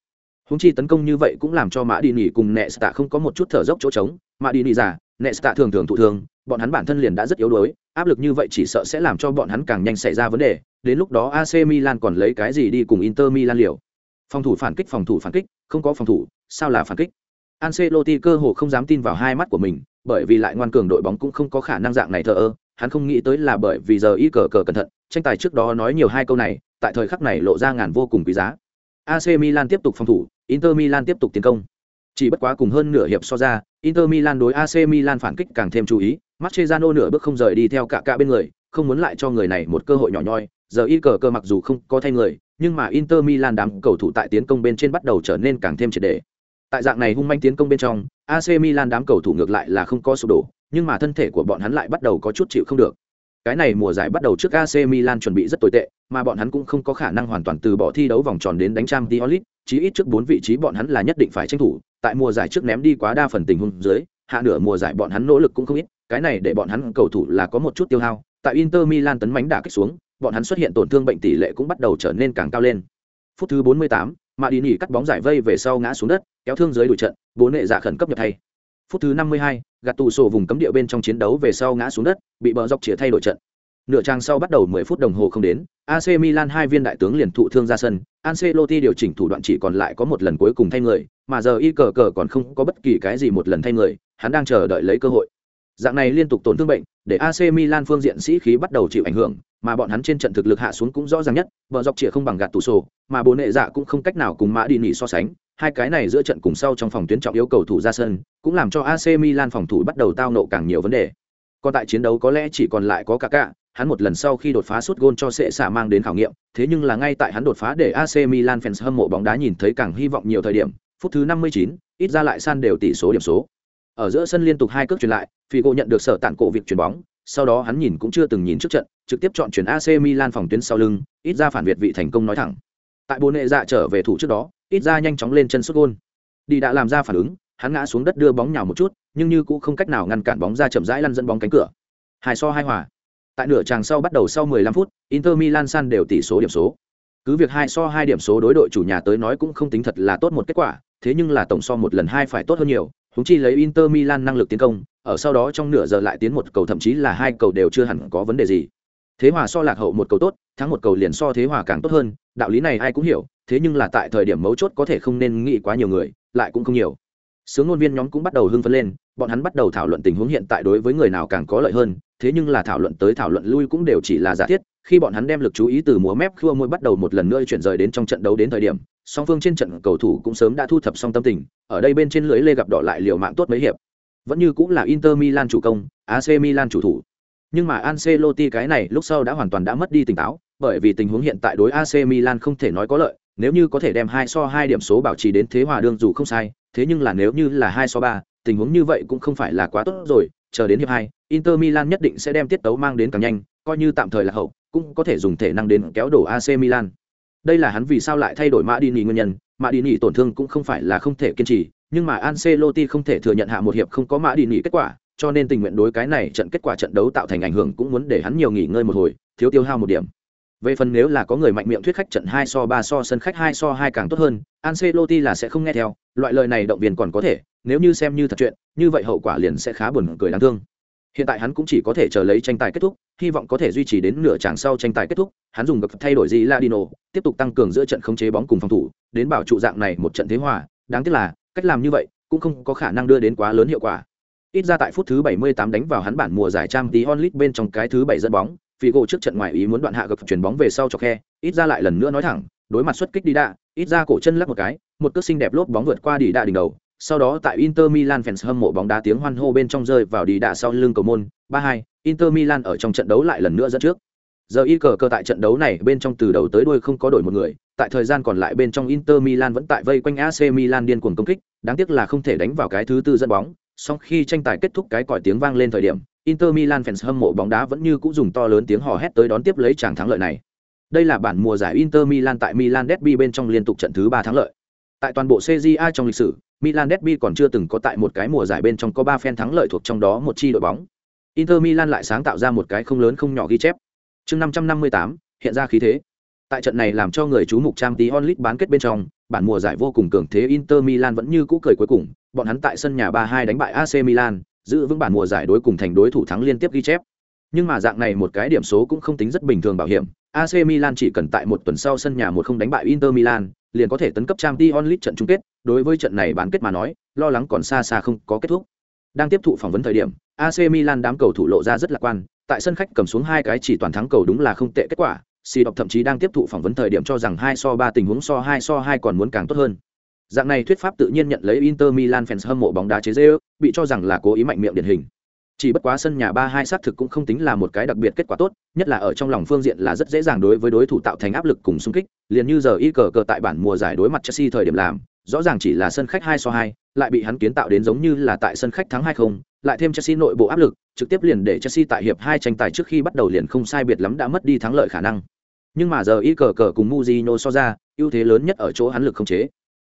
Húng chi tấn công như vậy cũng làm cho mã đi nghỉ cùng nẹ tạ không có một chút thở dốc chỗ trống. Mã đi nghỉ giả nẹ tạ thường thường thụ thương, bọn hắn bản thân liền đã rất yếu đuối áp lực như vậy chỉ sợ sẽ làm cho bọn hắn càng nhanh xảy ra vấn đề. Đến lúc đó ac milan còn lấy cái gì đi cùng inter milan liều? Phòng thủ phản kích phòng thủ phản kích không có phòng thủ sao là phản kích? Ancelotti cơ hồ không dám tin vào hai mắt của mình, bởi vì lại ngoan cường đội bóng cũng không có khả năng dạng này thờ ơ, hắn không nghĩ tới là bởi vì giờ y cờ cờ cẩn thận, tranh tài trước đó nói nhiều hai câu này, tại thời khắc này lộ ra ngàn vô cùng quý giá. AC Milan tiếp tục phòng thủ, Inter Milan tiếp tục tiến công. Chỉ bất quá cùng hơn nửa hiệp so ra, Inter Milan đối AC Milan phản kích càng thêm chú ý, Mascherano nửa bước không rời đi theo cả cả bên người, không muốn lại cho người này một cơ hội nhỏ nhoi. Giờ y cờ cờ mặc dù không có thay người, nhưng mà Inter Milan đám cầu thủ tại tiến công bên trên bắt đầu trở nên càng thêm triệt để. Tại dạng này hung manh tiến công bên trong, AC Milan đám cầu thủ ngược lại là không có sụp đổ, nhưng mà thân thể của bọn hắn lại bắt đầu có chút chịu không được. Cái này mùa giải bắt đầu trước AC Milan chuẩn bị rất tồi tệ, mà bọn hắn cũng không có khả năng hoàn toàn từ bỏ thi đấu vòng tròn đến đánh trang Diolit, chí ít trước bốn vị trí bọn hắn là nhất định phải tranh thủ, tại mùa giải trước ném đi quá đa phần tình huống dưới, hạ nửa mùa giải bọn hắn nỗ lực cũng không ít, cái này để bọn hắn cầu thủ là có một chút tiêu hao. Tại Inter Milan tấn mãnh đả kích xuống, bọn hắn xuất hiện tổn thương bệnh tỷ lệ cũng bắt đầu trở nên càng cao lên. Phút thứ 48, mà đi nỉ cắt bóng giải vây về sau ngã xuống đất, kéo thương dưới đuổi trận, bốn nệ giả khẩn cấp nhập thay. Phút thứ 52, gạt tù sổ vùng cấm địa bên trong chiến đấu về sau ngã xuống đất, bị bờ dọc chĩa thay đổi trận. Nửa trang sau bắt đầu 10 phút đồng hồ không đến, AC Milan hai viên đại tướng liền thụ thương ra sân, Ancelotti điều chỉnh thủ đoạn chỉ còn lại có một lần cuối cùng thay người, mà giờ y cờ cờ còn không có bất kỳ cái gì một lần thay người, hắn đang chờ đợi lấy cơ hội. Dạng này liên tục tổn thương bệnh, để AC Milan phương diện sĩ khí bắt đầu chịu ảnh hưởng, mà bọn hắn trên trận thực lực hạ xuống cũng rõ ràng nhất, bờ dọc chĩa không bằng gạt tủ sổ, mà bố nệ dạ cũng không cách nào cùng Mã Đi Nỉ so sánh, hai cái này giữa trận cùng sau trong phòng tuyến trọng yêu cầu thủ ra sân, cũng làm cho AC Milan phòng thủ bắt đầu tao nộ càng nhiều vấn đề. Còn tại chiến đấu có lẽ chỉ còn lại có Kaká, hắn một lần sau khi đột phá suốt gôn cho sẽ xả mang đến khảo nghiệm, thế nhưng là ngay tại hắn đột phá để AC Milan fans hâm mộ bóng đá nhìn thấy càng hy vọng nhiều thời điểm, phút thứ 59, ít ra lại san đều tỷ số điểm số. Ở giữa sân liên tục hai cước chuyển lại, Figo nhận được sở tản cổ việc chuyển bóng, sau đó hắn nhìn cũng chưa từng nhìn trước trận, trực tiếp chọn chuyển AC Milan phòng tuyến sau lưng, ít ra phản việt vị thành công nói thẳng. Tại bốn nệ dạ trở về thủ trước đó, ít ra nhanh chóng lên chân sút gôn. Đi đã làm ra phản ứng, hắn ngã xuống đất đưa bóng nhào một chút, nhưng như cũng không cách nào ngăn cản bóng ra chậm rãi lăn dẫn bóng cánh cửa. Hai so hai hòa. Tại nửa tràng sau bắt đầu sau 15 phút, Inter Milan san đều tỷ số điểm số. Cứ việc hai so hai điểm số đối đội chủ nhà tới nói cũng không tính thật là tốt một kết quả, thế nhưng là tổng so một lần hai phải tốt hơn nhiều, chúng chi lấy Inter Milan năng lực tiến công, ở sau đó trong nửa giờ lại tiến một cầu thậm chí là hai cầu đều chưa hẳn có vấn đề gì. Thế hòa so lạc hậu một cầu tốt, thắng một cầu liền so thế hòa càng tốt hơn, đạo lý này ai cũng hiểu, thế nhưng là tại thời điểm mấu chốt có thể không nên nghĩ quá nhiều người, lại cũng không nhiều. Sướng ngôn viên nhóm cũng bắt đầu hưng phấn lên, bọn hắn bắt đầu thảo luận tình huống hiện tại đối với người nào càng có lợi hơn, thế nhưng là thảo luận tới thảo luận lui cũng đều chỉ là giả thiết, khi bọn hắn đem lực chú ý từ múa mép khua môi bắt đầu một lần nữa chuyển rời đến trong trận đấu đến thời điểm, song phương trên trận cầu thủ cũng sớm đã thu thập xong tâm tình, ở đây bên trên lưới lê gặp đỏ lại liều mạng tốt mấy hiệp. Vẫn như cũng là Inter Milan chủ công, AC Milan chủ thủ. Nhưng mà Ancelotti cái này lúc sau đã hoàn toàn đã mất đi tỉnh táo, bởi vì tình huống hiện tại đối AC Milan không thể nói có lợi, nếu như có thể đem hai so hai điểm số bảo trì đến thế hòa đương dù không sai, thế nhưng là nếu như là hai so ba, tình huống như vậy cũng không phải là quá tốt rồi, chờ đến hiệp hai, Inter Milan nhất định sẽ đem tiết tấu mang đến càng nhanh, coi như tạm thời là hậu, cũng có thể dùng thể năng đến kéo đổ AC Milan. Đây là hắn vì sao lại thay đổi Madini nguyên nhân, Madini tổn thương cũng không phải là không thể kiên trì, nhưng mà Ancelotti không thể thừa nhận hạ một hiệp không có mã đỉnị kết quả, cho nên tình nguyện đối cái này trận kết quả trận đấu tạo thành ảnh hưởng cũng muốn để hắn nhiều nghỉ ngơi một hồi, thiếu tiêu hao một điểm. Về phần nếu là có người mạnh miệng thuyết khách trận 2 so 3 so sân khách 2 so 2 càng tốt hơn, Ancelotti là sẽ không nghe theo, loại lời này động viên còn có thể, nếu như xem như thật chuyện, như vậy hậu quả liền sẽ khá buồn cười đáng thương. Hiện tại hắn cũng chỉ có thể chờ lấy tranh tài kết thúc, hy vọng có thể duy trì đến nửa chặng sau tranh tài kết thúc, hắn dùng gặp thay đổi gì Ladino, tiếp tục tăng cường giữa trận khống chế bóng cùng phòng thủ, đến bảo trụ dạng này một trận thế hòa, đáng tiếc là, cách làm như vậy cũng không có khả năng đưa đến quá lớn hiệu quả. Ít ra tại phút thứ 78 đánh vào hắn bản mùa giải trang tí onlit bên trong cái thứ 7 dẫn bóng, Figo trước trận ngoài ý muốn đoạn hạ gập chuyển bóng về sau cho khe, ít ra lại lần nữa nói thẳng, đối mặt xuất kích đi đạ, ít ra cổ chân lắc một cái, một cước xinh đẹp lốp bóng vượt qua đi đạ đỉnh đầu, sau đó tại Inter Milan fans hâm mộ bóng đá tiếng hoan hô bên trong rơi vào đi đạ sau lưng cầu môn, 3-2, Inter Milan ở trong trận đấu lại lần nữa dẫn trước. Giờ y cờ cờ tại trận đấu này bên trong từ đầu tới đuôi không có đổi một người, tại thời gian còn lại bên trong Inter Milan vẫn tại vây quanh AC Milan điên cuồng công kích, đáng tiếc là không thể đánh vào cái thứ tư dẫn bóng, song khi tranh tài kết thúc cái còi tiếng vang lên thời điểm, Inter Milan fans hâm mộ bóng đá vẫn như cũ dùng to lớn tiếng hò hét tới đón tiếp lấy tràng thắng lợi này. Đây là bản mùa giải Inter Milan tại Milan Derby bên trong liên tục trận thứ ba thắng lợi. Tại toàn bộ CJA trong lịch sử, Milan Derby còn chưa từng có tại một cái mùa giải bên trong có ba phen thắng lợi thuộc trong đó một chi đội bóng. Inter Milan lại sáng tạo ra một cái không lớn không nhỏ ghi chép. Chương 558, hiện ra khí thế. Tại trận này làm cho người chú mục trang tí onlit bán kết bên trong, bản mùa giải vô cùng cường thế Inter Milan vẫn như cũ cười cuối cùng, bọn hắn tại sân nhà 3-2 đánh bại AC Milan, giữ vững bản mùa giải đối cùng thành đối thủ thắng liên tiếp ghi chép. Nhưng mà dạng này một cái điểm số cũng không tính rất bình thường bảo hiểm, AC Milan chỉ cần tại một tuần sau sân nhà một không đánh bại Inter Milan, liền có thể tấn cấp Champions League trận chung kết, đối với trận này bán kết mà nói, lo lắng còn xa xa không có kết thúc. Đang tiếp thụ phỏng vấn thời điểm, AC Milan đám cầu thủ lộ ra rất lạc quan, tại sân khách cầm xuống hai cái chỉ toàn thắng cầu đúng là không tệ kết quả, Si đọc thậm chí đang tiếp thụ phỏng vấn thời điểm cho rằng hai so ba tình huống so hai so hai còn muốn càng tốt hơn. Dạng này thuyết pháp tự nhiên nhận lấy Inter Milan fans hâm mộ bóng đá chế giễu, bị cho rằng là cố ý mạnh miệng điển hình. Chỉ bất quá sân nhà 3-2 xác thực cũng không tính là một cái đặc biệt kết quả tốt, nhất là ở trong lòng phương diện là rất dễ dàng đối với đối thủ tạo thành áp lực cùng xung kích, liền như giờ y cờ cờ tại bản mùa giải đối mặt Chelsea thời điểm làm, rõ ràng chỉ là sân khách 2 so 2, lại bị hắn kiến tạo đến giống như là tại sân khách thắng 2-0, lại thêm Chelsea nội bộ áp lực, trực tiếp liền để Chelsea tại hiệp hai tranh tài trước khi bắt đầu liền không sai biệt lắm đã mất đi thắng lợi khả năng. Nhưng mà giờ ý cờ cờ cùng Mujino so ra, ưu thế lớn nhất ở chỗ hắn lực không chế.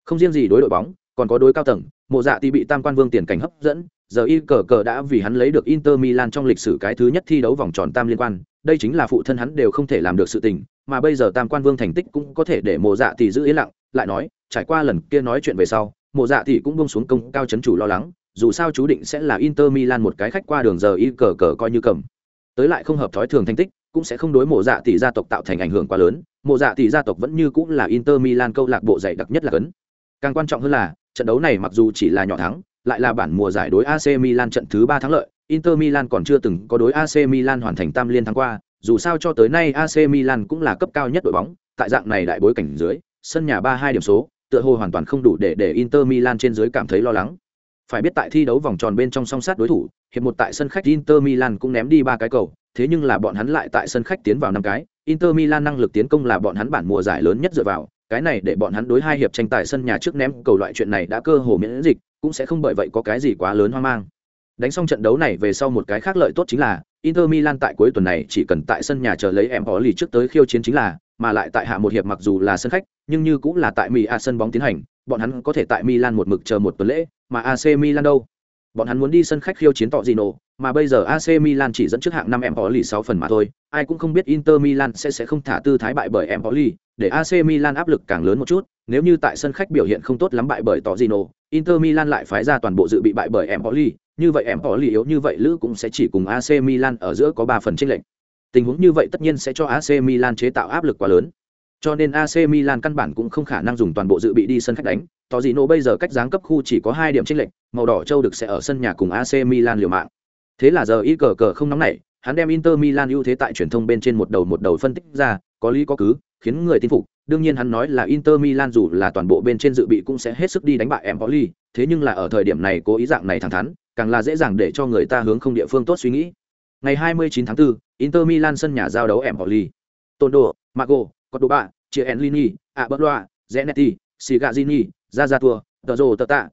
Không riêng gì đối đội bóng, còn có đối cao tầng, Mộ Dạ thì bị Tam Quan Vương tiền cảnh hấp dẫn, giờ y cờ cờ đã vì hắn lấy được Inter Milan trong lịch sử cái thứ nhất thi đấu vòng tròn tam liên quan, đây chính là phụ thân hắn đều không thể làm được sự tình, mà bây giờ Tam Quan Vương thành tích cũng có thể để Mộ Dạ thì giữ yên lặng, lại nói, trải qua lần kia nói chuyện về sau, Mộ Dạ thì cũng buông xuống công cao chấn chủ lo lắng, dù sao chú định sẽ là Inter Milan một cái khách qua đường giờ y cờ cờ coi như cầm. Tới lại không hợp thói thường thành tích, cũng sẽ không đối mộ dạ tỷ gia tộc tạo thành ảnh hưởng quá lớn. Mộ dạ tỷ gia tộc vẫn như cũng là Inter Milan câu lạc bộ dày đặc nhất là cấn. Càng quan trọng hơn là, trận đấu này mặc dù chỉ là nhỏ thắng, lại là bản mùa giải đối AC Milan trận thứ ba thắng lợi, Inter Milan còn chưa từng có đối AC Milan hoàn thành tam liên thắng qua, dù sao cho tới nay AC Milan cũng là cấp cao nhất đội bóng, tại dạng này đại bối cảnh dưới, sân nhà 3-2 điểm số, tựa hồ hoàn toàn không đủ để để Inter Milan trên dưới cảm thấy lo lắng. Phải biết tại thi đấu vòng tròn bên trong song sát đối thủ, hiệp một tại sân khách Inter Milan cũng ném đi ba cái cầu, thế nhưng là bọn hắn lại tại sân khách tiến vào năm cái, Inter Milan năng lực tiến công là bọn hắn bản mùa giải lớn nhất dựa vào, cái này để bọn hắn đối hai hiệp tranh tài sân nhà trước ném cầu loại chuyện này đã cơ hồ miễn dịch, cũng sẽ không bởi vậy có cái gì quá lớn hoang mang. Đánh xong trận đấu này về sau một cái khác lợi tốt chính là Inter Milan tại cuối tuần này chỉ cần tại sân nhà chờ lấy em lì trước tới khiêu chiến chính là, mà lại tại hạ một hiệp mặc dù là sân khách, nhưng như cũng là tại Mỹ A sân bóng tiến hành, bọn hắn có thể tại Milan một mực chờ một tuần lễ, mà AC Milan đâu? Bọn hắn muốn đi sân khách khiêu chiến tọ Gino, mà bây giờ AC Milan chỉ dẫn trước hạng năm Empoli 6 phần mà thôi, ai cũng không biết Inter Milan sẽ sẽ không thả tư thái bại bởi Empoli, để AC Milan áp lực càng lớn một chút, nếu như tại sân khách biểu hiện không tốt lắm bại bởi tọ Gino, Inter Milan lại phái ra toàn bộ dự bị bại bởi Empoli, như vậy Empoli yếu như vậy lữ cũng sẽ chỉ cùng AC Milan ở giữa có 3 phần chênh lệch. Tình huống như vậy tất nhiên sẽ cho AC Milan chế tạo áp lực quá lớn. Cho nên AC Milan căn bản cũng không khả năng dùng toàn bộ dự bị đi sân khách đánh, tỏ gì nổ bây giờ cách giáng cấp khu chỉ có hai điểm chênh lệch, màu đỏ châu được sẽ ở sân nhà cùng AC Milan liều mạng. Thế là giờ y cờ cờ không nóng nảy, hắn đem Inter Milan ưu thế tại truyền thông bên trên một đầu một đầu phân tích ra, có lý có cứ, khiến người tin phục. Đương nhiên hắn nói là Inter Milan dù là toàn bộ bên trên dự bị cũng sẽ hết sức đi đánh bại Empoli, thế nhưng là ở thời điểm này cố ý dạng này thẳng thắn, càng là dễ dàng để cho người ta hướng không địa phương tốt suy nghĩ. Ngày 29 tháng 4, Inter Milan sân nhà giao đấu Empoli. Tondo, Mago, Cordoba, Chiellini, Abelloa, Zanetti, Sigazini, ra ra tua tờ rồ tờ tạ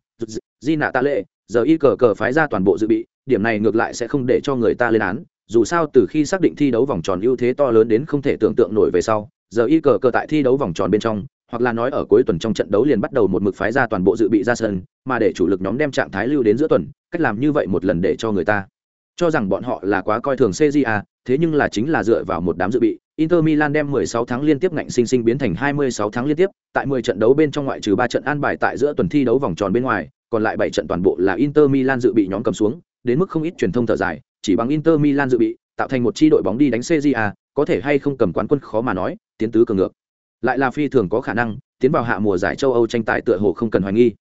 di nạ tạ lệ, giờ y cờ cờ phái ra toàn bộ dự bị, điểm này ngược lại sẽ không để cho người ta lên án, dù sao từ khi xác định thi đấu vòng tròn ưu thế to lớn đến không thể tưởng tượng nổi về sau, giờ y cờ cờ tại thi đấu vòng tròn bên trong, hoặc là nói ở cuối tuần trong trận đấu liền bắt đầu một mực phái ra toàn bộ dự bị ra sân, mà để chủ lực nhóm đem trạng thái lưu đến giữa tuần, cách làm như vậy một lần để cho người ta cho rằng bọn họ là quá coi thường cja thế nhưng là chính là dựa vào một đám dự bị Inter Milan đem 16 tháng liên tiếp ngạnh sinh sinh biến thành 26 tháng liên tiếp, tại 10 trận đấu bên trong ngoại trừ 3 trận an bài tại giữa tuần thi đấu vòng tròn bên ngoài, còn lại 7 trận toàn bộ là Inter Milan dự bị nhóm cầm xuống, đến mức không ít truyền thông thở dài, chỉ bằng Inter Milan dự bị, tạo thành một chi đội bóng đi đánh CJA, có thể hay không cầm quán quân khó mà nói, tiến tứ cường ngược. Lại là phi thường có khả năng, tiến vào hạ mùa giải châu Âu tranh tài tựa hồ không cần hoài nghi.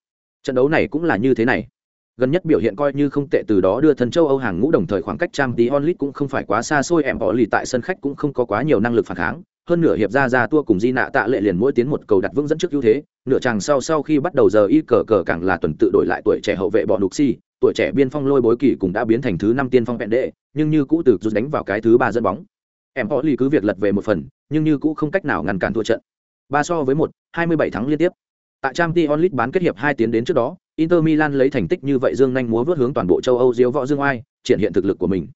Trận đấu này cũng là như thế này gần nhất biểu hiện coi như không tệ, từ đó đưa thân châu Âu hàng ngũ đồng thời khoảng cách trang tí onlit cũng không phải quá xa xôi, em bỏ lì tại sân khách cũng không có quá nhiều năng lực phản kháng. Hơn nửa hiệp ra ra tua cùng di nạ tạ lệ liền mỗi tiến một cầu đặt vững dẫn trước ưu thế. Nửa chàng sau sau khi bắt đầu giờ y cờ cờ càng là tuần tự đổi lại tuổi trẻ hậu vệ bọn đục si. Tuổi trẻ biên phong lôi bối kỳ cũng đã biến thành thứ năm tiên phong vẹn đệ, nhưng như cũ từ rút đánh vào cái thứ ba dẫn bóng. Em bỏ lì cứ việc lật về một phần, nhưng như cũ không cách nào ngăn cản thua trận. Ba so với một, hai mươi bảy thắng liên tiếp. Tại trang t onlit bán kết hiệp hai tiến đến trước đó Inter Milan lấy thành tích như vậy dương nhanh múa vút hướng toàn bộ châu Âu diếu võ dương oai, triển hiện thực lực của mình.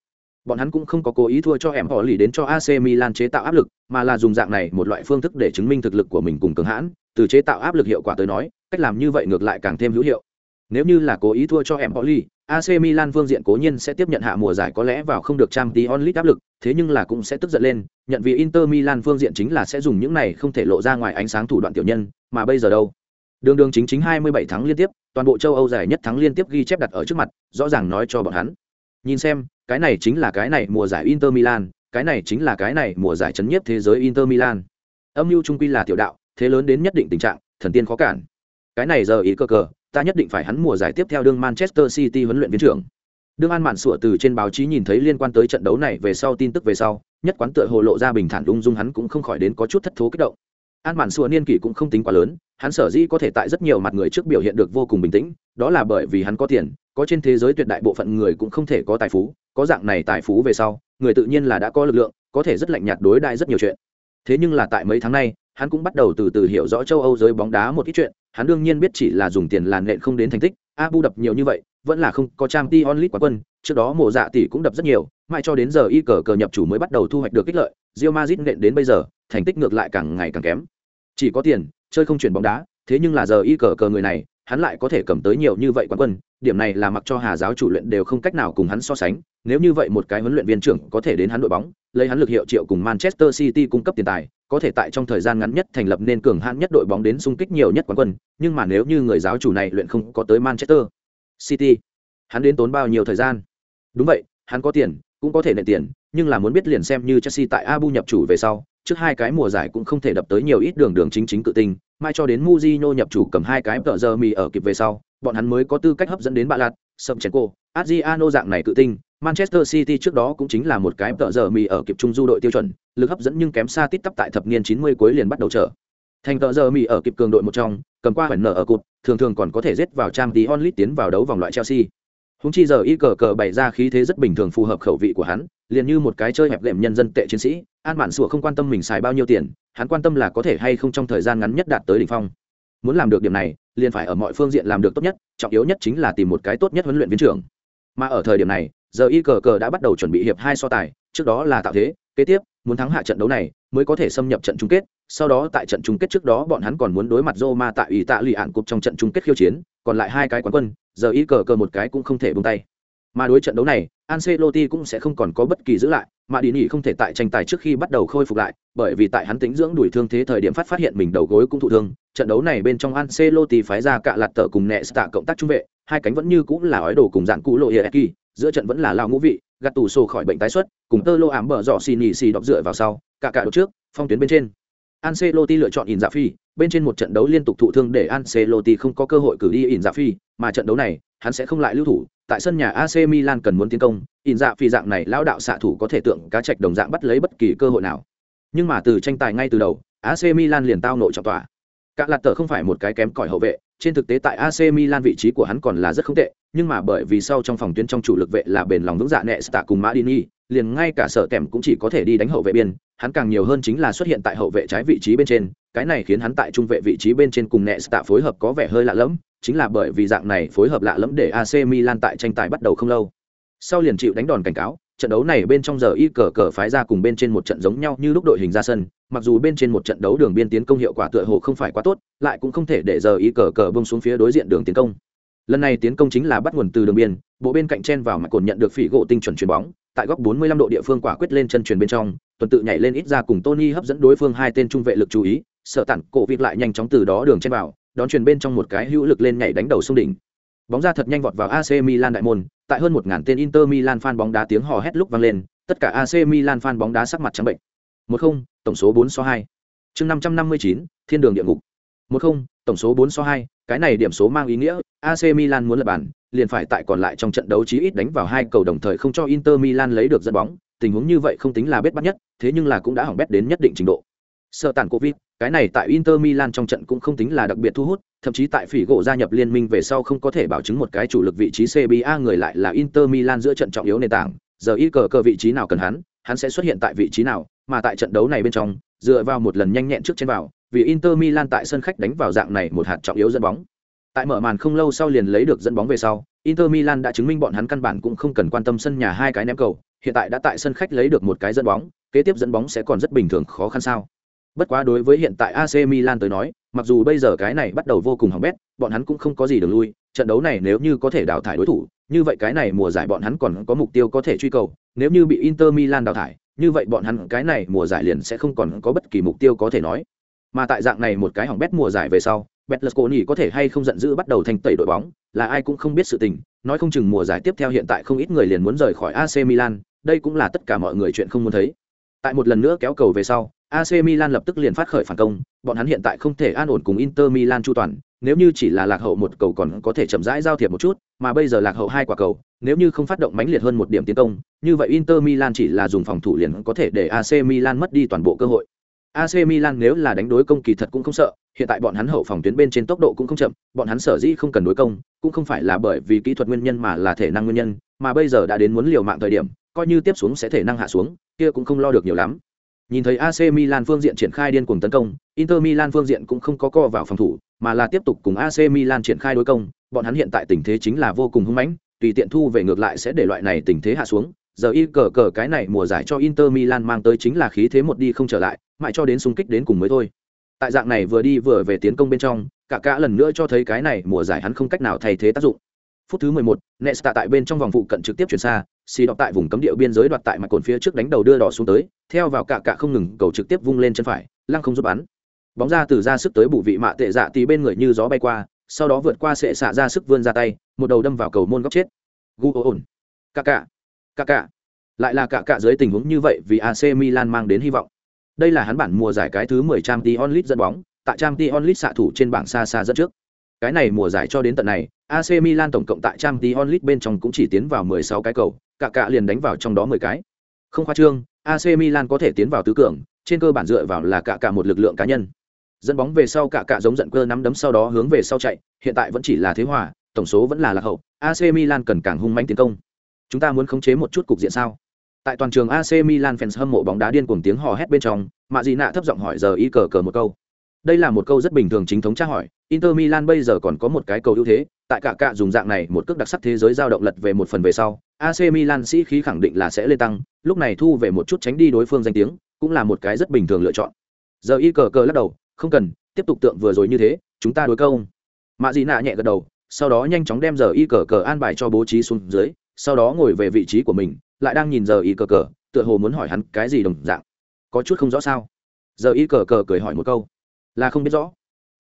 Bọn hắn cũng không có cố ý thua cho em họ lì đến cho AC Milan chế tạo áp lực, mà là dùng dạng này một loại phương thức để chứng minh thực lực của mình cùng cường hãn, từ chế tạo áp lực hiệu quả tới nói, cách làm như vậy ngược lại càng thêm hữu hiệu. Nếu như là cố ý thua cho em lì, AC Milan phương diện cố nhiên sẽ tiếp nhận hạ mùa giải có lẽ vào không được trang tí onlit áp lực, thế nhưng là cũng sẽ tức giận lên, nhận vì Inter Milan phương diện chính là sẽ dùng những này không thể lộ ra ngoài ánh sáng thủ đoạn tiểu nhân, mà bây giờ đâu? Đường đường chính chính 27 thắng liên tiếp, toàn bộ châu Âu dài nhất thắng liên tiếp ghi chép đặt ở trước mặt, rõ ràng nói cho bọn hắn. Nhìn xem, cái này chính là cái này mùa giải Inter Milan, cái này chính là cái này mùa giải chấn nhiếp thế giới Inter Milan. Âm mưu trung quy là tiểu đạo, thế lớn đến nhất định tình trạng, thần tiên khó cản. Cái này giờ ý cơ cờ, ta nhất định phải hắn mùa giải tiếp theo đương Manchester City huấn luyện viên trưởng. Đương An Mạn sủa từ trên báo chí nhìn thấy liên quan tới trận đấu này về sau tin tức về sau, nhất quán tựa hồ lộ ra bình thản ung dung hắn cũng không khỏi đến có chút thất thố kích động. An Mạn sủa niên kỷ cũng không tính quá lớn, hắn sở dĩ có thể tại rất nhiều mặt người trước biểu hiện được vô cùng bình tĩnh đó là bởi vì hắn có tiền có trên thế giới tuyệt đại bộ phận người cũng không thể có tài phú có dạng này tài phú về sau người tự nhiên là đã có lực lượng có thể rất lạnh nhạt đối đại rất nhiều chuyện thế nhưng là tại mấy tháng nay hắn cũng bắt đầu từ từ hiểu rõ châu âu giới bóng đá một ít chuyện hắn đương nhiên biết chỉ là dùng tiền làn nện không đến thành tích Abu đập nhiều như vậy, vẫn là không có trang t onlit quá quân, trước đó mộ dạ tỷ cũng đập rất nhiều, mãi cho đến giờ y cờ cờ nhập chủ mới bắt đầu thu hoạch được kích lợi, Real Madrid nện đến bây giờ, thành tích ngược lại càng ngày càng kém. Chỉ có tiền, chơi không chuyển bóng đá, thế nhưng là giờ y cờ cờ người này, hắn lại có thể cầm tới nhiều như vậy quán quân, điểm này là mặc cho Hà giáo chủ luyện đều không cách nào cùng hắn so sánh, nếu như vậy một cái huấn luyện viên trưởng có thể đến hắn đội bóng, lấy hắn lực hiệu triệu cùng Manchester City cung cấp tiền tài, có thể tại trong thời gian ngắn nhất thành lập nên cường hãn nhất đội bóng đến xung kích nhiều nhất quán quân, nhưng mà nếu như người giáo chủ này luyện không có tới Manchester City, hắn đến tốn bao nhiêu thời gian? Đúng vậy, hắn có tiền, cũng có thể nện tiền, nhưng là muốn biết liền xem như Chelsea tại Abu nhập chủ về sau, trước hai cái mùa giải cũng không thể đập tới nhiều ít đường đường chính chính cự tinh, mai cho đến Mujinho nhập chủ cầm hai cái tợ giờ mì ở kịp về sau, bọn hắn mới có tư cách hấp dẫn đến bạ Lạt, Sumchenko, Adriano dạng này cự tinh, Manchester City trước đó cũng chính là một cái tợ giờ mì ở kịp trung du đội tiêu chuẩn, lực hấp dẫn nhưng kém xa tít tắp tại thập niên 90 cuối liền bắt đầu trở. Thành tợ giờ mì ở kịp cường đội một trong, cầm qua hẳn nở ở cột, thường thường còn có thể giết vào trang tí onlit tiến vào đấu vòng loại Chelsea. Húng chi giờ y cờ cờ bày ra khí thế rất bình thường phù hợp khẩu vị của hắn, liền như một cái chơi hẹp lệm nhân dân tệ chiến sĩ, An Mạn Sủa không quan tâm mình xài bao nhiêu tiền, hắn quan tâm là có thể hay không trong thời gian ngắn nhất đạt tới đỉnh phong. Muốn làm được điểm này, liền phải ở mọi phương diện làm được tốt nhất, trọng yếu nhất chính là tìm một cái tốt nhất huấn luyện viên trưởng. Mà ở thời điểm này, giờ y cờ cờ đã bắt đầu chuẩn bị hiệp hai so tài, trước đó là tạo thế, kế tiếp, muốn thắng hạ trận đấu này mới có thể xâm nhập trận chung kết, sau đó tại trận chung kết trước đó bọn hắn còn muốn đối mặt Roma tại ủy tạ lụy ạn cục trong trận chung kết khiêu chiến, còn lại hai cái quán quân, giờ y cờ cờ một cái cũng không thể buông tay. Mà đối trận đấu này, Ancelotti cũng sẽ không còn có bất kỳ giữ lại, mà đi nghỉ không thể tại tranh tài trước khi bắt đầu khôi phục lại, bởi vì tại hắn tính dưỡng đuổi thương thế thời điểm phát phát hiện mình đầu gối cũng thụ thương. Trận đấu này bên trong Ancelotti phái ra cả lạt tở cùng Nesta cộng tác trung vệ, hai cánh vẫn như cũng là ói đồ cùng dạng cũ lộ Hieki, giữa trận vẫn là lao ngũ vị, gạt tủ sổ khỏi bệnh tái xuất, cùng tơ lô ám bở dọ xì nhì xì đọc dựa vào sau, cả cả đột trước, phong tuyến bên trên. Ancelotti lựa chọn In Dạ Phi, bên trên một trận đấu liên tục thụ thương để Ancelotti không có cơ hội cử đi In Dạ Phi, mà trận đấu này, hắn sẽ không lại lưu thủ, tại sân nhà AC Milan cần muốn tiến công, In Dạ Phi dạng này lão đạo xạ thủ có thể tượng cá trạch đồng dạng bắt lấy bất kỳ cơ hội nào. Nhưng mà từ tranh tài ngay từ đầu, AC Milan liền tao nội trọng tỏa. Cả lạt tờ không phải một cái kém cỏi hậu vệ, trên thực tế tại AC Milan vị trí của hắn còn là rất không tệ, nhưng mà bởi vì sau trong phòng tuyến trong chủ lực vệ là bền lòng vững dạ Nesta cùng Madini, liền ngay cả sở kèm cũng chỉ có thể đi đánh hậu vệ biên, hắn càng nhiều hơn chính là xuất hiện tại hậu vệ trái vị trí bên trên, cái này khiến hắn tại trung vệ vị trí bên trên cùng Nesta phối hợp có vẻ hơi lạ lẫm, chính là bởi vì dạng này phối hợp lạ lẫm để AC Milan tại tranh tài bắt đầu không lâu. Sau liền chịu đánh đòn cảnh cáo, trận đấu này bên trong giờ y cờ cờ phái ra cùng bên trên một trận giống nhau như lúc đội hình ra sân, mặc dù bên trên một trận đấu đường biên tiến công hiệu quả tựa hồ không phải quá tốt, lại cũng không thể để giờ y cờ cờ bông xuống phía đối diện đường tiến công. Lần này tiến công chính là bắt nguồn từ đường biên, bộ bên cạnh chen vào mặt còn nhận được phỉ gỗ tinh chuẩn chuyền bóng, tại góc 45 độ địa phương quả quyết lên chân truyền bên trong, tuần tự nhảy lên ít ra cùng Tony hấp dẫn đối phương hai tên trung vệ lực chú ý, sợ tản cổ vịt lại nhanh chóng từ đó đường chen vào, đón truyền bên trong một cái hữu lực lên nhảy đánh đầu sông đỉnh. Bóng ra thật nhanh vọt vào AC Milan đại môn, tại hơn 1000 tên Inter Milan fan bóng đá tiếng hò hét lúc vang lên, tất cả AC Milan fan bóng đá sắc mặt trắng bệnh. 1-0, tổng số 4 so 2. Chương 559, Thiên đường địa ngục. 1-0, tổng số 4 so 2, cái này điểm số mang ý nghĩa AC Milan muốn lập bàn, liền phải tại còn lại trong trận đấu chí ít đánh vào hai cầu đồng thời không cho Inter Milan lấy được dẫn bóng, tình huống như vậy không tính là bết bắt nhất, thế nhưng là cũng đã hỏng bét đến nhất định trình độ. Sợ tàn Covid, cái này tại Inter Milan trong trận cũng không tính là đặc biệt thu hút, thậm chí tại phỉ gỗ gia nhập liên minh về sau không có thể bảo chứng một cái chủ lực vị trí CBA người lại là Inter Milan giữa trận trọng yếu nền tảng, giờ ít cờ cờ vị trí nào cần hắn, hắn sẽ xuất hiện tại vị trí nào, mà tại trận đấu này bên trong, dựa vào một lần nhanh nhẹn trước trên vào, vì Inter Milan tại sân khách đánh vào dạng này một hạt trọng yếu dẫn bóng. Tại mở màn không lâu sau liền lấy được dẫn bóng về sau, Inter Milan đã chứng minh bọn hắn căn bản cũng không cần quan tâm sân nhà hai cái ném cầu, hiện tại đã tại sân khách lấy được một cái dẫn bóng, kế tiếp dẫn bóng sẽ còn rất bình thường khó khăn sao. Bất quá đối với hiện tại AC Milan tới nói, mặc dù bây giờ cái này bắt đầu vô cùng hỏng bét, bọn hắn cũng không có gì đường lui, trận đấu này nếu như có thể đào thải đối thủ, như vậy cái này mùa giải bọn hắn còn có mục tiêu có thể truy cầu, nếu như bị Inter Milan đào thải, như vậy bọn hắn cái này mùa giải liền sẽ không còn có bất kỳ mục tiêu có thể nói. Mà tại dạng này một cái hỏng bét mùa giải về sau, Betlesconi có thể hay không giận dữ bắt đầu thành tẩy đội bóng, là ai cũng không biết sự tình, nói không chừng mùa giải tiếp theo hiện tại không ít người liền muốn rời khỏi AC Milan, đây cũng là tất cả mọi người chuyện không muốn thấy. Tại một lần nữa kéo cầu về sau, AC Milan lập tức liền phát khởi phản công, bọn hắn hiện tại không thể an ổn cùng Inter Milan chu toàn, nếu như chỉ là lạc hậu một cầu còn có thể chậm rãi giao thiệp một chút, mà bây giờ lạc hậu hai quả cầu, nếu như không phát động mãnh liệt hơn một điểm tiến công, như vậy Inter Milan chỉ là dùng phòng thủ liền có thể để AC Milan mất đi toàn bộ cơ hội. AC Milan nếu là đánh đối công kỳ thật cũng không sợ, hiện tại bọn hắn hậu phòng tuyến bên trên tốc độ cũng không chậm, bọn hắn sở dĩ không cần đối công, cũng không phải là bởi vì kỹ thuật nguyên nhân mà là thể năng nguyên nhân, mà bây giờ đã đến muốn liều mạng thời điểm, coi như tiếp xuống sẽ thể năng hạ xuống, kia cũng không lo được nhiều lắm. Nhìn thấy AC Milan phương diện triển khai điên cuồng tấn công, Inter Milan phương diện cũng không có co vào phòng thủ, mà là tiếp tục cùng AC Milan triển khai đối công, bọn hắn hiện tại tình thế chính là vô cùng hung mãnh tùy tiện thu về ngược lại sẽ để loại này tình thế hạ xuống giờ y cờ cờ cái này mùa giải cho inter milan mang tới chính là khí thế một đi không trở lại mãi cho đến xung kích đến cùng mới thôi tại dạng này vừa đi vừa về tiến công bên trong cả cả lần nữa cho thấy cái này mùa giải hắn không cách nào thay thế tác dụng phút thứ 11, Nesta tại bên trong vòng phụ cận trực tiếp chuyển xa, xì đọc tại vùng cấm địa biên giới đoạt tại mặt cồn phía trước đánh đầu đưa đỏ xuống tới, theo vào cả cả không ngừng cầu trực tiếp vung lên chân phải, lăng không giúp bắn. Bóng ra từ ra sức tới bù vị mạ tệ dạ tí bên người như gió bay qua, sau đó vượt qua sẽ xạ ra sức vươn ra tay, một đầu đâm vào cầu môn góc chết. Gu ổn. Cả cả. Cả cả. Lại là cả cả dưới tình huống như vậy vì AC Milan mang đến hy vọng. Đây là hắn bản mùa giải cái thứ 10 Champions League dẫn bóng, tại Champions League xạ thủ trên bảng xa xa dẫn trước. Cái này mùa giải cho đến tận này, AC Milan tổng cộng tại Champions League bên trong cũng chỉ tiến vào 16 cái cầu, cả cả liền đánh vào trong đó 10 cái. Không khoa trương, AC Milan có thể tiến vào tứ cường, trên cơ bản dựa vào là cả cả một lực lượng cá nhân. Dẫn bóng về sau cả cả giống giận cơ nắm đấm sau đó hướng về sau chạy, hiện tại vẫn chỉ là thế hòa, tổng số vẫn là lạc hậu, AC Milan cần càng hung mãnh tiến công. Chúng ta muốn khống chế một chút cục diện sao? Tại toàn trường AC Milan fans hâm mộ bóng đá điên cuồng tiếng hò hét bên trong, Mạ Dị Nạ thấp giọng hỏi giờ y cờ cờ một câu. Đây là một câu rất bình thường chính thống tra hỏi, Inter Milan bây giờ còn có một cái cầu ưu thế, tại cả cạ dùng dạng này một cước đặc sắc thế giới giao động lật về một phần về sau, AC Milan sĩ khí khẳng định là sẽ lên tăng, lúc này thu về một chút tránh đi đối phương danh tiếng, cũng là một cái rất bình thường lựa chọn. Giờ y cờ cờ lắc đầu, không cần, tiếp tục tượng vừa rồi như thế, chúng ta đối câu. Mạ Dị Nạ nhẹ gật đầu, sau đó nhanh chóng đem giờ y cờ cờ an bài cho bố trí xuống dưới, sau đó ngồi về vị trí của mình, lại đang nhìn giờ y cờ cờ, tựa hồ muốn hỏi hắn cái gì đồng dạng. Có chút không rõ sao? Giờ y cờ cờ cười hỏi một câu, là không biết rõ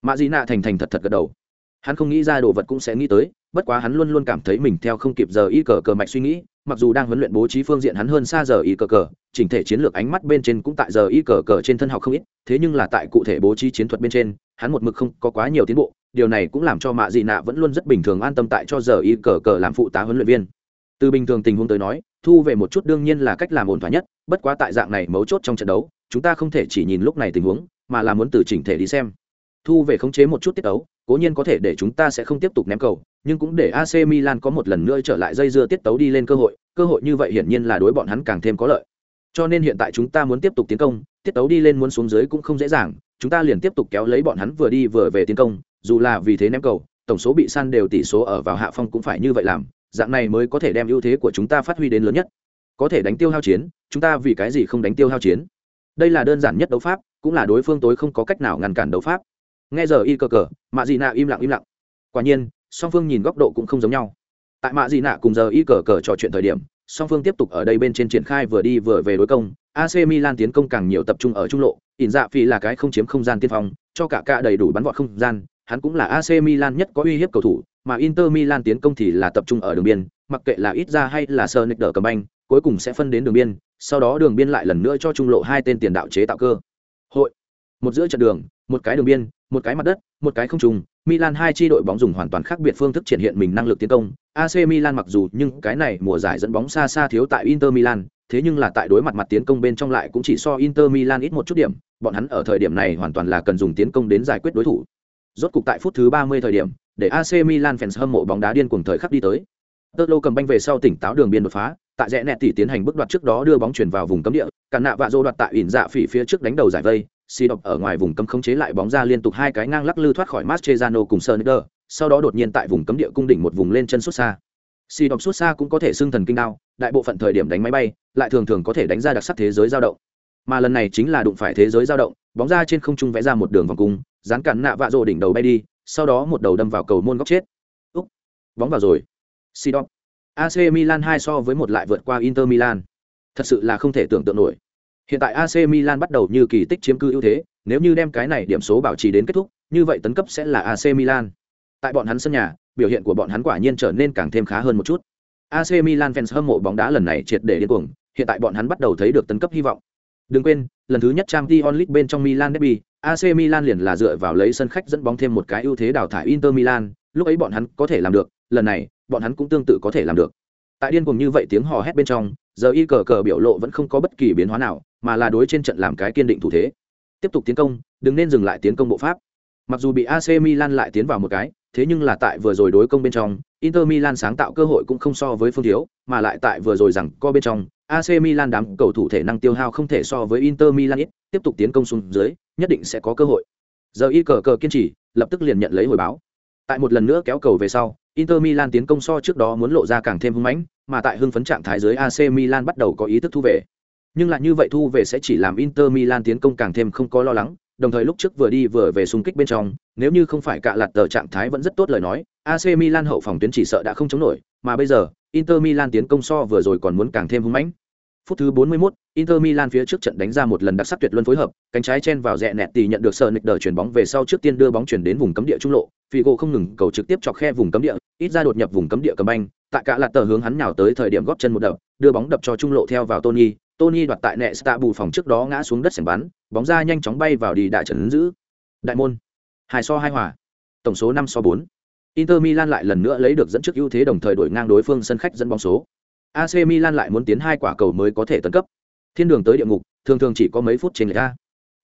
mạ dị nạ thành thành thật thật gật đầu hắn không nghĩ ra đồ vật cũng sẽ nghĩ tới bất quá hắn luôn luôn cảm thấy mình theo không kịp giờ y cờ cờ mạch suy nghĩ mặc dù đang huấn luyện bố trí phương diện hắn hơn xa giờ y cờ cờ chỉnh thể chiến lược ánh mắt bên trên cũng tại giờ y cờ cờ trên thân học không ít thế nhưng là tại cụ thể bố trí chiến thuật bên trên hắn một mực không có quá nhiều tiến bộ điều này cũng làm cho mạ dị nạ vẫn luôn rất bình thường an tâm tại cho giờ y cờ cờ làm phụ tá huấn luyện viên từ bình thường tình huống tới nói thu về một chút đương nhiên là cách làm ổn thỏa nhất bất quá tại dạng này mấu chốt trong trận đấu chúng ta không thể chỉ nhìn lúc này tình huống mà là muốn từ chỉnh thể đi xem. Thu về khống chế một chút tiết đấu, cố nhiên có thể để chúng ta sẽ không tiếp tục ném cầu nhưng cũng để ac milan có một lần nữa trở lại dây dưa tiết tấu đi lên cơ hội cơ hội như vậy hiển nhiên là đối bọn hắn càng thêm có lợi. Cho nên hiện tại chúng ta muốn tiếp tục tiến công tiết tấu đi lên muốn xuống dưới cũng không dễ dàng chúng ta liền tiếp tục kéo lấy bọn hắn vừa đi vừa về tiến công dù là vì thế ném cầu tổng số bị săn đều tỷ số ở vào hạ phong cũng phải như vậy làm dạng này mới có thể đem ưu thế của chúng ta phát huy đến lớn nhất. Có thể đánh tiêu hao chiến, chúng ta vì cái gì không đánh tiêu hao chiến? Đây là đơn giản nhất đấu pháp, cũng là đối phương tối không có cách nào ngăn cản đấu pháp. Nghe giờ y cờ cờ, mạ dị nạ im lặng im lặng. Quả nhiên, song phương nhìn góc độ cũng không giống nhau. Tại mạ dị nạ cùng giờ y cờ cờ trò chuyện thời điểm, song phương tiếp tục ở đây bên trên triển khai vừa đi vừa về đối công. Ac milan tiến công càng nhiều tập trung ở trung lộ, ỉn dạ phi là cái không chiếm không gian tiên phong, cho cả cả đầy đủ bắn vọt không gian, hắn cũng là ac milan nhất có uy hiếp cầu thủ mà inter milan tiến công thì là tập trung ở đường biên, mặc kệ là ít ra hay là sơ nick đỡ cầm banh, cuối cùng sẽ phân đến đường biên, sau đó đường biên lại lần nữa cho trung lộ hai tên tiền đạo chế tạo cơ. Hội. Một giữa trận đường, một cái đường biên, một cái mặt đất, một cái không trùng, milan hai chi đội bóng dùng hoàn toàn khác biệt phương thức triển hiện mình năng lực tiến công. Ac milan mặc dù nhưng cái này mùa giải dẫn bóng xa xa thiếu tại inter milan, thế nhưng là tại đối mặt mặt tiến công bên trong lại cũng chỉ so inter milan ít một chút điểm, bọn hắn ở thời điểm này hoàn toàn là cần dùng tiến công đến giải quyết đối thủ. Rốt cục tại phút thứ 30 thời điểm để ac milan fans hâm mộ bóng đá điên cuồng thời khắc đi tới tơ lô cầm banh về sau tỉnh táo đường biên đột phá tại rẽ nẹt tỉ tiến hành bước đoạt trước đó đưa bóng chuyển vào vùng cấm địa cản nạ vạ dô đoạt tại ỉn dạ phỉ phía trước đánh đầu giải vây Si độc ở ngoài vùng cấm khống chế lại bóng ra liên tục hai cái ngang lắc lư thoát khỏi Mascherano cùng Sonicer, sau đó đột nhiên tại vùng cấm địa cung đỉnh một vùng lên chân xuất xa. Si độc xuất xa cũng có thể xưng thần kinh đao, đại bộ phận thời điểm đánh máy bay, lại thường thường có thể đánh ra đặc sắc thế giới dao động. Mà lần này chính là đụng phải thế giới dao động, bóng ra trên không trung vẽ ra một đường vòng cung, dán cản nạ vạ rồ đỉnh đầu bay đi, sau đó một đầu đâm vào cầu môn góc chết. Úc, bóng vào rồi. Sidon. AC Milan 2 so với một lại vượt qua Inter Milan. Thật sự là không thể tưởng tượng nổi. Hiện tại AC Milan bắt đầu như kỳ tích chiếm cư ưu thế, nếu như đem cái này điểm số bảo trì đến kết thúc, như vậy tấn cấp sẽ là AC Milan. Tại bọn hắn sân nhà, biểu hiện của bọn hắn quả nhiên trở nên càng thêm khá hơn một chút. AC Milan fans hâm mộ bóng đá lần này triệt để điên cuồng, hiện tại bọn hắn bắt đầu thấy được tấn cấp hy vọng. Đừng quên, lần thứ nhất Champions League bên trong Milan derby, AC Milan liền là dựa vào lấy sân khách dẫn bóng thêm một cái ưu thế đào thải Inter Milan, lúc ấy bọn hắn có thể làm được, lần này, bọn hắn cũng tương tự có thể làm được. Tại điên cuồng như vậy tiếng hò hét bên trong, giờ y cờ cờ biểu lộ vẫn không có bất kỳ biến hóa nào, mà là đối trên trận làm cái kiên định thủ thế tiếp tục tiến công đừng nên dừng lại tiến công bộ pháp mặc dù bị ac milan lại tiến vào một cái thế nhưng là tại vừa rồi đối công bên trong inter milan sáng tạo cơ hội cũng không so với phương thiếu mà lại tại vừa rồi rằng co bên trong ac milan đám cầu thủ thể năng tiêu hao không thể so với inter milan ít tiếp tục tiến công xuống dưới nhất định sẽ có cơ hội giờ y cờ cờ kiên trì lập tức liền nhận lấy hồi báo Tại một lần nữa kéo cầu về sau, Inter Milan tiến công so trước đó muốn lộ ra càng thêm hung mãnh, mà tại hưng phấn trạng thái dưới AC Milan bắt đầu có ý thức thu về. Nhưng lại như vậy thu về sẽ chỉ làm Inter Milan tiến công càng thêm không có lo lắng, đồng thời lúc trước vừa đi vừa về xung kích bên trong, nếu như không phải cạ lạt tờ trạng thái vẫn rất tốt lời nói, AC Milan hậu phòng tuyến chỉ sợ đã không chống nổi, mà bây giờ, Inter Milan tiến công so vừa rồi còn muốn càng thêm hung mãnh. Phút thứ 41, Inter Milan phía trước trận đánh ra một lần đặc sắc tuyệt luân phối hợp, cánh trái chen vào rẽ nẹt tỷ nhận được sờ nịch đờ chuyển bóng về sau trước tiên đưa bóng chuyển đến vùng cấm địa trung lộ, Figo không ngừng cầu trực tiếp chọc khe vùng cấm địa, ít ra đột nhập vùng cấm địa cầm banh, tại cả là tờ hướng hắn nhào tới thời điểm góp chân một đập, đưa bóng đập cho trung lộ theo vào Tony, Tony đoạt tại nẹt tạ bù phòng trước đó ngã xuống đất sảnh bắn, bóng ra nhanh chóng bay vào đi đại trận giữ. Đại môn. Hai so hai hòa. Tổng số 5 so 4. Inter Milan lại lần nữa lấy được dẫn trước ưu thế đồng thời đổi ngang đối phương sân khách dẫn bóng số. AC Milan lại muốn tiến hai quả cầu mới có thể tấn cấp. Thiên đường tới địa ngục, thường thường chỉ có mấy phút trên lệch ra.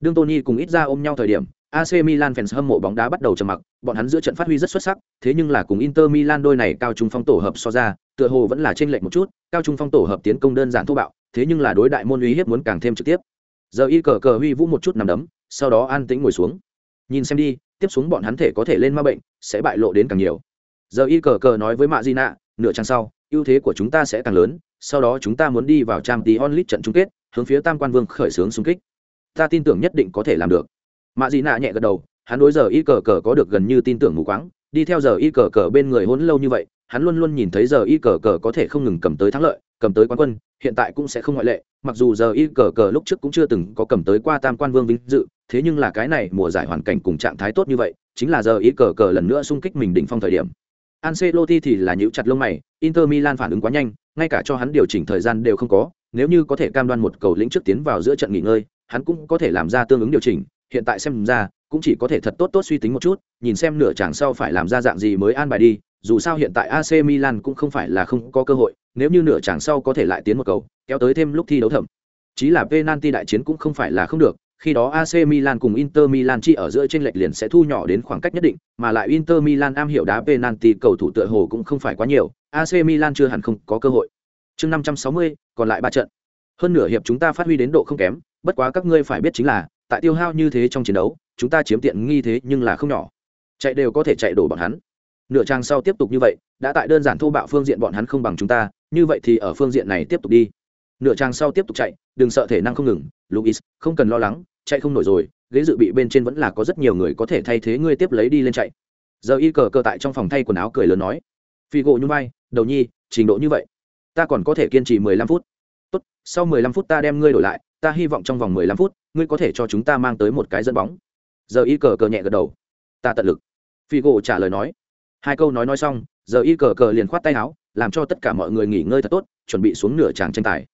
Đương Tony cùng ít ra ôm nhau thời điểm, AC Milan fans hâm mộ bóng đá bắt đầu trầm mặc, bọn hắn giữa trận phát huy rất xuất sắc, thế nhưng là cùng Inter Milan đôi này cao trung phong tổ hợp so ra, tựa hồ vẫn là chênh lệch một chút, cao trung phong tổ hợp tiến công đơn giản thô bạo, thế nhưng là đối đại môn uy hiếp muốn càng thêm trực tiếp. Giờ y cờ cờ huy vũ một chút nằm đấm, sau đó an tĩnh ngồi xuống. Nhìn xem đi, tiếp xuống bọn hắn thể có thể lên ma bệnh, sẽ bại lộ đến càng nhiều. Giờ y cờ cờ nói với Mạ Gina, nửa trang sau, ưu thế của chúng ta sẽ càng lớn, sau đó chúng ta muốn đi vào Champions League trận chung kết, hướng phía Tam Quan Vương khởi xướng xung kích. Ta tin tưởng nhất định có thể làm được mạ dị nạ nhẹ gật đầu hắn đối giờ y cờ cờ có được gần như tin tưởng mù quáng đi theo giờ y cờ cờ bên người hôn lâu như vậy hắn luôn luôn nhìn thấy giờ y cờ cờ có thể không ngừng cầm tới thắng lợi cầm tới quán quân hiện tại cũng sẽ không ngoại lệ mặc dù giờ y cờ cờ lúc trước cũng chưa từng có cầm tới qua tam quan vương vinh dự thế nhưng là cái này mùa giải hoàn cảnh cùng trạng thái tốt như vậy chính là giờ y cờ cờ lần nữa xung kích mình đỉnh phong thời điểm Ancelotti thì là nhíu chặt lông mày, Inter Milan phản ứng quá nhanh, ngay cả cho hắn điều chỉnh thời gian đều không có, nếu như có thể cam đoan một cầu lĩnh trước tiến vào giữa trận nghỉ ngơi, hắn cũng có thể làm ra tương ứng điều chỉnh, hiện tại xem ra cũng chỉ có thể thật tốt tốt suy tính một chút nhìn xem nửa chẳng sau phải làm ra dạng gì mới an bài đi dù sao hiện tại AC Milan cũng không phải là không có cơ hội nếu như nửa chẳng sau có thể lại tiến một cầu kéo tới thêm lúc thi đấu thẩm chí là penalty đại chiến cũng không phải là không được khi đó AC Milan cùng Inter Milan chỉ ở giữa trên lệch liền sẽ thu nhỏ đến khoảng cách nhất định, mà lại Inter Milan am hiểu đá penalty cầu thủ tựa hồ cũng không phải quá nhiều, AC Milan chưa hẳn không có cơ hội. Chương 560, còn lại ba trận. Hơn nửa hiệp chúng ta phát huy đến độ không kém, bất quá các ngươi phải biết chính là, tại tiêu hao như thế trong chiến đấu chúng ta chiếm tiện nghi thế nhưng là không nhỏ chạy đều có thể chạy đổ bọn hắn nửa trang sau tiếp tục như vậy đã tại đơn giản thô bạo phương diện bọn hắn không bằng chúng ta như vậy thì ở phương diện này tiếp tục đi nửa trang sau tiếp tục chạy đừng sợ thể năng không ngừng, luis, không cần lo lắng, chạy không nổi rồi, ghế dự bị bên trên vẫn là có rất nhiều người có thể thay thế ngươi tiếp lấy đi lên chạy. Giờ y cờ cơ tại trong phòng thay quần áo cười lớn nói. Phi gỗ như vai, đầu nhi, trình độ như vậy, ta còn có thể kiên trì mười lăm phút. Tốt, sau mười lăm phút ta đem ngươi đổi lại, ta hy vọng trong vòng mười lăm phút, ngươi có thể cho chúng ta mang tới một cái dẫn bóng. Giờ y cờ cờ nhẹ gật đầu. Ta tận lực. Phi gỗ trả lời nói. Hai câu nói nói xong, giờ y cờ cờ liền khoát tay áo, làm cho tất cả mọi người nghỉ ngơi thật tốt, chuẩn bị xuống nửa tràng tranh tài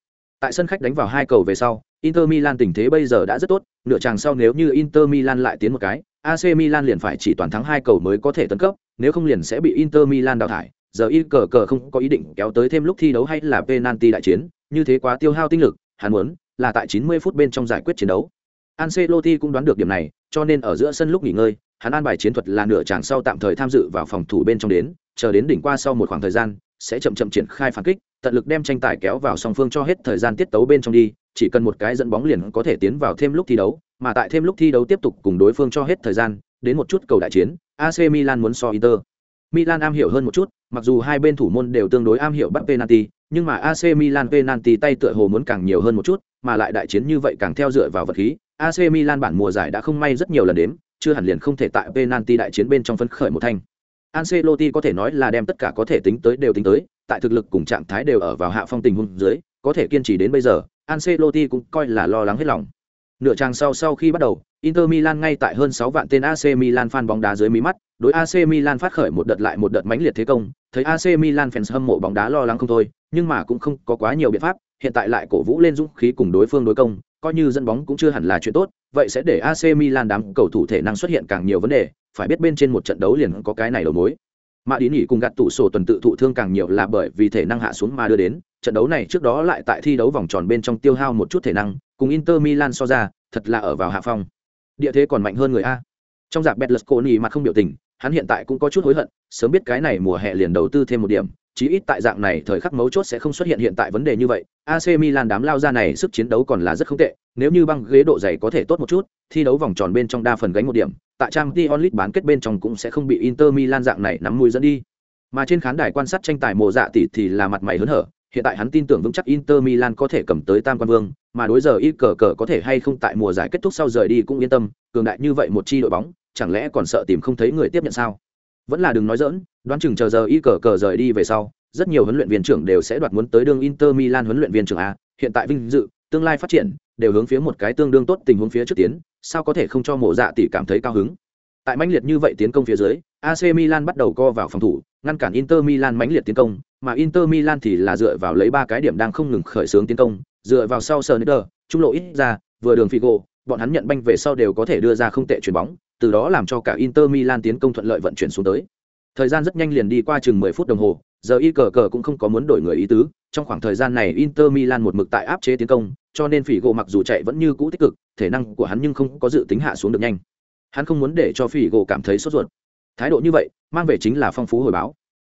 tại sân khách đánh vào hai cầu về sau inter milan tình thế bây giờ đã rất tốt nửa tràng sau nếu như inter milan lại tiến một cái ac milan liền phải chỉ toàn thắng hai cầu mới có thể tấn cấp nếu không liền sẽ bị inter milan đào thải giờ y cờ cờ không có ý định kéo tới thêm lúc thi đấu hay là penalty đại chiến như thế quá tiêu hao tinh lực hắn muốn là tại 90 phút bên trong giải quyết chiến đấu. Ancelotti cũng đoán được điểm này, cho nên ở giữa sân lúc nghỉ ngơi, hắn an bài chiến thuật là nửa chàng sau tạm thời tham dự vào phòng thủ bên trong đến, chờ đến đỉnh qua sau một khoảng thời gian, sẽ chậm chậm triển khai phản kích, tận lực đem tranh tài kéo vào song phương cho hết thời gian tiết tấu bên trong đi, chỉ cần một cái dẫn bóng liền có thể tiến vào thêm lúc thi đấu, mà tại thêm lúc thi đấu tiếp tục cùng đối phương cho hết thời gian, đến một chút cầu đại chiến, AC Milan muốn so Inter. Milan am hiểu hơn một chút, mặc dù hai bên thủ môn đều tương đối am hiểu bắt penalty, nhưng mà AC Milan penalty tay tựa hồ muốn càng nhiều hơn một chút, mà lại đại chiến như vậy càng theo dựa vào vật khí. AC Milan bản mùa giải đã không may rất nhiều lần đến, chưa hẳn liền không thể tại penalty đại chiến bên trong phấn khởi một thanh. Ancelotti có thể nói là đem tất cả có thể tính tới đều tính tới, tại thực lực cùng trạng thái đều ở vào hạ phong tình huống dưới, có thể kiên trì đến bây giờ, Ancelotti cũng coi là lo lắng hết lòng. Nửa trang sau sau khi bắt đầu, Inter Milan ngay tại hơn 6 vạn tên AC Milan fan bóng đá dưới mí mắt, đối AC Milan phát khởi một đợt lại một đợt mãnh liệt thế công, thấy AC Milan fans hâm mộ bóng đá lo lắng không thôi, nhưng mà cũng không có quá nhiều biện pháp, hiện tại lại cổ vũ lên dũng khí cùng đối phương đối công, coi như dẫn bóng cũng chưa hẳn là chuyện tốt, vậy sẽ để AC Milan đám cầu thủ thể năng xuất hiện càng nhiều vấn đề, phải biết bên trên một trận đấu liền có cái này đầu mối. Mã Đi nghỉ cùng gạt tủ sổ tuần tự thụ thương càng nhiều là bởi vì thể năng hạ xuống mà đưa đến, trận đấu này trước đó lại tại thi đấu vòng tròn bên trong tiêu hao một chút thể năng, cùng Inter Milan so ra, thật là ở vào hạ phong. Địa thế còn mạnh hơn người a. Trong dạng Betlesconi mặt không biểu tình, hắn hiện tại cũng có chút hối hận, sớm biết cái này mùa hè liền đầu tư thêm một điểm, chí ít tại dạng này thời khắc mấu chốt sẽ không xuất hiện hiện tại vấn đề như vậy. AC Milan đám lao ra này sức chiến đấu còn là rất không tệ, nếu như băng ghế độ dày có thể tốt một chút, thi đấu vòng tròn bên trong đa phần gánh một điểm, tại Champions League bán kết bên trong cũng sẽ không bị Inter Milan dạng này nắm mũi dẫn đi. Mà trên khán đài quan sát tranh tài mùa dạ tỷ thì là mặt mày hớn hở, hiện tại hắn tin tưởng vững chắc Inter Milan có thể cầm tới tam quan vương, mà đối giờ ít cờ cờ có thể hay không tại mùa giải kết thúc sau rời đi cũng yên tâm, cường đại như vậy một chi đội bóng, chẳng lẽ còn sợ tìm không thấy người tiếp nhận sao? Vẫn là đừng nói dỡn, đoán chừng chờ giờ y cờ cờ rời đi về sau, rất nhiều huấn luyện viên trưởng đều sẽ đoạt muốn tới đương Inter Milan huấn luyện viên trưởng a, hiện tại vinh dự, tương lai phát triển đều hướng phía một cái tương đương tốt tình huống phía trước tiến, sao có thể không cho mộ dạ tỷ cảm thấy cao hứng. Tại mãnh liệt như vậy tiến công phía dưới, AC Milan bắt đầu co vào phòng thủ, ngăn cản Inter Milan mãnh liệt tiến công, mà Inter Milan thì là dựa vào lấy ba cái điểm đang không ngừng khởi xướng tiến công, dựa vào sau Sneijder, trung lộ ít ra, vừa đường Figo, bọn hắn nhận banh về sau đều có thể đưa ra không tệ chuyển bóng, từ đó làm cho cả Inter Milan tiến công thuận lợi vận chuyển xuống tới. Thời gian rất nhanh liền đi qua chừng 10 phút đồng hồ, giờ y cờ cờ cũng không có muốn đổi người ý tứ, trong khoảng thời gian này Inter Milan một mực tại áp chế tiến công, cho nên Figo mặc dù chạy vẫn như cũ tích cực, thể năng của hắn nhưng không có dự tính hạ xuống được nhanh. Hắn không muốn để cho Figo cảm thấy sốt ruột. Thái độ như vậy, mang về chính là phong phú hồi báo.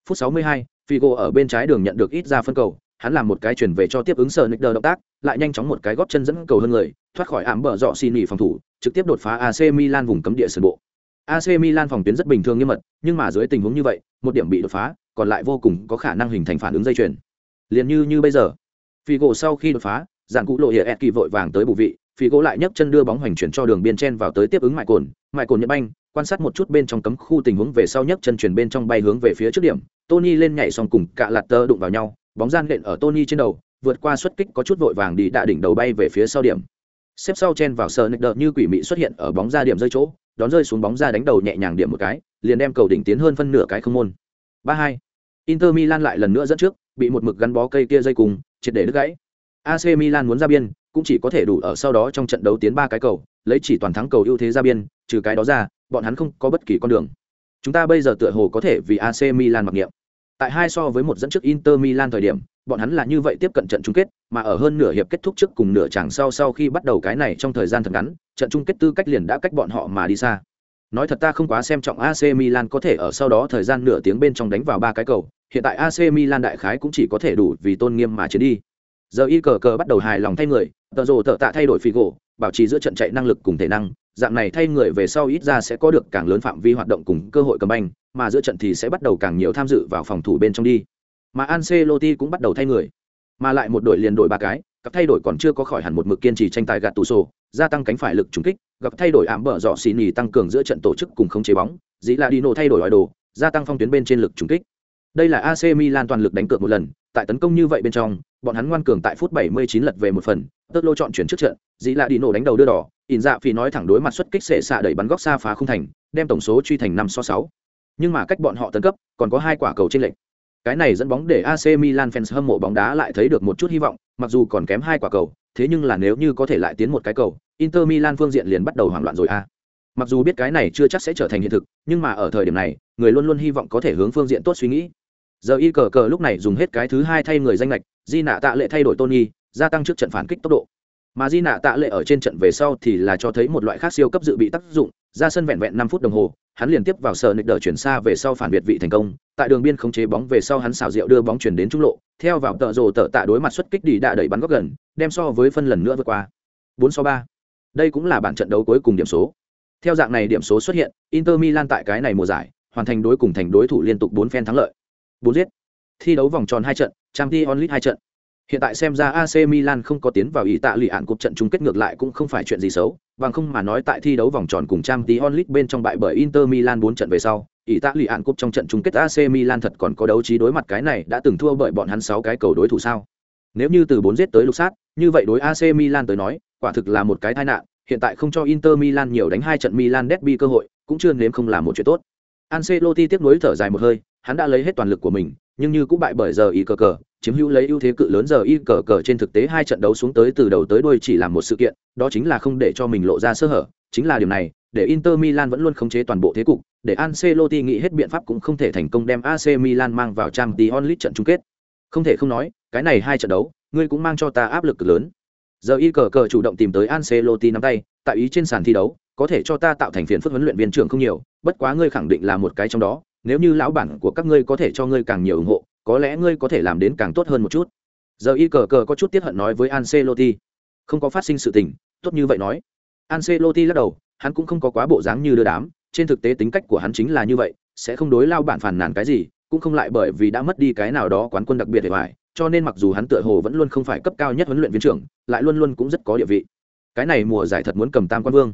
Phút 62, Figo ở bên trái đường nhận được ít ra phân cầu, hắn làm một cái chuyển về cho tiếp ứng sở Nick động tác, lại nhanh chóng một cái góp chân dẫn cầu hơn người, thoát khỏi ám bờ dọ xin nghỉ phòng thủ, trực tiếp đột phá AC Milan vùng cấm địa sân bộ. AC Milan phòng tuyến rất bình thường nghiêm mật, nhưng mà dưới tình huống như vậy, một điểm bị đột phá, còn lại vô cùng có khả năng hình thành phản ứng dây chuyền. Liền như như bây giờ, Figo sau khi đột phá, dàn cụ lộ hiệp Etki vội vàng tới bù vị, Figo lại nhấc chân đưa bóng hoành chuyển cho đường biên chen vào tới tiếp ứng mại cồn, mại cồn nhận banh, quan sát một chút bên trong cấm khu tình huống về sau nhấc chân chuyển bên trong bay hướng về phía trước điểm, Tony lên nhảy xong cùng cả lạt tơ đụng vào nhau, bóng gian lện ở Tony trên đầu, vượt qua xuất kích có chút vội vàng đi đạ đỉnh đầu bay về phía sau điểm. Xếp sau chen vào sờ nịch đợt như quỷ mị xuất hiện ở bóng ra điểm rơi chỗ, đón rơi xuống bóng ra đánh đầu nhẹ nhàng điểm một cái, liền đem cầu đỉnh tiến hơn phân nửa cái không môn. 3-2. Inter Milan lại lần nữa dẫn trước, bị một mực gắn bó cây kia dây cùng, triệt để đứt gãy. AC Milan muốn ra biên, cũng chỉ có thể đủ ở sau đó trong trận đấu tiến ba cái cầu, lấy chỉ toàn thắng cầu ưu thế ra biên, trừ cái đó ra, bọn hắn không có bất kỳ con đường. Chúng ta bây giờ tựa hồ có thể vì AC Milan mặc niệm. Tại hai so với một dẫn trước Inter Milan thời điểm, bọn hắn là như vậy tiếp cận trận chung kết, mà ở hơn nửa hiệp kết thúc trước cùng nửa chẳng sau sau khi bắt đầu cái này trong thời gian thật ngắn, trận chung kết tư cách liền đã cách bọn họ mà đi xa. Nói thật ta không quá xem trọng AC Milan có thể ở sau đó thời gian nửa tiếng bên trong đánh vào ba cái cầu, hiện tại AC Milan đại khái cũng chỉ có thể đủ vì tôn nghiêm mà chiến đi. Giờ y cờ cờ bắt đầu hài lòng thay người, tờ rồ tờ tạ thay đổi Figo, bảo trì giữa trận chạy năng lực cùng thể năng, dạng này thay người về sau ít ra sẽ có được càng lớn phạm vi hoạt động cùng cơ hội cầm banh, mà giữa trận thì sẽ bắt đầu càng nhiều tham dự vào phòng thủ bên trong đi. Mà Ancelotti cũng bắt đầu thay người, mà lại một đội liền đổi ba cái, các thay đổi còn chưa có khỏi hẳn một mực kiên trì tranh tài gạt tủ sổ, gia tăng cánh phải lực trúng kích, gặp thay đổi ảm bờ dọ xì nhì tăng cường giữa trận tổ chức cùng không chế bóng, dĩ là Dino thay đổi loại đồ, gia tăng phong tuyến bên trên lực trúng kích. Đây là AC Milan toàn lực đánh cược một lần, tại tấn công như vậy bên trong, bọn hắn ngoan cường tại phút 79 lật về một phần, Tớt Lô chọn chuyển trước trận, dĩ là Dino đánh đầu đưa đỏ, ỉn dạ phi nói thẳng đối mặt xuất kích xệ xạ đẩy bắn góc xa phá không thành, đem tổng số truy thành năm so sáu. Nhưng mà cách bọn họ tấn cấp, còn có hai quả cầu trên lệnh. Cái này dẫn bóng để AC Milan fans hâm mộ bóng đá lại thấy được một chút hy vọng, mặc dù còn kém hai quả cầu, thế nhưng là nếu như có thể lại tiến một cái cầu, Inter Milan phương diện liền bắt đầu hoảng loạn rồi a. Mặc dù biết cái này chưa chắc sẽ trở thành hiện thực, nhưng mà ở thời điểm này, người luôn luôn hy vọng có thể hướng phương diện tốt suy nghĩ. Giờ y cờ cờ lúc này dùng hết cái thứ hai thay người danh lệch, Di nạ tạ lệ thay đổi Tony, gia tăng trước trận phản kích tốc độ. Mà Di nạ tạ lệ ở trên trận về sau thì là cho thấy một loại khác siêu cấp dự bị tác dụng, ra sân vẹn vẹn năm phút đồng hồ, hắn liền tiếp vào sờ nịch đỡ chuyển xa về sau phản biệt vị thành công, tại đường biên khống chế bóng về sau hắn xảo diệu đưa bóng chuyển đến trung lộ, theo vào tợ rồ tợ tạ đối mặt xuất kích đi đã đẩy bắn góc gần, đem so với phân lần nữa vượt qua. Bốn so ba. Đây cũng là bản trận đấu cuối cùng điểm số. Theo dạng này điểm số xuất hiện, Inter Milan tại cái này mùa giải, hoàn thành đối cùng thành đối thủ liên tục bốn phen thắng lợi. bốn giết. Thi đấu vòng tròn hai trận, Champions League hai trận. Hiện tại xem ra AC Milan không có tiến vào ý tạ lì ạn cuộc trận chung kết ngược lại cũng không phải chuyện gì xấu, bằng không mà nói tại thi đấu vòng tròn cùng Champions League bên trong bại bởi Inter Milan 4 trận về sau, ý tạ lì ạn cuộc trong trận chung kết AC Milan thật còn có đấu trí đối mặt cái này đã từng thua bởi bọn hắn 6 cái cầu đối thủ sao? Nếu như từ 4 giết tới lục sát, như vậy đối AC Milan tới nói, quả thực là một cái tai nạn, hiện tại không cho Inter Milan nhiều đánh hai trận Milan derby cơ hội, cũng chưa nếm không làm một chuyện tốt. Ancelotti tiếc nuối thở dài một hơi, hắn đã lấy hết toàn lực của mình, nhưng như cũng bại bởi giờ ý cờ cờ, chiếm hữu lấy ưu thế cự lớn giờ y cờ cờ trên thực tế hai trận đấu xuống tới từ đầu tới đuôi chỉ là một sự kiện, đó chính là không để cho mình lộ ra sơ hở, chính là điều này, để Inter Milan vẫn luôn khống chế toàn bộ thế cục, để Ancelotti nghĩ hết biện pháp cũng không thể thành công đem AC Milan mang vào Champions League trận chung kết. Không thể không nói, cái này hai trận đấu, ngươi cũng mang cho ta áp lực cực lớn. Giờ y cờ cờ chủ động tìm tới Ancelotti nắm tay, tại ý trên sàn thi đấu, có thể cho ta tạo thành phiền phức huấn luyện viên trưởng không nhiều, bất quá ngươi khẳng định là một cái trong đó, nếu như lão bản của các ngươi có thể cho ngươi càng nhiều ủng hộ, có lẽ ngươi có thể làm đến càng tốt hơn một chút. Giờ y cờ cờ có chút tiếc hận nói với Ancelotti. Không có phát sinh sự tình, tốt như vậy nói. Ancelotti lắc đầu, hắn cũng không có quá bộ dáng như đưa đám. Trên thực tế tính cách của hắn chính là như vậy, sẽ không đối lao bản phản nàn cái gì, cũng không lại bởi vì đã mất đi cái nào đó quán quân đặc biệt để hoài cho nên mặc dù hắn tựa hồ vẫn luôn không phải cấp cao nhất huấn luyện viên trưởng, lại luôn luôn cũng rất có địa vị. Cái này mùa giải thật muốn cầm tam quan vương.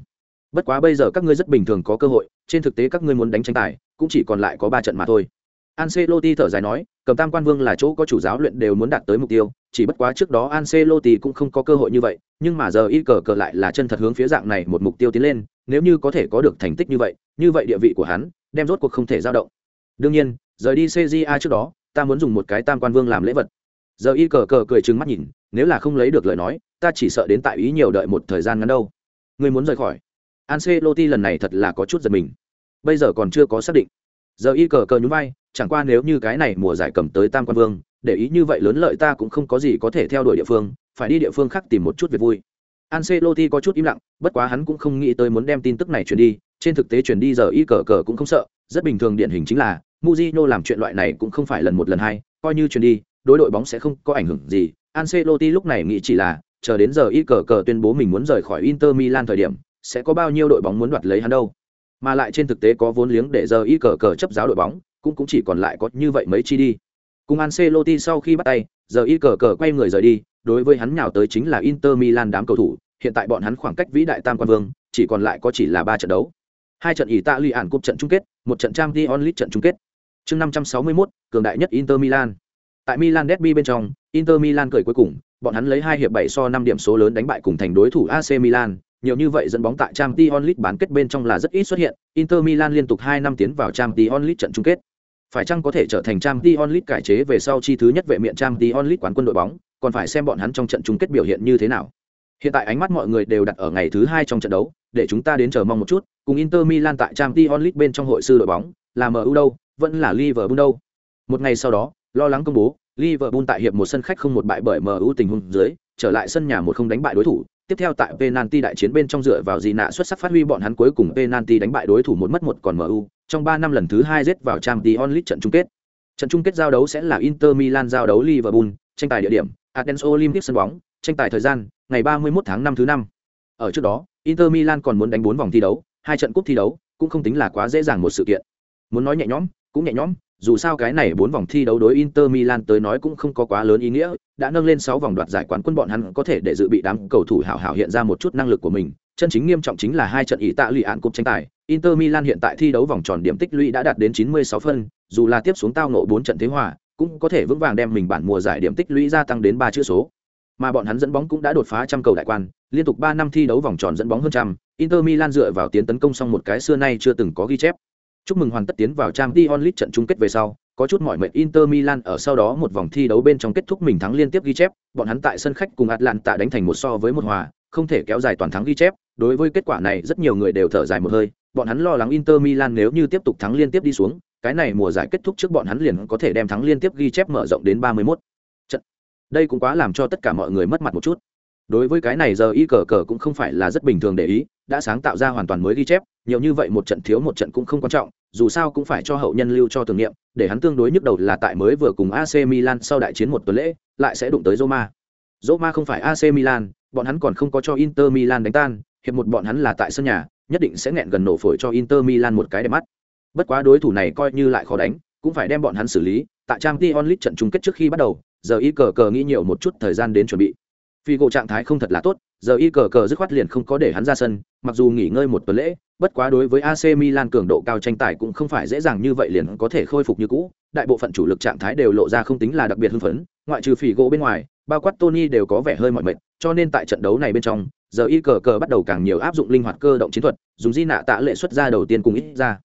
Bất quá bây giờ các ngươi rất bình thường có cơ hội, trên thực tế các ngươi muốn đánh tranh tài, cũng chỉ còn lại có ba trận mà thôi. Ancelotti thở dài nói, cầm tam quan vương là chỗ có chủ giáo luyện đều muốn đạt tới mục tiêu, chỉ bất quá trước đó Ancelotti cũng không có cơ hội như vậy, nhưng mà giờ y cờ cờ lại là chân thật hướng phía dạng này một mục tiêu tiến lên, nếu như có thể có được thành tích như vậy, như vậy địa vị của hắn, đem rốt cuộc không thể dao động. Đương nhiên, rời đi CJA trước đó, ta muốn dùng một cái tam quan vương làm lễ vật. Giờ y cờ cờ cười trừng mắt nhìn, nếu là không lấy được lời nói, ta chỉ sợ đến tại ý nhiều đợi một thời gian ngắn đâu. Ngươi muốn rời khỏi? Ancelotti lần này thật là có chút giật mình. Bây giờ còn chưa có xác định. Giờ y cờ cờ nhún vai, chẳng qua nếu như cái này mùa giải cầm tới tam quan vương để ý như vậy lớn lợi ta cũng không có gì có thể theo đuổi địa phương phải đi địa phương khác tìm một chút việc vui Ancelotti có chút im lặng, bất quá hắn cũng không nghĩ tới muốn đem tin tức này truyền đi, trên thực tế truyền đi giờ y cờ cờ cũng không sợ, rất bình thường điển hình chính là Mujino làm chuyện loại này cũng không phải lần một lần hai, coi như truyền đi, đối đội bóng sẽ không có ảnh hưởng gì. Ancelotti lúc này nghĩ chỉ là chờ đến giờ y cờ cờ tuyên bố mình muốn rời khỏi Inter Milan thời điểm, sẽ có bao nhiêu đội bóng muốn đoạt lấy hắn đâu. Mà lại trên thực tế có vốn liếng để giờ y cờ cờ chấp giáo đội bóng, cũng cũng chỉ còn lại có như vậy mấy chi đi. Cùng Ancelotti sau khi bắt tay, giờ y cờ cờ quay người rời đi, đối với hắn nhào tới chính là Inter Milan đám cầu thủ, hiện tại bọn hắn khoảng cách vĩ đại tam quan vương, chỉ còn lại có chỉ là ba trận đấu. Hai trận Italy ản cúp trận chung kết, một trận trang Champions onlit trận chung kết. Chương 561, cường đại nhất Inter Milan. Tại Milan derby bên trong, Inter Milan cười cuối cùng, bọn hắn lấy hai hiệp bảy so năm điểm số lớn đánh bại cùng thành đối thủ AC Milan, nhiều như vậy dẫn bóng tại Champions League bán kết bên trong là rất ít xuất hiện, Inter Milan liên tục 2 năm tiến vào Champions League trận chung kết. Phải chăng có thể trở thành trang t onlit cải chế về sau chi thứ nhất vệ miệng trang t onlit quán quân đội bóng? Còn phải xem bọn hắn trong trận chung kết biểu hiện như thế nào. Hiện tại ánh mắt mọi người đều đặt ở ngày thứ hai trong trận đấu để chúng ta đến chờ mong một chút. Cùng inter milan tại trang t onlit bên trong hội sư đội bóng là mu đâu vẫn là liverpool đâu. Một ngày sau đó lo lắng công bố liverpool tại hiệp một sân khách không một bại bởi mu tình huống dưới trở lại sân nhà một không đánh bại đối thủ tiếp theo tại penalty đại chiến bên trong dựa vào gì nạ xuất sắc phát huy bọn hắn cuối cùng penalty đánh bại đối thủ một mất một còn MU, trong 3 năm lần thứ 2 giết vào Champions League trận chung kết. Trận chung kết giao đấu sẽ là Inter Milan giao đấu Liverpool, tranh tài địa điểm, Athens Olympic sân bóng, tranh tài thời gian, ngày 31 tháng 5 thứ năm. Ở trước đó, Inter Milan còn muốn đánh 4 vòng thi đấu, hai trận cúp thi đấu, cũng không tính là quá dễ dàng một sự kiện. Muốn nói nhẹ nhõm, cũng nhẹ nhõm, dù sao cái này bốn vòng thi đấu đối Inter Milan tới nói cũng không có quá lớn ý nghĩa, đã nâng lên 6 vòng đoạt giải quán quân bọn hắn có thể để dự bị đám cầu thủ hảo hảo hiện ra một chút năng lực của mình. Chân chính nghiêm trọng chính là hai trận ý tạ lụy án cúp tranh tài, Inter Milan hiện tại thi đấu vòng tròn điểm tích lũy đã đạt đến 96 phân, dù là tiếp xuống tao ngộ 4 trận thế hòa, cũng có thể vững vàng đem mình bản mùa giải điểm tích lũy gia tăng đến 3 chữ số. Mà bọn hắn dẫn bóng cũng đã đột phá trăm cầu đại quan, liên tục 3 năm thi đấu vòng tròn dẫn bóng hơn trăm, Inter Milan dựa vào tiến tấn công xong một cái xưa nay chưa từng có ghi chép. Chúc mừng hoàn tất tiến vào Champions League trận chung kết về sau, có chút mỏi mệt Inter Milan ở sau đó một vòng thi đấu bên trong kết thúc mình thắng liên tiếp ghi chép, bọn hắn tại sân khách cùng Atlanta đánh thành một so với một hòa, không thể kéo dài toàn thắng ghi chép, đối với kết quả này rất nhiều người đều thở dài một hơi, bọn hắn lo lắng Inter Milan nếu như tiếp tục thắng liên tiếp đi xuống, cái này mùa giải kết thúc trước bọn hắn liền có thể đem thắng liên tiếp ghi chép mở rộng đến 31 trận. Đây cũng quá làm cho tất cả mọi người mất mặt một chút. Đối với cái này giờ y cờ cờ cũng không phải là rất bình thường để ý, đã sáng tạo ra hoàn toàn mới ghi chép, nhiều như vậy một trận thiếu một trận cũng không quan trọng, dù sao cũng phải cho hậu nhân lưu cho tưởng niệm, để hắn tương đối nhức đầu là tại mới vừa cùng AC Milan sau đại chiến một tuần lễ, lại sẽ đụng tới Roma. Roma không phải AC Milan, bọn hắn còn không có cho Inter Milan đánh tan, hiệp một bọn hắn là tại sân nhà, nhất định sẽ nghẹn gần nổ phổi cho Inter Milan một cái đẹp mắt. Bất quá đối thủ này coi như lại khó đánh, cũng phải đem bọn hắn xử lý, tại trang t onlit trận chung kết trước khi bắt đầu, giờ y cờ cờ nghĩ nhiều một chút thời gian đến chuẩn bị. Figo trạng thái không thật là tốt, giờ y cờ cờ dứt khoát liền không có để hắn ra sân, mặc dù nghỉ ngơi một tuần lễ, bất quá đối với AC Milan cường độ cao tranh tài cũng không phải dễ dàng như vậy liền có thể khôi phục như cũ, đại bộ phận chủ lực trạng thái đều lộ ra không tính là đặc biệt hưng phấn, ngoại trừ Figo bên ngoài, bao quát Tony đều có vẻ hơi mỏi mệt, cho nên tại trận đấu này bên trong, giờ y cờ cờ bắt đầu càng nhiều áp dụng linh hoạt cơ động chiến thuật, dùng di nạ tạ lệ xuất ra đầu tiên cùng ít ra.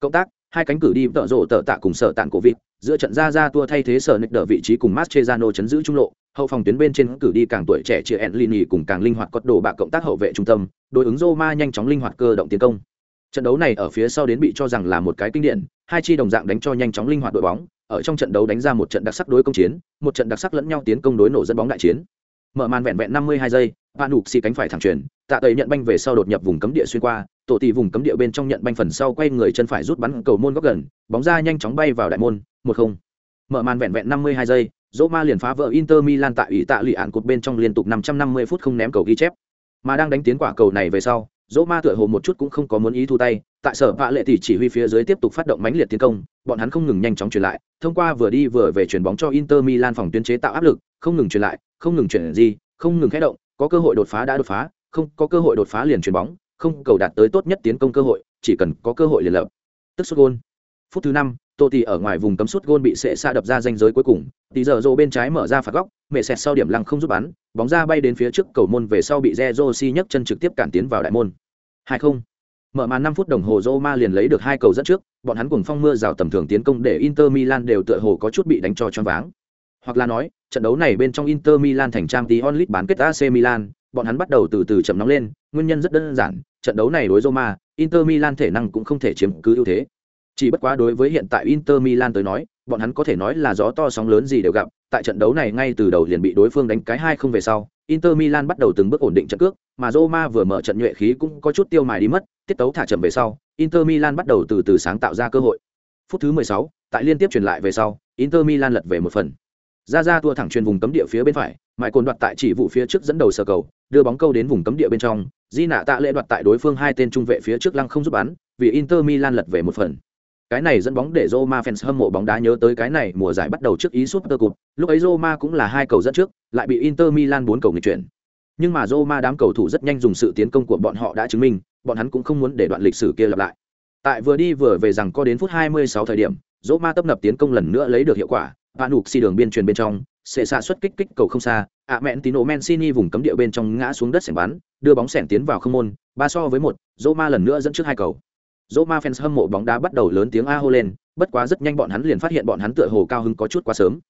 Cộng tác, hai cánh cử đi tợ rộ tợ tạ cùng sở tạn cổ vịt, giữa trận ra ra tua thay thế sở nịch đỡ vị trí cùng Mascherano chấn giữ trung lộ, hậu phòng tuyến bên trên cử đi càng tuổi trẻ chia Enlini cùng càng linh hoạt cốt đồ bạc cộng tác hậu vệ trung tâm, đối ứng Roma nhanh chóng linh hoạt cơ động tiến công. Trận đấu này ở phía sau đến bị cho rằng là một cái kinh điển, hai chi đồng dạng đánh cho nhanh chóng linh hoạt đội bóng, ở trong trận đấu đánh ra một trận đặc sắc đối công chiến, một trận đặc sắc lẫn nhau tiến công đối nổ dẫn bóng đại chiến. Mở màn vẹn vẹn 52 giây, bạn Nục xì cánh phải thẳng chuyển, tạ tẩy nhận banh về sau đột nhập vùng cấm địa xuyên qua, tổ tỷ vùng cấm địa bên trong nhận banh phần sau quay người chân phải rút bắn cầu môn góc gần, bóng ra nhanh chóng bay vào đại môn, một không Mở màn vẹn vẹn 52 giây, Roma liền phá vỡ Inter Milan tại ủy tạ lụy án cột bên trong liên tục 550 phút không ném cầu ghi chép. Mà đang đánh tiến quả cầu này về sau, Roma tựa hồ một chút cũng không có muốn ý thu tay, tại sở vạ lệ tỷ chỉ huy phía dưới tiếp tục phát động mãnh liệt tiến công, bọn hắn không ngừng nhanh chóng truyền lại, thông qua vừa đi vừa về chuyển bóng cho Inter Milan phòng tuyến chế tạo áp lực, không ngừng truyền lại, không ngừng chuyển gì, không ngừng khé động, có cơ hội đột phá đã đột phá, không có cơ hội đột phá liền chuyền bóng, không cầu đạt tới tốt nhất tiến công cơ hội, chỉ cần có cơ hội liền lập. Tức sút gôn. Phút thứ năm, Tô Tỷ ở ngoài vùng cấm sút gôn bị sệ xa đập ra danh giới cuối cùng, Tỷ giờ rô bên trái mở ra phạt góc, mẹ sẹt sau điểm lăng không giúp bắn, bóng ra bay đến phía trước cầu môn về sau bị Zerosi nhấc chân trực tiếp cản tiến vào đại môn. 2-0. Mở màn 5 phút đồng hồ Roma liền lấy được hai cầu dẫn trước, bọn hắn cùng phong mưa rào tầm thường tiến công để Inter Milan đều tựa hồ có chút bị đánh cho choáng váng. Hoặc là nói, trận đấu này bên trong Inter Milan thành trang tí onlit bán kết AC Milan, bọn hắn bắt đầu từ từ chậm nóng lên, nguyên nhân rất đơn giản, trận đấu này đối Roma, Inter Milan thể năng cũng không thể chiếm cứ ưu thế. Chỉ bất quá đối với hiện tại Inter Milan tới nói, bọn hắn có thể nói là gió to sóng lớn gì đều gặp, tại trận đấu này ngay từ đầu liền bị đối phương đánh cái hai không về sau, Inter Milan bắt đầu từng bước ổn định trận cước, mà Roma vừa mở trận nhuệ khí cũng có chút tiêu mài đi mất, tiết tấu thả chậm về sau, Inter Milan bắt đầu từ từ sáng tạo ra cơ hội. Phút thứ 16, tại liên tiếp chuyển lại về sau, Inter Milan lật về một phần. Ra ra tua thẳng truyền vùng cấm địa phía bên phải, mãi cồn đoạt tại chỉ vụ phía trước dẫn đầu sờ cầu, đưa bóng câu đến vùng cấm địa bên trong, Di nạ tạ lệ đoạt tại đối phương hai tên trung vệ phía trước lăng không giúp bắn, vì Inter Milan lật về một phần. Cái này dẫn bóng để Roma fans hâm mộ bóng đá nhớ tới cái này mùa giải bắt đầu trước ý Super Cup, lúc ấy Roma cũng là hai cầu dẫn trước, lại bị Inter Milan bốn cầu nghịch chuyển. Nhưng mà Roma đám cầu thủ rất nhanh dùng sự tiến công của bọn họ đã chứng minh, bọn hắn cũng không muốn để đoạn lịch sử kia lặp lại. Tại vừa đi vừa về rằng có đến phút 26 thời điểm, Roma tập nập tiến công lần nữa lấy được hiệu quả, Van nục xi đường biên truyền bên trong, sẽ xạ xuất kích kích cầu không xa, ạ mẹn Tino Mancini vùng cấm địa bên trong ngã xuống đất sảnh bắn, đưa bóng sẻn tiến vào không môn, ba so với một, Roma lần nữa dẫn trước hai cầu. Roma fans hâm mộ bóng đá bắt đầu lớn tiếng a hô lên, bất quá rất nhanh bọn hắn liền phát hiện bọn hắn tựa hồ cao hứng có chút quá sớm.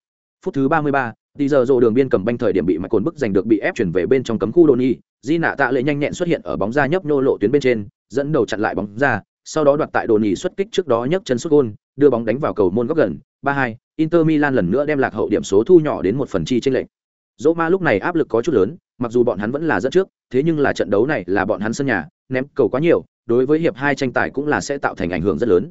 Phút thứ 33, đi giờ rộ đường biên cầm banh thời điểm bị mạch cồn bức giành được bị ép chuyển về bên trong cấm khu Doni, Di nạ tạ lệ nhanh nhẹn xuất hiện ở bóng ra nhấp nhô lộ tuyến bên trên, dẫn đầu chặn lại bóng ra, sau đó đoạt tại Doni xuất kích trước đó nhấc chân sút gôn, đưa bóng đánh vào cầu môn góc gần, 3-2, Inter Milan lần nữa đem lạc hậu điểm số thu nhỏ đến một phần chi tranh lệch. Roma lúc này áp lực có chút lớn, mặc dù bọn hắn vẫn là dẫn trước, thế nhưng là trận đấu này là bọn hắn sân nhà, ném cầu quá nhiều, đối với hiệp hai tranh tài cũng là sẽ tạo thành ảnh hưởng rất lớn.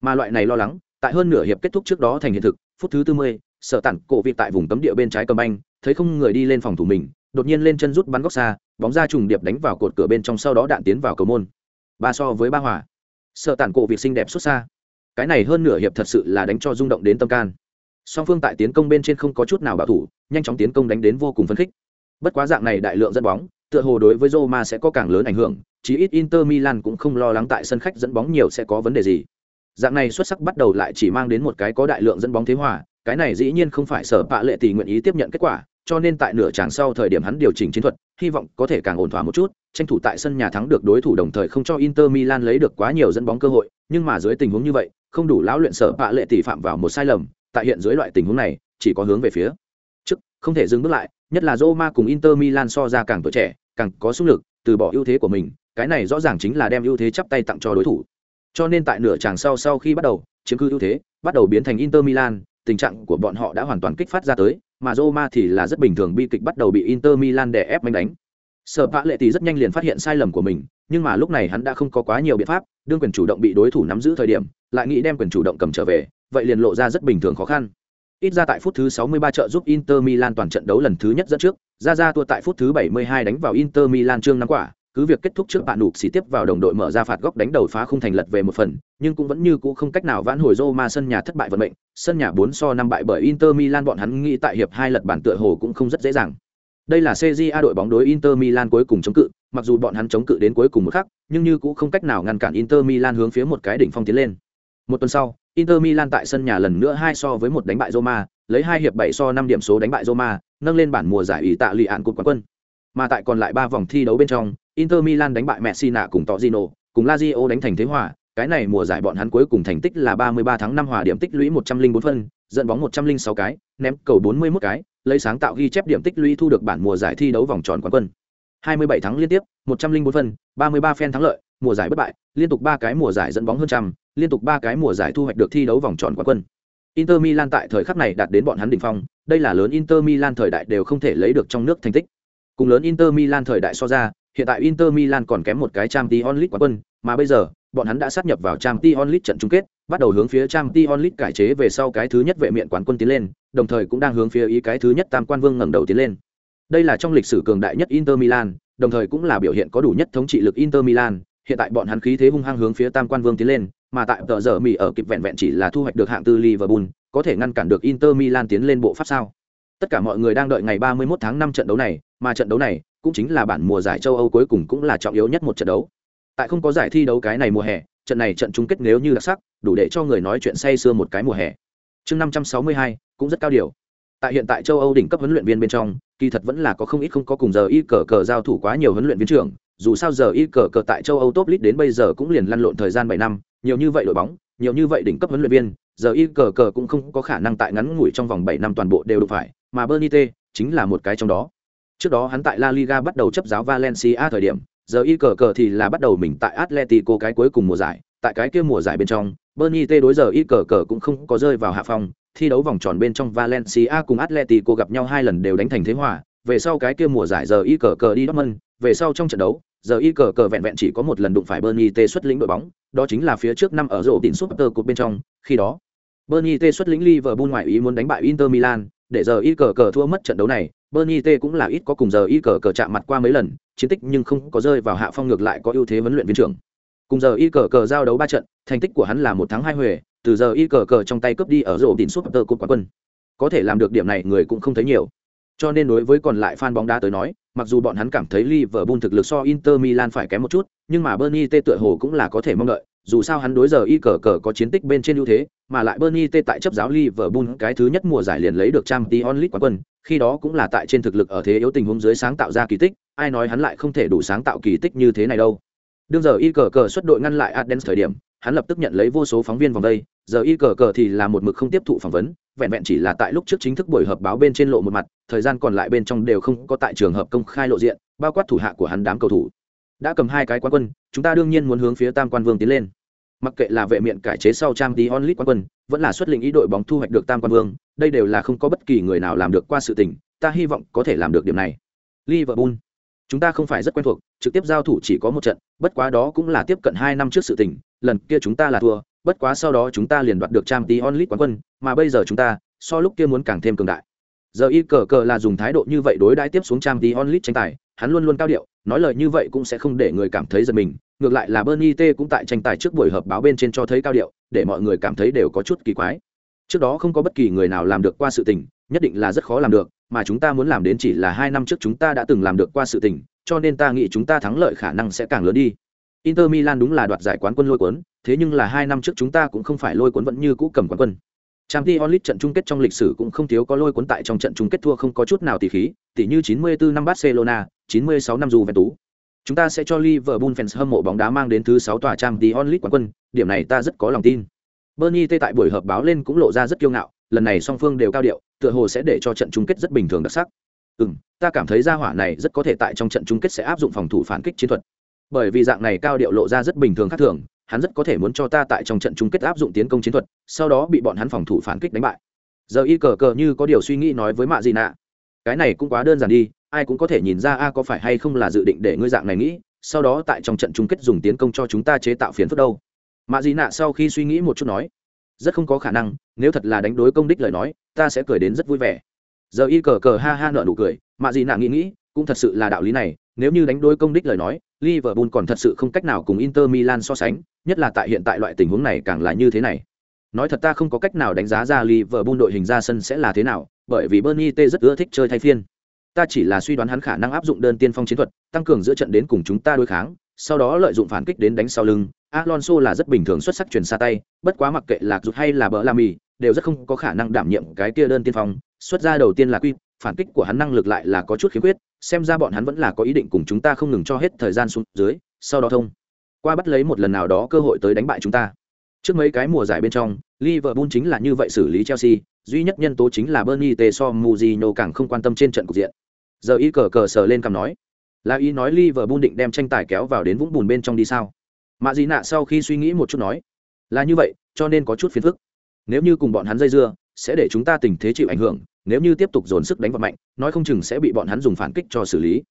Mà loại này lo lắng, tại hơn nửa hiệp kết thúc trước đó thành hiện thực, phút thứ 40, sở tản cổ vị tại vùng cấm địa bên trái cầm banh, thấy không người đi lên phòng thủ mình, đột nhiên lên chân rút bắn góc xa, bóng ra trùng điệp đánh vào cột cửa bên trong sau đó đạn tiến vào cầu môn. Ba so với ba hòa. Sở tản cổ vị xinh đẹp xuất xa. Cái này hơn nửa hiệp thật sự là đánh cho rung động đến tâm can. Song phương tại tiến công bên trên không có chút nào bảo thủ, nhanh chóng tiến công đánh đến vô cùng phấn khích. Bất quá dạng này đại lượng dẫn bóng, tựa hồ đối với Roma sẽ có càng lớn ảnh hưởng, chí ít Inter Milan cũng không lo lắng tại sân khách dẫn bóng nhiều sẽ có vấn đề gì. Dạng này xuất sắc bắt đầu lại chỉ mang đến một cái có đại lượng dẫn bóng thế hòa, cái này dĩ nhiên không phải sở bạ lệ tỷ nguyện ý tiếp nhận kết quả, cho nên tại nửa tràng sau thời điểm hắn điều chỉnh chiến thuật, hy vọng có thể càng ổn thỏa một chút, tranh thủ tại sân nhà thắng được đối thủ đồng thời không cho Inter Milan lấy được quá nhiều dẫn bóng cơ hội, nhưng mà dưới tình huống như vậy, không đủ lão luyện sở bạ lệ tỷ phạm vào một sai lầm, tại hiện dưới loại tình huống này, chỉ có hướng về phía trước, không thể dừng bước lại, nhất là Roma cùng Inter Milan so ra càng tuổi trẻ, càng có sức lực, từ bỏ ưu thế của mình, cái này rõ ràng chính là đem ưu thế chắp tay tặng cho đối thủ. Cho nên tại nửa chặng sau sau khi bắt đầu, chiếm cứ ưu thế, bắt đầu biến thành Inter Milan, tình trạng của bọn họ đã hoàn toàn kích phát ra tới, mà Roma thì là rất bình thường bi kịch bắt đầu bị Inter Milan đè ép manh đánh. Sở vạ Lệ thì rất nhanh liền phát hiện sai lầm của mình, nhưng mà lúc này hắn đã không có quá nhiều biện pháp, đương quyền chủ động bị đối thủ nắm giữ thời điểm, lại nghĩ đem quyền chủ động cầm trở về, vậy liền lộ ra rất bình thường khó khăn. Ít ra tại phút thứ 63 trợ giúp Inter Milan toàn trận đấu lần thứ nhất dẫn trước, ra ra tua tại phút thứ 72 đánh vào Inter Milan trương năm quả, cứ việc kết thúc trước bạn nụp xỉ tiếp vào đồng đội mở ra phạt góc đánh đầu phá không thành lật về một phần, nhưng cũng vẫn như cũ không cách nào vãn hồi Roma sân nhà thất bại vận mệnh, sân nhà 4 so 5 bại bởi Inter Milan bọn hắn nghĩ tại hiệp hai lật bản tựa hồ cũng không rất dễ dàng. Đây là CJA đội bóng đối Inter Milan cuối cùng chống cự, mặc dù bọn hắn chống cự đến cuối cùng một khắc, nhưng như cũng không cách nào ngăn cản Inter Milan hướng phía một cái đỉnh phong tiến lên. Một tuần sau, Inter Milan tại sân nhà lần nữa hai so với một đánh bại Roma, lấy hai hiệp 7 so 5 điểm số đánh bại Roma, nâng lên bản mùa giải ủy tạ lì ạn cột quán quân. Mà tại còn lại ba vòng thi đấu bên trong, Inter Milan đánh bại Messina cùng Torino, cùng Lazio đánh thành thế hòa, cái này mùa giải bọn hắn cuối cùng thành tích là 33 tháng 5 hòa điểm tích lũy 104 phân, dẫn bóng 106 cái, ném cầu 41 cái, lấy sáng tạo ghi chép điểm tích lũy thu được bản mùa giải thi đấu vòng tròn quán quân. 27 tháng liên tiếp, 104 phân, 33 phen thắng lợi, mùa giải bất bại, liên tục 3 cái mùa giải dẫn bóng hơn trăm, liên tục 3 cái mùa giải thu hoạch được thi đấu vòng tròn quán quân. Inter Milan tại thời khắc này đạt đến bọn hắn đỉnh phong, đây là lớn Inter Milan thời đại đều không thể lấy được trong nước thành tích. Cùng lớn Inter Milan thời đại so ra, hiện tại Inter Milan còn kém một cái Champions League quán quân, mà bây giờ, bọn hắn đã sát nhập vào Champions League trận chung kết, bắt đầu hướng phía trang League cải chế về sau cái thứ nhất vệ miện quán quân tiến lên đồng thời cũng đang hướng phía ý cái thứ nhất tam quan vương ngẩng đầu tiến lên. Đây là trong lịch sử cường đại nhất inter milan đồng thời cũng là biểu hiện có đủ nhất thống trị lực inter milan. Hiện tại bọn hắn khí thế hung hăng hướng phía tam quan vương tiến lên mà tại tờ giờ mỹ ở kịp vẹn vẹn chỉ là thu hoạch được hạng tư liverpool có thể ngăn cản được inter milan tiến lên bộ pháp sao? Tất cả mọi người đang đợi ngày 31 tháng 5 trận đấu này mà trận đấu này cũng chính là bản mùa giải châu âu cuối cùng cũng là trọng yếu nhất một trận đấu. Tại không có giải thi đấu cái này mùa hè, trận này trận chung kết nếu như đặc sắc, đủ để cho người nói chuyện say sưa một cái mùa hè. Chương 562 cũng rất cao điều. Tại hiện tại châu âu đỉnh cấp huấn luyện viên bên trong, kỳ thật vẫn là có không ít không có cùng giờ y cờ cờ giao thủ quá nhiều huấn luyện viên trưởng, dù sao giờ y cờ cờ tại châu âu top league đến bây giờ cũng liền lăn lộn thời gian bảy năm, nhiều như vậy đội bóng, nhiều như vậy đỉnh cấp huấn luyện viên, giờ y cờ cờ cũng không có khả năng tại ngắn ngủi trong vòng bảy năm toàn bộ đều được phải, mà bernite chính là một cái trong đó trước đó hắn tại la liga bắt đầu chấp giáo valencia thời điểm giờ y cờ cờ thì là bắt đầu mình tại atletico cái cuối cùng mùa giải. Tại cái kia mùa giải bên trong bernite đối giờ y cờ cờ cũng không có rơi vào hạ phong. Thi đấu vòng tròn bên trong valencia cùng atletico gặp nhau hai lần đều đánh thành thế hòa. Về sau cái kia mùa giải giờ y cờ cờ đi Dortmund, về sau trong trận đấu, giờ y cờ cờ vẹn vẹn chỉ có một lần đụng phải Bernie T xuất lĩnh đội bóng, đó chính là phía trước năm ở rổ tỉnh Super cột bên trong, khi đó, Bernie T xuất lĩnh Liverpool ngoại ý muốn đánh bại Inter Milan, để giờ y cờ cờ thua mất trận đấu này, Bernie T cũng là ít có cùng giờ y cờ cờ chạm mặt qua mấy lần, chiến tích nhưng không có rơi vào hạ phong ngược lại có ưu thế vấn luyện viên trưởng. Cùng giờ y cờ cờ giao đấu ba trận, thành tích của hắn là một thắng hai huề, từ giờ y cờ cờ trong tay cướp đi ở rổ tỉnh tờ cột quán quân. Có thể làm được điểm này người cũng không thấy nhiều. Cho nên đối với còn lại fan bóng đá tới nói, mặc dù bọn hắn cảm thấy Liverpool thực lực so Inter Milan phải kém một chút, nhưng mà Bernie T tựa hồ cũng là có thể mong đợi, dù sao hắn đối giờ y cờ cờ có chiến tích bên trên ưu thế, mà lại Bernie T tại chấp giáo Liverpool cái thứ nhất mùa giải liền lấy được Champions League quán quân, khi đó cũng là tại trên thực lực ở thế yếu tình huống dưới sáng tạo ra kỳ tích, ai nói hắn lại không thể đủ sáng tạo kỳ tích như thế này đâu. Đương giờ y cờ cờ xuất đội ngăn lại Adens thời điểm, hắn lập tức nhận lấy vô số phóng viên vòng đây, giờ y cờ cờ thì là một mực không tiếp thụ phỏng vấn, vẹn vẹn chỉ là tại lúc trước chính thức buổi họp báo bên trên lộ một mặt thời gian còn lại bên trong đều không có tại trường hợp công khai lộ diện bao quát thủ hạ của hắn đám cầu thủ đã cầm hai cái quán quân chúng ta đương nhiên muốn hướng phía tam quan vương tiến lên mặc kệ là vệ miện cải chế sau trang tí onlit quán quân, vẫn là xuất lĩnh ý đội bóng thu hoạch được tam quan vương, đây đều là không có bất kỳ người nào làm được qua sự tình, ta hy vọng có thể làm được điểm này. Liverpool. Chúng ta không phải rất quen thuộc, trực tiếp giao thủ chỉ có một trận, bất quá đó cũng là tiếp cận hai năm trước sự tình, lần kia chúng ta là thua, bất quá sau đó chúng ta liền đoạt được trang tí onlit quán quân, mà bây giờ chúng ta, so lúc kia muốn càng thêm cường đại. Giờ y cờ cờ là dùng thái độ như vậy đối đãi tiếp xuống trang tí onlit tranh tài, hắn luôn luôn cao điệu nói lời như vậy cũng sẽ không để người cảm thấy giật mình, ngược lại là bernie t cũng tại tranh tài trước buổi họp báo bên trên cho thấy cao điệu, để mọi người cảm thấy đều có chút kỳ quái. Trước đó không có bất kỳ người nào làm được qua sự tình, nhất định là rất khó làm được, mà chúng ta muốn làm đến chỉ là hai năm trước chúng ta đã từng làm được qua sự tình, cho nên ta nghĩ chúng ta thắng lợi khả năng sẽ càng lớn đi. Inter milan đúng là đoạt giải quán quân lôi cuốn, thế nhưng là hai năm trước chúng ta cũng không phải lôi cuốn vẫn như cũ cầm quán quân. Trang Ti Onlit trận chung kết trong lịch sử cũng không thiếu có lôi cuốn tại trong trận chung kết thua không có chút nào tỷ khí, tỷ như 94 năm Barcelona, 96 năm Juventus. Chúng ta sẽ cho Liverpool fans hâm mộ bóng đá mang đến thứ 6 tòa Trang Ti Onlit quán quân, điểm này ta rất có lòng tin. Bernie T tại buổi họp báo lên cũng lộ ra rất kiêu ngạo, lần này song phương đều cao điệu, tựa hồ sẽ để cho trận chung kết rất bình thường đặc sắc. Ừm, ta cảm thấy gia hỏa này rất có thể tại trong trận chung kết sẽ áp dụng phòng thủ phản kích chiến thuật. Bởi vì dạng này cao điệu lộ ra rất bình thường khác thường, hắn rất có thể muốn cho ta tại trong trận chung kết áp dụng tiến công chiến thuật, sau đó bị bọn hắn phòng thủ phản kích đánh bại. Giờ y cờ cờ như có điều suy nghĩ nói với mạ gì nạ. Cái này cũng quá đơn giản đi, ai cũng có thể nhìn ra a có phải hay không là dự định để ngươi dạng này nghĩ, sau đó tại trong trận chung kết dùng tiến công cho chúng ta chế tạo phiền phức đâu. Mạ gì nạ sau khi suy nghĩ một chút nói, rất không có khả năng, nếu thật là đánh đối công đích lời nói, ta sẽ cười đến rất vui vẻ. Giờ y cờ cờ ha ha nợ nụ cười, mạ gì nạ nghĩ nghĩ, cũng thật sự là đạo lý này, nếu như đánh đối công đích lời nói Liverpool còn thật sự không cách nào cùng Inter Milan so sánh, nhất là tại hiện tại loại tình huống này càng là như thế này. Nói thật ta không có cách nào đánh giá ra Liverpool đội hình ra sân sẽ là thế nào, bởi vì Bernie T rất ưa thích chơi thay phiên. Ta chỉ là suy đoán hắn khả năng áp dụng đơn tiên phong chiến thuật, tăng cường giữa trận đến cùng chúng ta đối kháng, sau đó lợi dụng phản kích đến đánh sau lưng. Alonso là rất bình thường xuất sắc chuyển xa tay, bất quá mặc kệ là rụt hay là bỡ làm mì, đều rất không có khả năng đảm nhiệm cái kia đơn tiên phong. Xuất ra đầu tiên là Quy, phản kích của hắn năng lực lại là có chút khiếm khuyết, xem ra bọn hắn vẫn là có ý định cùng chúng ta không ngừng cho hết thời gian xuống dưới, sau đó thông. Qua bắt lấy một lần nào đó cơ hội tới đánh bại chúng ta. Trước mấy cái mùa giải bên trong, liverpool chính là như vậy xử lý chelsea, duy nhất nhân tố chính là bernie t. So muzino càng không quan tâm trên trận cục diện. Giờ y cờ cờ sờ lên cằm nói, là Y nói liverpool định đem tranh tài kéo vào đến vũng bùn bên trong đi sao? Mạ dị nạ sau khi suy nghĩ một chút nói, là như vậy, cho nên có chút phiền phức. Nếu như cùng bọn hắn dây dưa sẽ để chúng ta tình thế chịu ảnh hưởng nếu như tiếp tục dồn sức đánh vào mạnh nói không chừng sẽ bị bọn hắn dùng phản kích cho xử lý.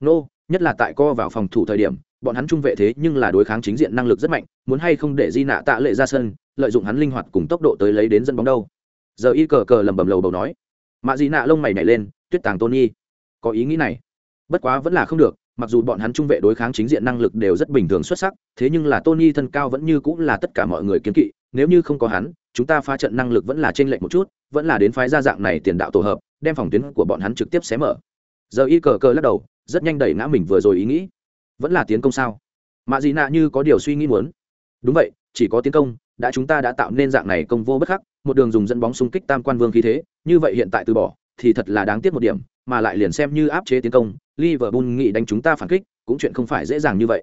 Nô, nhất là tại co vào phòng thủ thời điểm bọn hắn trung vệ thế nhưng là đối kháng chính diện năng lực rất mạnh muốn hay không để di nạ tạ lệ ra sân lợi dụng hắn linh hoạt cùng tốc độ tới lấy đến dẫn bóng đâu. Giờ y cờ cờ lầm bầm lầu bầu nói. Mạ Di nạ lông mày nhảy lên tuyết tàng tony có ý nghĩ này? Bất quá vẫn là không được mặc dù bọn hắn trung vệ đối kháng chính diện năng lực đều rất bình thường xuất sắc, thế nhưng là tony thân cao vẫn như cũng là tất cả mọi người kiến kỵ, nếu như không có hắn, chúng ta phá trận năng lực vẫn là trên lệnh một chút, vẫn là đến phái gia dạng này tiền đạo tổ hợp, đem phòng tuyến của bọn hắn trực tiếp xé mở. Giờ y cờ cờ lắc đầu, rất nhanh đẩy ngã mình vừa rồi ý nghĩ. Vẫn là tiến công sao? Mạ dị nạ như có điều suy nghĩ muốn. Đúng vậy, chỉ có tiến công, đã chúng ta đã tạo nên dạng này công vô bất khắc, một đường dùng dẫn bóng xung kích tam quan vương khí thế, như vậy hiện tại từ bỏ, thì thật là đáng tiếc một điểm mà lại liền xem như áp chế tiến công, Liverpool nghĩ đánh chúng ta phản kích, cũng chuyện không phải dễ dàng như vậy.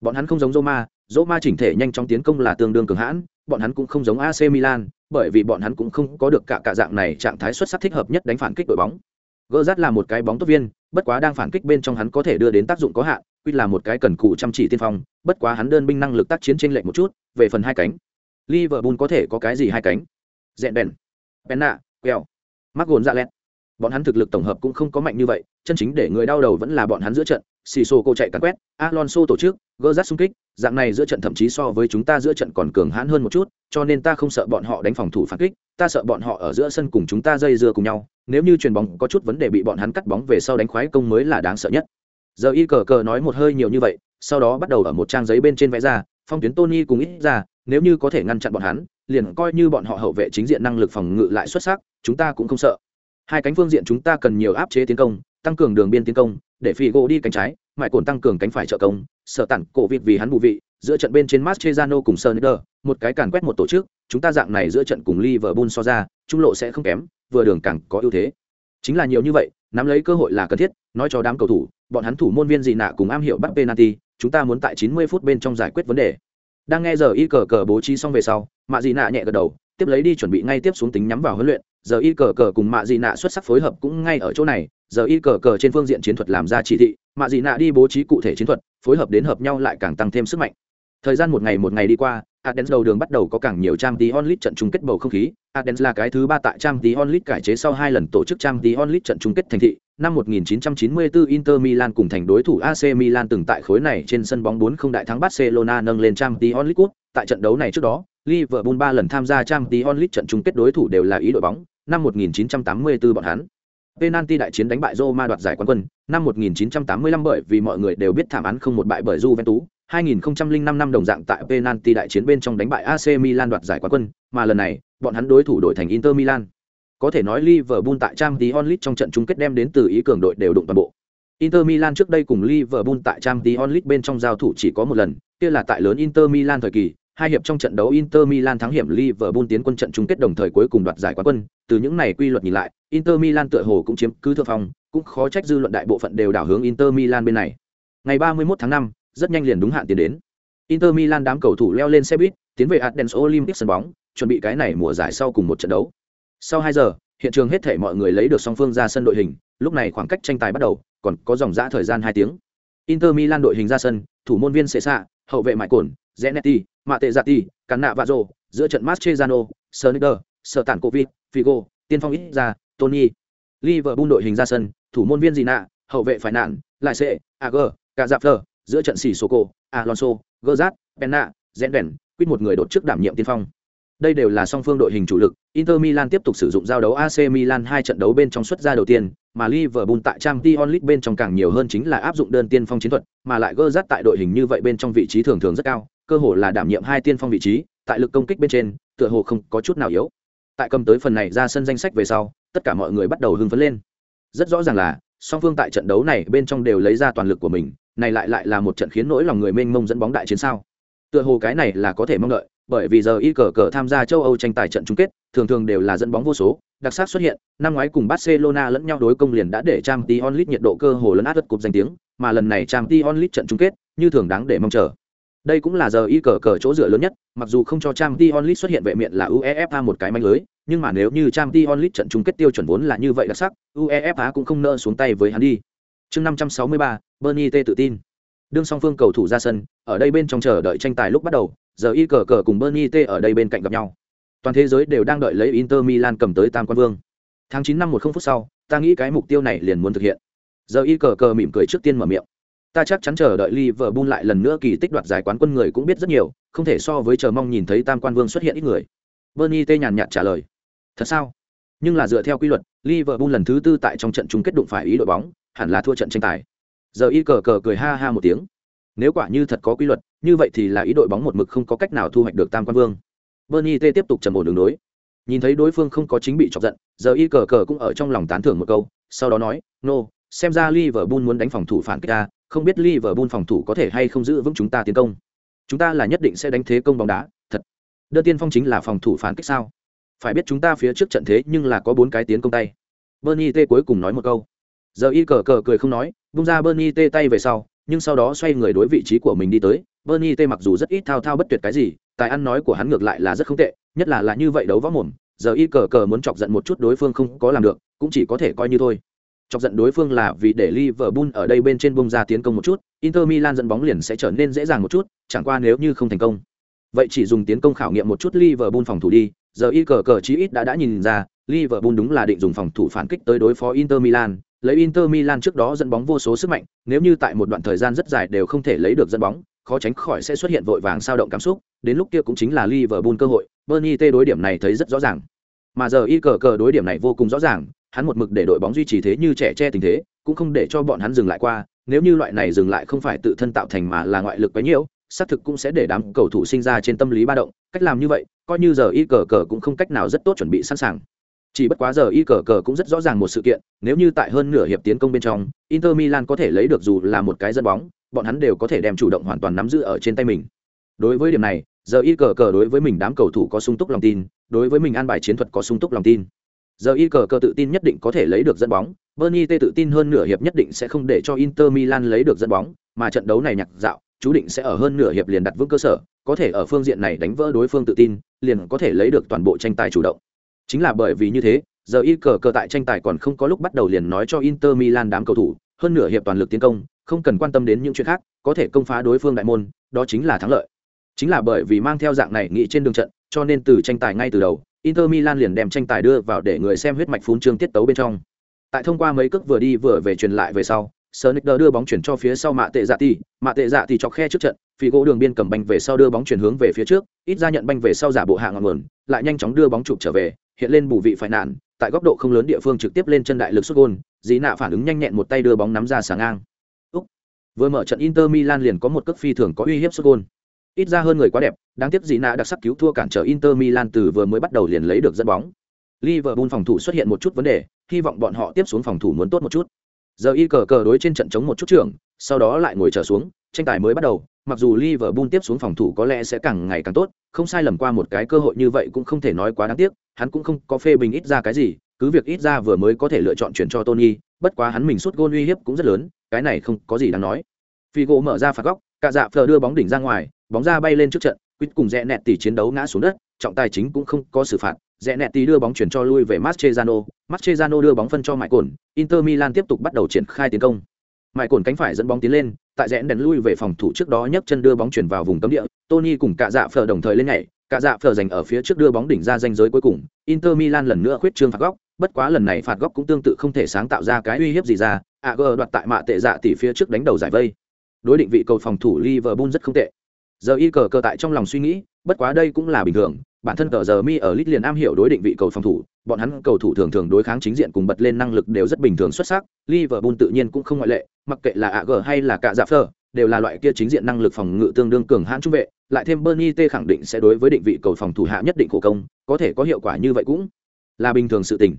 Bọn hắn không giống Roma Roma chỉnh thể nhanh chóng tiến công là tương đương cường hãn, bọn hắn cũng không giống AC Milan, bởi vì bọn hắn cũng không có được cả cả dạng này trạng thái xuất sắc thích hợp nhất đánh phản kích đội bóng. Gerrard là một cái bóng tốt viên, bất quá đang phản kích bên trong hắn có thể đưa đến tác dụng có hạn, quy là một cái cần cụ chăm chỉ tiên phong, bất quá hắn đơn binh năng lực tác chiến trên lệch một chút, về phần hai cánh. Liverpool có thể có cái gì hai cánh? Dẹn bèn penna Quèo. mắc gồn ra lẹt bọn hắn thực lực tổng hợp cũng không có mạnh như vậy, chân chính để người đau đầu vẫn là bọn hắn giữa trận. Xì xô cô chạy cắn quét, alonso tổ chức, gỡ rát xung kích, dạng này giữa trận thậm chí so với chúng ta giữa trận còn cường hãn hơn một chút, cho nên ta không sợ bọn họ đánh phòng thủ phản kích, ta sợ bọn họ ở giữa sân cùng chúng ta dây dưa cùng nhau, nếu như chuyền bóng có chút vấn đề bị bọn hắn cắt bóng về sau đánh khoái công mới là đáng sợ nhất. Giờ y cờ cờ nói một hơi nhiều như vậy, sau đó bắt đầu ở một trang giấy bên trên vẽ ra, phong tuyến tony cùng ít ra, nếu như có thể ngăn chặn bọn hắn, liền coi như bọn họ hậu vệ chính diện năng lực phòng ngự lại xuất sắc, chúng ta cũng không sợ hai cánh phương diện chúng ta cần nhiều áp chế tiến công tăng cường đường biên tiến công để phi gỗ đi cánh trái mãi cồn tăng cường cánh phải trợ công sợ tặng cổ vịt vì hắn bù vị giữa trận bên trên Mascherano cùng Sonicer, một cái càn quét một tổ chức, chúng ta dạng này giữa trận cùng Liverpool so ra, trung lộ sẽ không kém, vừa đường càng có ưu thế. Chính là nhiều như vậy, nắm lấy cơ hội là cần thiết, nói cho đám cầu thủ, bọn hắn thủ môn viên gì nạ cùng am hiểu bắt penalty, chúng ta muốn tại 90 phút bên trong giải quyết vấn đề. Đang nghe giờ y cờ cờ bố trí xong về sau, Mạ gì Nạ nhẹ gật đầu, tiếp lấy đi chuẩn bị ngay tiếp xuống tính nhắm vào huấn luyện, giờ y cờ cờ cùng Mạ Dị Nạ xuất sắc phối hợp cũng ngay ở chỗ này, giờ y cờ cờ trên phương diện chiến thuật làm ra chỉ thị, Mạ Dị Nạ đi bố trí cụ thể chiến thuật, phối hợp đến hợp nhau lại càng tăng thêm sức mạnh. Thời gian một ngày một ngày đi qua, Athens đầu đường bắt đầu có càng nhiều trang tí onlit trận chung kết bầu không khí. Athens là cái thứ ba tại trang tí onlit cải chế sau hai lần tổ chức trang tí onlit trận chung kết thành thị. Năm 1994 Inter Milan cùng thành đối thủ AC Milan từng tại khối này trên sân bóng 4 không đại thắng Barcelona nâng lên trang tí onlit cup. Tại trận đấu này trước đó, Liverpool ba lần tham gia Champions League trận chung kết đối thủ đều là ý đội bóng. Năm 1984 bọn hắn Penalty đại chiến đánh bại Roma đoạt giải quán quân, năm 1985 bởi vì mọi người đều biết thảm án không một bại bởi Juventus, 2005 năm đồng dạng tại penalty đại chiến bên trong đánh bại AC Milan đoạt giải quán quân, mà lần này, bọn hắn đối thủ đổi thành Inter Milan. Có thể nói Liverpool tại Champions League trong trận chung kết đem đến từ ý cường đội đều đụng toàn bộ. Inter Milan trước đây cùng Liverpool tại Champions League bên trong giao thủ chỉ có một lần, kia là tại lớn Inter Milan thời kỳ, hai hiệp trong trận đấu Inter Milan thắng hiểm Liverpool tiến quân trận chung kết đồng thời cuối cùng đoạt giải quán quân, từ những này quy luật nhìn lại, Inter Milan tựa hồ cũng chiếm cứ thượng phong, cũng khó trách dư luận đại bộ phận đều đảo hướng Inter Milan bên này. Ngày 31 tháng 5, rất nhanh liền đúng hạn tiến đến. Inter Milan đám cầu thủ leo lên xe buýt, tiến về Athens Olympic sân bóng, chuẩn bị cái này mùa giải sau cùng một trận đấu. Sau 2 giờ, hiện trường hết thảy mọi người lấy được song phương ra sân đội hình, lúc này khoảng cách tranh tài bắt đầu, còn có dòng dã thời gian 2 tiếng. Inter Milan đội hình ra sân, thủ môn viên Cesa, hậu vệ Mại Cồn, Zanetti, Mate Zati, Cannavaro, giữa trận Mascherano, Sneijder, Sở Tản Figo, tiên phong ít ra, Tony. Liverpool đội hình ra sân, thủ môn viên Gina, hậu vệ phải nạn, lại sẽ, Ager, Cazafler, giữa trận xỉ cổ, Alonso, Gerrard, Penna, Zenden, quyết một người đột trước đảm nhiệm tiên phong. Đây đều là song phương đội hình chủ lực, Inter Milan tiếp tục sử dụng giao đấu AC Milan hai trận đấu bên trong xuất ra đầu tiên, mà Liverpool tại Champions League bên trong càng nhiều hơn chính là áp dụng đơn tiên phong chiến thuật, mà lại Gerrard tại đội hình như vậy bên trong vị trí thường thường rất cao, cơ hồ là đảm nhiệm hai tiên phong vị trí, tại lực công kích bên trên, tựa hồ không có chút nào yếu. Tại cầm tới phần này ra sân danh sách về sau, tất cả mọi người bắt đầu hưng phấn lên. Rất rõ ràng là, song phương tại trận đấu này bên trong đều lấy ra toàn lực của mình, này lại lại là một trận khiến nỗi lòng người mênh mông dẫn bóng đại chiến sao tựa hồ cái này là có thể mong đợi bởi vì giờ y cờ cờ tham gia châu âu tranh tài trận chung kết, thường thường đều là dẫn bóng vô số. Đặc sắc xuất hiện, năm ngoái cùng barcelona lẫn nhau đối công liền đã để trang t onlit nhiệt độ cơ hồ lấn át đất cục danh tiếng, mà lần này trang t onlit trận chung kết, như thường đáng để mong chờ. Đây cũng là giờ y cờ cờ chỗ dựa lớn nhất, mặc dù không cho trang t onlit xuất hiện vệ miệng là uefa một cái manh lưới, nhưng mà nếu như trang t onlit trận chung kết tiêu chuẩn vốn là như vậy đặc sắc, uefa cũng không nỡ xuống tay với hắn đi. Chương năm trăm sáu mươi ba, bernie t tự tin. Đương song phương cầu thủ ra sân, ở đây bên trong chờ đợi tranh tài lúc bắt đầu giờ y cờ cờ cùng bernie t ở đây bên cạnh gặp nhau. Toàn thế giới đều đang đợi lấy inter milan cầm tới tam quan vương. Tháng chín năm một không phút sau ta nghĩ cái mục tiêu này liền muốn thực hiện. Giờ y cờ cờ mỉm cười trước tiên mở miệng. Ta chắc chắn chờ đợi Liverpool lại lần nữa kỳ tích đoạt giải quán quân người cũng biết rất nhiều, không thể so với chờ mong nhìn thấy tam quan vương xuất hiện ít người. Bernie T nhàn nhạt trả lời. Thật sao? Nhưng là dựa theo quy luật liverpool lần thứ tư tại trong trận chung kết đụng phải ý đội bóng hẳn là thua trận tranh tài. Giờ y cờ cờ cười ha ha một tiếng nếu quả như thật có quy luật, như vậy thì là ý đội bóng một mực không có cách nào thu hoạch được tam quan vương. Bernie t tiếp tục trầm ổn đường đối. Nhìn thấy đối phương không có chính bị chọc giận, giờ y cờ cờ cũng ở trong lòng tán thưởng một câu, sau đó nói, no, xem ra liverpool muốn đánh phòng thủ phản kích ta, không biết liverpool phòng thủ có thể hay không giữ vững chúng ta tiến công. Chúng ta là nhất định sẽ đánh thế công bóng đá, thật. Đơn tiên phong chính là phòng thủ phản kích sao? Phải biết chúng ta phía trước trận thế nhưng là có bốn cái tiến công tay. Bernie t cuối cùng nói một câu. Giờ y cờ cờ cười không nói, bung ra bernie t tay về sau nhưng sau đó xoay người đối vị trí của mình đi tới bernie t mặc dù rất ít thao thao bất tuyệt cái gì tài ăn nói của hắn ngược lại là rất không tệ nhất là là như vậy đấu võ mồm giờ y cờ cờ muốn chọc giận một chút đối phương không có làm được cũng chỉ có thể coi như thôi chọc giận đối phương là vì để Liverpool ở đây bên trên bung ra tiến công một chút, Inter Milan dẫn bóng liền sẽ trở nên dễ dàng một chút, chẳng qua nếu như không thành công. Vậy chỉ dùng tiến công khảo nghiệm một chút Liverpool phòng thủ đi, giờ y cờ cờ chí ít đã đã nhìn ra, Liverpool đúng là định dùng phòng thủ phản kích tới đối phó Inter Milan, lấy Inter Milan trước đó dẫn bóng vô số sức mạnh, nếu như tại một đoạn thời gian rất dài đều không thể lấy được dẫn bóng, khó tránh khỏi sẽ xuất hiện vội vàng sao động cảm xúc, đến lúc kia cũng chính là Liverpool cơ hội, Bernie T đối điểm này thấy rất rõ ràng. Mà giờ y cờ cờ đối điểm này vô cùng rõ ràng, hắn một mực để đội bóng duy trì thế như trẻ che tình thế, cũng không để cho bọn hắn dừng lại qua, nếu như loại này dừng lại không phải tự thân tạo thành mà là ngoại lực quá nhiều, xác thực cũng sẽ để đám cầu thủ sinh ra trên tâm lý ba động, cách làm như vậy, coi như giờ y cờ cờ cũng không cách nào rất tốt chuẩn bị sẵn sàng. Chỉ bất quá giờ y cờ cờ cũng rất rõ ràng một sự kiện, nếu như tại hơn nửa hiệp tiến công bên trong, Inter Milan có thể lấy được dù là một cái dẫn bóng, bọn hắn đều có thể đem chủ động hoàn toàn nắm giữ ở trên tay mình. Đối với điểm này, giờ y cờ cờ đối với mình đám cầu thủ có sung túc lòng tin, đối với mình an bài chiến thuật có sung túc lòng tin giờ y cờ cờ tự tin nhất định có thể lấy được dẫn bóng bernie t tự tin hơn nửa hiệp nhất định sẽ không để cho inter milan lấy được dẫn bóng mà trận đấu này nhạc dạo chú định sẽ ở hơn nửa hiệp liền đặt vững cơ sở có thể ở phương diện này đánh vỡ đối phương tự tin liền có thể lấy được toàn bộ tranh tài chủ động chính là bởi vì như thế giờ y cờ cờ tại tranh tài còn không có lúc bắt đầu liền nói cho inter milan đám cầu thủ hơn nửa hiệp toàn lực tiến công không cần quan tâm đến những chuyện khác có thể công phá đối phương đại môn đó chính là thắng lợi chính là bởi vì mang theo dạng này nghĩ trên đường trận cho nên từ tranh tài ngay từ đầu Inter Milan liền đem tranh tài đưa vào để người xem huyết mạch phun trương tiết tấu bên trong. Tại thông qua mấy cước vừa đi vừa về truyền lại về sau, Sonicer đưa bóng chuyển cho phía sau mạ tệ dạ tỷ, mạ tệ dạ tỷ chọc khe trước trận, phi gỗ đường biên cầm banh về sau đưa bóng chuyển hướng về phía trước, ít ra nhận banh về sau giả bộ hạ ngọn nguồn, lại nhanh chóng đưa bóng chụp trở về, hiện lên bù vị phải nạn, tại góc độ không lớn địa phương trực tiếp lên chân đại lực sút gôn, Dĩ nạ phản ứng nhanh nhẹn một tay đưa bóng nắm ra sáng ngang. Úc. Vừa mở trận Inter Milan liền có một cước phi thường có uy hiếp sút gôn ít ra hơn người quá đẹp đáng tiếc Dĩ nạ đặc sắc cứu thua cản trở inter milan từ vừa mới bắt đầu liền lấy được dẫn bóng liverpool phòng thủ xuất hiện một chút vấn đề hy vọng bọn họ tiếp xuống phòng thủ muốn tốt một chút giờ y cờ cờ đối trên trận chống một chút trưởng sau đó lại ngồi trở xuống tranh tài mới bắt đầu mặc dù liverpool tiếp xuống phòng thủ có lẽ sẽ càng ngày càng tốt không sai lầm qua một cái cơ hội như vậy cũng không thể nói quá đáng tiếc hắn cũng không có phê bình ít ra cái gì cứ việc ít ra vừa mới có thể lựa chọn chuyển cho tony bất quá hắn mình suốt gôn uy hiếp cũng rất lớn cái này không có gì đáng nói. Figo mở ra phạt góc, cả dạ phờ đưa bóng đỉnh ra ngoài, bóng ra bay lên trước trận quýt cùng rẽ nẹt tỷ chiến đấu ngã xuống đất trọng tài chính cũng không có xử phạt rẽ nẹt tỷ đưa bóng chuyển cho lui về Mascherano, Mascherano đưa bóng phân cho Mại Cồn, Inter Milan tiếp tục bắt đầu triển khai tiến công. Mại Cồn cánh phải dẫn bóng tiến lên, tại rẽ đèn lui về phòng thủ trước đó nhấc chân đưa bóng chuyển vào vùng cấm địa, Tony cùng cả dạ phở đồng thời lên nhảy, cả dạ phở giành ở phía trước đưa bóng đỉnh ra danh giới cuối cùng, Inter Milan lần nữa khuyết trương phạt góc, bất quá lần này phạt góc cũng tương tự không thể sáng tạo ra cái uy hiếp gì ra, AG đoạt tại mạ tệ dạ tỷ phía trước đánh đầu giải vây. Đối định vị cầu phòng thủ Liverpool rất không tệ. Giờ y cờ cờ tại trong lòng suy nghĩ bất quá đây cũng là bình thường bản thân cờ giờ mi ở lit liền am hiểu đối định vị cầu phòng thủ, bọn hắn cầu thủ thường thường đối kháng chính diện cùng bật lên năng lực đều rất bình thường xuất sắc, liverpool tự nhiên cũng không ngoại lệ, mặc kệ là ag hay là cả dạ phơ, đều là loại kia chính diện năng lực phòng ngự tương đương cường hãn trung vệ, lại thêm bernie t khẳng định sẽ đối với định vị cầu phòng thủ hạ nhất định khổ công, có thể có hiệu quả như vậy cũng là bình thường sự tình.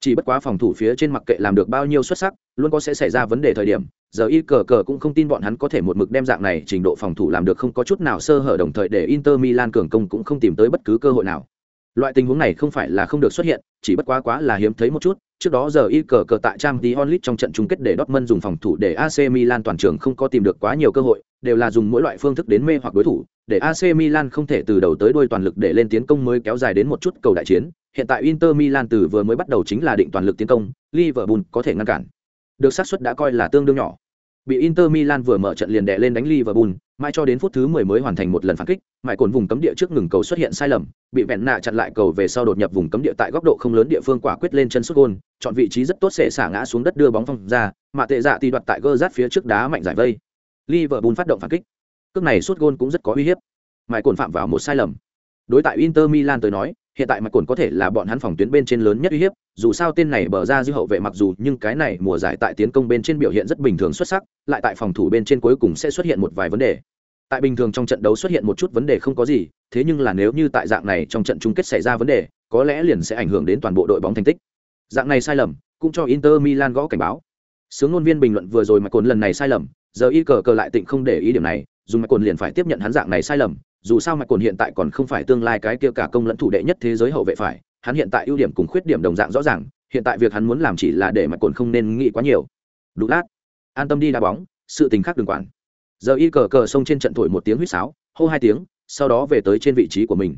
Chỉ bất quá phòng thủ phía trên mặc kệ làm được bao nhiêu xuất sắc, luôn có sẽ xảy ra vấn đề thời điểm giờ y cờ cờ cũng không tin bọn hắn có thể một mực đem dạng này trình độ phòng thủ làm được không có chút nào sơ hở đồng thời để inter milan cường công cũng không tìm tới bất cứ cơ hội nào. Loại tình huống này không phải là không được xuất hiện, chỉ bất quá quá là hiếm thấy một chút, trước đó giờ y cờ cờ tại trang tí onlit trong trận chung kết để dortmund dùng phòng thủ để ac milan toàn trường không có tìm được quá nhiều cơ hội, đều là dùng mỗi loại phương thức đến mê hoặc đối thủ, để ac milan không thể từ đầu tới đuôi toàn lực để lên tiến công mới kéo dài đến một chút cầu đại chiến. Hiện tại inter milan từ vừa mới bắt đầu chính là định toàn lực tiến công, liverpool có thể ngăn cản. Được xác suất đã coi là tương đương nhỏ bị Inter Milan vừa mở trận liền đè lên đánh Liverpool, mãi cho đến phút thứ 10 mới hoàn thành một lần phản kích, mãi cồn vùng cấm địa trước ngừng cầu xuất hiện sai lầm, bị vẹn nạ chặn lại cầu về sau đột nhập vùng cấm địa tại góc độ không lớn địa phương quả quyết lên chân sút gôn, chọn vị trí rất tốt sẽ xả ngã xuống đất đưa bóng phong ra, mà tệ dạ thì đoạt tại gơ rát phía trước đá mạnh giải vây. Liverpool phát động phản kích. Cước này sút gôn cũng rất có uy hiếp. mãi cồn phạm vào một sai lầm đối tại inter milan tới nói hiện tại mạch cồn có thể là bọn hắn phòng tuyến bên trên lớn nhất uy hiếp, dù sao tên này bờ ra dư hậu vệ mặc dù nhưng cái này mùa giải tại tiến công bên trên biểu hiện rất bình thường xuất sắc, lại tại phòng thủ bên trên cuối cùng sẽ xuất hiện một vài vấn đề. Tại bình thường trong trận đấu xuất hiện một chút vấn đề không có gì, thế nhưng là nếu như tại dạng này trong trận chung kết xảy ra vấn đề, có lẽ liền sẽ ảnh hưởng đến toàn bộ đội bóng thành tích. Dạng này sai lầm, cũng cho inter milan gõ cảnh báo. Sướng ngôn viên bình luận vừa rồi mạch cồn lần này sai lầm, giờ y cờ cờ lại tịnh không để ý điểm này, dù mạch cồn liền phải tiếp nhận hắn dạng này sai lầm dù sao mạch cồn hiện tại còn không phải tương lai cái kia cả công lẫn thủ đệ nhất thế giới hậu vệ phải, hắn hiện tại ưu điểm cùng khuyết điểm đồng dạng rõ ràng, hiện tại việc hắn muốn làm chỉ là để mạch cồn không nên nghĩ quá nhiều. Đủ lát, an tâm đi đá bóng, sự tình khác đừng quản. Giờ y cờ cờ xông trên trận thổi một tiếng huýt sáo, hô hai tiếng, sau đó về tới trên vị trí của mình.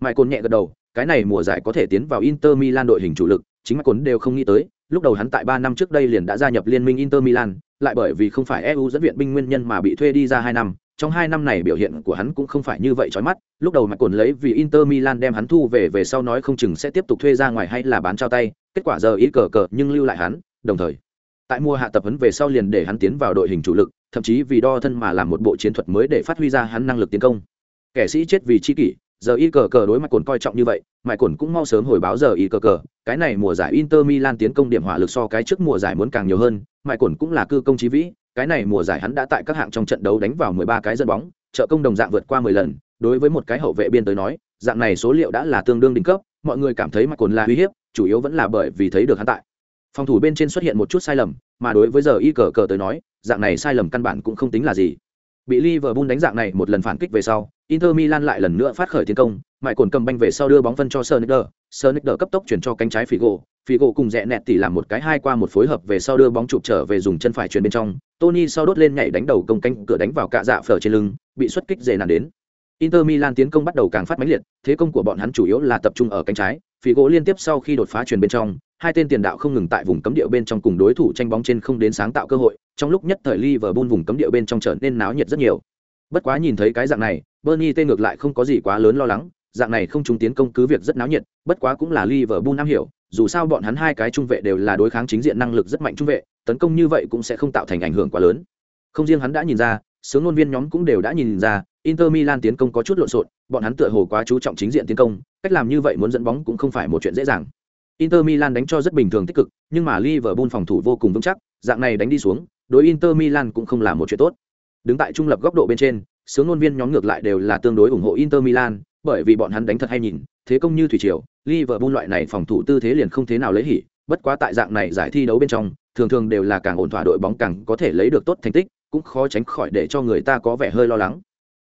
Mãi cồn nhẹ gật đầu, cái này mùa giải có thể tiến vào inter milan đội hình chủ lực, chính mãi cồn đều không nghĩ tới, lúc đầu hắn tại ba năm trước đây liền đã gia nhập liên minh inter milan, lại bởi vì không phải eu dẫn viện binh nguyên nhân mà bị thuê đi ra hai năm trong hai năm này biểu hiện của hắn cũng không phải như vậy chói mắt, lúc đầu mãi cồn lấy vì inter milan đem hắn thu về về sau nói không chừng sẽ tiếp tục thuê ra ngoài hay là bán trao tay, kết quả giờ ít cờ cờ nhưng lưu lại hắn, đồng thời, tại mùa hạ tập huấn về sau liền để hắn tiến vào đội hình chủ lực, thậm chí vì đo thân mà làm một bộ chiến thuật mới để phát huy ra hắn năng lực tiến công. Kẻ sĩ chết vì chi kỷ giờ y cờ cờ đối mặt cồn coi trọng như vậy mãi cồn cũng mau sớm hồi báo giờ y cờ cờ. Cái này mùa giải inter milan tiến công điểm hỏa lực so cái trước mùa giải muốn càng nhiều hơn mãi cồn cũng là cư công trí vĩ, cái này mùa giải hắn đã tại các hạng trong trận đấu đánh vào 13 cái dân bóng, trợ công đồng dạng vượt qua 10 lần. Đối với một cái hậu vệ biên tới nói, dạng này số liệu đã là tương đương đỉnh cấp, mọi người cảm thấy mãi cồn là uy hiếp, chủ yếu vẫn là bởi vì thấy được hắn tại. Phòng thủ bên trên xuất hiện một chút sai lầm, mà đối với giờ y cờ cờ tới nói, dạng này sai lầm căn bản cũng không tính là gì. Bị Liverpool đánh dạng này một lần phản kích về sau Inter Milan lại lần nữa phát khởi tiến công mại cồn cầm banh về sau đưa bóng phân cho Sonicer Sonicer cấp tốc chuyển cho cánh trái Figo. Figo cùng rẽ nẹt tỉ làm một cái hai qua một phối hợp về sau đưa bóng chụp trở về dùng chân phải chuyển bên trong. Tony sau đốt lên nhảy đánh đầu công cánh cửa đánh vào cạ dạ phở trên lưng bị xuất kích dễ nản đến. Inter Milan tiến công bắt đầu càng phát mãnh liệt, thế công của bọn hắn chủ yếu là tập trung ở cánh trái, Figo liên tiếp sau khi đột phá truyền bên trong, hai tên tiền đạo không ngừng tại vùng cấm địa bên trong cùng đối thủ tranh bóng trên không đến sáng tạo cơ hội, trong lúc nhất thời Liverpool vùng cấm địa bên trong trở nên náo nhiệt rất nhiều. Bất quá nhìn thấy cái dạng này, Bernie tên ngược lại không có gì quá lớn lo lắng, dạng này không chúng tiến công cứ việc rất náo nhiệt, bất quá cũng là Liverpool nam hiểu, dù sao bọn hắn hai cái trung vệ đều là đối kháng chính diện năng lực rất mạnh trung vệ, tấn công như vậy cũng sẽ không tạo thành ảnh hưởng quá lớn. Không riêng hắn đã nhìn ra, sướng ngôn viên nhóm cũng đều đã nhìn ra, Inter Milan tiến công có chút lộn xộn, bọn hắn tựa hồ quá chú trọng chính diện tiến công, cách làm như vậy muốn dẫn bóng cũng không phải một chuyện dễ dàng. Inter Milan đánh cho rất bình thường tích cực, nhưng mà Liverpool phòng thủ vô cùng vững chắc, dạng này đánh đi xuống, đối Inter Milan cũng không là một chuyện tốt. Đứng tại trung lập góc độ bên trên, sướng ngôn viên nhóm ngược lại đều là tương đối ủng hộ Inter Milan, bởi vì bọn hắn đánh thật hay nhìn, thế công như thủy triều, Liverpool loại này phòng thủ tư thế liền không thế nào lấy hỉ, bất quá tại dạng này giải thi đấu bên trong, thường thường đều là càng ổn thỏa đội bóng càng có thể lấy được tốt thành tích, cũng khó tránh khỏi để cho người ta có vẻ hơi lo lắng.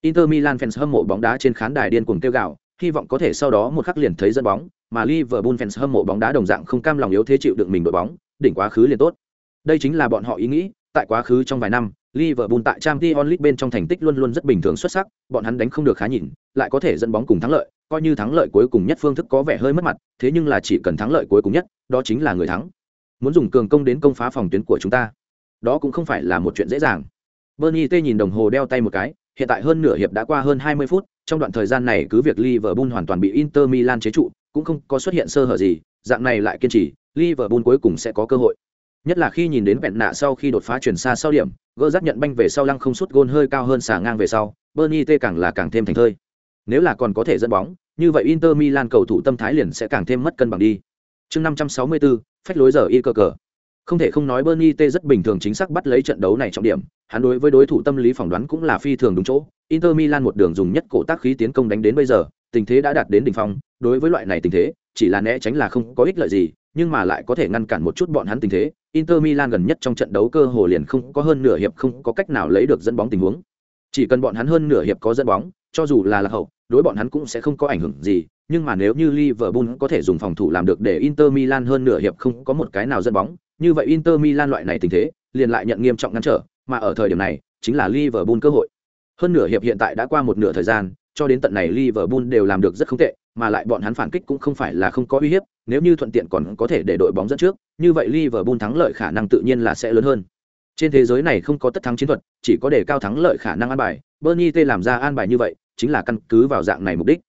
Inter Milan fans hâm mộ bóng đá trên khán đài điên cuồng kêu gào, hy vọng có thể sau đó một khắc liền thấy dẫn bóng, mà Liverpool fans hâm mộ bóng đá đồng dạng không cam lòng yếu thế chịu đựng mình đội bóng, đỉnh quá khứ liền tốt. Đây chính là bọn họ ý nghĩ, tại quá khứ trong vài năm, Liverpool tại Champions League bên trong thành tích luôn luôn rất bình thường xuất sắc, bọn hắn đánh không được khá nhìn, lại có thể dẫn bóng cùng thắng lợi, coi như thắng lợi cuối cùng nhất phương thức có vẻ hơi mất mặt, thế nhưng là chỉ cần thắng lợi cuối cùng nhất, đó chính là người thắng. Muốn dùng cường công đến công phá phòng tuyến của chúng ta, đó cũng không phải là một chuyện dễ dàng. Bernie T nhìn đồng hồ đeo tay một cái, hiện tại hơn nửa hiệp đã qua hơn 20 phút, trong đoạn thời gian này cứ việc Liverpool hoàn toàn bị Inter Milan chế trụ, cũng không có xuất hiện sơ hở gì, dạng này lại kiên trì, Liverpool cuối cùng sẽ có cơ hội. Nhất là khi nhìn đến vẹn nạ sau khi đột phá chuyển xa sau điểm, gỡ rác nhận banh về sau lăng không sút gôn hơi cao hơn xả ngang về sau, Bernie T càng là càng thêm thành thơi. Nếu là còn có thể dẫn bóng, như vậy Inter Milan cầu thủ tâm thái liền sẽ càng thêm mất cân bằng đi. Chương 564, phách lối giờ y cơ cờ. Không thể không nói Bernie T rất bình thường chính xác bắt lấy trận đấu này trọng điểm, hắn đối với đối thủ tâm lý phỏng đoán cũng là phi thường đúng chỗ. Inter Milan một đường dùng nhất cổ tác khí tiến công đánh đến bây giờ, tình thế đã đạt đến đỉnh phong, đối với loại này tình thế, chỉ là né tránh là không có ích lợi gì, nhưng mà lại có thể ngăn cản một chút bọn hắn tình thế. Inter Milan gần nhất trong trận đấu cơ hồ liền không có hơn nửa hiệp không có cách nào lấy được dẫn bóng tình huống. Chỉ cần bọn hắn hơn nửa hiệp có dẫn bóng, cho dù là lạc hậu, đối bọn hắn cũng sẽ không có ảnh hưởng gì, nhưng mà nếu như Liverpool có thể dùng phòng thủ làm được để Inter Milan hơn nửa hiệp không có một cái nào dẫn bóng, như vậy Inter Milan loại này tình thế, liền lại nhận nghiêm trọng ngăn trở, mà ở thời điểm này, chính là Liverpool cơ hội. Hơn nửa hiệp hiện tại đã qua một nửa thời gian, cho đến tận này Liverpool đều làm được rất không tệ, mà lại bọn hắn phản kích cũng không phải là không có uy hiếp, nếu như thuận tiện còn có thể để đội bóng dẫn trước, như vậy Liverpool thắng lợi khả năng tự nhiên là sẽ lớn hơn. Trên thế giới này không có tất thắng chiến thuật, chỉ có để cao thắng lợi khả năng an bài, Bernie T làm ra an bài như vậy, chính là căn cứ vào dạng này mục đích.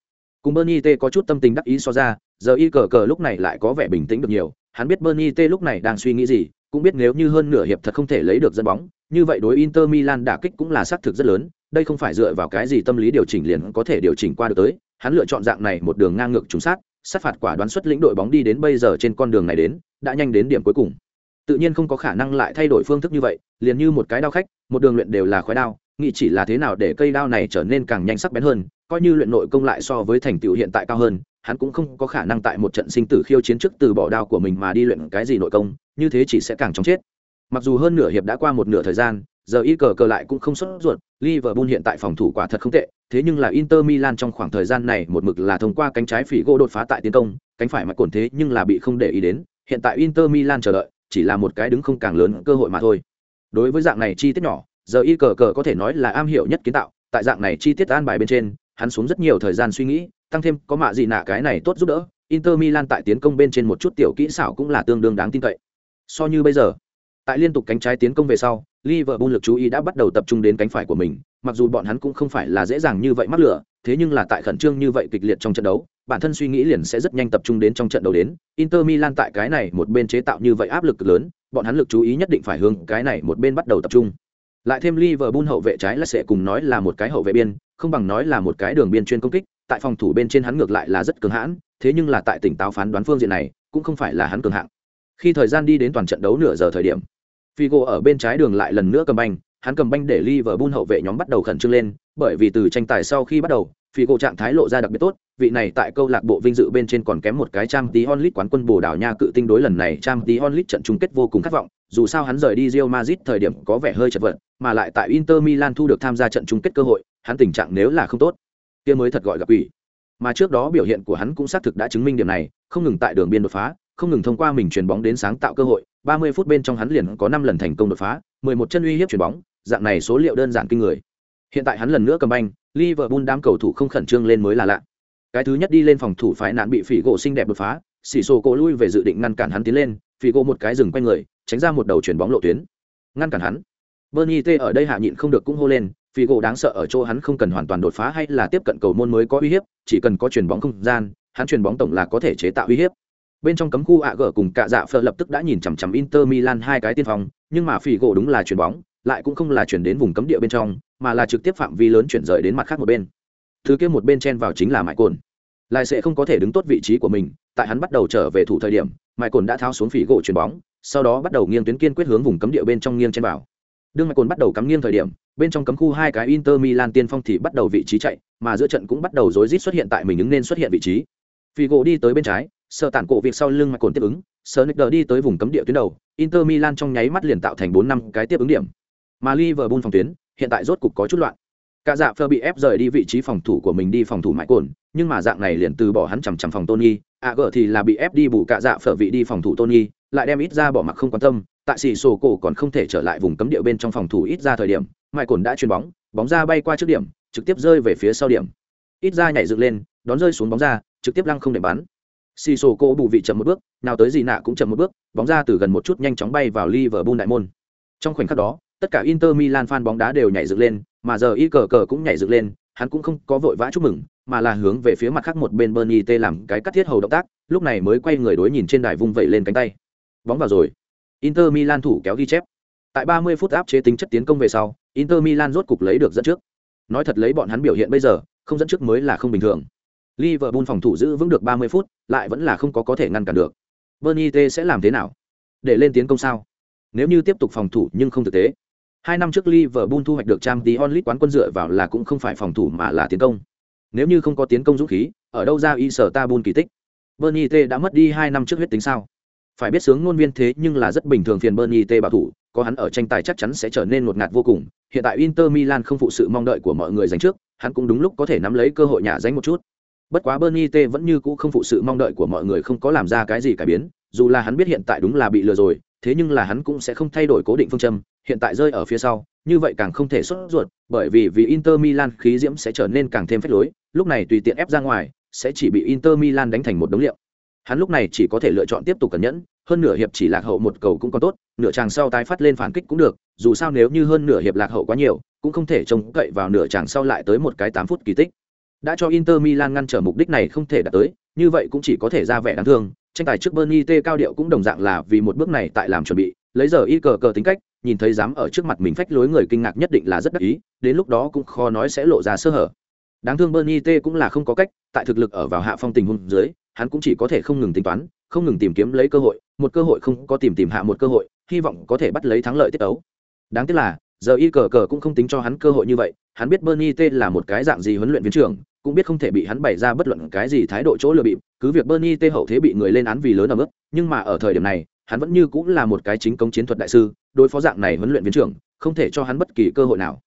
Cùng Bernie T có chút tâm tình đắc ý so ra, giờ y cờ cờ lúc này lại có vẻ bình tĩnh được nhiều, hắn biết Bernie T lúc này đang suy nghĩ gì, cũng biết nếu như hơn nửa hiệp thật không thể lấy được dẫn bóng, như vậy đối Inter Milan đả kích cũng là xác thực rất lớn, đây không phải dựa vào cái gì tâm lý điều chỉnh liền có thể điều chỉnh qua được tới, hắn lựa chọn dạng này một đường ngang ngược trúng sát sát phạt quả đoán xuất lĩnh đội bóng đi đến bây giờ trên con đường này đến, đã nhanh đến điểm cuối cùng. Tự nhiên không có khả năng lại thay đổi phương thức như vậy, liền như một cái đao khách, một đường luyện đều là khói đao, nghĩ chỉ là thế nào để cây đao này trở nên càng nhanh sắc bén hơn, coi như luyện nội công lại so với thành tựu hiện tại cao hơn, hắn cũng không có khả năng tại một trận sinh tử khiêu chiến trước từ bỏ đao của mình mà đi luyện cái gì nội công, như thế chỉ sẽ càng chóng chết. Mặc dù hơn nửa hiệp đã qua một nửa thời gian giờ y cờ cờ lại cũng không xuất ruột, Liverpool hiện tại phòng thủ quả thật không tệ, thế nhưng là Inter Milan trong khoảng thời gian này một mực là thông qua cánh trái phỉ gỗ đột phá tại tiến công, cánh phải mà cổn thế nhưng là bị không để ý đến, hiện tại Inter Milan chờ đợi, chỉ là một cái đứng không càng lớn cơ hội mà thôi. Đối với dạng này chi tiết nhỏ, giờ y cờ cờ có thể nói là am hiểu nhất kiến tạo, tại dạng này chi tiết an bài bên trên, hắn xuống rất nhiều thời gian suy nghĩ, tăng thêm có mạ gì nạ cái này tốt giúp đỡ, inter milan tại tiến công bên trên một chút tiểu kỹ xảo cũng là tương đương đáng tin cậy. So như bây giờ, tại liên tục cánh trái tiến công về sau liverpool lực chú ý đã bắt đầu tập trung đến cánh phải của mình mặc dù bọn hắn cũng không phải là dễ dàng như vậy mắc lửa thế nhưng là tại khẩn trương như vậy kịch liệt trong trận đấu bản thân suy nghĩ liền sẽ rất nhanh tập trung đến trong trận đấu đến inter milan tại cái này một bên chế tạo như vậy áp lực lớn bọn hắn lực chú ý nhất định phải hướng cái này một bên bắt đầu tập trung lại thêm Liverpool hậu vệ trái là sẽ cùng nói là một cái hậu vệ biên, không bằng nói là một cái đường biên chuyên công kích, tại phòng thủ bên trên hắn ngược lại là rất cường hãn, thế nhưng là tại tỉnh táo phán đoán phương diện này, cũng không phải là hắn cường hạng. Khi thời gian đi đến toàn trận đấu nửa giờ thời điểm, Figo ở bên trái đường lại lần nữa cầm banh, hắn cầm banh để Liverpool hậu vệ nhóm bắt đầu khẩn trương lên, bởi vì từ tranh tài sau khi bắt đầu, Figo trạng thái lộ ra đặc biệt tốt, vị này tại câu lạc bộ vinh dự bên trên còn kém một cái trang tí onlit quán quân Bồ Đào Nha cự tinh đối lần này trang tí onlit trận chung kết vô cùng khát vọng, dù sao hắn rời đi Real Madrid thời điểm có vẻ hơi chật vật, mà lại tại Inter Milan thu được tham gia trận chung kết cơ hội, hắn tình trạng nếu là không tốt, kia mới thật gọi gặp quỷ. Mà trước đó biểu hiện của hắn cũng xác thực đã chứng minh điểm này, không ngừng tại đường biên đột phá, không ngừng thông qua mình chuyền bóng đến sáng tạo cơ hội, 30 phút bên trong hắn liền có 5 lần thành công đột phá, 11 chân uy hiếp chuyền bóng, dạng này số liệu đơn giản kinh người. Hiện tại hắn lần nữa cầm banh, Liverpool đám cầu thủ không khẩn trương lên mới là lạ. Cái thứ nhất đi lên phòng thủ phải nạn bị phỉ gỗ xinh đẹp đột phá, xỉ sổ cổ lui về dự định ngăn cản hắn tiến lên, phỉ gỗ một cái dừng quay người, tránh ra một đầu chuyền bóng lộ tuyến, ngăn cản hắn. Bernie T ở đây hạ nhịn không được cũng hô lên, phỉ gỗ đáng sợ ở chỗ hắn không cần hoàn toàn đột phá hay là tiếp cận cầu môn mới có uy hiếp, chỉ cần có chuyền bóng không gian, hắn chuyền bóng tổng là có thể chế tạo uy hiếp. Bên trong cấm khu ạ gở cùng cả dạ phở lập tức đã nhìn chằm chằm Inter Milan hai cái tiên phong, nhưng mà phỉ gỗ đúng là chuyển bóng, lại cũng không là chuyển đến vùng cấm địa bên trong, mà là trực tiếp phạm vi lớn chuyển rời đến mặt khác một bên. Thứ kia một bên chen vào chính là Mại Cồn. Lại sẽ không có thể đứng tốt vị trí của mình, tại hắn bắt đầu trở về thủ thời điểm, Mại Cồn đã tháo xuống phỉ gỗ chuyển bóng, sau đó bắt đầu nghiêng tuyến kiên quyết hướng vùng cấm địa bên trong nghiêng chen vào. Đương Mại Cồn bắt đầu cắm nghiêng thời điểm, bên trong cấm khu hai cái Inter Milan tiên phong thì bắt đầu vị trí chạy, mà giữa trận cũng bắt đầu rối rít xuất hiện tại mình ứng nên xuất hiện vị trí. Figo đi tới bên trái, sợ tản cổ việc sau lưng mạch Cồn tiếp ứng, Sonicer đi tới vùng cấm địa tuyến đầu, Inter Milan trong nháy mắt liền tạo thành bốn năm cái tiếp ứng điểm. Mà Liverpool phòng tuyến, hiện tại rốt cục có chút loạn. Cả dạ phơ bị ép rời đi vị trí phòng thủ của mình đi phòng thủ mạch cồn, nhưng mà dạng này liền từ bỏ hắn chằm chằm phòng Tony, à gỡ thì là bị ép đi bù cả dạ phở vị đi phòng thủ Tony, lại đem ít ra bỏ mặc không quan tâm, tại xì sổ cổ còn không thể trở lại vùng cấm địa bên trong phòng thủ ít ra thời điểm, Mạch cồn đã chuyền bóng, bóng ra bay qua trước điểm, trực tiếp rơi về phía sau điểm. Ít ra nhảy dựng lên, đón rơi xuống bóng ra, trực tiếp lăng không để bắn. Xì sổ cổ bù vị chậm một bước, nào tới gì nạ cũng chậm một bước, bóng ra từ gần một chút nhanh chóng bay vào Liverpool đại môn. Trong khoảnh khắc đó, tất cả Inter Milan fan bóng đá đều nhảy dựng lên, mà giờ y cờ cờ cũng nhảy dựng lên, hắn cũng không có vội vã chúc mừng, mà là hướng về phía mặt khác một bên Bernie T làm cái cắt thiết hầu động tác, lúc này mới quay người đối nhìn trên đài vung vẩy lên cánh tay. Bóng vào rồi. Inter Milan thủ kéo ghi chép. Tại 30 phút áp chế tính chất tiến công về sau, Inter Milan rốt cục lấy được dẫn trước. Nói thật lấy bọn hắn biểu hiện bây giờ, không dẫn trước mới là không bình thường. Liverpool phòng thủ giữ vững được 30 phút, lại vẫn là không có có thể ngăn cản được. Bernie T sẽ làm thế nào? Để lên tiến công sao? Nếu như tiếp tục phòng thủ nhưng không thực tế, Hai năm trước Liverpool thu hoạch được Champions League quán quân dựa vào là cũng không phải phòng thủ mà là tiến công. Nếu như không có tiến công dũng khí, ở đâu ra Istanbul kỳ tích? Bernie T đã mất đi hai năm trước huyết tính sao? Phải biết sướng ngôn viên thế nhưng là rất bình thường phiền Bernie T bảo thủ, có hắn ở tranh tài chắc chắn sẽ trở nên ngột ngạt vô cùng. Hiện tại Inter Milan không phụ sự mong đợi của mọi người giành trước, hắn cũng đúng lúc có thể nắm lấy cơ hội nhả danh một chút. Bất quá Bernie T vẫn như cũ không phụ sự mong đợi của mọi người không có làm ra cái gì cải biến, dù là hắn biết hiện tại đúng là bị lừa rồi, thế nhưng là hắn cũng sẽ không thay đổi cố định phương châm, hiện tại rơi ở phía sau, như vậy càng không thể sốt ruột, bởi vì vì Inter Milan khí diễm sẽ trở nên càng thêm phách lối, lúc này tùy tiện ép ra ngoài, sẽ chỉ bị Inter Milan đánh thành một đống liệu. Hắn lúc này chỉ có thể lựa chọn tiếp tục cẩn nhẫn, hơn nửa hiệp chỉ lạc hậu một cầu cũng còn tốt, nửa chàng sau tái phát lên phản kích cũng được, dù sao nếu như hơn nửa hiệp lạc hậu quá nhiều, cũng không thể trông cậy vào nửa chàng sau lại tới một cái tám phút kỳ tích. Đã cho Inter Milan ngăn trở mục đích này không thể đạt tới, như vậy cũng chỉ có thể ra vẻ đáng thương, tranh tài trước Bernie T cao điệu cũng đồng dạng là vì một bước này tại làm chuẩn bị, lấy giờ y cờ cờ tính cách nhìn thấy dám ở trước mặt mình phách lối người kinh ngạc nhất định là rất đắc ý đến lúc đó cũng khó nói sẽ lộ ra sơ hở. Đáng thương bernie t cũng là không có cách tại thực lực ở vào hạ phong tình huống dưới hắn cũng chỉ có thể không ngừng tính toán không ngừng tìm kiếm lấy cơ hội một cơ hội không có tìm tìm hạ một cơ hội hy vọng có thể bắt lấy thắng lợi tiết ấu. Đáng tiếc là giờ y cờ cờ cũng không tính cho hắn cơ hội như vậy hắn biết bernie t là một cái dạng gì huấn luyện viên trưởng cũng biết không thể bị hắn bày ra bất luận cái gì thái độ chỗ lừa bịp, cứ việc bernie tê hậu thế bị người lên án vì lớn ở mức, nhưng mà ở thời điểm này, hắn vẫn như cũng là một cái chính công chiến thuật đại sư, đối phó dạng này huấn luyện viên trưởng, không thể cho hắn bất kỳ cơ hội nào.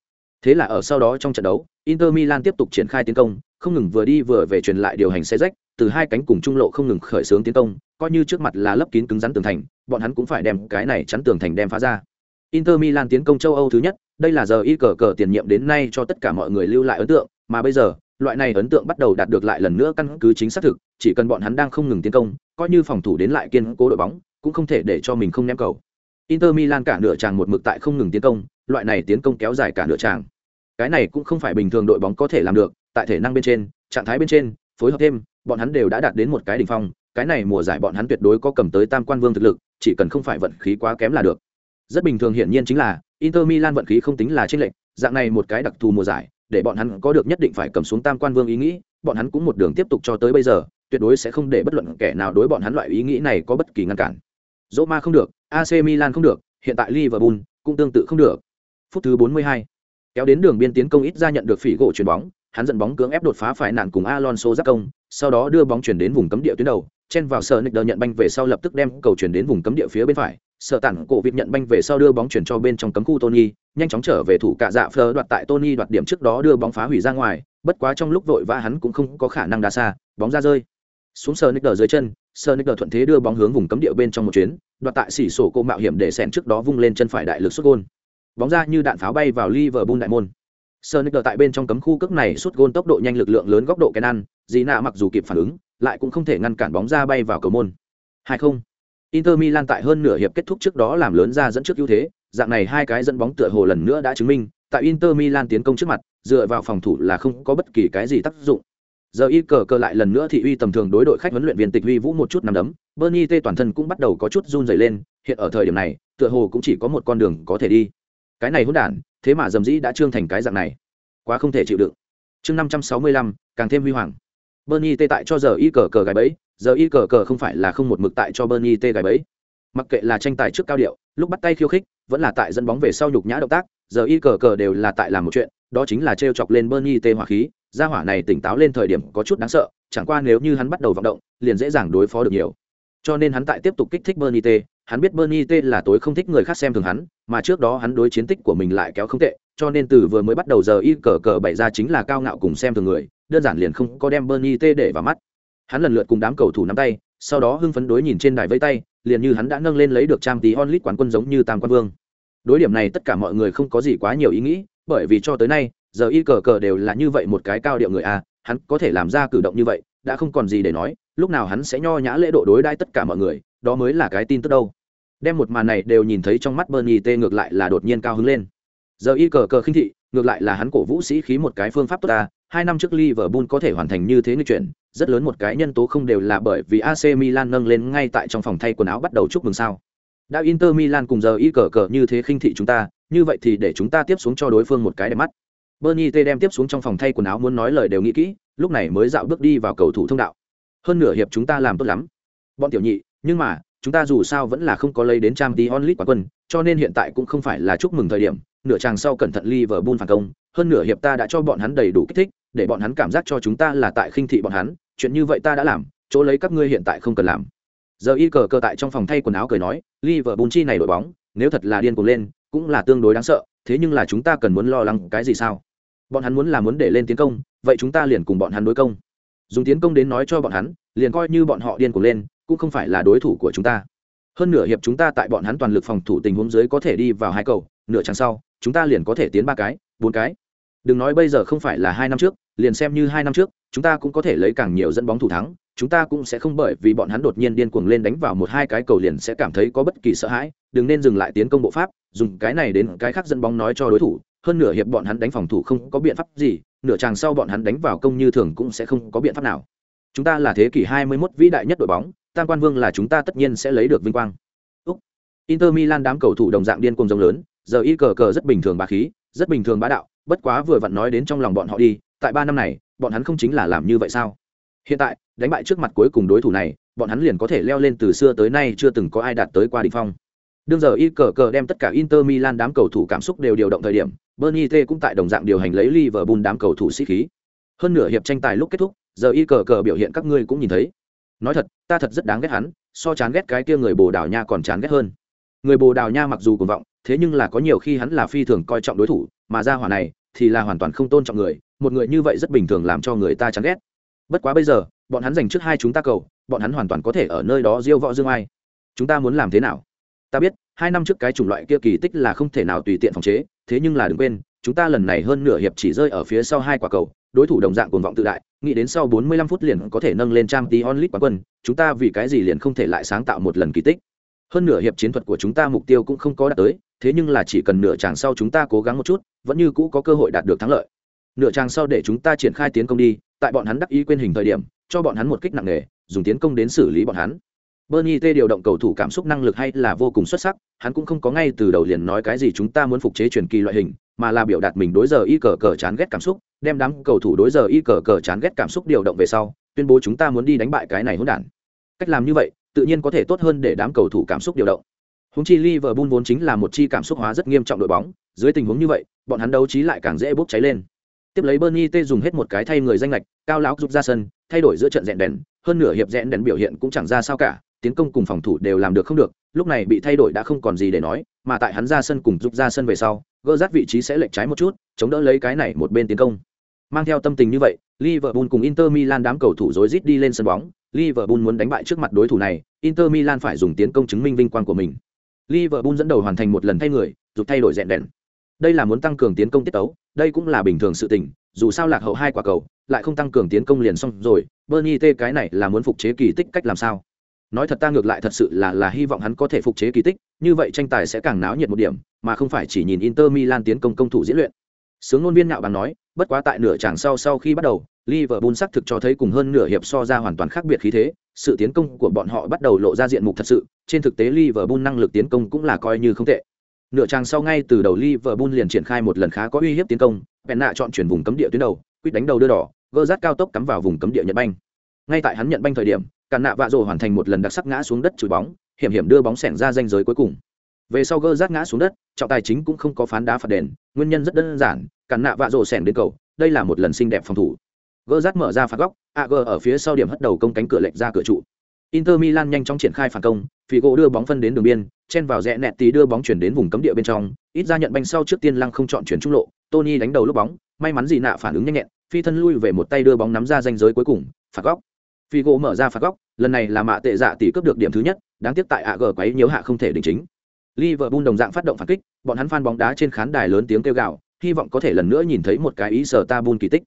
Thế là ở sau đó trong trận đấu, inter milan tiếp tục triển khai tiến công, không ngừng vừa đi vừa về truyền lại điều hành xe rách, từ hai cánh cùng trung lộ không ngừng khởi xướng tiến công, coi như trước mặt là lấp kín cứng rắn tường thành, bọn hắn cũng phải đem cái này chắn tường thành đem phá ra. Inter milan tiến công châu âu thứ nhất, đây là giờ y cờ cờ tiền nhiệm đến nay cho tất cả mọi người lưu lại ấn tượng, mà bây giờ loại này ấn tượng bắt đầu đạt được lại lần nữa căn cứ chính xác thực, chỉ cần bọn hắn đang không ngừng tiến công, coi như phòng thủ đến lại kiên cố đội bóng, cũng không thể để cho mình không ném cầu. Inter milan cả nửa tràng một mực tại không ngừng tiến công, loại này tiến công kéo dài cả nửa tràng cái này cũng không phải bình thường đội bóng có thể làm được, tại thể năng bên trên, trạng thái bên trên, phối hợp thêm, bọn hắn đều đã đạt đến một cái đỉnh phong, cái này mùa giải bọn hắn tuyệt đối có cầm tới tam quan vương thực lực, chỉ cần không phải vận khí quá kém là được. Rất bình thường hiển nhiên chính là, inter milan vận khí không tính là trên lệnh dạng này một cái đặc thù mùa giải để bọn hắn có được nhất định phải cầm xuống tam quan vương ý nghĩ bọn hắn cũng một đường tiếp tục cho tới bây giờ tuyệt đối sẽ không để bất luận kẻ nào đối bọn hắn loại ý nghĩ này có bất kỳ ngăn cản. Dỗ ma không được AC Milan không được hiện tại Liverpool cũng tương tự không được. Phút thứ 42 kéo đến đường biên tiến công ít ra nhận được phỉ gỗ chuyền bóng hắn dẫn bóng cưỡng ép đột phá phải nạn cùng Alonso giáp công sau đó đưa bóng chuyển đến vùng cấm địa tuyến đầu chen vào sợ nick nhận banh về sau lập tức đem cầu chuyển đến vùng cấm địa phía bên phải sợ tản cổ vịt nhận banh về sau đưa bóng chuyển cho bên trong cấm khu Tony, nhanh chóng trở về thủ cả dạ phờ đoạt tại Tony đoạt điểm trước đó đưa bóng phá hủy ra ngoài, bất quá trong lúc vội vã hắn cũng không có khả năng đá xa, bóng ra rơi. Xuống sờ nick dưới chân, sờ nick thuận thế đưa bóng hướng vùng cấm địa bên trong một chuyến, đoạt tại xỉ sổ cô mạo hiểm để xẻn trước đó vung lên chân phải đại lực sút gôn. Bóng ra như đạn pháo bay vào Liverpool đại môn. Sờ nick tại bên trong cấm khu cước này sút gôn tốc độ nhanh lực lượng lớn góc độ kén ăn. Dĩ nạ mặc dù kịp phản ứng, lại cũng không thể ngăn cản bóng ra bay vào cầu môn. Hay không Inter Milan tại hơn nửa hiệp kết thúc trước đó làm lớn ra dẫn trước ưu thế, dạng này hai cái dẫn bóng tựa hồ lần nữa đã chứng minh, tại Inter Milan tiến công trước mặt, dựa vào phòng thủ là không có bất kỳ cái gì tác dụng. Giờ y cờ cờ lại lần nữa thị uy tầm thường đối đội khách huấn luyện viên Tịch Huy Vũ một chút nằm đấm, Bernie T toàn thân cũng bắt đầu có chút run rẩy lên, hiện ở thời điểm này, tựa hồ cũng chỉ có một con đường có thể đi. Cái này hỗn đản, thế mà dầm dĩ đã trương thành cái dạng này, quá không thể chịu đựng. Chương 565, càng thêm huy hoàng. Bernie T tại cho giờ y cờ cờ gái bẫy, giờ y cờ cờ không phải là không một mực tại cho bernie t gài bẫy mặc kệ là tranh tài trước cao điệu lúc bắt tay khiêu khích vẫn là tại dẫn bóng về sau nhục nhã động tác, giờ y cờ cờ đều là tại làm một chuyện, đó chính là t chọc lên bernie t hỏa khí, gia hỏa này tỉnh táo lên thời điểm có chút đáng sợ, chẳng qua nếu như hắn bắt đầu vận động, liền dễ dàng đối phó được nhiều. Cho nên hắn tại tiếp tục kích thích bernie t, hắn biết bernie t là tối không thích người khác xem thường hắn, mà trước đó hắn đối chiến tích của mình lại kéo không tệ, cho nên từ vừa mới bắt đầu giờ y cờ cờ bày ra chính là cao ngạo cùng xem thường người, đơn giản liền không có đem bernie t để vào mắt. Hắn lần lượt cùng đám cầu thủ nắm tay, sau đó hưng phấn đối nhìn trên đài vây tay, liền như hắn đã nâng lên lấy được trang tí onlit quán quân giống như tam quan vương đối điểm này tất cả mọi người không có gì quá nhiều ý nghĩ bởi vì cho tới nay giờ y cờ cờ đều là như vậy một cái cao điệu người a hắn có thể làm ra cử động như vậy đã không còn gì để nói lúc nào hắn sẽ nho nhã lễ độ đối đãi tất cả mọi người đó mới là cái tin tức đâu đem một màn này đều nhìn thấy trong mắt bernie t ngược lại là đột nhiên cao hứng lên giờ y cờ cờ khinh thị ngược lại là hắn cổ vũ sĩ khí một cái phương pháp tốt ta hai năm trước Liverpool có thể hoàn thành như thế người chuyện, rất lớn một cái nhân tố không đều là bởi vì AC Milan nâng lên ngay tại trong phòng thay quần áo bắt đầu chúc mừng sao. Đã Inter Milan cùng giờ y cờ cờ như thế khinh thị chúng ta, như vậy thì để chúng ta tiếp xuống cho đối phương một cái đẹp mắt. Bernie T đem tiếp xuống trong phòng thay quần áo muốn nói lời đều nghĩ kỹ, lúc này mới dạo bước đi vào cầu thủ thông đạo. Hơn nửa hiệp chúng ta làm tốt lắm. Bọn tiểu nhị, nhưng mà, chúng ta dù sao vẫn là không có lấy đến trang Champions onlit quá quân, cho nên hiện tại cũng không phải là chúc mừng thời điểm, nửa chàng sau cẩn thận Liverpool phản công, hơn nửa hiệp ta đã cho bọn hắn đầy đủ kích thích, để bọn hắn cảm giác cho chúng ta là tại khinh thị bọn hắn, chuyện như vậy ta đã làm, chỗ lấy các ngươi hiện tại không cần làm. Giờ y cờ cờ tại trong phòng thay quần áo cười nói, Liverpool chi này đội bóng, nếu thật là điên cuồng lên, cũng là tương đối đáng sợ, thế nhưng là chúng ta cần muốn lo lắng cái gì sao? Bọn hắn muốn là muốn để lên tiến công, vậy chúng ta liền cùng bọn hắn đối công. Dùng tiến công đến nói cho bọn hắn, liền coi như bọn họ điên cuồng lên, cũng không phải là đối thủ của chúng ta. Hơn nửa hiệp chúng ta tại bọn hắn toàn lực phòng thủ tình huống dưới có thể đi vào hai cầu, nửa trang sau, chúng ta liền có thể tiến ba cái, bốn cái đừng nói bây giờ không phải là hai năm trước liền xem như hai năm trước chúng ta cũng có thể lấy càng nhiều dẫn bóng thủ thắng chúng ta cũng sẽ không bởi vì bọn hắn đột nhiên điên cuồng lên đánh vào một hai cái cầu liền sẽ cảm thấy có bất kỳ sợ hãi đừng nên dừng lại tiến công bộ pháp dùng cái này đến cái khác dẫn bóng nói cho đối thủ hơn nửa hiệp bọn hắn đánh phòng thủ không có biện pháp gì nửa chàng sau bọn hắn đánh vào công như thường cũng sẽ không có biện pháp nào chúng ta là thế kỷ 21 vĩ đại nhất đội bóng tam quan vương là chúng ta tất nhiên sẽ lấy được vinh quang Úc. Inter Milan đám cầu thủ đồng dạng điên cuồng rồng lớn, giờ y cờ cờ rất bình thường bá khí, rất bình thường bá đạo, bất quá vừa vặn nói đến trong lòng bọn họ đi, tại ba năm này, bọn hắn không chính là làm như vậy sao? Hiện tại, đánh bại trước mặt cuối cùng đối thủ này, bọn hắn liền có thể leo lên từ xưa tới nay chưa từng có ai đạt tới qua đỉnh phong. Đương giờ y cờ cờ đem tất cả Inter Milan đám cầu thủ cảm xúc đều điều động thời điểm, Bernie T cũng tại đồng dạng điều hành lấy Liverpool đám cầu thủ sĩ khí. Hơn nửa hiệp tranh tài lúc kết thúc, giờ y cờ cờ biểu hiện các ngươi cũng nhìn thấy. Nói thật, ta thật rất đáng ghét hắn, so chán ghét cái kia người Bồ Đào Nha còn chán ghét hơn. Người Bồ Đào Nha mặc dù cuồng vọng, thế nhưng là có nhiều khi hắn là phi thường coi trọng đối thủ, mà ra hỏa này thì là hoàn toàn không tôn trọng người, một người như vậy rất bình thường làm cho người ta chán ghét. Bất quá bây giờ, bọn hắn giành trước hai chúng ta cầu, bọn hắn hoàn toàn có thể ở nơi đó diêu võ dương ai. Chúng ta muốn làm thế nào? Ta biết, hai năm trước cái chủng loại kia kỳ tích là không thể nào tùy tiện phòng chế, thế nhưng là đừng quên, chúng ta lần này hơn nửa hiệp chỉ rơi ở phía sau hai quả cầu, đối thủ đồng dạng cuồng vọng tự đại, nghĩ đến sau 45 phút liền có thể nâng lên trang tí onlit quán quân, chúng ta vì cái gì liền không thể lại sáng tạo một lần kỳ tích. Hơn nửa hiệp chiến thuật của chúng ta mục tiêu cũng không có đạt tới, thế nhưng là chỉ cần nửa chàng sau chúng ta cố gắng một chút, vẫn như cũ có cơ hội đạt được thắng lợi. Nửa chàng sau để chúng ta triển khai tiến công đi, tại bọn hắn đắc ý quên hình thời điểm, cho bọn hắn một kích nặng nề, dùng tiến công đến xử lý bọn hắn. Bernie T điều động cầu thủ cảm xúc năng lực hay là vô cùng xuất sắc, hắn cũng không có ngay từ đầu liền nói cái gì chúng ta muốn phục chế truyền kỳ loại hình, mà là biểu đạt mình đối giờ y cờ cờ chán ghét cảm xúc, đem đám cầu thủ đối giờ y cờ cờ chán ghét cảm xúc điều động về sau, tuyên bố chúng ta muốn đi đánh bại cái này hỗn đản. Cách làm như vậy, tự nhiên có thể tốt hơn để đám cầu thủ cảm xúc điều động. Húng chi Liverpool vốn chính là một chi cảm xúc hóa rất nghiêm trọng đội bóng, dưới tình huống như vậy, bọn hắn đấu trí lại càng dễ bốc cháy lên. Tiếp lấy Bernie T dùng hết một cái thay người danh lệch, cao lão giúp ra sân, thay đổi giữa trận rèn đèn, hơn nửa hiệp rèn đèn biểu hiện cũng chẳng ra sao cả, tiến công cùng phòng thủ đều làm được không được lúc này bị thay đổi đã không còn gì để nói mà tại hắn ra sân cùng giúp ra sân về sau gỡ rát vị trí sẽ lệch trái một chút chống đỡ lấy cái này một bên tiến công mang theo tâm tình như vậy liverpool cùng inter milan đám cầu thủ rối rít đi lên sân bóng liverpool muốn đánh bại trước mặt đối thủ này, inter milan phải dùng tiến công chứng minh vinh quang của mình. Liverpool dẫn đầu hoàn thành một lần thay người giúp thay đổi rèn đèn. Đây là muốn tăng cường tiến công tiết tấu, đây cũng là bình thường sự tình, dù sao lạc hậu hai quả cầu, lại không tăng cường tiến công liền xong rồi bernie t cái này là muốn phục chế kỳ tích cách làm sao? Nói thật ta ngược lại thật sự là là hy vọng hắn có thể phục chế kỳ tích, như vậy tranh tài sẽ càng náo nhiệt một điểm, mà không phải chỉ nhìn inter milan tiến công công thủ diễn luyện. Sướng ngôn viên nhạo bằng nói, bất quá tại nửa chàng sau sau khi bắt đầu liverpool xác thực cho thấy cùng hơn nửa hiệp so ra hoàn toàn khác biệt khí thế, sự tiến công của bọn họ bắt đầu lộ ra diện mục thật sự, trên thực tế liverpool năng lực tiến công cũng là coi như không tệ. Nửa trang sau ngay từ đầu liverpool liền triển khai một lần khá có uy hiếp tiến công penna chọn chuyển vùng cấm địa tuyến đầu, quyết đánh đầu đưa đỏ gơ rát cao tốc cắm vào vùng cấm địa nhận banh. Ngay tại hắn nhận banh thời điểm Cản nạ vạ rồ hoàn thành một lần đặc sắc ngã xuống đất chùi bóng, hiểm hiểm đưa bóng xẻng ra danh giới cuối cùng. Về sau gơ rát ngã xuống đất, trọng tài chính cũng không có phán đá phạt đền, nguyên nhân rất đơn giản Cản nạ vạ rồ xẻng đến cầu, đây là một lần xinh đẹp phòng thủ gỡ rát mở ra phạt góc ag ở phía sau điểm hất đầu công cánh cửa lệch ra cửa trụ inter milan nhanh chóng triển khai phản công gỗ đưa bóng phân đến đường biên chen vào rẽ nẹt tí đưa bóng chuyển đến vùng cấm địa bên trong ít ra nhận banh sau trước tiên lăng không chọn chuyển trung lộ tony đánh đầu lúc bóng may mắn gì nạ phản ứng nhanh nhẹn phi thân lui về một tay đưa bóng nắm ra danh giới cuối cùng phạt góc Figo mở ra phạt góc, lần này là mạ tệ dạ tỷ cướp được điểm thứ nhất, đáng tiếc tại AG quấy nhiễu hạ không thể đình chính. Liverpool đồng dạng phát động phản kích, bọn hắn fan bóng đá trên khán đài lớn tiếng kêu gào, hy vọng có thể lần nữa nhìn thấy một cái ý sở Tabun kỳ tích.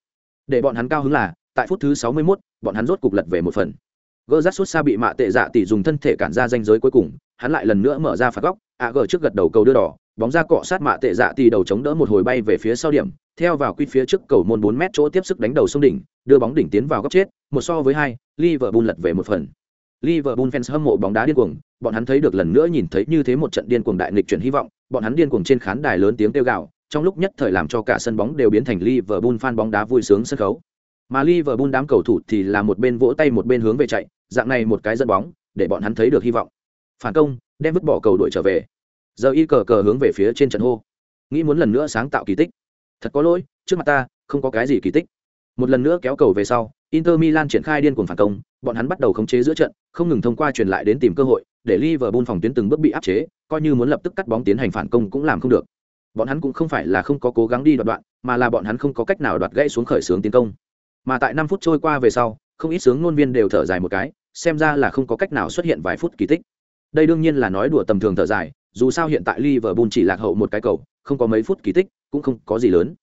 Để bọn hắn cao hứng là, tại phút thứ 61, bọn hắn rốt cục lật về một phần. Gơ rát sút xa bị mạ tệ dạ tỷ dùng thân thể cản ra danh giới cuối cùng, hắn lại lần nữa mở ra phạt góc, ạ gờ trước gật đầu cầu đưa đỏ, bóng ra cọ sát mạ tệ dạ tỷ đầu chống đỡ một hồi bay về phía sau điểm, theo vào quy phía trước cầu môn 4 mét chỗ tiếp sức đánh đầu sông đỉnh, đưa bóng đỉnh tiến vào góc chết, một so với hai, Liverpool lật về một phần. Liverpool fans hâm mộ bóng đá điên cuồng, bọn hắn thấy được lần nữa nhìn thấy như thế một trận điên cuồng đại nghịch chuyển hy vọng, bọn hắn điên cuồng trên khán đài lớn tiếng kêu gào, trong lúc nhất thời làm cho cả sân bóng đều biến thành Liverpool fan bóng đá vui sướng sân khấu. Mà Liverpool đám cầu thủ thì là một bên vỗ tay một bên hướng về chạy, dạng này một cái dẫn bóng, để bọn hắn thấy được hy vọng. Phản công, đem vứt bỏ cầu đuổi trở về. Giờ y cờ cờ hướng về phía trên trận hô, nghĩ muốn lần nữa sáng tạo kỳ tích. Thật có lỗi, trước mặt ta, không có cái gì kỳ tích. Một lần nữa kéo cầu về sau, Inter Milan triển khai điên cuồng phản công, bọn hắn bắt đầu khống chế giữa trận, không ngừng thông qua truyền lại đến tìm cơ hội, để Liverpool phòng tuyến từng bước bị áp chế, coi như muốn lập tức cắt bóng tiến hành phản công cũng làm không được. Bọn hắn cũng không phải là không có cố gắng đi đoạt đoạn, mà là bọn hắn không có cách nào đoạt gãy xuống khởi sướng tiến công. Mà tại năm phút trôi qua về sau, không ít sướng ngôn viên đều thở dài một cái, xem ra là không có cách nào xuất hiện vài phút kỳ tích. Đây đương nhiên là nói đùa tầm thường thở dài, dù sao hiện tại Liverpool chỉ lạc hậu một cái cầu, không có mấy phút kỳ tích, cũng không có gì lớn.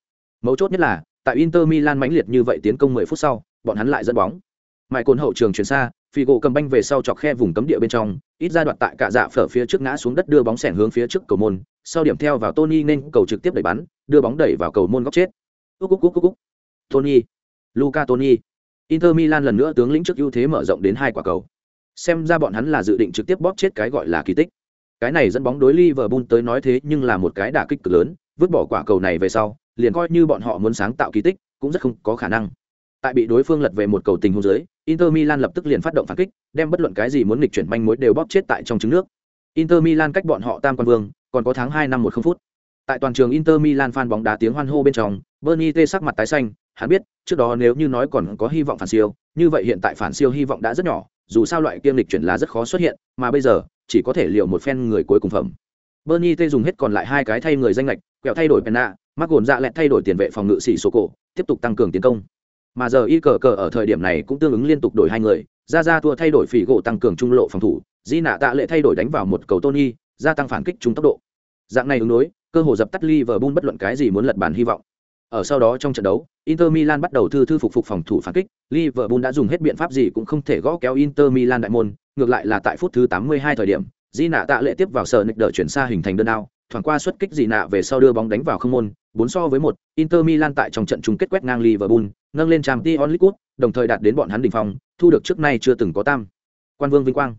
Mấu chốt nhất là, tại Inter Milan mãnh liệt như vậy tiến công 10 phút sau, bọn hắn lại dẫn bóng. mãi cồn hậu trường chuyển xa, Figo cầm banh về sau chọc khe vùng cấm địa bên trong, ít ra đoạt tại cả dạ phở phía trước ngã xuống đất đưa bóng sẻng hướng phía trước cầu môn, sau điểm theo vào Tony nên cầu trực tiếp đẩy bắn, đưa bóng đẩy vào cầu môn góc chết. Cúc cúc cúc cúc. Tony, Luca Tony. Inter Milan lần nữa tướng lĩnh trước ưu thế mở rộng đến hai quả cầu. Xem ra bọn hắn là dự định trực tiếp bóp chết cái gọi là kỳ tích. Cái này dẫn bóng đối Liverpool tới nói thế nhưng là một cái đả kích cực lớn, vứt bỏ quả cầu này về sau, liền coi như bọn họ muốn sáng tạo kỳ tích, cũng rất không có khả năng. Tại bị đối phương lật về một cầu tình huống dưới, Inter Milan lập tức liền phát động phản kích, đem bất luận cái gì muốn nghịch chuyển manh mối đều bóp chết tại trong trứng nước. Inter Milan cách bọn họ tam quan vương, còn có tháng hai năm một không phút. Tại toàn trường Inter Milan fan bóng đá tiếng hoan hô bên trong, Bernie T sắc mặt tái xanh, hắn biết, trước đó nếu như nói còn có hy vọng phản siêu, như vậy hiện tại phản siêu hy vọng đã rất nhỏ, dù sao loại kiêm lịch chuyển là rất khó xuất hiện, mà bây giờ, chỉ có thể liệu một phen người cuối cùng phẩm. Bernie T dùng hết còn lại hai cái thay người danh lệch, quẹo thay đổi penna, mắc gồn dạ lẹt thay đổi tiền vệ phòng ngự sĩ số cổ, tiếp tục tăng cường tiến công. Mà giờ y cờ cờ ở thời điểm này cũng tương ứng liên tục đổi hai người, ra ra tua thay đổi phỉ gỗ tăng cường trung lộ phòng thủ, Di nạ tạ lệ thay đổi đánh vào một cầu Tony, gia tăng phản kích trung tốc độ. Dạng này ứng đối, cơ hồ dập tắt Liverpool bất luận cái gì muốn lật bàn hy vọng. Ở sau đó trong trận đấu, Inter Milan bắt đầu thư thư phục phục phòng thủ phản kích, Liverpool đã dùng hết biện pháp gì cũng không thể gõ kéo Inter Milan đại môn, ngược lại là tại phút thứ 82 thời điểm, Di nạ tạ lệ tiếp vào sở nịch đỡ chuyển xa hình thành đơn ao, thoảng qua xuất kích Di nạ về sau đưa bóng đánh vào không môn, 4 so với 1, Inter Milan tại trong trận chung kết quét ngang Liverpool, nâng lên Champions League, đồng thời đạt đến bọn hắn đỉnh phong, thu được trước nay chưa từng có tam. Quan Vương vinh quang.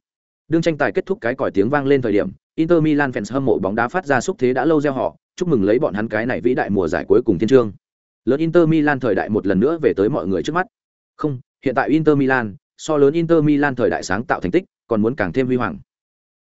Đương tranh tài kết thúc cái còi tiếng vang lên thời điểm, Inter Milan fans hâm mộ bóng đá phát ra xúc thế đã lâu gieo họ, chúc mừng lấy bọn hắn cái này vĩ đại mùa giải cuối cùng thiên trương. Lớn Inter Milan thời đại một lần nữa về tới mọi người trước mắt. Không, hiện tại Inter Milan, so lớn Inter Milan thời đại sáng tạo thành tích, còn muốn càng thêm huy hoàng.